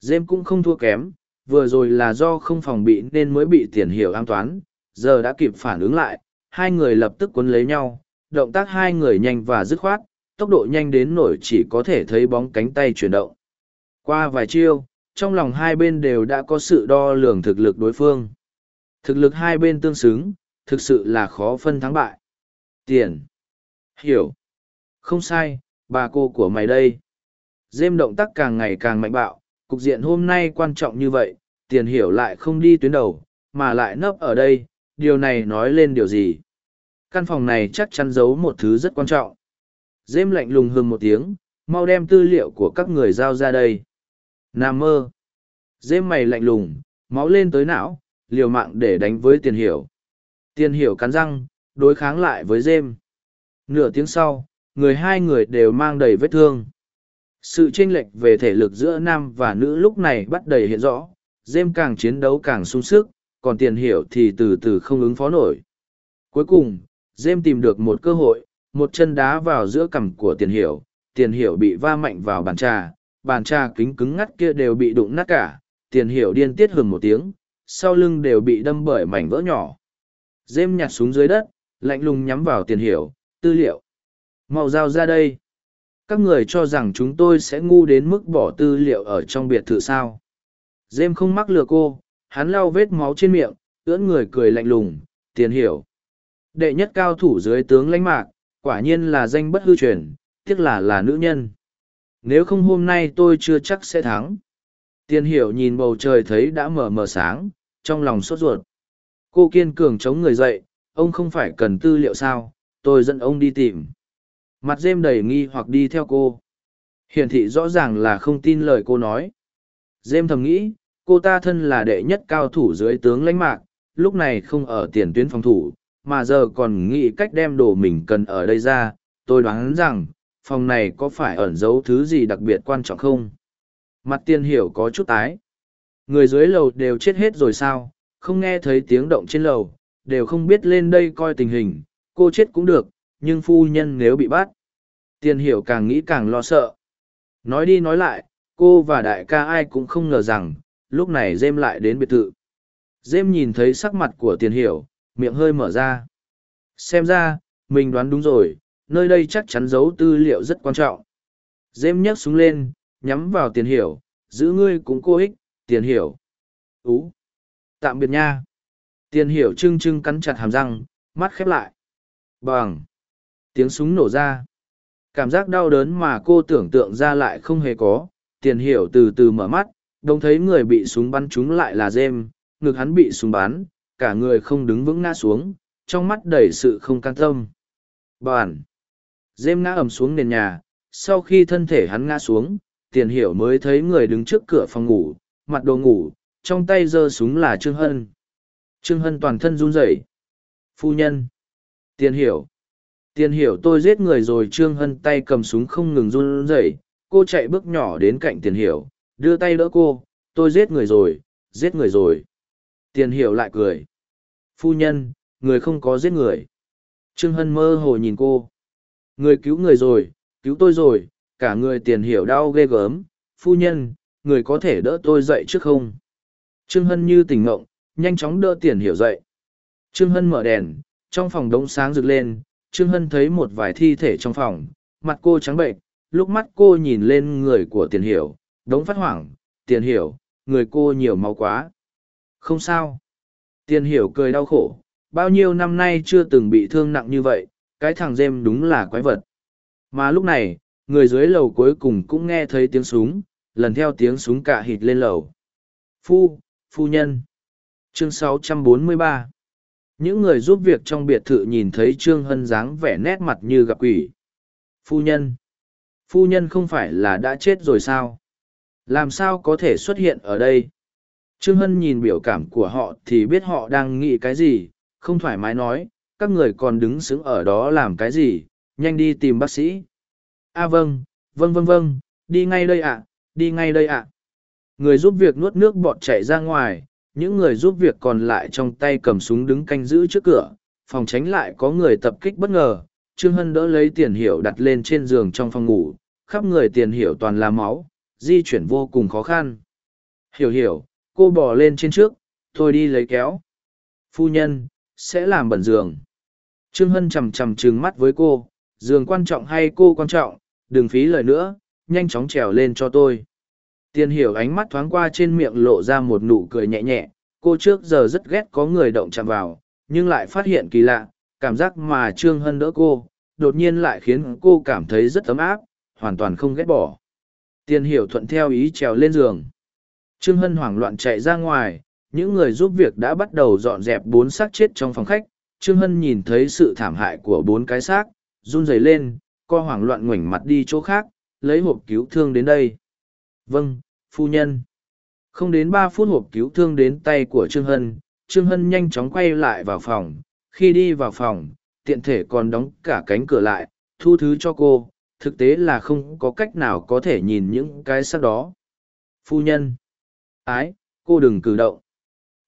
Dêm cũng không thua kém, vừa rồi là do không phòng bị nên mới bị tiền hiểu an toán, giờ đã kịp phản ứng lại, hai người lập tức cuốn lấy nhau, động tác hai người nhanh và dứt khoát, tốc độ nhanh đến nổi chỉ có thể thấy bóng cánh tay chuyển động. Qua vài chiêu, trong lòng hai bên đều đã có sự đo lường thực lực đối phương. Thực lực hai bên tương xứng, thực sự là khó phân thắng bại. Tiền. Hiểu. Không sai, bà cô của mày đây. Dêm động tác càng ngày càng mạnh bạo, cục diện hôm nay quan trọng như vậy, tiền hiểu lại không đi tuyến đầu, mà lại nấp ở đây, điều này nói lên điều gì? Căn phòng này chắc chắn giấu một thứ rất quan trọng. Dêm lạnh lùng hừng một tiếng, mau đem tư liệu của các người giao ra đây. Nam mơ. Dêm mày lạnh lùng, máu lên tới não, liều mạng để đánh với tiền hiểu. Tiền hiểu cắn răng, đối kháng lại với dêm. Nửa tiếng sau, người hai người đều mang đầy vết thương. Sự chênh lệch về thể lực giữa nam và nữ lúc này bắt đầy hiện rõ, dêm càng chiến đấu càng sung sức, còn tiền hiểu thì từ từ không ứng phó nổi. Cuối cùng, dêm tìm được một cơ hội, một chân đá vào giữa cằm của tiền hiểu, tiền hiểu bị va mạnh vào bàn trà, bàn trà kính cứng ngắt kia đều bị đụng nát cả, tiền hiểu điên tiết hừng một tiếng, sau lưng đều bị đâm bởi mảnh vỡ nhỏ. Dêm nhặt xuống dưới đất, lạnh lùng nhắm vào tiền hiểu, tư liệu. Màu dao ra đây. Các người cho rằng chúng tôi sẽ ngu đến mức bỏ tư liệu ở trong biệt thự sao. Dêm không mắc lừa cô, hắn lau vết máu trên miệng, ưỡn người cười lạnh lùng, tiền hiểu. Đệ nhất cao thủ dưới tướng lãnh mạc, quả nhiên là danh bất hư truyền, tiếc là là nữ nhân. Nếu không hôm nay tôi chưa chắc sẽ thắng. Tiền hiểu nhìn bầu trời thấy đã mờ mờ sáng, trong lòng sốt ruột. Cô kiên cường chống người dậy, ông không phải cần tư liệu sao, tôi dẫn ông đi tìm. Mặt dêm đầy nghi hoặc đi theo cô. Hiển thị rõ ràng là không tin lời cô nói. Dêm thầm nghĩ, cô ta thân là đệ nhất cao thủ dưới tướng lãnh mạc, lúc này không ở tiền tuyến phòng thủ, mà giờ còn nghĩ cách đem đồ mình cần ở đây ra. Tôi đoán rằng, phòng này có phải ẩn giấu thứ gì đặc biệt quan trọng không? Mặt tiên hiểu có chút tái. Người dưới lầu đều chết hết rồi sao, không nghe thấy tiếng động trên lầu, đều không biết lên đây coi tình hình, cô chết cũng được, nhưng phu nhân nếu bị bắt. Tiền hiểu càng nghĩ càng lo sợ. Nói đi nói lại, cô và đại ca ai cũng không ngờ rằng, lúc này dêm lại đến biệt thự. Dêm nhìn thấy sắc mặt của tiền hiểu, miệng hơi mở ra. Xem ra, mình đoán đúng rồi, nơi đây chắc chắn giấu tư liệu rất quan trọng. Dêm nhấc súng lên, nhắm vào tiền hiểu, giữ ngươi cũng cô ích, tiền hiểu. Ú! Tạm biệt nha! Tiền hiểu trưng trưng cắn chặt hàm răng, mắt khép lại. Bằng! Tiếng súng nổ ra. Cảm giác đau đớn mà cô tưởng tượng ra lại không hề có, tiền hiểu từ từ mở mắt, đồng thấy người bị súng bắn trúng lại là dêm, ngực hắn bị súng bắn, cả người không đứng vững ngã xuống, trong mắt đầy sự không can tâm. Bản! Dêm ngã ầm xuống nền nhà, sau khi thân thể hắn ngã xuống, tiền hiểu mới thấy người đứng trước cửa phòng ngủ, mặt đồ ngủ, trong tay giơ súng là Trương Hân. Trương Hân toàn thân run rẩy. Phu nhân. Tiền hiểu. Tiền hiểu tôi giết người rồi Trương Hân tay cầm súng không ngừng run rẩy. Cô chạy bước nhỏ đến cạnh tiền hiểu, đưa tay đỡ cô, tôi giết người rồi, giết người rồi. Tiền hiểu lại cười. Phu nhân, người không có giết người. Trương Hân mơ hồ nhìn cô. Người cứu người rồi, cứu tôi rồi, cả người tiền hiểu đau ghê gớm. Phu nhân, người có thể đỡ tôi dậy trước không? Trương Hân như tỉnh ngộng, nhanh chóng đỡ tiền hiểu dậy. Trương Hân mở đèn, trong phòng đống sáng rực lên, Trương Hân thấy một vài thi thể trong phòng, mặt cô trắng bệnh, lúc mắt cô nhìn lên người của tiền hiểu, đống phát hoảng, tiền hiểu, người cô nhiều máu quá. Không sao. Tiền hiểu cười đau khổ, bao nhiêu năm nay chưa từng bị thương nặng như vậy, cái thằng dêm đúng là quái vật. Mà lúc này, người dưới lầu cuối cùng cũng nghe thấy tiếng súng, lần theo tiếng súng cạ hịt lên lầu. Phu, phu nhân. Chương 643 Những người giúp việc trong biệt thự nhìn thấy Trương Hân dáng vẻ nét mặt như gặp quỷ. Phu nhân. Phu nhân không phải là đã chết rồi sao? Làm sao có thể xuất hiện ở đây? Trương Hân nhìn biểu cảm của họ thì biết họ đang nghĩ cái gì, không thoải mái nói, các người còn đứng xứng ở đó làm cái gì, nhanh đi tìm bác sĩ. A à vâng, vâng vâng vâng, đi ngay đây ạ, đi ngay đây ạ. Người giúp việc nuốt nước bọt chạy ra ngoài, những người giúp việc còn lại trong tay cầm súng đứng canh giữ trước cửa, phòng tránh lại có người tập kích bất ngờ. Trương Hân đỡ lấy tiền hiểu đặt lên trên giường trong phòng ngủ, khắp người tiền hiểu toàn là máu, di chuyển vô cùng khó khăn. Hiểu hiểu, cô bỏ lên trên trước, tôi đi lấy kéo. Phu nhân, sẽ làm bẩn giường. Trương Hân chầm chầm trừng mắt với cô, giường quan trọng hay cô quan trọng, đừng phí lời nữa, nhanh chóng trèo lên cho tôi. Tiền hiểu ánh mắt thoáng qua trên miệng lộ ra một nụ cười nhẹ nhẹ, cô trước giờ rất ghét có người động chạm vào, nhưng lại phát hiện kỳ lạ, cảm giác mà Trương Hân đỡ cô, đột nhiên lại khiến cô cảm thấy rất ấm áp, hoàn toàn không ghét bỏ. Tiền hiểu thuận theo ý trèo lên giường. Trương Hân hoảng loạn chạy ra ngoài, những người giúp việc đã bắt đầu dọn dẹp bốn xác chết trong phòng khách. Trương Hân nhìn thấy sự thảm hại của bốn cái xác, run rẩy lên, co hoảng loạn ngoảnh mặt đi chỗ khác, lấy hộp cứu thương đến đây. Vâng, phu nhân. Không đến ba phút hộp cứu thương đến tay của Trương Hân, Trương Hân nhanh chóng quay lại vào phòng. Khi đi vào phòng, tiện thể còn đóng cả cánh cửa lại, thu thứ cho cô, thực tế là không có cách nào có thể nhìn những cái sắc đó. Phu nhân. Ái, cô đừng cử động.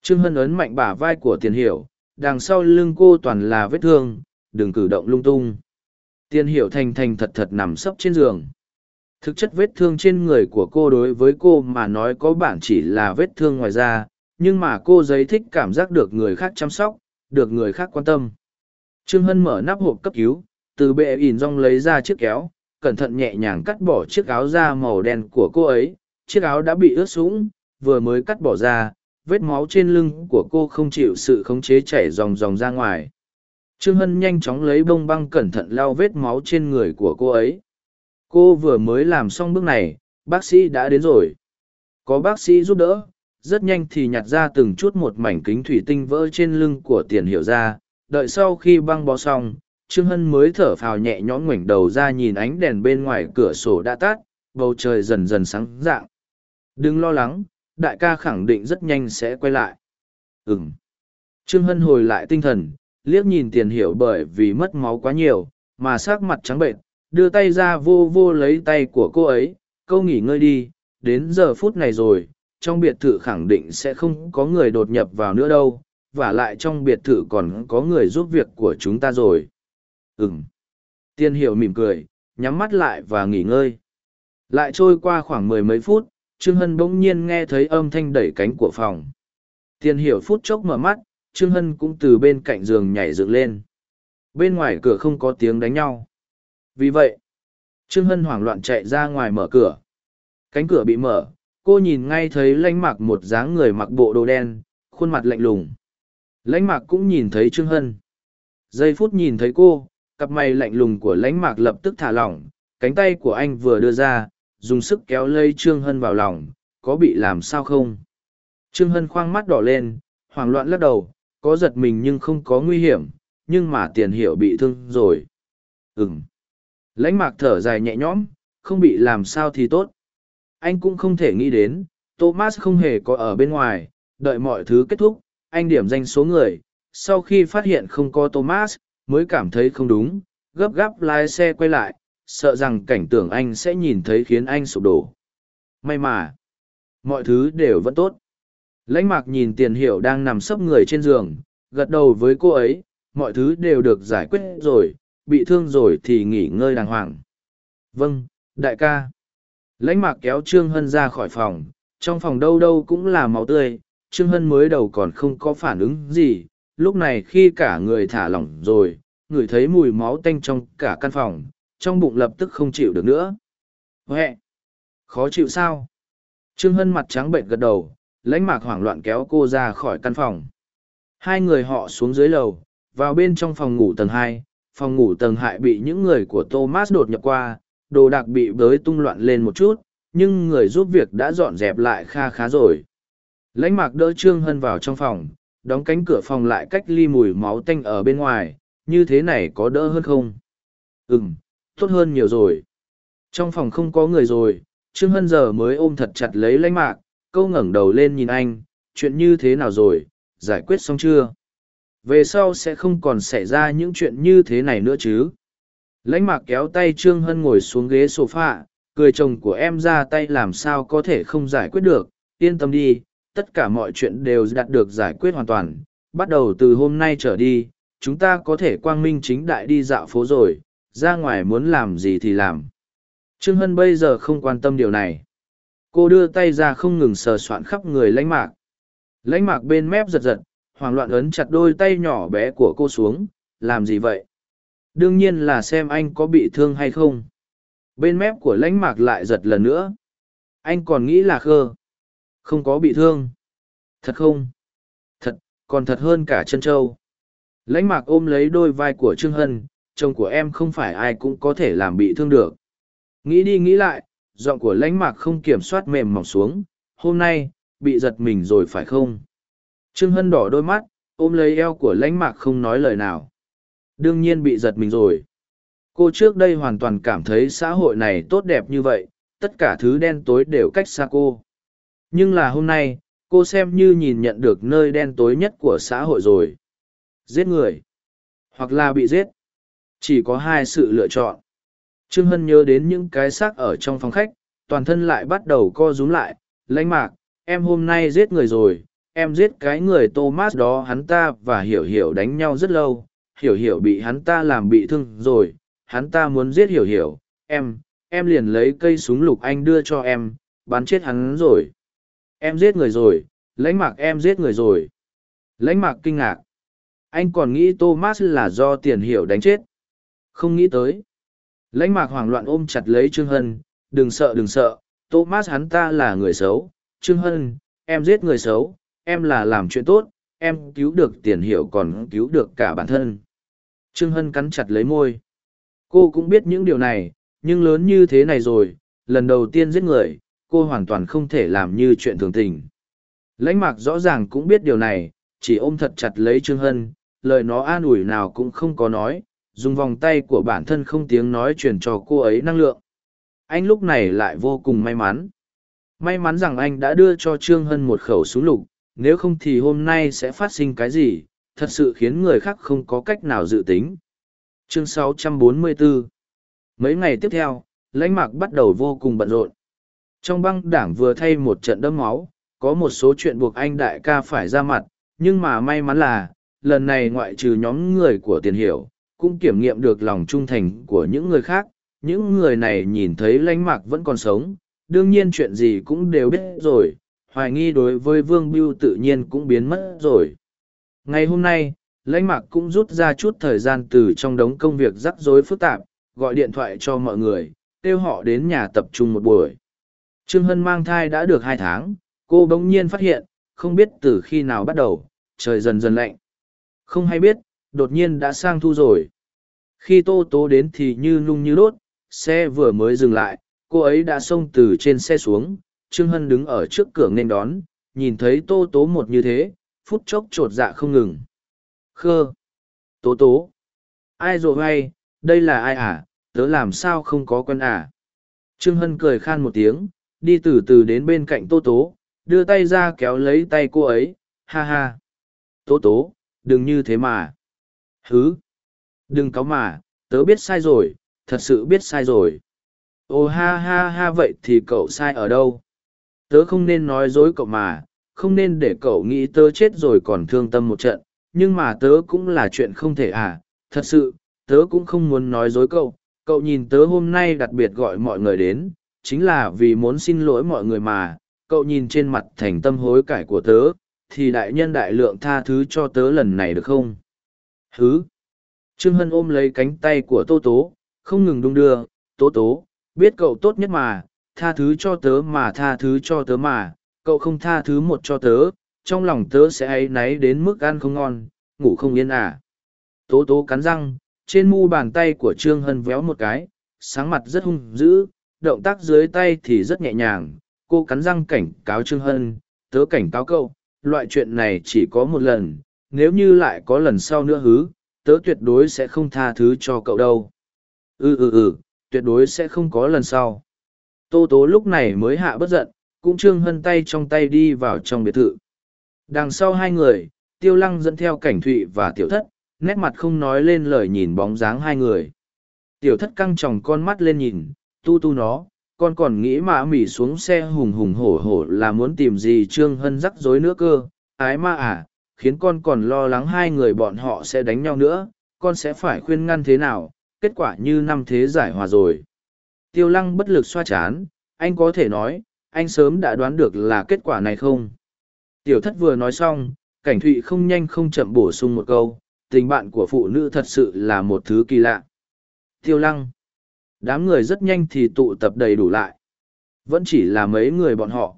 Trương Hân ấn mạnh bả vai của tiền hiểu, đằng sau lưng cô toàn là vết thương, đừng cử động lung tung. Tiền hiểu thành thành thật thật nằm sấp trên giường. Thực chất vết thương trên người của cô đối với cô mà nói có bản chỉ là vết thương ngoài da, nhưng mà cô giấy thích cảm giác được người khác chăm sóc, được người khác quan tâm. Trương Hân mở nắp hộp cấp cứu, từ bệ ỉn rong lấy ra chiếc kéo, cẩn thận nhẹ nhàng cắt bỏ chiếc áo da màu đen của cô ấy. Chiếc áo đã bị ướt sũng, vừa mới cắt bỏ ra, vết máu trên lưng của cô không chịu sự khống chế chảy ròng ròng ra ngoài. Trương Hân nhanh chóng lấy bông băng cẩn thận lau vết máu trên người của cô ấy. Cô vừa mới làm xong bước này, bác sĩ đã đến rồi. Có bác sĩ giúp đỡ, rất nhanh thì nhặt ra từng chút một mảnh kính thủy tinh vỡ trên lưng của tiền hiểu ra, đợi sau khi băng bó xong, Trương Hân mới thở phào nhẹ nhõm ngoảnh đầu ra nhìn ánh đèn bên ngoài cửa sổ đã tắt, bầu trời dần dần sáng dạng. Đừng lo lắng, đại ca khẳng định rất nhanh sẽ quay lại. Ừm. Trương Hân hồi lại tinh thần, liếc nhìn tiền hiểu bởi vì mất máu quá nhiều, mà sắc mặt trắng bệnh, đưa tay ra vô vô lấy tay của cô ấy, câu nghỉ ngơi đi, đến giờ phút này rồi, trong biệt thự khẳng định sẽ không có người đột nhập vào nữa đâu, và lại trong biệt thự còn có người giúp việc của chúng ta rồi. Ừm. Tiên hiểu mỉm cười, nhắm mắt lại và nghỉ ngơi. Lại trôi qua khoảng mười mấy phút, Trương Hân bỗng nhiên nghe thấy âm thanh đẩy cánh của phòng. Tiên hiểu phút chốc mở mắt, Trương Hân cũng từ bên cạnh giường nhảy dựng lên. Bên ngoài cửa không có tiếng đánh nhau. Vì vậy, Trương Hân hoảng loạn chạy ra ngoài mở cửa. Cánh cửa bị mở, cô nhìn ngay thấy lãnh mặc một dáng người mặc bộ đồ đen, khuôn mặt lạnh lùng. Lãnh mạc cũng nhìn thấy Trương Hân. Giây phút nhìn thấy cô, cặp mày lạnh lùng của lãnh mạc lập tức thả lỏng, cánh tay của anh vừa đưa ra, dùng sức kéo lây Trương Hân vào lòng, có bị làm sao không? Trương Hân khoang mắt đỏ lên, hoảng loạn lắc đầu, có giật mình nhưng không có nguy hiểm, nhưng mà tiền hiểu bị thương rồi. Ừm. Lãnh mạc thở dài nhẹ nhõm, không bị làm sao thì tốt. Anh cũng không thể nghĩ đến, Thomas không hề có ở bên ngoài, đợi mọi thứ kết thúc, anh điểm danh số người, sau khi phát hiện không có Thomas, mới cảm thấy không đúng, gấp gáp lái xe quay lại, sợ rằng cảnh tượng anh sẽ nhìn thấy khiến anh sụp đổ. May mà, mọi thứ đều vẫn tốt. Lãnh mạc nhìn tiền hiểu đang nằm sấp người trên giường, gật đầu với cô ấy, mọi thứ đều được giải quyết rồi, bị thương rồi thì nghỉ ngơi đàng hoàng. Vâng, đại ca. Lãnh mạc kéo Trương Hân ra khỏi phòng, trong phòng đâu đâu cũng là máu tươi, Trương Hân mới đầu còn không có phản ứng gì, lúc này khi cả người thả lỏng rồi, người thấy mùi máu tanh trong cả căn phòng, trong bụng lập tức không chịu được nữa. Huệ! Khó chịu sao? Trương Hân mặt trắng bệnh gật đầu, lãnh mạc hoảng loạn kéo cô ra khỏi căn phòng. Hai người họ xuống dưới lầu, vào bên trong phòng ngủ tầng hai phòng ngủ tầng hại bị những người của Thomas đột nhập qua, đồ đạc bị bới tung loạn lên một chút, nhưng người giúp việc đã dọn dẹp lại kha khá rồi. Lãnh mạc đỡ Trương Hân vào trong phòng, đóng cánh cửa phòng lại cách ly mùi máu tanh ở bên ngoài, như thế này có đỡ hơn không? Ừm, tốt hơn nhiều rồi. Trong phòng không có người rồi, Trương Hân giờ mới ôm thật chặt lấy lãnh mạc, câu ngẩng đầu lên nhìn anh, chuyện như thế nào rồi, giải quyết xong chưa? Về sau sẽ không còn xảy ra những chuyện như thế này nữa chứ? Lãnh mạc kéo tay Trương Hân ngồi xuống ghế sofa, cười chồng của em ra tay làm sao có thể không giải quyết được, yên tâm đi, tất cả mọi chuyện đều đạt được giải quyết hoàn toàn. Bắt đầu từ hôm nay trở đi, chúng ta có thể quang minh chính đại đi dạo phố rồi, ra ngoài muốn làm gì thì làm. Trương Hân bây giờ không quan tâm điều này. Cô đưa tay ra không ngừng sờ soạn khắp người lãnh mạc. Lãnh mạc bên mép giật giật, hoảng loạn ấn chặt đôi tay nhỏ bé của cô xuống, làm gì vậy? Đương nhiên là xem anh có bị thương hay không. Bên mép của lãnh mạc lại giật lần nữa. Anh còn nghĩ là khơ? Không có bị thương? Thật không? Thật, còn thật hơn cả chân trâu lãnh mạc ôm lấy đôi vai của trương hân, chồng của em không phải ai cũng có thể làm bị thương được. Nghĩ đi nghĩ lại, giọng của lãnh mạc không kiểm soát mềm mỏng xuống, hôm nay, bị giật mình rồi phải không? Trương hân đỏ đôi mắt, ôm lấy eo của lãnh mạc không nói lời nào. Đương nhiên bị giật mình rồi. Cô trước đây hoàn toàn cảm thấy xã hội này tốt đẹp như vậy, tất cả thứ đen tối đều cách xa cô. Nhưng là hôm nay, cô xem như nhìn nhận được nơi đen tối nhất của xã hội rồi. Giết người. Hoặc là bị giết. Chỉ có hai sự lựa chọn. Trương hân nhớ đến những cái xác ở trong phòng khách, toàn thân lại bắt đầu co rúm lại. Lãnh mạc, em hôm nay giết người rồi em giết cái người thomas đó hắn ta và hiểu hiểu đánh nhau rất lâu. Hiểu hiểu bị hắn ta làm bị thương rồi. Hắn ta muốn giết hiểu hiểu. Em em liền lấy cây súng lục anh đưa cho em. Bắn chết hắn rồi. Em giết người rồi. Lãnh mạc em giết người rồi. Lãnh mạc kinh ngạc. Anh còn nghĩ thomas là do tiền hiểu đánh chết? Không nghĩ tới. Lãnh mạc hoảng loạn ôm chặt lấy trương hân. Đừng sợ đừng sợ. Thomas hắn ta là người xấu. Trương hân, em giết người xấu em là làm chuyện tốt, em cứu được tiền hiểu còn cứu được cả bản thân. Trương hân cắn chặt lấy môi. Cô cũng biết những điều này, nhưng lớn như thế này rồi, lần đầu tiên giết người, cô hoàn toàn không thể làm như chuyện thường tình. Lãnh mạc rõ ràng cũng biết điều này, chỉ ôm thật chặt lấy trương hân, lời nó an ủi nào cũng không có nói, dùng vòng tay của bản thân không tiếng nói truyền cho cô ấy năng lượng. Anh lúc này lại vô cùng may mắn. May mắn rằng anh đã đưa cho trương hân một khẩu súng lục nếu không thì hôm nay sẽ phát sinh cái gì, thật sự khiến người khác không có cách nào dự tính. Chương 644 mấy ngày tiếp theo, lãnh mạc bắt đầu vô cùng bận rộn. Trong băng đảng vừa thay một trận đẫm máu, có một số chuyện buộc anh đại ca phải ra mặt, nhưng mà may mắn là, lần này ngoại trừ nhóm người của tiền hiểu, cũng kiểm nghiệm được lòng trung thành của những người khác, những người này nhìn thấy lãnh mạc vẫn còn sống, đương nhiên chuyện gì cũng đều biết rồi hoài nghi đối với vương biêu tự nhiên cũng biến mất rồi. Ngày hôm nay, lãnh mạc cũng rút ra chút thời gian từ trong đống công việc rắc rối phức tạp, gọi điện thoại cho mọi người, kêu họ đến nhà tập trung một buổi. Trương hân mang thai đã được hai tháng, cô bỗng nhiên phát hiện, không biết từ khi nào bắt đầu, trời dần dần lạnh. Không hay biết, đột nhiên đã sang thu rồi. Khi tô tố đến thì như lung như đốt, xe vừa mới dừng lại, cô ấy đã xông từ trên xe xuống trương hân đứng ở trước cửa nên đón, nhìn thấy tô tố một như thế, phút chốc trột dạ không ngừng. Khơ. Tố tố. Ai rồi hay, đây là ai à tớ làm sao không có quân à? Trương hân cười khan một tiếng, đi từ từ đến bên cạnh tô tố, đưa tay ra kéo lấy tay cô ấy, ha ha. Tố tố, đừng như thế mà. Hứ. Đừng có mà, tớ biết sai rồi, thật sự biết sai rồi. Ồ ha ha ha, vậy thì cậu sai ở đâu? Tớ không nên nói dối cậu mà, không nên để cậu nghĩ tớ chết rồi còn thương tâm một trận, nhưng mà tớ cũng là chuyện không thể à thật sự, tớ cũng không muốn nói dối cậu cậu nhìn tớ hôm nay đặc biệt gọi mọi người đến, chính là vì muốn xin lỗi mọi người mà, cậu nhìn trên mặt thành tâm hối cải của tớ, thì đại nhân đại lượng tha thứ cho tớ lần này được không? Thứ trương hân ôm lấy cánh tay của tô tố, không ngừng đung đưa tố tố, biết cậu tốt nhất mà tha thứ cho tớ mà tha thứ cho tớ mà, cậu không tha thứ một cho tớ, trong lòng tớ sẽ áy náy đến mức ăn không ngon, ngủ không yên à. Tố tố cắn răng, trên mu bàn tay của Trương Hân véo một cái, sáng mặt rất hung dữ, động tác dưới tay thì rất nhẹ nhàng, cô cắn răng cảnh cáo Trương Hân, tớ cảnh cáo cậu, loại chuyện này chỉ có một lần, nếu như lại có lần sau nữa hứ, tớ tuyệt đối sẽ không tha thứ cho cậu đâu. Ừ ừ ừ, tuyệt đối sẽ không có lần sau. Tô Tố lúc này mới hạ bất giận, cũng trương hân tay trong tay đi vào trong biệt thự. Đằng sau hai người, tiêu lăng dẫn theo cảnh thụy và tiểu thất, nét mặt không nói lên lời nhìn bóng dáng hai người. Tiểu thất căng tròng con mắt lên nhìn, tu tu nó, con còn nghĩ mạ mỉ xuống xe hùng hùng hổ hổ là muốn tìm gì trương hân rắc rối nữa cơ, ái ma à, khiến con còn lo lắng hai người bọn họ sẽ đánh nhau nữa, con sẽ phải khuyên ngăn thế nào, kết quả như năm thế giải hòa rồi tiêu lăng bất lực xoa chán, anh có thể nói, anh sớm đã đoán được là kết quả này không? Tiểu thất vừa nói xong, cảnh thụy không nhanh không chậm bổ sung một câu, tình bạn của phụ nữ thật sự là một thứ kỳ lạ. Tiêu lăng. Đám người rất nhanh thì tụ tập đầy đủ lại. Vẫn chỉ là mấy người bọn họ.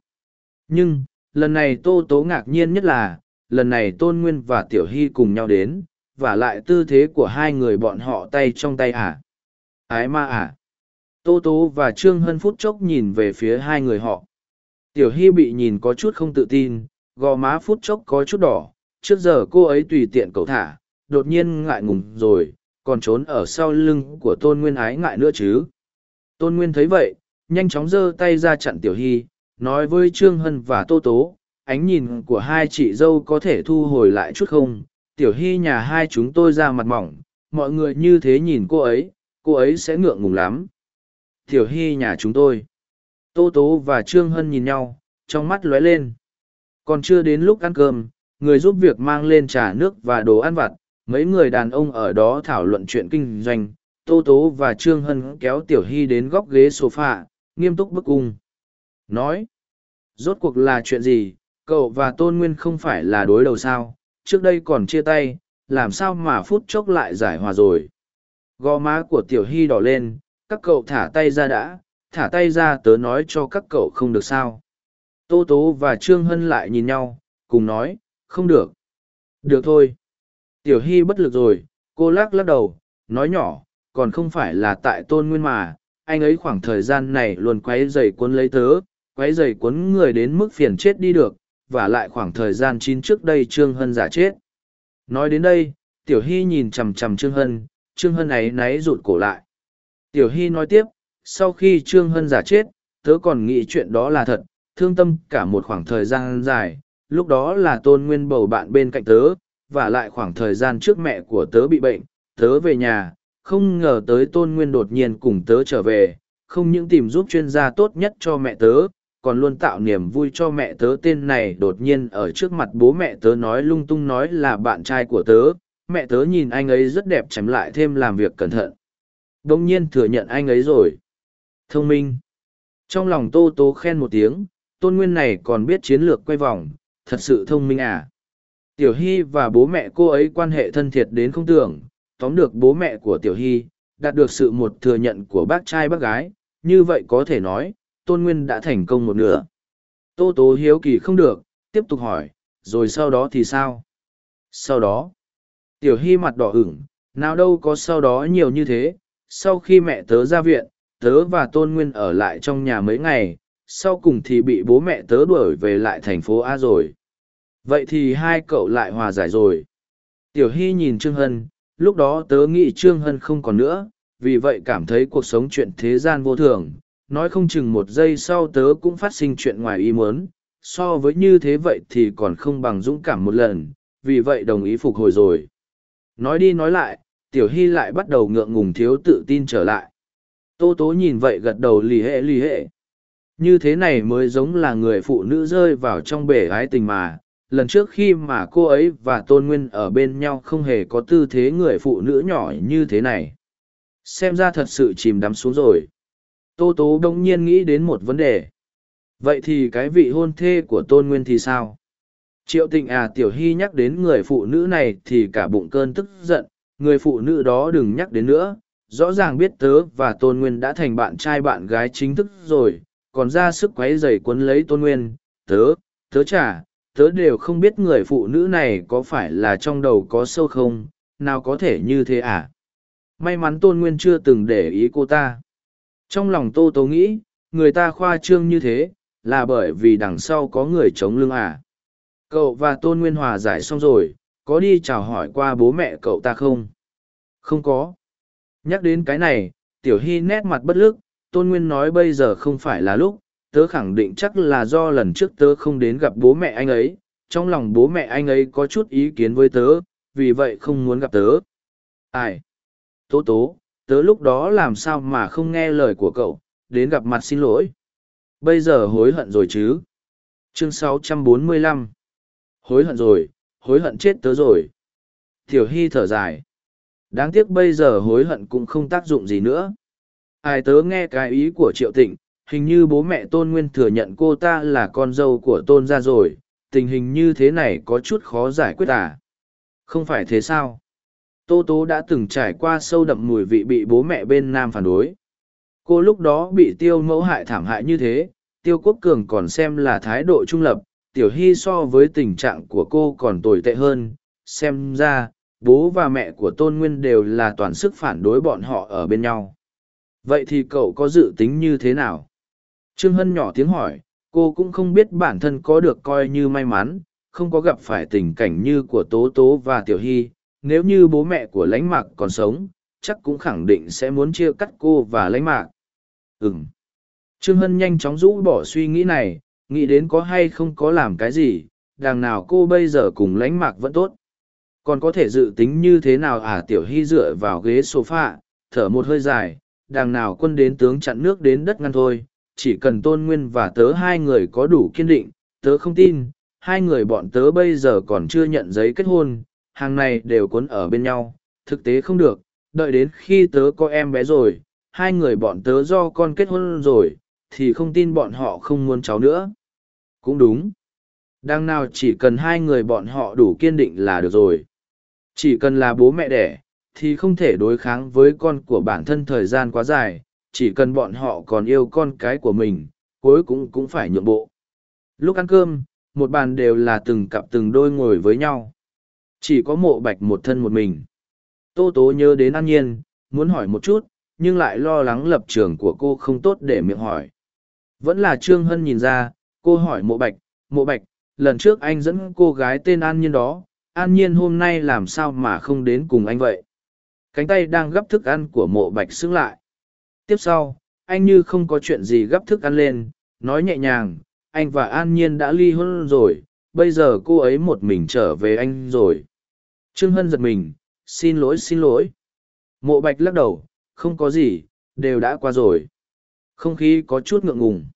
Nhưng, lần này Tô Tố ngạc nhiên nhất là, lần này Tôn Nguyên và Tiểu Hy cùng nhau đến, và lại tư thế của hai người bọn họ tay trong tay à. Ái ma à. Tô Tố và Trương Hân phút chốc nhìn về phía hai người họ. Tiểu Hy bị nhìn có chút không tự tin, gò má phút chốc có chút đỏ, trước giờ cô ấy tùy tiện cậu thả, đột nhiên ngại ngùng rồi, còn trốn ở sau lưng của Tôn Nguyên ái ngại nữa chứ. Tôn Nguyên thấy vậy, nhanh chóng giơ tay ra chặn Tiểu Hy, nói với Trương Hân và Tô Tố, ánh nhìn của hai chị dâu có thể thu hồi lại chút không, Tiểu Hy nhà hai chúng tôi ra mặt mỏng, mọi người như thế nhìn cô ấy, cô ấy sẽ ngượng ngùng lắm. Tiểu Hy nhà chúng tôi. Tô Tố và Trương Hân nhìn nhau, trong mắt lóe lên. Còn chưa đến lúc ăn cơm, người giúp việc mang lên trà nước và đồ ăn vặt, mấy người đàn ông ở đó thảo luận chuyện kinh doanh. Tô Tố và Trương Hân kéo Tiểu Hy đến góc ghế sofa, nghiêm túc bức cung. Nói, rốt cuộc là chuyện gì, cậu và Tôn Nguyên không phải là đối đầu sao, trước đây còn chia tay, làm sao mà phút chốc lại giải hòa rồi. Gò má của Tiểu Hy đỏ lên, các cậu thả tay ra đã, thả tay ra tớ nói cho các cậu không được sao. Tô Tố và Trương Hân lại nhìn nhau, cùng nói, không được. Được thôi. Tiểu Hy bất lực rồi, cô lắc lắc đầu, nói nhỏ, còn không phải là tại tôn nguyên mà, anh ấy khoảng thời gian này luôn quấy giày cuốn lấy tớ, quấy giày cuốn người đến mức phiền chết đi được, và lại khoảng thời gian chín trước đây Trương Hân giả chết. Nói đến đây, Tiểu Hy nhìn chằm chằm Trương Hân, Trương Hân ấy náy rụt cổ lại. Tiểu Hy nói tiếp, sau khi Trương Hân giả chết, tớ còn nghĩ chuyện đó là thật, thương tâm cả một khoảng thời gian dài, lúc đó là tôn nguyên bầu bạn bên cạnh tớ, và lại khoảng thời gian trước mẹ của tớ bị bệnh, tớ về nhà, không ngờ tới tôn nguyên đột nhiên cùng tớ trở về, không những tìm giúp chuyên gia tốt nhất cho mẹ tớ, còn luôn tạo niềm vui cho mẹ tớ tên này đột nhiên ở trước mặt bố mẹ tớ nói lung tung nói là bạn trai của tớ, mẹ tớ nhìn anh ấy rất đẹp chém lại thêm làm việc cẩn thận. Đông nhiên thừa nhận anh ấy rồi. Thông minh. Trong lòng Tô Tố khen một tiếng, tôn nguyên này còn biết chiến lược quay vòng, thật sự thông minh à. Tiểu Hy và bố mẹ cô ấy quan hệ thân thiệt đến không tưởng, tóm được bố mẹ của Tiểu Hy, đạt được sự một thừa nhận của bác trai bác gái, như vậy có thể nói, Tôn Nguyên đã thành công một nửa. Tô Tố hiếu kỳ không được, tiếp tục hỏi, rồi sau đó thì sao? Sau đó, Tiểu Hy mặt đỏ ửng, nào đâu có sau đó nhiều như thế, sau khi mẹ tớ ra viện, tớ và Tôn Nguyên ở lại trong nhà mấy ngày, sau cùng thì bị bố mẹ tớ đuổi về lại thành phố A rồi. Vậy thì hai cậu lại hòa giải rồi. Tiểu Hy nhìn Trương Hân, lúc đó tớ nghĩ Trương Hân không còn nữa, vì vậy cảm thấy cuộc sống chuyện thế gian vô thường. Nói không chừng một giây sau tớ cũng phát sinh chuyện ngoài ý muốn, so với như thế vậy thì còn không bằng dũng cảm một lần, vì vậy đồng ý phục hồi rồi. Nói đi nói lại, Tiểu Hy lại bắt đầu ngượng ngùng thiếu tự tin trở lại. Tô Tố nhìn vậy gật đầu lì hệ lì hệ. Như thế này mới giống là người phụ nữ rơi vào trong bể ái tình mà, lần trước khi mà cô ấy và tôn nguyên ở bên nhau không hề có tư thế người phụ nữ nhỏ như thế này. Xem ra thật sự chìm đắm xuống rồi. Tô tố đông nhiên nghĩ đến một vấn đề. Vậy thì cái vị hôn thê của tôn nguyên thì sao? Triệu tịnh à tiểu hy nhắc đến người phụ nữ này thì cả bụng cơn tức giận người phụ nữ đó đừng nhắc đến nữa rõ ràng biết tớ và tôn nguyên đã thành bạn trai bạn gái chính thức rồi còn ra sức quấy dày quấn lấy tôn nguyên tớ tớ chả tớ đều không biết người phụ nữ này có phải là trong đầu có sâu không, nào có thể như thế à? May mắn Tôn Nguyên chưa từng để ý cô ta. Trong lòng Tô Tố nghĩ, người ta khoa trương như thế, là bởi vì đằng sau có người chống lưng à. Cậu và Tôn Nguyên hòa giải xong rồi, có đi chào hỏi qua bố mẹ cậu ta không? Không có. Nhắc đến cái này, Tiểu Hy nét mặt bất lực, Tôn Nguyên nói bây giờ không phải là lúc, tớ khẳng định chắc là do lần trước tớ không đến gặp bố mẹ anh ấy trong lòng bố mẹ anh ấy có chút ý kiến với tớ vì vậy không muốn gặp tớ. Ai? Tố tố tớ lúc đó làm sao mà không nghe lời của cậu đến gặp mặt xin lỗi. Bây giờ hối hận rồi chứ? Chương 645 hối hận rồi hối hận chết tớ rồi tiểu hy thở dài đáng tiếc bây giờ hối hận cũng không tác dụng gì nữa ai tớ nghe cái ý của triệu tịnh hình như bố mẹ tôn nguyên thừa nhận cô ta là con dâu của tôn gia rồi tình hình như thế này có chút khó giải quyết à. Không phải thế sao? Tô Tố đã từng trải qua sâu đậm mùi vị bị bố mẹ bên Nam phản đối. Cô lúc đó bị tiêu mẫu hại thảm hại như thế, tiêu quốc cường còn xem là thái độ trung lập, tiểu hy so với tình trạng của cô còn tồi tệ hơn. Xem ra, bố và mẹ của Tôn Nguyên đều là toàn sức phản đối bọn họ ở bên nhau. Vậy thì cậu có dự tính như thế nào? Trương Hân nhỏ tiếng hỏi, cô cũng không biết bản thân có được coi như may mắn, không có gặp phải tình cảnh như của Tố Tố và Tiểu Hy, nếu như bố mẹ của lãnh mạc còn sống, chắc cũng khẳng định sẽ muốn chia cắt cô và lãnh mạc. Ừm. Trương Hân nhanh chóng rũ bỏ suy nghĩ này, nghĩ đến có hay không có làm cái gì, đằng nào cô bây giờ cùng lãnh mạc vẫn tốt. Còn có thể dự tính như thế nào à Tiểu Hy dựa vào ghế sofa, thở một hơi dài, đằng nào quân đến tướng chặn nước đến đất ngăn thôi, chỉ cần tôn nguyên và tớ hai người có đủ kiên định, tớ không tin, hai người bọn tớ bây giờ còn chưa nhận giấy kết hôn, hàng này đều cuốn ở bên nhau, thực tế không được, đợi đến khi tớ có em bé rồi, hai người bọn tớ do con kết hôn rồi, thì không tin bọn họ không muốn cháu nữa. Cũng đúng. Đang nào chỉ cần hai người bọn họ đủ kiên định là được rồi. Chỉ cần là bố mẹ đẻ, thì không thể đối kháng với con của bản thân thời gian quá dài, chỉ cần bọn họ còn yêu con cái của mình, cuối cùng cũng phải nhượng bộ. Lúc ăn cơm, một bàn đều là từng cặp từng đôi ngồi với nhau. Chỉ có mộ bạch một thân một mình. Tô tố nhớ đến an nhiên, muốn hỏi một chút, nhưng lại lo lắng lập trường của cô không tốt để miệng hỏi. Vẫn là Trương Hân nhìn ra, cô hỏi mộ bạch, mộ bạch, lần trước anh dẫn cô gái tên An Nhiên đó, An Nhiên hôm nay làm sao mà không đến cùng anh vậy? Cánh tay đang gấp thức ăn của mộ bạch xứng lại. Tiếp sau, anh như không có chuyện gì gấp thức ăn lên, nói nhẹ nhàng, anh và An Nhiên đã ly hôn rồi, bây giờ cô ấy một mình trở về anh rồi. Trương Hân giật mình, xin lỗi xin lỗi. Mộ bạch lắc đầu, không có gì, đều đã qua rồi. Không khí có chút ngượng ngùng.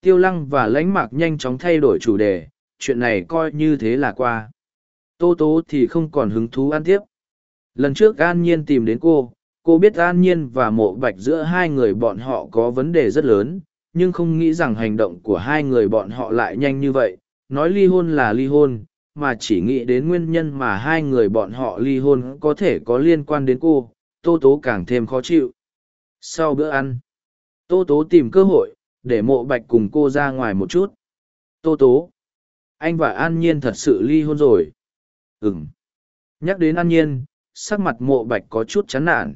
Tiêu lăng và lãnh mạc nhanh chóng thay đổi chủ đề, chuyện này coi như thế là qua. Tô tố thì không còn hứng thú ăn tiếp. Lần trước An Nhiên tìm đến cô, cô biết An Nhiên và mộ bạch giữa hai người bọn họ có vấn đề rất lớn, nhưng không nghĩ rằng hành động của hai người bọn họ lại nhanh như vậy. Nói ly hôn là ly hôn, mà chỉ nghĩ đến nguyên nhân mà hai người bọn họ ly hôn có thể có liên quan đến cô, Tô Tố càng thêm khó chịu. Sau bữa ăn, Tô Tố tìm cơ hội, để mộ bạch cùng cô ra ngoài một chút. Tô Tố, anh và An Nhiên thật sự ly hôn rồi. Ừm. Nhắc đến An Nhiên, sắc mặt mộ bạch có chút chán nản.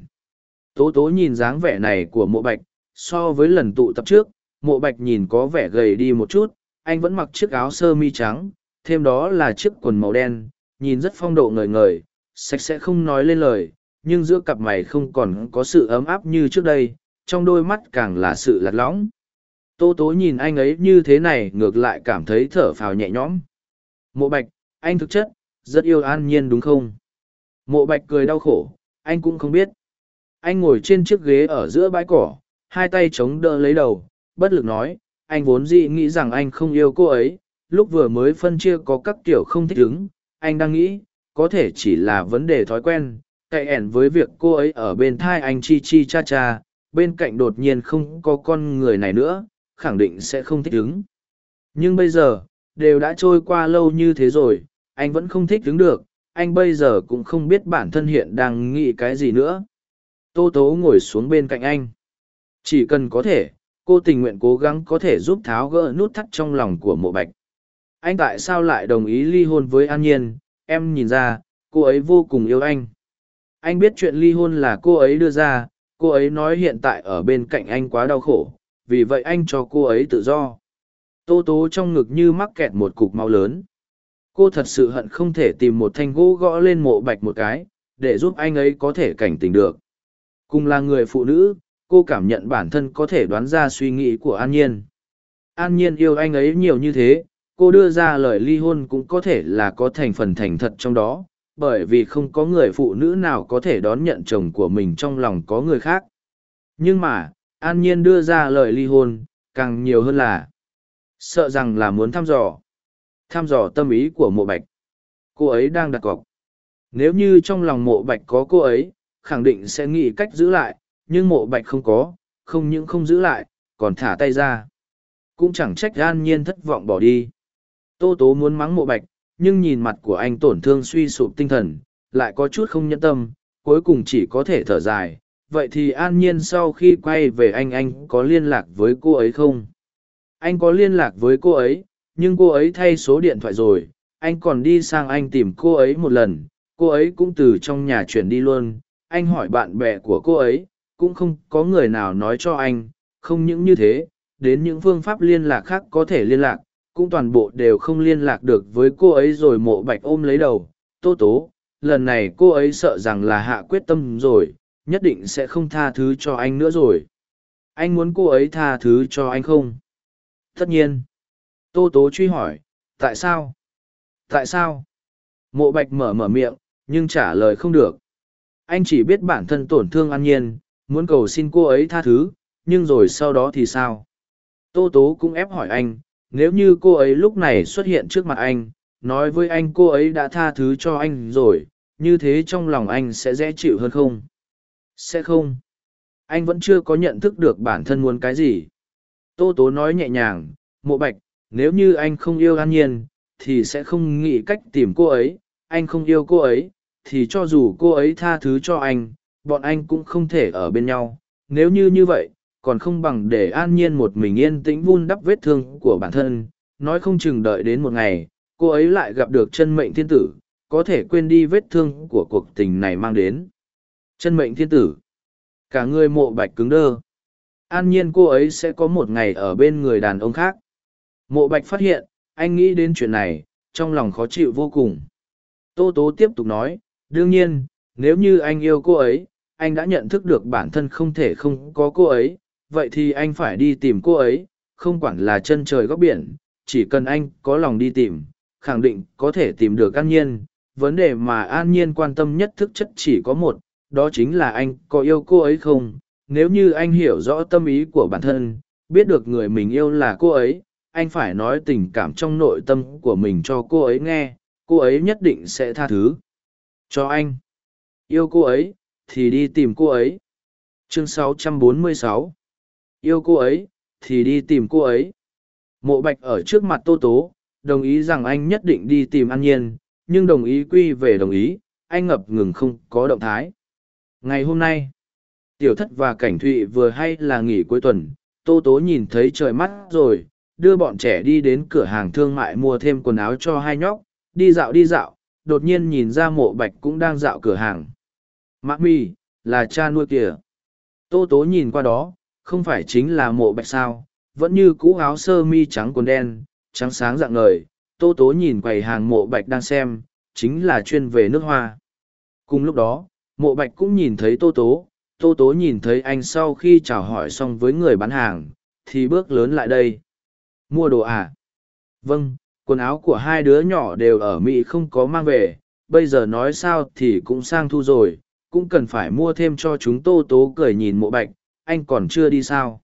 Tố Tố nhìn dáng vẻ này của mộ bạch, so với lần tụ tập trước, mộ bạch nhìn có vẻ gầy đi một chút, anh vẫn mặc chiếc áo sơ mi trắng, thêm đó là chiếc quần màu đen, nhìn rất phong độ ngời ngời, sạch sẽ không nói lên lời, nhưng giữa cặp mày không còn có sự ấm áp như trước đây, trong đôi mắt càng là sự lạc lõng. Tô tố nhìn anh ấy như thế này ngược lại cảm thấy thở phào nhẹ nhõm. Mộ bạch, anh thực chất, rất yêu an nhiên đúng không? Mộ bạch cười đau khổ, anh cũng không biết. Anh ngồi trên chiếc ghế ở giữa bãi cỏ, hai tay chống đỡ lấy đầu, bất lực nói, anh vốn dĩ nghĩ rằng anh không yêu cô ấy, lúc vừa mới phân chia có các kiểu không thích ứng, anh đang nghĩ, có thể chỉ là vấn đề thói quen, cậy ẻn với việc cô ấy ở bên thai anh chi chi cha cha, bên cạnh đột nhiên không có con người này nữa, khẳng định sẽ không thích ứng. Nhưng bây giờ, đều đã trôi qua lâu như thế rồi, anh vẫn không thích ứng được, anh bây giờ cũng không biết bản thân hiện đang nghĩ cái gì nữa. Tô Tố ngồi xuống bên cạnh anh. Chỉ cần có thể, cô tình nguyện cố gắng có thể giúp tháo gỡ nút thắt trong lòng của mộ bạch. Anh tại sao lại đồng ý ly hôn với An Nhiên, em nhìn ra, cô ấy vô cùng yêu anh. Anh biết chuyện ly hôn là cô ấy đưa ra, cô ấy nói hiện tại ở bên cạnh anh quá đau khổ, vì vậy anh cho cô ấy tự do. Tô tố trong ngực như mắc kẹt một cục máu lớn. Cô thật sự hận không thể tìm một thanh gỗ gõ lên mộ bạch một cái, để giúp anh ấy có thể cảnh tỉnh được. Cùng là người phụ nữ, cô cảm nhận bản thân có thể đoán ra suy nghĩ của An Nhiên. An Nhiên yêu anh ấy nhiều như thế, cô đưa ra lời ly hôn cũng có thể là có thành phần thành thật trong đó, bởi vì không có người phụ nữ nào có thể đón nhận chồng của mình trong lòng có người khác. Nhưng mà, An Nhiên đưa ra lời ly hôn, càng nhiều hơn là sợ rằng là muốn thăm dò. Thăm dò tâm ý của mộ bạch. Cô ấy đang đặt cọc. Nếu như trong lòng mộ bạch có cô ấy, khẳng định sẽ nghĩ cách giữ lại, nhưng mộ bạch không có, không những không giữ lại, còn thả tay ra. Cũng chẳng trách An Nhiên thất vọng bỏ đi. Tô tố muốn mắng mộ bạch, nhưng nhìn mặt của anh tổn thương suy sụp tinh thần, lại có chút không nhẫn tâm, cuối cùng chỉ có thể thở dài. Vậy thì an nhiên sau khi quay về anh anh có liên lạc với cô ấy không? Anh có liên lạc với cô ấy, nhưng cô ấy thay số điện thoại rồi, anh còn đi sang anh tìm cô ấy một lần, cô ấy cũng từ trong nhà chuyển đi luôn. Anh hỏi bạn bè của cô ấy, cũng không có người nào nói cho anh, không những như thế, đến những phương pháp liên lạc khác có thể liên lạc, cũng toàn bộ đều không liên lạc được với cô ấy rồi mộ bạch ôm lấy đầu, tô tố, lần này cô ấy sợ rằng là hạ quyết tâm rồi, nhất định sẽ không tha thứ cho anh nữa rồi. Anh muốn cô ấy tha thứ cho anh không? Tất nhiên. Tô tố truy hỏi, tại sao? Tại sao? Mộ bạch mở mở miệng, nhưng trả lời không được. Anh chỉ biết bản thân tổn thương an nhiên, muốn cầu xin cô ấy tha thứ, nhưng rồi sau đó thì sao? Tô tố cũng ép hỏi anh, nếu như cô ấy lúc này xuất hiện trước mặt anh, nói với anh cô ấy đã tha thứ cho anh rồi, như thế trong lòng anh sẽ dễ chịu hơn không? Sẽ không. Anh vẫn chưa có nhận thức được bản thân muốn cái gì. Tô tố nói nhẹ nhàng, mộ bạch, nếu như anh không yêu an nhiên, thì sẽ không nghĩ cách tìm cô ấy, anh không yêu cô ấy, thì cho dù cô ấy tha thứ cho anh, bọn anh cũng không thể ở bên nhau. Nếu như như vậy, còn không bằng để an nhiên một mình yên tĩnh vun đắp vết thương của bản thân, nói không chừng đợi đến một ngày, cô ấy lại gặp được chân mệnh thiên tử, có thể quên đi vết thương của cuộc tình này mang đến. Chân mệnh thiên tử. Cả người mộ bạch cứng đơ. An nhiên cô ấy sẽ có một ngày ở bên người đàn ông khác. Mộ bạch phát hiện, anh nghĩ đến chuyện này, trong lòng khó chịu vô cùng. Tô Tố tiếp tục nói, đương nhiên, nếu như anh yêu cô ấy, anh đã nhận thức được bản thân không thể không có cô ấy, vậy thì anh phải đi tìm cô ấy, không quản là chân trời góc biển, chỉ cần anh có lòng đi tìm, khẳng định có thể tìm được an nhiên. Vấn đề mà an nhiên quan tâm nhất thực chất chỉ có một, đó chính là anh có yêu cô ấy không. Nếu như anh hiểu rõ tâm ý của bản thân, biết được người mình yêu là cô ấy, anh phải nói tình cảm trong nội tâm của mình cho cô ấy nghe, cô ấy nhất định sẽ tha thứ. Cho anh. Yêu cô ấy, thì đi tìm cô ấy. Chương 646 Yêu cô ấy, thì đi tìm cô ấy. Mộ bạch ở trước mặt Tô Tố, đồng ý rằng anh nhất định đi tìm An Nhiên, nhưng đồng ý quy về đồng ý, anh ngập ngừng không có động thái. Ngày hôm nay, tiểu thất và cảnh thụy vừa hay là nghỉ cuối tuần, Tô Tố nhìn thấy trời mắt rồi, đưa bọn trẻ đi đến cửa hàng thương mại mua thêm quần áo cho hai nhóc, đi dạo đi dạo, đột nhiên nhìn ra mộ bạch cũng đang dạo cửa hàng. Mạc mi, là cha nuôi kìa. Tô Tố nhìn qua đó, không phải chính là mộ bạch sao, vẫn như cũ áo sơ mi trắng quần đen, trắng sáng dạng ngời, tô tố nhìn quầy hàng mộ bạch đang xem, chính là chuyên về nước hoa. Cùng lúc đó, mộ bạch cũng nhìn thấy tô tố, tô tố nhìn thấy anh sau khi chào hỏi xong với người bán hàng, thì bước lớn lại đây. Mua đồ à? Vâng, quần áo của hai đứa nhỏ đều ở Mỹ không có mang về, bây giờ nói sao thì cũng sang thu rồi, cũng cần phải mua thêm cho chúng tô tố cười nhìn mộ bạch, anh còn chưa đi sao?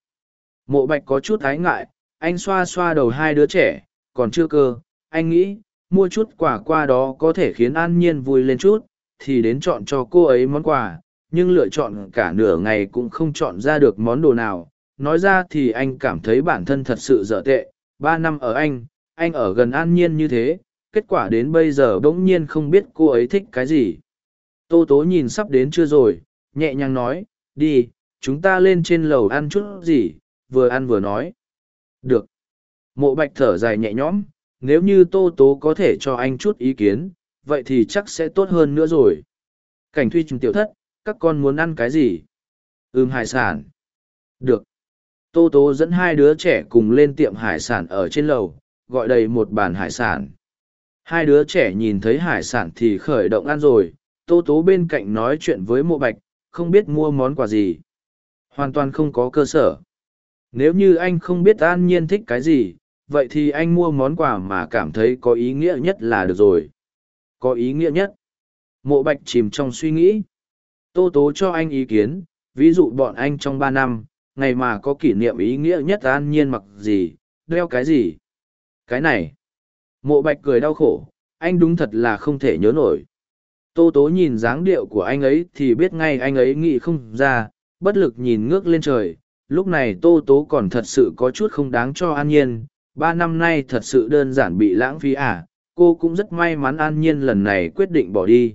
Mộ bạch có chút ái ngại, anh xoa xoa đầu hai đứa trẻ, còn chưa cơ, anh nghĩ, mua chút quà qua đó có thể khiến an nhiên vui lên chút, thì đến chọn cho cô ấy món quà, nhưng lựa chọn cả nửa ngày cũng không chọn ra được món đồ nào. Nói ra thì anh cảm thấy bản thân thật sự dở tệ, ba năm ở anh, anh ở gần an nhiên như thế, kết quả đến bây giờ bỗng nhiên không biết cô ấy thích cái gì. Tô tố nhìn sắp đến chưa rồi, nhẹ nhàng nói, đi, chúng ta lên trên lầu ăn chút gì, vừa ăn vừa nói. Được. Mộ bạch thở dài nhẹ nhõm, nếu như tô tố có thể cho anh chút ý kiến, vậy thì chắc sẽ tốt hơn nữa rồi. Cảnh thuy trùng tiểu thất, các con muốn ăn cái gì? Ừm hải sản. Được. Tô tố dẫn hai đứa trẻ cùng lên tiệm hải sản ở trên lầu, gọi đầy một bàn hải sản. Hai đứa trẻ nhìn thấy hải sản thì khởi động ăn rồi, tô tố bên cạnh nói chuyện với mộ bạch, không biết mua món quà gì. Hoàn toàn không có cơ sở. Nếu như anh không biết an nhiên thích cái gì, vậy thì anh mua món quà mà cảm thấy có ý nghĩa nhất là được rồi. Có ý nghĩa nhất. Mộ bạch chìm trong suy nghĩ. Tô tố cho anh ý kiến, ví dụ bọn anh trong ba năm, ngày mà có kỷ niệm ý nghĩa nhất an nhiên mặc gì, đeo cái gì. Cái này. Mộ bạch cười đau khổ, anh đúng thật là không thể nhớ nổi. Tô tố nhìn dáng điệu của anh ấy thì biết ngay anh ấy nghĩ không ra, bất lực nhìn ngước lên trời, lúc này tô tố còn thật sự có chút không đáng cho an nhiên, ba năm nay thật sự đơn giản bị lãng phí à, cô cũng rất may mắn an nhiên lần này quyết định bỏ đi.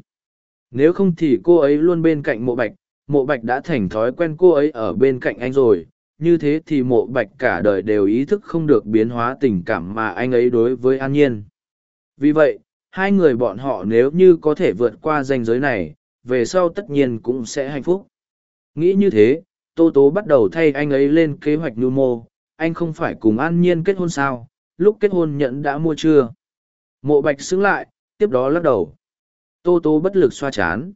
Nếu không thì cô ấy luôn bên cạnh mộ bạch, mộ bạch đã thành thói quen cô ấy ở bên cạnh anh rồi, như thế thì mộ bạch cả đời đều ý thức không được biến hóa tình cảm mà anh ấy đối với an nhiên. Vì vậy, hai người bọn họ nếu như có thể vượt qua ranh giới này, về sau tất nhiên cũng sẽ hạnh phúc. Nghĩ như thế, Tô Tố bắt đầu thay anh ấy lên kế hoạch nhu mô, anh không phải cùng an nhiên kết hôn sao, lúc kết hôn nhẫn đã mua chưa? Mộ bạch xứng lại, tiếp đó lắc đầu. Tô Tố bất lực xoa chán.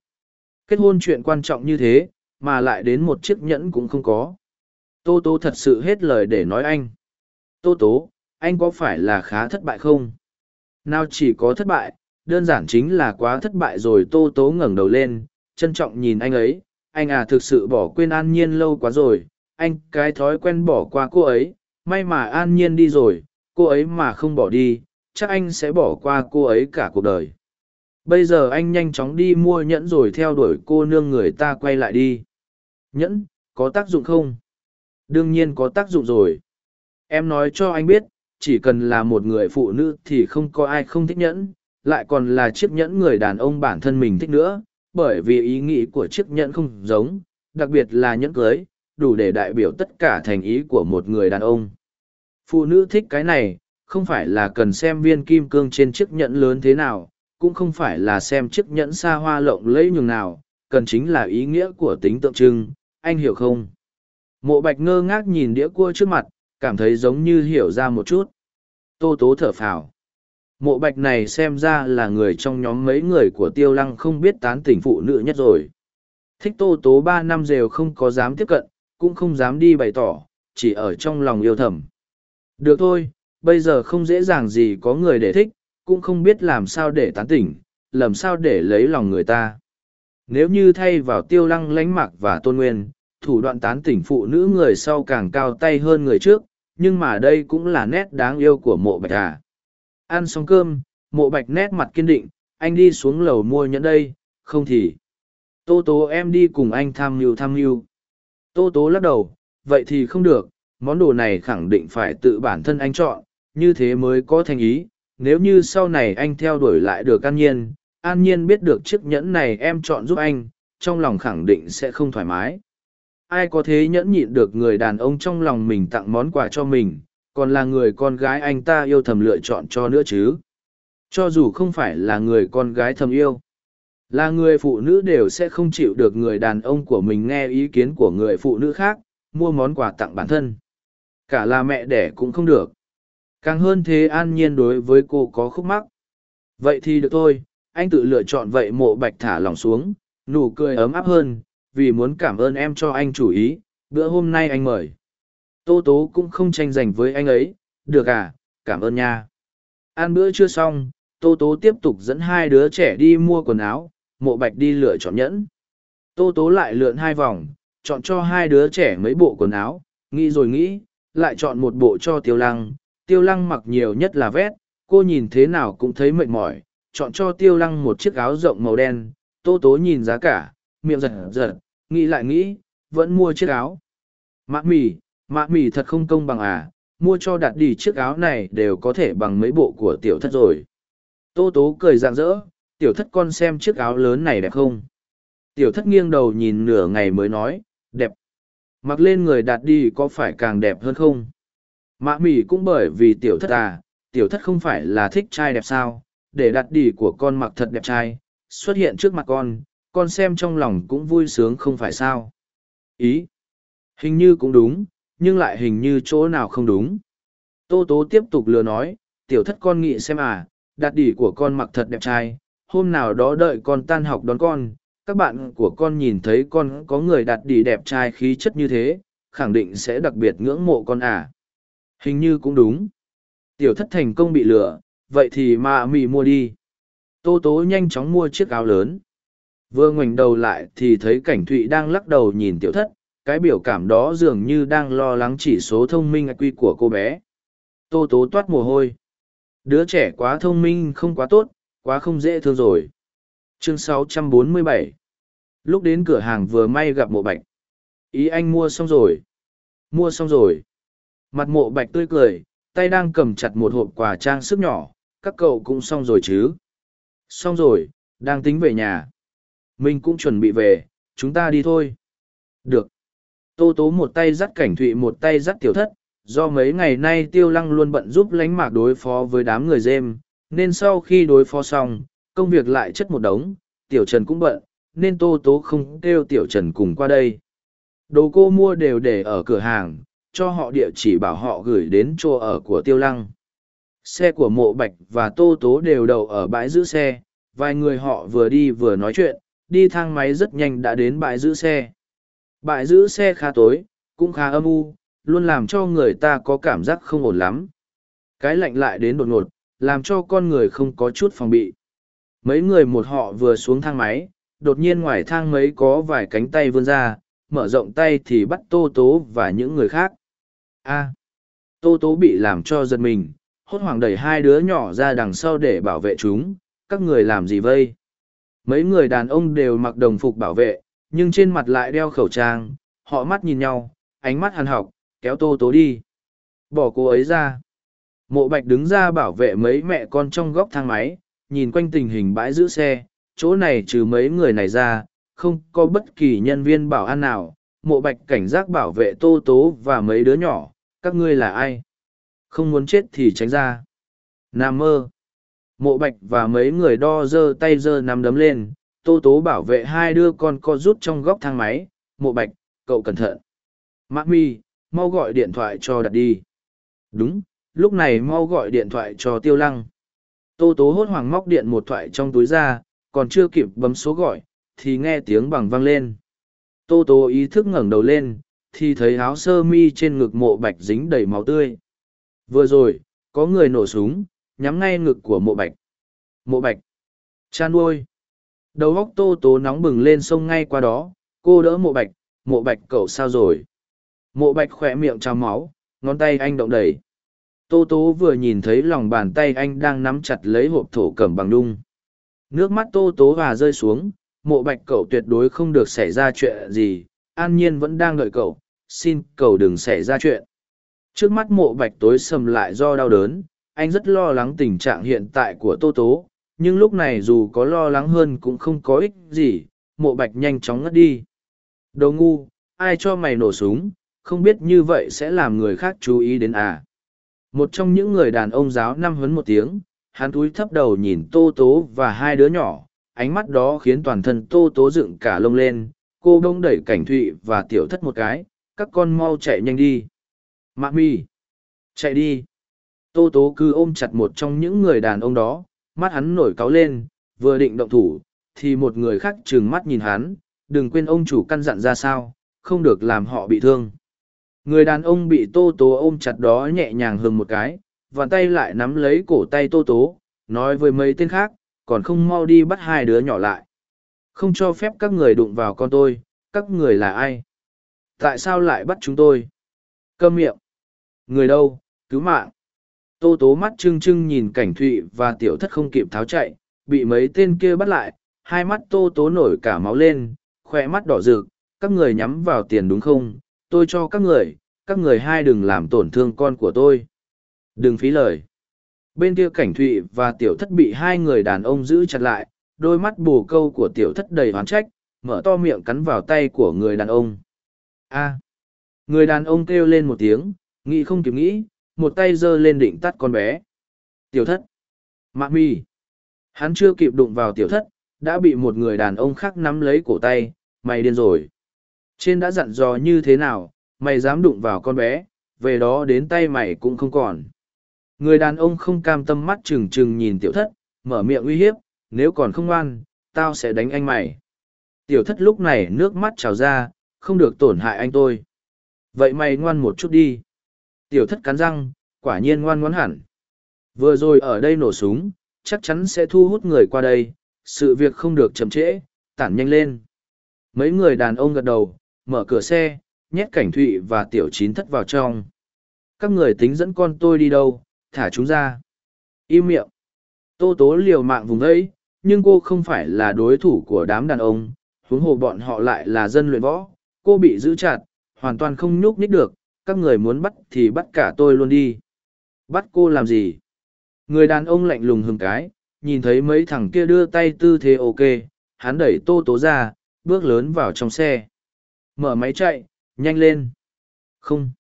Kết hôn chuyện quan trọng như thế, mà lại đến một chiếc nhẫn cũng không có. Tô Tố thật sự hết lời để nói anh. Tô Tố, anh có phải là khá thất bại không? Nào chỉ có thất bại, đơn giản chính là quá thất bại rồi Tô Tố ngẩng đầu lên, trân trọng nhìn anh ấy. Anh à thực sự bỏ quên an nhiên lâu quá rồi, anh cái thói quen bỏ qua cô ấy, may mà an nhiên đi rồi, cô ấy mà không bỏ đi, chắc anh sẽ bỏ qua cô ấy cả cuộc đời. Bây giờ anh nhanh chóng đi mua nhẫn rồi theo đuổi cô nương người ta quay lại đi. Nhẫn, có tác dụng không? Đương nhiên có tác dụng rồi. Em nói cho anh biết, chỉ cần là một người phụ nữ thì không có ai không thích nhẫn, lại còn là chiếc nhẫn người đàn ông bản thân mình thích nữa, bởi vì ý nghĩ của chiếc nhẫn không giống, đặc biệt là nhẫn cưới, đủ để đại biểu tất cả thành ý của một người đàn ông. Phụ nữ thích cái này, không phải là cần xem viên kim cương trên chiếc nhẫn lớn thế nào, cũng không phải là xem chiếc nhẫn xa hoa lộng lẫy nhường nào, cần chính là ý nghĩa của tính tượng trưng, anh hiểu không? Mộ bạch ngơ ngác nhìn đĩa cua trước mặt, cảm thấy giống như hiểu ra một chút. Tô tố thở phào. Mộ bạch này xem ra là người trong nhóm mấy người của tiêu lăng không biết tán tỉnh phụ nữ nhất rồi. Thích tô tố ba năm rều không có dám tiếp cận, cũng không dám đi bày tỏ, chỉ ở trong lòng yêu thầm. Được thôi, bây giờ không dễ dàng gì có người để thích, cũng không biết làm sao để tán tỉnh, làm sao để lấy lòng người ta. Nếu như thay vào tiêu lăng lánh mạc và tôn nguyên, thủ đoạn tán tỉnh phụ nữ người sau càng cao tay hơn người trước, nhưng mà đây cũng là nét đáng yêu của mộ bạch à. Ăn xong cơm, mộ bạch nét mặt kiên định, anh đi xuống lầu mua nhẫn đây, không thì. Tô tố em đi cùng anh tham mưu tham mưu. Tô tố lắc đầu, vậy thì không được, món đồ này khẳng định phải tự bản thân anh chọn, như thế mới có thành ý. Nếu như sau này anh theo đuổi lại được an nhiên, an nhiên biết được chiếc nhẫn này em chọn giúp anh, trong lòng khẳng định sẽ không thoải mái ai có thế nhẫn nhịn được người đàn ông trong lòng mình tặng món quà cho mình, còn là người con gái anh ta yêu thầm lựa chọn cho nữa chứ. Cho dù không phải là người con gái thầm yêu, là người phụ nữ đều sẽ không chịu được người đàn ông của mình nghe ý kiến của người phụ nữ khác, mua món quà tặng bản thân. Cả là mẹ đẻ cũng không được. Càng hơn thế an nhiên đối với cô có khúc mắc. Vậy thì được thôi, anh tự lựa chọn vậy mộ bạch thả lòng xuống, nụ cười ấm áp hơn, vì muốn cảm ơn em cho anh chủ ý, bữa hôm nay anh mời. Tô Tố cũng không tranh giành với anh ấy, được à, cảm ơn nha. Ăn bữa chưa xong, Tô Tố tiếp tục dẫn hai đứa trẻ đi mua quần áo, mộ bạch đi lựa chọn nhẫn. Tô Tố lại lượn hai vòng, chọn cho hai đứa trẻ mấy bộ quần áo, nghĩ rồi nghĩ, lại chọn một bộ cho tiêu lăng. Tiêu lăng mặc nhiều nhất là vét, cô nhìn thế nào cũng thấy mệt mỏi, chọn cho tiêu lăng một chiếc áo rộng màu đen. Tô Tố nhìn giá cả, miệng giật giật, nghĩ lại nghĩ, vẫn mua chiếc áo. Mạ mì, mạ mì thật không công bằng à, mua cho đạt đi chiếc áo này đều có thể bằng mấy bộ của tiểu thất rồi. Tô tố cười rạng rỡ, tiểu thất con xem chiếc áo lớn này đẹp không? Tiểu thất nghiêng đầu nhìn nửa ngày mới nói, đẹp. Mặc lên người đạt đi có phải càng đẹp hơn không? Mạ mì cũng bởi vì tiểu thất à, tiểu thất không phải là thích trai đẹp sao, để đạt đi của con mặc thật đẹp trai, xuất hiện trước mặt con, con xem trong lòng cũng vui sướng không phải sao. Ý. Hình như cũng đúng, nhưng lại hình như chỗ nào không đúng. Tô Tố tiếp tục lừa nói, tiểu thất con nghĩ xem à, đạt đỉ của con mặc thật đẹp trai, hôm nào đó đợi con tan học đón con, các bạn của con nhìn thấy con có người đạt đỉ đẹp trai khí chất như thế, khẳng định sẽ đặc biệt ngưỡng mộ con à. Hình như cũng đúng. Tiểu thất thành công bị lừa, vậy thì mà mì mua đi. Tô Tố nhanh chóng mua chiếc áo lớn. Vừa ngoảnh đầu lại thì thấy cảnh thụy đang lắc đầu nhìn tiểu thất, cái biểu cảm đó dường như đang lo lắng chỉ số thông minh IQ của cô bé. Tô tố toát mồ hôi. Đứa trẻ quá thông minh không quá tốt, quá không dễ thương rồi. Chương 647 Lúc đến cửa hàng vừa may gặp mộ bạch. Ý anh mua xong rồi. Mua xong rồi. Mặt mộ bạch tươi cười, tay đang cầm chặt một hộp quà trang sức nhỏ, các cậu cũng xong rồi chứ. Xong rồi, đang tính về nhà. Mình cũng chuẩn bị về, chúng ta đi thôi. Được. Tô tố một tay dắt cảnh thụy một tay dắt tiểu thất, do mấy ngày nay tiêu lăng luôn bận giúp lánh mạc đối phó với đám người dêm, nên sau khi đối phó xong, công việc lại chất một đống, tiểu trần cũng bận, nên tô tố không kêu tiểu trần cùng qua đây. Đồ cô mua đều để ở cửa hàng, cho họ địa chỉ bảo họ gửi đến chỗ ở của tiêu lăng. Xe của mộ bạch và tô tố đều đậu ở bãi giữ xe, vài người họ vừa đi vừa nói chuyện, đi thang máy rất nhanh đã đến bãi giữ xe. Bãi giữ xe khá tối, cũng khá âm u, luôn làm cho người ta có cảm giác không ổn lắm. Cái lạnh lại đến đột ngột, làm cho con người không có chút phòng bị. Mấy người một họ vừa xuống thang máy, đột nhiên ngoài thang mấy có vài cánh tay vươn ra, mở rộng tay thì bắt Tô Tố và những người khác. A. tô Tố bị làm cho giật mình, hốt hoảng đẩy hai đứa nhỏ ra đằng sau để bảo vệ chúng, các người làm gì vây? Mấy người đàn ông đều mặc đồng phục bảo vệ, nhưng trên mặt lại đeo khẩu trang, họ mắt nhìn nhau, ánh mắt hàn học, kéo Tô Tố đi. Bỏ cô ấy ra. Mộ Bạch đứng ra bảo vệ mấy mẹ con trong góc thang máy, nhìn quanh tình hình bãi giữ xe, chỗ này trừ mấy người này ra, không có bất kỳ nhân viên bảo an nào. Mộ Bạch cảnh giác bảo vệ Tô Tố và mấy đứa nhỏ, các ngươi là ai? Không muốn chết thì tránh ra. Nam mơ. Mộ Bạch và mấy người đo dơ tay dơ nắm đấm lên, Tô Tố bảo vệ hai đứa con co rút trong góc thang máy. Mộ Bạch, cậu cẩn thận. Mạc Mi, mau gọi điện thoại cho đặt đi. Đúng, lúc này mau gọi điện thoại cho tiêu lăng. Tô tố hốt hoảng móc điện một thoại trong túi ra, còn chưa kịp bấm số gọi, thì nghe tiếng bằng vang lên. Tô tố ý thức ngẩng đầu lên, thì thấy áo sơ mi trên ngực mộ bạch dính đầy máu tươi. Vừa rồi, có người nổ súng, nhắm ngay ngực của mộ bạch. Mộ bạch. Chan nuôi. Đầu góc tô tố nóng bừng lên sông ngay qua đó, cô đỡ mộ bạch, mộ bạch cậu sao rồi? Mộ bạch khỏe miệng trao máu, ngón tay anh động đẩy. Tô tố vừa nhìn thấy lòng bàn tay anh đang nắm chặt lấy hộp thổ cẩm bằng đung. Nước mắt tô tố và rơi xuống, mộ bạch cậu tuyệt đối không được xảy ra chuyện gì, an nhiên vẫn đang đợi cậu, xin cậu đừng xảy ra chuyện. Trước mắt mộ bạch tối sầm lại do đau đớn, anh rất lo lắng tình trạng hiện tại của tô tố, nhưng lúc này dù có lo lắng hơn cũng không có ích gì, mộ bạch nhanh chóng ngất đi. Đồ ngu, ai cho mày nổ súng, không biết như vậy sẽ làm người khác chú ý đến à. Một trong những người đàn ông giáo năm huấn một tiếng, hắn túi thấp đầu nhìn tô tố và hai đứa nhỏ, ánh mắt đó khiến toàn thân tô tố dựng cả lông lên, cô đông đẩy cảnh thụy và tiểu thất một cái, các con mau chạy nhanh đi. Mạ mi, chạy đi. Tô tố cứ ôm chặt một trong những người đàn ông đó, mắt hắn nổi cáu lên, vừa định động thủ, thì một người khác trừng mắt nhìn hắn, đừng quên ông chủ căn dặn ra sao, không được làm họ bị thương. Người đàn ông bị tô tố ôm chặt đó nhẹ nhàng hừng một cái, và tay lại nắm lấy cổ tay tô tố, nói với mấy tên khác, còn không mau đi bắt hai đứa nhỏ lại. Không cho phép các người đụng vào con tôi, các người là ai? Tại sao lại bắt chúng tôi? Câm miệng. Người đâu? Cứu mạng. Tô tố mắt trưng trưng nhìn cảnh thụy và tiểu thất không kịp tháo chạy, bị mấy tên kia bắt lại, hai mắt tô tố nổi cả máu lên, khoe mắt đỏ rực, các người nhắm vào tiền đúng không? Tôi cho các người, các người hai đừng làm tổn thương con của tôi. Đừng phí lời. Bên kia cảnh thụy và tiểu thất bị hai người đàn ông giữ chặt lại, đôi mắt bù câu của tiểu thất đầy oán trách, mở to miệng cắn vào tay của người đàn ông. A. Người đàn ông kêu lên một tiếng, nghĩ không kịp nghĩ, một tay giơ lên định tắt con bé. Tiểu thất. Mạ mi. Hắn chưa kịp đụng vào tiểu thất, đã bị một người đàn ông khác nắm lấy cổ tay, mày điên rồi. Trên đã dặn dò như thế nào, mày dám đụng vào con bé, về đó đến tay mày cũng không còn. Người đàn ông không cam tâm mắt trừng trừng nhìn tiểu thất, mở miệng uy hiếp, nếu còn không ngoan, tao sẽ đánh anh mày. Tiểu thất lúc này nước mắt trào ra, không được tổn hại anh tôi. Vậy mày ngoan một chút đi. Tiểu thất cắn răng, quả nhiên ngoan ngoãn hẳn. Vừa rồi ở đây nổ súng, chắc chắn sẽ thu hút người qua đây, sự việc không được chậm trễ, tản nhanh lên. Mấy người đàn ông gật đầu, mở cửa xe, nhét cảnh thụy và tiểu chín thất vào trong. Các người tính dẫn con tôi đi đâu, thả chúng ra. Im miệng. Tô tố liều mạng vùng ấy, nhưng cô không phải là đối thủ của đám đàn ông, huống hồ bọn họ lại là dân luyện võ. Cô bị giữ chặt, hoàn toàn không nhúc nhích được, các người muốn bắt thì bắt cả tôi luôn đi. Bắt cô làm gì? Người đàn ông lạnh lùng hừng cái, nhìn thấy mấy thằng kia đưa tay tư thế ok, hắn đẩy tô tố ra, bước lớn vào trong xe. Mở máy chạy, nhanh lên. Không.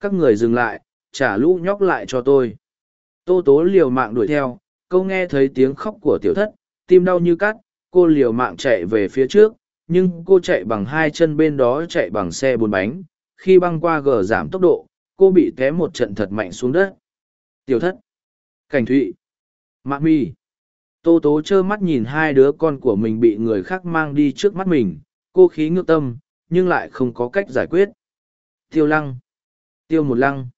Các người dừng lại, trả lũ nhóc lại cho tôi. Tô tố liều mạng đuổi theo, câu nghe thấy tiếng khóc của tiểu thất, tim đau như cắt, cô liều mạng chạy về phía trước, nhưng cô chạy bằng hai chân bên đó chạy bằng xe bốn bánh. Khi băng qua gờ giảm tốc độ, cô bị té một trận thật mạnh xuống đất. Tiểu thất. Cảnh thụy. mạ mi. Tô tố trơ mắt nhìn hai đứa con của mình bị người khác mang đi trước mắt mình, cô khí ngược tâm, nhưng lại không có cách giải quyết. Tiêu lăng. Tiêu một lăng.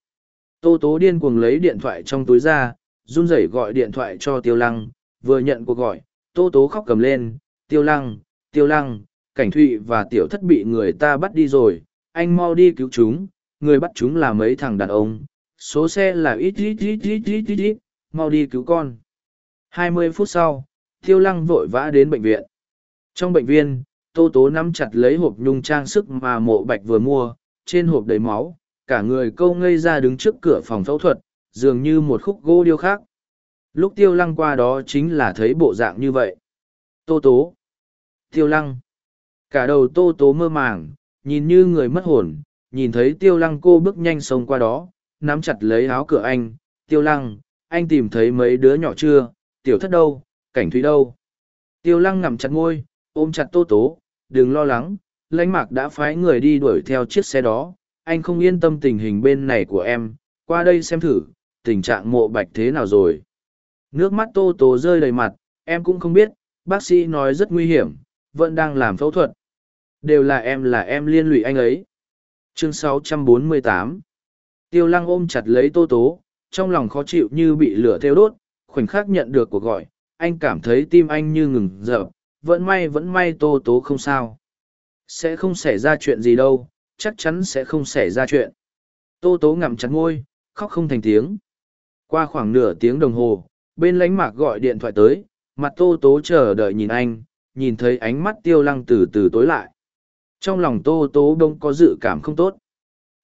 Tô tố điên cuồng lấy điện thoại trong túi ra, run rẩy gọi điện thoại cho tiêu lăng, vừa nhận cuộc gọi, tô tố khóc cầm lên, tiêu lăng, tiêu lăng, cảnh thụy và tiểu thất bị người ta bắt đi rồi, anh mau đi cứu chúng, người bắt chúng là mấy thằng đàn ông, số xe là ít ít ít ít ít ít ít, mau đi cứu con. Hai mươi phút sau, tiêu lăng vội vã đến bệnh viện. Trong bệnh viện, tô tố nắm chặt lấy hộp nhung trang sức mà mộ bạch vừa mua, trên hộp đầy máu, cả người câu ngây ra đứng trước cửa phòng phẫu thuật, dường như một khúc gỗ điêu khác. Lúc tiêu lăng qua đó chính là thấy bộ dạng như vậy. Tô tố. Tiêu lăng. Cả đầu tô tố mơ màng, nhìn như người mất hồn, nhìn thấy tiêu lăng cô bước nhanh sông qua đó, nắm chặt lấy áo cửa anh. Tiêu lăng, anh tìm thấy mấy đứa nhỏ chưa, tiểu thất đâu, cảnh thúy đâu. Tiêu lăng ngậm chặt ngôi, ôm chặt tô tố, đừng lo lắng, lãnh mạc đã phái người đi đuổi theo chiếc xe đó, anh không yên tâm tình hình bên này của em, qua đây xem thử, tình trạng mộ bạch thế nào rồi. Nước mắt tô tố rơi đầy mặt, em cũng không biết, bác sĩ nói rất nguy hiểm, vẫn đang làm phẫu thuật. Đều là em là em liên lụy anh ấy. Chương 648 Tiêu lăng ôm chặt lấy tô tố, trong lòng khó chịu như bị lửa theo đốt, khoảnh khắc nhận được cuộc gọi, anh cảm thấy tim anh như ngừng dở, vẫn may vẫn may tô tố không sao. Sẽ không xảy ra chuyện gì đâu, chắc chắn sẽ không xảy ra chuyện. Tô tố ngậm chặt ngôi, khóc không thành tiếng. Qua khoảng nửa tiếng đồng hồ, bên lánh mạc gọi điện thoại tới, mặt tô tố chờ đợi nhìn anh, nhìn thấy ánh mắt tiêu lăng từ từ tối lại. Trong lòng tô tố đông có dự cảm không tốt.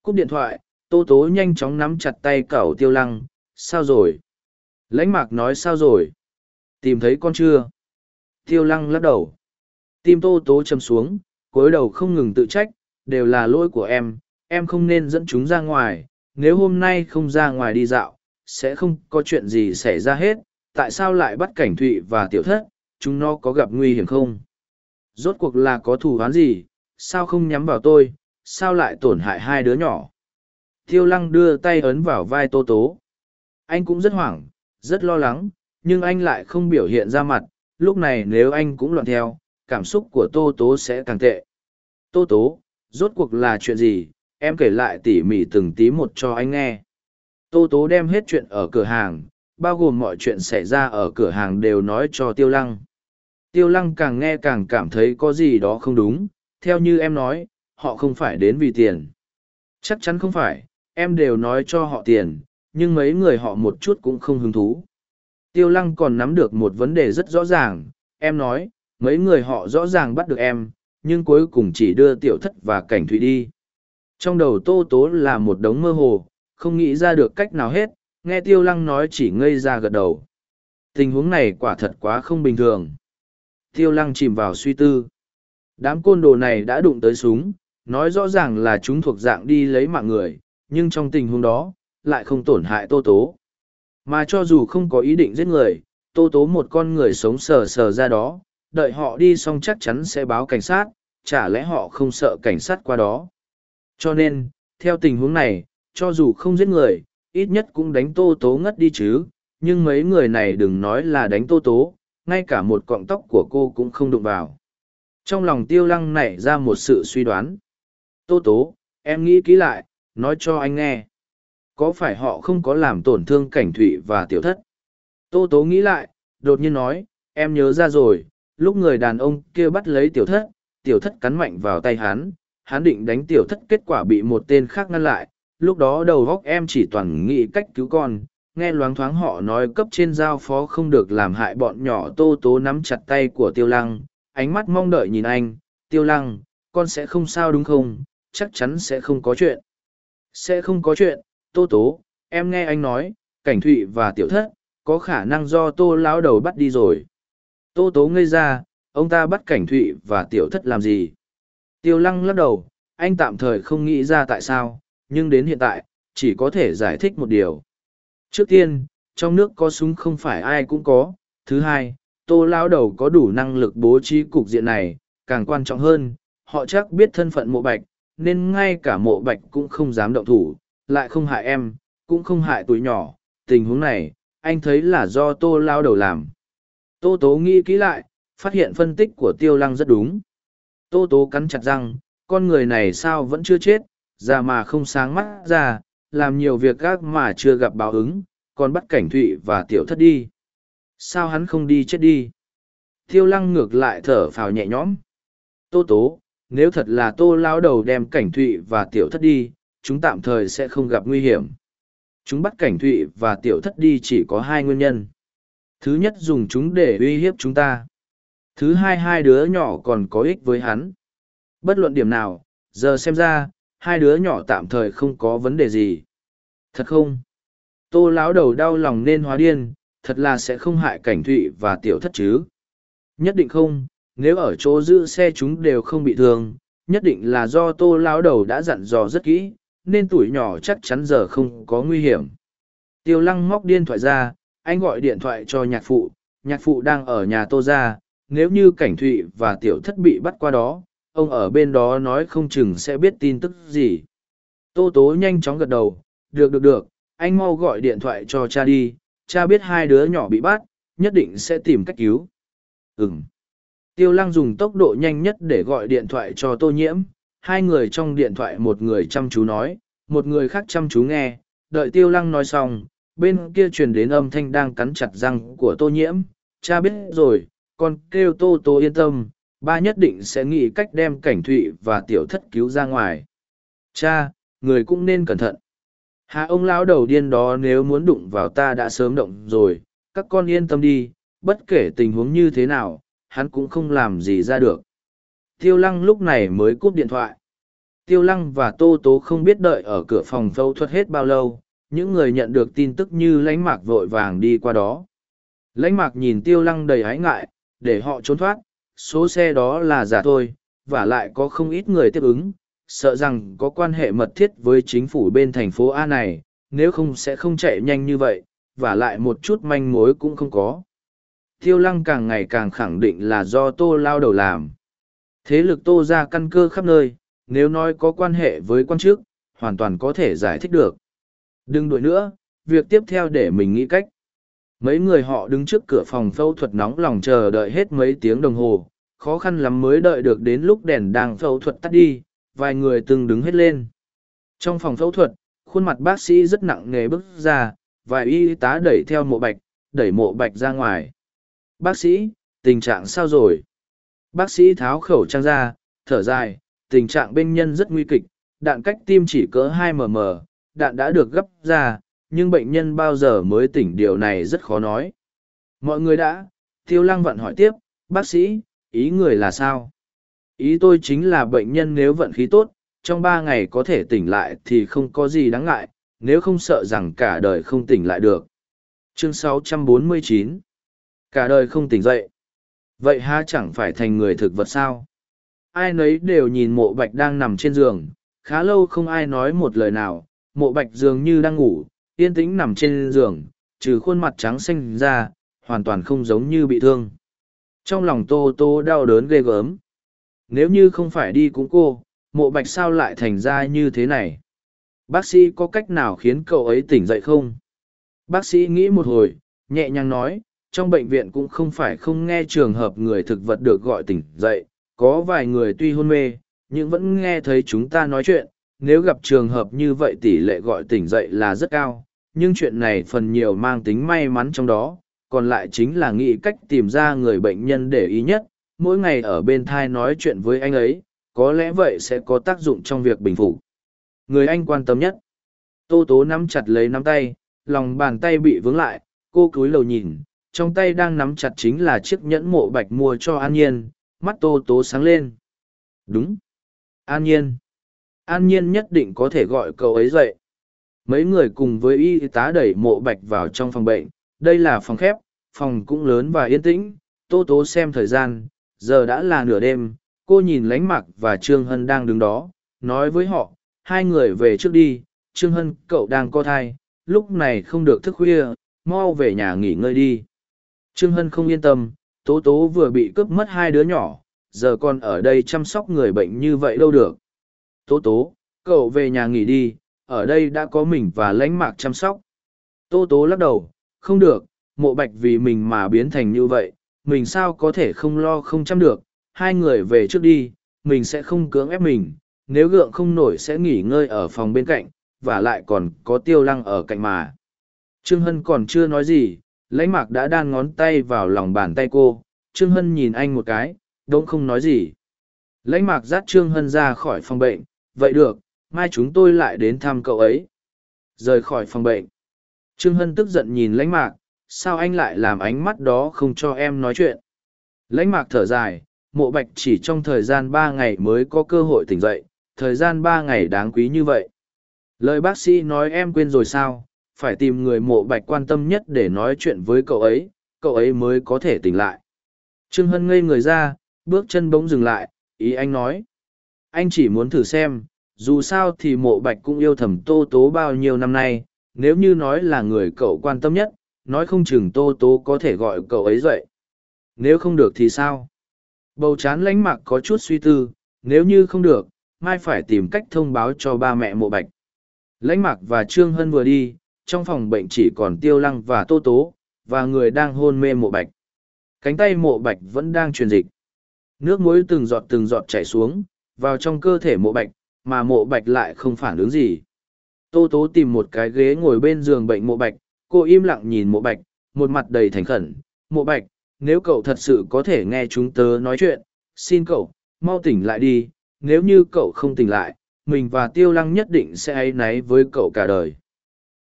Cúp điện thoại, tô tố nhanh chóng nắm chặt tay cẩu tiêu lăng, sao rồi? Lãnh mạc nói sao rồi? Tìm thấy con chưa? Tiêu lăng lắc đầu. Tim tô tố châm xuống, cối đầu không ngừng tự trách, đều là lỗi của em, em không nên dẫn chúng ra ngoài, nếu hôm nay không ra ngoài đi dạo, sẽ không có chuyện gì xảy ra hết, tại sao lại bắt cảnh thụy và tiểu thất, chúng nó có gặp nguy hiểm không? Rốt cuộc là có thù oán gì, sao không nhắm vào tôi, sao lại tổn hại hai đứa nhỏ? Tiêu lăng đưa tay ấn vào vai tô tố. Anh cũng rất hoảng, rất lo lắng, nhưng anh lại không biểu hiện ra mặt, lúc này nếu anh cũng loạn theo, cảm xúc của tô tố sẽ càng tệ. Tô tố, rốt cuộc là chuyện gì, em kể lại tỉ mỉ từng tí một cho anh nghe. Tô tố đem hết chuyện ở cửa hàng, bao gồm mọi chuyện xảy ra ở cửa hàng đều nói cho tiêu lăng. Tiêu lăng càng nghe càng cảm thấy có gì đó không đúng, theo như em nói, họ không phải đến vì tiền. Chắc chắn không phải, em đều nói cho họ tiền, nhưng mấy người họ một chút cũng không hứng thú. Tiêu lăng còn nắm được một vấn đề rất rõ ràng, em nói, mấy người họ rõ ràng bắt được em, nhưng cuối cùng chỉ đưa tiểu thất và cảnh thủy đi. Trong đầu tô tố là một đống mơ hồ, không nghĩ ra được cách nào hết, nghe tiêu lăng nói chỉ ngây ra gật đầu. Tình huống này quả thật quá không bình thường. Tiêu lăng chìm vào suy tư. Đám côn đồ này đã đụng tới súng, nói rõ ràng là chúng thuộc dạng đi lấy mạng người, nhưng trong tình huống đó, lại không tổn hại tô tố. Mà cho dù không có ý định giết người, tô tố một con người sống sờ sờ ra đó, đợi họ đi xong chắc chắn sẽ báo cảnh sát, chả lẽ họ không sợ cảnh sát qua đó. Cho nên, theo tình huống này, cho dù không giết người, ít nhất cũng đánh tô tố ngất đi chứ, nhưng mấy người này đừng nói là đánh tô tố, ngay cả một cọng tóc của cô cũng không đụng vào. Trong lòng tiêu lăng nảy ra một sự suy đoán. Tô tố, em nghĩ kỹ lại, nói cho anh nghe. Có phải họ không có làm tổn thương cảnh thủy và tiểu thất? Tô tố nghĩ lại, đột nhiên nói, em nhớ ra rồi, lúc người đàn ông kia bắt lấy tiểu thất, tiểu thất cắn mạnh vào tay hắn, hắn định đánh tiểu thất kết quả bị một tên khác ngăn lại, lúc đó đầu góc em chỉ toàn nghĩ cách cứu con, nghe loáng thoáng họ nói cấp trên giao phó không được làm hại bọn nhỏ tô tố nắm chặt tay của tiêu lăng, ánh mắt mong đợi nhìn anh, tiêu lăng, con sẽ không sao đúng không, chắc chắn sẽ không có chuyện. Sẽ không có chuyện, tô tố, em nghe anh nói, cảnh thụy và tiểu thất có khả năng do tô lão đầu bắt đi rồi. Tô tố ngây ra ông ta bắt cảnh thụy và tiểu thất làm gì? Tiêu lăng lắc đầu anh tạm thời không nghĩ ra tại sao nhưng đến hiện tại chỉ có thể giải thích một điều. Trước tiên trong nước có súng không phải ai cũng có. Thứ hai tô lão đầu có đủ năng lực bố trí cục diện này, càng quan trọng hơn, họ chắc biết thân phận mộ bạch, nên ngay cả mộ bạch cũng không dám động thủ, lại không hại em, cũng không hại tuổi nhỏ. Tình huống này, anh thấy là do tô lao đầu làm. Tô tố nghĩ kỹ lại, phát hiện phân tích của tiêu lăng rất đúng. Tô tố cắn chặt răng, con người này sao vẫn chưa chết, già mà không sáng mắt ra, làm nhiều việc gác mà chưa gặp báo ứng, còn bắt cảnh thụy và tiểu thất đi sao hắn không đi chết đi? Tiêu lăng ngược lại thở phào nhẹ nhõm. Tô tố, nếu thật là tô lao đầu đem cảnh thụy và tiểu thất đi, chúng tạm thời sẽ không gặp nguy hiểm. Chúng bắt cảnh thụy và tiểu thất đi chỉ có hai nguyên nhân. Thứ nhất, dùng chúng để uy hiếp chúng ta. Thứ hai hai đứa nhỏ còn có ích với hắn. Bất luận điểm nào, giờ xem ra, hai đứa nhỏ tạm thời không có vấn đề gì. Thật không? Tô láo đầu đau lòng nên hóa điên thật là sẽ không hại cảnh thụy và tiểu thất chứ. Nhất định không, nếu ở chỗ giữ xe chúng đều không bị thương, nhất định là do tô lao đầu đã dặn dò rất kỹ, nên tuổi nhỏ chắc chắn giờ không có nguy hiểm. Tiêu lăng móc điện thoại ra, anh gọi điện thoại cho nhạc phụ nhạc phụ đang ở nhà tô ra, nếu như cảnh thụy và tiểu thất bị bắt qua đó, ông ở bên đó nói không chừng sẽ biết tin tức gì. Tô tố nhanh chóng gật đầu, được được được, anh mau gọi điện thoại cho cha đi cha biết hai đứa nhỏ bị bắt nhất định sẽ tìm cách cứu Ừm. Tiêu lăng dùng tốc độ nhanh nhất để gọi điện thoại cho tô nhiễm, hai người trong điện thoại một người chăm chú nói, một người khác chăm chú nghe, đợi tiêu lăng nói xong, bên kia truyền đến âm thanh đang cắn chặt răng của tô nhiễm, cha biết rồi, con kêu tô tô yên tâm, ba nhất định sẽ nghĩ cách đem cảnh thụy và tiểu thất cứu ra ngoài. Cha, người cũng nên cẩn thận. Hà ông lão đầu điên đó nếu muốn đụng vào ta đã sớm động rồi, các con yên tâm đi, bất kể tình huống như thế nào, hắn cũng không làm gì ra được. Tiêu lăng lúc này mới cúp điện thoại. Tiêu lăng và Tô Tố không biết đợi ở cửa phòng phẫu thuật hết bao lâu, những người nhận được tin tức như lãnh mạc vội vàng đi qua đó. Lãnh mạc nhìn tiêu lăng đầy hái ngại, để họ trốn thoát, số xe đó là giả thôi, và lại có không ít người tiếp ứng, sợ rằng có quan hệ mật thiết với chính phủ bên thành phố A này, nếu không sẽ không chạy nhanh như vậy, và lại một chút manh mối cũng không có. Tiêu lăng càng ngày càng khẳng định là do tô lao đầu làm. Thế lực tô ra căn cơ khắp nơi nếu nói có quan hệ với quan chức hoàn toàn có thể giải thích được. Đừng đuổi nữa việc tiếp theo để mình nghĩ cách. Mấy người họ đứng trước cửa phòng phẫu thuật nóng lòng chờ đợi hết mấy tiếng đồng hồ khó khăn lắm mới đợi được đến lúc đèn đang phẫu thuật tắt đi vài người từng đứng hết lên trong phòng phẫu thuật khuôn mặt bác sĩ rất nặng nề bước ra vài y tá đẩy theo mộ bạch đẩy mộ bạch ra ngoài Bác sĩ, tình trạng sao rồi? Bác sĩ tháo khẩu trang ra, thở dài, tình trạng bệnh nhân rất nguy kịch, đạn cách tim chỉ cỡ 2 mm, đạn đã được gấp ra, nhưng bệnh nhân bao giờ mới tỉnh điều này rất khó nói. Mọi người đã, tiêu lăng vận hỏi tiếp, bác sĩ, ý người là sao? Ý tôi chính là bệnh nhân nếu vận khí tốt, trong ba ngày có thể tỉnh lại thì không có gì đáng ngại, nếu không sợ rằng cả đời không tỉnh lại được. Chương 649 cả đời không tỉnh dậy. Vậy ha chẳng phải thành người thực vật sao? Ai nấy đều nhìn mộ bạch đang nằm trên giường khá lâu không ai nói một lời nào mộ bạch dường như đang ngủ yên tĩnh nằm trên giường trừ khuôn mặt trắng xanh ra hoàn toàn không giống như bị thương. Trong lòng tô tô đau đớn ghê gớm nếu như không phải đi cũng cô mộ bạch sao lại thành ra như thế này? Bác sĩ có cách nào khiến cậu ấy tỉnh dậy không? Bác sĩ nghĩ một hồi nhẹ nhàng nói trong bệnh viện cũng không phải không nghe trường hợp người thực vật được gọi tỉnh dậy, có vài người tuy hôn mê, nhưng vẫn nghe thấy chúng ta nói chuyện, nếu gặp trường hợp như vậy tỷ lệ gọi tỉnh dậy là rất cao, nhưng chuyện này phần nhiều mang tính may mắn trong đó, còn lại chính là nghĩ cách tìm ra người bệnh nhân để ý nhất, mỗi ngày ở bên thai nói chuyện với anh ấy, có lẽ vậy sẽ có tác dụng trong việc bình phục. Người anh quan tâm nhất. Tô tố nắm chặt lấy nắm tay, lòng bàn tay bị vướng lại, cô cúi lầu nhìn, trong tay đang nắm chặt chính là chiếc nhẫn mộ bạch mua cho an nhiên mắt tô tố sáng lên đúng an nhiên an nhiên nhất định có thể gọi cậu ấy dậy mấy người cùng với y tá đẩy mộ bạch vào trong phòng bệnh đây là phòng khép phòng cũng lớn và yên tĩnh tô tố xem thời gian giờ đã là nửa đêm, cô nhìn lánh mặc và trương hân đang đứng đó, nói với họ, hai người về trước đi, trương hân, cậu đang co thai, lúc này không được thức khuya, mau về nhà nghỉ ngơi đi. Trương hân không yên tâm, tố tố vừa bị cướp mất hai đứa nhỏ, giờ còn ở đây chăm sóc người bệnh như vậy đâu được. Tố tố, cậu về nhà nghỉ đi, ở đây đã có mình và lãnh mạc chăm sóc. Tố tố lắc đầu, không được, mộ bạch vì mình mà biến thành như vậy mình sao có thể không lo không chăm được, hai người về trước đi, mình sẽ không cưỡng ép mình, nếu gượng không nổi sẽ nghỉ ngơi ở phòng bên cạnh, và lại còn có tiêu lăng ở cạnh mà. Trương hân còn chưa nói gì, lãnh mạc đã đan ngón tay vào lòng bàn tay cô, trương hân nhìn anh một cái đỗng không nói gì. Lãnh mạc dắt trương hân ra khỏi phòng bệnh, vậy được, mai chúng tôi lại đến thăm cậu ấy. Rời khỏi phòng bệnh. Trương hân tức giận nhìn lãnh mạc sao anh lại làm ánh mắt đó không cho em nói chuyện? Lãnh mạc thở dài, mộ bạch chỉ trong thời gian ba ngày mới có cơ hội tỉnh dậy, thời gian ba ngày đáng quý như vậy. Lời bác sĩ nói em quên rồi sao? Phải tìm người mộ bạch quan tâm nhất để nói chuyện với cậu ấy cậu ấy mới có thể tỉnh lại. Trương hân ngây người ra, bước chân bỗng dừng lại, ý anh nói. Anh chỉ muốn thử xem, dù sao thì mộ bạch cũng yêu thầm tô tố bao nhiêu năm nay, nếu như nói là người cậu quan tâm nhất nói không chừng tô tố có thể gọi cậu ấy dậy. Nếu không được thì sao? Bầu chán lánh mạc có chút suy tư, nếu như không được, mai phải tìm cách thông báo cho ba mẹ mộ bạch. Lãnh mạc và trương hân vừa đi, trong phòng bệnh chỉ còn tiêu lăng và tô tố, và người đang hôn mê mộ bạch. Cánh tay mộ bạch vẫn đang truyền dịch. Nước muối từng giọt từng giọt chảy xuống, vào trong cơ thể mộ bạch, mà mộ bạch lại không phản ứng gì. Tô tố tìm một cái ghế ngồi bên giường bệnh mộ bạch cô im lặng nhìn mộ bạch, một mặt đầy thành khẩn. Mộ bạch, nếu cậu thật sự có thể nghe chúng tớ nói chuyện, xin cậu, mau tỉnh lại đi. Nếu như cậu không tỉnh lại, mình và tiêu lăng nhất định sẽ áy náy với cậu cả đời.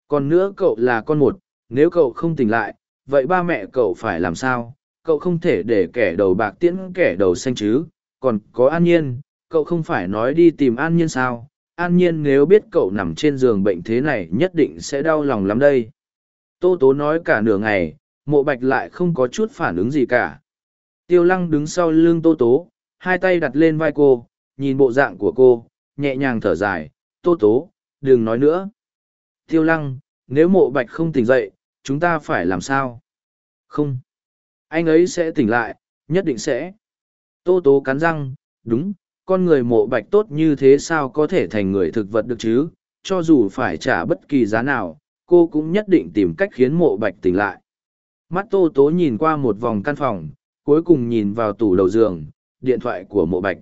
Còn nữa cậu là con một, nếu cậu không tỉnh lại, vậy ba mẹ cậu phải làm sao? Cậu không thể để kẻ đầu bạc tiễn kẻ đầu xanh chứ. Còn có an nhiên, cậu không phải nói đi tìm an nhiên sao? An nhiên nếu biết cậu nằm trên giường bệnh thế này nhất định sẽ đau lòng lắm đây tô tố nói cả nửa ngày, mộ bạch lại không có chút phản ứng gì cả. Tiêu lăng đứng sau lưng tô tố, hai tay đặt lên vai cô, nhìn bộ dạng của cô, nhẹ nhàng thở dài, tô tố, đừng nói nữa. Tiêu lăng, nếu mộ bạch không tỉnh dậy, chúng ta phải làm sao? Không. Anh ấy sẽ tỉnh lại, nhất định sẽ. Tô tố cắn răng, đúng, con người mộ bạch tốt như thế sao có thể thành người thực vật được chứ? Cho dù phải trả bất kỳ giá nào cô cũng nhất định tìm cách khiến mộ bạch tỉnh lại. Mắt tô tố nhìn qua một vòng căn phòng, cuối cùng nhìn vào tủ đầu giường, điện thoại của mộ bạch.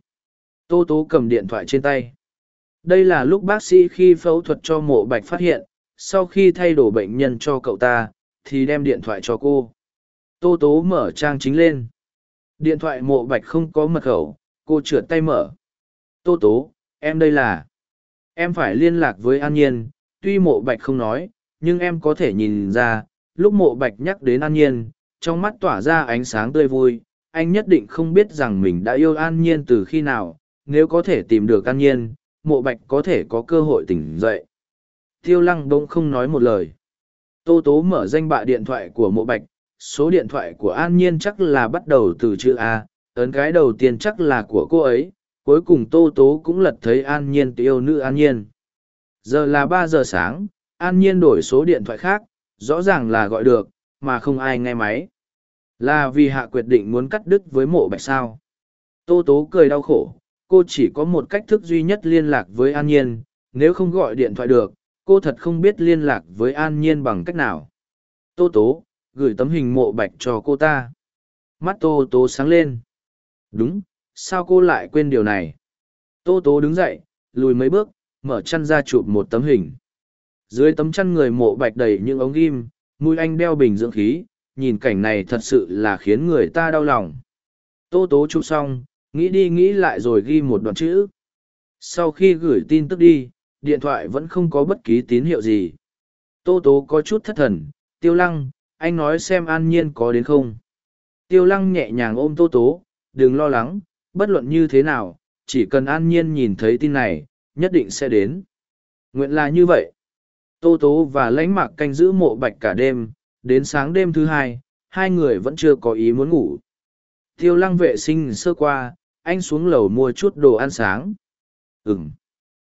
Tô tố cầm điện thoại trên tay. Đây là lúc bác sĩ khi phẫu thuật cho mộ bạch phát hiện, sau khi thay đổi bệnh nhân cho cậu ta, thì đem điện thoại cho cô. Tô tố mở trang chính lên. Điện thoại mộ bạch không có mật khẩu, cô trượt tay mở. Tô tố, em đây là. Em phải liên lạc với an nhiên, tuy mộ bạch không nói nhưng em có thể nhìn ra, lúc mộ bạch nhắc đến an nhiên, trong mắt tỏa ra ánh sáng tươi vui, anh nhất định không biết rằng mình đã yêu an nhiên từ khi nào, nếu có thể tìm được an nhiên, mộ bạch có thể có cơ hội tỉnh dậy. Tiêu lăng bỗng không nói một lời. Tô tố mở danh bạ điện thoại của mộ bạch, số điện thoại của an nhiên chắc là bắt đầu từ chữ a, ấn cái đầu tiên chắc là của cô ấy, cuối cùng tô tố cũng lật thấy an nhiên yêu nữ an nhiên. Giờ là ba giờ sáng an nhiên đổi số điện thoại khác, rõ ràng là gọi được, mà không ai nghe máy. Là vì hạ quyết định muốn cắt đứt với mộ bạch sao. Tô tố cười đau khổ, cô chỉ có một cách thức duy nhất liên lạc với an nhiên, nếu không gọi điện thoại được, cô thật không biết liên lạc với an nhiên bằng cách nào. Tô tố, gửi tấm hình mộ bạch cho cô ta. Mắt tô tố sáng lên. Đúng, sao cô lại quên điều này? Tô tố đứng dậy, lùi mấy bước, mở chăn ra chụp một tấm hình dưới tấm chăn người mộ bạch đầy những ống ghim mũi anh đeo bình dưỡng khí, nhìn cảnh này thật sự là khiến người ta đau lòng. Tô tố chụp xong, nghĩ đi nghĩ lại rồi ghi một đoạn chữ. Sau khi gửi tin tức đi, điện thoại vẫn không có bất kỳ tín hiệu gì. Tô tố có chút thất thần, tiêu lăng, anh nói xem an nhiên có đến không? Tiêu lăng nhẹ nhàng ôm tô tố, đừng lo lắng, bất luận như thế nào, chỉ cần an nhiên nhìn thấy tin này, nhất định sẽ đến. Nguyện là như vậy tô tố và lãnh mạc canh giữ mộ bạch cả đêm, đến sáng đêm thứ hai hai người vẫn chưa có ý muốn ngủ. Tiêu lăng vệ sinh sơ qua, anh xuống lầu mua chút đồ ăn sáng. Ừm.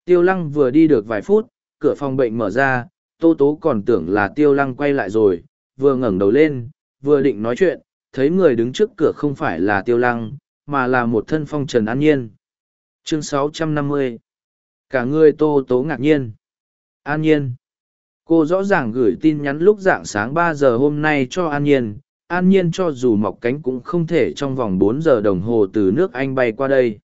tiêu lăng vừa đi được vài phút, cửa phòng bệnh mở ra, tô tố còn tưởng là tiêu lăng quay lại rồi, vừa ngẩng đầu lên, vừa định nói chuyện, thấy người đứng trước cửa không phải là tiêu lăng, mà là một thân phong trần an nhiên. Chương 650 cả người tô tố ngạc nhiên. An nhiên cô rõ ràng gửi tin nhắn lúc dạng sáng ba giờ hôm nay cho an nhiên. An nhiên cho dù mọc cánh cũng không thể trong vòng bốn giờ đồng hồ từ nước anh bay qua đây.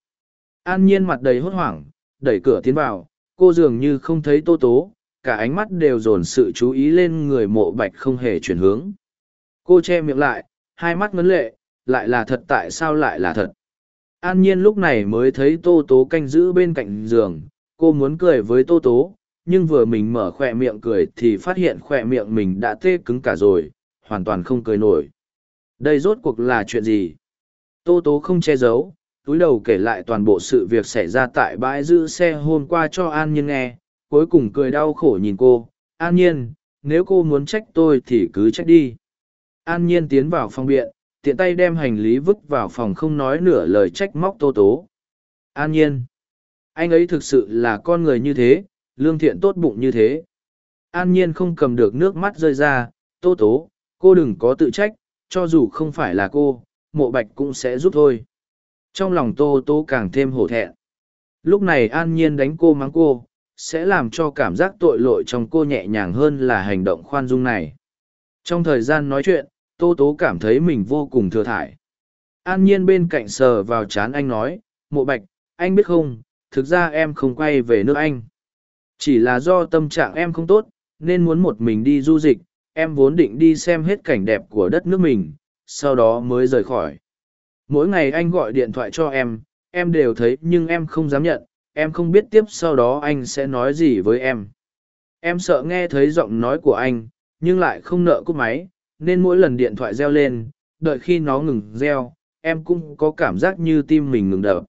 An nhiên mặt đầy hốt hoảng, đẩy cửa tiến vào. Cô dường như không thấy tô tố, cả ánh mắt đều dồn sự chú ý lên người mộ bạch không hề chuyển hướng. Cô che miệng lại, hai mắt ngấn lệ, lại là thật tại sao lại là thật? An nhiên lúc này mới thấy tô tố canh giữ bên cạnh giường. Cô muốn cười với tô tố nhưng vừa mình mở khỏe miệng cười thì phát hiện khỏe miệng mình đã tê cứng cả rồi, hoàn toàn không cười nổi. Đây rốt cuộc là chuyện gì? Tô tố không che giấu, túi đầu kể lại toàn bộ sự việc xảy ra tại bãi giữ xe hôm qua cho an nhiên nghe, cuối cùng cười đau khổ nhìn cô. An nhiên, nếu cô muốn trách tôi thì cứ trách đi. An nhiên tiến vào phòng biện, tiện tay đem hành lý vứt vào phòng không nói nửa lời trách móc tô tố. An nhiên, anh ấy thực sự là con người như thế lương thiện tốt bụng như thế. An nhiên không cầm được nước mắt rơi ra, tô tố, cô đừng có tự trách, cho dù không phải là cô, mộ bạch cũng sẽ giúp thôi. Trong lòng tô tố càng thêm hổ thẹn. Lúc này an nhiên đánh cô mắng cô, sẽ làm cho cảm giác tội lỗi trong cô nhẹ nhàng hơn là hành động khoan dung này. Trong thời gian nói chuyện, tô tố cảm thấy mình vô cùng thừa thải. An nhiên bên cạnh sờ vào chán anh nói, mộ bạch, anh biết không, thực ra em không quay về nước anh chỉ là do tâm trạng em không tốt nên muốn một mình đi du dịch em vốn định đi xem hết cảnh đẹp của đất nước mình sau đó mới rời khỏi mỗi ngày anh gọi điện thoại cho em em đều thấy nhưng em không dám nhận em không biết tiếp sau đó anh sẽ nói gì với em em sợ nghe thấy giọng nói của anh nhưng lại không nợ cúp máy nên mỗi lần điện thoại reo lên, đợi khi nó ngừng reo, em cũng có cảm giác như tim mình ngừng đập.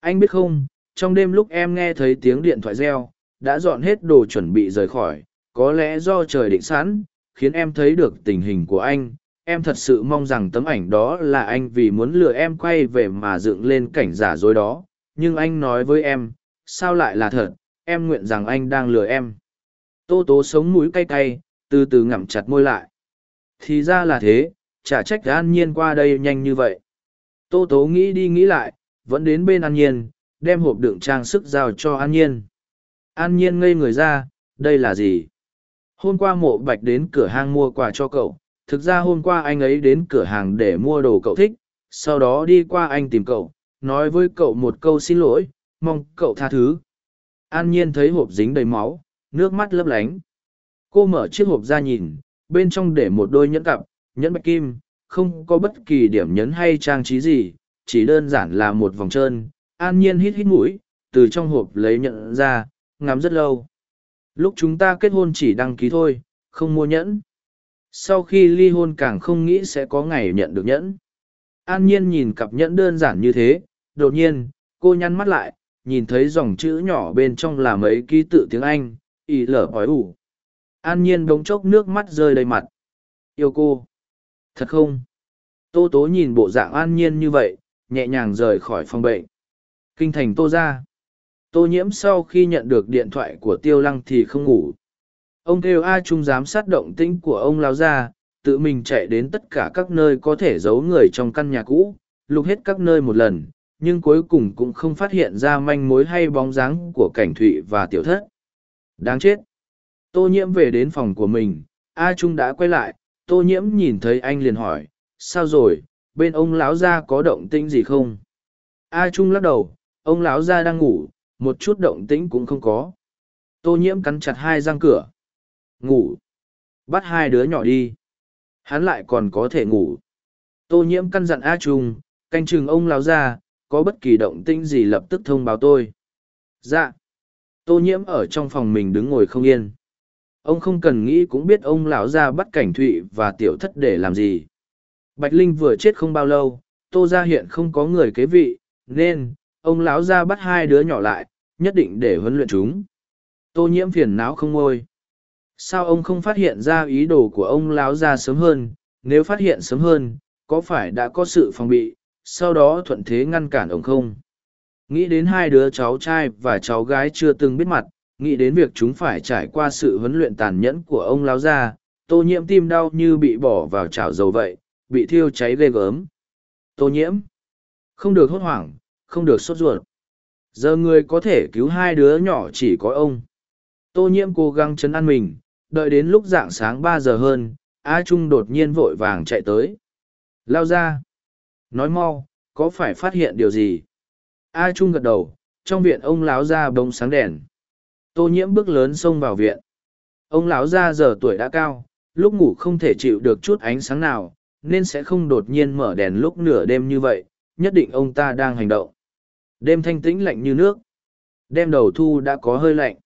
Anh biết không, trong đêm lúc em nghe thấy tiếng điện thoại reo, đã dọn hết đồ chuẩn bị rời khỏi, có lẽ do trời định sẵn, khiến em thấy được tình hình của anh. Em thật sự mong rằng tấm ảnh đó là anh vì muốn lừa em quay về mà dựng lên cảnh giả dối đó, nhưng anh nói với em, sao lại là thật, em nguyện rằng anh đang lừa em. Tô tố sống mũi cay cay, từ từ ngậm chặt môi lại. Thì ra là thế, chả trách an nhiên qua đây nhanh như vậy. Tô tố nghĩ đi nghĩ lại, vẫn đến bên an nhiên, đem hộp đựng trang sức giao cho an nhiên. An nhiên ngây người ra, đây là gì? Hôm qua mộ bạch đến cửa hàng mua quà cho cậu, thực ra hôm qua anh ấy đến cửa hàng để mua đồ cậu thích, sau đó đi qua anh tìm cậu, nói với cậu một câu xin lỗi, mong cậu tha thứ. An nhiên thấy hộp dính đầy máu, nước mắt lấp lánh. Cô mở chiếc hộp ra nhìn, bên trong để một đôi nhẫn cặp, nhẫn bạch kim, không có bất kỳ điểm nhấn hay trang trí gì, chỉ đơn giản là một vòng trơn. An nhiên hít hít mũi, từ trong hộp lấy nhẫn ra, ngắm rất lâu. Lúc chúng ta kết hôn chỉ đăng ký thôi, không mua nhẫn. Sau khi ly hôn càng không nghĩ sẽ có ngày nhận được nhẫn. An nhiên nhìn cặp nhẫn đơn giản như thế, đột nhiên, cô nhăn mắt lại, nhìn thấy dòng chữ nhỏ bên trong là mấy ký tự tiếng Anh, ý lở hỏi ủ an nhiên bỗng chốc nước mắt rơi đầy mặt yêu cô thật không tô tố nhìn bộ dạng an nhiên như vậy nhẹ nhàng rời khỏi phòng bệnh kinh thành tô ra tô nhiễm sau khi nhận được điện thoại của tiêu lăng thì không ngủ. Ông kêu a trung giám sát động tĩnh của ông lao ra tự mình chạy đến tất cả các nơi có thể giấu người trong căn nhà cũ lục hết các nơi một lần nhưng cuối cùng cũng không phát hiện ra manh mối hay bóng dáng của cảnh thụy và tiểu thất. Đáng chết. Tô nhiễm về đến phòng của mình, A Trung đã quay lại, tô nhiễm nhìn thấy anh liền hỏi, sao rồi, bên ông lão gia có động tĩnh gì không? A Trung lắc đầu, ông lão gia đang ngủ, một chút động tĩnh cũng không có. Tô nhiễm cắn chặt hai răng cửa. Ngủ. Bắt hai đứa nhỏ đi. Hắn lại còn có thể ngủ. Tô nhiễm căn dặn A Trung, canh chừng ông lão ra có bất kỳ động tĩnh gì lập tức thông báo tôi. Dạ. Tô nhiễm ở trong phòng mình đứng ngồi không yên ông không cần nghĩ cũng biết ông lão ra bắt cảnh thụy và tiểu thất để làm gì bạch linh vừa chết không bao lâu tô ra hiện không có người kế vị nên ông lão ra bắt hai đứa nhỏ lại, nhất định để huấn luyện chúng. Tô nhiễm phiền não không ngôi. Sao ông không phát hiện ra ý đồ của ông lão ra sớm hơn? Nếu phát hiện sớm hơn, có phải đã có sự phòng bị? Sau đó thuận thế ngăn cản ông không? Nghĩ đến hai đứa cháu trai và cháu gái chưa từng biết mặt, nghĩ đến việc chúng phải trải qua sự huấn luyện tàn nhẫn của ông lão gia tô nhiễm tim đau như bị bỏ vào chảo dầu vậy, bị thiêu cháy ghê gớm. Tô nhiễm. Không được hốt hoảng không được sốt ruột. Giờ người có thể cứu hai đứa nhỏ chỉ có ông. Tô nhiễm cố gắng chấn an mình, đợi đến lúc dạng sáng ba giờ hơn, a trung đột nhiên vội vàng chạy tới. Lao ra. Nói mau, có phải phát hiện điều gì? A trung gật đầu, trong viện ông láo ra bông sáng đèn. Tô nhiễm bước lớn xông vào viện. Ông lão ra giờ tuổi đã cao, lúc ngủ không thể chịu được chút ánh sáng nào, nên sẽ không đột nhiên mở đèn lúc nửa đêm như vậy, nhất định ông ta đang hành động đêm thanh tĩnh lạnh như nước. Đêm đầu thu đã có hơi lạnh.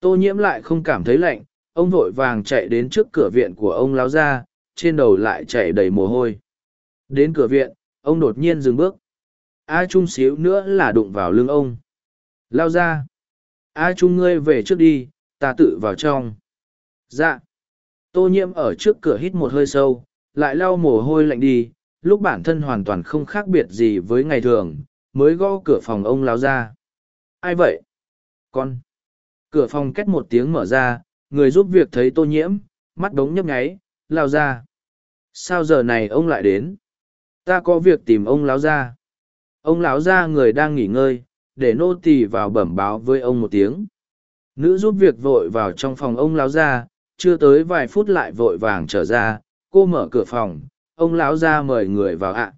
Tô nhiễm lại không cảm thấy lạnh, ông vội vàng chạy đến trước cửa viện của ông lão ra, trên đầu lại chảy đầy mồ hôi. Đến cửa viện, ông đột nhiên dừng bước. A trung xíu nữa là đụng vào lưng ông. Lao ra. A trung ngươi về trước đi, ta tự vào trong. Dạ. Tô nhiễm ở trước cửa hít một hơi sâu, lại lau mồ hôi lạnh đi, lúc bản thân hoàn toàn không khác biệt gì với ngày thường mới gõ cửa phòng ông lao ra. Ai vậy? Con. Cửa phòng két một tiếng mở ra, người giúp việc thấy tô nhiễm, mắt đống nhấp nháy, lao ra. Sao giờ này ông lại đến? Ta có việc tìm ông lão ra. Ông lão ra người đang nghỉ ngơi, để nô tỳ vào bẩm báo với ông một tiếng. Nữ giúp việc vội vào trong phòng ông lão ra, chưa tới vài phút lại vội vàng trở ra, cô mở cửa phòng, ông lão ra mời người vào ạ.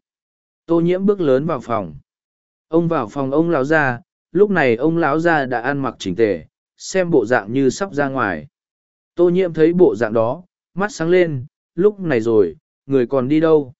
Tô nhiễm bước lớn vào phòng ông vào phòng ông lão ra, lúc này ông lão ra đã ăn mặc chỉnh tề, xem bộ dạng như sắp ra ngoài. Tô nhiễm thấy bộ dạng đó, mắt sáng lên, lúc này rồi, người còn đi đâu?